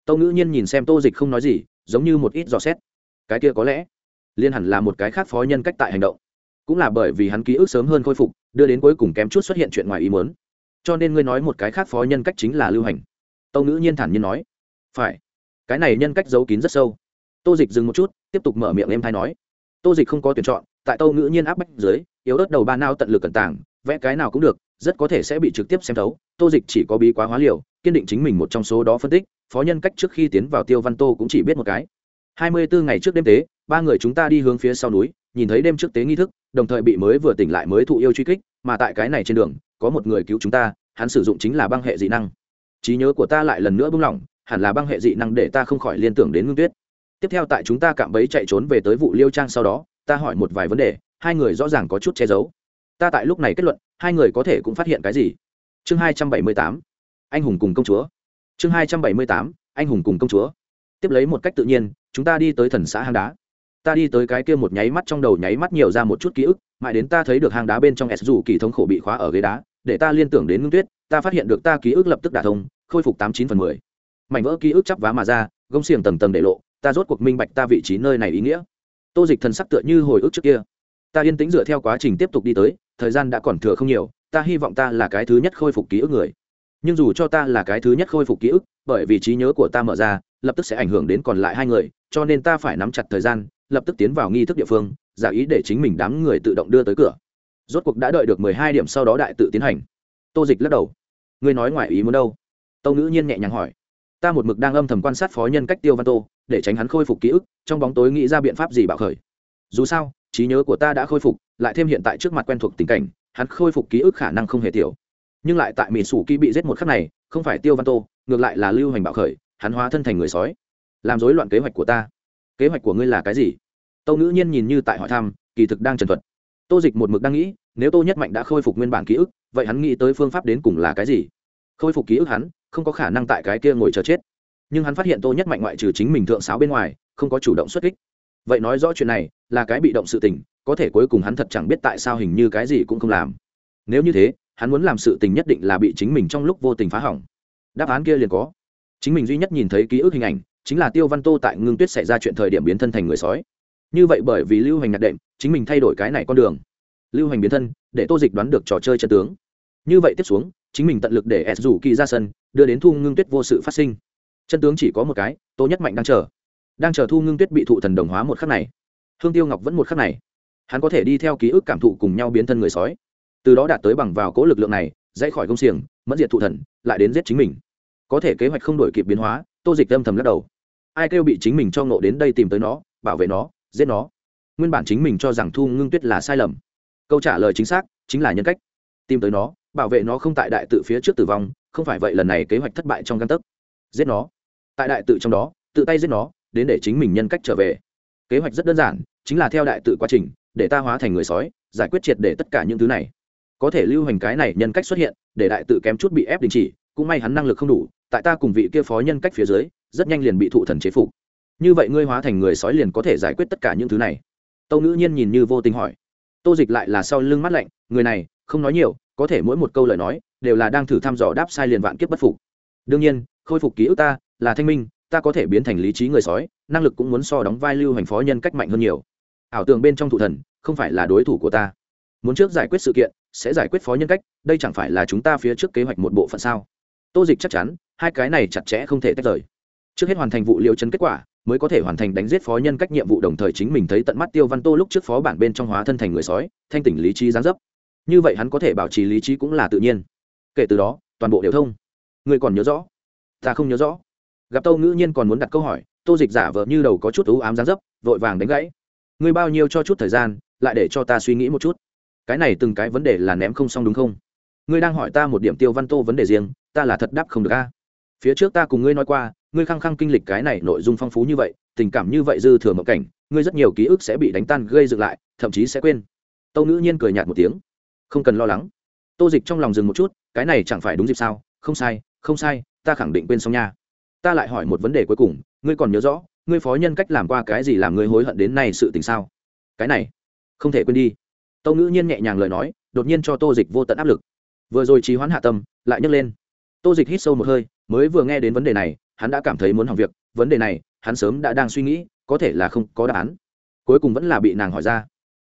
tâu ngữ nhiên nhìn xem tô dịch không nói gì, giống như một ít dò xét. Cái kia có lẽ liên hẳn là một cái khác phó nhân cách tại hành động. Cũng là bởi vì hắn ký ức sớm hơn khôi phục, đưa đến cuối cùng kém chút xuất hiện chuyện ngoài ý muốn. Cho nên ngươi nói một cái khác phó nhân cách chính là lưu hành. Tâu ngữ nhiên thản nhiên nói. Phải. Cái này nhân cách giấu kín rất sâu. Tô dịch dừng một chút, tiếp tục mở miệng em thay nói. Tô dịch không có tuyển chọn, tại tâu ngữ nhiên áp bách dưới, yếu ớt đầu ba nao tận lực cẩn tảng vẽ cái nào cũng được, rất có thể sẽ bị trực tiếp xem thấu. Tô dịch chỉ có bí quá hóa liều kiên định chính mình một trong số đó phân tích, phó nhân cách trước khi tiến vào tiêu văn tô cũng chỉ biết một cái. Hai mươi bốn ngày trước đêm tế, ba người chúng ta đi hướng phía sau núi, nhìn thấy đêm trước tế nghi thức, đồng thời bị mới vừa tỉnh lại mới thụ yêu truy kích, mà tại cái này trên đường, có một người cứu chúng ta, hắn sử dụng chính là băng hệ dị năng. Trí nhớ của ta lại lần nữa bung lỏng, hẳn là băng hệ dị năng để ta không khỏi liên tưởng đến ngưng tuyết. Tiếp theo tại chúng ta cạm bẫy chạy trốn về tới vụ liêu trang sau đó, ta hỏi một vài vấn đề, hai người rõ ràng có chút che giấu. Ta tại lúc này kết luận, hai người có thể cũng phát hiện cái gì? Chương hai trăm bảy mươi tám anh hùng cùng công chúa. Chương hai trăm bảy mươi tám, anh hùng cùng công chúa. Tiếp lấy một cách tự nhiên, chúng ta đi tới thần xã hang đá. Ta đi tới cái kia một nháy mắt trong đầu nháy mắt nhiều ra một chút ký ức, mãi đến ta thấy được hang đá bên trong s dù kỳ thống khổ bị khóa ở ghế đá, để ta liên tưởng đến ngưng tuyết, ta phát hiện được ta ký ức lập tức đả thông, khôi phục tám chín phần mười. Mảnh vỡ ký ức chắp vá mà ra, gông xiềng tầng tầng để lộ, ta rốt cuộc minh bạch ta vị trí nơi này ý nghĩa. Tô dịch thần sắc tựa như hồi ức trước kia. Ta yên tĩnh dựa theo quá trình tiếp tục đi tới, thời gian đã còn thừa không nhiều, ta hy vọng ta là cái thứ nhất khôi phục ký ức người nhưng dù cho ta là cái thứ nhất khôi phục ký ức, bởi vì trí nhớ của ta mở ra, lập tức sẽ ảnh hưởng đến còn lại hai người, cho nên ta phải nắm chặt thời gian, lập tức tiến vào nghi thức địa phương, giả ý để chính mình đám người tự động đưa tới cửa. Rốt cuộc đã đợi được mười hai điểm sau đó đại tự tiến hành. Tô dịch lắc đầu. Ngươi nói ngoài ý muốn đâu? Tâu ngữ nhiên nhẹ nhàng hỏi. Ta một mực đang âm thầm quan sát phó nhân cách tiêu văn tô, để tránh hắn khôi phục ký ức, trong bóng tối nghĩ ra biện pháp gì bạo khởi. Dù sao, trí nhớ của ta đã khôi phục, lại thêm hiện tại trước mặt quen thuộc tình cảnh, hắn khôi phục ký ức khả năng không hề tiểu nhưng lại tại mỹ sủ kỳ bị giết một khắc này, không phải tiêu văn tô, ngược lại là lưu hành bạo khởi, hắn hóa thân thành người sói. Làm rối loạn kế hoạch của ta. Kế hoạch của ngươi là cái gì? Tâu ngữ nhiên nhìn như tại hỏi thăm, kỳ thực đang trần thuật. Tô dịch một mực đang nghĩ, nếu tô nhất mạnh đã khôi phục nguyên bản ký ức, vậy hắn nghĩ tới phương pháp đến cùng là cái gì? Khôi phục ký ức hắn, không có khả năng tại cái kia ngồi chờ chết. Nhưng hắn phát hiện tô nhất mạnh ngoại trừ chính mình thượng sáo bên ngoài, không có chủ động xuất kích. Vậy nói rõ chuyện này, là cái bị động sự tình, có thể cuối cùng hắn thật chẳng biết tại sao hình như cái gì cũng không làm. Nếu như thế hắn muốn làm sự tình nhất định là bị chính mình trong lúc vô tình phá hỏng. Đáp án kia liền có. Chính mình duy nhất nhìn thấy ký ức hình ảnh chính là tiêu văn tô tại ngưng tuyết xảy ra chuyện thời điểm biến thân thành người sói. Như vậy bởi vì lưu hành nhạc đệm, chính mình thay đổi cái này con đường. Lưu hành biến thân để tô dịch đoán được trò chơi chân tướng. Như vậy tiếp xuống, chính mình tận lực để s rủ kỳ ra sân, đưa đến thu ngưng tuyết vô sự phát sinh. Chân tướng chỉ có một cái, tô nhất mạnh đang chờ. Đang chờ thu ngưng tuyết bị thụ thần đồng hóa một khắc này. Hương tiêu ngọc vẫn một khắc này. Hắn có thể đi theo ký ức cảm thụ cùng nhau biến thân người sói từ đó đạt tới bằng vào cố lực lượng này, dãy khỏi công xiềng, mẫn diệt thụ thần, lại đến giết chính mình. Có thể kế hoạch không đổi kịp biến hóa, tô dịch âm thầm lắc đầu. Ai kêu bị chính mình cho ngộ đến đây tìm tới nó, bảo vệ nó, giết nó? Nguyên bản chính mình cho rằng thu ngưng tuyết là sai lầm. Câu trả lời chính xác, chính là nhân cách. Tìm tới nó, bảo vệ nó không tại đại tự phía trước tử vong, không phải vậy lần này kế hoạch thất bại trong găng tấc. Giết nó. Tại đại tự trong đó, tự tay giết nó, đến để chính mình nhân cách trở về. Kế hoạch rất đơn giản, chính là theo đại tự quá trình, để ta hóa thành người sói, giải quyết triệt để tất cả những thứ này có thể lưu hành cái này nhân cách xuất hiện, để đại tự kém chút bị ép đình chỉ, cũng may hắn năng lực không đủ, tại ta cùng vị kia phó nhân cách phía dưới, rất nhanh liền bị thụ thần chế phục. Như vậy ngươi hóa thành người sói liền có thể giải quyết tất cả những thứ này. Tâu ngữ nhiên nhìn như vô tình hỏi. Tô dịch lại là sau lưng mắt lạnh, người này, không nói nhiều, có thể mỗi một câu lời nói, đều là đang thử thăm dò đáp sai liền vạn kiếp bất phục. Đương nhiên, khôi phục ký ức ta, là thanh minh, ta có thể biến thành lý trí người sói, năng lực cũng muốn so đóng vai lưu hành phó nhân cách mạnh hơn nhiều. Ảo tưởng bên trong thụ thần, không phải là đối thủ của ta. Muốn trước giải quyết sự kiện sẽ giải quyết phó nhân cách, đây chẳng phải là chúng ta phía trước kế hoạch một bộ phận sao? Tô dịch chắc chắn, hai cái này chặt chẽ không thể tách rời. Trước hết hoàn thành vụ liều chân kết quả, mới có thể hoàn thành đánh giết phó nhân cách nhiệm vụ đồng thời chính mình thấy tận mắt tiêu văn tô lúc trước phó bản bên trong hóa thân thành người sói, thanh tỉnh lý trí gián dấp. Như vậy hắn có thể bảo trì lý trí cũng là tự nhiên. Kể từ đó, toàn bộ đều thông. Người còn nhớ rõ? Ta không nhớ rõ. Gặp tâu ngữ nhiên còn muốn đặt câu hỏi, tô dịch giả vờ như đầu có chút ú ám gián dấp, vội vàng đánh gãy. Người bao nhiêu cho chút thời gian, lại để cho ta suy nghĩ một chút cái này từng cái vấn đề là ném không xong đúng không? Ngươi đang hỏi ta một điểm tiêu văn tô vấn đề riêng, ta là thật đáp không được a. Phía trước ta cùng ngươi nói qua, ngươi khăng khăng kinh lịch cái này nội dung phong phú như vậy, tình cảm như vậy dư thừa mộng cảnh, ngươi rất nhiều ký ức sẽ bị đánh tan, gây dựng lại, thậm chí sẽ quên. Tâu ngữ nhiên cười nhạt một tiếng. Không cần lo lắng. Tô dịch trong lòng dừng một chút, cái này chẳng phải đúng dịp sao? Không sai không sai, ta khẳng định quên xong nha. Ta lại hỏi một vấn đề cuối cùng, ngươi còn nhớ rõ, ngươi phó nhân cách làm qua cái gì làm ngươi hối hận đến nay sự tình sao? Cái này, không thể quên đi tâu ngữ nhiên nhẹ nhàng lời nói, đột nhiên cho tô dịch vô tận áp lực. Vừa rồi trí hoãn hạ tâm, lại nhấc lên. Tô dịch hít sâu một hơi, mới vừa nghe đến vấn đề này, hắn đã cảm thấy muốn hỏng việc. Vấn đề này, hắn sớm đã đang suy nghĩ, có thể là không có đáp án. Cuối cùng vẫn là bị nàng hỏi ra.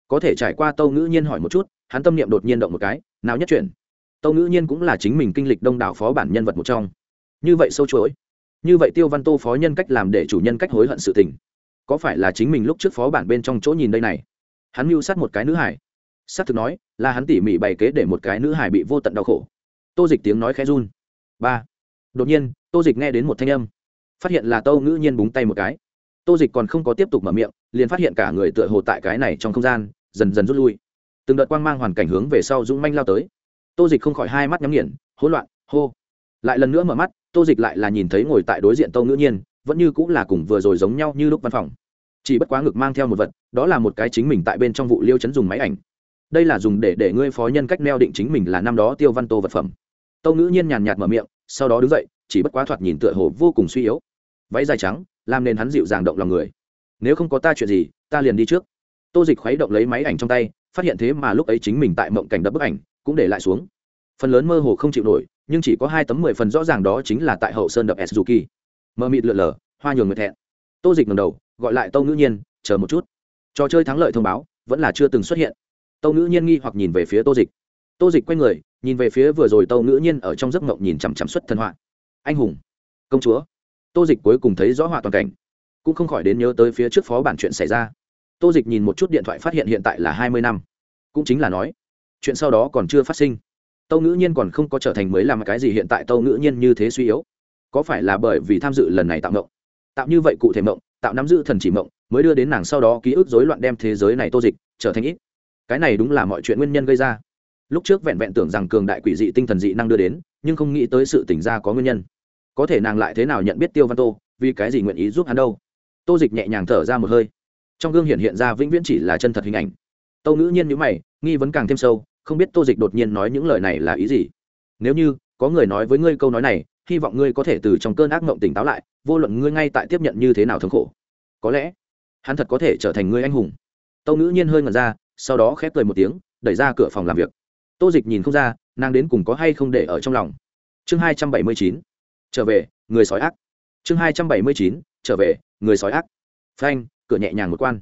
Có thể trải qua tâu ngữ nhiên hỏi một chút, hắn tâm niệm đột nhiên động một cái, nào nhất chuyển tâu ngữ nhiên cũng là chính mình kinh lịch đông đảo phó bản nhân vật một trong. Như vậy sâu chuỗi. Như vậy tiêu văn tô phó nhân cách làm để chủ nhân cách hối hận sự tình. Có phải là chính mình lúc trước phó bản bên trong chỗ nhìn đây này? Hắn mưu sát một cái nữ hải xác thực nói, là hắn tỉ mỉ bày kế để một cái nữ hải bị vô tận đau khổ. Tô dịch tiếng nói khẽ run. Ba. Đột nhiên, tô dịch nghe đến một thanh âm. Phát hiện là tâu ngữ nhiên búng tay một cái. Tô dịch còn không có tiếp tục mở miệng, liền phát hiện cả người tựa hồ tại cái này trong không gian, dần dần rút lui. Từng đợt quang mang hoàn cảnh hướng về sau dũng manh lao tới. Tô dịch không khỏi hai mắt nhắm nghiền, hỗn loạn, hô. Lại lần nữa mở mắt, tô dịch lại là nhìn thấy ngồi tại đối diện tâu ngữ nhiên, vẫn như cũng là cùng vừa rồi giống nhau như lúc văn phòng. Chỉ bất quá ngực mang theo một vật, đó là một cái chính mình tại bên trong vụ liêu chấn dùng máy ảnh đây là dùng để để ngươi phó nhân cách neo định chính mình là năm đó tiêu văn tô vật phẩm. Tâu ngữ nhiên nhàn nhạt mở miệng, sau đó đứng dậy, chỉ bất quá thoạt nhìn tựa hồ vô cùng suy yếu. Váy dài trắng, làm nên hắn dịu dàng động lòng người. Nếu không có ta chuyện gì, ta liền đi trước. Tô dịch khuấy động lấy máy ảnh trong tay, phát hiện thế mà lúc ấy chính mình tại mộng cảnh đập bức ảnh, cũng để lại xuống. Phần lớn mơ hồ không chịu nổi, nhưng chỉ có hai tấm mười phần rõ ràng đó chính là tại hậu sơn đập suzuki mơ mịt lượn lờ, hoa nhường người thẹn. Tô dịch ngầm đầu, gọi lại tâu ngữ nhiên, chờ một chút. Trò chơi thắng lợi thông báo, vẫn là chưa từng xuất hiện tâu ngữ nhiên nghi hoặc nhìn về phía tô dịch. Tô dịch quay người, nhìn về phía vừa rồi tâu ngữ nhiên ở trong giấc mộng nhìn chằm chằm xuất thần họa. Anh hùng. Công chúa. Tô dịch cuối cùng thấy rõ họa toàn cảnh. Cũng không khỏi đến nhớ tới phía trước phó bản chuyện xảy ra. Tô dịch nhìn một chút điện thoại phát hiện hiện tại là hai mươi năm. Cũng chính là nói, chuyện sau đó còn chưa phát sinh. Tâu ngữ nhiên còn không có trở thành mới làm cái gì hiện tại tâu ngữ nhiên như thế suy yếu. Có phải là bởi vì tham dự lần này tạo mộng? Tạo như vậy cụ thể mộng, tạo nắm giữ thần chỉ mộng, mới đưa đến nàng sau đó ký ức rối loạn đem thế giới này tô dịch trở thành ít cái này đúng là mọi chuyện nguyên nhân gây ra. Lúc trước vẹn vẹn tưởng rằng cường đại quỷ dị tinh thần dị năng đưa đến, nhưng không nghĩ tới sự tỉnh ra có nguyên nhân. Có thể nàng lại thế nào nhận biết tiêu văn tô, vì cái gì nguyện ý giúp hắn đâu? Tô dịch nhẹ nhàng thở ra một hơi. Trong gương hiện hiện ra vĩnh viễn chỉ là chân thật hình ảnh. Tâu ngữ nhiên nhữ mày, nghi vấn càng thêm sâu, không biết tô dịch đột nhiên nói những lời này là ý gì. Nếu như có người nói với ngươi câu nói này, hy vọng ngươi có thể từ trong cơn ác mộng tỉnh táo lại, vô luận ngươi ngay tại tiếp nhận như thế nào thống khổ. Có lẽ, hắn thật có thể trở thành ngươi anh hùng. Tâu ngữ nhiên hơi ngẩn ra sau đó khép cười một tiếng, đẩy ra cửa phòng làm việc. Tô dịch nhìn không ra, nàng đến cùng có hay không để ở trong lòng. Chương hai trăm bảy mươi chín, trở về, người sói ác. Chương hai trăm bảy mươi chín, trở về, người sói ác. Phanh, cửa nhẹ nhàng một quan.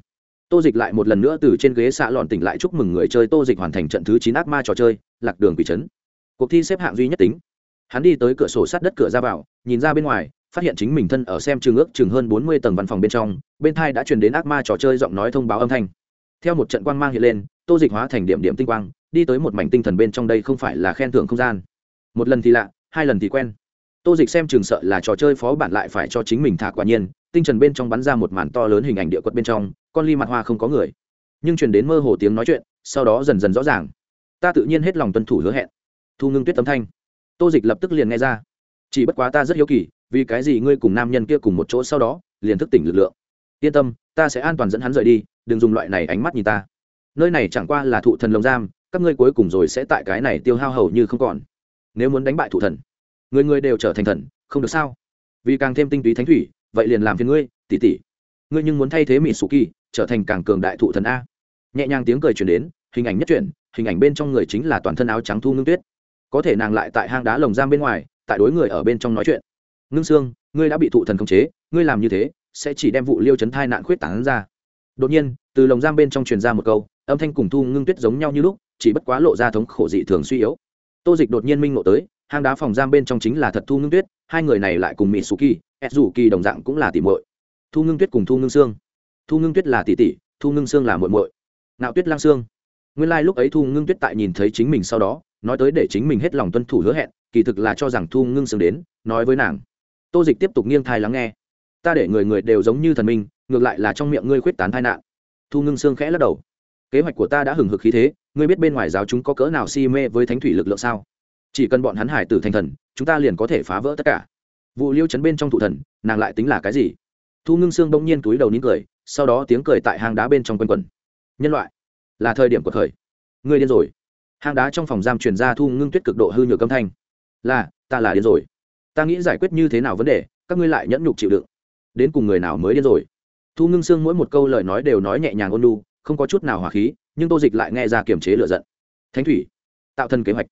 Tô dịch lại một lần nữa từ trên ghế xạ lọn tỉnh lại chúc mừng người chơi tô dịch hoàn thành trận thứ chín ác ma trò chơi, lạc đường quỷ trấn. Cuộc thi xếp hạng duy nhất tính. Hắn đi tới cửa sổ sát đất cửa ra vào, nhìn ra bên ngoài, phát hiện chính mình thân ở xem trường ước chừng hơn bốn mươi tầng văn phòng bên trong, bên thai đã truyền đến ác ma trò chơi giọng nói thông báo âm thanh theo một trận quang mang hiện lên, tô dịch hóa thành điểm điểm tinh quang, đi tới một mảnh tinh thần bên trong đây không phải là khen thưởng không gian. Một lần thì lạ, hai lần thì quen. Tô dịch xem trường sợ là trò chơi phó bản lại phải cho chính mình thả quả nhiên, tinh trần bên trong bắn ra một màn to lớn hình ảnh địa quật bên trong, con ly mặt hoa không có người. Nhưng truyền đến mơ hồ tiếng nói chuyện, sau đó dần dần rõ ràng. Ta tự nhiên hết lòng tuân thủ hứa hẹn. Thu ngưng tuyết tấm thanh. Tô dịch lập tức liền nghe ra. Chỉ bất quá ta rất hiếu kỳ, vì cái gì ngươi cùng nam nhân kia cùng một chỗ sau đó, liền thức tỉnh lực lượng. Yên tâm, ta sẽ an toàn dẫn hắn rời đi đừng dùng loại này ánh mắt nhìn ta. Nơi này chẳng qua là thụ thần lồng giam, các ngươi cuối cùng rồi sẽ tại cái này tiêu hao hầu như không còn. Nếu muốn đánh bại thụ thần, người người đều trở thành thần, không được sao? Vì càng thêm tinh túy thánh thủy, vậy liền làm phiền ngươi tỉ tỉ ngươi nhưng muốn thay thế mỹ sù kỳ trở thành càng cường đại thụ thần a. Nhẹ nhàng tiếng cười chuyển đến, hình ảnh nhất chuyển, hình ảnh bên trong người chính là toàn thân áo trắng thu ngưng tuyết. Có thể nàng lại tại hang đá lồng giam bên ngoài, tại đối người ở bên trong nói chuyện. Ngưng xương ngươi đã bị thụ thần khống chế, ngươi làm như thế, sẽ chỉ đem vụ liêu chấn thai nạn khuyết tảng ra đột nhiên, từ lồng giam bên trong truyền ra một câu, âm thanh cùng thu ngưng tuyết giống nhau như lúc, chỉ bất quá lộ ra thống khổ dị thường suy yếu. Tô dịch đột nhiên minh ngộ tới, hang đá phòng giam bên trong chính là thật thu ngưng tuyết, hai người này lại cùng mỹ su kỳ s dù kỳ đồng dạng cũng là tỷ muội. Thu ngưng tuyết cùng thu ngưng sương thu ngưng tuyết là tỷ tỷ thu ngưng sương là muội muội. Nạo tuyết lang sương nguyên lai、like、lúc ấy thu ngưng tuyết tại nhìn thấy chính mình sau đó, nói tới để chính mình hết lòng tuân thủ hứa hẹn, kỳ thực là cho rằng thu ngưng sương đến, nói với nàng. Tô dịch tiếp tục nghiêng thai lắng nghe. Ta để người người đều giống như thần minh ngược lại là trong miệng ngươi khuyết tán tai nạn. Thu ngưng xương khẽ lắc đầu. Kế hoạch của ta đã hừng hực khí thế, ngươi biết bên ngoài giáo chúng có cỡ nào si mê với thánh thủy lực lượng sao? Chỉ cần bọn hắn hải tử thành thần, chúng ta liền có thể phá vỡ tất cả. Vụ liêu chấn bên trong thụ thần, nàng lại tính là cái gì? Thu ngưng xương bỗng nhiên túi đầu nín cười, sau đó tiếng cười tại hang đá bên trong quanh quần nhân loại, là thời điểm của khởi. Ngươi điên rồi. Hang đá trong phòng giam truyền ra thu ngưng tuyết cực độ hư nhược âm thanh. Là, ta là điên rồi. Ta nghĩ giải quyết như thế nào vấn đề, các ngươi lại nhẫn nhục chịu đựng. Đến cùng người nào mới điên rồi? Thu ngưng xương mỗi một câu lời nói đều nói nhẹ nhàng ôn lu không có chút nào hỏa khí, nhưng tô dịch lại nghe ra kiềm chế lựa giận. Thánh thủy, tạo thân kế hoạch.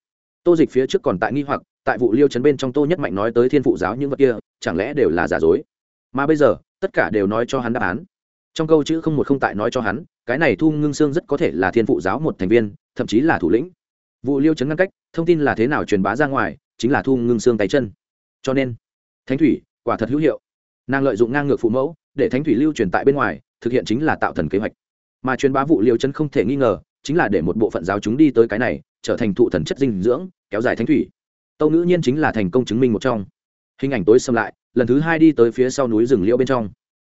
Tô dịch phía trước còn tại nghi hoặc, tại vụ liêu chấn bên trong tô nhất mạnh nói tới thiên phụ giáo những vật kia, chẳng lẽ đều là giả dối? Mà bây giờ, tất cả đều nói cho hắn đáp án. Trong câu chữ không một không tại nói cho hắn, cái này thu ngưng xương rất có thể là thiên phụ giáo một thành viên, thậm chí là thủ lĩnh. Vụ liêu chấn ngăn cách, thông tin là thế nào truyền bá ra ngoài, chính là thu ngưng xương tay chân. Cho nên, thánh thủy, quả thật hữu hiệu. Nàng lợi dụng ngang ngược phụ mẫu để thánh thủy lưu truyền tại bên ngoài, thực hiện chính là tạo thần kế hoạch. Mà truyền bá vụ liêu chân không thể nghi ngờ, chính là để một bộ phận giáo chúng đi tới cái này, trở thành thụ thần chất dinh dưỡng, kéo dài thánh thủy. Tâu ngữ nhiên chính là thành công chứng minh một trong. Hình ảnh tối xâm lại, lần thứ hai đi tới phía sau núi rừng liễu bên trong.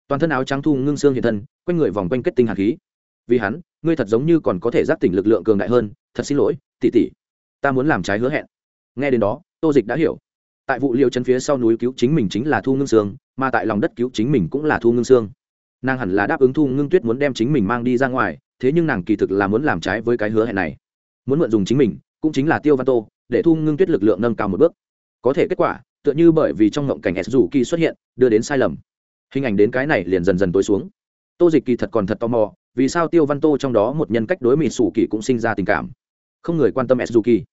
Toàn thân áo trắng thu ngưng xương hiện thân, quanh người vòng quanh kết tinh hạt khí. Vì hắn, ngươi thật giống như còn có thể giác tỉnh lực lượng cường đại hơn, thật xin lỗi tỉ tỉ ta muốn làm trái hứa hẹn. Nghe đến đó, tô dịch đã hiểu tại vụ liêu chân phía sau núi cứu chính mình chính là thu ngưng xương, mà tại lòng đất cứu chính mình cũng là thu ngưng xương. Nàng hẳn là đáp ứng thu ngưng tuyết muốn đem chính mình mang đi ra ngoài, thế nhưng nàng kỳ thực là muốn làm trái với cái hứa hẹn này. Muốn mượn dùng chính mình, cũng chính là tiêu văn tô, để thu ngưng tuyết lực lượng nâng cao một bước. Có thể kết quả, tựa như bởi vì trong ngộng cảnh s dù kỳ xuất hiện, đưa đến sai lầm. Hình ảnh đến cái này liền dần dần tối xuống. Tô dịch kỳ thật còn thật tò mò, vì sao tiêu văn tô trong đó một nhân cách đối mỹ sủ kỳ cũng sinh ra tình cảm. Không người quan tâm s dù kỳ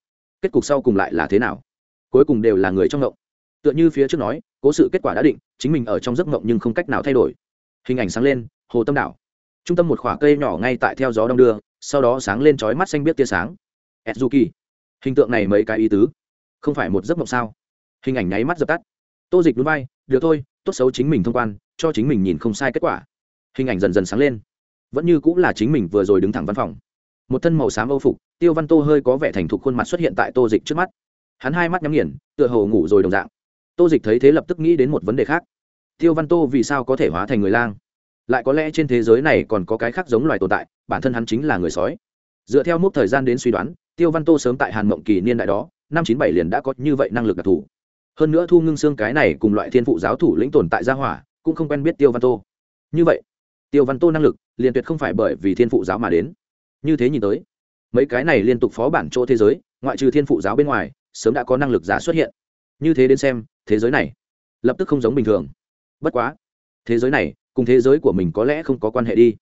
kết cục sau cùng lại là thế nào? Cuối cùng đều là người trong ngộng. Tựa như phía trước nói, cố sự kết quả đã định, chính mình ở trong giấc ngộng nhưng không cách nào thay đổi. Hình ảnh sáng lên, hồ tâm đảo. Trung tâm một khoả cây nhỏ ngay tại theo gió đông đưa, sau đó sáng lên trói mắt xanh biết tia sáng. Edzuki hình tượng này mấy cái ý tứ? Không phải một giấc mộng sao? Hình ảnh nháy mắt dập tắt. Tô dịch núi bay được thôi, tốt xấu chính mình thông quan, cho chính mình nhìn không sai kết quả. Hình ảnh dần dần sáng lên. Vẫn như cũng là chính mình vừa rồi đứng thẳng văn phòng. Một thân màu xám âu phục, tiêu văn tô hơi có vẻ thành thục khuôn mặt xuất hiện tại tô dịch trước mắt hắn hai mắt nhắm nghiền, tựa hồ ngủ rồi đồng dạng. Tô dịch thấy thế lập tức nghĩ đến một vấn đề khác. Tiêu văn tô vì sao có thể hóa thành người lang? Lại có lẽ trên thế giới này còn có cái khác giống loài tồn tại, bản thân hắn chính là người sói. Dựa theo mốc thời gian đến suy đoán, tiêu văn tô sớm tại hàn mộng kỳ niên đại đó, năm chín bảy liền đã có như vậy năng lực đặc thù. Hơn nữa thu ngưng xương cái này cùng loại thiên phụ giáo thủ lĩnh tồn tại gia hỏa, cũng không quen biết tiêu văn tô. Như vậy, tiêu văn tô năng lực liền tuyệt không phải bởi vì thiên phụ giáo mà đến. Như thế nhìn tới, mấy cái này liên tục phó bản chỗ thế giới, ngoại trừ thiên phụ giáo bên ngoài sớm đã có năng lực giả xuất hiện. Như thế đến xem, thế giới này lập tức không giống bình thường. Bất quá, thế giới này cùng thế giới của mình có lẽ không có quan hệ đi.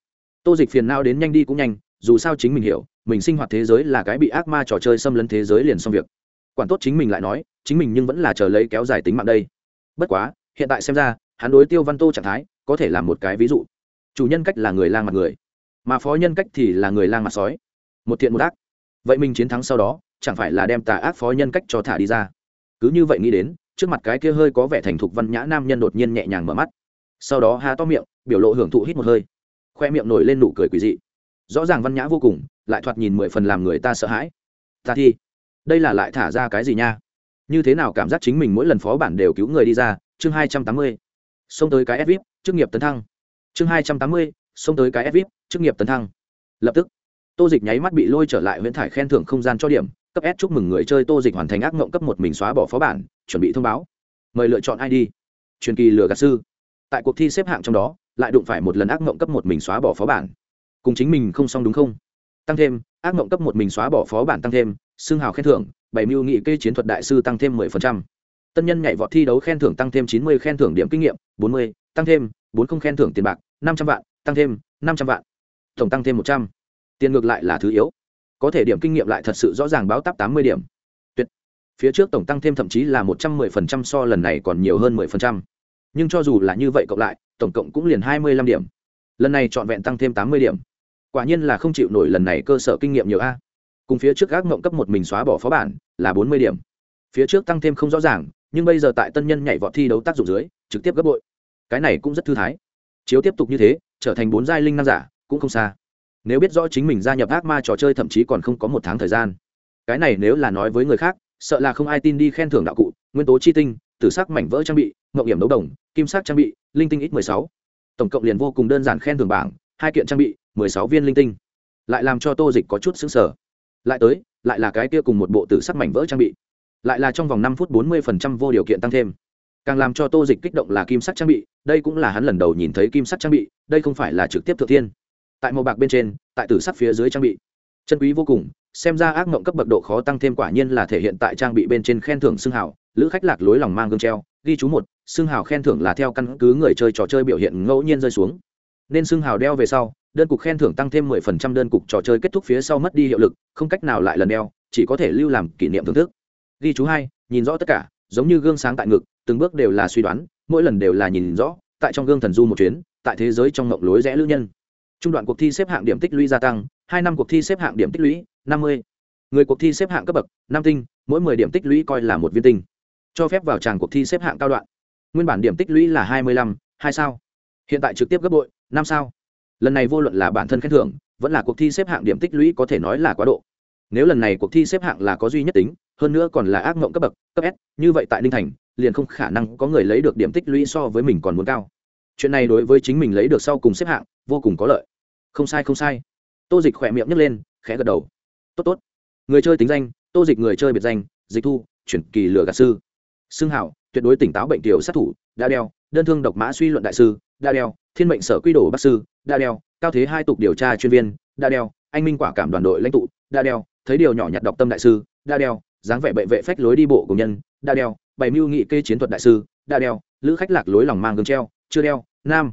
Tô dịch phiền nào đến nhanh đi cũng nhanh, dù sao chính mình hiểu, mình sinh hoạt thế giới là cái bị ác ma trò chơi xâm lấn thế giới liền xong việc. Quản tốt chính mình lại nói, chính mình nhưng vẫn là chờ lấy kéo dài tính mạng đây. Bất quá, hiện tại xem ra, hắn đối tiêu văn tô trạng thái có thể là một cái ví dụ. Chủ nhân cách là người lang mặt người, mà phó nhân cách thì là người lang mặt sói. Một thiện một ác vậy mình chiến thắng sau đó, chẳng phải là đem tà ác phó nhân cách cho thả đi ra? Cứ như vậy nghĩ đến, trước mặt cái kia hơi có vẻ thành thục văn nhã nam nhân đột nhiên nhẹ nhàng mở mắt. Sau đó há to miệng, biểu lộ hưởng thụ hít một hơi. Khoe miệng nổi lên nụ cười quỳ dị. Rõ ràng văn nhã vô cùng, lại thoạt nhìn mười phần làm người ta sợ hãi. Ta thi, đây là lại thả ra cái gì nha? Như thế nào cảm giác chính mình mỗi lần phó bản đều cứu người đi ra? Chương hai trăm tám mươi, xông tới cái svip chức nghiệp tấn thăng. Chương hai trăm tám mươi, xông tới cái svip chức nghiệp tấn thăng. Lập tức tô dịch nháy mắt bị lôi trở lại huyễn thải khen thưởng không gian cho điểm, cấp s chúc mừng người chơi tô dịch hoàn thành ác mộng cấp một mình xóa bỏ phó bản, chuẩn bị thông báo. Mời lựa chọn id truyền kỳ lừa gạt sư. Tại cuộc thi xếp hạng trong đó, lại đụng phải một lần ác mộng cấp một mình xóa bỏ phó bản. Cùng chính mình không xong đúng không? Tăng thêm, ác mộng cấp một mình xóa bỏ phó bản tăng thêm xương hào khen thưởng, bảy mưu nghị kê chiến thuật đại sư tăng thêm mười phần trăm. Tân nhân nhảy vọt thi đấu khen thưởng tăng thêm chín mươi, khen thưởng điểm kinh nghiệm, bốn mươi, tăng thêm, bốn không khen thưởng tiền bạc, năm trăm vạn, tăng thêm, năm trăm vạn. Tổng tăng thêm một trăm tiền ngược lại là thứ yếu. Có thể điểm kinh nghiệm lại thật sự rõ ràng báo tắp tám mươi điểm. Tuyệt. Phía trước tổng tăng thêm thậm chí là một trăm mười phần trăm so lần này còn nhiều hơn mười phần trăm. Nhưng cho dù là như vậy cộng lại, tổng cộng cũng liền hai mươi lăm điểm. Lần này trọn vẹn tăng thêm tám mươi điểm. Quả nhiên là không chịu nổi lần này cơ sở kinh nghiệm nhiều a. Cùng phía trước gác mộng cấp một mình xóa bỏ phó bản là bốn mươi điểm. Phía trước tăng thêm không rõ ràng, nhưng bây giờ tại tân nhân nhảy vọt thi đấu tác dụng dưới, trực tiếp gấp bội. Cái này cũng rất thư thái. Chiếu tiếp tục như thế, trở thành bốn giai linh năng giả, cũng không xa nếu biết rõ chính mình gia nhập ác ma trò chơi thậm chí còn không có một tháng thời gian. Cái này nếu là nói với người khác, sợ là không ai tin đi khen thưởng đạo cụ, nguyên tố chi tinh, tử sắc mảnh vỡ trang bị mậu điểm đấu đồng, kim sắc trang bị, linh tinh ít mười sáu. Tổng cộng liền vô cùng đơn giản khen thưởng bảng, hai kiện trang bị, mười sáu viên linh tinh. Lại làm cho tô dịch có chút xứng sở lại tới, lại là cái kia cùng một bộ tử sắc mảnh vỡ trang bị. Lại là trong vòng năm phút bốn mươi phần trăm vô điều kiện tăng thêm. Càng làm cho tô dịch kích động là kim sắc trang bị, đây cũng là hắn lần đầu nhìn thấy kim sắc trang bị, đây không phải là trực tiếp thượng thiên tại màu bạc bên trên, tại tử sắc phía dưới trang bị. Chân quý vô cùng, xem ra ác mộng cấp bậc độ khó tăng thêm quả nhiên là thể hiện tại trang bị bên trên khen thưởng xương hào, lữ khách lạc lối lòng mang gương treo, ghi chú một xương hào khen thưởng là theo căn cứ người chơi trò chơi biểu hiện ngẫu nhiên rơi xuống. Nên xương hào đeo về sau, đơn cục khen thưởng tăng thêm mười phần trăm đơn cục trò chơi kết thúc phía sau mất đi hiệu lực, không cách nào lại lần đeo, chỉ có thể lưu làm kỷ niệm thưởng thức. Ghi chú hai, nhìn rõ tất cả, giống như gương sáng tại ngực, từng bước đều là suy đoán, mỗi lần đều là nhìn rõ, tại trong gương thần du một chuyến, tại thế giới trong ngộng lối rẽ lữ nhân trung đoạn cuộc thi xếp hạng điểm tích lũy gia tăng, hai năm cuộc thi xếp hạng điểm tích lũy, năm mươi. Người cuộc thi xếp hạng cấp bậc, năm tinh, mỗi mười điểm tích lũy coi là một viên tinh. Cho phép vào tràng cuộc thi xếp hạng cao đoạn. Nguyên bản điểm tích lũy là hai mươi lăm, hai sao. Hiện tại trực tiếp gấp bội, năm sao. Lần này vô luận là bản thân khen thưởng, vẫn là cuộc thi xếp hạng điểm tích lũy có thể nói là quá độ. Nếu lần này cuộc thi xếp hạng là có duy nhất tính, hơn nữa còn là ác mộng cấp bậc, cấp s, như vậy tại ninh thành, liền không khả năng có người lấy được điểm tích lũy so với mình còn muốn cao. Chuyện này đối với chính mình lấy được sau cùng xếp hạng, vô cùng có lợi không sai không sai. Tô dịch khỏe miệng nhấc lên, khẽ gật đầu. Tốt tốt. Người chơi tính danh, tô dịch người chơi biệt danh, dịch thu, chuyển kỳ lửa gạt sư. Xưng hảo, tuyệt đối tỉnh táo bệnh tiểu sát thủ, đa đeo, đơn thương độc mã suy luận đại sư, đa đeo, thiên mệnh sở quy đổ bác sư, đa đeo, cao thế hai tục điều tra chuyên viên, đa đeo, anh minh quả cảm đoàn đội lãnh tụ, đa đeo, thấy điều nhỏ nhặt đọc tâm đại sư, đa đeo, dáng vẻ bệ vệ phách lối đi bộ của nhân, đa đeo, bày mưu nghị kê chiến thuật đại sư, đa đeo, lữ khách lạc lối lòng mang gương treo, chưa đeo, nam.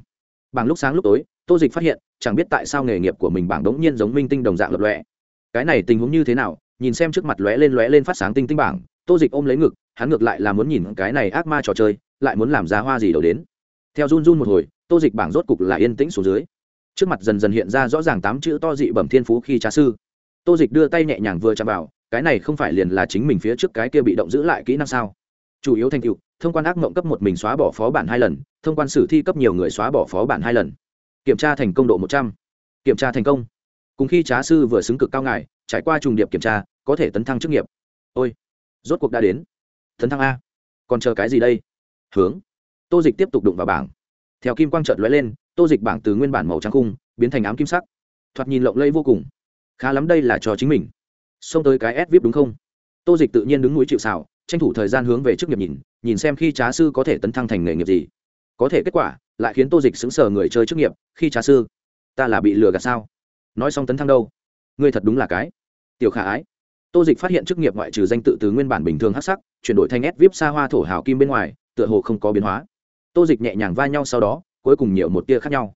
Bảng lúc sáng lúc tối, tô dịch phát hiện chẳng biết tại sao nghề nghiệp của mình bảng đống nhiên giống minh tinh đồng dạng lập lòe. Cái này tình huống như thế nào, nhìn xem trước mặt lóe lên lóe lên phát sáng tinh tinh bảng, tô dịch ôm lấy ngực, hắn ngược lại là muốn nhìn cái này ác ma trò chơi, lại muốn làm ra hoa gì đầu đến. Theo run run một hồi, tô dịch bảng rốt cục là yên tĩnh xuống dưới. Trước mặt dần dần hiện ra rõ ràng tám chữ to dị bẩm thiên phú khi trà sư. Tô dịch đưa tay nhẹ nhàng vừa chạm vào, cái này không phải liền là chính mình phía trước cái kia bị động giữ lại kỹ năng sao? Chủ yếu thành tựu, thông quan ác mộng cấp một mình xóa bỏ phó bản hai lần, thông quan sử thi cấp nhiều người xóa bỏ phó bản hai lần kiểm tra thành công độ một trăm. Kiểm tra thành công. Cùng khi trá sư vừa xứng cực cao ngài, trải qua trùng điệp kiểm tra, có thể tấn thăng chức nghiệp. Ôi, rốt cuộc đã đến. Tấn thăng a. Còn chờ cái gì đây? Hướng. Tô dịch tiếp tục đụng vào bảng. Theo kim quang trợt lóe lên, tô dịch bảng từ nguyên bản màu trắng khung, biến thành ám kim sắc. Thoạt nhìn lộng lẫy vô cùng. Khá lắm đây là cho chính mình. Xông tới cái s vip đúng không? Tô dịch tự nhiên đứng núi chịu xảo tranh thủ thời gian hướng về chức nghiệp nhìn nhìn xem khi trá sư có thể tấn thăng thành nghề nghiệp gì. Có thể kết quả lại khiến tô dịch xứng sở người chơi chức nghiệp, khi trà sư, ta là bị lừa gạt sao? Nói xong tấn thăng đâu? Ngươi thật đúng là cái tiểu khả ái. Tô dịch phát hiện chức nghiệp ngoại trừ danh tự từ nguyên bản bình thường hắc sắc, chuyển đổi thành ép vip xa hoa thổ hào kim bên ngoài, tựa hồ không có biến hóa. Tô dịch nhẹ nhàng va nhau sau đó, cuối cùng nhiều một tia khác nhau.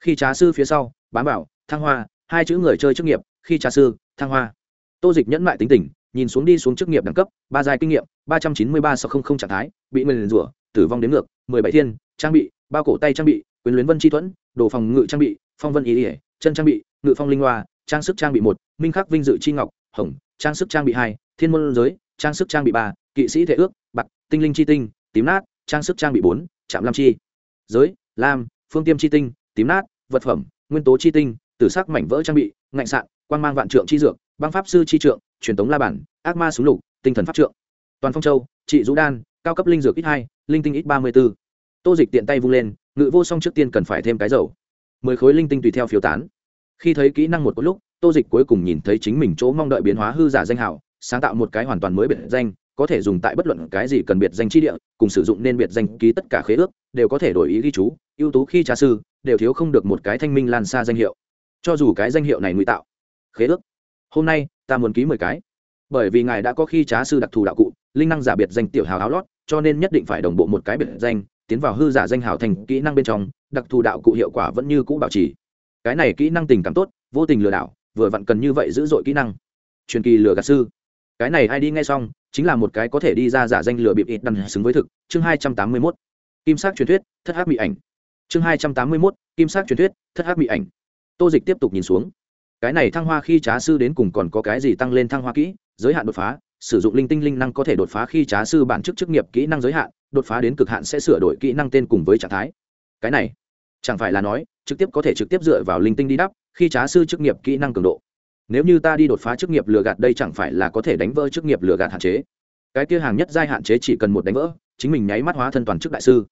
Khi trá sư phía sau, bám bảo thăng hoa, hai chữ người chơi chức nghiệp, khi trà sư, thăng hoa. Tô dịch nhẫn mại tính tình, nhìn xuống đi xuống chức nghiệp đẳng cấp, ba giai kinh nghiệm, ba trăm chín mươi ba sáu trăm linh trạng thái, bị nguyền rủa, tử vong đến ngược, mười bảy thiên, trang bị bao cổ tay trang bị quyền luyến vân chi thuẫn, đồ phòng ngự trang bị, phong vân ý ỉa, chân trang bị, ngự phong linh hoa, trang sức trang bị một, minh khắc vinh dự chi ngọc, hồng, trang sức trang bị hai, thiên môn giới, trang sức trang bị ba, kỵ sĩ thể ước, bạc, tinh linh chi tinh, tím nát, trang sức trang bị bốn, trạm lam chi. Giới, lam, phương tiêm chi tinh, tím nát, vật phẩm, nguyên tố chi tinh, tử sắc mảnh vỡ trang bị, ngạnh sạn quan mang vạn trượng chi dược, băng pháp sư chi trượng, truyền tống la bản, ác ma súng lục, tinh thần pháp trượng. Toàn phong châu, trị dũ đan, cao cấp linh dược ít hai, linh tinh ít ba mươi b ố tô dịch tiện tay vung lên, ngự vô song trước tiên cần phải thêm cái dầu. Mười khối linh tinh tùy theo phiếu tán. Khi thấy kỹ năng một lúc, tô dịch cuối cùng nhìn thấy chính mình chỗ mong đợi biến hóa hư giả danh hảo sáng tạo một cái hoàn toàn mới biệt danh, có thể dùng tại bất luận cái gì cần biệt danh chi địa, cùng sử dụng nên biệt danh ký tất cả khế ước, đều có thể đổi ý ghi chú, ưu tú khi trà sư, đều thiếu không được một cái thanh minh lan xa danh hiệu. Cho dù cái danh hiệu này ngụy tạo, khế ước, hôm nay, ta muốn ký mười cái. Bởi vì ngài đã có khi trá sư đặc thù đạo cụ, linh năng giả biệt danh tiểu hào áo lót, cho nên nhất định phải đồng bộ một cái biệt danh tiến vào hư giả danh hào thành kỹ năng bên trong, đặc thù đạo cụ hiệu quả vẫn như cũ bảo trì. Cái này kỹ năng tình cảm tốt, vô tình lừa đảo, vừa vặn cần như vậy dữ dội kỹ năng. Truyền kỳ lừa gạt sư. Cái này ai đi ngay xong, chính là một cái có thể đi ra giả danh lừa bịp ít đằng xứng với thực. Chương hai trăm tám mươi mốt. Kim sắc truyền thuyết, thất hát bị ảnh. Chương hai trăm tám mươi mốt. Kim sắc truyền thuyết, thất hát bị ảnh. Tô dịch tiếp tục nhìn xuống. Cái này thăng hoa khi trá sư đến cùng còn có cái gì tăng lên thăng hoa kỹ, giới hạn đột phá, sử dụng linh tinh linh năng có thể đột phá khi trá sư bản chức chức nghiệp kỹ năng giới hạn đột phá đến cực hạn sẽ sửa đổi kỹ năng tên cùng với trạng thái. Cái này, chẳng phải là nói, trực tiếp có thể trực tiếp dựa vào linh tinh đi đắp, khi trá sư chức nghiệp kỹ năng cường độ. Nếu như ta đi đột phá chức nghiệp lừa gạt đây chẳng phải là có thể đánh vỡ chức nghiệp lừa gạt hạn chế. Cái kia hàng nhất giai hạn chế chỉ cần một đánh vỡ, chính mình nháy mắt hóa thân toàn chức đại sư.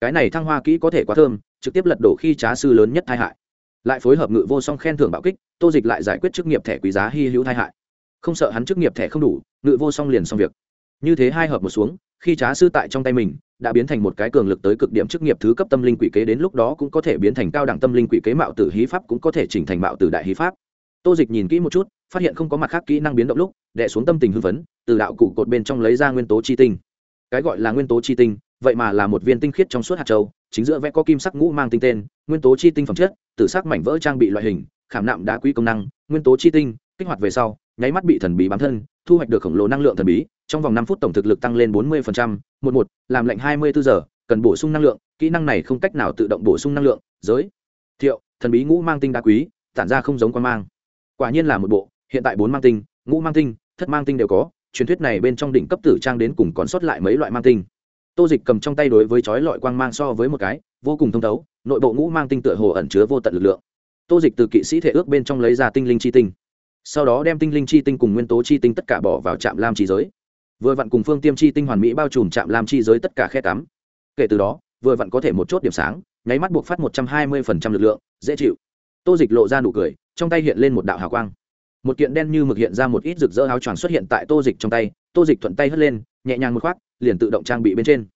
Cái này thăng hoa kỹ có thể quá thơm, trực tiếp lật đổ khi trá sư lớn nhất tai hại. Lại phối hợp ngự vô song khen thưởng bạo kích, tô dịch lại giải quyết chức nghiệp thẻ quý giá hy hữu tai hại. Không sợ hắn chức nghiệp thẻ không đủ, ngự vô song liền xong việc. Như thế hai hợp một xuống khi trá sư tại trong tay mình, đã biến thành một cái cường lực tới cực điểm chức nghiệp thứ cấp tâm linh quỷ kế đến lúc đó cũng có thể biến thành cao đẳng tâm linh quỷ kế mạo tử hí pháp cũng có thể chỉnh thành mạo tử đại hí pháp. Tô dịch nhìn kỹ một chút, phát hiện không có mặt khác kỹ năng biến động lúc đệ xuống tâm tình hưng phấn, từ đạo cụ cột bên trong lấy ra nguyên tố chi tinh. Cái gọi là nguyên tố chi tinh, vậy mà là một viên tinh khiết trong suốt hạt châu, chính giữa vẽ có kim sắc ngũ mang tinh tên, nguyên tố chi tinh phẩm chất, tử sắc mảnh vỡ trang bị loại hình, khảm nạm đá quý công năng, nguyên tố chi tinh, kích hoạt về sau nháy mắt bị thần bí bám thân, thu hoạch được khổng lồ năng lượng thần bí, trong vòng năm phút tổng thực lực tăng lên bốn mươi một một, làm lệnh hai mươi bốn giờ, cần bổ sung năng lượng, kỹ năng này không cách nào tự động bổ sung năng lượng, giới. Thiệu, thần bí ngũ mang tinh đá quý, tản ra không giống quan mang. Quả nhiên là một bộ, hiện tại bốn mang tinh, ngũ mang tinh, thất mang tinh đều có, truyền thuyết này bên trong đỉnh cấp tử trang đến cùng còn sót lại mấy loại mang tinh. Tô dịch cầm trong tay đối với chói lọi quang mang so với một cái, vô cùng thông thấu, nội bộ ngũ mang tinh tựa hồ ẩn chứa vô tận lực lượng. Tô dịch từ kỵ sĩ thể ước bên trong lấy ra tinh linh chi tinh sau đó đem tinh linh chi tinh cùng nguyên tố chi tinh tất cả bỏ vào trạm lam chi giới. Vừa vặn cùng phương tiêm chi tinh hoàn mỹ bao trùm trạm lam chi giới tất cả khe tắm kể từ đó, vừa vặn có thể một chốt điểm sáng, nháy mắt buộc phát một trăm hai mươi phần trăm lực lượng, dễ chịu. Tô dịch lộ ra nụ cười, trong tay hiện lên một đạo hào quang. Một kiện đen như mực hiện ra một ít rực rỡ áo choàng xuất hiện tại tô dịch trong tay, tô dịch thuận tay hất lên, nhẹ nhàng một khoác, liền tự động trang bị bên trên.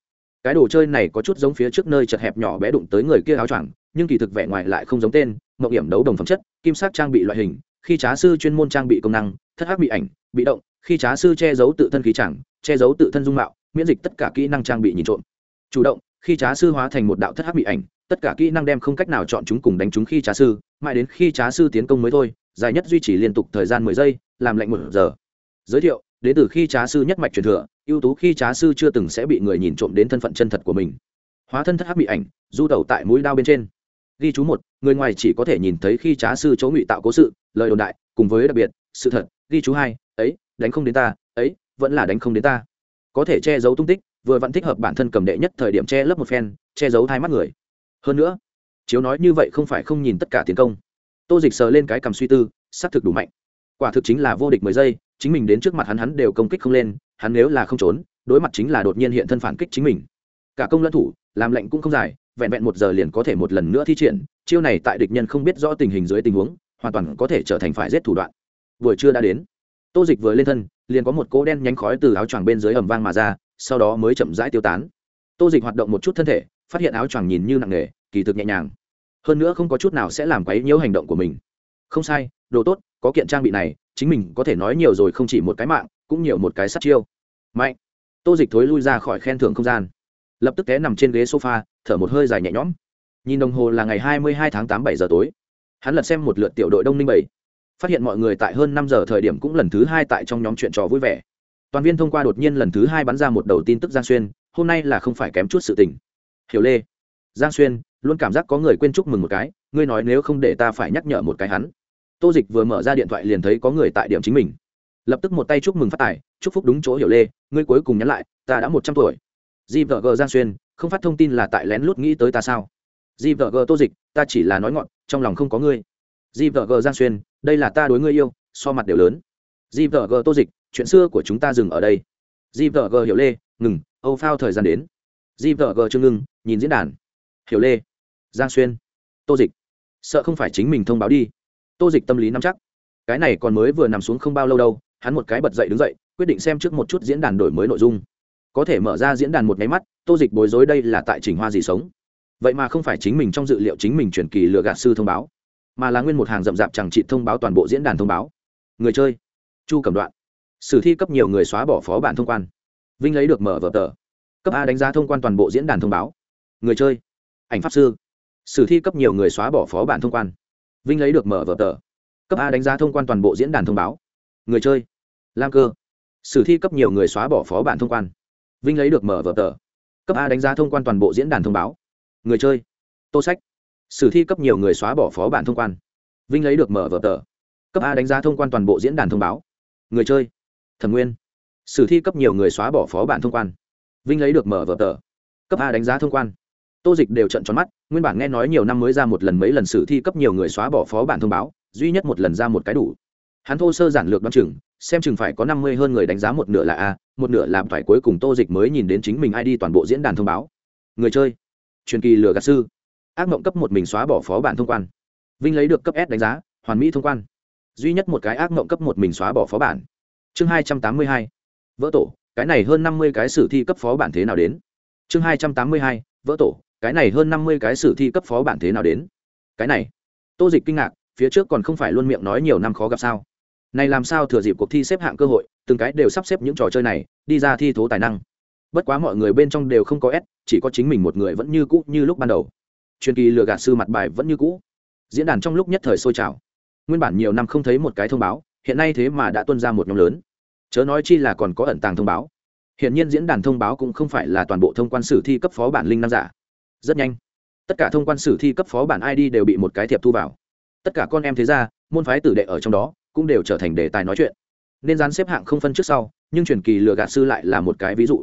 Cái đồ chơi này có chút giống phía trước nơi chật hẹp nhỏ bé đụng tới người kia áo choàng, nhưng kỳ thực vẻ ngoài lại không giống tên mậu hiểm đấu đồng phẩm chất, kim sắc trang bị loại hình khi trá sư chuyên môn trang bị công năng, thất hắc bị ảnh, bị động, khi trá sư che giấu tự thân khí chẳng, che giấu tự thân dung mạo, miễn dịch tất cả kỹ năng trang bị nhìn trộm. Chủ động, khi trá sư hóa thành một đạo thất hắc bị ảnh, tất cả kỹ năng đem không cách nào chọn chúng cùng đánh chúng khi trá sư, mãi đến khi trá sư tiến công mới thôi, dài nhất duy trì liên tục thời gian mười giây, làm lạnh một giờ. Giới thiệu đến từ khi trá sư nhất mạch truyền thừa, ưu tú khi trá sư chưa từng sẽ bị người nhìn trộm đến thân phận chân thật của mình. Hóa thân thất hắc bị ảnh, du tẩu tại mũi đao bên trên ghi chú một, người ngoài chỉ có thể nhìn thấy khi trá sư chỗ ngụy tạo cố sự, lời đồn đại, cùng với đặc biệt, sự thật, ghi chú hai, ấy, đánh không đến ta, ấy, vẫn là đánh không đến ta. Có thể che giấu tung tích, vừa vẫn thích hợp bản thân cầm đệ nhất thời điểm che lấp một phen, che giấu hai mắt người. Hơn nữa, chiếu nói như vậy không phải không nhìn tất cả tiến công. Tô dịch sờ lên cái cầm suy tư, xác thực đủ mạnh. Quả thực chính là vô địch mười giây, chính mình đến trước mặt hắn hắn đều công kích không lên, hắn nếu là không trốn, đối mặt chính là đột nhiên hiện thân phản kích chính mình. Cả công lẫn thủ, làm lệnh cũng không dài vẹn vẹn một giờ liền có thể một lần nữa thi triển, chiêu này tại địch nhân không biết rõ tình hình dưới tình huống, hoàn toàn có thể trở thành phải giết thủ đoạn. Vừa chưa đã đến, tô dịch vừa lên thân, liền có một cỗ đen nhánh khói từ áo choàng bên dưới ẩm vang mà ra, sau đó mới chậm rãi tiêu tán. Tô dịch hoạt động một chút thân thể, phát hiện áo choàng nhìn như nặng nề, kỳ thực nhẹ nhàng. Hơn nữa không có chút nào sẽ làm quấy nhiễu hành động của mình. Không sai, đồ tốt, có kiện trang bị này, chính mình có thể nói nhiều rồi không chỉ một cái mạng, cũng nhiều một cái sát chiêu. Mạnh. Tô dịch thối lui ra khỏi khen thưởng không gian lập tức té nằm trên ghế sofa, thở một hơi dài nhẹ nhõm. Nhìn đồng hồ là ngày hai mươi hai tháng tám bảy giờ tối. Hắn lật xem một lượt tiểu đội đông ninh bảy. Phát hiện mọi người tại hơn năm giờ thời điểm cũng lần thứ hai tại trong nhóm chuyện trò vui vẻ. Toàn viên thông qua đột nhiên lần thứ hai bắn ra một đầu tin tức giang xuyên, hôm nay là không phải kém chút sự tình. Hiểu lê. Giang xuyên, luôn cảm giác có người quên chúc mừng một cái, ngươi nói nếu không để ta phải nhắc nhở một cái hắn. Tô dịch vừa mở ra điện thoại liền thấy có người tại điểm chính mình. Lập tức một tay chúc mừng phát tài, chúc phúc đúng chỗ hiểu lê, ngươi cuối cùng nhắn lại, ta đã một trăm tuổi gvg giang xuyên, không phát thông tin là tại lén lút nghĩ tới ta sao? Gvg tô dịch, ta chỉ là nói ngọn, trong lòng không có ngươi. Gvg giang xuyên, đây là ta đối ngươi yêu, so mặt đều lớn. Gvg tô dịch, chuyện xưa của chúng ta dừng ở đây. Gvg hiểu lê, ngừng, âu phao thời gian đến. Gvg trương ngưng, nhìn diễn đàn. Hiểu lê, giang xuyên, tô dịch, sợ không phải chính mình thông báo đi. Tô dịch tâm lý nắm chắc. Cái này còn mới vừa nằm xuống không bao lâu đâu, hắn một cái bật dậy đứng dậy, quyết định xem trước một chút diễn đàn đổi mới nội dung có thể mở ra diễn đàn một nháy mắt, tô dịch bối rối đây là tại trình hoa gì sống? Vậy mà không phải chính mình trong dự liệu chính mình chuyển kỳ lựa gạt sư thông báo, mà là nguyên một hàng rậm rạp chẳng trị thông báo toàn bộ diễn đàn thông báo. Người chơi, chu cầm đoạn. Sử thi cấp nhiều người xóa bỏ phó bản thông quan. Vinh lấy được mở vở tờ. Cấp a đánh giá thông quan toàn bộ diễn đàn thông báo. Người chơi, ảnh pháp sư. Sử thi cấp nhiều người xóa bỏ phó bản thông quan. Vinh lấy được mở vở tờ. Cấp a đánh giá thông quan toàn bộ diễn đàn thông báo. Người chơi, lam cơ. Sử thi cấp nhiều người xóa bỏ phó bản thông quan vinh lấy được mở vở tờ. Cấp a đánh giá thông quan toàn bộ diễn đàn thông báo. Người chơi. Tô sách. Sử thi cấp nhiều người xóa bỏ phó bản thông quan. Vinh lấy được mở vở tờ. Cấp a đánh giá thông quan toàn bộ diễn đàn thông báo. Người chơi. Thẩm nguyên. Sử thi cấp nhiều người xóa bỏ phó bản thông quan. Vinh lấy được mở vở tờ. Cấp a đánh giá thông quan. Tô dịch đều trận tròn mắt, nguyên bản nghe nói nhiều năm mới ra một lần mấy lần sử thi cấp nhiều người xóa bỏ phó bản thông báo, duy nhất một lần ra một cái đủ hắn thô sơ giản lược đ o á n chừng, xem chừng phải có năm mươi hơn người đánh giá một nửa là a, một nửa làm phải cuối cùng tô dịch mới nhìn đến chính mình ID đi toàn bộ diễn đàn thông báo. Người chơi, truyền kỳ lừa gạt sư. Ác mộng cấp một mình xóa bỏ phó bản thông quan. Vinh lấy được cấp s đánh giá, hoàn mỹ thông quan. Duy nhất một cái ác mộng cấp một mình xóa bỏ phó bản. Chương hai trăm tám mươi hai. Vỡ tổ, cái này hơn năm mươi cái sử thi cấp phó bản thế nào đến? Chương hai trăm tám mươi hai, vỡ tổ, cái này hơn năm mươi cái sử thi cấp phó bản thế nào đến? Cái này, tô dịch kinh ngạc, phía trước còn không phải luôn miệng nói nhiều năm khó gặp sao này làm sao thừa dịp cuộc thi xếp hạng cơ hội, từng cái đều sắp xếp những trò chơi này, đi ra thi thố tài năng. Bất quá mọi người bên trong đều không có s, chỉ có chính mình một người vẫn như cũ như lúc ban đầu. Truyền kỳ lừa gạt sư mặt bài vẫn như cũ. Diễn đàn trong lúc nhất thời sôi trào. Nguyên bản nhiều năm không thấy một cái thông báo, hiện nay thế mà đã tuân ra một nhóm lớn. Chớ nói chi là còn có ẩn tàng thông báo. Hiện nhiên diễn đàn thông báo cũng không phải là toàn bộ thông quan sử thi cấp phó bản linh năng giả. Rất nhanh, tất cả thông quan sử thi cấp phó bản id đều bị một cái thiệp thu vào. Tất cả con em thế ra môn phái tử đệ ở trong đó cũng đều trở thành đề tài nói chuyện. Nên dán xếp hạng không phân trước sau, nhưng truyền kỳ lừa gạt sư lại là một cái ví dụ.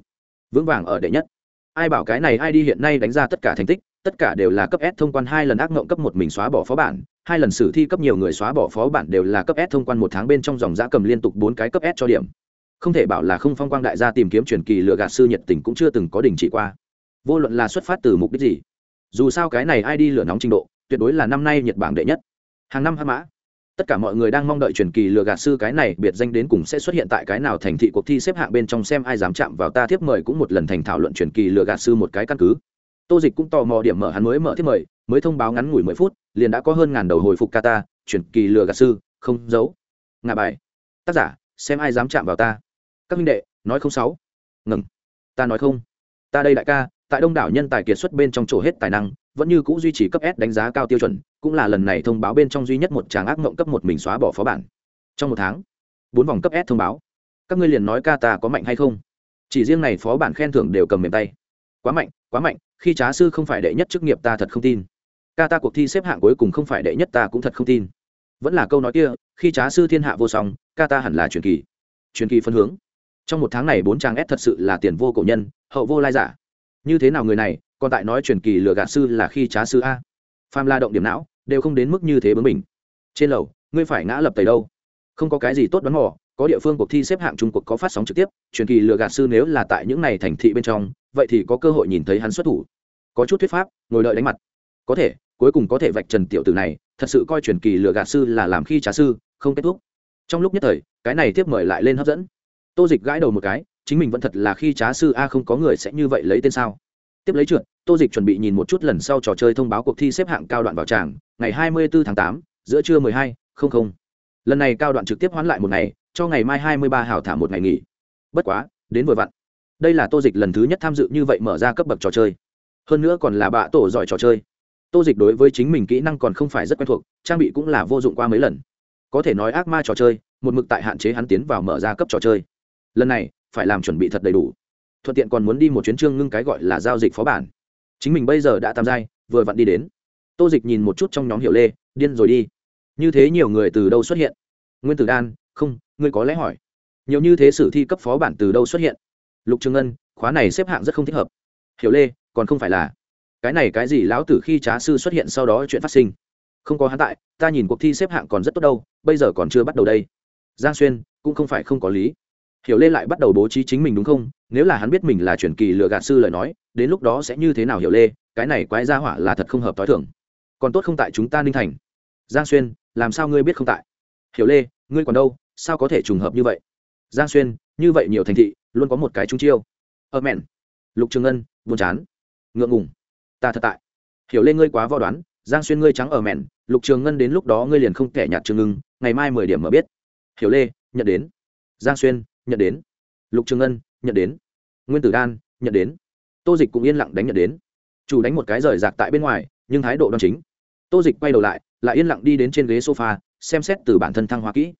Vững vàng ở đệ nhất. Ai bảo cái này ai đi hiện nay đánh ra tất cả thành tích, tất cả đều là cấp s thông quan hai lần ác mộng cấp một mình xóa bỏ phó bản, hai lần sử thi cấp nhiều người xóa bỏ phó bản đều là cấp s thông quan một tháng bên trong dòng giã cầm liên tục bốn cái cấp s cho điểm. Không thể bảo là không phong quang đại gia tìm kiếm truyền kỳ lừa gạt sư nhiệt tình cũng chưa từng có đình chỉ qua. Vô luận là xuất phát từ mục đích gì, dù sao cái này ai đi lửa nóng trình độ, tuyệt đối là năm nay nhật bảng đệ nhất. Hàng năm hát mã tất cả mọi người đang mong đợi truyền kỳ lừa gạt sư cái này, biệt danh đến cùng sẽ xuất hiện tại cái nào thành thị cuộc thi xếp hạng bên trong xem ai dám chạm vào ta thiếp mời cũng một lần thành thảo luận truyền kỳ lừa gạt sư một cái căn cứ. Tô dịch cũng tò mò điểm mở hắn mới mở thiếp mời, mới thông báo ngắn ngủi mười phút, liền đã có hơn ngàn đầu hồi phục kata truyền kỳ lừa gạt sư, không giấu. Ngà bài. Tác giả, xem ai dám chạm vào ta. Các minh đệ, nói không sáu. Ngừng. Ta nói không. Ta đây đại ca tại đông đảo nhân tài kiệt xuất bên trong chỗ hết tài năng, vẫn như c ũ duy trì cấp s đánh giá cao tiêu chuẩn, cũng là lần này thông báo bên trong duy nhất một tràng ác mộng cấp một mình xóa bỏ phó bản. Trong một tháng, bốn vòng cấp s thông báo. Các ngươi liền nói ca ta có mạnh hay không? Chỉ riêng này phó bản khen thưởng đều cầm mềm tay. Quá mạnh quá mạnh, khi trá sư không phải đệ nhất chức nghiệp ta thật không tin. Ca ta cuộc thi xếp hạng cuối cùng không phải đệ nhất ta cũng thật không tin. Vẫn là câu nói kia, khi trá sư thiên hạ vô song, ca ta hẳn là truyền kỳ. Truyền kỳ phân hướng. Trong một tháng này bốn trang s thật sự là tiền vô cổ nhân, hậu vô lai giả như thế nào người này, còn tại nói truyền kỳ lừa gạt sư là khi trá sư a. Pham la động điểm não, đều không đến mức như thế bướng mình trên lầu, ngươi phải ngã lập tầy đâu? Không có cái gì tốt đoán mò, có địa phương cuộc thi xếp hạng trung cuộc có phát sóng trực tiếp, truyền kỳ lừa gạt sư nếu là tại những này thành thị bên trong, vậy thì có cơ hội nhìn thấy hắn xuất thủ. Có chút thuyết pháp, ngồi đợi đánh mặt. Có thể, cuối cùng có thể vạch trần tiểu tử này, thật sự coi truyền kỳ lừa gạt sư là làm khi trá sư, không kết thúc. Trong lúc nhất thời, cái này tiếp mời lại lên hấp dẫn. Tô dịch gãi đầu một cái chính mình vẫn thật là khi trá sư a không có người sẽ như vậy lấy tên sao? Tiếp lấy trượt, tô dịch chuẩn bị nhìn một chút lần sau trò chơi thông báo cuộc thi xếp hạng cao đoạn vào tràng, ngày hai mươi bốn tháng tám, giữa trưa mười hai, không không. Lần này cao đoạn trực tiếp hoán lại một ngày, cho ngày mai hai mươi ba hào thả một ngày nghỉ. Bất quá, đến vội vặn. Đây là tô dịch lần thứ nhất tham dự như vậy mở ra cấp bậc trò chơi. Hơn nữa còn là bạ tổ giỏi trò chơi. Tô dịch đối với chính mình kỹ năng còn không phải rất quen thuộc, trang bị cũng là vô dụng qua mấy lần. Có thể nói ác ma trò chơi, một mực tại hạn chế hắn tiến vào mở ra cấp trò chơi. Lần này phải làm chuẩn bị thật đầy đủ. Thuận tiện còn muốn đi một chuyến trương ngưng cái gọi là giao dịch phó bản. Chính mình bây giờ đã tam giai vừa vặn đi đến. Tô dịch nhìn một chút trong nhóm hiệu lê, điên rồi đi. Như thế nhiều người từ đâu xuất hiện? Nguyên tử đan, không, ngươi có lẽ hỏi. Nhiều như thế sử thi cấp phó bản từ đâu xuất hiện? Lục trường ngân, khóa này xếp hạng rất không thích hợp. Hiểu lê, còn không phải là. Cái này cái gì lão tử khi trá sư xuất hiện sau đó chuyện phát sinh? Không có hắn tại, ta nhìn cuộc thi xếp hạng còn rất tốt đâu, bây giờ còn chưa bắt đầu đây. Giang xuyên, cũng không phải không có lý hiểu lê lại bắt đầu bố trí chính mình đúng không? Nếu là hắn biết mình là truyền kỳ lựa gạt sư lời nói đến lúc đó sẽ như thế nào hiểu lê? Cái này quái ra hỏa là thật không hợp t h o i thưởng còn tốt không tại chúng ta ninh thành. Giang xuyên làm sao ngươi biết không tại? Hiểu lê ngươi còn đâu? Sao có thể trùng hợp như vậy? Giang xuyên như vậy nhiều thành thị luôn có một cái trung chiêu. Ơ mẹn. Lục trường Ân, buồn chán. Ngượng ngùng. Ta thật tại. Hiểu lê ngươi quá vò đoán. Giang xuyên ngươi trắng ở mẹn. Lục trường ngân đến lúc đó ngươi liền không kẻ nhạt trường ngưng ngày mai mười điểm mở biết. Hiểu lê nhận đến. Giang xuyên nhận đến. Lục trường ân, nhận đến. Nguyên tử đan, nhận đến. Tô dịch cũng yên lặng đánh nhận đến. Chủ đánh một cái rời rạc tại bên ngoài, nhưng thái độ đòn chính. Tô dịch quay đầu lại lại yên lặng đi đến trên ghế sofa, xem xét từ bản thân thăng hoa kỹ.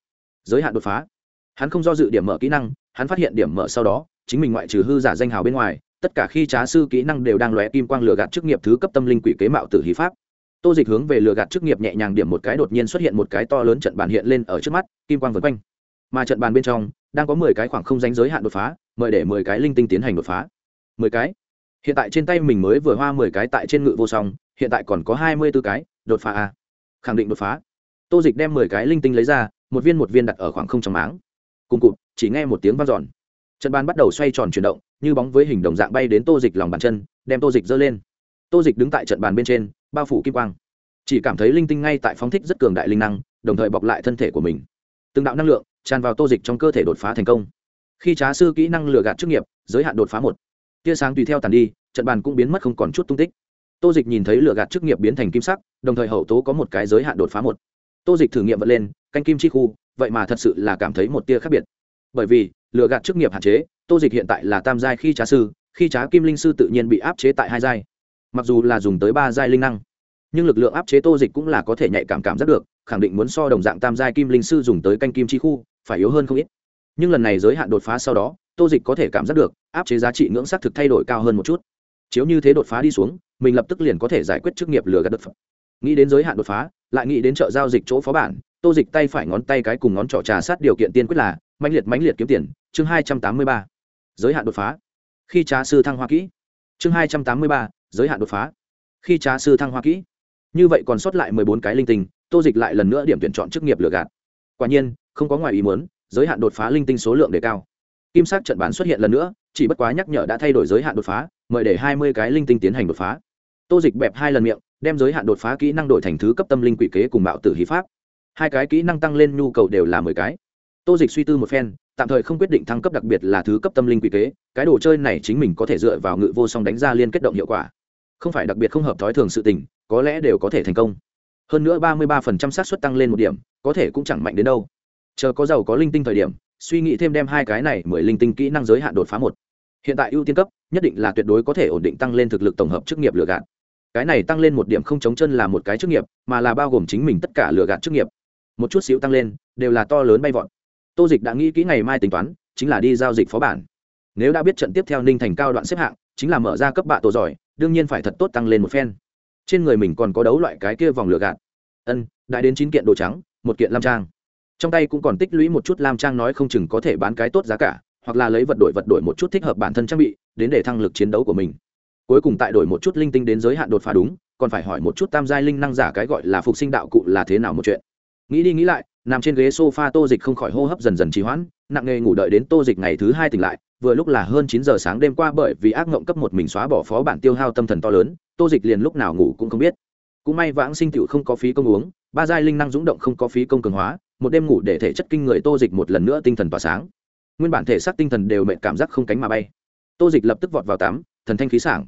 Giới hạn đột phá. Hắn không do dự điểm mở kỹ năng, hắn phát hiện điểm mở sau đó, chính mình ngoại trừ hư giả danh hào bên ngoài, tất cả khi trá sư kỹ năng đều đang lóe kim quang lừa gạt chức nghiệp thứ cấp tâm linh quỷ kế mạo tử hí pháp. Tô dịch hướng về lừa gạt chức nghiệp nhẹ nhàng điểm một cái đột nhiên xuất hiện một cái to lớn trận bản hiện lên ở trước mắt, kim quang vân quanh mà trận bàn bên trong đang có mười cái khoảng không danh giới hạn đột phá, mời để mười cái linh tinh tiến hành đột phá. Mười cái? Hiện tại trên tay mình mới vừa hoa mười cái tại trên ngự vô song, hiện tại còn có hai mươi b ố cái, đột phá a khẳng định đột phá. Tô dịch đem mười cái linh tinh lấy ra, một viên một viên đặt ở khoảng không trong máng. Cùng cụt, chỉ nghe một tiếng vang dọn. Trận bàn bắt đầu xoay tròn chuyển động, như bóng với hình đồng dạng bay đến tô dịch lòng bàn chân, đem tô dịch giơ lên. Tô dịch đứng tại trận bàn bên trên, bao phủ kim quang. Chỉ cảm thấy linh tinh ngay tại phóng thích rất cường đại linh năng, đồng thời bọc lại thân thể của mình. Từng đạo năng lượng tràn vào tô dịch trong cơ thể đột phá thành công. Khi trá sư kỹ năng lừa gạt chức nghiệp, giới hạn đột phá một. Tia sáng tùy theo tàn đi, trận bàn cũng biến mất không còn chút tung tích. Tô dịch nhìn thấy lừa gạt chức nghiệp biến thành kim sắc, đồng thời hậu tố có một cái giới hạn đột phá một. Tô dịch thử nghiệm vận lên, canh kim chi khu, vậy mà thật sự là cảm thấy một tia khác biệt. Bởi vì, lừa gạt chức nghiệp hạn chế, tô dịch hiện tại là tam giai khi trá sư, khi trá kim linh sư tự nhiên bị áp chế tại hai giai. Mặc dù là dùng tới ba giai linh năng, nhưng lực lượng áp chế tô dịch cũng là có thể nhạy cảm cảm giác được khẳng định muốn so đồng dạng tam giai kim linh sư dùng tới canh kim chi khu, phải yếu hơn không ít. Nhưng lần này giới hạn đột phá sau đó, tô dịch có thể cảm giác được, áp chế giá trị ngưỡng s á c thực thay đổi cao hơn một chút. Chiếu như thế đột phá đi xuống, mình lập tức liền có thể giải quyết chức nghiệp lừa gạt đất phẩm nghĩ đến giới hạn đột phá, lại nghĩ đến chợ giao dịch chỗ phó bản, tô dịch tay phải ngón tay cái cùng ngón trỏ trà sát điều kiện tiên quyết là, mãnh liệt mãnh liệt kiếm tiền, chương hai trăm tám mươi ba, giới hạn đột phá. Khi trà sư thăng hoa kỹ, chương hai trăm tám mươi ba, giới hạn đột phá. Khi trà sư thăng hoa kỹ, như vậy còn sót lại mười bốn cái linh tinh tô dịch lại lần nữa điểm tuyển chọn chức nghiệp lừa gạt. Quả nhiên, không có ngoài ý muốn, giới hạn đột phá linh tinh số lượng đề cao. Kim sắc trận bán xuất hiện lần nữa, chỉ bất quá nhắc nhở đã thay đổi giới hạn đột phá, mời để hai mươi cái linh tinh tiến hành đột phá. Tô dịch bẹp hai lần miệng, đem giới hạn đột phá kỹ năng đổi thành thứ cấp tâm linh quỷ kế cùng bạo tử hí pháp. Hai cái kỹ năng tăng lên nhu cầu đều là mười cái. Tô dịch suy tư một phen, tạm thời không quyết định thăng cấp đặc biệt là thứ cấp tâm linh quỷ kế, cái đồ chơi này chính mình có thể dựa vào ngự vô song đánh ra liên kết động hiệu quả. Không phải đặc biệt không hợp thói thường sự tình, có lẽ đều có thể thành công hơn nữa ba mươi ba phần trăm xác suất tăng lên một điểm, có thể cũng chẳng mạnh đến đâu. Chờ có giàu có linh tinh thời điểm, suy nghĩ thêm đem hai cái này mười linh tinh kỹ năng giới hạn đột phá một. Hiện tại ưu tiên cấp, nhất định là tuyệt đối có thể ổn định tăng lên thực lực tổng hợp chức nghiệp lừa gạt. Cái này tăng lên một điểm không chống chân là một cái chức nghiệp, mà là bao gồm chính mình tất cả lừa gạt chức nghiệp. Một chút xíu tăng lên, đều là to lớn bay vọt. Tô dịch đã nghĩ kỹ ngày mai tính toán, chính là đi giao dịch phó bản. Nếu đã biết trận tiếp theo ninh thành cao đoạn xếp hạng, chính là mở ra cấp bạ tổ giỏi, đương nhiên phải thật tốt tăng lên một phen trên người mình còn có đấu loại cái kia vòng lửa gạt. Ân đã đến chín kiện đồ trắng, một kiện lam trang. Trong tay cũng còn tích lũy một chút lam trang nói không chừng có thể bán cái tốt giá cả, hoặc là lấy vật đổi vật đổi một chút thích hợp bản thân trang bị, đến để thăng lực chiến đấu của mình. Cuối cùng tại đổi một chút linh tinh đến giới hạn đột phá đúng, còn phải hỏi một chút tam giai linh năng giả cái gọi là phục sinh đạo cụ là thế nào một chuyện. Nghĩ đi nghĩ lại, nằm trên ghế sofa tô dịch không khỏi hô hấp dần dần trì hoãn, nặng nghề ngủ đợi đến tô dịch ngày thứ hai tỉnh lại, vừa lúc là hơn chín giờ sáng đêm qua bởi vì ác mộng cấp một mình xóa bỏ phó bản tiêu hao tâm thần to lớn tô dịch liền lúc nào ngủ cũng không biết. Cũng may vãng sinh tựu không có phí công uống, ba giai linh năng dũng động không có phí công cường hóa, một đêm ngủ để thể chất kinh người tô dịch một lần nữa tinh thần tỏa sáng. Nguyên bản thể xác tinh thần đều mệt cảm giác không cánh mà bay. Tô dịch lập tức vọt vào tắm, thần thanh khí sảng.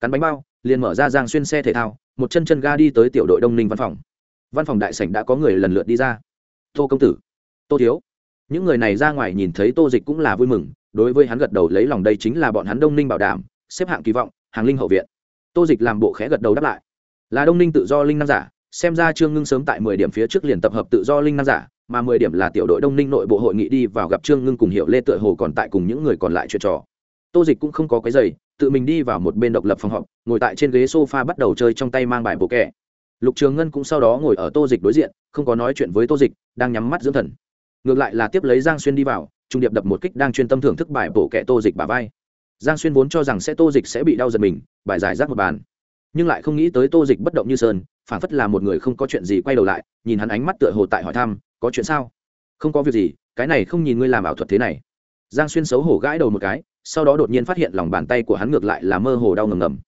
Cắn bánh bao, liền mở ra giang xuyên xe thể thao, một chân chân ga đi tới tiểu đội đông ninh văn phòng. Văn phòng đại sảnh đã có người lần lượt đi ra. Tô công tử. Tô thiếu. Những người này ra ngoài nhìn thấy tô dịch cũng là vui mừng, đối với hắn gật đầu lấy lòng đây chính là bọn hắn đông ninh bảo đảm, xếp hạng kỳ vọng, hàng linh hậu viện tô dịch làm bộ khẽ gật đầu đáp lại. Là đông ninh tự do linh năng giả, xem ra trương ngưng sớm tại mười điểm phía trước liền tập hợp tự do linh năng giả, mà mười điểm là tiểu đội đông ninh nội bộ hội nghị đi vào gặp trương ngưng cùng hiệu lê tựa hồ còn tại cùng những người còn lại chuyện trò. Tô dịch cũng không có cái giày, tự mình đi vào một bên độc lập phòng họp, ngồi tại trên ghế s o f a bắt đầu chơi trong tay mang bài bộ kẻ lục trường ngân cũng sau đó ngồi ở tô dịch đối diện, không có nói chuyện với tô dịch, đang nhắm mắt dưỡng thần. Ngược lại là tiếp lấy giang xuyên đi vào, trung điệp đập một kích đang chuyên tâm thưởng thức bài bổ kẻ tô dịch bà vai giang xuyên vốn cho rằng sẽ tô dịch sẽ bị đau giật mình, bài giải rác một bàn. Nhưng lại không nghĩ tới tô dịch bất động như sơn phản phất là một người không có chuyện gì quay đầu lại, nhìn hắn ánh mắt tựa hồ tại hỏi thăm, có chuyện sao? Không có việc gì, cái này không nhìn ngươi làm ảo thuật thế này. Giang xuyên xấu hổ gãi đầu một cái, sau đó đột nhiên phát hiện lòng bàn tay của hắn ngược lại là mơ hồ đau ngầm ngầm.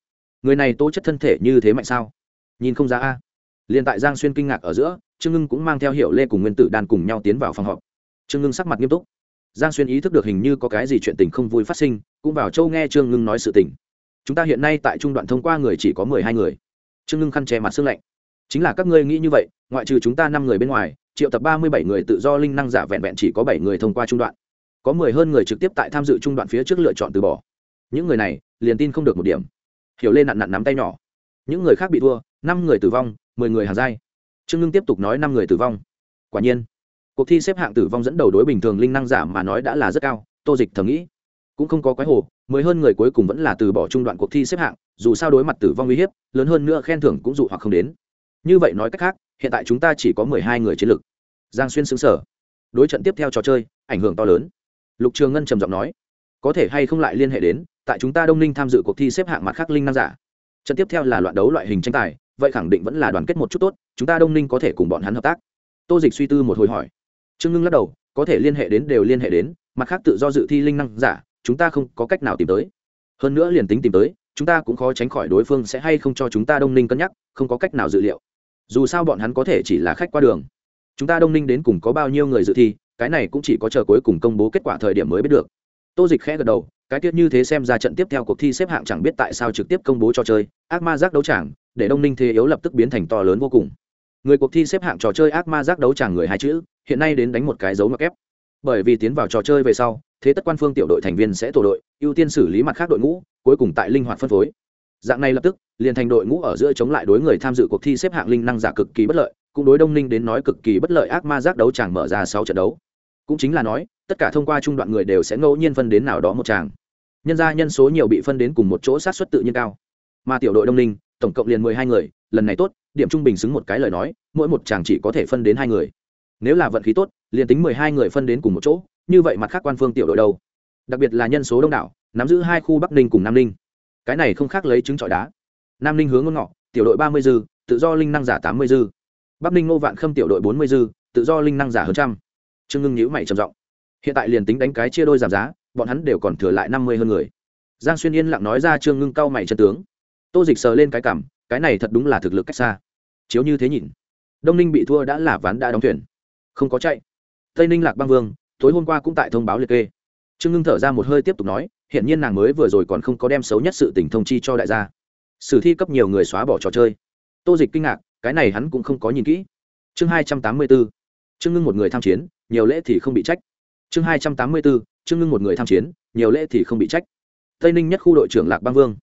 Người này tố chất thân thể như thế mạnh sao? Nhìn không ra a. Liền tại giang xuyên kinh ngạc ở giữa, trương ngưng cũng mang theo hiệu lê cùng nguyên tử đan cùng nhau tiến vào phòng họp. Trương ngưng sắc mặt nghiêm túc giang xuyên ý thức được hình như có cái gì chuyện tình không vui phát sinh, cũng vào châu nghe trương ngưng nói sự tình. Chúng ta hiện nay tại trung đoạn thông qua người chỉ có mười hai người. Trương ngưng khăn che mặt xương lạnh. Chính là các ngươi nghĩ như vậy, ngoại trừ chúng ta năm người bên ngoài, triệu tập ba mươi bảy người tự do linh năng giả vẹn vẹn chỉ có bảy người thông qua trung đoạn. Có mười hơn người trực tiếp tại tham dự trung đoạn phía trước lựa chọn từ bỏ. Những người này, liền tin không được một điểm. Hiểu lên nặn nặn nắm tay nhỏ. Những người khác bị thua, năm người tử vong, mười người hàng dai trương ngưng tiếp tục nói năm người tử vong. Quả nhiên cuộc thi xếp hạng tử vong dẫn đầu đối bình thường linh năng giả mà nói đã là rất cao, tô dịch thầm nghĩ. Cũng không có quái hồ mới hơn người cuối cùng vẫn là từ bỏ trung đoạn cuộc thi xếp hạng, dù sao đối mặt tử vong uy hiếp, lớn hơn nữa khen thưởng cũng dụ hoặc không đến. Như vậy nói cách khác, hiện tại chúng ta chỉ có mười hai người chiến lược. Giang xuyên xứng sở đối trận tiếp theo trò chơi, ảnh hưởng to lớn. Lục trường ngân trầm giọng nói, có thể hay không lại liên hệ đến, tại chúng ta đông ninh tham dự cuộc thi xếp hạng mặt khác linh năng giả. Trận tiếp theo là loạn đấu loại hình tranh tài, vậy khẳng định vẫn là đoàn kết một chút tốt, chúng ta đông ninh có thể cùng bọn hắn hợp tác. Tô dịch suy tư một hồi hỏi trương ngưng lắc đầu, có thể liên hệ đến đều liên hệ đến, mặt khác tự do dự thi linh năng giả, chúng ta không có cách nào tìm tới. Hơn nữa liền tính tìm tới, chúng ta cũng khó tránh khỏi đối phương sẽ hay không cho chúng ta đông ninh cân nhắc, không có cách nào dự liệu. Dù sao bọn hắn có thể chỉ là khách qua đường. Chúng ta đông ninh đến cùng có bao nhiêu người dự thi, cái này cũng chỉ có chờ cuối cùng công bố kết quả thời điểm mới biết được. Tô dịch khẽ gật đầu, cái tiết như thế xem ra trận tiếp theo cuộc thi xếp hạng chẳng biết tại sao trực tiếp công bố cho chơi, ác ma giác đấu tràng, để đông ninh thế yếu lập tức biến thành to lớn vô cùng người cuộc thi xếp hạng trò chơi ác ma giác đấu chàng người hai chữ, hiện nay đến đánh một cái dấu mặc ép bởi vì tiến vào trò chơi về sau, thế tất quan phương tiểu đội thành viên sẽ tổ đội, ưu tiên xử lý mặt khác đội ngũ, cuối cùng tại linh hoạt phân phối. Dạng này lập tức, liền thành đội ngũ ở giữa chống lại đối người tham dự cuộc thi xếp hạng linh năng giả cực kỳ bất lợi, cũng đối đông ninh đến nói cực kỳ bất lợi ác ma giác đấu chàng mở ra sáu trận đấu. Cũng chính là nói, tất cả thông qua trung đoạn người đều sẽ ngẫu nhiên phân đến nào đó một chàng. nhân ra nhân số nhiều bị phân đến cùng một chỗ sát xuất tự nhiên cao. Mà tiểu đội đông ninh tổng cộng liền mười hai người, lần này tốt, điểm trung bình xứng một cái lời nói, mỗi một chàng chỉ có thể phân đến hai người. Nếu là vận khí tốt, liền tính mười hai người phân đến cùng một chỗ, như vậy mặt khác quan phương tiểu đội đâu? Đặc biệt là nhân số đông đảo, nắm giữ hai khu bắc ninh cùng nam ninh. Cái này không khác lấy trứng trọi đá. Nam ninh hướng ngôn ngọ, tiểu đội ba mươi dư, tự do linh năng giả tám mươi dư. Bắc ninh ngô vạn khâm tiểu đội bốn mươi dư, tự do linh năng giả hơn trăm. Trương ngưng nhữ mày trầm giọng. Hiện tại liền tính đánh cái chia đôi giảm giá, bọn hắn đều còn thừa lại năm mươi hơn người. Giang xuyên yên lặng nói ra trương ngưng cau mày chân tướng tô dịch sờ lên cái cảm, cái này thật đúng là thực lực cách xa. Chiếu như thế nhìn, đông ninh bị thua đã là ván đã đóng thuyền. Không có chạy. Tây ninh lạc băng vương, tối hôm qua cũng tại thông báo liệt kê. Trương ngưng thở ra một hơi tiếp tục nói hiện nhiên nàng mới vừa rồi còn không có đem xấu nhất sự tình thông chi cho đại gia. Sử thi cấp nhiều người xóa bỏ trò chơi. Tô dịch kinh ngạc, cái này hắn cũng không có nhìn kỹ. Chương hai trăm tám mươi bốn, trương ngưng một người tham chiến, nhiều lễ thì không bị trách. Chương hai trăm tám mươi bốn, trương ngưng một người tham chiến, nhiều lễ thì không bị trách. Tây ninh nhất khu đội trưởng lạc băng vương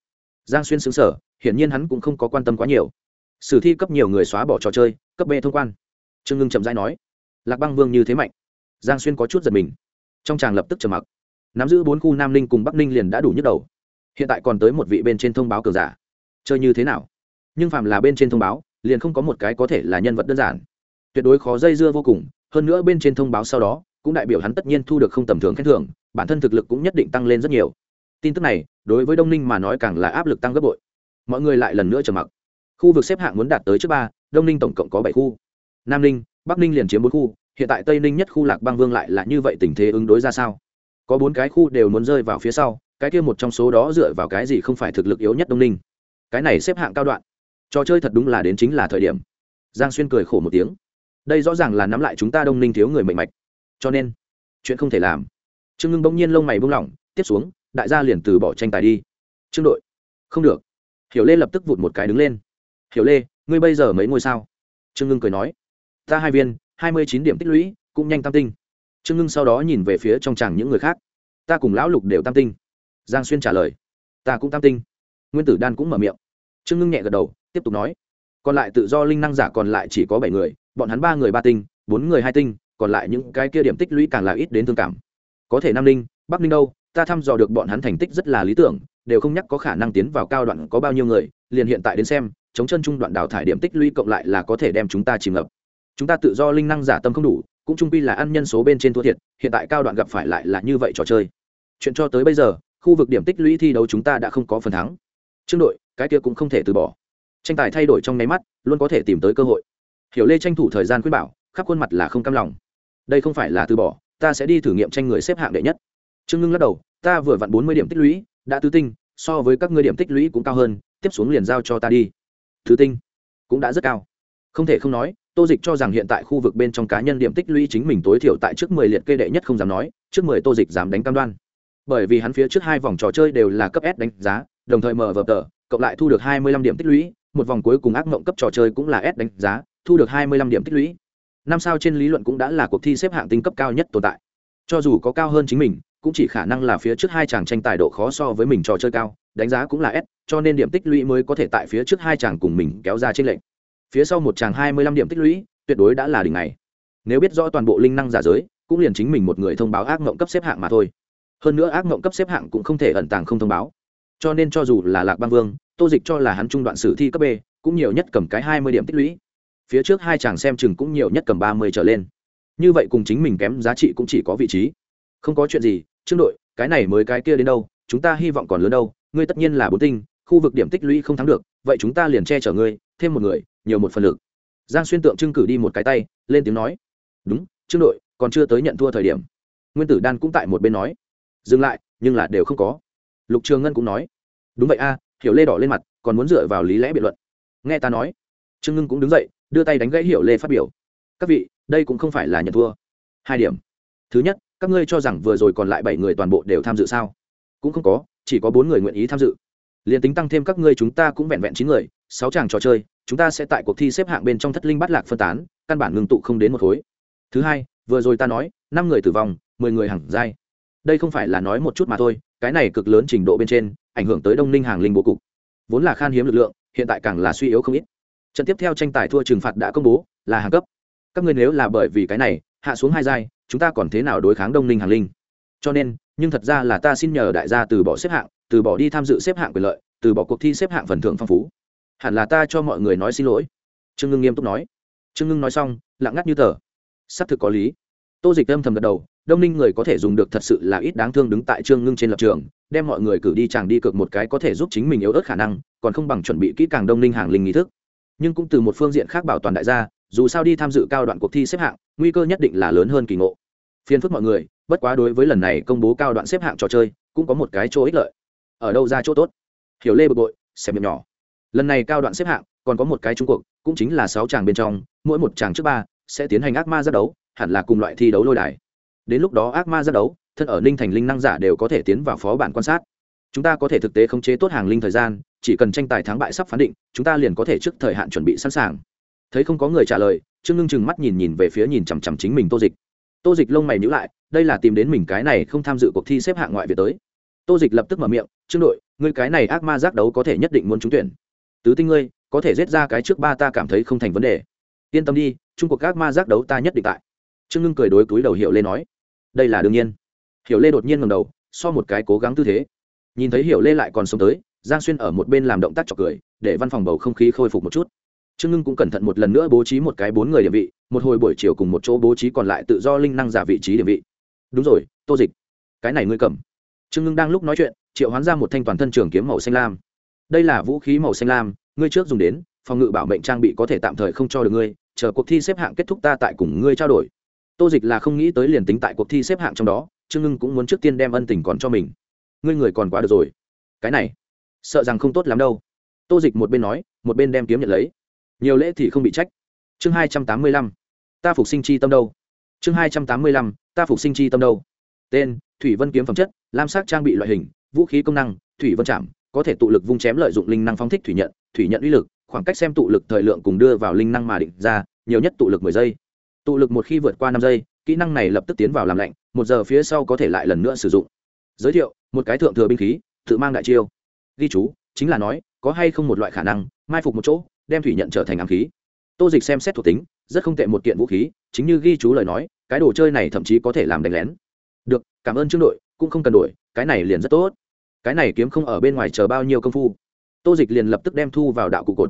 giang xuyên xứng sở hiển nhiên hắn cũng không có quan tâm quá nhiều. Sử thi cấp nhiều người xóa bỏ trò chơi, cấp b thông quan. Trương ngưng chậm rãi nói, lạc băng vương như thế mạnh. Giang xuyên có chút giật mình. Trong tràng lập tức trầm mặc. Nắm giữ bốn khu nam ninh cùng bắc ninh liền đã đủ nhức đầu. Hiện tại còn tới một vị bên trên thông báo cờ giả. Chơi như thế nào? Nhưng phạm là bên trên thông báo, liền không có một cái có thể là nhân vật đơn giản. Tuyệt đối khó dây dưa vô cùng, hơn nữa bên trên thông báo sau đó, cũng đại biểu hắn tất nhiên thu được không tầm thường khen thưởng, bản thân thực lực cũng nhất định tăng lên rất nhiều tin tức này, đối với đông ninh mà nói càng là áp lực tăng gấp bội. Mọi người lại lần nữa trầm mặc. Khu vực xếp hạng muốn đạt tới trước ba, đông ninh tổng cộng có bảy khu. Nam ninh, bắc ninh liền chiếm bốn khu, hiện tại tây ninh nhất khu lạc bang vương lại là như vậy tình thế ứng đối ra sao? Có bốn cái khu đều muốn rơi vào phía sau, cái kia một trong số đó dựa vào cái gì không phải thực lực yếu nhất đông ninh? Cái này xếp hạng cao đoạn. Trò chơi thật đúng là đến chính là thời điểm. Giang xuyên cười khổ một tiếng. Đây rõ ràng là nắm lại chúng ta đông ninh thiếu người mạnh mạch. Cho nên, chuyện không thể làm. Trương ngưng bỗng nhiên lông mày buông lỏng, tiếp xuống đại gia liền từ bỏ tranh tài đi. Trương đội. Không được. Hiểu lê lập tức vụt một cái đứng lên. Hiểu lê, ngươi bây giờ mấy ngôi sao? Trương ngưng cười nói. Ta hai viên, hai mươi chín điểm tích lũy, cũng nhanh tam tinh. Trương ngưng sau đó nhìn về phía trong chàng những người khác. Ta cùng lão lục đều tam tinh. Giang xuyên trả lời. Ta cũng tam tinh. Nguyên tử đan cũng mở miệng. Trương ngưng nhẹ gật đầu, tiếp tục nói. Còn lại tự do linh năng giả còn lại chỉ có bảy người, bọn hắn ba người ba tinh, bốn người hai tinh, còn lại những cái kia điểm tích lũy càng là ít đến thương cảm. Có thể nam ninh, bắc ninh đâu ta thăm dò được bọn hắn thành tích rất là lý tưởng, đều không nhắc có khả năng tiến vào cao đoạn có bao nhiêu người, liền hiện tại đến xem, chống chân trung đoạn đào thải điểm tích lũy cộng lại là có thể đem chúng ta chìm ngập. Chúng ta tự do linh năng giả tâm không đủ, cũng trung pi là ăn nhân số bên trên thua thiệt, hiện tại cao đoạn gặp phải lại là như vậy trò chơi. Chuyện cho tới bây giờ, khu vực điểm tích lũy thi đấu chúng ta đã không có phần thắng. Trương đội, cái kia cũng không thể từ bỏ. Tranh tài thay đổi trong nháy mắt, luôn có thể tìm tới cơ hội. Hiểu lê tranh thủ thời gian khuyên bảo, khắp khuôn mặt là không cam lòng. Đây không phải là từ bỏ, ta sẽ đi thử nghiệm tranh người xếp hạng đệ nhất trương ngưng lắc đầu, ta vừa vặn bốn mươi điểm tích lũy, đã tứ tinh, so với các ngươi điểm tích lũy cũng cao hơn, tiếp xuống liền giao cho ta đi. Thứ tinh cũng đã rất cao. Không thể không nói, tô dịch cho rằng hiện tại khu vực bên trong cá nhân điểm tích lũy chính mình tối thiểu tại trước mười liệt kê đệ nhất không dám nói, trước mười tô dịch dám đánh cam đoan. Bởi vì hắn phía trước hai vòng trò chơi đều là cấp s đánh giá, đồng thời mở vở tờ, cộng lại thu được hai mươi lăm điểm tích lũy, một vòng cuối cùng ác mộng cấp trò chơi cũng là s đánh giá, thu được hai mươi lăm điểm tích lũy. Năm sao trên lý luận cũng đã là cuộc thi xếp hạng tinh cấp cao nhất tồn tại. Cho dù có cao hơn chính mình cũng chỉ khả năng là phía trước hai chàng tranh tài độ khó so với mình trò chơi cao, đánh giá cũng là s, cho nên điểm tích lũy mới có thể tại phía trước hai chàng cùng mình kéo ra trên lệnh phía sau một chàng hai mươi lăm điểm tích lũy, tuyệt đối đã là đỉnh này nếu biết rõ toàn bộ linh năng giả giới, cũng liền chính mình một người thông báo ác mộng cấp xếp hạng mà thôi. Hơn nữa ác mộng cấp xếp hạng cũng không thể ẩn tàng không thông báo. Cho nên cho dù là lạc bang vương, tô dịch cho là hắn trung đoạn sử thi cấp b, cũng nhiều nhất cầm cái hai mươi điểm tích lũy. Phía trước hai chàng xem chừng cũng nhiều nhất cầm ba mươi trở lên. Như vậy cùng chính mình kém giá trị cũng chỉ có vị trí không có chuyện gì, trương đội, cái này mới cái kia đến đâu, chúng ta hy vọng còn lớn đâu, ngươi tất nhiên là bốn tinh, khu vực điểm tích lũy không thắng được, vậy chúng ta liền che chở ngươi, thêm một người, nhiều một phần lực. Giang xuyên tượng trưng cử đi một cái tay, lên tiếng nói. Đúng, trương đội, còn chưa tới nhận thua thời điểm. Nguyên tử đan cũng tại một bên nói. Dừng lại, nhưng là đều không có. Lục trường ngân cũng nói. Đúng vậy a, hiểu lê đỏ lên mặt, còn muốn dựa vào lý lẽ biện luận. Nghe ta nói. Trương ngưng cũng đứng dậy, đưa tay đánh gãy hiểu lê phát biểu. Các vị, đây cũng không phải là nhận thua. Hai điểm. Thứ nhất các ngươi cho rằng vừa rồi còn lại bảy người toàn bộ đều tham dự sao? Cũng không có, chỉ có bốn người nguyện ý tham dự. Liền tính tăng thêm các ngươi chúng ta cũng vẹn vẹn chín người, sáu chàng trò chơi, chúng ta sẽ tại cuộc thi xếp hạng bên trong thất linh bắt lạc phân tán, căn bản ngừng tụ không đến một khối. Thứ hai, vừa rồi ta nói, năm người tử vong, mười người hẳn dai. Đây không phải là nói một chút mà thôi, cái này cực lớn trình độ bên trên, ảnh hưởng tới đông ninh hàng linh bố cục. Vốn là khan hiếm lực lượng, hiện tại càng là suy yếu không ít. Trận tiếp theo tranh tài thua trừng phạt đã công bố, là hàng cấp. Các ngươi nếu là bởi vì cái này, hạ xuống hai giai chúng ta còn thế nào đối kháng đông ninh hàng linh? Cho nên, nhưng thật ra là ta xin nhờ đại gia từ bỏ xếp hạng, từ bỏ đi tham dự xếp hạng quyền lợi, từ bỏ cuộc thi xếp hạng phần thưởng phong phú. Hẳn là ta cho mọi người nói xin lỗi. Trương ngưng nghiêm túc nói. Trương ngưng nói xong, lặng ngắt như tờ. Xác thực có lý. Tô dịch âm thầm gật đầu, đông ninh người có thể dùng được thật sự là ít đáng thương đứng tại trương ngưng trên lập trường, đem mọi người cử đi chàng đi cược một cái có thể giúp chính mình yếu ớt khả năng, còn không bằng chuẩn bị kỹ càng đông ninh hàng linh nghi thức. Nhưng cũng từ một phương diện khác bảo toàn đại gia dù sao đi tham dự cao đoạn cuộc thi xếp hạng, nguy cơ nhất định là lớn hơn kỳ ngộ. Phiền phức mọi người, bất quá đối với lần này công bố cao đoạn xếp hạng trò chơi, cũng có một cái chỗ ích lợi. Ở đâu ra chỗ tốt? Hiểu lê bực bội, xem miệng nhỏ. Lần này cao đoạn xếp hạng, còn có một cái trung cuộc, cũng chính là sáu chàng bên trong, mỗi một chàng trước ba sẽ tiến hành ác ma ra đấu, hẳn là cùng loại thi đấu lôi đài. Đến lúc đó ác ma ra đấu, thân ở ninh thành linh năng giả đều có thể tiến vào phó bản quan sát. Chúng ta có thể thực tế khống chế tốt hàng linh thời gian, chỉ cần tranh tài thắng bại sắp phán định, chúng ta liền có thể trước thời hạn chuẩn bị sẵn sàng thấy không có người trả lời, trương ngưng chừng mắt nhìn nhìn về phía nhìn chằm chằm chính mình tô dịch. Tô dịch lông mày nhữ lại, đây là tìm đến mình cái này không tham dự cuộc thi xếp hạng ngoại việt tới. Tô dịch lập tức mở miệng, trương đội, ngươi cái này ác ma giác đấu có thể nhất định muốn trúng tuyển. Tứ tinh ngươi, có thể giết ra cái trước ba ta cảm thấy không thành vấn đề. Yên tâm đi, trung cuộc ác ma giác đấu ta nhất định tại. Trương ngưng cười đối túi đầu hiệu lê nói, đây là đương nhiên. Hiểu lê đột nhiên ngầm đầu, so một cái cố gắng tư thế. Nhìn thấy hiểu lê lại còn sống tới, giang xuyên ở một bên làm động tác chọc cười, để văn phòng bầu không khí khôi phục một chút trương ngưng cũng cẩn thận một lần nữa bố trí một cái bốn người địa vị, một hồi buổi chiều cùng một chỗ bố trí còn lại tự do linh năng giả vị trí địa vị. Đúng rồi, tô dịch, cái này ngươi cầm. Trương ngưng đang lúc nói chuyện, triệu hoán ra một thanh toàn thân trường kiếm màu xanh lam. Đây là vũ khí màu xanh lam, ngươi trước dùng đến, phòng ngự bảo mệnh trang bị có thể tạm thời không cho được ngươi, chờ cuộc thi xếp hạng kết thúc ta tại cùng ngươi trao đổi. Tô dịch là không nghĩ tới liền tính tại cuộc thi xếp hạng trong đó, trương ngưng cũng muốn trước tiên đem ân tình còn cho mình. Ngươi người còn quá được rồi. Cái này, sợ rằng không tốt lắm đâu. Tô dịch một bên nói, một bên đem kiếm nhận lấy nhiều lễ thì không bị trách. Chương hai trăm tám mươi lăm. Ta phục sinh chi tâm đâu? Chương hai trăm tám mươi lăm, ta phục sinh chi tâm đâu? Tên, thủy vân kiếm phẩm chất, lam sắc trang bị loại hình, vũ khí công năng, thủy vân chạm, có thể tụ lực vung chém lợi dụng linh năng phóng thích thủy nhận thủy nhận uy lực, khoảng cách xem tụ lực thời lượng cùng đưa vào linh năng mà định ra, nhiều nhất tụ lực mười giây. Tụ lực một khi vượt qua năm giây, kỹ năng này lập tức tiến vào làm lạnh, một giờ phía sau có thể lại lần nữa sử dụng. Giới thiệu, một cái thượng thừa binh khí, tự mang đại chiêu. Ghi chú, chính là nói, có hay không một loại khả năng, mai phục một chỗ đem thủy nhận trở thành ám khí. Tô dịch xem xét thuộc tính, rất không tệ một kiện vũ khí, chính như ghi chú lời nói, cái đồ chơi này thậm chí có thể làm đánh lén. Được, cảm ơn trương đội, cũng không cần đổi, cái này liền rất tốt. Cái này kiếm không ở bên ngoài chờ bao nhiêu công phu. Tô dịch liền lập tức đem thu vào đạo cụ cột.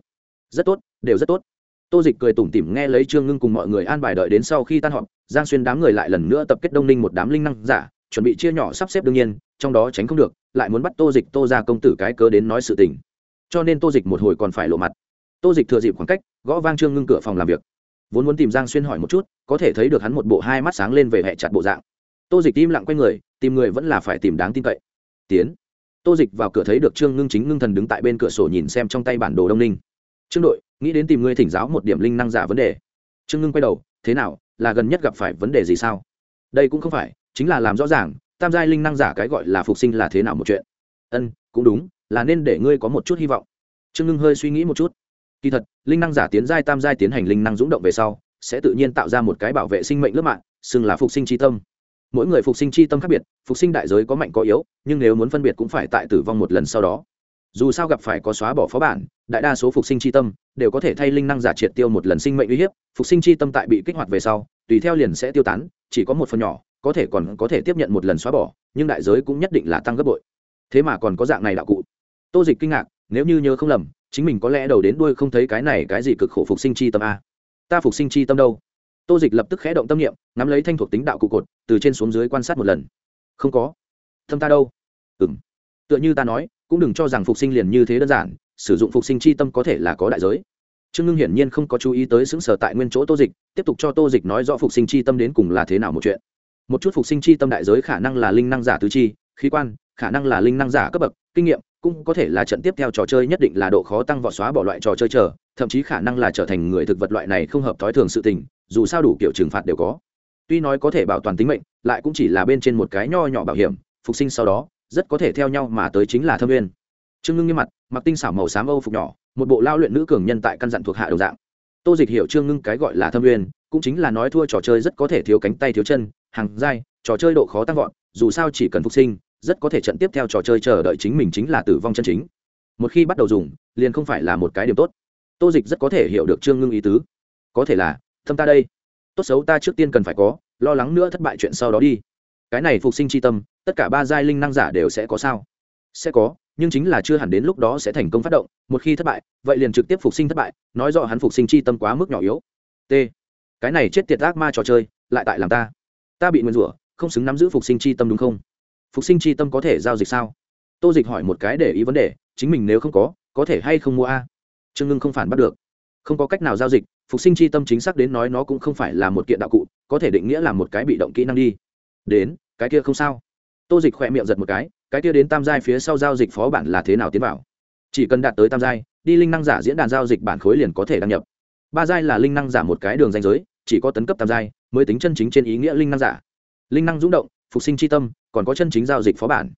Rất tốt, đều rất tốt. Tô dịch cười tủm tỉm nghe lấy trương ngưng cùng mọi người an bài đợi đến sau khi tan họp, giang xuyên đám người lại lần nữa tập kết đông ninh một đám linh năng giả, chuẩn bị chia nhỏ sắp xếp đương nhiên, trong đó tránh không được, lại muốn bắt tô dịch tô ra công tử cái cớ đến nói sự tình. Cho nên tô dịch một hồi còn phải lộ mặt tô dịch thừa dịp khoảng cách, gõ vang trương ngưng cửa phòng làm việc. Vốn muốn tìm giang xuyên hỏi một chút, có thể thấy được hắn một bộ hai mắt sáng lên về hẹ chặt bộ dạng. Tô dịch im lặng q u a y người, tìm người vẫn là phải tìm đáng tin cậy. Tiến. Tô dịch vào cửa thấy được trương ngưng chính ngưng thần đứng tại bên cửa sổ nhìn xem trong tay bản đồ đông ninh. Trương đội, nghĩ đến tìm ngươi thỉnh giáo một điểm linh năng giả vấn đề. Trương ngưng quay đầu, thế nào, là gần nhất gặp phải vấn đề gì sao? Đây cũng không phải, chính là làm rõ ràng, tam giai linh năng giả cái gọi là phục sinh là thế nào một chuyện. Ân, cũng đúng, là nên để ngươi có một chút hy vọng. Trương ngưng hơi suy nghĩ một chút kỳ thật, linh năng giả tiến giai tam giai tiến hành linh năng dũng động về sau, sẽ tự nhiên tạo ra một cái bảo vệ sinh mệnh lớp mạng, xưng là phục sinh tri tâm. Mỗi người phục sinh chi tâm khác biệt, phục sinh đại giới có mạnh có yếu, nhưng nếu muốn phân biệt cũng phải tại tử vong một lần sau đó. Dù sao gặp phải có xóa bỏ phó bản, đại đa số phục sinh chi tâm đều có thể thay linh năng giả triệt tiêu một lần sinh mệnh uy hiếp, phục sinh chi tâm tại bị kích hoạt về sau, tùy theo liền sẽ tiêu tán, chỉ có một phần nhỏ, có thể còn có thể tiếp nhận một lần xóa bỏ, nhưng đại giới cũng nhất định là tăng gấp bội. Thế mà còn có dạng này đạo cụ. Tô dịch kinh ngạc, nếu như nhớ không lầm chính mình có lẽ đầu đến đuôi không thấy cái này cái gì cực khổ phục sinh chi tâm a. Ta phục sinh chi tâm đâu? Tô dịch lập tức khẽ động tâm niệm nắm lấy thanh thuộc tính đạo cụ cột, từ trên xuống dưới quan sát một lần. Không có. Tâm ta đâu? Ừ m tựa như ta nói, cũng đừng cho rằng phục sinh liền như thế đơn giản, sử dụng phục sinh chi tâm có thể là có đại giới. Trương ngưng hiển nhiên không có chú ý tới xứng sở tại nguyên chỗ tô dịch, tiếp tục cho tô dịch nói rõ phục sinh chi tâm đến cùng là thế nào một chuyện. Một chút phục sinh chi tâm đại giới khả năng là linh năng giả tứ chi, khí quan, khả năng là linh năng giả cấp bậc, kinh nghiệm cũng có thể là trận tiếp theo trò chơi nhất định là độ khó tăng vọt xóa bỏ loại trò chơi chờ, thậm chí khả năng là trở thành người thực vật loại này không hợp thói thường sự tình, dù sao đủ kiểu trừng phạt đều có. Tuy nói có thể bảo toàn tính mệnh, lại cũng chỉ là bên trên một cái nho nhỏ bảo hiểm, phục sinh sau đó, rất có thể theo nhau mà tới chính là thâm nguyên. Trương ngưng nghiêm mặt, mặc tinh xảo màu xám âu phục nhỏ, một bộ lao luyện nữ cường nhân tại căn dặn thuộc hạ đầu dạng. Tô dịch hiểu trương ngưng cái gọi là thâm nguyên, cũng chính là nói thua trò chơi rất có thể thiếu cánh tay thiếu chân, hàng dai trò chơi độ khó tăng vọt, dù sao chỉ cần phục sinh rất có thể trận tiếp theo trò chơi chờ đợi chính mình chính là tử vong chân chính. Một khi bắt đầu dùng, liền không phải là một cái điểm tốt. Tô dịch rất có thể hiểu được trương ngưng ý tứ. Có thể là, thâm ta đây. Tốt xấu ta trước tiên cần phải có, lo lắng nữa thất bại chuyện sau đó đi. Cái này phục sinh c h i tâm, tất cả ba giai linh năng giả đều sẽ có sao? Sẽ có, nhưng chính là chưa hẳn đến lúc đó sẽ thành công phát động. Một khi thất bại, vậy liền trực tiếp phục sinh thất bại, nói rõ hắn phục sinh c h i tâm quá mức nhỏ yếu. T. Cái này chết tiệt ác ma trò chơi, lại tại làm ta. Ta bị nguyên rủa, không xứng nắm giữ phục sinh c h i tâm đúng không? Phục sinh Chi tâm có thể giao dịch sao? Tô dịch hỏi một cái để ý vấn đề, chính mình nếu không có có thể hay không mua a? Trương ngưng không phản bắt được. Không có cách nào giao dịch, phục sinh Chi tâm chính xác đến nói nó cũng không phải là một kiện đạo cụ, có thể định nghĩa là một cái bị động kỹ năng đi. Đến, cái kia không sao. Tô dịch khỏe miệng giật một cái cái kia đến tam giai phía sau giao dịch phó bản là thế nào tiến vào? Chỉ cần đạt tới tam giai, đi linh năng giả diễn đàn giao dịch bản khối liền có thể đăng nhập. Ba giai là linh năng giả một cái đường danh giới, chỉ có tấn cấp tam giai, mới tính chân chính trên ý nghĩa linh năng giả. Linh năng rung động phục sinh c h i tâm, còn có chân chính giao dịch phó bản.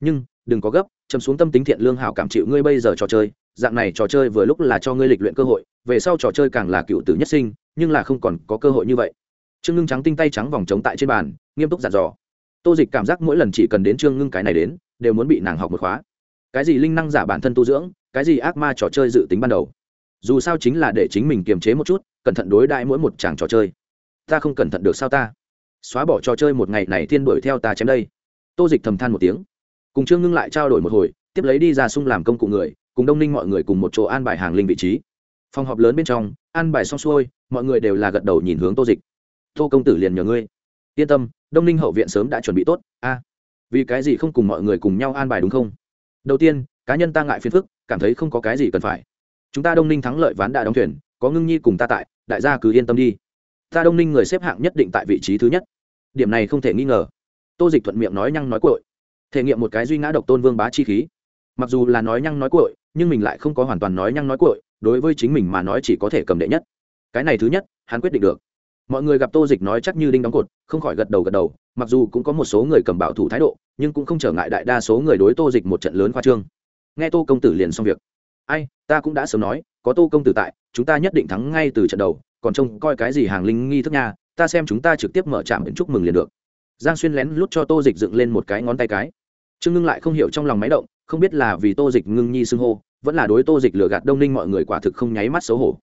Nhưng, đừng có gấp, chấm xuống tâm tính thiện lương hảo cảm chịu ngươi bây giờ trò chơi. Dạng này trò chơi vừa lúc là cho ngươi lịch luyện cơ hội, về sau trò chơi càng là cựu tử nhất sinh, nhưng là không còn có cơ hội như vậy. Trương ngưng trắng tinh tay trắng vòng trống tại trên bàn, nghiêm túc giản dò. Tô dịch cảm giác mỗi lần chỉ cần đến trương ngưng cái này đến, đều muốn bị nàng học một khóa. Cái gì linh năng giả bản thân tu dưỡng, cái gì ác ma trò chơi dự tính ban đầu. Dù sao chính là để chính mình kiềm chế một chút, cẩn thận đối đãi mỗi một chàng trò chơi. Ta không cẩn thận được sao ta? Xóa bỏ trò chơi một ngày này thiên đuổi theo ta chém đây. Tô dịch thầm than một tiếng. Cùng trương ngưng lại trao đổi một hồi, tiếp lấy đi ra sung làm công cụ người, cùng đông ninh mọi người cùng một chỗ an bài hàng linh vị trí. Phòng họp lớn bên trong, an bài xong xuôi, mọi người đều là gật đầu nhìn hướng tô dịch. Tô công tử liền nhờ ngươi. Yên tâm, đông ninh hậu viện sớm đã chuẩn bị tốt, a. Vì cái gì không cùng mọi người cùng nhau an bài đúng không? Đầu tiên, cá nhân ta ngại phiền phức, cảm thấy không có cái gì cần phải. Chúng ta đông ninh thắng lợi ván đã đóng thuyền, có ngưng nhi cùng ta tại, đại gia cứ yên tâm đi. Ta đông ninh người xếp hạng nhất định tại vị trí thứ nhất điểm này không thể nghi ngờ. Tô dịch thuận miệng nói nhăng nói cội thể nghiệm một cái duy ngã độc tôn vương bá chi khí. Mặc dù là nói nhăng nói cội nhưng mình lại không có hoàn toàn nói nhăng nói cội đối với chính mình mà nói chỉ có thể cầm đệ nhất. Cái này thứ nhất, hắn quyết định được. Mọi người gặp tô dịch nói chắc như đinh đóng cột, không khỏi gật đầu gật đầu, mặc dù cũng có một số người cầm bảo thủ thái độ, nhưng cũng không trở ngại đại đa số người đối tô dịch một trận lớn khoa trương. Nghe tô công tử liền xong việc. Ai, ta cũng đã sớm nói, có tô công tử tại, chúng ta nhất định thắng ngay từ trận đầu, còn trông coi cái gì hàng linh nghi thức nha ta xem chúng ta trực tiếp mở trạm đến chúc mừng liền được. Giang xuyên lén lút cho tô dịch dựng lên một cái ngón tay cái. Trương ngưng lại không hiểu trong lòng máy động, không biết là vì tô dịch ngưng nhi xưng hô, vẫn là đối tô dịch lừa gạt đông ninh mọi người quả thực không nháy mắt xấu hổ.